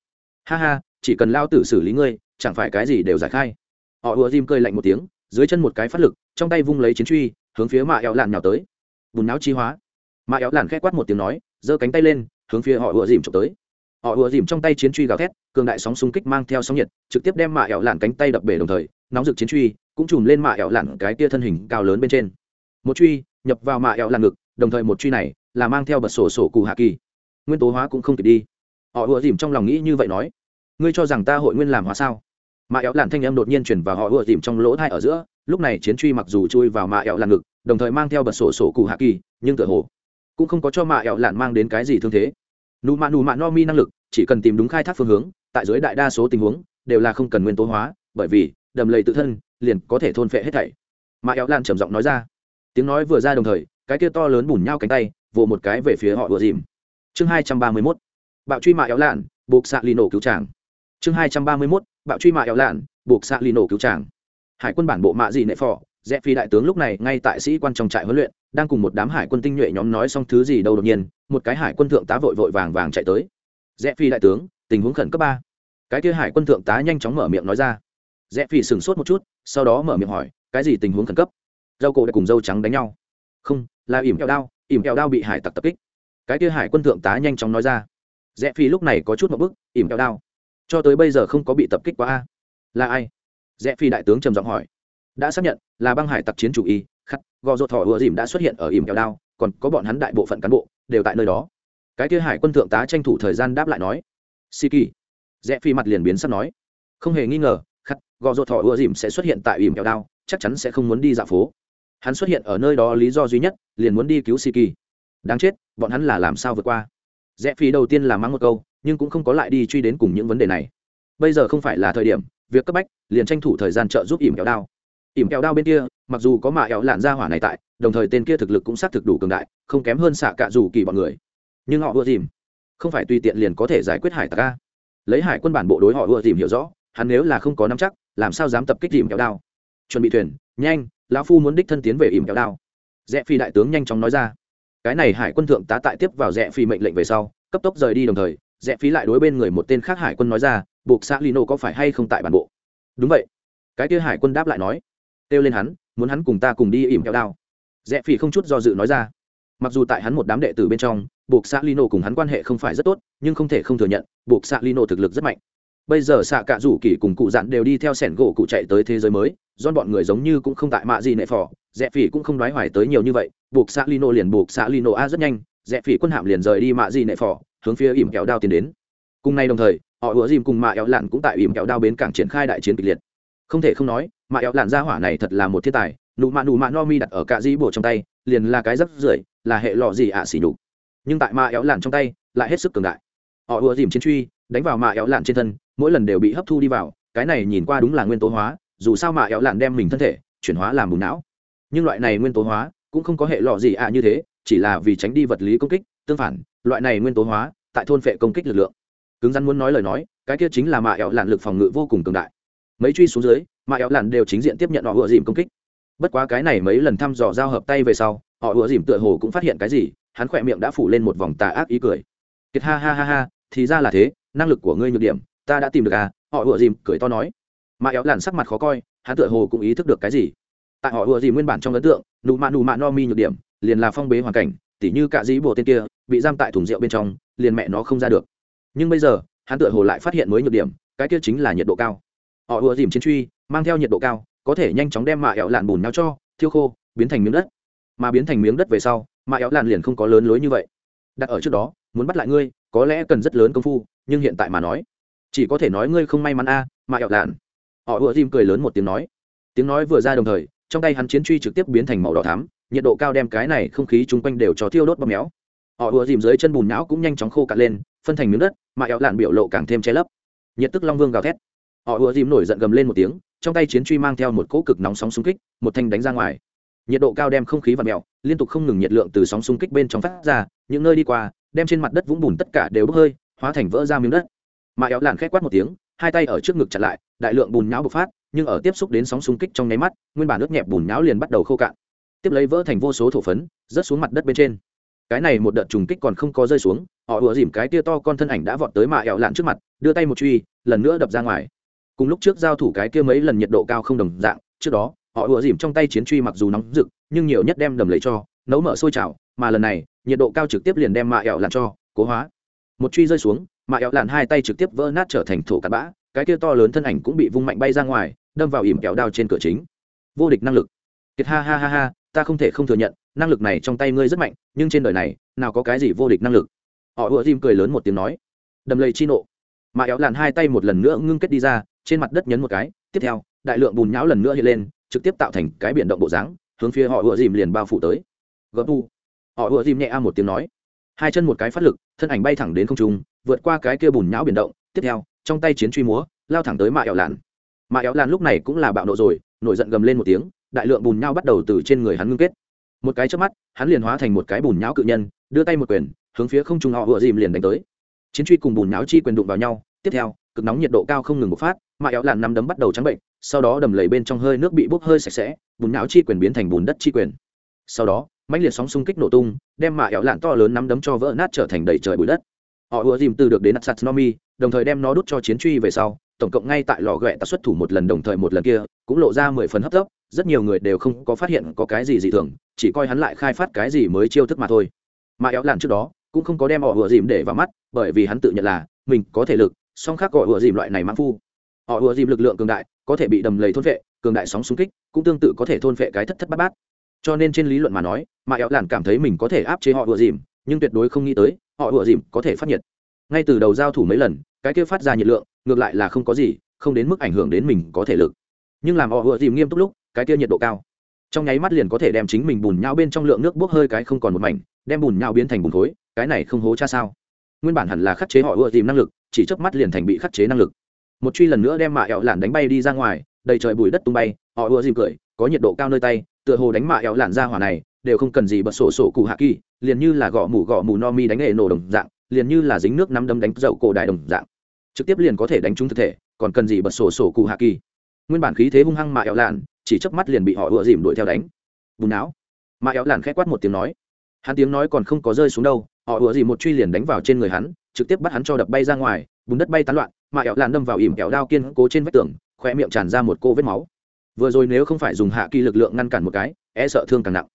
S1: Ha ha, chỉ cần lao tử xử lý ngươi, chẳng phải cái gì đều giải khai. Họ ùa dìm cơi lạnh một tiếng, dưới chân một cái phát lực, trong tay vung lấy chiến truy, hướng phía mạ éo lan nhào tới. Bùn nhão chi hóa. Mạ éo lan k h quát một tiếng nói, giơ cánh tay lên, hướng phía họ ùa dìm trộm tới. Họ ùa dìm trong tay chiến truy gào thét, cường đại sóng xung kích mang theo sóng nhiệt, trực tiếp đem mạ éo lan cánh tay đập bể đồng thời, nóng rực chiến truy cũng chùm lên mạ éo lan cái tia thân hình cao lớn bên trên. Một truy nhập vào mạ ẹo làn ngực, đồng thời một truy này là mang theo bật sổ sổ cù hạ kỳ. Nguyên tố hóa cũng không kịp đi. Họ ùa dìm trong lòng nghĩ như vậy nói, ngươi cho rằng ta hội nguyên làm hóa sao? Mạ éo làn thanh em đột nhiên chuyển vào họ ùa dìm trong lỗ thai ở giữa, lúc này chiến truy mặc dù chui vào mạ éo làn ngực, đồng thời mang theo bật sổ sổ cụ hạ kỳ, nhưng tựa hồ cũng không có cho mạ éo làn mang đến cái gì thương thế. Nụ mạ nụ mạ no mi năng lực, chỉ cần tìm đúng khai thác phương hướng, tại dưới đại đa số tình huống, đều là không cần nguyên tố hóa, bởi vì đầm lầy tự thân liền có thể thôn phệ hết thảy. Mạ éo làn trầm giọng nói ra tiếng nói vừa ra đồng thời, cái kia to lớn bùn nhau cánh tay, vồ một cái về phía họ ùa dìm. Chương hai trăm ba mươi mốt, bạo truy mạ éo lạn, buộc xạ lì nổ cứu tràng chương hai trăm ba mươi mốt, bạo truy mạ éo lạn, buộc xạ lì nổ cứu tràng hải quân bản bộ mạ dị nệ phò rẽ phi đại tướng lúc này ngay tại sĩ quan trong trại huấn luyện, đang cùng một đám hải quân tinh nhuệ nhóm nói xong thứ gì đâu đột nhiên, một cái hải quân thượng tá vội vội vàng vàng chạy tới. Rẽ phi đại tướng, tình huống khẩn cấp ba. Cái kia hải quân thượng tá nhanh chóng mở miệng nói ra. Rẽ phi sửng sốt một chút, sau đó mở miệng hỏi, cái gì tình huống khẩn cấp? Dâu cổ đã cùng dâu trắng đánh nhau. Không, là ỉm kẹo đao, ỉm kẹo đao bị hải tặc tập kích. Cái kia hải quân thượng tá nhanh chóng nói ra. Rẽ phi lúc này có chút một bức, ỉm kẹo đao. Cho tới bây giờ không có bị tập kích quá a. Là ai? Rẽ phi đại tướng trầm giọng hỏi. Đã xác nhận, là băng hải tặc chiến chủ y, khắc, gò ruột thỏ ùa dìm đã xuất hiện ở ỉm kẹo đao, còn có bọn hắn đại bộ phận cán bộ, đều tại nơi đó. Cái kia hải quân thượng tá tranh thủ thời gian đáp lại nói. Si kỳ. Rẽ phi mặt liền biến sắp nói. Không hề nghi ngờ, khắc, gò ruột thỏ ùa dìm sẽ xuất hiện tại ỉm kẹo đao, chắc chắn sẽ không muốn đi dạo phố hắn xuất hiện ở nơi đó lý do duy nhất, liền muốn đi cứu si kỳ đáng chết, bọn hắn là làm sao vượt qua? Rẽ phi đầu tiên là mắng một câu, nhưng cũng không có lại đi truy đến cùng những vấn đề này. Bây giờ không phải là thời điểm, việc cấp bách, liền tranh thủ thời gian trợ giúp ỉm kéo đao. Ỉm kéo đao bên kia, mặc dù có mạ éo lạn ra hỏa này tại, đồng thời tên kia thực lực cũng xác thực đủ cường đại, không kém hơn xạ cạ dù kỳ bọn người. Nhưng họ ưa dìm, không phải tùy tiện liền có thể giải quyết hải tặc ca lấy hải quân bản bộ đối họ ưa dìm hiểu rõ, hắn nếu là không có nắm chắc, làm sao dám tập kích dìm kéo đao? Chuẩn bị thuyền, nhanh lão phu muốn đích thân tiến về ỉm kéo đao. Rẽ phi đại tướng nhanh chóng nói ra. Cái này hải quân thượng tá tại tiếp vào rẽ phi mệnh lệnh về sau, cấp tốc rời đi đồng thời, rẽ phi lại đối bên người một tên khác hải quân nói ra, buộc xã lino có phải hay không tại bản bộ? Đúng vậy. Cái kia hải quân đáp lại nói. Kêu lên hắn, muốn hắn cùng ta cùng đi ỉm kẹo đao. Rẽ phi không chút do dự nói ra. Mặc dù tại hắn một đám đệ tử bên trong, buộc xã lino cùng hắn quan hệ không phải rất tốt, nhưng không thể không thừa nhận, buộc xã lino thực lực rất mạnh bây giờ xạ cạ rủ kỳ cùng cụ dặn đều đi theo sẻn gỗ cụ chạy tới thế giới mới do bọn người giống như cũng không tại mạ gì nệ phò rẽ phỉ cũng không đoái hoài tới nhiều như vậy, buộc xạ lino liền buộc xạ lino a rất nhanh rẽ phỉ quân hạm liền rời đi mạ gì nệ phò, hướng phía ỉm kéo đao tiến đến. Cùng nay đồng thời, họ ủa dìm cùng mạ éo lặn cũng tại ỉm kéo đao bến cảng triển khai đại chiến kịch liệt. Không thể không nói, mạ éo lặn ra hỏa này thật là một thiên tài, nụ mạ nụ mạ no mi đặt ở cạ dĩ bộ trong tay, liền là cái rất rưởi, là hệ lọ gì ạ xỉ đục nhưng tại mạ éo lặn trong tay, lại hết sức cường đại. Họ ủa dìm chiến truy đánh vào mạ éo lạn trên thân, mỗi lần đều bị hấp thu đi vào, cái này nhìn qua đúng là nguyên tố hóa, dù sao mạ éo lạn đem mình thân thể chuyển hóa làm bùn não. Nhưng loại này nguyên tố hóa cũng không có hệ lọ gì ạ như thế, chỉ là vì tránh đi vật lý công kích, tương phản, loại này nguyên tố hóa tại thôn phệ công kích lực lượng. Cứng rắn muốn nói lời nói, cái kia chính là mạ éo lạn lực phòng ngự vô cùng cường đại. Mấy truy xuống dưới, mạ éo lạn đều chính diện tiếp nhận họ ựa dìm công kích. Bất quá cái này mấy lần thăm dò giao hợp tay về sau, họ ựa dìm tựa hồ cũng phát hiện cái gì, hắn khỏe miệng đã phủ lên một vòng tà ác ý cười. Kiệt ha ha ha ha, thì ra là thế năng lực của ngươi nhược điểm, ta đã tìm được à? Họ ùa dìm cười to nói. Mà éo lạn sắc mặt khó coi, hắn tựa hồ cũng ý thức được cái gì. Tại họ ùa dìm nguyên bản trong ấn tượng, nụ mạ nụ mạ no mi nhược điểm, liền là phong bế hoàn cảnh, tỉ như cả dĩ bộ tên kia, bị giam tại thùng rượu bên trong, liền mẹ nó không ra được. Nhưng bây giờ, hắn tựa hồ lại phát hiện mới nhược điểm, cái kia chính là nhiệt độ cao. Họ ùa dìm chiến truy, mang theo nhiệt độ cao, có thể nhanh chóng đem mạ éo lạn bùn nhau cho, thiêu khô, biến thành miếng đất. Mà biến thành miếng đất về sau, mạ éo lạn liền không có lớn lối như vậy. Đặt ở trước đó, muốn bắt lại ngươi, có lẽ cần rất lớn công phu nhưng hiện tại mà nói chỉ có thể nói ngươi không may mắn a à, mạ ẹo lạn. Họ ùa dìm cười lớn một tiếng nói. Tiếng nói vừa ra đồng thời trong tay hắn chiến truy trực tiếp biến thành màu đỏ thắm nhiệt độ cao đem cái này không khí chung quanh đều cho thiêu đốt bóp méo. Họ ùa dìm dưới chân bùn não cũng nhanh chóng khô cạn lên phân thành miếng đất mà éo lạn biểu lộ càng thêm che lấp. Nhiệt tức long vương gào thét. Họ ùa dìm nổi giận gầm lên một tiếng trong tay chiến truy mang theo một cỗ cực nóng sóng xung kích một thanh đánh ra ngoài. Nhiệt độ cao đem không khí và mèo liên tục không ngừng nhiệt lượng từ sóng xung kích bên trong phát ra những nơi đi qua đem trên mặt đất vũng bùn tất cả đều bốc hơi hóa thành vỡ ra miếng đất. Mà éo làn khét quát một tiếng, hai tay ở trước ngực chặt lại, đại lượng bùn nhão bộc phát, nhưng ở tiếp xúc đến sóng xung kích trong nháy mắt, nguyên bản nước nhẹp bùn nhão liền bắt đầu khô cạn. Tiếp lấy vỡ thành vô số thổ phấn, rớt xuống mặt đất bên trên. Cái này một đợt trùng kích còn không có rơi xuống, họ ùa dìm cái tia to con thân ảnh đã vọt tới mạ ẹo lạn trước mặt, đưa tay một truy, lần nữa đập ra ngoài. Cùng lúc trước giao thủ cái kia mấy lần nhiệt độ cao không đồng dạng, trước đó, họ ùa dìm trong tay chiến truy mặc dù nóng rực, nhưng nhiều nhất đem đầm lấy cho, nấu mở sôi trào, mà lần này, nhiệt độ cao trực tiếp liền đem mạ ẹo lạn cho, cố hóa một truy rơi xuống mạ ẹo lạn hai tay trực tiếp vỡ nát trở thành thổ cắt bã, cái kia to lớn thân ảnh cũng bị vung mạnh bay ra ngoài, đâm vào ỉm kéo đao trên cửa chính. Vô địch năng lực. Kiệt ha ha ha ha, ta không thể không thừa nhận, năng lực này trong tay ngươi rất mạnh, nhưng trên đời này, nào có cái gì vô địch năng lực. Họ ùa dìm cười lớn một tiếng nói. Đầm lầy chi nộ. Mà éo làn hai tay một lần nữa ngưng kết đi ra, trên mặt đất nhấn một cái. Tiếp theo, đại lượng bùn nhão lần nữa hiện lên, trực tiếp tạo thành cái biển động bộ dáng, hướng phía họ ùa dìm liền bao phủ tới. Gấp u. Họ ùa dìm nhẹ a một tiếng nói hai chân một cái phát lực, thân ảnh bay thẳng đến không trung, vượt qua cái kia bùn nhão biển động. Tiếp theo, trong tay chiến truy múa, lao thẳng tới mạ éo làn mạ éo làn lúc này cũng là bạo nộ rồi, nổi giận gầm lên một tiếng, đại lượng bùn nhau bắt đầu từ trên người hắn ngưng kết. Một cái trước mắt, hắn liền hóa thành một cái bùn nhão cự nhân, đưa tay một quyền, hướng phía không trung họ vừa dìm liền đánh tới. Chiến truy cùng bùn nhão chi quyền đụng vào nhau, tiếp theo, cực nóng nhiệt độ cao không ngừng bộc phát mạ éo làn năm đấm bắt đầu trắng bệnh, sau đó đầm lầy bên trong hơi nước bị bốc hơi sạch sẽ, bùn nhão chi quyền biến thành bùn đất chi quyền. Sau đó mãnh liệt sóng xung kích nổ tung, đem mạ éo lạn to lớn nắm đấm cho vỡ nát trở thành đầy trời bụi đất. Họ ùa dìm từ được đến sạt nomi đồng thời đem nó đút cho chiến truy về sau, tổng cộng ngay tại lò ghẹ ta xuất thủ một lần đồng thời một lần kia, cũng lộ ra mười phần hấp tấp, rất nhiều người đều không có phát hiện có cái gì dị thường, chỉ coi hắn lại khai phát cái gì mới chiêu thức mà thôi. Mà éo làn trước đó, cũng không có đem họ ùa dìm để vào mắt, bởi vì hắn tự nhận là, mình có thể lực, song khác gọi ùa dìm loại này mãn phu. Họ ùa dìm lực lượng cường đại, có thể bị đầm lầy thôn vệ cường đại sóng xung kích, cũng tương tự có thể thôn vệ cái thất thất bát bát cho nên trên lý luận mà nói, mà éo làn cảm thấy mình có thể áp chế họ ủa dìm, nhưng tuyệt đối không nghĩ tới, họ ủa dìm có thể phát nhiệt. Ngay từ đầu giao thủ mấy lần, cái kia phát ra nhiệt lượng, ngược lại là không có gì, không đến mức ảnh hưởng đến mình có thể lực. Nhưng làm họ ủa dìm nghiêm túc lúc, cái kia nhiệt độ cao. Trong nháy mắt liền có thể đem chính mình bùn nhau bên trong lượng nước bốc hơi cái không còn một mảnh, đem bùn nhau biến thành bùn khối, cái này không hố cha sao. Nguyên bản hẳn là khắc chế họ ủa dìm năng lực, chỉ chớp mắt liền thành bị khắc chế năng lực. Một truy lần nữa đem mạ ẹo lản đánh bay đi ra ngoài, đầy trời bụi đất tung bay, họ ưa dìm cười, có nhiệt độ cao nơi tay tựa hồ đánh mạ éo lạn ra hỏa này, đều không cần gì bật sổ sổ cụ hạ kỳ, liền như là gõ mủ gõ mù no mi đánh hệ nổ đồng dạng, liền như là dính nước nắm đấm đánh dậu cổ đại đồng dạng. Trực tiếp liền có thể đánh trúng thực thể, còn cần gì bật sổ sổ cụ hạ kỳ. Nguyên bản khí thế hung hăng mạ éo lạn, chỉ chớp mắt liền bị họ ựa dìm đuổi theo đánh. Bùn não. Mạ éo lạn khẽ quát một tiếng nói. Hắn tiếng nói còn không có rơi xuống đâu, họ ựa dìm một truy liền đánh vào trên người hắn, trực tiếp bắt hắn cho đập bay ra ngoài, bùn đất bay tán loạn, mạ éo lạn đâm vào ỉm kéo đao kiên cố trên vách tường khoe miệng tràn ra một cô vết máu vừa rồi nếu không phải dùng hạ kỳ lực lượng ngăn cản một cái e sợ thương càng nặng.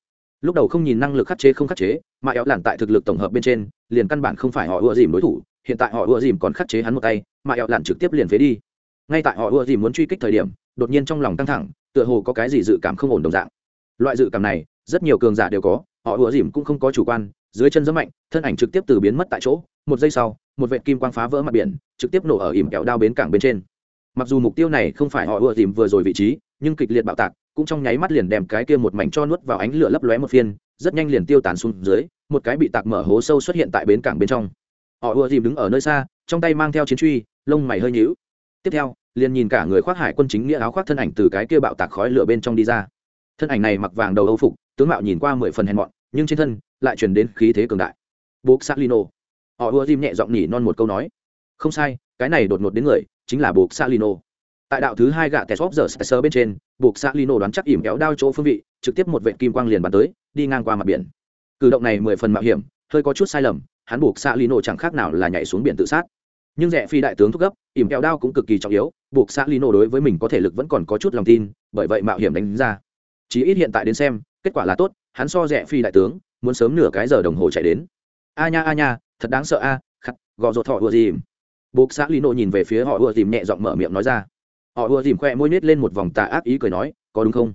S1: Lúc đầu không nhìn năng lực khắc chế không khắc chế, mà éo làn tại thực lực tổng hợp bên trên, liền căn bản không phải họ ưa dìm đối thủ, hiện tại họ ưa dìm còn khắc chế hắn một tay, mà éo làn trực tiếp liền phế đi. Ngay tại họ ưa dìm muốn truy kích thời điểm, đột nhiên trong lòng căng thẳng, tựa hồ có cái gì dự cảm không ổn đồng dạng. Loại dự cảm này, rất nhiều cường giả đều có, họ ưa dìm cũng không có chủ quan, dưới chân rất mạnh, thân ảnh trực tiếp từ biến mất tại chỗ, một giây sau, một vệ kim quang phá vỡ mặt biển, trực tiếp nổ ở ỉm kẹo đao bến cảng bên trên. Mặc dù mục tiêu này không phải họ ưa dìm vừa rồi vị trí nhưng kịch liệt bạo tạc cũng trong nháy mắt liền đem cái kia một mảnh cho nuốt vào ánh lửa lấp lóe một phiên, rất nhanh liền tiêu tán xuống dưới, một cái bị tạc mở hố sâu xuất hiện tại bến cảng bên trong. Họ ùa dìm đứng ở nơi xa, trong tay mang theo chiến truy, lông mày hơi nhíu. Tiếp theo, liền nhìn cả người khoác hải quân chính nghĩa áo khoác thân ảnh từ cái kia bạo tạc khói lửa bên trong đi ra. Thân ảnh này mặc vàng đầu âu phục, tướng mạo nhìn qua mười phần hèn mọn, nhưng trên thân lại truyền đến khí thế cường đại. Buộc s lino. Họ ùa dìm nhẹ giọng nhỉ non một câu nói. Không sai, cái này đột ngột đến người, chính là buộc s lino tại đạo thứ hai gạ tè xóp giờ sờ bên trên buộc s lino đoán chắc ỉm kéo đao chỗ phương vị trực tiếp một vệ kim quang liền bắn tới đi ngang qua mặt biển. Cử động này mười phần mạo hiểm hơi có chút sai lầm hắn buộc s lino chẳng khác nào là nhảy xuống biển tự sát. Nhưng rẽ phi đại tướng thúc gấp ỉm kéo đao cũng cực kỳ trọng yếu buộc s lino đối với mình có thể lực vẫn còn có chút lòng tin bởi vậy mạo hiểm đánh ra. Chí ít hiện tại đến xem kết quả là tốt hắn so rẽ phi đại tướng muốn sớm nửa cái giờ đồng hồ chạy đến. A nha a nha thật đáng sợ a à, khắc gò rột họ ùa dìm. Buộc xã lino nhìn về phía họ ùa dìm nhẹ giọng mở miệng nói ra họ ùa dìm khoe môi nết lên một vòng tà ác ý cười nói, có đúng không?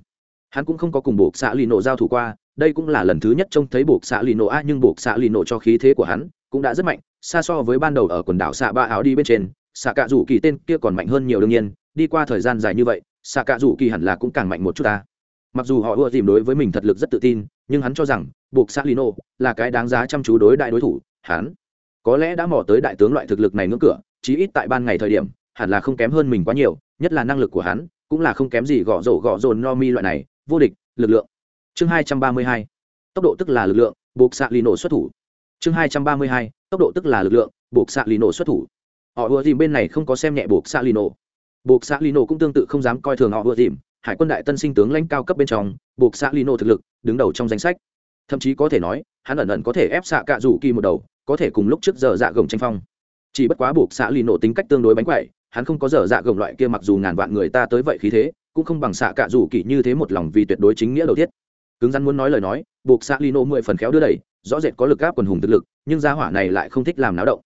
S1: Hắn cũng không có cùng buộc xã lino giao thủ qua, đây cũng là lần thứ nhất trông thấy buộc xã lino a, nhưng buộc xã lino cho khí thế của hắn cũng đã rất mạnh, xa so với ban đầu ở quần đảo xạ ba áo đi bên trên xạ cạ rủ kỳ tên kia còn mạnh hơn nhiều đương nhiên, đi qua thời gian dài như vậy xạ cạ rủ kỳ hẳn là cũng càng mạnh một chút ta mặc dù họ ưa tìm đối với mình thật lực rất tự tin, nhưng hắn cho rằng buộc s lino là cái đáng giá chăm chú đối đại đối thủ, hắn có lẽ đã mò tới đại tướng loại thực lực này ngưỡng cửa, chí ít tại ban ngày thời điểm, hẳn là không kém hơn mình quá nhiều nhất là năng lực của hắn, cũng là không kém gì gõ rổ gõ rồn no mi loại này, vô địch, lực lượng. Chương hai trăm ba mươi hai, tốc độ tức là lực lượng, buộc xạ lino xuất thủ. Chương hai trăm ba mươi hai, tốc độ tức là lực lượng, buộc xạ lino xuất thủ. Họ ùa dìm bên này không có xem nhẹ buộc xạ lino buộc xạ lino cũng tương tự không dám coi thường họ ùa dìm, hải quân đại tân sinh tướng lãnh cao cấp bên trong, buộc xạ lino thực lực, đứng đầu trong danh sách. Thậm chí có thể nói, hắn ẩn ẩn có thể ép xạ cạ rủ kỳ một đầu, có thể cùng lúc trước giờ dạ gồng tranh phong. Chỉ bất quá buộc xạ lino tính cách tương đối bánh quậy hắn không có dở dạ gồng loại kia mặc dù ngàn vạn người ta tới vậy khí thế, cũng không bằng xạ cạ rủ kỳ như thế một lòng vì tuyệt đối chính nghĩa đầu tiết cứng rắn muốn nói lời nói, buộc xạ lino mười phần khéo đưa đẩy, rõ rệt có lực áp quần hùng thực lực, nhưng gia hỏa này lại không thích làm náo động.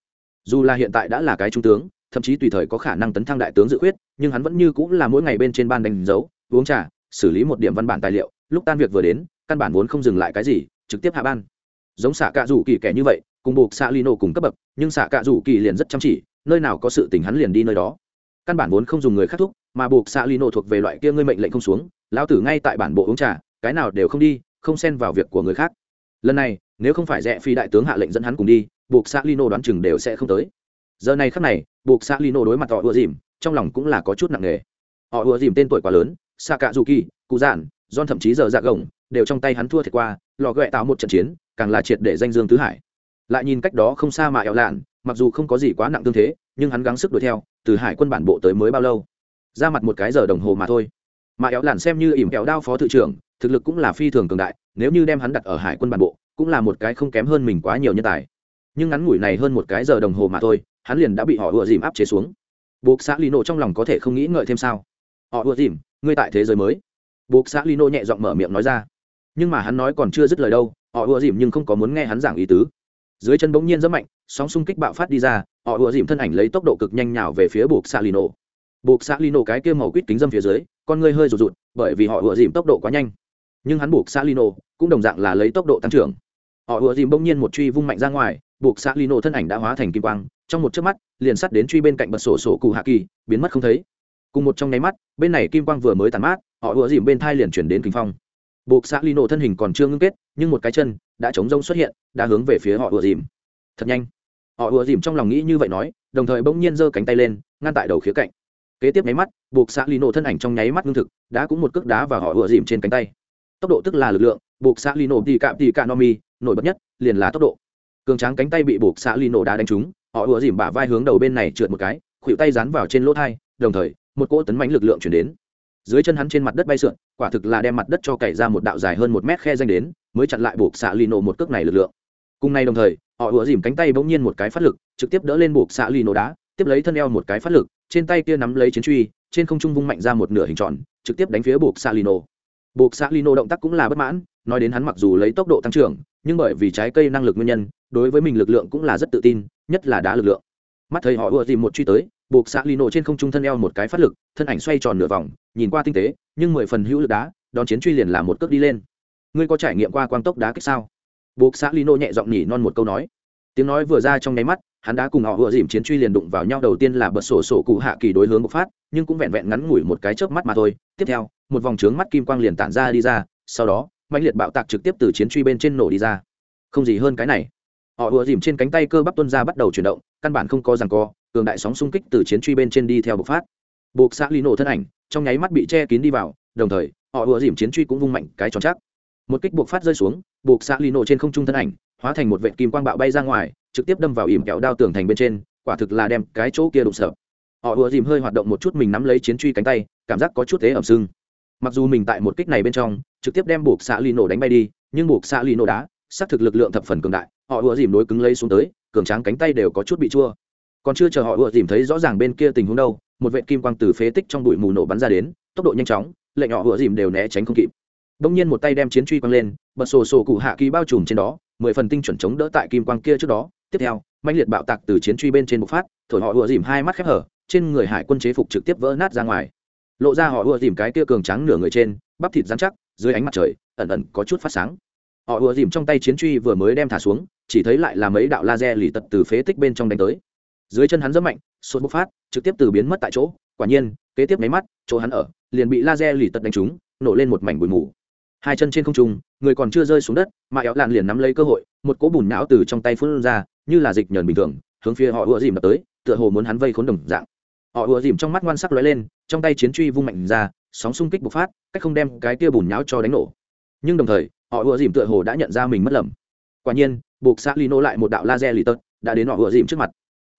S1: Dù là hiện tại đã là cái trung tướng, thậm chí tùy thời có khả năng tấn thăng đại tướng dự khuyết, nhưng hắn vẫn như cũng là mỗi ngày bên trên ban đánh dấu, uống trà, xử lý một điểm văn bản tài liệu, lúc tan việc vừa đến, căn bản vốn không dừng lại cái gì, trực tiếp hạ ban. Giống xạ cạ rủ kỳ kẻ như vậy, cùng buộc xạ lino cùng cấp bậc, nhưng xạ cạ rủ kỳ liền rất chăm chỉ nơi nào có sự tình hắn liền đi nơi đó. Căn bản vốn không dùng người khác thúc, mà buộc xạ lino thuộc về loại kia ngươi mệnh lệnh không xuống, lão tử ngay tại bản bộ uống trà, cái nào đều không đi, không xen vào việc của người khác. Lần này, nếu không phải rẽ phi đại tướng hạ lệnh dẫn hắn cùng đi, buộc xạ lino đoán chừng đều sẽ không tới. Giờ này khắc này, buộc xạ lino đối mặt họ ùa dìm, trong lòng cũng là có chút nặng nề. Họ ùa dìm tên tuổi quá lớn xạ cạ dù kỳ cụ giản don thậm chí giờ dạ gồng, đều trong tay hắn thua thiệt qua, lò ghẹ tạo một trận chiến, càng là triệt để danh dương tứ hải. Lại nhìn cách đó không xa mà eo lạn mặc dù không có gì quá nặng tương thế, nhưng hắn gắng sức đuổi theo, từ hải quân bản bộ tới mới bao lâu? Ra mặt một cái giờ đồng hồ mà thôi. Mà éo làn xem như ỉm kéo đao phó thự trưởng, thực lực cũng là phi thường cường đại, nếu như đem hắn đặt ở hải quân bản bộ, cũng là một cái không kém hơn mình quá nhiều nhân tài. Nhưng ngắn ngủi này hơn một cái giờ đồng hồ mà thôi, hắn liền đã bị họ ùa dìm áp chế xuống. Buộc xã lino trong lòng có thể không nghĩ ngợi thêm sao? Họ ùa dìm, ngươi tại thế giới mới. Buộc xã lino nhẹ giọng mở miệng nói ra. Nhưng mà hắn nói còn chưa dứt lời đâu, họ ùa dìm nhưng không có muốn nghe hắn giảng ý tứ. Dưới chân bỗng nhiên rất mạnh sóng xung kích bạo phát đi ra, họ ùa dìm thân ảnh lấy tốc độ cực nhanh nhào về phía buộc xạ lì nổ. Buộc xạ lì nổ cái kia màu quýt kính dâm phía dưới, con ngươi hơi rụt rụt, bởi vì họ ùa dìm tốc độ quá nhanh. Nhưng hắn buộc xạ lì nổ cũng đồng dạng là lấy tốc độ tăng trưởng. Họ ùa dìm bỗng nhiên một truy vung mạnh ra ngoài, buộc xạ lì nổ thân ảnh đã hóa thành kim quang, trong một chớp mắt, liền sắt đến truy bên cạnh bật sổ sổ cụ hạ kỳ, biến mất không thấy. Cùng một trong nháy mắt, bên này kim quang vừa mới tàn mát, họ ùa dìm bên thai liền chuyển đến kinh phong. Buộc xạ lì nổ thân hình còn chưa ngưng kết, nhưng một cái chân đã chống rông xuất hiện, đã hướng về phía họ ùa dìm. Thật nhanh họ ùa dìm trong lòng nghĩ như vậy nói, đồng thời bỗng nhiên giơ cánh tay lên, ngăn tại đầu khía cạnh. Kế tiếp nháy mắt, buộc xạ lì nổ thân ảnh trong nháy mắt ngưng thực, đã cũng một cước đá và họ ùa dìm trên cánh tay. Tốc độ tức là lực lượng, buộc xạ lì nổ tì cạm tì cạ no mi, nổi bật nhất, liền là tốc độ. Cường tráng cánh tay bị buộc xạ lì nổ đá đánh trúng, họ ùa dìm bả vai hướng đầu bên này trượt một cái, khuỷu tay dán vào trên lỗ thai, đồng thời, một cỗ tấn mánh lực lượng chuyển đến. Dưới chân hắn trên mặt đất bay sượn, quả thực là đem mặt đất cho cày ra một đạo dài hơn một mét khe danh đến, mới chặn lại buộc xạ lì nổ một cước này lực lượng. Cùng nay đồng thời họ ủa dìm cánh tay bỗng nhiên một cái phát lực, trực tiếp đỡ lên buộc xạ lì nổ đá, tiếp lấy thân eo một cái phát lực, trên tay kia nắm lấy chiến truy, trên không trung vung mạnh ra một nửa hình tròn, trực tiếp đánh phía buộc xạ lì nổ. Buộc xạ lì nổ động tác cũng là bất mãn, nói đến hắn mặc dù lấy tốc độ tăng trưởng, nhưng bởi vì trái cây năng lực nguyên nhân, đối với mình lực lượng cũng là rất tự tin, nhất là đá lực lượng. Mắt thấy họ ùa dìm một truy tới, buộc xạ lì nổ trên không trung thân eo một cái phát lực, thân ảnh xoay tròn nửa vòng, nhìn qua tinh tế, nhưng mười phần hữu lực đá, đón chiến truy liền làm một cước đi lên. Ngươi có trải nghiệm qua quang tốc đá kích sao? Buộc xã lino nhẹ giọng nhỉ non một câu nói. Tiếng nói vừa ra trong nháy mắt, hắn đã cùng họ vừa dìm chiến truy liền đụng vào nhau đầu tiên là bật sổ sổ cụ hạ kỳ đối hướng bộc phát, nhưng cũng vẹn vẹn ngắn ngủi một cái chớp mắt mà thôi. Tiếp theo, một vòng trướng mắt kim quang liền tản ra đi ra, sau đó mạnh liệt bạo tạc trực tiếp từ chiến truy bên trên nổ đi ra. Không gì hơn cái này. Họ vừa dìm trên cánh tay cơ bắp tuân ra bắt đầu chuyển động, căn bản không có rằng co, cường đại sóng xung kích từ chiến truy bên trên đi theo bộc phát. Buộc xã Lino thân ảnh, trong nháy mắt bị che kín đi vào, đồng thời, họ vừa dìm chiến truy cũng vung mạnh cái tròn chắc một kích buộc phát rơi xuống, buộc xã lý nổ trên không trung thân ảnh, hóa thành một vệ kim quang bạo bay ra ngoài, trực tiếp đâm vào ỉm kẹo đao tường thành bên trên, quả thực là đem cái chỗ kia đụng sợ. Họ ùa dìm hơi hoạt động một chút mình nắm lấy chiến truy cánh tay, cảm giác có chút thế ẩm sưng. Mặc dù mình tại một kích này bên trong, trực tiếp đem buộc xã lý nổ đánh bay đi, nhưng buộc xã lý nổ đá xác thực lực lượng thập phần cường đại, họ ùa dìm đối cứng lấy xuống tới, cường tráng cánh tay đều có chút bị chua. Còn chưa chờ họ ùa dìm thấy rõ ràng bên kia tình huống đâu, một vệ kim quang từ phế tích trong bụi mù nổ bắn ra đến, tốc độ nhanh chóng, lệnh họ ùa dìm đều né tránh không kịp đông nhiên một tay đem chiến truy quăng lên, bật sổ sổ cụ hạ kỳ bao trùm trên đó, mười phần tinh chuẩn chống đỡ tại kim quang kia trước đó. Tiếp theo mạnh liệt bạo tạc từ chiến truy bên trên bộc phát, thổi họ ùa dìm hai mắt khép hở, trên người hải quân chế phục trực tiếp vỡ nát ra ngoài. Lộ ra họ ùa dìm cái kia cường trắng nửa người trên, bắp thịt dán chắc, dưới ánh mặt trời, ẩn ẩn có chút phát sáng. Họ ùa dìm trong tay chiến truy vừa mới đem thả xuống, chỉ thấy lại là mấy đạo laser lì tật từ phế tích bên trong đánh tới. Dưới chân hắn rất mạnh sốt bộc phát, trực tiếp từ biến mất tại chỗ. Quả nhiên, kế tiếp máy mắt, chỗ hắn ở, liền bị laser lì tật đánh trúng, nổ lên một mảnh bụi mù hai chân trên không trung, người còn chưa rơi xuống đất, mà éo lạn liền nắm lấy cơ hội, một cỗ bùn não từ trong tay phun ra, như là dịch nhờn bình thường, hướng phía họ ùa dìm đập tới, tựa hồ muốn hắn vây khốn đồng dạng. Họ ùa dìm trong mắt ngoan sắc lóe lên, trong tay chiến truy vung mạnh ra, sóng xung kích bộc phát, cách không đem cái tia bùn nhão cho đánh nổ. Nhưng đồng thời, họ ùa dìm tựa hồ đã nhận ra mình mất lầm. Quả nhiên, buộc xã lino lại một đạo laser lì tật đã đến họ ùa dìm trước mặt.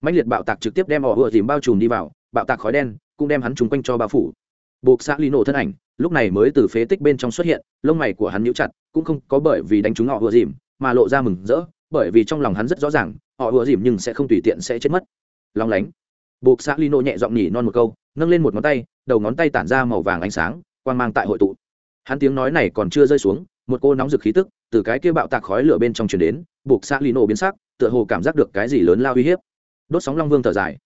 S1: Mạnh liệt bạo tạc trực tiếp đem họ ùa dìm bao trùm đi vào, bạo tạc khói đen cũng đem hắn trúng quanh cho bao phủ. Buộc xã lino thân ảnh lúc này mới từ phế tích bên trong xuất hiện, lông mày của hắn nhíu chặt, cũng không có bởi vì đánh trúng họ ùa dìm, mà lộ ra mừng rỡ, bởi vì trong lòng hắn rất rõ ràng, họ ùa dìm nhưng sẽ không tùy tiện sẽ chết mất. Lóng lánh. Buộc xã lino nhẹ giọng nhỉ non một câu, nâng lên một ngón tay, đầu ngón tay tản ra màu vàng ánh sáng, quang mang tại hội tụ. Hắn tiếng nói này còn chưa rơi xuống, một cô nóng rực khí tức từ cái kia bạo tạc khói lửa bên trong truyền đến, buộc xã lino biến sắc, tựa hồ cảm giác được cái gì lớn lao uy hiếp. Đốt sóng long vương thở dài.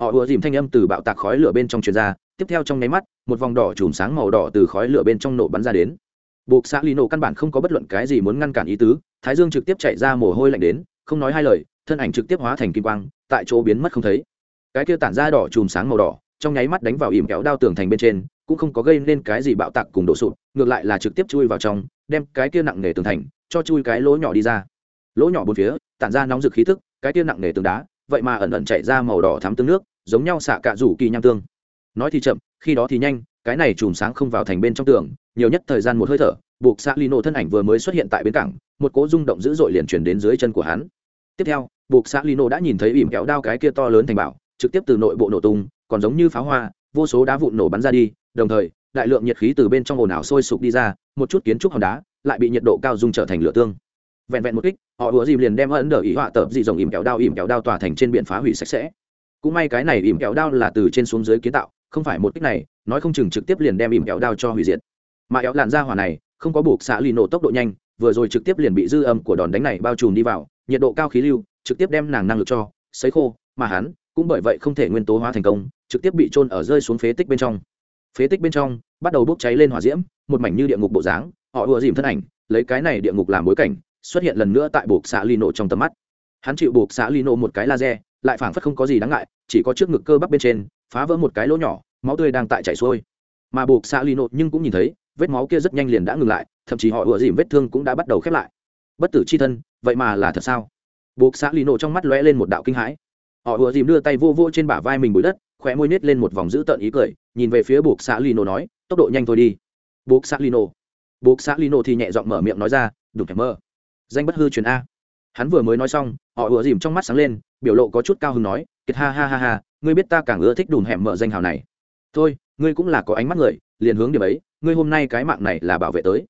S1: Họ ùa dìm thanh âm từ bạo tạc khói lửa bên trong truyền ra tiếp theo trong nháy mắt, một vòng đỏ chùm sáng màu đỏ từ khói lửa bên trong nổ bắn ra đến. Buộc xã lì nổ căn bản không có bất luận cái gì muốn ngăn cản ý tứ, thái dương trực tiếp chạy ra mồ hôi lạnh đến, không nói hai lời, thân ảnh trực tiếp hóa thành kim quang, tại chỗ biến mất không thấy. Cái kia tản ra đỏ chùm sáng màu đỏ, trong nháy mắt đánh vào ỉm kéo đao tường thành bên trên, cũng không có gây nên cái gì bạo tạc cùng đổ sụt ngược lại là trực tiếp chui vào trong, đem cái kia nặng nề tường thành cho chui cái lỗ nhỏ đi ra. Lỗ nhỏ bốn phía, tản ra nóng rực khí thức, cái kia nặng nề tường đá, vậy mà ẩn ẩn chạy ra màu đỏ thắm tương nước, giống nhau xạ cạ rủ kỳ nham tương nói thì chậm, khi đó thì nhanh, cái này chùm sáng không vào thành bên trong tường, nhiều nhất thời gian một hơi thở, buộc xạ lino thân ảnh vừa mới xuất hiện tại bến cảng, một cỗ rung động dữ dội liền chuyển đến dưới chân của hắn. Tiếp theo, buộc xạ lino đã nhìn thấy ỉm kéo đao cái kia to lớn thành bảo, trực tiếp từ nội bộ nổ tung, còn giống như pháo hoa, vô số đá vụn nổ bắn ra đi, đồng thời, đại lượng nhiệt khí từ bên trong ồn ào sôi sục đi ra, một chút kiến trúc hòn đá lại bị nhiệt độ cao dung trở thành lửa tương. Vẹn vẹn một kích, họ vừa dìm liền đem ấn đờ ý họa tợp dị dòng ỉm kéo đao ỉm kéo đao tỏa thành trên biển phá hủy sạch sẽ. Cũng may cái này ỉm kéo đao là từ trên xuống dưới kiến tạo không phải một cách này, nói không chừng trực tiếp liền đem ỉm kéo đao cho hủy diệt. Mà éo làn ra hỏa này, không có buộc xạ lì nổ tốc độ nhanh, vừa rồi trực tiếp liền bị dư âm của đòn đánh này bao trùm đi vào, nhiệt độ cao khí lưu, trực tiếp đem nàng năng lực cho, sấy khô, mà hắn, cũng bởi vậy không thể nguyên tố hóa thành công, trực tiếp bị trôn ở rơi xuống phế tích bên trong. Phế tích bên trong, bắt đầu bốc cháy lên hỏa diễm, một mảnh như địa ngục bộ dáng, họ ùa dìm thân ảnh, lấy cái này địa ngục làm bối cảnh, xuất hiện lần nữa tại buộc xã nổ trong tầm mắt. Hắn chịu buộc xã nổ một cái laser, lại phảng phất không có gì đáng ngại, chỉ có trước ngực cơ bắp bên trên phá vỡ một cái lỗ nhỏ, máu tươi đang tại chảy xuôi. Mà buộc xã lino nhưng cũng nhìn thấy, vết máu kia rất nhanh liền đã ngừng lại, thậm chí họ ủa dìm vết thương cũng đã bắt đầu khép lại. Bất tử c h i thân, vậy mà là thật sao? Buộc xã lino trong mắt lóe lên một đạo kinh hãi. Họ ủa dìm đưa tay vô vô trên bả vai mình bụi đất, khóe môi nết lên một vòng dữ tợn ý cười, nhìn về phía buộc xã lino nói, tốc độ nhanh thôi đi. Buộc xã lino buộc xã lino thì nhẹ giọng mở miệng nói ra, đừng thèm mơ. Danh bất hư truyền a. Hắn vừa mới nói xong, họ ủa dìm trong mắt sáng lên, biểu lộ có chút cao hứng nói, kiệt ha ha ha ha ngươi biết ta càng ưa thích đùm hẻm mở danh hào này. Thôi, ngươi cũng là có ánh mắt người, liền hướng điểm ấy, ngươi hôm nay cái mạng này là bảo vệ tới.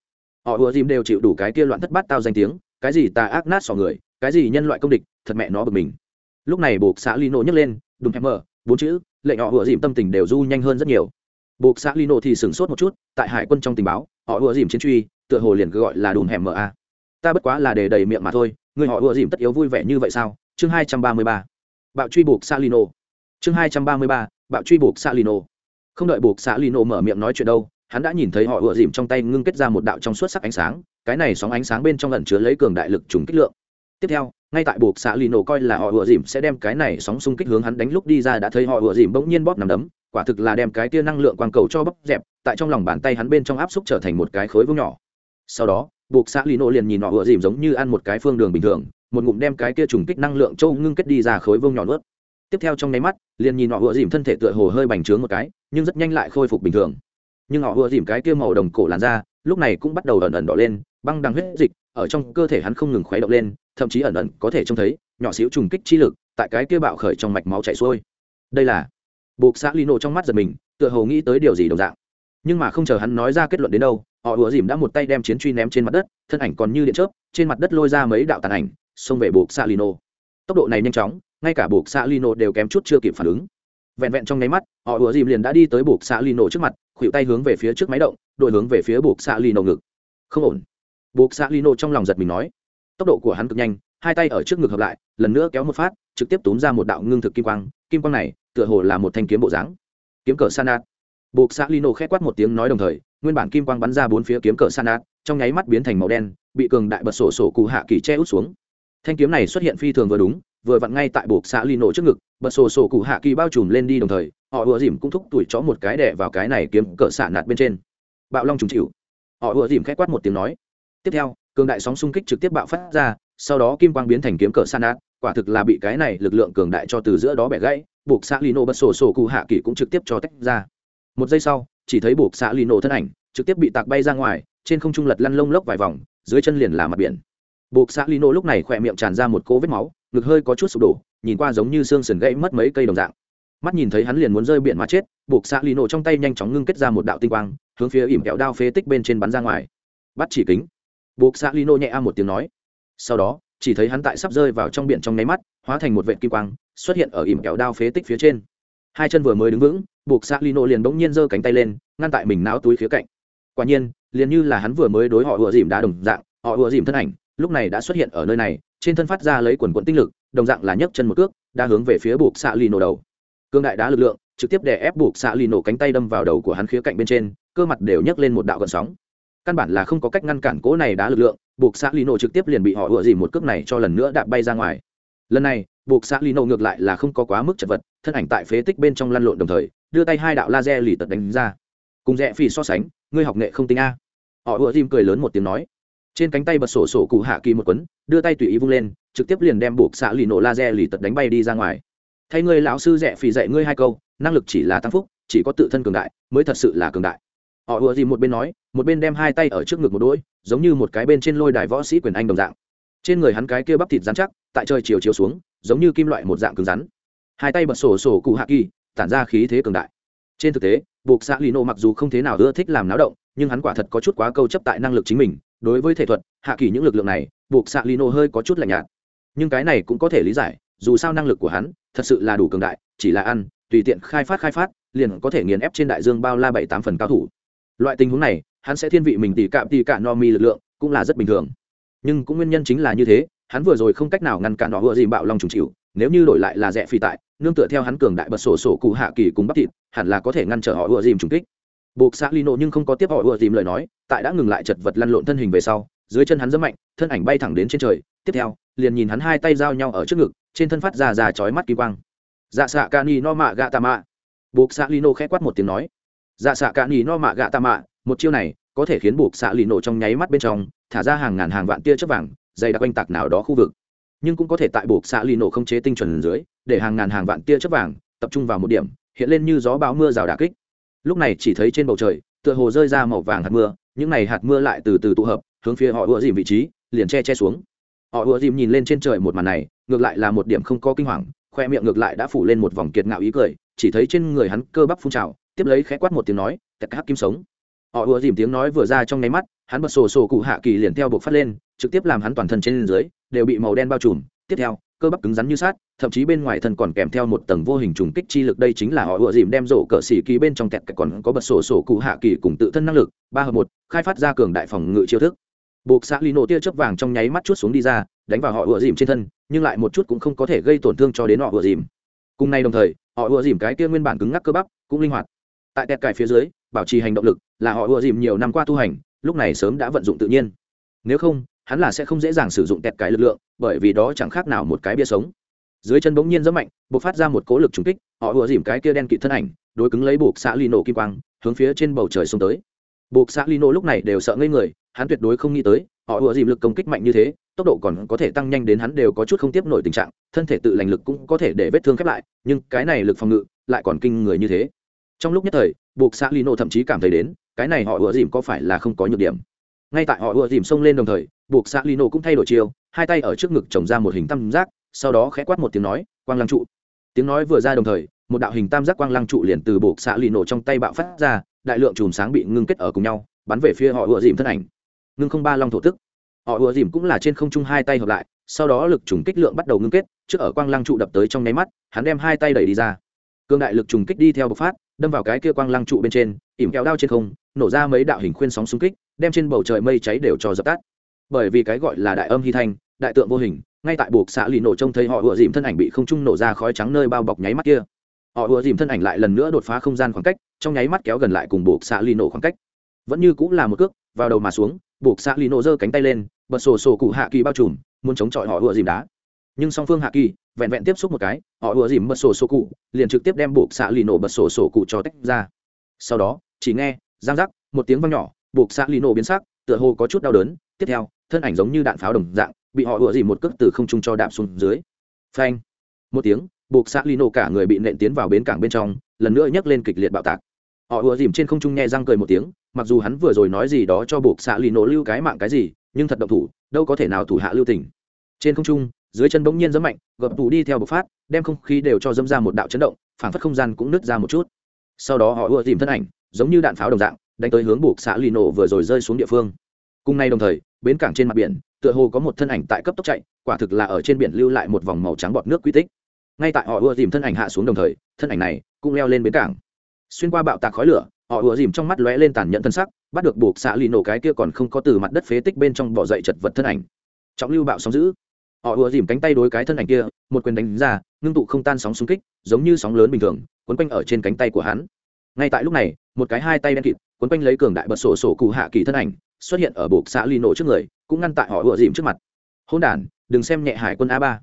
S1: Họ ùa dìm đều chịu đủ cái kia loạn thất bát tao danh tiếng, cái gì ta ác nát sỏ người, cái gì nhân loại công địch, thật mẹ nó bực mình. Lúc này buộc xã lino nhấc lên đùm hẻm mở, bốn chữ, lệnh họ ùa dìm tâm tình đều du nhanh hơn rất nhiều. Buộc xã lino thì sửng sốt một chút, tại hải quân trong tình báo, họ ùa dìm chiến truy, tựa hồ liền cứ gọi là đùm hẻm mở a. Ta bất quá là để đầy miệng mà thôi, người họ ùa dìm tất yếu vui vẻ như vậy sao? Chương hai trăm ba mươi ba. Bạo truy buộc salino chương hai trăm ba mươi ba, bạo truy buộc salino. Không đợi buộc salino mở miệng nói chuyện đâu, hắn đã nhìn thấy họ ựa dìm trong tay ngưng kết ra một đạo trong suốt sắc ánh sáng, cái này sóng ánh sáng bên trong lần chứa lấy cường đại lực trùng kích lượng. Tiếp theo, ngay tại buộc xạ lì nổ coi là họ ựa dìm sẽ đem cái này sóng xung kích hướng hắn đánh lúc đi ra đã thấy họ ựa dìm bỗng nhiên bóp nằm đấm, quả thực là đem cái tia năng lượng quang cầu cho bóp dẹp, tại trong lòng bàn tay hắn bên trong áp xúc trở thành một cái khối vương nhỏ. Sau đó, buộc xạ lì nổ liền nhìn họ ựa dìm giống như ăn một cái phương đường bình thường, một ngụm đem cái kia trùng kích năng lượng châu ngưng kết đi ra khối vương nhỏ nuốt tiếp theo trong nháy mắt, liền nhìn họ ùa dìm thân thể tựa hồ hơi bành trướng một cái, nhưng rất nhanh lại khôi phục bình thường. Nhưng họ ùa dìm cái kia màu đồng cổ làn da, lúc này cũng bắt đầu ẩn ẩn đỏ lên, băng đằng huyết dịch ở trong cơ thể hắn không ngừng khuấy động lên, thậm chí ẩn ẩn có thể trông thấy nhỏ xíu trùng kích chi lực tại cái kia bạo khởi trong mạch máu chảy xuôi. Đây là buộc xã lino trong mắt giật mình, tựa hồ nghĩ tới điều gì đồng dạng. Nhưng mà không chờ hắn nói ra kết luận đến đâu, họ ùa dìm đã một tay đem chiến truy ném trên mặt đất, thân ảnh còn như điện chớp, trên mặt đất lôi ra mấy đạo tàn ảnh, xông về buộc xã lino. Tốc độ này nhanh chóng ngay cả buộc xã lino đều kém chút chưa kịp phản ứng. Vẹn vẹn trong nháy mắt, họ ùa dìm liền đã đi tới buộc xã lino trước mặt khuỵu tay hướng về phía trước máy động, đội hướng về phía buộc xã lino ngực. Không ổn. Buộc xã lino trong lòng giật mình nói. Tốc độ của hắn cực nhanh, hai tay ở trước ngực hợp lại, lần nữa kéo một phát, trực tiếp túm ra một đạo ngưng thực kim quang kim quang này, tựa hồ là một thanh kiếm bộ dáng. Kiếm cờ sanat. Buộc xã lino khét quát một tiếng nói đồng thời, nguyên bản kim quang bắn ra bốn phía kiếm cờ sanat, trong nháy mắt biến thành màu đen, bị cường đại bật sổ sổ cụ hạ kỳ che út xuống. Thanh kiếm này xuất hiện phi thường vừa đúng vừa vặn ngay tại buộc xã lino trước ngực bật sổ sổ cụ hạ kỳ bao trùm lên đi đồng thời họ ùa dìm cũng thúc tuổi chó một cái đẻ vào cái này kiếm cỡ xả nạt bên trên. Bạo long trùng chịu. Họ ùa dìm khét quát một tiếng nói. Tiếp theo cường đại sóng xung kích trực tiếp bạo phát ra sau đó kim quang biến thành kiếm cỡ san nạt, quả thực là bị cái này lực lượng cường đại cho từ giữa đó bẻ gãy buộc xã lino bật sổ sổ cụ hạ kỳ cũng trực tiếp cho tách ra. Một giây sau chỉ thấy buộc xã lino thân ảnh trực tiếp bị tạc bay ra ngoài trên không trung lật lăn lông lốc vài vòng dưới chân liền là mặt biển. Buộc xã lino lúc này khỏe miệng tràn ra một cỗ vết máu ngực hơi có chút sụp đổ, nhìn qua giống như xương sườn gãy mất mấy cây đồng dạng. Mắt nhìn thấy hắn liền muốn rơi biển mà chết, buộc xạ lì nổ trong tay nhanh chóng ngưng kết ra một đạo tinh quang, hướng phía ỉm kẹo đao phế tích bên trên bắn ra ngoài. Bắt chỉ kính. Buộc xạ lì nổ nhẹ a một tiếng nói. Sau đó, chỉ thấy hắn tại sắp rơi vào trong biển trong nháy mắt, hóa thành một vệ kim quang, xuất hiện ở ỉm kẹo đao phế tích phía trên. Hai chân vừa mới đứng vững, buộc xạ lì nổ liền bỗng nhiên giơ cánh tay lên, ngăn tại mình náo túi khía cạnh. Quả nhiên, liền như là hắn vừa mới đối họ ùa dìm đá đồng dạng, họ ùa dìm thân ảnh, lúc này đã xuất hiện ở nơi này trên thân phát ra lấy quần quận tinh lực, đồng dạng là nhấc chân một cước, đã hướng về phía buộc xạ lino đầu. Cương đại đá lực lượng, trực tiếp đè ép buộc xạ lino cánh tay đâm vào đầu của hắn khía cạnh bên trên, cơ mặt đều nhấc lên một đạo gợn sóng. Căn bản là không có cách ngăn cản cố này đá lực lượng, buộc xã lino trực tiếp liền bị họ ựa dìm một cước này cho lần nữa đạp bay ra ngoài. Lần này, buộc xã lino ngược lại là không có quá mức chật vật, thân ảnh tại phế tích bên trong lăn lộn đồng thời, đưa tay hai đạo laser lì tật đánh ra. Cùng rẽ phì so sánh, ngươi học nghệ không tính a. Họ ựa dìm cười lớn một tiếng nói trên cánh tay bật sổ sổ cụ hạ kỳ một quấn, đưa tay tùy ý vung lên, trực tiếp liền đem buộc xã lì nổ laser lì tật đánh bay đi ra ngoài. Thay ngươi lão sư rẽ phì dạy ngươi hai câu, năng lực chỉ là tăng phúc, chỉ có tự thân cường đại mới thật sự là cường đại. Họ ùa gì một bên nói, một bên đem hai tay ở trước ngực một đôi giống như một cái bên trên lôi đài võ sĩ quyền anh đồng dạng. Trên người hắn cái kia bắp thịt rắn chắc, tại trời chiều chiều xuống, giống như kim loại một dạng cứng rắn. Hai tay bật sổ sổ cụ hạ kỳ, tản ra khí thế cường đại. Trên thực tế, buộc xã lino mặc dù không thế nào ưa thích làm náo động, nhưng hắn quả thật có chút quá câu chấp tại năng lực chính mình đối với thể thuật, hạ kỳ những lực lượng này, buộc xạ lino hơi có chút lạnh nhạt. Nhưng cái này cũng có thể lý giải, dù sao năng lực của hắn thật sự là đủ cường đại, chỉ là ăn, tùy tiện khai phát khai phát, liền có thể nghiền ép trên đại dương bao la bảy tám phần cao thủ. Loại tình huống này, hắn sẽ thiên vị mình tỉ cạm tỉ cạm no mi lực lượng cũng là rất bình thường. Nhưng cũng nguyên nhân chính là như thế, hắn vừa rồi không cách nào ngăn cản họ vừa dìm bạo long trùng chịu nếu như đổi lại là rẻ phi tại, nương tựa theo hắn cường đại bật sổ sổ cụ hạ kỳ cùng bắp thịt, hẳn là có thể ngăn trở họ vừa dìm trùng kích buộc xã lino nhưng không có tiếp họ ùa dìm lời nói, tại đã ngừng lại chật vật lăn lộn thân hình về sau, dưới chân hắn rất mạnh, thân ảnh bay thẳng đến trên trời. Tiếp theo, liền nhìn hắn hai tay giao nhau ở trước ngực, trên thân phát ra ra chói mắt kỳ quang. Dạ xạ ca ni no mạ gạ tà mạ buộc xã lino khẽ quát một tiếng nói. Dạ xạ ca ni no mạ gạ tà mạ một chiêu này có thể khiến buộc xã lino trong nháy mắt bên trong, thả ra hàng ngàn hàng vạn tia chớp vàng, dày đặc quanh tạc nào đó khu vực. Nhưng cũng có thể tại buộc xã lino không chế tinh chuẩn dưới, để hàng ngàn hàng vạn tia chớp vàng tập trung vào một điểm, hiện lên như gió bão mưa rào đà kích lúc này chỉ thấy trên bầu trời, tựa hồ rơi ra màu vàng hạt mưa, những này hạt mưa lại từ từ tụ hợp, hướng phía họ ùa dìm vị trí, liền che che xuống. Họ ùa dìm nhìn lên trên trời một màn này, ngược lại là một điểm không có kinh hoàng, khoe miệng ngược lại đã phủ lên một vòng kiệt ngạo ý cười, chỉ thấy trên người hắn cơ bắp phun trào, tiếp lấy khẽ quát một tiếng nói, tẹt hắc kim sống. Họ ùa dìm tiếng nói vừa ra trong nháy mắt, hắn bật sổ sổ cụ hạ kỳ liền theo buộc phát lên, trực tiếp làm hắn toàn thân trên dưới, đều bị màu đen bao trùm. Tiếp theo cơ bắp cứng rắn như sát thậm chí bên ngoài thân còn kèm theo một tầng vô hình trùng kích chi lực, đây chính là họ ựa dìm đem rổ cỡ xỉ kỳ bên trong kẹt còn có bật sổ sổ cụ hạ kỳ cùng tự thân năng lực, ba hợp một, khai phát ra cường đại phòng ngự chiêu thức. Buộc xã lino tia chớp vàng trong nháy mắt chút xuống đi ra, đánh vào họ ựa dìm trên thân, nhưng lại một chút cũng không có thể gây tổn thương cho đến họ ựa dìm. Cùng nay đồng thời, họ ựa dìm cái tia nguyên bản cứng ngắc cơ bắp cũng linh hoạt. Tại kẹt cài phía dưới, bảo trì hành động lực là họ ựa dìm nhiều năm qua tu hành, lúc này sớm đã vận dụng tự nhiên. Nếu không hắn là sẽ không dễ dàng sử dụng tẹt cái lực lượng, bởi vì đó chẳng khác nào một cái bia sống. Dưới chân bỗng nhiên rất mạnh b ộ c phát ra một cỗ lực trúng kích, họ ùa dìm cái kia đen kịt thân ảnh, đối cứng lấy buộc xã lino nổ kim quang, hướng phía trên bầu trời xuống tới. Buộc xã lino nổ lúc này đều sợ ngây người, hắn tuyệt đối không nghĩ tới, họ ùa dìm lực công kích mạnh như thế, tốc độ còn có thể tăng nhanh đến hắn đều có chút không tiếp nổi tình trạng, thân thể tự lành lực cũng có thể để vết thương khép lại, nhưng cái này lực phòng ngự lại còn kinh người như thế. Trong lúc nhất thời, buộc xã lino nổ thậm chí cảm thấy đến, cái này họ ùa dìm có phải là không có nhược điểm. Ngay tại họ ùa dìm xông lên đồng thời buộc xạ lino nổ cũng thay đổi chiều, hai tay ở trước ngực trồng ra một hình tam giác, sau đó khẽ quát một tiếng nói, quang lăng trụ. Tiếng nói vừa ra đồng thời, một đạo hình tam giác quang lăng trụ liền từ buộc xạ lino nổ trong tay bạo phát ra, đại lượng chùm sáng bị ngưng kết ở cùng nhau, bắn về phía họ ùa dìm thân ảnh. Ngưng không ba long thổ tức. Họ ùa dìm cũng là trên không trung hai tay hợp lại, sau đó lực trùng kích lượng bắt đầu ngưng kết, trước ở quang lăng trụ đập tới trong nháy mắt, hắn đem hai tay đẩy đi ra. Cương đại lực trùng kích đi theo bộc phát, đâm vào cái kia quang lăng trụ bên trên, ỉm kéo đao trên không, nổ ra mấy đạo hình khuyên sóng xung kích, đem trên bầu trời mây cháy đều cho dập tắt bởi vì cái gọi là đại âm hy thanh, đại tượng vô hình, ngay tại buộc xạ lì nổ trông thấy họ ùa dìm thân ảnh bị không trung nổ ra khói trắng nơi bao bọc nháy mắt kia. Họ ùa dìm thân ảnh lại lần nữa đột phá không gian khoảng cách, trong nháy mắt kéo gần lại cùng buộc xạ lì nổ khoảng cách. Vẫn như cũng là một cước, vào đầu mà xuống, buộc xạ lì nổ giơ cánh tay lên, bật sổ sổ cụ hạ kỳ bao trùm, muốn chống chọi họ ùa dìm đá. Nhưng song phương hạ kỳ, vẹn vẹn tiếp xúc một cái, họ ùa dìm bật sổ sổ cụ, liền trực tiếp đem buộc xạ lì nổ bật sổ sổ cụ cho tách ra. Sau đó, chỉ nghe giang giác một tiếng văng nhỏ, buộc xạ lì nổ biến sắc, tựa hồ có chút đau đớn. Tiếp theo thân ảnh giống như đạn pháo đồng dạng, bị họ ùa dìm một cước từ không trung cho đạp xuống dưới. Phanh. Một tiếng, buộc xã lì nổ cả người bị nện tiến vào bến cảng bên trong, lần nữa nhấc lên kịch liệt bạo tạc. Họ ùa dìm trên không trung nhẹ răng cười một tiếng, mặc dù hắn vừa rồi nói gì đó cho buộc xạ lì nổ lưu cái mạng cái gì, nhưng thật động thủ, đâu có thể nào thủ hạ lưu tình. Trên không trung, dưới chân bỗng nhiên giấm mạnh, gập tủ đi theo bộc phát, đem không khí đều cho dâm ra một đạo chấn động, phảng phất không gian cũng nứt ra một chút. Sau đó họ ùa dìm thân ảnh, giống như đạn pháo đồng dạng, đánh tới hướng buộc xạ lì nổ vừa rồi rơi xuống địa phương cùng nay đồng thời, bến cảng trên mặt biển, tựa hồ có một thân ảnh tại cấp tốc chạy, quả thực là ở trên biển lưu lại một vòng màu trắng bọt nước quy tích. Ngay tại họ ùa dìm thân ảnh hạ xuống đồng thời, thân ảnh này cũng leo lên bến cảng. Xuyên qua bạo tạc khói lửa, họ ùa dìm trong mắt lóe lên tàn nhẫn thân sắc, bắt được buộc xạ lì nổ cái kia còn không có từ mặt đất phế tích bên trong bỏ dậy chật vật thân ảnh. Trọng lưu bạo sóng giữ họ ùa dìm cánh tay đối cái thân ảnh kia, một quyền đánh ra, ngưng tụ không tan sóng xung kích, giống như sóng lớn bình thường, quấn quanh ở trên cánh tay của hắn. Ngay tại lúc này, một cái hai tay đen kịt, quấn quanh lấy cường đại bật sổ sổ cụ hạ kỳ thân ảnh xuất hiện ở buộc xã ly nổ trước người, cũng ngăn tại họ ùa dìm trước mặt. Hôn đ đừng xem nhẹ hải quân a ba.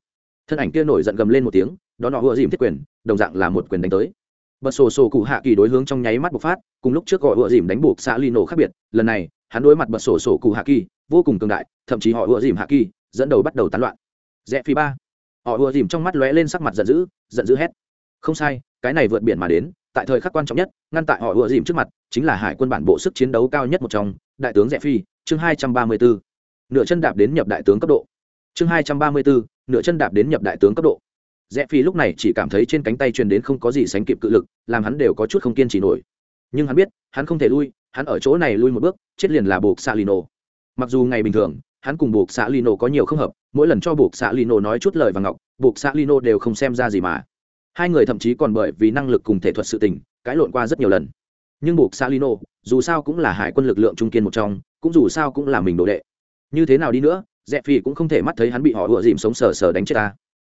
S1: Thân ảnh kia nổi giận gầm lên một tiếng, đó nọ ùa dìm thiết quyền, đồng dạng là một quyền đánh tới. Bật sổ sổ cụ hạ kỳ đối hướng trong nháy mắt bộc phát, cùng lúc trước gọi ùa dìm đánh buộc xã ly nổ khác biệt, lần này, hắn đối mặt bật sổ sổ cụ hạ kỳ, vô cùng cường đại, thậm chí họ ùa dìm hạ kỳ, dẫn đầu bắt đầu tán loạn. Rẽ phi ba. Họ ùa dìm trong mắt lóe lên sắc mặt giận dữ giận dữ hét. Không sai, cái này vượt biển mà đến, tại thời khắc quan trọng nhất, ngăn tại họ ùa dìm trước mặt, chính là hải quân bản bộ sức chiến đấu cao nhất một trong đại tướng rẻ phi, chương hai trăm ba mươi bốn. Nửa chân đạp đến nhập đại tướng cấp độ. Chương hai trăm ba mươi bốn, nửa chân đạp đến nhập đại tướng cấp độ. Rẽ phi lúc này chỉ cảm thấy trên cánh tay truyền đến không có gì sánh kịp cự lực, làm hắn đều có chút không kiên trì nổi. Nhưng hắn biết, hắn không thể lui, hắn ở chỗ này lui một bước, chết liền là buộc xạ lino mặc dù ngày bình thường, hắn cùng buộc xạ lino có nhiều không hợp, mỗi lần cho buộc xạ lino nói chút lời và ngọc, buộc xạ lino đều không xem ra gì mà. Hai người thậm chí còn bởi vì năng lực cùng thể thuật sự tình, cãi lộn qua rất nhiều lần. Nhưng buộc salino dù sao cũng là hải quân lực lượng trung kiên một trong, cũng dù sao cũng là mình đồ đệ. Như thế nào đi nữa rẽ phi cũng không thể mắt thấy hắn bị họ ựa dìm sống sờ sờ đánh chết ta.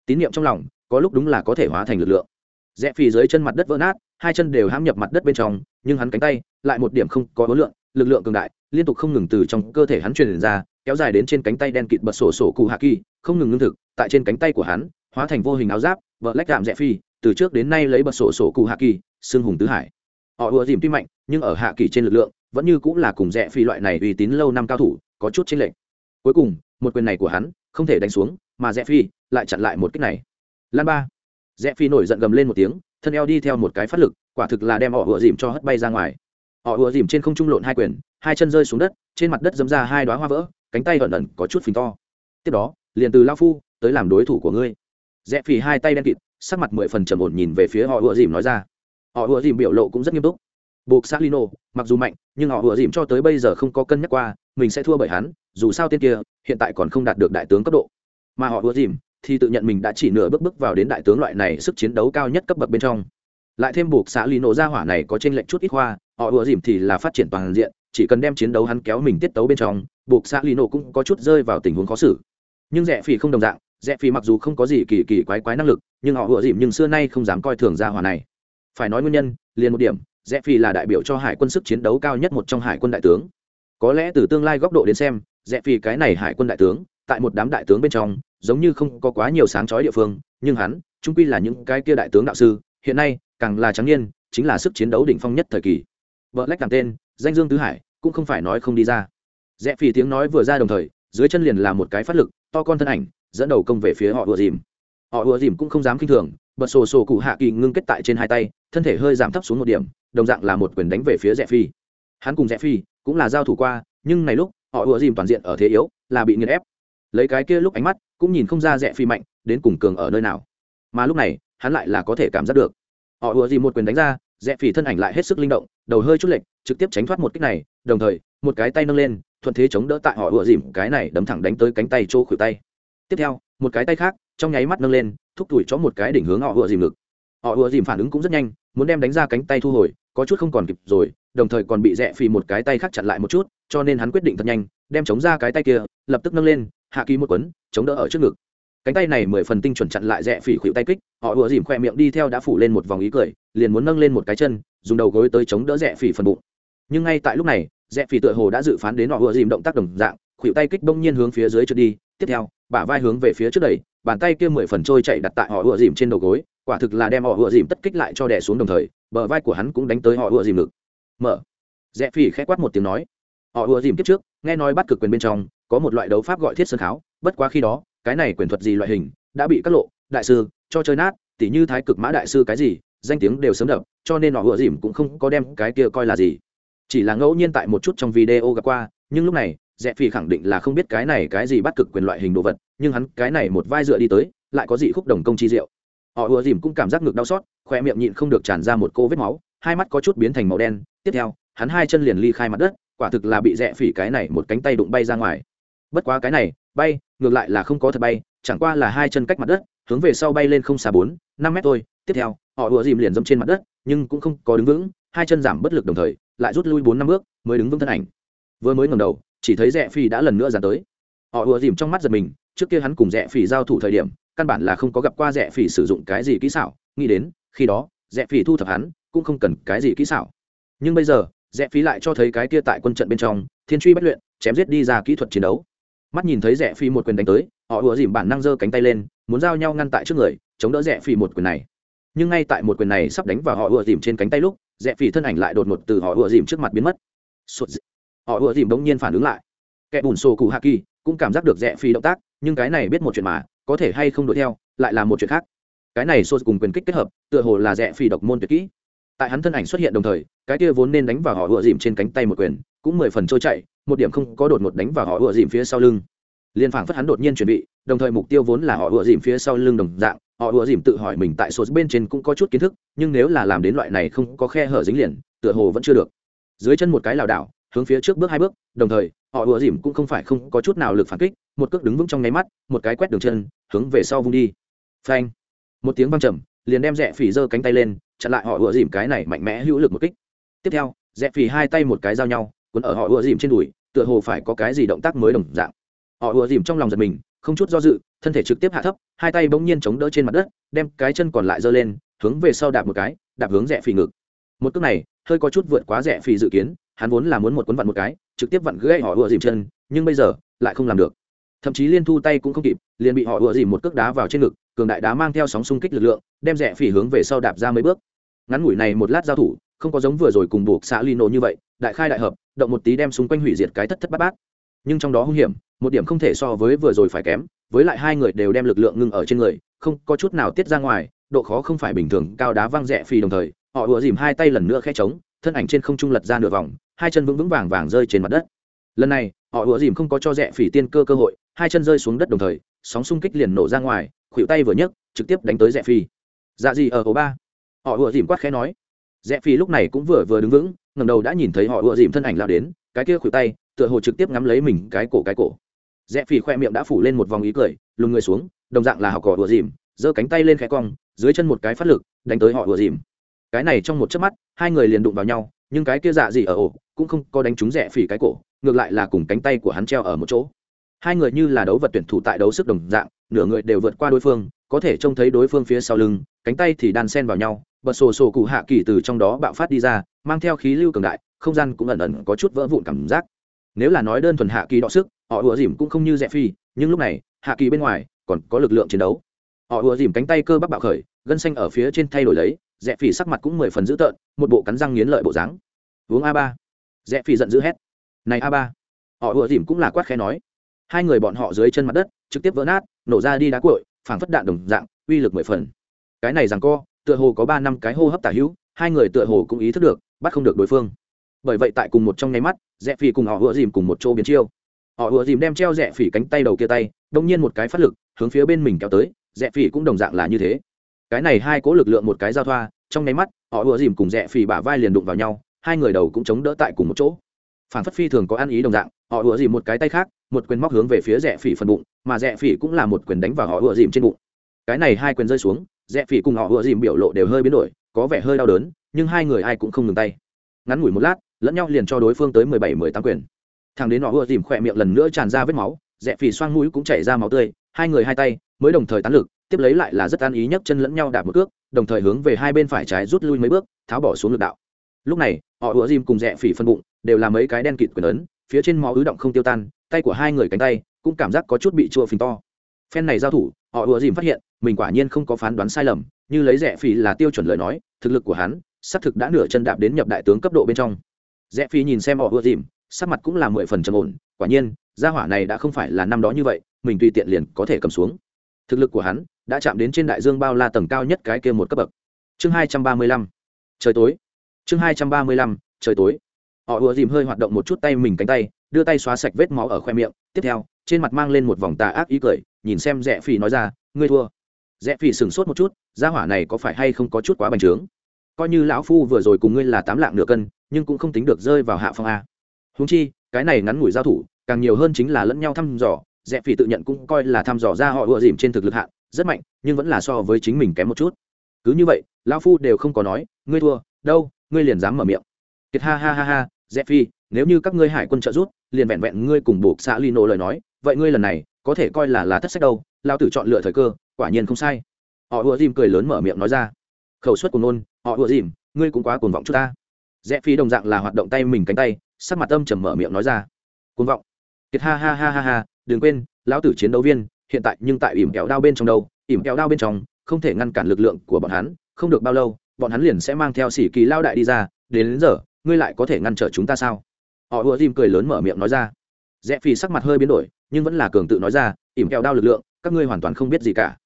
S1: Tín nhiệm trong lòng, có lúc đúng là có thể hóa thành lực lượng. Rẽ phi dưới chân mặt đất vỡ nát, hai chân đều hãm nhập mặt đất bên trong, nhưng hắn cánh tay lại một điểm không có ối lượng, lực lượng cường đại, liên tục không ngừng từ trong cơ thể hắn truyền ra, kéo dài đến trên cánh tay đen kịt bật sổ sổ cụ hạ kỳ, không ngừng ngưng thực, tại trên cánh tay của hắn, hóa thành vô hình áo giáp, vợ lách đạm rẽ phi, từ trước đến nay lấy bật sổ sổ cụ hạ kỳ, xương hùng tứ hải họ ùa dìm tuy mạnh, nhưng ở hạ kỳ trên lực lượng, vẫn như cũng là cùng rẽ phi loại này uy tín lâu năm cao thủ, có chút chênh lệch. Cuối cùng, một quyền này của hắn, không thể đánh xuống, mà rẽ phi lại chặn lại một kích này. Lan ba. Rẽ phi nổi giận gầm lên một tiếng, thân eo đi theo một cái phát lực, quả thực là đem họ ùa dìm cho hất bay ra ngoài. Họ ùa dìm trên không trung lộn hai quyền, hai chân rơi xuống đất, trên mặt đất dấm ra hai đoá hoa vỡ, cánh tay ẩn ẩn có chút phình to. Tiếp đó, liền từ lao phu tới làm đối thủ của ngươi. Rẽ phi hai tay đen kịt, sắc mặt mười phần trầm ổn nhìn về phía họ ùa dìm nói ra họ ùa dìm biểu lộ cũng rất nghiêm túc. Buộc xác lino, mặc dù mạnh, nhưng họ ùa dìm cho tới bây giờ không có cân nhắc qua, mình sẽ thua bởi hắn, dù sao tên kia hiện tại còn không đạt được đại tướng cấp độ. Mà họ ùa dìm thì tự nhận mình đã chỉ nửa bước bước vào đến đại tướng loại này sức chiến đấu cao nhất cấp bậc bên trong. Lại thêm buộc xã lino ra hỏa này có trên lệnh chút ít hoa, họ ùa dìm thì là phát triển toàn diện, chỉ cần đem chiến đấu hắn kéo mình tiết tấu bên trong, buộc xã lino cũng có chút rơi vào tình huống khó xử. Nhưng rẽ Phi không đồng dạng, rẽ Phi mặc dù không có gì kỳ kỳ quái quái năng lực, nhưng họ ùa dìm nhưng xưa nay không dám coi thường ra hỏa này phải nói nguyên nhân, liền một điểm rẽ phi là đại biểu cho hải quân sức chiến đấu cao nhất một trong hải quân đại tướng. Có lẽ từ tương lai góc độ đến xem rẽ phi cái này hải quân đại tướng, tại một đám đại tướng bên trong, giống như không có quá nhiều sáng chói địa phương, nhưng hắn, trung quy là những cái kia đại tướng đạo sư, hiện nay, càng là trắng niên, chính là sức chiến đấu đỉnh phong nhất thời kỳ. Vợ lách càng tên, danh dương tứ hải, cũng không phải nói không đi ra. Rẽ phi tiếng nói vừa ra đồng thời, dưới chân liền là một cái phát lực, to con thân ảnh, dẫn đầu công về phía họ ùa dìm. Họ ùa dìm cũng không dám k i n h thường, bật sổ sổ cụ hạ kỳ ngưng kết tại trên hai tay thân thể hơi giảm thấp xuống một điểm, đồng dạng là một quyền đánh về phía rẽ phi. Hắn cùng rẽ phi cũng là giao thủ qua, nhưng này lúc, họ ùa dìm toàn diện ở thế yếu, là bị nghiền ép. Lấy cái kia lúc ánh mắt, cũng nhìn không ra rẽ phi mạnh, đến cùng cường ở nơi nào. Mà lúc này, hắn lại là có thể cảm giác được. Họ ùa dìm một quyền đánh ra, rẽ phi thân ảnh lại hết sức linh động, đầu hơi chút lệch, trực tiếp tránh thoát một kích này, đồng thời, một cái tay nâng lên, thuận thế chống đỡ tại họ ùa dìm cái này đấm thẳng đánh tới cánh tay chỗ khuỷu tay. Tiếp theo, một cái tay khác, trong nháy mắt nâng lên, thúc tủi cho một cái đỉnh hướng họ ùa dìm ngực họ ùa dìm phản ứng cũng rất nhanh, muốn đem đánh ra cánh tay thu hồi, có chút không còn kịp rồi, đồng thời còn bị rẽ phì một cái tay khác chặn lại một chút, cho nên hắn quyết định thật nhanh, đem chống ra cái tay kia, lập tức nâng lên, hạ ký một quấn, chống đỡ ở trước ngực. Cánh tay này mười phần tinh chuẩn chặn lại rẽ phỉ khuỵu tay kích, họ ùa dìm khoe miệng đi theo đã phủ lên một vòng ý cười, liền muốn nâng lên một cái chân, dùng đầu gối tới chống đỡ rẽ phỉ phần bụng. Nhưng ngay tại lúc này, rẽ phỉ tựa hồ đã dự phán đến họ ùa dìm động tác đồng dạng khuỵu tay kích bỗng nhiên hướng phía dưới trượt đi, tiếp theo, bả vai hướng về phía trước đẩy, bàn tay kia mười phần trôi chạy đặt tại họ ùa dìm trên đầu gối quả thực là đem họ ùa dìm tất kích lại cho đè xuống đồng thời, bờ vai của hắn cũng đánh tới họ ùa dìm ngực. Mở. Rẽ phỉ ẽ quát một tiếng nói. Họ ùa dìm kiếp trước, nghe nói bắt cực quyền bên trong, có một loại đấu pháp gọi thiết sơn kháo, bất quá khi đó, cái này quyền thuật gì loại hình, đã bị các lộ, đại sư, cho chơi nát, tỉ như thái cực mã đại sư cái gì, danh tiếng đều sớm đập, cho nên họ ùa dìm cũng không có đem cái kia coi là gì. Chỉ là ngẫu nhiên tại một chút trong video gặp qua, nhưng lúc này, rẽ phi khẳng định là không biết cái này cái gì bắt cực quyền loại hình đồ vật, nhưng hắn cái này một vai dựa đi tới, lại có gì khúc đồng công chi diệu họ ùa dìm cũng cảm giác ngực đau xót khoe miệng nhịn không được tràn ra một cô vết máu, hai mắt có chút biến thành màu đen. Tiếp theo, hắn hai chân liền ly khai mặt đất, quả thực là bị rẽ phỉ cái này một cánh tay đụng bay ra ngoài. Bất quá cái này, bay, ngược lại là không có thật bay, chẳng qua là hai chân cách mặt đất, hướng về sau bay lên không xa bốn, năm mét thôi. Tiếp theo, họ ùa dìm liền dâm trên mặt đất, nhưng cũng không có đứng vững, hai chân giảm bất lực đồng thời, lại rút lui bốn năm bước, mới đứng vững thân ảnh. Vừa mới ngầm đầu, chỉ thấy rẽ phi đã lần nữa dàn tới. Họ ùa dìm trong mắt giật mình, trước kia hắn cùng rẽ phi giao thủ thời điểm căn bản là không có gặp qua rẽ phỉ sử dụng cái gì kỹ xảo, nghĩ đến, khi đó rẽ phỉ thu thập hắn cũng không cần cái gì kỹ xảo. Nhưng bây giờ rẽ phí lại cho thấy cái kia tại quân trận bên trong, thiên truy bất luyện, chém giết đi ra kỹ thuật chiến đấu. Mắt nhìn thấy rẽ phi một quyền đánh tới, họ ùa dìm bản năng giơ cánh tay lên, muốn giao nhau ngăn tại trước người, chống đỡ rẽ phi một quyền này. Nhưng ngay tại một quyền này sắp đánh vào họ ùa dìm trên cánh tay lúc rẽ phi thân ảnh lại đột ngột từ họ ùa dìm trước mặt biến mất. Họ ùa dìm bỗng nhiên phản ứng lại. Kẻ bùn sổ cụ hạ kỳ cũng cảm giác được rẽ phi động tác, nhưng cái này biết một chuyện mà có thể hay không đuổi theo, lại là một chuyện khác. Cái này sô cùng quyền kích kết hợp, tựa hồ là rẽ phi độc môn tuyệt kỹ. Tại hắn thân ảnh xuất hiện đồng thời, cái kia vốn nên đánh vào họ ựa dìm trên cánh tay một quyền, cũng mười phần trôi chạy một điểm không có đột ngột đánh vào họ ựa dìm phía sau lưng. Liên phảng phất hắn đột nhiên chuẩn bị, đồng thời mục tiêu vốn là họ ựa dìm phía sau lưng đồng dạng, họ ựa dìm tự hỏi mình tại số bên trên cũng có chút kiến thức, nhưng nếu là làm đến loại này không có khe hở dính liền, tựa hồ vẫn chưa được. Dưới chân một cái lảo đảo hướng phía trước bước hai bước, đồng thời, họ ùa dìm cũng không phải không có chút nào lực phản kích, một cước đứng vững trong nháy mắt, một cái quét đường chân, hướng về sau vung đi. Phanh! Một tiếng văng trầm, liền đem rẽ phỉ giơ cánh tay lên, chặn lại họ ùa dìm cái này mạnh mẽ hữu lực một kích. Tiếp theo, rẽ phỉ hai tay một cái giao nhau, cuốn ở họ ùa dìm trên đùi, tựa hồ phải có cái gì động tác mới đồng dạng. Họ ùa dìm trong lòng giật mình, không chút do dự, thân thể trực tiếp hạ thấp, hai tay bỗng nhiên chống đỡ trên mặt đất, đem cái chân còn lại giơ lên, hướng về sau đạp một cái, đạp hướng rẽ phì ngực. Một cước này, hơi có chút vượt quá rẽ phì dự kiến hắn vốn là muốn một cuốn vặn một cái, trực tiếp vặn gãy họ ùa dìm chân, nhưng bây giờ lại không làm được. Thậm chí liên thu tay cũng không kịp, liền bị họ ùa dìm một cước đá vào trên ngực, cường đại đá mang theo sóng xung kích lực lượng, đem rẽ phì hướng về sau đạp ra mấy bước. Ngắn ngủi này một lát giao thủ, không có giống vừa rồi cùng buộc xã lino như vậy, đại khai đại hợp, động một tí đem xung quanh hủy diệt cái thất thất bát bát. Nhưng trong đó hung hiểm, một điểm không thể so với vừa rồi phải kém, với lại hai người đều đem lực lượng ngưng ở trên người, không có chút nào tiết ra ngoài, độ khó không phải bình thường, cao đá văng rẽ phì đồng thời, họ ùa dìm hai tay lần nữa khe trống thân ảnh trên không trung lật ra nửa vòng, hai chân vững vững vàng vàng rơi trên mặt đất. Lần này, họ ủa dìm không có cho rẽ phỉ tiên cơ cơ hội, hai chân rơi xuống đất đồng thời, sóng xung kích liền nổ ra ngoài, khuỷu tay vừa nhấc, trực tiếp đánh tới rẽ phi dạ gì ở ổ ba? Họ ủa dìm quát khẽ nói. Rẽ phi lúc này cũng vừa vừa đứng vững ngầm đầu đã nhìn thấy họ ủa dìm thân ảnh lao đến, cái kia khuỷu tay, tựa hồ trực tiếp ngắm lấy mình cái cổ cái cổ. Rẽ phi khoe miệng đã phủ lên một vòng ý cười, lùn người xuống, đồng dạng là họ cỏ ủa dìm, giơ cánh tay lên khẽ cong, dưới chân một cái phát lực, đánh tới họ ủa dìm cái này trong một chớp mắt, hai người liền đụng vào nhau, nhưng cái kia dạ gì ở ổ, cũng không có đánh trúng rẻ phỉ cái cổ, ngược lại là cùng cánh tay của hắn treo ở một chỗ. Hai người như là đấu vật tuyển thủ tại đấu sức đồng dạng, nửa người đều vượt qua đối phương, có thể trông thấy đối phương phía sau lưng, cánh tay thì đan sen vào nhau, bật sổ sổ cụ hạ kỳ từ trong đó bạo phát đi ra, mang theo khí lưu cường đại, không gian cũng ẩn ẩn có chút vỡ vụn cảm giác. Nếu là nói đơn thuần hạ kỳ đọ sức, họ ùa dìm cũng không như rẽ phi nhưng lúc này, hạ kỳ bên ngoài còn có lực lượng chiến đấu. Họ ùa dìm cánh tay cơ bắp bạo khởi, gân xanh ở phía trên thay đổi lấy rẽ phỉ sắc mặt cũng mười phần dữ tợn, một bộ cắn răng nghiến lợi bộ dáng. Uống a ba. Rẽ phỉ giận dữ hét. Này a ba. Họ ùa dìm cũng là quát khe nói. Hai người bọn họ dưới chân mặt đất, trực tiếp vỡ nát, nổ ra đi đá cội phảng phất đạn đồng dạng, uy lực mười phần. Cái này rằng co, tựa hồ có ba năm cái hô hấp tả hữu, hai người tựa hồ cũng ý thức được, bắt không được đối phương. Bởi vậy tại cùng một trong nháy mắt, rẽ phỉ cùng họ ùa dìm cùng một chỗ biến chiêu. Họ ùa dìm đem treo rẽ phỉ cánh tay đầu kia tay, đông nhiên một cái phát lực, hướng phía bên mình kéo tới, rẽ phỉ cũng đồng dạng là như thế. Cái này hai cố lực lượng một cái giao thoa trong nháy mắt, họ ùa dìm cùng rẽ phỉ bả vai liền đụng vào nhau, hai người đầu cũng chống đỡ tại cùng một chỗ. Phản phất phi thường có ăn ý đồng dạng, họ ùa dìm một cái tay khác, một quyền móc hướng về phía rẽ phỉ phần bụng, mà rẽ phỉ cũng là một quyền đánh vào họ ùa dìm trên bụng. Cái này hai quyền rơi xuống rẽ phỉ cùng họ ùa dìm biểu lộ đều hơi biến đổi, có vẻ hơi đau đớn, nhưng hai người ai cũng không ngừng tay. Ngắn ngủi một lát, lẫn nhau liền cho đối phương tới mười bảy, mười tám quyền. Thằng đến họ ùa dìm khỏe miệng lần nữa tràn ra vết máu rẽ phỉ xoang mũi cũng chảy ra máu tươi, hai người hai tay mới đồng thời tán lực tiếp lấy lại là rất an ý nhấc chân lẫn nhau đạp một cước, đồng thời hướng về hai bên phải trái rút lui mấy bước, tháo bỏ xuống lực đạo. Lúc này, họ ủa dìm cùng rẽ phỉ phân bụng, đều là mấy cái đen kịt quyền ấn, phía trên mó ứ động không tiêu tan, tay của hai người cánh tay cũng cảm giác có chút bị chua phình to. Phen này giao thủ, họ ủa dìm phát hiện, mình quả nhiên không có phán đoán sai lầm, như lấy rẽ phỉ là tiêu chuẩn lời nói, thực lực của hắn, xác thực đã nửa chân đạp đến nhập đại tướng cấp độ bên trong. Rẽ phỉ nhìn xem họ ủa dìm, sắc mặt cũng là mười phần trầm ổn, quả nhiên, gia hỏa này đã không phải là năm đó như vậy, mình tùy tiện liền có thể cầm xuống. Thực lực của hắn đã chạm đến trên đại dương bao la tầng cao nhất cái kia một cấp bậc. Chương hai trăm ba mươi lăm. Trời tối. Chương hai trăm ba mươi lăm. Trời tối. Họ ùa dìm hơi hoạt động một chút tay mình cánh tay, đưa tay xóa sạch vết máu ở khoe miệng. Tiếp theo, trên mặt mang lên một vòng tà ác ý cười, nhìn xem rẽ phỉ nói ra, ngươi thua. Rẽ phỉ sửng sốt một chút, gia hỏa này có phải hay không có chút quá bành trướng? Coi như lão phu vừa rồi cùng ngươi là tám lạng nửa cân, nhưng cũng không tính được rơi vào hạ phong a. Húng chi, cái này ngắn ngủi giao thủ, càng nhiều hơn chính là lẫn nhau thăm dò. Rẽ phỉ tự nhận cũng coi là thăm dò ra họ ùa dìm trên thực lực hạn rất mạnh, nhưng vẫn là so với chính mình kém một chút. Cứ như vậy, lão phu đều không có nói, ngươi thua, đâu, ngươi liền dám mở miệng. Kiệt ha ha ha ha rẽ phi, nếu như các ngươi hải quân trợ rút liền vẹn vẹn ngươi cùng buộc xã lino lời nói, vậy ngươi lần này có thể coi là là thất sách đâu lao tử chọn lựa thời cơ, quả nhiên không sai. Họ ùa dìm cười lớn mở miệng nói ra. Khẩu suất của nôn, họ ùa dìm, ngươi cũng quá cuồng vọng chút ta. Rẽ phi đồng dạng là hoạt động tay mình cánh tay, sắc mặt âm trầm mở miệng nói ra. Cuồng vọng. Kiệt ha ha ha ha ha, đừng quên, lão tử chiến đấu viên hiện tại nhưng tại ỉm kéo đao bên trong đâu ỉm kéo đao bên trong không thể ngăn cản lực lượng của bọn hắn không được bao lâu bọn hắn liền sẽ mang theo sĩ kỳ lao đại đi ra đến, đến giờ ngươi lại có thể ngăn trở chúng ta sao? Họ ùa dìm cười lớn mở miệng nói ra. Rẽ phi sắc mặt hơi biến đổi nhưng vẫn là cường tự nói ra ỉm kẹo đao lực lượng các ngươi hoàn toàn không biết gì cả.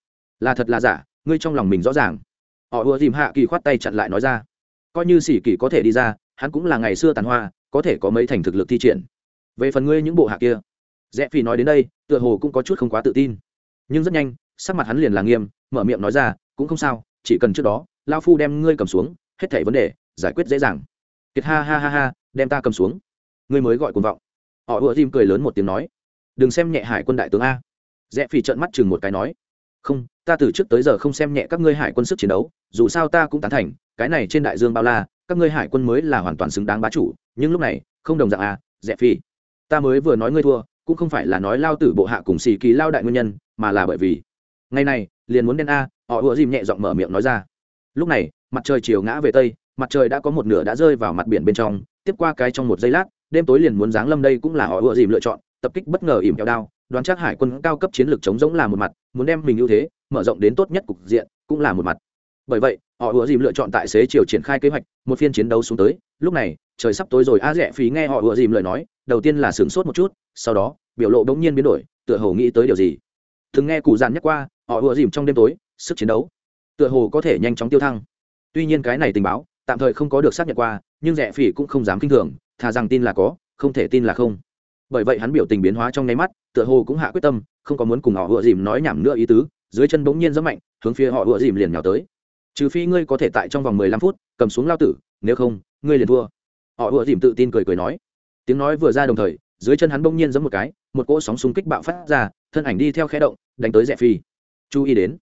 S1: Là thật là giả ngươi trong lòng mình rõ ràng. Họ ùa dìm hạ kỳ khoát tay chặn lại nói ra. Coi như sĩ kỳ có thể đi ra hắn cũng là ngày xưa tàn hoa có thể có mấy thành thực lực thi triển. Về phần ngươi những bộ hạ kia rẽ phi nói đến đây, tựa hồ cũng có chút không quá tự tin. Nhưng rất nhanh, sắc mặt hắn liền là nghiêm, mở miệng nói ra, cũng không sao, chỉ cần trước đó lao phu đem ngươi cầm xuống, hết thảy vấn đề, giải quyết dễ dàng. Kiệt ha ha ha ha, đem ta cầm xuống. Ngươi mới gọi cuồng vọng. Họ ùa dìm cười lớn một tiếng nói, đừng xem nhẹ hải quân đại tướng a. Rẽ phi trợn mắt chừng một cái nói, không, ta từ trước tới giờ không xem nhẹ các ngươi hải quân sức chiến đấu, dù sao ta cũng tán thành, cái này trên đại dương bao la, các ngươi hải quân mới là hoàn toàn xứng đáng bá chủ, nhưng lúc này, không đồng dạng à rẽ phi ta mới vừa nói ngươi thua cũng không phải là nói lao tử bộ hạ cùng xì kỳ lao đại nguyên nhân, mà là bởi vì, ngày này, liền muốn đen a, họ ùa dìm nhẹ giọng mở miệng nói ra. Lúc này, mặt trời chiều ngã về tây, mặt trời đã có một nửa đã rơi vào mặt biển bên trong, tiếp qua cái trong một giây lát, đêm tối liền muốn giáng lâm đây cũng là họ ùa dìm lựa chọn, tập kích bất ngờ ỉm kẹo đao, đoán chắc hải quân cao cấp chiến lược chống giống là một mặt, muốn đem mình ưu thế, mở rộng đến tốt nhất cục diện, cũng là một mặt. Bởi vậy họ ùa dìm lựa chọn tại xế chiều triển khai kế hoạch, một phiên chiến đấu xuống tới. Lúc này, trời sắp tối rồi, a rẽ phí nghe họ ùa dìm lời nói, đầu tiên là sửng sốt một chút, sau đó, biểu lộ bỗng nhiên biến đổi, tựa hồ nghĩ tới điều gì. Thường nghe cụ dàn nhắc qua, họ ùa dìm trong đêm tối, sức chiến đấu, tựa hồ có thể nhanh chóng tiêu thăng. Tuy nhiên cái này tình báo, tạm thời không có được xác nhận qua, nhưng rẽ phỉ cũng không dám kinh thường, thà rằng tin là có, không thể tin là không. Bởi vậy hắn biểu tình biến hóa trong nháy mắt, tựa hồ cũng hạ quyết tâm, không có muốn cùng họ ùa dìm nói nhảm nữa ý tứ, dưới chân bỗng nhiên rất mạnh, hướng phía họ ùa dìm liền nhào tới trừ phi ngươi có thể tại trong vòng mười lăm phút cầm xuống lao tử, nếu không, ngươi liền thua. Họ ùa dìm tự tin cười cười nói. Tiếng nói vừa ra đồng thời, dưới chân hắn bỗng nhiên giấm một cái, một cỗ sóng xung kích bạo phát ra, thân ảnh đi theo khe động, đánh tới rẽ phi. Chú ý đến.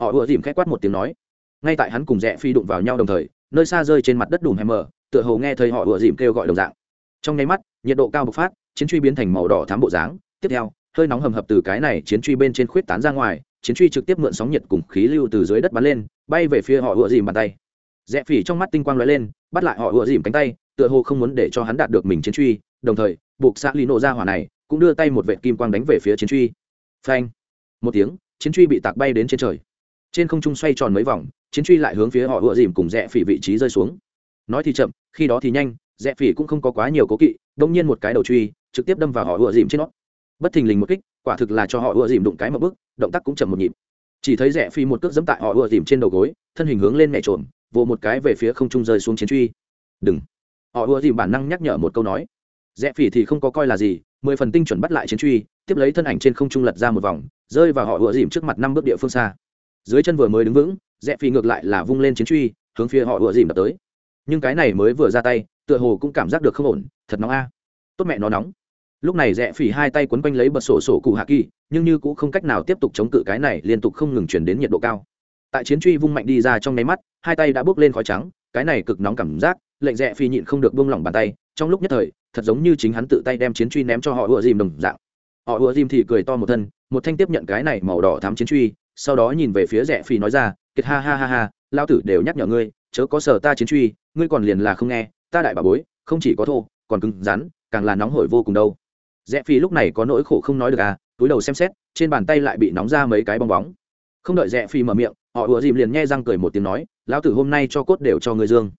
S1: Họ ùa dìm k h ẽ quát một tiếng nói. Ngay tại hắn cùng rẽ phi đụng vào nhau đồng thời, nơi xa rơi trên mặt đất đùm hèm mờ, tựa hồ nghe thấy họ ùa dìm kêu gọi đồng dạng. Trong nháy mắt, nhiệt độ cao bộc phát, chiến truy biến thành màu đỏ thám bộ dáng. Tiếp theo, hơi nóng hầm hập từ cái này chiến truy bên trên khuyết tán ra ngoài chiến truy trực tiếp mượn sóng nhiệt cùng khí lưu từ dưới đất bắn lên, bay về phía họ ựa dìm bàn tay. Rẽ phỉ trong mắt tinh quang lóe lên, bắt lại họ ựa dìm cánh tay, tựa hồ không muốn để cho hắn đạt được mình chiến truy. Đồng thời, buộc xã lý nộ ra hỏa này, cũng đưa tay một vệ kim quang đánh về phía chiến truy. Phanh! Một tiếng, chiến truy bị tạc bay đến trên trời. Trên không trung xoay tròn mấy vòng, chiến truy lại hướng phía họ ựa dìm cùng rẽ phỉ vị trí rơi xuống. Nói thì chậm, khi đó thì nhanh, rẽ phỉ cũng không có quá nhiều cố kỵ, đông nhiên một cái đầu truy, trực tiếp đâm vào họ ựa dìm trên nó bất thình lình một kích, quả thực là cho họ ùa dìm đụng cái một bước, động tác cũng chậm một nhịp. Chỉ thấy rẽ phi một cước dẫm tại họ ùa dìm trên đầu gối, thân hình hướng lên mẹ trộm vỗ một cái về phía không trung rơi xuống chiến truy. Đừng. Họ ùa dìm bản năng nhắc nhở một câu nói. Rẽ phi thì không có coi là gì, mười phần tinh chuẩn bắt lại chiến truy, tiếp lấy thân ảnh trên không trung lật ra một vòng, rơi vào họ ùa dìm trước mặt năm bước địa phương xa. Dưới chân vừa mới đứng vững rẽ phi ngược lại là vung lên chiến truy, hướng phía họ ùa dìm đập tới. Nhưng cái này mới vừa ra tay, tựa hồ cũng cảm giác được không ổn, thật nóng a. Tốt mẹ, nó nóng lúc này rẽ phỉ hai tay quấn quanh lấy bật sổ sổ cụ hạ kỳ, nhưng như cũng không cách nào tiếp tục chống cự cái này liên tục không ngừng chuyển đến nhiệt độ cao. Tại chiến truy vung mạnh đi ra trong nháy mắt, hai tay đã bước lên khói trắng, cái này cực nóng cảm giác, lệnh rẽ phỉ nhịn không được buông lỏng bàn tay, trong lúc nhất thời, thật giống như chính hắn tự tay đem chiến truy ném cho họ ùa dìm đồng dạng. Họ ùa dìm thì cười to một thân, một thanh tiếp nhận cái này màu đỏ thám chiến truy, sau đó nhìn về phía rẽ phỉ nói ra, kiệt ha ha ha ha lao tử đều nhắc nhở ngươi, chớ có sở ta chiến truy, ngươi còn liền là không nghe, ta đại bà bối, không chỉ có thô, còn cứng rắn, càng là nóng hổi vô cùng đâu rẽ phi lúc này có nỗi khổ không nói được à túi đầu xem xét, trên bàn tay lại bị nóng ra mấy cái bong bóng. Không đợi rẽ phi mở miệng, họ ùa dìm liền nghe răng cười một tiếng nói, lão tử hôm nay cho cốt đều cho người dương.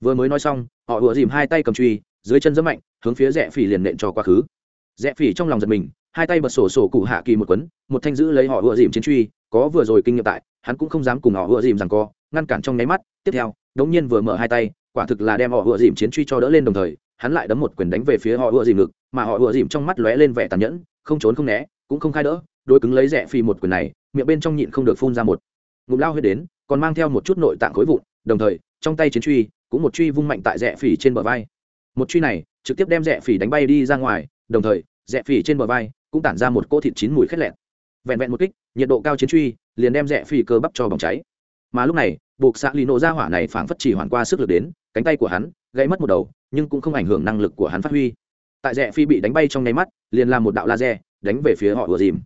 S1: Vừa mới nói xong, họ ùa dìm hai tay cầm truy, dưới chân rất mạnh, hướng phía rẽ phi liền nện cho quá khứ. Rẽ phi trong lòng giật mình, hai tay bật sổ sổ cụ hạ kỳ một quấn, một thanh giữ lấy họ ùa dìm chiến truy, có vừa rồi kinh nghiệm tại, hắn cũng không dám cùng họ ùa dìm rằng co, ngăn cản trong nháy mắt, tiếp theo, đống nhiên vừa mở hai tay, quả thực là đem họ ùa dìm chiến truy cho đỡ lên đồng thời, hắn lại đấm một quyền đánh về phía họ ùa dìm ngực mà họ ùa dìm trong mắt lóe lên vẻ tàn nhẫn, không trốn không né, cũng không khai đỡ đôi cứng lấy rẻ phi một quyền này, miệng bên trong nhịn không được phun ra một ngụm lao huyết đến, còn mang theo một chút nội tạng khối vụn, đồng thời, trong tay chiến truy, cũng một truy vung mạnh tại rẻ phỉ trên bờ vai. Một truy này, trực tiếp đem rẻ phỉ đánh bay đi ra ngoài, đồng thời, rẻ phỉ trên bờ vai cũng tản ra một cỗ thịt chín mùi khét lẹn vẹn vẹn một kích, nhiệt độ cao chiến truy liền đem rẻ phỉ cơ bắp cho bỏng cháy. Mà lúc này, buộc xạ lì nổ ra hỏa này phảng phất chỉ hoàn qua sức lực đến, cánh tay của hắn gãy mất một đầu, nhưng cũng không ảnh hưởng năng lực của hắn phát huy tại rẽ phi bị đánh bay trong nháy mắt, liền làm một đạo laser đánh về phía họ ùa dìm.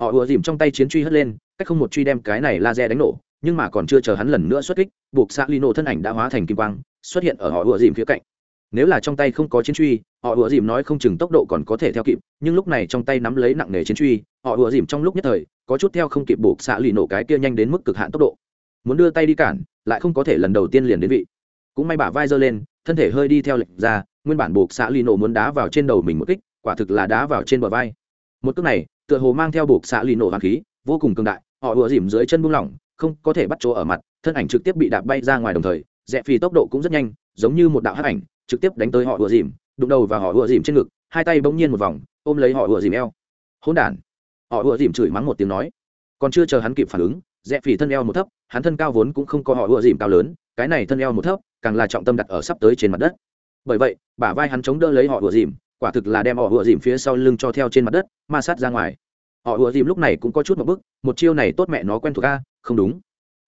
S1: Họ ùa dìm trong tay chiến truy hất lên, cách không một truy đem cái này laser đánh nổ, nhưng mà còn chưa chờ hắn lần nữa xuất kích, buộc xạ lino thân ảnh đã hóa thành kim quang, xuất hiện ở họ ùa dìm phía cạnh. Nếu là trong tay không có chiến truy, họ ùa dìm nói không chừng tốc độ còn có thể theo kịp, nhưng lúc này trong tay nắm lấy nặng nề chiến truy, họ ùa dìm trong lúc nhất thời, có chút theo không kịp buộc xạ lì nổ cái kia nhanh đến mức cực hạn tốc độ. Muốn đưa tay đi cản, lại không có thể lần đầu tiên liền đến vị. Cũng may bả vai giơ lên, thân thể hơi đi theo lệnh ra nguyên bản buộc xạ lì nổ muốn đá vào trên đầu mình một kích, quả thực là đá vào trên bờ vai. Một cước này, tựa hồ mang theo buộc xạ lì nổ hoàng khí, vô cùng cường đại, họ ùa dìm dưới chân buông lỏng, không có thể bắt chỗ ở mặt, thân ảnh trực tiếp bị đạp bay ra ngoài đồng thời, rẽ phi tốc độ cũng rất nhanh, giống như một đạo hắc ảnh, trực tiếp đánh tới họ ùa dìm, đụng đầu và họ ùa dìm trên ngực, hai tay bỗng nhiên một vòng, ôm lấy họ ùa dìm eo. Hỗn đản. Họ ùa dìm chửi mắng một tiếng nói. Còn chưa chờ hắn kịp phản ứng, rẽ Phi thân eo một thấp, hắn thân cao vốn cũng không có họ ùa dìm cao lớn, cái này thân eo một thấp, càng là trọng tâm đặt ở sắp tới trên mặt đất bởi vậy, bả vai hắn chống đỡ lấy họ vừa dìm, quả thực là đem họ vừa dìm phía sau lưng cho theo trên mặt đất, ma sát ra ngoài. Họ vừa dìm lúc này cũng có chút một bức, một chiêu này tốt mẹ nó quen thuộc a, không đúng.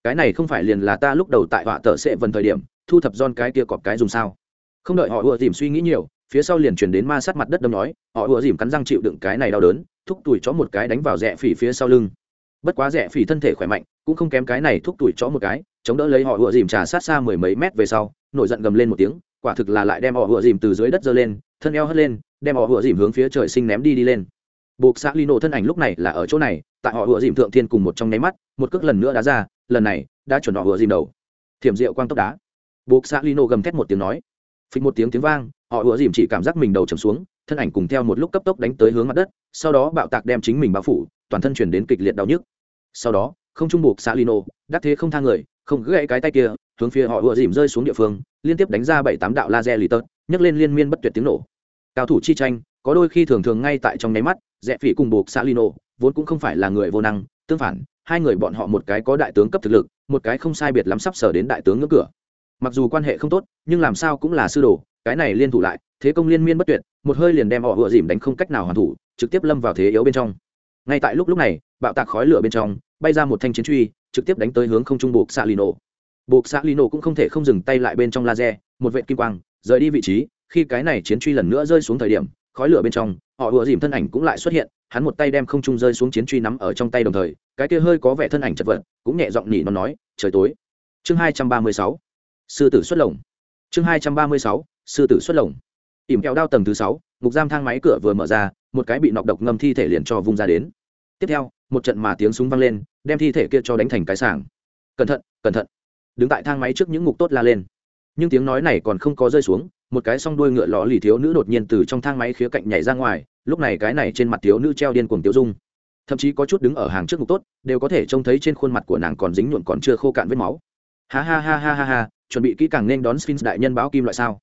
S1: Cái này không phải liền là ta lúc đầu tại họa tợ sẽ vần thời điểm, thu thập don cái kia cọp cái dùng sao? Không đợi họ ùa dìm suy nghĩ nhiều, phía sau liền chuyển đến ma sát mặt đất đâm nói, họ ùa dìm cắn răng chịu đựng cái này đau đớn, thúc tủi chó một cái đánh vào rẽ phỉ phía sau lưng. Bất quá rẽ phỉ thân thể khỏe mạnh, cũng không kém cái này thúc tuổi chó một cái, chống đỡ lấy họ ựa dìm trà sát xa mười mấy mét về sau, nổi giận gầm lên một tiếng quả thực là lại đem họ vừa dìm từ dưới đất giơ lên, thân eo hất lên, đem họ vừa dìm hướng phía trời sinh ném đi đi lên. Buộc xã lino thân ảnh lúc này là ở chỗ này, tại họ vừa dìm thượng thiên cùng một trong nháy mắt, một cước lần nữa đá ra, lần này đã chuẩn họ vừa dìm đầu. Thiểm rượu quang tốc đá. Buộc xã lino gầm thét một tiếng nói. Phịch một tiếng tiếng vang, họ vừa dìm chỉ cảm giác mình đầu trầm xuống, thân ảnh cùng theo một lúc cấp tốc đánh tới hướng mặt đất, sau đó bạo tạc đem chính mình bao phủ, toàn thân chuyển đến kịch liệt đau nhức. Sau đó, không trung buộc xã lino, đắc thế không thang người, không gãy cái tay kia hướng phía họ ùa dìm rơi xuống địa phương, liên tiếp đánh ra bảy tám đạo laser lì tớt nhấc lên liên miên bất tuyệt tiếng nổ. Cao thủ chi tranh, có đôi khi thường thường ngay tại trong nháy mắt, rẽ phỉ cùng buộc xã lino vốn cũng không phải là người vô năng, tương phản, hai người bọn họ một cái có đại tướng cấp thực lực, một cái không sai biệt lắm sắp sở đến đại tướng ngưỡng cửa. Mặc dù quan hệ không tốt, nhưng làm sao cũng là sư đồ, cái này liên thủ lại, thế công liên miên bất tuyệt, một hơi liền đem họ vừa dìm đánh không cách nào hoàn thủ, trực tiếp lâm vào thế yếu bên trong. Ngay tại lúc lúc này, bạo tạc khói lửa bên trong, bay ra một thanh chiến truy, trực tiếp đánh tới hướng không trung buộc xạ lino buộc xã lino cũng không thể không dừng tay lại bên trong laser, một vệ kim quang, rời đi vị trí. Khi cái này chiến truy lần nữa rơi xuống thời điểm, khói lửa bên trong, họ vừa dìm thân ảnh cũng lại xuất hiện, hắn một tay đem không trung rơi xuống chiến truy nắm ở trong tay đồng thời, cái kia hơi có vẻ thân ảnh chật vật, cũng nhẹ giọng nhỉ nó nói, trời tối. Chương hai trăm ba mươi sáu. Sư tử xuất lồng. Chương hai trăm ba mươi sáu, sư tử xuất lồng. Ỉm kẹo đao tầng thứ sáu, ngục giam thang máy cửa vừa mở ra, một cái bị nọc độc ngâm thi thể liền cho vung ra đến. Tiếp theo, một trận mà tiếng súng vang lên, đem thi thể kia cho đánh thành cái sảng. Cẩn thận cẩn thận đứng tại thang máy trước những ngục tốt la lên. Nhưng tiếng nói này còn không có rơi xuống, một cái s o n g đuôi ngựa lò lì thiếu nữ đột nhiên từ trong thang máy khía cạnh nhảy ra ngoài, lúc này cái này trên mặt thiếu nữ treo điên cuồng tiêu dung. Thậm chí có chút đứng ở hàng trước ngục tốt, đều có thể trông thấy trên khuôn mặt của nàng còn dính nhuộn còn chưa khô cạn vết máu. Ha ha ha ha ha ha, chuẩn bị kỹ càng nên đón sphinx đại nhân báo kim loại sao?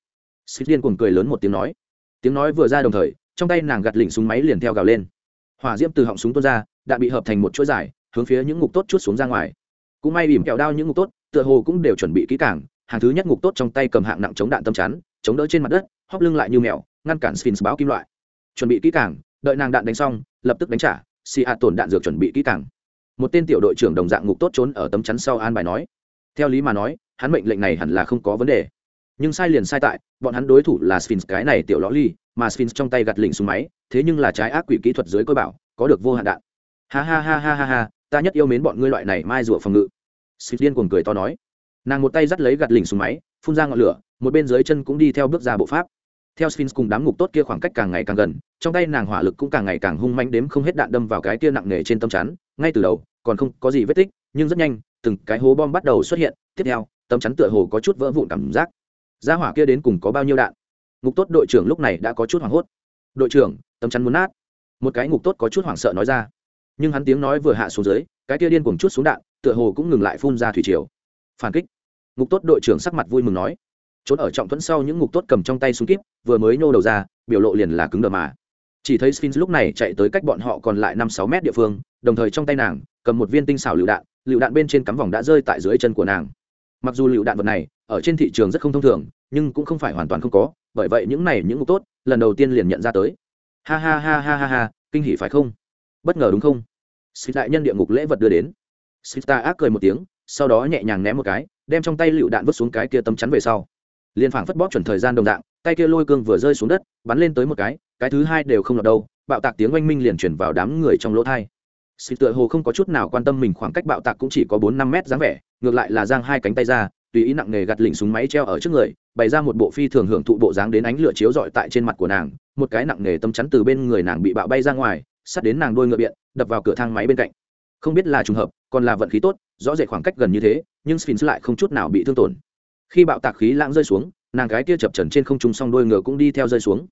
S1: Sphinx điên cuồng cười lớn một tiếng nói. Tiếng nói vừa ra đồng thời, trong tay nàng gặt lỉnh súng máy liền theo gào lên. Hỏa diễm từ họng súng tuôn ra, đạn bị hợp thành một chuỗi dài, hướng phía những ngục tốt chút xuống ra ngoài. Cũng may bìm kẹo đao những ngục tốt tựa hồ cũng đều chuẩn bị kỹ càng, hàng thứ nhất ngục tốt trong tay cầm hạng nặng chống đạn tâm chắn, chống đỡ trên mặt đất, hóp lưng lại như mèo, ngăn cản sphinx báo kim loại. Chuẩn bị kỹ càng, đợi nàng đạn đánh xong, lập tức đánh trả, xì hạ tổn đạn dược chuẩn bị kỹ càng. Một tên tiểu đội trưởng đồng dạng ngục tốt trốn ở tấm chắn sau an bài nói. Theo lý mà nói, hắn mệnh lệnh này hẳn là không có vấn đề. Nhưng sai liền sai tại, bọn hắn đối thủ là sphinx cái này tiểu ló ly, mà sphinx trong tay gặt lỉnh súng máy, thế nhưng là trái ác quỷ kỹ thuật dưới cơ bảo, có được vô hạn đạn. Ha ha ha ha ha ha, ta nhất yêu mến bọn ngươi loại này mai rùa phòng ngự sphinx điên cuồng cười to nói. Nàng một tay dắt lấy gạt lỉnh súng máy, phun ra ngọn lửa, một bên dưới chân cũng đi theo bước ra bộ pháp. Theo sphinx cùng đám ngục tốt kia khoảng cách càng ngày càng gần, trong tay nàng hỏa lực cũng càng ngày càng hung manh đếm không hết đạn đâm vào cái kia nặng nề trên tâm chắn, ngay từ đầu, còn không có gì vết tích, nhưng rất nhanh, từng cái hố bom bắt đầu xuất hiện, tiếp theo tấm chắn tựa hồ có chút vỡ vụn cảm giác. Ra hỏa kia đến cùng có bao nhiêu đạn? Ngục tốt đội trưởng lúc này đã có chút hoảng hốt. Đội trưởng tấm chắn muốn nát. Một cái ngục tốt có chút hoảng sợ nói ra nhưng hắn tiếng nói vừa hạ xuống dưới, cái kia điên cuồng chút xuống đạn, tựa hồ cũng ngừng lại phun ra thủy triều. Phản kích. Ngục tốt đội trưởng sắc mặt vui mừng nói. Trốn ở trọng thuẫn sau những ngục tốt cầm trong tay súng kíp, vừa mới nhô đầu ra, biểu lộ liền là cứng đờ mà. Chỉ thấy sphinx lúc này chạy tới cách bọn họ còn lại năm sáu mét địa phương, đồng thời trong tay nàng, cầm một viên tinh xảo lựu đạn lựu đạn bên trên cắm vòng đã rơi tại dưới chân của nàng. Mặc dù lựu đạn vật này, ở trên thị trường rất không thông thường, nhưng cũng không phải hoàn toàn không có, bởi vậy những này những ngục tốt, lần đầu tiên liền nhận ra tới. Ha ha ha ha ha ha, kinh hỉ phải không? Bất ngờ đúng không? Xịt đại nhân địa ngục lễ vật đưa đến. Xịt ta ác cười một tiếng, sau đó nhẹ nhàng ném một cái, đem trong tay lựu đạn vứt xuống cái kia tấm chắn về sau. Liền phảng phất bóp chuẩn thời gian đồng dạng, tay kia lôi cương vừa rơi xuống đất, bắn lên tới một cái cái thứ hai đều không lọt đâu, bạo tạc tiếng oanh minh liền chuyển vào đám người trong lỗ thai. Xịt tựa hồ không có chút nào quan tâm mình khoảng cách bạo tạc cũng chỉ có bốn năm mét dáng vẻ, ngược lại là giang hai cánh tay ra, tùy ý nặng nghề gặt lỉnh súng máy treo ở trước người, bày ra một bộ phi thường hưởng thụ bộ dáng đến ánh lửa chiếu rọi tại trên mặt của nàng, một cái nặng nghề tâm chắn từ bên người nàng bị bạo bay ra ngoài sát đến nàng đôi ngựa biện, đập vào cửa thang máy bên cạnh. Không biết là trùng hợp, còn là vận khí tốt, rõ rệt khoảng cách gần như thế, nhưng sphinx lại không chút nào bị thương tổn. Khi bạo tạc khí lãng rơi xuống, nàng cái kia chập trần trên không trung xong đôi ngựa cũng đi theo rơi xuống.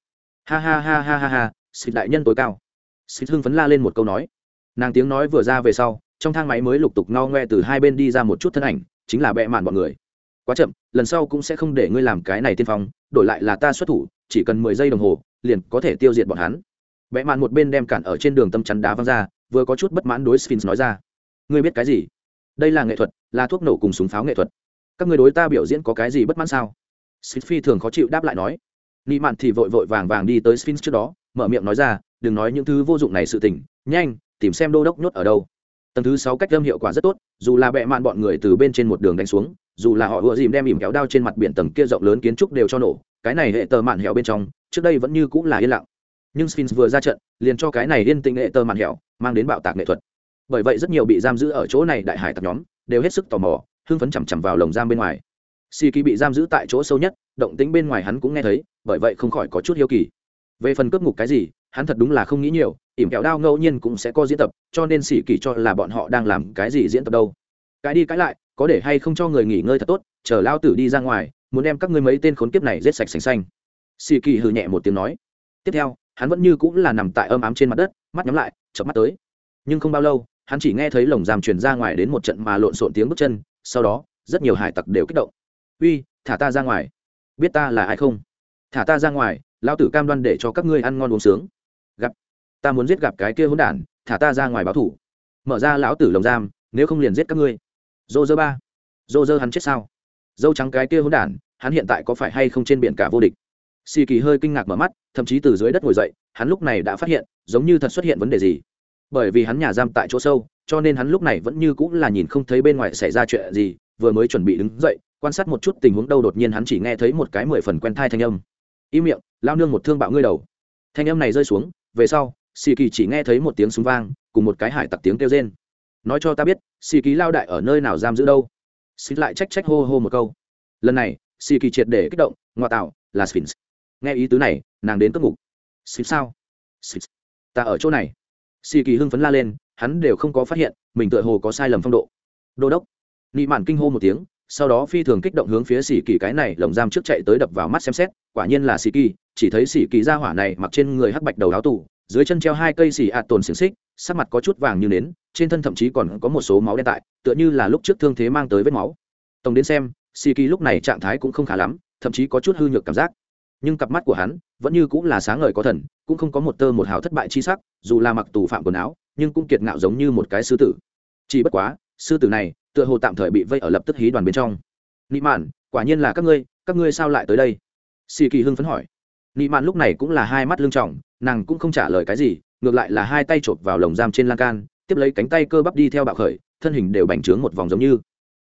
S1: Ha ha ha ha ha ha, sphinx đại nhân tối cao. Sphinx hưng phấn la lên một câu nói. Nàng tiếng nói vừa ra về sau, trong thang máy mới lục tục ngao ngoe từ hai bên đi ra một chút thân ảnh, chính là bẹ mạn bọn người. Quá chậm, lần sau cũng sẽ không để ngươi làm cái này tiên phong, đổi lại là ta xuất thủ, chỉ cần mười giây đồng hồ, liền có thể tiêu diệt bọn hắn bẹ mạn một bên đem cản ở trên đường tâm chắn đá văng ra, vừa có chút bất mãn đối sphinx nói ra. Ngươi biết cái gì? Đây là nghệ thuật, là thuốc nổ cùng súng pháo nghệ thuật. Các người đối ta biểu diễn có cái gì bất mãn sao? Sphinx phi thường khó chịu đáp lại nói. Nị mạn thì vội vội vàng vàng đi tới sphinx trước đó, mở miệng nói ra, đừng nói những thứ vô dụng này sự tình, nhanh, tìm xem đô đốc nhốt ở đâu. Tầng thứ sáu cách âm hiệu quả rất tốt, dù là bẹ mạn bọn người từ bên trên một đường đánh xuống, dù là họ ùa dìm đem ìm kéo đao trên mặt biển tầng kia rộng lớn kiến trúc đều cho nổ, cái này hệ tờ mạn hẻo bên trong, trước đây vẫn như cũng là yên lặng nhưng sphinx vừa ra trận, liền cho cái này yên tĩnh nghệ tơ mạn hẻo mang đến bạo tạc nghệ thuật. Bởi vậy rất nhiều bị giam giữ ở chỗ này đại hải tặc nhóm đều hết sức tò mò, hưng phấn chằm chằm vào lồng giam bên ngoài. Si kỳ bị giam giữ tại chỗ sâu nhất, động tính bên ngoài hắn cũng nghe thấy, bởi vậy không khỏi có chút hiếu kỳ. Về phần cướp ngục cái gì, hắn thật đúng là không nghĩ nhiều, ỉm kẹo đao ngẫu nhiên cũng sẽ có diễn tập, cho nên sĩ kỳ cho là bọn họ đang làm cái gì diễn tập đâu. Cái đi cái lại, có để hay không cho người nghỉ ngơi thật tốt, chờ lao tử đi ra ngoài, muốn đem các ngươi mấy tên khốn kiếp này giết sạch sành xanh. Sĩ kỳ hừ nhẹ một tiếng nói. Tiếp theo hắn vẫn như cũng là nằm tại âm ám trên mặt đất, mắt nhắm lại, chợp mắt tới. Nhưng không bao lâu, hắn chỉ nghe thấy lồng giam truyền ra ngoài đến một trận mà lộn xộn tiếng bước chân, sau đó, rất nhiều hải tặc đều kích động. Uy, thả ta ra ngoài. Biết ta là ai không? Thả ta ra ngoài lao tử cam đoan để cho các ngươi ăn ngon uống sướng. Gặp, ta muốn giết gặp cái kia hỗn đản, thả ta ra ngoài báo thủ. Mở ra lão tử lồng giam, nếu không liền giết các ngươi. Dô dơ ba. Dô dơ hắn chết sao? Dâu trắng cái kia hỗn đản, hắn hiện tại có phải hay không trên biển cả vô địch? Xì kỳ hơi kinh ngạc mở mắt, thậm chí từ dưới đất ngồi dậy, hắn lúc này đã phát hiện, giống như thật xuất hiện vấn đề gì. Bởi vì hắn nhà giam tại chỗ sâu, cho nên hắn lúc này vẫn như cũng là nhìn không thấy bên ngoài xảy ra chuyện gì, vừa mới chuẩn bị đứng dậy, quan sát một chút tình huống đâu đột nhiên hắn chỉ nghe thấy một cái mười phần quen thai thanh âm. Y miệng, lao nương một thương bạo ngươi đầu. Thanh âm này rơi xuống, về sau, xì kỳ chỉ nghe thấy một tiếng súng vang, cùng một cái hải tặc tiếng kêu rên. Nói cho ta biết, xì kỳ lao đại ở nơi nào giam giữ đâu? Xịt lại trách trách hô hô một câu. Lần này, xì kỳ triệt để kích động, ngoa tạo là sphinx nghe ý tứ này, nàng đến cất ngục. Xịt sao? Xịt. Ta ở chỗ này. Xì kỳ hưng phấn la lên, hắn đều không có phát hiện, mình tựa hồ có sai lầm phong độ. Đô đốc. Nị mạn kinh hô một tiếng, sau đó phi thường kích động hướng phía xì kỳ cái này lồng giam trước chạy tới đập vào mắt xem xét, quả nhiên là xì kỳ, chỉ thấy xì kỳ ra hỏa này mặc trên người hắc bạch đầu áo tủ dưới chân treo hai cây xì ạt tồn xiềng xích, sắc mặt có chút vàng như nến, trên thân thậm chí còn có một số máu đen tại, tựa như là lúc trước thương thế mang tới vết máu. Tổng đến xem, xì kỳ lúc này trạng thái cũng không khá lắm, thậm chí có chút hư nhược cảm giác nhưng cặp mắt của hắn vẫn như cũng là sáng ngời có thần, cũng không có một tơ một hào thất bại chi sắc, dù là mặc tù phạm quần áo, nhưng cũng kiệt ngạo giống như một cái sư tử. Chỉ bất quá, sư tử này, tựa hồ tạm thời bị vây ở lập tức hí đoàn bên trong. Nị mạn, quả nhiên là các ngươi các ngươi sao lại tới đây? Xì kỳ hưng phấn hỏi. Nị mạn lúc này cũng là hai mắt lưng trọng, nàng cũng không trả lời cái gì, ngược lại là hai tay chộp vào lồng giam trên lan can, tiếp lấy cánh tay cơ bắp đi theo bạo khởi, thân hình đều bành trướng một vòng giống như.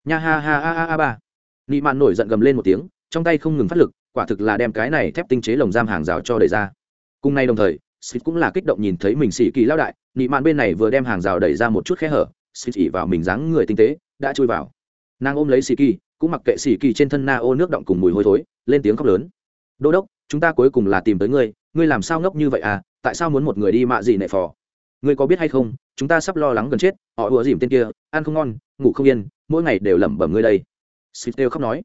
S1: Nha ha ha ha ha ha ba. Nị mạn nổi giận gầm lên một tiếng, trong tay không ngừng phát lực quả thực là đem cái này thép tinh chế lồng giam hàng rào cho đẩy ra cùng nay đồng thời Sít cũng là kích động nhìn thấy mình xỉ kỳ lao đại, nị mạn bên này vừa đem hàng rào đẩy ra một chút khe hở, Sít ỉ vào mình dáng người tinh tế, đã chui vào. Nàng ôm lấy xỉ kỳ, cũng mặc kệ xỉ kỳ trên thân na ô nước động cùng mùi hôi thối, lên tiếng khóc lớn. Đô đốc, chúng ta cuối cùng là tìm tới ngươi, ngươi làm sao ngốc như vậy à? Tại sao muốn một người đi mạ gì nệ phò? Ngươi có biết hay không, chúng ta sắp lo lắng gần chết, họ ùa dìm tên kia, ăn không ngon, ngủ không yên, mỗi ngày đều lẩm bẩm ngươi đây. Sít đều khóc nói.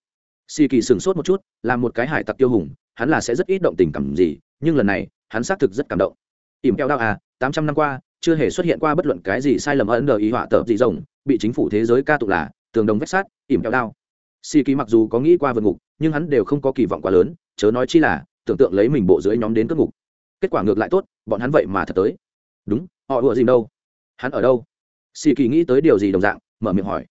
S1: Si kỳ sửng sốt một chút, làm một cái hải tặc tiêu hùng, hắn là sẽ rất ít động tình cảm gì, nhưng lần này, hắn xác thực rất cảm động. Ỉm keo đao à tám trăm năm qua chưa hề xuất hiện qua bất luận cái gì sai lầm ấn đờ ý họa tợp dị rồng bị chính phủ thế giới ca tụng là tường đồng vách sát ỉm keo đao. Si Kỳ mặc dù có nghĩ qua vượt ngục nhưng hắn đều không có kỳ vọng quá lớn chớ nói chi là tưởng tượng lấy mình bộ dưới nhóm đến cất ngục. Kết quả ngược lại tốt bọn hắn vậy mà thật tới. Đúng họ ủa gì đâu? Hắn ở đâu? Si kỳ nghĩ tới điều gì đồng dạng mở miệng hỏi.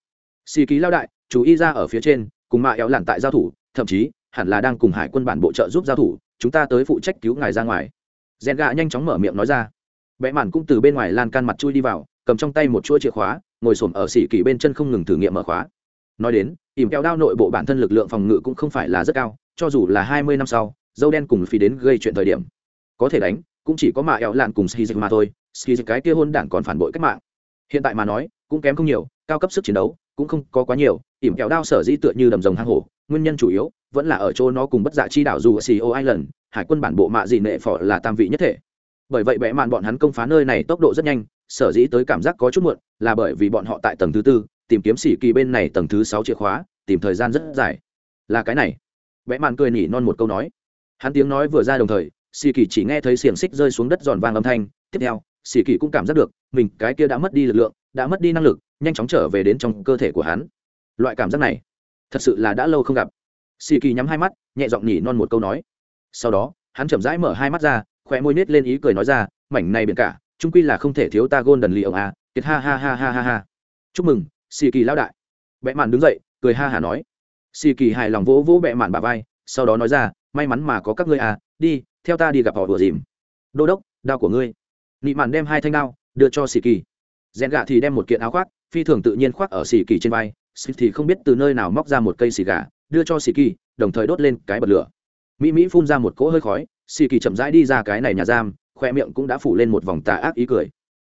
S1: Si Kỳ lao đại chú ý ra ở phía trên cùng mạ éo lặn tại giao thủ, thậm chí, hẳn là đang cùng hải quân bản bộ trợ giúp giao thủ, chúng ta tới phụ trách cứu ngài ra ngoài. Rèn gạ nhanh chóng mở miệng nói ra. Vẽ màn cũng từ bên ngoài lan can mặt chui đi vào, cầm trong tay một chuỗi chìa khóa, ngồi s ổ m ở xỉ kỳ bên chân không ngừng thử nghiệm mở khóa. Nói đến, ỉm kéo đao nội bộ bản thân lực lượng phòng ngự cũng không phải là rất cao, cho dù là hai mươi năm sau, dâu đen cùng phi đến gây chuyện thời điểm. Có thể đánh, cũng chỉ có mạ éo lạn cùng ski dịch mà thôi ski dịch cái kia hôn đảng còn phản bội cách mạng. Hiện tại mà nói, cũng kém không nhiều, cao cấp sức chiến đấu cũng không có quá nhiều ỉm kẹo đao sở dĩ tựa như đầm rồng hang hổ nguyên nhân chủ yếu vẫn là ở chỗ nó cùng bất dạ chi đảo dù ở CEO Island, hải quân bản bộ mạ dị nệ phỏ là tam vị nhất thể. Bởi vậy bẽ mạn bọn hắn công phá nơi này tốc độ rất nhanh, sở dĩ tới cảm giác có chút muộn, là bởi vì bọn họ tại tầng thứ tư, tìm kiếm sĩ kỳ bên này tầng thứ sáu chìa khóa, tìm thời gian rất dài. Là cái này. Bẽ mạn cười nhỉ non một câu nói. Hắn tiếng nói vừa ra đồng thời, sĩ kỳ chỉ nghe thấy xiềng xích rơi xuống đất giòn vàng âm thanh, tiếp theo, sĩ kỳ cũng cảm giác được, mình cái kia đã mất đi lực lượng, đã mất đi năng lực, nhanh chóng trở về đến trong cơ thể của hắn. Loại cảm giác này, thật sự là đã lâu không gặp. Xì kỳ nhắm hai mắt nhẹ giọng nhỉ non một câu nói. Sau đó hắn chậm rãi mở hai mắt ra khỏe môi nết lên ý cười nói ra mảnh này biển cả trung quy là không thể thiếu ta gôn đần lì ông a kiệt ha ha ha ha ha ha. Chúc mừng xì kỳ lão đại. Bẽ mạn đứng dậy cười ha hả nói. Xì kỳ hài lòng vỗ vỗ bẹ mạn bà vai sau đó nói ra may mắn mà có các ngươi à đi theo ta đi gặp họ đùa dìm. Đô đốc đao của ngươi. Nị mạn đem hai thanh đao đưa cho xì kỳ. Rèn gạ thì đem một kiện áo khoác phi thường tự nhiên khoác ở xì kỳ trên vai xì thì không biết từ nơi nào móc ra một cây xì gà, đưa cho xì kỳ, đồng thời đốt lên cái bật lửa. Mỹ mỹ phun ra một cỗ hơi khói, xì kỳ chậm rãi đi ra cái này nhà giam, khoe miệng cũng đã phủ lên một vòng tà ác ý cười.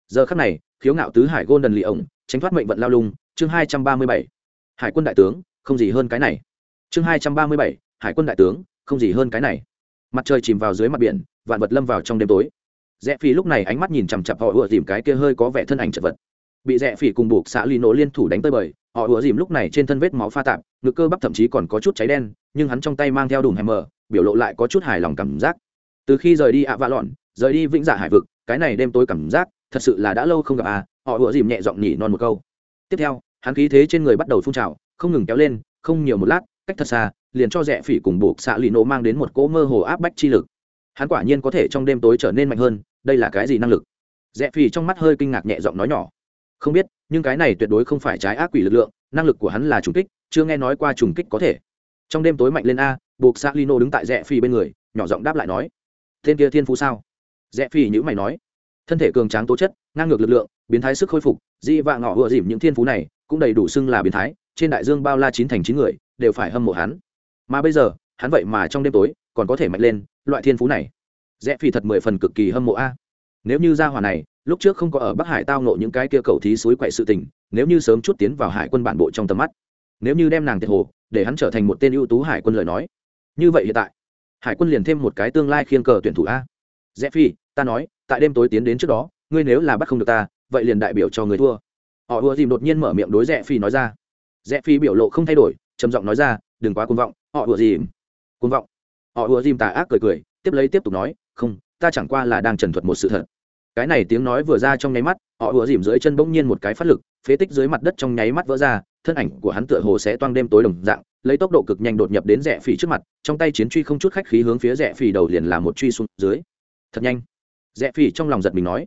S1: Giờ khắc này, khiếu ngạo tứ hải gôn đần lì ổng tránh thoát mệnh vận lao lung, chương hai trăm ba mươi bảy. Hải quân đại tướng, không gì hơn cái này. Chương hai trăm ba mươi bảy, hải quân đại tướng, không gì hơn cái này. Mặt trời chìm vào dưới mặt biển, vạn vật lâm vào trong đêm tối. Rẽ phi lúc này ánh mắt nhìn chằm chặp họ ùa dìm cái kia hơi có vẻ thân ảnh chật vật bị rẽ phỉ cùng buộc xã lì nổ liên thủ đánh tơi bời, họ ùa dìm lúc này trên thân vết máu pha tạp, ngực cơ bắp thậm chí còn có chút cháy đen, nhưng hắn trong tay mang theo đùm hèm mờ, biểu lộ lại có chút hài lòng cảm giác. Từ khi rời đi ạ vạ lọn, rời đi vĩnh dạ hải vực, cái này đêm tối cảm giác, thật sự là đã lâu không gặp à họ ùa dìm nhẹ giọng nhỉ non một câu. Tiếp theo, hắn khí thế trên người bắt đầu phun trào, không ngừng kéo lên, không nhiều một lát, cách thật xa, liền cho rẽ phỉ cùng buộc xạ lì nổ mang đến một cỗ mơ hồ áp bách chi lực. Hắn quả nhiên có thể trong đêm tối trở nên mạnh hơn, đây là cái gì năng lực? Rẽ phỉ trong mắt hơi kinh ngạc nhẹ giọng nói nhỏ không biết, nhưng cái này tuyệt đối không phải trái ác quỷ lực lượng, năng lực của hắn là trùng kích, chưa nghe nói qua trùng kích có thể. Trong đêm tối mạnh lên a, buộc xác lino đứng tại rẽ phi bên người, nhỏ giọng đáp lại nói, tên kia thiên phú sao? Rẽ phi nhữ mày nói, thân thể cường tráng tố chất, ngang ngược lực lượng, biến thái sức khôi phục, di vạ ngọ vừa dìm những thiên phú này, cũng đầy đủ xưng là biến thái, trên đại dương bao la chín thành chín người, đều phải hâm mộ hắn. Mà bây giờ, hắn vậy mà trong đêm tối, còn có thể mạnh lên, loại thiên phú này. Rẽ phi thật mười phần cực kỳ hâm mộ a. Nếu như gia hỏa này lúc trước không có ở bắc hải tao nộ những cái kia cầu thí suối quậy sự tình, nếu như sớm chút tiến vào hải quân bản bộ trong tầm mắt. Nếu như đem nàng tiệt hồ, để hắn trở thành một tên ưu tú hải quân lời nói. Như vậy hiện tại, hải quân liền thêm một cái tương lai khiên cờ tuyển thủ a. Rẽ phi ta nói, tại đêm tối tiến đến trước đó, ngươi nếu là bắt không được ta, vậy liền đại biểu cho người thua. Họ ùa dìm đột nhiên mở miệng đối rẽ phi nói ra. Rẽ phi biểu lộ không thay đổi, trầm giọng nói ra, đừng quá cuồng vọng, họ ùa dìm. Cuồng vọng. Họ ùa dìm tà ác cười cười, tiếp lấy tiếp tục nói, không, ta chẳng qua là đang trần thuật một sự thật cái này tiếng nói vừa ra trong nháy mắt, họ vừa dìm dưới chân bỗng nhiên một cái phát lực, phế tích dưới mặt đất trong nháy mắt vỡ ra, thân ảnh của hắn tựa hồ sẽ toang đêm tối đồng dạng, lấy tốc độ cực nhanh đột nhập đến rẽ phỉ trước mặt, trong tay chiến truy không chút khách khí hướng phía rẽ phỉ đầu liền làm một truy xuống dưới. Thật nhanh. Rẽ phỉ trong lòng giật mình nói.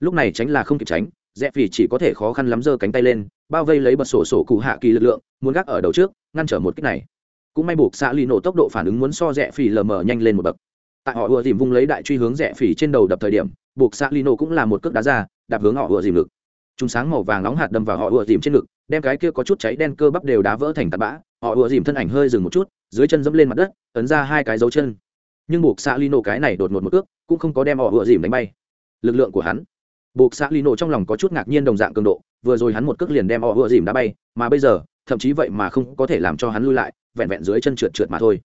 S1: Lúc này tránh là không kịp tránh, rẽ phỉ chỉ có thể khó khăn lắm giơ cánh tay lên, bao vây lấy bật sổ sổ cụ hạ kỳ lực lượng, muốn gác ở đầu trước, ngăn trở một cách này. Cũng may buộc xạ lì nổ tốc độ phản ứng muốn so rẽ phỉ lờ mờ nhanh lên một bậc tại họ ùa dìm vung lấy đại truy hướng rẻ phỉ trên đầu đập thời điểm, buộc xạ Lino cũng là một cước đá ra, đạp hướng họ ùa dìm ngực. Chúng sáng màu vàng nóng hạt đâm vào họ ùa dìm trên ngực, đem cái kia có chút cháy đen cơ bắp đều đá vỡ thành tạt bã. Họ ùa dìm thân ảnh hơi dừng một chút, dưới chân dẫm lên mặt đất, ấn ra hai cái dấu chân. Nhưng buộc xạ Lino cái này đột ngột một cước, cũng không có đem họ ùa dìm đánh bay. Lực lượng của hắn. Buộc xạ Lino trong lòng có chút ngạc nhiên đồng dạng cường độ, vừa rồi hắn một cước liền đem họ ùa dìm đá bay, mà bây giờ, thậm chí vậy mà không có thể làm cho hắn lui lại, vẹn vẹn dưới chân trượt trượt mà thôi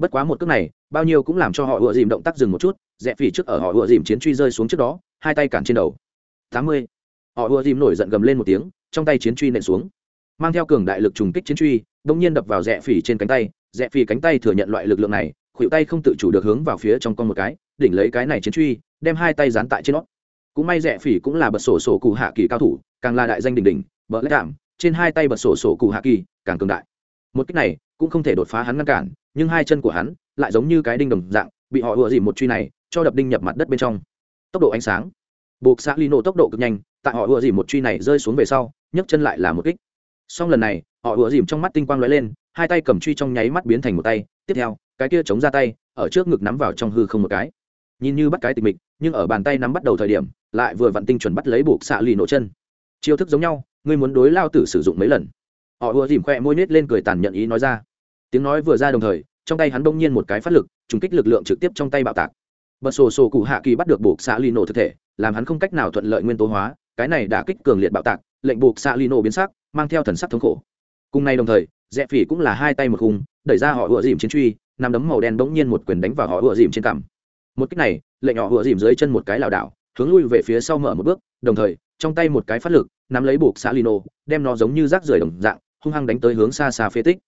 S1: bất quá một cước này, bao nhiêu cũng làm cho họ ựa dìm động tác dừng một chút, rẽ phỉ trước ở họ ựa dìm chiến truy rơi xuống trước đó, hai tay cản trên đầu. Tám mươi. Họ ựa dìm nổi giận gầm lên một tiếng, trong tay chiến truy nện xuống. Mang theo cường đại lực trùng kích chiến truy đ nhiên đập vào rẽ phỉ trên cánh tay. Rẽ phỉ cánh tay thừa nhận loại lực lượng này, khuỷu tay không tự chủ được hướng vào phía trong con một cái, đỉnh lấy cái này chiến truy, đem hai tay dán tại trên nó. Cũng may rẽ phỉ cũng là bật sổ sổ cụ hạ kỳ cao thủ, càng là đại danh đỉnh đỉnh, bỡ lẽ cảm trên hai tay bật sổ sổ cụ hạ kỳ, càng cường đại một cách này cũng không thể đột phá hắn ngăn cản, nhưng hai chân của hắn lại giống như cái đinh đồng dạng, bị họ ùa dìm một truy này cho đập đinh nhập mặt đất bên trong. Tốc độ ánh sáng. Buộc xã lino tốc độ cực nhanh, tại họ ùa dìm một truy này rơi xuống về sau, nhấc chân lại là một kích. Song lần này, họ ùa dìm trong mắt tinh quang lóe lên, hai tay cầm truy trong nháy mắt biến thành một tay, tiếp theo, cái kia chống ra tay, ở trước ngực nắm vào trong hư không một cái. Nhìn như bắt cái tịch mịch, nhưng ở bàn tay nắm bắt đầu thời điểm, lại vừa vặn tinh chuẩn bắt lấy buộc xạ lì nổ chân. Chiêu thức giống nhau, ngươi muốn đối lao tử sử dụng mấy lần? Họ ùa dìm khoe môi nết lên cười tàn nhận ý nói ra. Tiếng nói vừa ra đồng thời, trong tay hắn bỗng nhiên một cái phát lực, trùng kích lực lượng trực tiếp trong tay bạo tạc. Bật sổ sổ cụ hạ kỳ bắt được buộc xạ lì nổ thực thể, làm hắn không cách nào thuận lợi nguyên tố hóa, cái này đã kích cường liệt bạo tạc, lệnh buộc xạ lì nổ biến sắc, mang theo thần sắc thống khổ. Cùng nay đồng thời rẽ phỉ cũng là hai tay một khung, đẩy ra họ ùa dìm chiến truy, nằm đấm màu đen bỗng nhiên một quyền đánh vào họ ùa dìm trên cằm. Một cách này, lệnh họ ùa dìm dưới chân một cái lảo đảo, hướng lui về phía sau mở một bước, đồng thời, trong tay một cái phát lực, nắm lấy buộc xạ lino đem nó giống như rác rưởi đồng dạng hung hăng đánh tới hướng xa xa phế tích.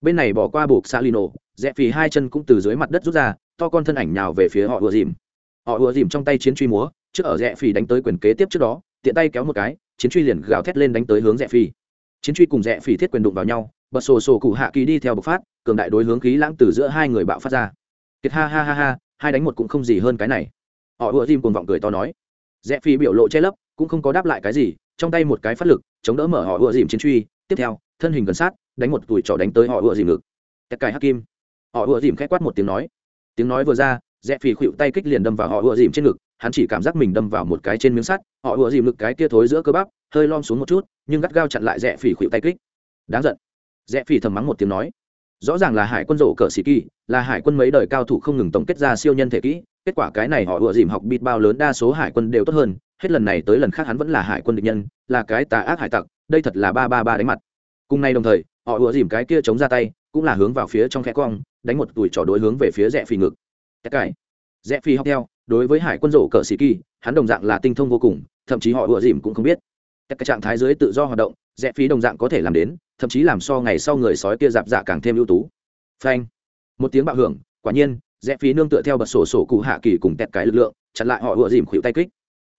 S1: Bên này bỏ qua buộc xa lino rẽ phì hai chân cũng từ dưới mặt đất rút ra, to con thân ảnh nhào về phía họ ùa dìm. Họ ùa dìm trong tay chiến truy múa, trước ở rẽ phì đánh tới quyền kế tiếp trước đó, tiện tay kéo một cái, chiến truy liền gào thét lên đánh tới hướng rẽ phì. Chiến truy cùng rẽ phì thiết quyền đụng vào nhau, bật sổ sổ cụ hạ kỳ đi theo bộc phát, cường đại đối hướng khí lãng từ giữa hai người bạo phát ra. Kiệt ha ha ha ha, hai đánh một cũng không gì hơn cái này. Họ ùa dìm cùng vọng cười to nói. Rẽ phì biểu lộ che lấp, cũng không có đáp lại cái gì, trong tay một cái phát lực, chống đỡ mở họ ùa dìm chiến truy. Tiếp theo thân hình gần sát, đánh một tuổi trỏ đánh tới họ ựa dìm ngực. Tất cài hắc kim họ ựa dìm k h á quát một tiếng nói. Tiếng nói vừa ra, rẽ phì khuỵu tay kích liền đâm vào họ ựa dìm trên ngực, hắn chỉ cảm giác mình đâm vào một cái trên miếng sắt, họ ựa dìm ngực cái kia thối giữa cơ bắp, hơi lom xuống một chút, nhưng gắt gao chặn lại rẽ phì khuỵu tay kích. Đáng giận. Rẽ phì thầm mắng một tiếng nói. Rõ ràng là hải quân rổ cờ sĩ kỳ, là hải quân mấy đời cao thủ không ngừng tổng kết ra siêu nhân thể kỹ, kết quả cái này họ ựa dìm học bịt bao lớn đa số hải quân đều tốt hơn, hết lần này tới lần khác hắn vẫn là hải quân địch nhân, là cái tà ác hải tặc, đây thật là ba ba ba đánh mặt cùng nay đồng thời, họ ùa dìm cái kia chống ra tay, cũng là hướng vào phía trong khe cong, đánh một tuổi trò đối hướng về phía rẽ phi ngực. Cái rẽ phi học theo, đối với hải quân rổ cờ sĩ kỳ, hắn đồng dạng là tinh thông vô cùng, thậm chí họ ùa dìm cũng không biết. Các cả trạng thái dưới tự do hoạt động, rẽ phi đồng dạng có thể làm đến, thậm chí làm so ngày sau người sói kia dạp dạ càng thêm ưu tú. Phanh. Một tiếng bạo hưởng, quả nhiên, rẽ phi nương tựa theo bật sổ sổ cụ hạ kỳ cùng tẹt cái lực lượng, chặn lại họ ùa dìm khuỵu tay kích.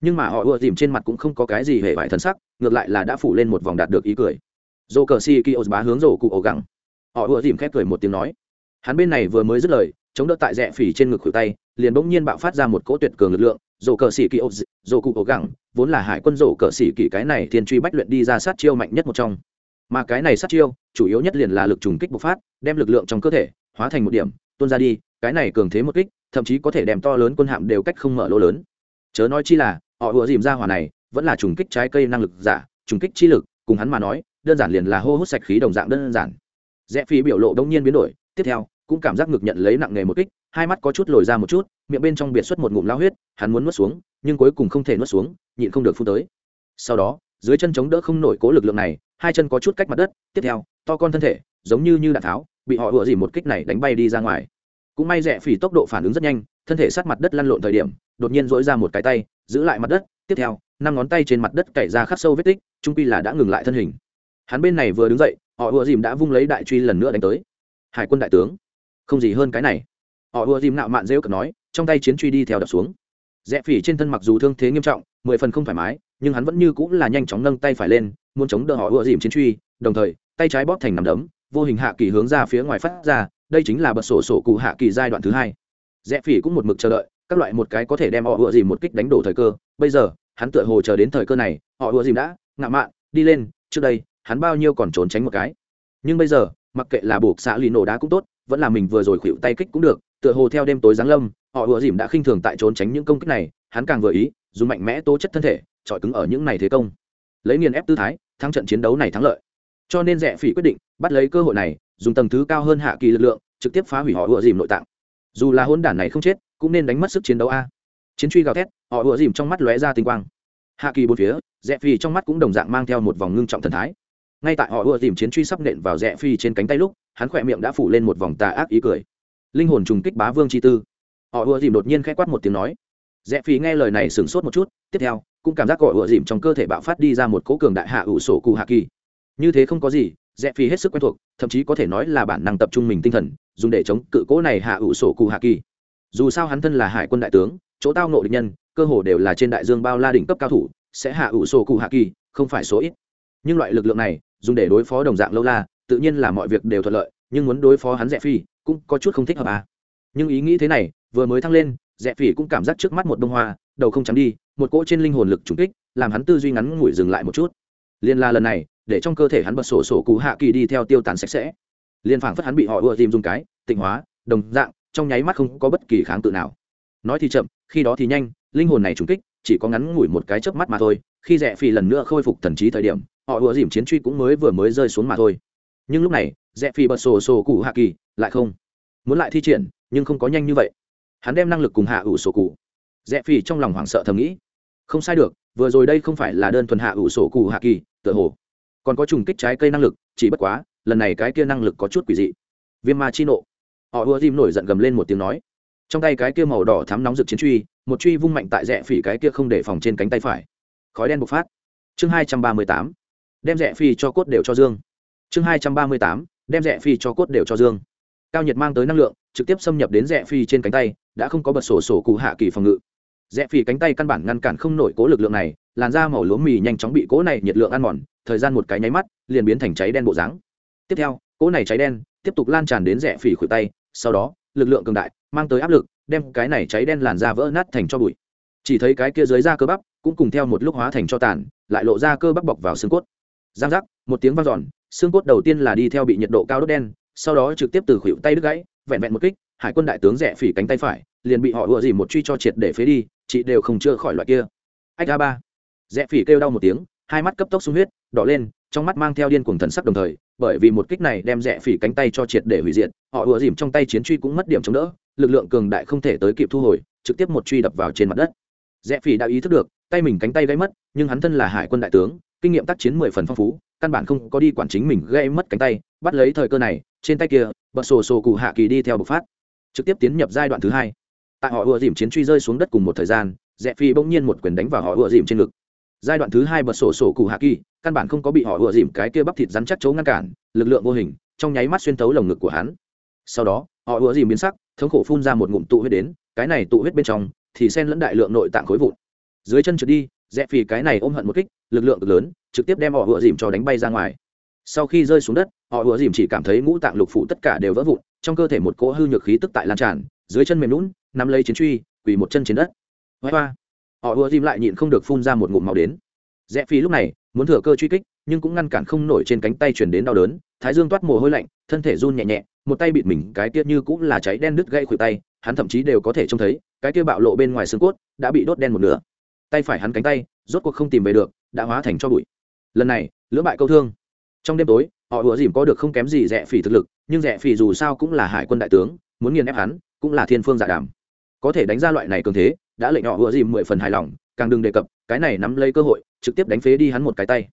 S1: Nhưng mà họ ùa dìm trên mặt cũng không có cái gì hề vải thân sắc, ngược lại là đã phủ lên một vòng đạt được ý cười dô cờ si kỳ ô bá hướng rổ cụ ổ gẳng. Họ ùa dìm khép cười một tiếng nói. Hắn bên này vừa mới dứt lời, chống đỡ tại rẽ phỉ trên ngực khuỷu tay, liền bỗng nhiên bạo phát ra một cỗ tuyệt cường lực lượng. Dồ cờ sĩ kỳ ô dồ cụ ổ gẳng, vốn là hải quân dồ cờ sĩ kỳ cái này thiên truy bách luyện đi ra sát chiêu mạnh nhất một trong. Mà cái này sát chiêu, chủ yếu nhất liền là lực trùng kích bộc phát, đem lực lượng trong cơ thể hóa thành một điểm, tuôn ra đi, cái này cường thế một kích, thậm chí có thể đem to lớn quân hạm đều cách không mở lỗ lớn. Chớ nói chi là, họ ùa dìm ra hỏa này, vẫn là trùng kích trái cây năng lực giả, trùng kích chi lực, cùng hắn mà nói đơn giản liền là hô hút sạch khí đồng dạng đơn giản. Rẽ phi biểu lộ đông nhiên biến đổi, tiếp theo, cũng cảm giác ngực nhận lấy nặng nghề một kích, hai mắt có chút lồi ra một chút, miệng bên trong biệt xuất một ngụm lao huyết, hắn muốn nuốt xuống, nhưng cuối cùng không thể nuốt xuống, nhịn không được phun tới. Sau đó, dưới chân chống đỡ không nổi cố lực lượng này, hai chân có chút cách mặt đất, tiếp theo, to con thân thể, giống như như đạn tháo, bị họ vừa dỉ một kích này đánh bay đi ra ngoài. Cũng may rẻ phỉ tốc độ phản ứng rất nhanh, thân thể sát mặt đất lăn lộn thời điểm, đột nhiên dỗi ra một cái tay, giữ lại mặt đất, tiếp theo, năm ngón tay trên mặt đất cày ra khắc sâu vết tích trung quy là đã ngừng lại thân hình hắn bên này vừa đứng dậy, họ ùa dìm đã vung lấy đại truy lần nữa đánh tới. Hải quân đại tướng, không gì hơn cái này. Họ ùa dìm nạo mạn rêu cực nói, trong tay chiến truy đi theo đập xuống. Rẽ phỉ trên thân mặc dù thương thế nghiêm trọng, mười phần không thoải mái, nhưng hắn vẫn như cũng là nhanh chóng nâng tay phải lên, muốn chống đỡ họ ùa dìm chiến truy, đồng thời, tay trái bóp thành nằm đấm, vô hình hạ kỳ hướng ra phía ngoài phát ra, đây chính là bật sổ sổ cụ hạ kỳ giai đoạn thứ hai. Rẽ phỉ cũng một mực chờ đợi, các loại một cái có thể đem họ ùa dìm một kích đánh đổ thời cơ. Bây giờ, hắn tựa hồ chờ đến thời cơ này, họ ùa dìm đã, ngạo mạn, đi lên, trước đây hắn bao nhiêu còn trốn tránh một cái. Nhưng bây giờ, mặc kệ là buộc xã lì nổ đá cũng tốt, vẫn là mình vừa rồi khuỵu tay kích cũng được, tựa hồ theo đêm tối giáng lâm, họ ùa dìm đã khinh thường tại trốn tránh những công kích này, hắn càng vừa ý, dùng mạnh mẽ tố chất thân thể trọi cứng ở những này thế công. Lấy nghiền ép tư thái, thắng trận chiến đấu này thắng lợi. Cho nên rẽ phỉ quyết định, bắt lấy cơ hội này, dùng tầng thứ cao hơn hạ kỳ lực lượng, trực tiếp phá hủy họ ùa dìm nội tạng. Dù là hôn đản này không chết, cũng nên đánh mất sức chiến đấu a. Chiến truy gào thét, họ ùa dìm trong mắt lóe ra tinh quang. Hạ kỳ bốn phía rẽ phỉ trong mắt cũng đồng dạng mang theo một vòng ngưng trọng thần thái ngay tại họ ưa dìm chiến truy sắp nện vào rẽ phi trên cánh tay lúc, hắn khỏe miệng đã phủ lên một vòng tà ác ý cười. Linh hồn trùng kích bá vương chi tư. Họ ưa dìm đột nhiên k h ẽ quát một tiếng nói. Rẽ phi nghe lời này sửng sốt một chút, tiếp theo, cũng cảm giác họ ưa dìm trong cơ thể bạo phát đi ra một cỗ cường đại hạ ủ sổ cụ hạ kỳ. Như thế không có gì, rẽ phi hết sức quen thuộc, thậm chí có thể nói là bản năng tập trung mình tinh thần, dùng để chống cự cỗ này hạ ủ sổ cụ hạ kỳ. Dù sao hắn thân là hải quân đại tướng, chỗ tao nộ địch nhân, cơ hồ đều là trên đại dương bao la đỉnh cấp cao thủ, sẽ hạ ủ sổ cụ hạ kỳ, không phải số ít. Nhưng loại lực lượng này dùng để đối phó đồng dạng lâu la, tự nhiên là mọi việc đều thuận lợi, nhưng muốn đối phó hắn rẽ phi cũng có chút không thích hợp à. nhưng ý nghĩ thế này, vừa mới thăng lên, rẽ phi cũng cảm giác trước mắt một bông hoa, đầu không chắm đi, một cỗ trên linh hồn lực trùng kích, làm hắn tư duy ngắn ngủi dừng lại một chút. Liên la lần này, để trong cơ thể hắn bật sổ sổ cú hạ kỳ đi theo tiêu tán sạch sẽ. Liên phảng phất hắn bị họ ưa tìm dùng cái, tịnh hóa, đồng dạng, trong nháy mắt không có bất kỳ kháng tự nào. Nói thì chậm, khi đó thì nhanh, linh hồn này trùng kích chỉ có ngắn ngủi một cái chớp mắt mà thôi, khi rẽ phi lần nữa khôi phục thần trí thời điểm, họ ùa dìm chiến truy cũng mới vừa mới rơi xuống mà thôi. Nhưng lúc này rẽ phi bật sổ sổ cụ hạ kỳ lại không. Muốn lại thi triển, nhưng không có nhanh như vậy. Hắn đem năng lực cùng hạ ủ sổ cụ. Rẽ phi trong lòng hoảng sợ thầm nghĩ. Không sai được, vừa rồi đây không phải là đơn thuần hạ ủ sổ cụ hạ kỳ, tựa hồ. Còn có trùng kích trái cây năng lực, chỉ bất quá, lần này cái kia năng lực có chút quỷ dị. Viêm ma chi nộ. Họ ùa dìm nổi giận gầm lên một tiếng nói. Trong tay cái kia màu đỏ thắm nóng rực chiến truy một truy vung mạnh tại rẽ phỉ cái kia không để phòng trên cánh tay phải. Khói đen bộc phát. Chương hai trăm ba mươi tám. Đem rẽ phi cho cốt đều cho dương. Chương hai trăm ba mươi tám. Đem rẽ phi cho cốt đều cho dương. Cao nhiệt mang tới năng lượng, trực tiếp xâm nhập đến rẽ phi trên cánh tay, đã không có bật sổ sổ cụ hạ kỳ phòng ngự. Rẽ phi cánh tay căn bản ngăn cản không nổi cố lực lượng này, làn da màu lúa mì nhanh chóng bị cố này nhiệt lượng ăn mòn, thời gian một cái nháy mắt, liền biến thành cháy đen bộ dáng. Tiếp theo, cố này cháy đen tiếp tục lan tràn đến rẽ phi khuỷu tay, sau đó, lực lượng cường đại, mang tới áp lực đem cái này cháy đen làn da vỡ nát thành cho bụi. Chỉ thấy cái kia dưới da cơ bắp cũng cùng theo một lúc hóa thành cho tàn, lại lộ ra cơ bắp bọc vào xương cốt. Giang giác, một tiếng vang dọn, xương cốt đầu tiên là đi theo bị nhiệt độ cao đốt đen, sau đó trực tiếp từ khuỷu tay đứt gãy, vẹn vẹn một kích, hải quân đại tướng rẽ phỉ cánh tay phải, liền bị họ ùa dìm một truy cho triệt để phế đi, chị đều không chữa khỏi loại kia. Ách a ba. Rẽ phỉ kêu đau một tiếng, hai mắt cấp tốc sung huyết, đỏ lên, trong mắt mang theo điên cuồng thần sắc đồng thời, bởi vì một kích này đem rẽ phỉ cánh tay cho triệt để hủy diệt, họ ùa dìm trong tay chiến truy cũng mất điểm chống đỡ lực lượng cường đại không thể tới kịp thu hồi, trực tiếp một truy đập vào trên mặt đất. Rẽ phỉ đã ý thức được, tay mình cánh tay gãy mất, nhưng hắn thân là hải quân đại tướng, kinh nghiệm tác chiến mười phần phong phú, căn bản không có đi quản chính mình gãy mất cánh tay, bắt lấy thời cơ này, trên tay kia bật sổ sổ cụ hạ kỳ đi theo bộc phát. Trực tiếp tiến nhập giai đoạn thứ hai. Tại họ ùa dìm chiến truy rơi xuống đất cùng một thời gian, rẽ phi bỗng nhiên một quyền đánh vào họ ùa dìm trên ngực. Giai đoạn thứ hai bật sổ sổ cụ hạ kỳ, căn bản không có bị họ ùa dìm cái kia bắp thịt rắn chắc chấu ngăn cản, lực lượng vô hình, trong nháy mắt xuyên tấu lồng ngực của hắn. Sau đó, họ ùa dìm biến sắc thống khổ phun ra một ngụm tụ huyết đến, cái này tụ huyết bên trong thì xen lẫn đại lượng nội tạng khối vụn. Dưới chân trượt đi rẽ phì cái này ôm hận một kích, lực lượng cực lớn, trực tiếp đem họ ùa dìm cho đánh bay ra ngoài. Sau khi rơi xuống đất, họ ùa dìm chỉ cảm thấy ngũ tạng lục phụ tất cả đều vỡ vụn, trong cơ thể một cỗ hư nhược khí tức tại lan tràn, dưới chân mềm lún nắm lấy chiến truy, quỳ một chân trên đất. Hoa hoa. Họ ùa dìm lại nhịn không được phun ra một ngụm màu đến rẽ phi lúc này muốn thừa cơ truy kích, nhưng cũng ngăn cản không nổi trên cánh tay chuyển đến đau đớn, thái dương toát mồ hôi lạnh, thân thể run nhẹ nhẹ, một tay bịt mình, cái kia như cũng là cháy đen đứt gãy khuỷu tay, hắn thậm chí đều có thể trông thấy, cái kia bạo lộ bên ngoài xương cốt đã bị đốt đen một nửa. Tay phải hắn cánh tay, rốt cuộc không tìm về được, đã hóa thành cho bụi. Lần này, lưỡng bại câu thương. Trong đêm tối, họ ùa dìm có được không kém gì rẻ phỉ thực lực, nhưng rẻ phỉ dù sao cũng là hải quân đại tướng, muốn nghiền ép hắn, cũng là thiên phương giả dạ đàm. Có thể đánh ra loại này cường thế, đã lệnh họ ùa dìm mười phần hài lòng, càng đừng đề cập, cái này nắm lấy cơ hội trực tiếp đánh phế đi hắn một cái tay.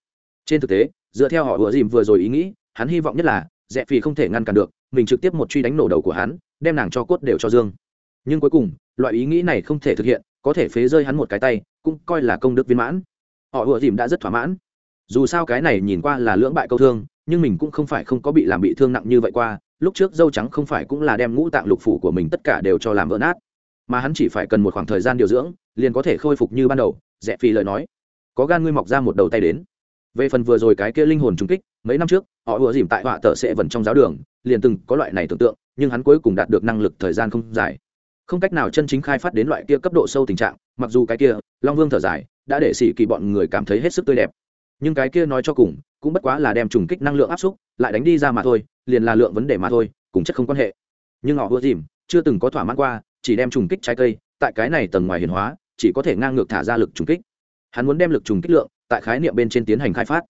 S1: Trên thực tế, dựa theo họ ùa dìm vừa rồi ý nghĩ, hắn hy vọng nhất là rẽ phỉ không thể ngăn cản được, mình trực tiếp một truy đánh nổ đầu của hắn, đem nàng cho cốt đều cho dương. Nhưng cuối cùng, loại ý nghĩ này không thể thực hiện, có thể phế rơi hắn một cái tay, cũng coi là công đức viên mãn. Họ ùa dìm đã rất thỏa mãn. Dù sao cái này nhìn qua là lưỡng bại câu thương, nhưng mình cũng không phải không có bị làm bị thương nặng như vậy qua, lúc trước dâu trắng không phải cũng là đem ngũ tạng lục phủ của mình tất cả đều cho làm vỡ nát. Mà hắn chỉ phải cần một khoảng thời gian điều dưỡng, liền có thể khôi phục như ban đầu rẽ phi lời nói có gan ngươi mọc ra một đầu tay đến. Về phần vừa rồi cái kia linh hồn trung kích, mấy năm trước, họ ùa dìm tại họa tờ sẽ vần trong giáo đường, liền từng có loại này tưởng tượng, nhưng hắn cuối cùng đạt được năng lực thời gian không dài. Không cách nào chân chính khai phát đến loại kia cấp độ sâu tình trạng, mặc dù cái kia, long vương thở dài, đã để xỉ kỳ bọn người cảm thấy hết sức tươi đẹp. Nhưng cái kia nói cho cùng, cũng bất quá là đem trùng kích năng lượng áp xúc, lại đánh đi ra mà thôi, liền là lượng vấn đề mà thôi, cùng chất không quan hệ. Nhưng họ vừa dìm, chưa từng có thỏa mãn qua, chỉ đem trùng kích trái cây, tại cái này tầng ngoài hiền hóa, chỉ có thể ngang ngược thả ra lực trùng kích hắn muốn đem lực trùng kích lượng tại khái niệm bên trên tiến hành khai phát.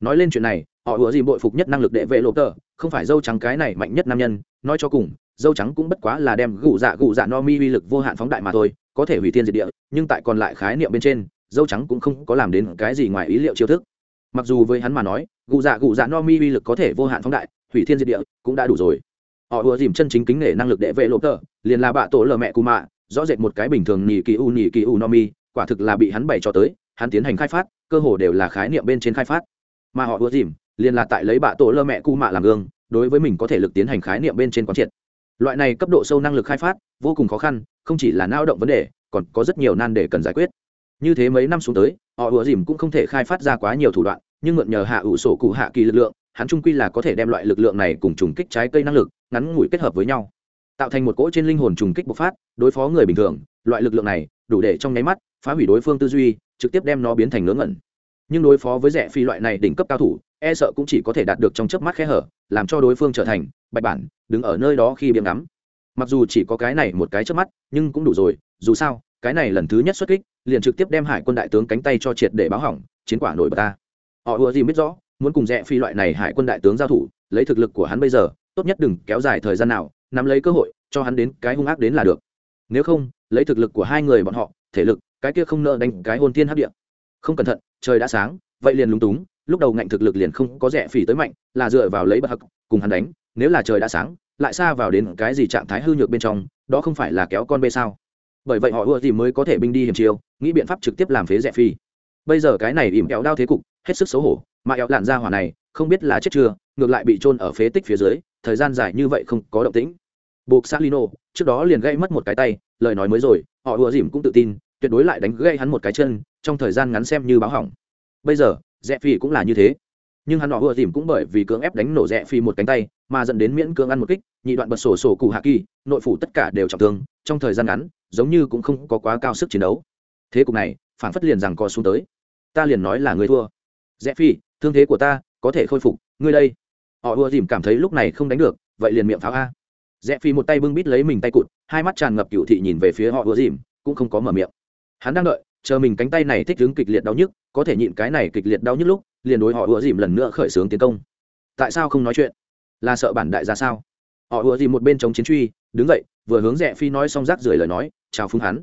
S1: Nói lên chuyện này, họ ủa gì bội phục nhất năng lực đệ vệ lộ tờ, không phải dâu trắng cái này mạnh nhất nam nhân, nói cho cùng, dâu trắng cũng bất quá là đem gù dạ gù dạ no mi uy lực vô hạn phóng đại mà thôi, có thể hủy thiên diệt địa, nhưng tại còn lại khái niệm bên trên, dâu trắng cũng không có làm đến cái gì ngoài ý liệu chiêu thức. Mặc dù với hắn mà nói gù dạ gù dạ no mi uy lực có thể vô hạn phóng đại, hủy thiên diệt địa cũng đã đủ rồi. Họ ủa dìm chân chính kính nể năng lực đệ vệ lộ tờ, liền là bạ tổ lờ mẹ cù mạ, rõ rệt một cái bình thường nhì kỳ u nhì kỳ u no mi, quả thực là bị hắn bày cho tới hắn tiến hành khai phát, cơ hồ đều là khái niệm bên trên khai phát. Mà họ ùa dìm, liền là tại lấy bạ tổ lơ mẹ cu mạ làm gương, đối với mình có thể lực tiến hành khái niệm bên trên quán triệt. Loại này cấp độ sâu năng lực khai phát, vô cùng khó khăn, không chỉ là lao động vấn đề, còn có rất nhiều nan đề cần giải quyết. Như thế mấy năm xuống tới, họ ùa dìm cũng không thể khai phát ra quá nhiều thủ đoạn, nhưng mượn nhờ hạ ủ sổ cụ hạ kỳ lực lượng, hắn trung quy là có thể đem loại lực lượng này cùng trùng kích trái cây năng lực, ngắn ngủi kết hợp với nhau. Tạo thành một cỗ trên linh hồn trùng kích bộc phát, đối phó người bình thường, loại lực lượng này, đủ để trong nháy mắt phá hủy đối phương tư duy, trực tiếp đem nó biến thành ngớ ngẩn. Nhưng đối phó với rẻ phi loại này đỉnh cấp cao thủ e sợ cũng chỉ có thể đạt được trong chớp mắt khe hở, làm cho đối phương trở thành bạch bản, đứng ở nơi đó khi biếm ngắm. Mặc dù chỉ có cái này một cái chớp mắt, nhưng cũng đủ rồi, dù sao, cái này lần thứ nhất xuất kích, liền trực tiếp đem hải quân đại tướng cánh tay cho triệt để báo hỏng, chiến quả nổi bật ta. Họ ùa gì biết rõ, muốn cùng rẽ phi loại này hải quân đại tướng giao thủ, lấy thực lực của hắn bây giờ, tốt nhất đừng kéo dài thời gian nào, nắm lấy cơ hội, cho hắn đến cái hung ác đến là được. Nếu không, lấy thực lực của hai người bọn họ, thể lực cái kia không nợ đánh cái hồn thiên hấp điện không cẩn thận, trời đã sáng, vậy liền lúng túng, lúc đầu ngạnh thực lực liền không có rẻ phỉ tới mạnh, là dựa vào lấy bậc hực cùng hắn đánh, nếu là trời đã sáng, lại xa vào đến cái gì trạng thái hư nhược bên trong, đó không phải là kéo con bê sao? Bởi vậy họ ưa thì mới có thể binh đi hiểm chiêu, nghĩ biện pháp trực tiếp làm phế rẻ phi bây giờ cái này ỉm kéo đao thế cục, hết sức xấu hổ, mà éo lạn ra hỏa này, không biết là chết chưa, ngược lại bị trôn ở phế tích phía dưới, thời gian dài như vậy không có động tĩnh. Buộc Salino trước đó liền gây mất một cái tay, lời nói mới rồi, họ ưa dìm cũng tự tin tuyệt đối lại đánh gây hắn một cái chân, trong thời gian ngắn xem như báo hỏng. Bây giờ, rẽ phi cũng là như thế. Nhưng hắn họ vừa dìm cũng bởi vì cưỡng ép đánh nổ rẽ phi một cánh tay, mà dẫn đến miễn cưỡng ăn một kích, nhị đoạn bật sổ sổ cụ hạ kỳ, nội phủ tất cả đều trọng thương, trong thời gian ngắn, giống như cũng không có quá cao sức chiến đấu. Thế cục này phản phất liền rằng co xuống tới. Ta liền nói là người thua. Rẽ phi thương thế của ta có thể khôi phục, ngươi đây. Họ ùa dìm cảm thấy lúc này không đánh được, vậy liền miệng pháo a. Rẽ phi một tay bưng bít lấy mình tay cụt, hai mắt tràn ngập cựu thị nhìn về phía họ ùa dìm cũng không có mở miệng hắn đang đợi, chờ mình cánh tay này thích ứng kịch liệt đau nhức, có thể nhịn cái này kịch liệt đau nhức lúc, liền đối họ ùa dìm lần nữa khởi xướng tiến công. Tại sao không nói chuyện? Là sợ bản đại ra sao? Họ ùa dìm một bên chống chiến truy, đứng dậy, vừa hướng rẽ phi nói xong rác rưởi lời nói, chào phúng hắn.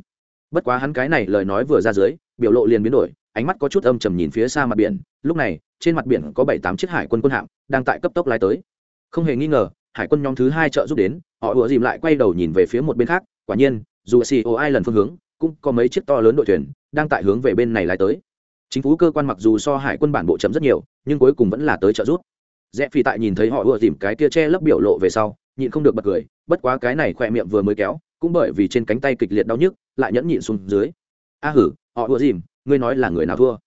S1: Bất quá hắn cái này lời nói vừa ra dưới, biểu lộ liền biến đổi, ánh mắt có chút âm trầm nhìn phía xa mặt biển. Lúc này, trên mặt biển có bảy tám chiếc hải quân quân hạm đang tại cấp tốc lái tới. Không hề nghi ngờ, hải quân nhóm thứ hai trợ giúp đến, họ ùa dìm lại quay đầu nhìn về phía một bên khác. Quả nhiên, dù xì ô ai lần phương hướng cũng có mấy chiếc to lớn đội thuyền đang tại hướng về bên này lái tới. Chính phủ cơ quan mặc dù so hải quân bản bộ chấm rất nhiều, nhưng cuối cùng vẫn là tới trợ giúp. Rẽ phi tại nhìn thấy họ vừa dìm cái kia che lấp biểu lộ về sau, nhịn không được bật cười, bất quá cái này khỏe miệng vừa mới kéo, cũng bởi vì trên cánh tay kịch liệt đau nhức, lại nhẫn nhịn xuống dưới. A hử, họ vừa dìm ngươi nói là người nào thua?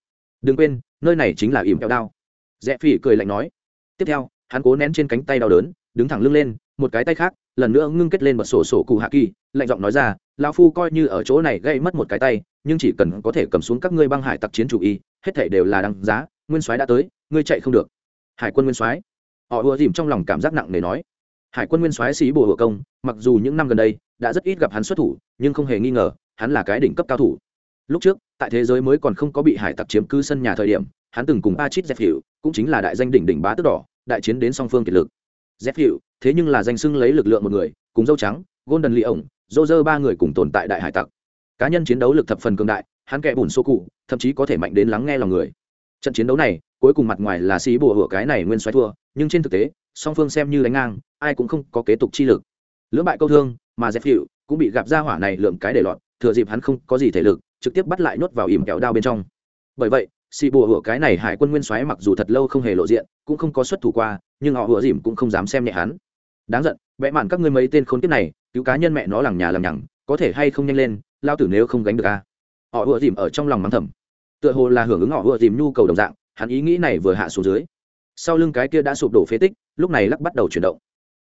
S1: Đừng quên, nơi này chính là ỉm kẹo đao. Rẽ phi cười lạnh nói. Tiếp theo, hắn cố nén trên cánh tay đau đớn, đứng thẳng lưng lên, một cái tay khác lần nữa ngưng kết lên bật sổ sổ cụ hạ kỳ lạnh giọng nói ra lão phu coi như ở chỗ này gây mất một cái tay nhưng chỉ cần có thể cầm xuống các ngươi băng hải tặc chiến chủ y hết thể đều là đăng giá nguyên soái đã tới ngươi chạy không được. Hải quân nguyên soái họ ùa dìm trong lòng cảm giác nặng nề nói. Hải quân nguyên soái sĩ bồ hộ công mặc dù những năm gần đây đã rất ít gặp hắn xuất thủ nhưng không hề nghi ngờ hắn là cái đỉnh cấp cao thủ. Lúc trước tại thế giới mới còn không có bị hải tặc chiếm cứ sân nhà thời điểm hắn từng cùng Achit Dẹp Hiệu, cũng chính là đại danh đỉnh đỉnh bá tước đỏ, đại chiến đến song phương kiệt lực. Dẹp Hiệu, thế nhưng là danh xưng lấy lực lượng một người, cùng dâu trắng, Golden Lee ổng, Roger ba người cùng tồn tại đại hải tặc. Cá nhân chiến đấu lực thập phần cường đại, hắn kẻ bùn số cụ, thậm chí có thể mạnh đến lắng nghe lòng người. Trận chiến đấu này, cuối cùng mặt ngoài là xí bùa hửa cái này nguyên xoáy thua, nhưng trên thực tế, song phương xem như đánh ngang, ai cũng không có kế tục chi lực. Lưỡng bại câu thương, mà Dẹp Hiệu cũng bị gặp ra hỏa này lượng cái để lọt, thừa dịp hắn không có gì thể lực, trực tiếp bắt lại nhốt vào ỉm kẹo đao bên trong. Bởi vậy, xì bùa hựa cái này hải quân nguyên soái mặc dù thật lâu không hề lộ diện, cũng không có xuất thủ qua, nhưng họ hựa dìm cũng không dám xem nhẹ hắn. Đáng giận vẽ mạn các ngươi mấy tên khốn kiếp này, cứu cá nhân mẹ nó lằng nhà lằng nhằng, có thể hay không nhanh lên, lao tử nếu không gánh được a. Họ hựa dìm ở trong lòng mắng thầm. Tựa hồ là hưởng ứng họ hựa dìm nhu cầu đồng dạng, hắn ý nghĩ này vừa hạ xuống dưới. Sau lưng cái kia đã sụp đổ phế tích, lúc này lắc bắt đầu chuyển động.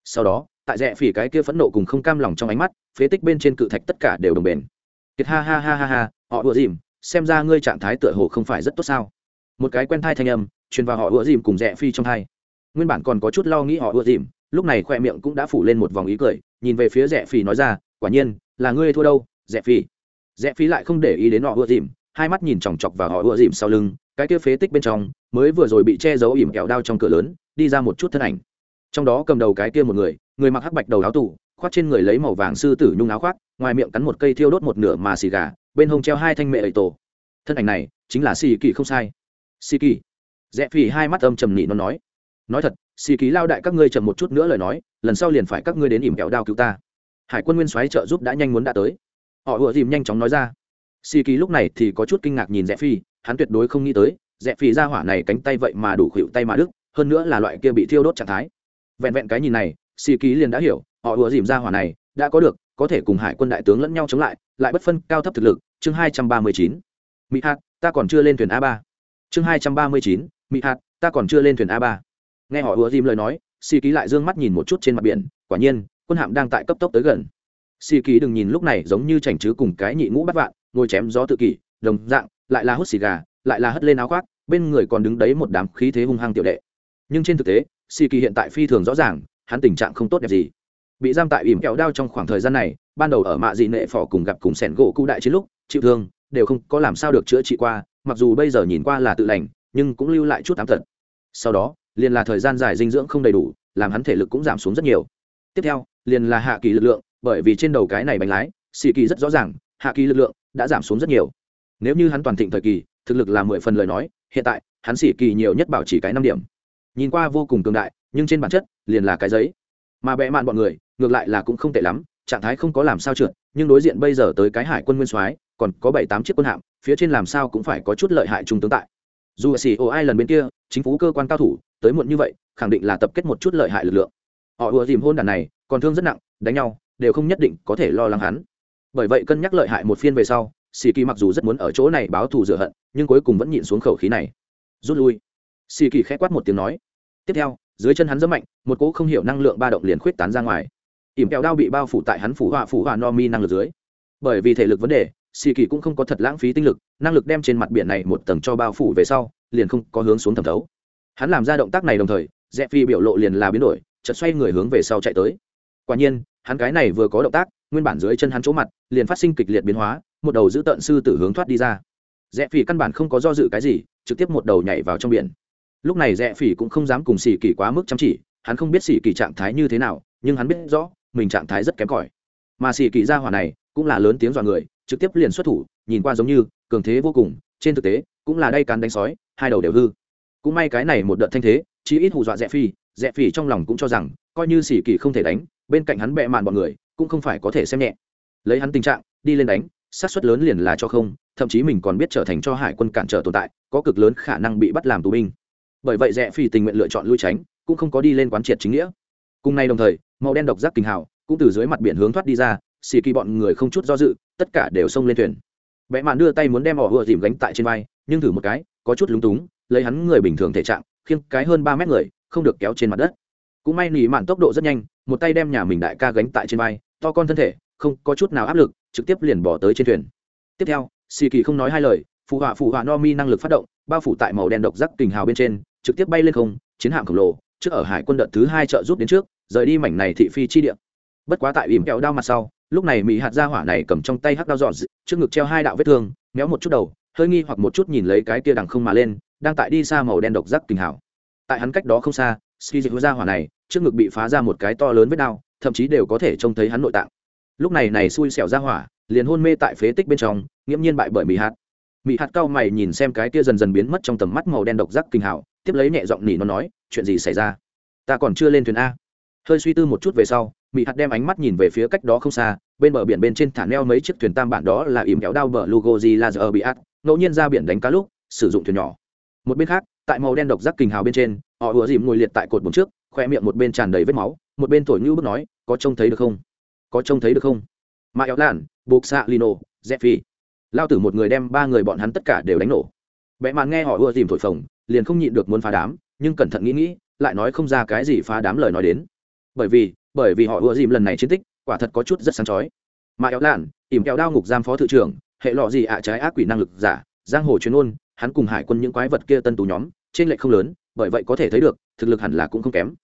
S1: Sau đó, tại rẽ phỉ cái kia phẫn nộ cùng không cam lòng trong ánh mắt, phế tích bên trên cự thạch tất cả đều đồng bền. Kiệt ha ha ha ha ha, họ ùa dìm xem ra ngươi trạng thái tựa hồ không phải rất tốt sao. Một cái quen thai thanh âm, truyền vào họ ựa dìm cùng rẽ phi trong hai nguyên bản còn có chút lo nghĩ họ ựa dìm, lúc này khoe miệng cũng đã phủ lên một vòng ý cười, nhìn về phía rẽ phi nói ra, quả nhiên, là ngươi thua đâu, rẽ phi. Rẽ phi lại không để ý đến họ ựa dìm, hai mắt nhìn chòng chọc vào họ ựa dìm sau lưng, cái kia phế tích bên trong, mới vừa rồi bị che giấu ỉm kẹo đao trong cửa lớn, đi ra một chút thân ảnh. Trong đó cầm đầu cái kia một người người mặc hắc bạch đầu áo tủ khoác trên người lấy màu vàng sư tử nhung áo khoác ngoài miệng cắn một cây thiêu đốt một nửa mà xì gà, bên hông treo hai thanh mệ ẩy tổ. Thân ảnh này chính là xì kỳ không sai. Xì kỳ. Rẽ phì hai mắt âm trầm nị nó nói. Nói thật, xì kỳ lao đại các ngươi trầm một chút nữa lời nói, lần sau liền phải các ngươi đến ỉm kẹo đao cứu ta. Hải quân nguyên soái trợ giúp đã nhanh muốn đã tới. Họ ùa dìm nhanh chóng nói ra. Xì kỳ lúc này thì có chút kinh ngạc nhìn rẽ phi hắn tuyệt đối không nghĩ tới, rẽ phi ra hỏa này cánh tay vậy mà đủ khuỵu tay mà đức hơn nữa là loại kia bị thiêu đốt trạng thái. Vẹn vẹn cái nhìn này, xì kỳ liền đã hiểu, họ ùa dìm ra hỏa này, đã có được có thể cùng hải quân đại tướng lẫn nhau chống lại lại bất phân cao thấp thực lực, chương hai trăm ba mươi chín. Mỹ hạt, ta còn chưa lên thuyền a ba. Chương hai trăm ba mươi chín mỹ hạt, ta còn chưa lên thuyền a ba. Nghe họ ùa dìm lời nói, xì ký lại d ư ơ n g mắt nhìn một chút trên mặt biển, quả nhiên, quân hạm đang tại cấp tốc tới gần. Xì ký đừng nhìn lúc này giống như chảnh chứ cùng cái nhị ngũ bắt vạn, ngồi chém gió tự kỷ, đồng dạng, lại là hút xì gà, lại là hất lên áo khoác, bên người còn đứng đấy một đám khí thế hung hăng tiểu đệ. Nhưng trên thực tế, xì kỳ hiện tại phi thường rõ ràng, hắn tình trạng không tốt đẹp gì bị giam tại ỉm kẹo đao trong khoảng thời gian này, ban đầu ở mạ dị nệ phỏ cùng gặp cùng sẻn gỗ cụ đại chiến lúc, chịu thương, đều không có làm sao được chữa trị qua, mặc dù bây giờ nhìn qua là tự lành, nhưng cũng lưu lại chút ám tật. Sau đó, liền là thời gian dài dinh dưỡng không đầy đủ, làm hắn thể lực cũng giảm xuống rất nhiều. Tiếp theo, liền là hạ kỳ lực lượng, bởi vì trên đầu cái này bánh lái, xì kỳ rất rõ ràng, hạ kỳ lực lượng đã giảm xuống rất nhiều. Nếu như hắn toàn thịnh thời kỳ, thực lực là mười phần lời nói, hiện tại, hắn xì kỳ nhiều nhất bảo chỉ cái năm điểm. Nhìn qua vô cùng cường đại, nhưng trên bản chất, liền là cái giấy mà bẽ mạn bọn người, ngược lại là cũng không tệ lắm, trạng thái không có làm sao trượt, nhưng đối diện bây giờ tới cái hải quân nguyên soái, còn có bảy tám chiếc quân hạm, phía trên làm sao cũng phải có chút lợi hại trung tướng tại. Dù xì ô ai lần bên kia, chính phủ cơ quan cao thủ, tới muộn như vậy, khẳng định là tập kết một chút lợi hại lực lượng. Họ ùa dìm hôn đàn này, còn thương rất nặng, đánh nhau, đều không nhất định có thể lo lắng hắn. Bởi vậy cân nhắc lợi hại một phiên về sau xì kỳ mặc dù rất muốn ở chỗ này báo thù rửa hận, nhưng cuối cùng vẫn nhịn xuống khẩu khí này. Rút lui. Xì kỳ k h ẽ quát một tiếng nói. Tiếp theo dưới chân hắn rất mạnh, một cỗ không hiểu năng lượng ba động liền khuyết tán ra ngoài. Ỉm kẹo đao bị bao phủ tại hắn phủ họa phủ họa no mi năng lực dưới. Bởi vì thể lực vấn đề xì kỳ cũng không có thật lãng phí tinh lực, năng lực đem trên mặt biển này một tầng cho bao phủ về sau, liền không có hướng xuống thẩm thấu. Hắn làm ra động tác này đồng thời rẽ phi biểu lộ liền là biến đổi, chợt xoay người hướng về sau chạy tới. Quả nhiên, hắn cái này vừa có động tác, nguyên bản dưới chân hắn chỗ mặt, liền phát sinh kịch liệt biến hóa, một đầu giữ tận sư tử hướng thoát đi ra. Rẽ phi căn bản không có do dự cái gì, trực tiếp một đầu nhảy vào trong biển lúc này rẽ phỉ cũng không dám cùng xỉ kỳ quá mức chăm chỉ, hắn không biết xỉ kỳ trạng thái như thế nào, nhưng hắn biết rõ, mình trạng thái rất kém cỏi. Mà xỉ kỳ ra hỏa này cũng là lớn tiếng dọa người, trực tiếp liền xuất thủ, nhìn qua giống như cường thế vô cùng, trên thực tế, cũng là đay cắn đánh sói, hai đầu đều hư. Cũng may cái này một đợt thanh thế, chí ít hù dọa rẽ phi rẽ phi trong lòng cũng cho rằng, coi như xỉ kỳ không thể đánh, bên cạnh hắn bẹ mạn bọn người, cũng không phải có thể xem nhẹ. Lấy hắn tình trạng, đi lên đánh sát suất lớn liền là cho không, thậm chí mình còn biết trở thành cho hải quân cản trở tồn tại, có cực lớn khả năng bị bắt làm tù binh bởi vậy rẽ phi tình nguyện lựa chọn lui tránh, cũng không có đi lên quán triệt chính nghĩa. Cùng nay đồng thời, màu đen độc giác kinh hào cũng từ dưới mặt biển hướng thoát đi ra, xì kỳ bọn người không chút do dự, tất cả đều xông lên thuyền. Vẽ mạn đưa tay muốn đem họ vừa dìm gánh tại trên vai, nhưng thử một cái, có chút lúng túng, lấy hắn người bình thường thể trạng, khiêng cái hơn ba mét người, không được kéo trên mặt đất. Cũng may nỉ mạn tốc độ rất nhanh, một tay đem nhà mình đại ca gánh tại trên vai, to con thân thể, không có chút nào áp lực, trực tiếp liền bỏ tới trên thuyền. Tiếp theo, xì kỳ không nói hai lời, phụ họa phụ họa no mi năng lực phát động, bao phủ tại màu đen độc giác kình hào bên trên trực tiếp bay lên không, chiến hạm khổng lồ, trước ở hải quân đợt thứ hai trợ giúp đến trước, rời đi mảnh này thị phi chi địa. Bất quá tại ỉm kẹo đao mặt sau, lúc này mỹ hạt ra hỏa này cầm trong tay hắc đao dọn trước ngực treo hai đạo vết thương, méo một chút đầu, hơi nghi hoặc một chút nhìn lấy cái kia đằng không mà lên, đang tại đi xa màu đen độc giác kinh hảo. Tại hắn cách đó không xa, ski dịch ra hỏa này, trước ngực bị phá ra một cái to lớn vết đao, thậm chí đều có thể trông thấy hắn nội tạng. Lúc này này xui xẻo ra hỏa, liền hôn mê tại phế tích bên trong, nghiễm nhiên bại bởi mỹ hạt. Mỹ hạt cao mày nhìn xem cái kia dần dần biến mất trong tầm mắt màu đen độc giác kinh hảo tiếp lấy nhẹ giọng nỉ nó nói, chuyện gì xảy ra? Ta còn chưa lên thuyền a. Hơi suy tư một chút về sau mỹ hạt đem ánh mắt nhìn về phía cách đó không xa, bên bờ biển bên trên thả neo mấy chiếc thuyền tam bản đó là ìm kéo đao bờ lugoji giờ bị át ngẫu nhiên ra biển đánh cá lúc, sử dụng thuyền nhỏ. Một bên khác, tại màu đen độc giác kình hào bên trên, họ ùa dìm ngồi liệt tại cột bùn trước, khoe miệng một bên tràn đầy vết máu, một bên thổi ngữ bước nói, có trông thấy được không? Có trông thấy được không? Mà éo làn buộc xạ lino phi lao tử một người đem ba người bọn hắn tất cả đều đánh nổ vẽ màn nghe họ ưa dìm thổi phồng liền không nhịn được muốn phá đám nhưng cẩn thận nghĩ nghĩ lại nói không ra cái gì phá đám lời nói đến. Bởi vì bởi vì họ ưa dìm lần này chiến tích quả thật có chút rất sáng chói. Mà éo lạn, ỉm kẹo đao ngục giam phó thự trưởng hệ lọ gì ạ trái ác quỷ năng lực giả giang hồ chuyên ôn hắn cùng hải quân những quái vật kia tân tù nhóm trên lệch không lớn bởi vậy có thể thấy được thực lực hẳn là cũng không kém.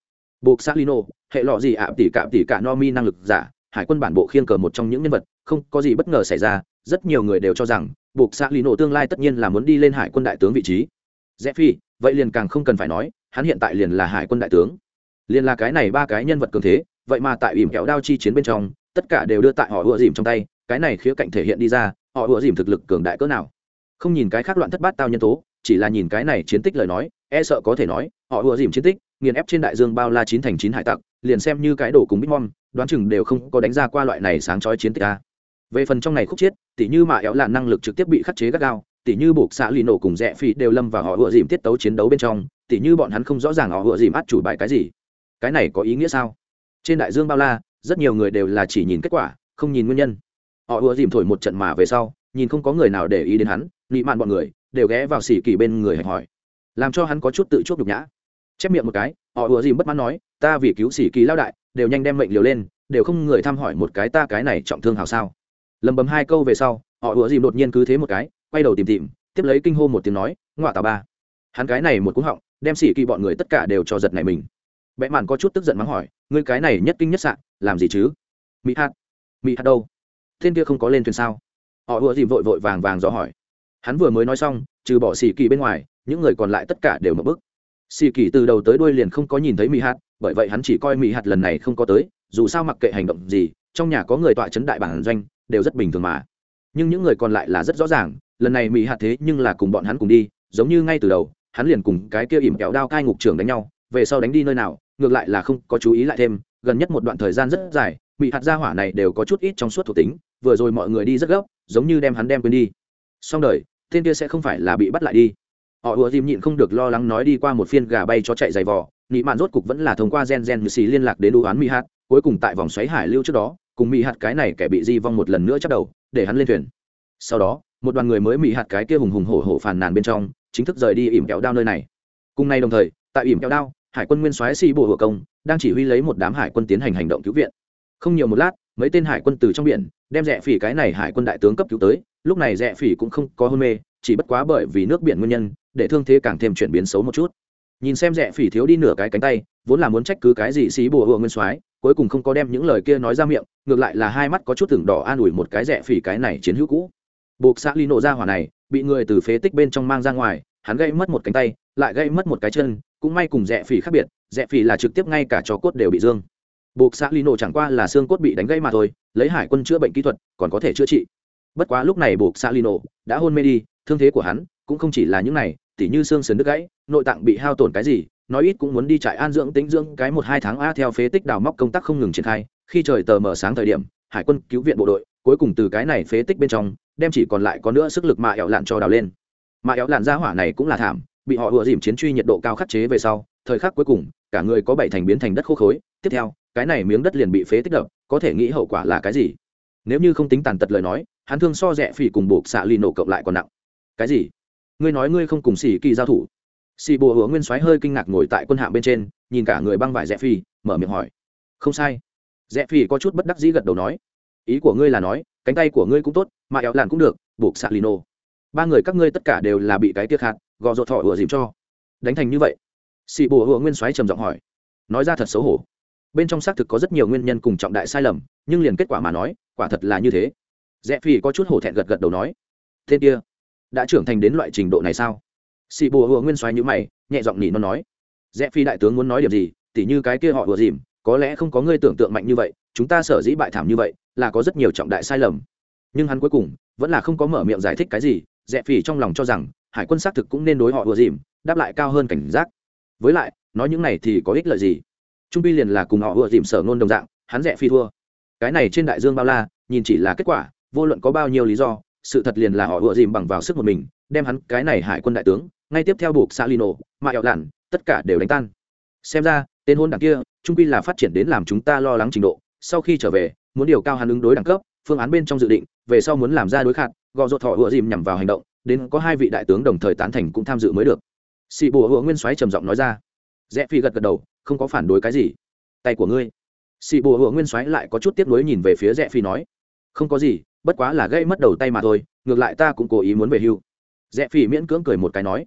S1: Buộc xác lino hệ lọ gì ạ tỷ cạm tỷ cả no mi năng lực giả hải quân bản bộ khiên cờ một trong những nhân vật không có gì bất ngờ xảy ra rất nhiều người đều cho rằng buộc xác lino tương lai tất nhiên là muốn đi lên hải quân đại tướng vị trí. Rẽ phi, vậy liền càng không cần phải nói, hắn hiện tại liền là hải quân đại tướng. Liền là cái này ba cái nhân vật cường thế, vậy mà tại ỉm kẹo đao chi chiến bên trong, tất cả đều đưa tại họ ùa dìm trong tay, cái này khía cạnh thể hiện đi ra, họ ùa dìm thực lực cường đại cỡ nào. Không nhìn cái khác loạn thất bát tao nhân tố, chỉ là nhìn cái này chiến tích lời nói e sợ có thể nói, họ ùa dìm chiến tích, nghiền ép trên đại dương bao la chín thành chín hải tặc, liền xem như cái đồ cùng bitmom đoán chừng đều không có đánh ra qua loại này sáng chói chiến tích ta về phần trong này khúc chiết, tỉ như mà éo là năng lực trực tiếp bị khắc chế gắt gao, tỉ như buộc xã lì nổ cùng rẽ phi đều lâm vào họ ựa dìm tiết tấu chiến đấu bên trong, tỉ như bọn hắn không rõ ràng họ ựa dìm át chủ bài cái gì. Cái này có ý nghĩa sao? Trên đại dương bao la, rất nhiều người đều là chỉ nhìn kết quả, không nhìn nguyên nhân. Họ ựa dìm thổi một trận mà về sau, nhìn không có người nào để ý đến hắn, nị mạn bọn người đều ghé vào xỉ kỳ bên người hạch hỏi. Làm cho hắn có chút tự chuốc nhục nhã. Chép miệng một cái, họ ựa dìm bất mãn nói, ta vì cứu xỉ kỳ lao đại, đều nhanh đem mệnh liều lên, đều không người thăm hỏi một cái ta cái này trọng thương hào sao? Lầm bầm hai câu về sau, họ ủa dìm đột nhiên cứ thế một cái, quay đầu tìm tìm, tiếp lấy kinh hô một tiếng nói ngoại tà ba. Hắn cái này một cú họng, đem xỉ kỳ bọn người tất cả đều cho giật này mình. Bẽ mạn có chút tức giận mắng hỏi, ngươi cái này nhất kinh nhất sạn làm gì chứ? Mỹ hạt mỹ hạt đâu? Thiên kia không có lên thuyền sao? Họ ủa dìm vội vội vàng vàng dò hỏi. Hắn vừa mới nói xong, trừ bỏ xỉ kỳ bên ngoài, những người còn lại tất cả đều mập bức xì kỳ từ đầu tới đuôi liền không có nhìn thấy mỹ hạt, bởi vậy hắn chỉ coi mỹ hạt lần này không có tới, dù sao mặc kệ hành động gì, trong nhà có người tọa chấn đại bản doanh đều rất bình thường mà. Nhưng những người còn lại là rất rõ ràng, lần này mỹ hạt thế nhưng là cùng bọn hắn cùng đi, giống như ngay từ đầu, hắn liền cùng cái kia ỉm kéo đao cai ngục trưởng đánh nhau, về sau đánh đi nơi nào, ngược lại là không có chú ý lại thêm, gần nhất một đoạn thời gian rất dài bị hạt gia hỏa này đều có chút ít trong suốt thuộc tính, vừa rồi mọi người đi rất gấp, giống như đem hắn đem quên đi. Xong đời, tên kia sẽ không phải là bị bắt lại đi. Họ ùa dìm nhịn không được lo lắng nói đi qua một phiên gà bay cho chạy dày vò, nị mạn rốt cục vẫn là thông qua gen gen như xì liên lạc đến đu án mỹ hạt, cuối cùng tại vòng xoáy hải lưu trước đó cùng mỹ hạt cái này kẻ bị di vong một lần nữa chắc đầu, để hắn lên thuyền. Sau đó, một đoàn người mới mỹ hạt cái kia hùng hùng hổ hổ phàn nàn bên trong, chính thức rời đi ỉm kéo đao nơi này. Cùng nay đồng thời, tại ỉm kéo đao, hải quân nguyên soái xì bộ hộ công đang chỉ huy lấy một đám hải quân tiến hành hành động cứu viện. Không nhiều một lát, mấy tên hải quân từ trong biển, đem rẽ phỉ cái này hải quân đại tướng cấp cứu tới, lúc này rẽ phỉ cũng không có hôn mê, chỉ bất quá bởi vì nước biển nguyên nhân, để thương thế càng thêm chuyển biến xấu một chút nhìn xem rẽ phỉ thiếu đi nửa cái cánh tay, vốn là muốn trách cứ cái gì xí bùa hùa nguyên soái, cuối cùng không có đem những lời kia nói ra miệng, ngược lại là hai mắt có chút tưởng đỏ an ủi một cái rẽ phỉ cái này chiến hữu cũ. Buộc xã ly nổ ra hỏa này, bị người từ phế tích bên trong mang ra ngoài, hắn gây mất một cánh tay, lại gây mất một cái chân, cũng may cùng rẽ phỉ khác biệt rẽ phỉ là trực tiếp ngay cả chó cốt đều bị dương. Buộc xã ly nổ chẳng qua là xương cốt bị đánh gây mà thôi, lấy hải quân chữa bệnh kỹ thuật, còn có thể chữa trị. Bất quá lúc này buộc xã ly nổ đã hôn mê đi, thương thế của hắn cũng không chỉ là những này tỉ như xương sườn đứt gãy, nội tạng bị hao tổn cái gì, nói ít cũng muốn đi trại an dưỡng tính dưỡng cái một hai tháng a theo phế tích đào móc công tác không ngừng triển khai, khi trời tờ mờ sáng thời điểm, hải quân cứu viện bộ đội, cuối cùng từ cái này phế tích bên trong, đem chỉ còn lại có nữa sức lực mà éo lạn cho đào lên. Mà éo lạn ra hỏa này cũng là thảm, bị họ ùa dìm chiến truy nhiệt độ cao khắc chế về sau, thời khắc cuối cùng, cả người có bảy thành biến thành đất khô khối, tiếp theo, cái này miếng đất liền bị phế tích đập, có thể nghĩ hậu quả là cái gì? Nếu như không tính tàn tật lời nói, hắn thương so rẻ phỉ cùng buộc xạ ly nổ cộng lại còn nặng. Cái gì? Ngươi nói ngươi không cùng xỉ kỳ giao thủ. Xì bùa hứa nguyên soái hơi kinh ngạc ngồi tại quân hạm bên trên, nhìn cả người băng vải rẽ phi mở miệng hỏi. Không sai. Rẽ phi có chút bất đắc dĩ gật đầu nói. Ý của ngươi là nói, cánh tay của ngươi cũng tốt, mà éo làn cũng được, buộc xạ lino ba người các ngươi tất cả đều là bị cái tiệc hạt, gò rột thọ ủa dìm cho. Đánh thành như vậy. Xì bùa hứa nguyên soái trầm giọng hỏi. Nói ra thật xấu hổ. Bên trong xác thực có rất nhiều nguyên nhân cùng trọng đại sai lầm, nhưng liền kết quả mà nói, quả thật là như thế. Rẽ phi có chút hổ thẹn gật gật đầu nói. Tên kia đã trưởng thành đến loại trình độ này sao? Xì bùa hùa nguyên xoáy nhữ mày, nhẹ giọng nhị nó nói. Rẽ phi đại tướng muốn nói điểm gì, tỉ như cái kia họ ùa dìm, có lẽ không có ngươi tưởng tượng mạnh như vậy, chúng ta sở dĩ bại thảm như vậy, là có rất nhiều trọng đại sai lầm. Nhưng hắn cuối cùng, vẫn là không có mở miệng giải thích cái gì, rẽ phi trong lòng cho rằng, hải quân xác thực cũng nên đối họ ùa dìm, đáp lại cao hơn cảnh giác. Với lại, nói những này thì có ích lợi gì? Trung pi liền là cùng họ ùa dìm sở nôn đồng dạng, hắn rẽ phi thua. Cái này trên đại dương bao la, nhìn chỉ là kết quả, vô luận có bao nhiêu lý do sự thật liền là họ ùa dìm bằng vào sức một mình đem hắn cái này hải quân đại tướng ngay tiếp theo buộc xa lino, mà ẹo lạn, tất cả đều đánh tan. Xem ra, tên hôn đảng kia, trung quy là phát triển đến làm chúng ta lo lắng trình độ, sau khi trở về, muốn điều cao hắn ứng đối đẳng cấp, phương án bên trong dự định, về sau muốn làm ra đối khát, gò rốt thọ hựa dìm nhằm vào hành động, đến có hai vị đại tướng đồng thời tán thành cũng tham dự mới được. Sĩ Bùa Hựa Nguyên Soái trầm giọng nói ra. Rẽ Phi gật gật đầu, không có phản đối cái gì. Tay của ngươi. Sĩ Bùa Hựa Nguyên Soái lại có chút tiếp nối nhìn về phía Rẽ Phi nói, không có gì, bất quá là gây mất đầu tay mà thôi, ngược lại ta cũng cố ý muốn về hưu. Rẽ phỉ miễn cưỡng cười một cái nói,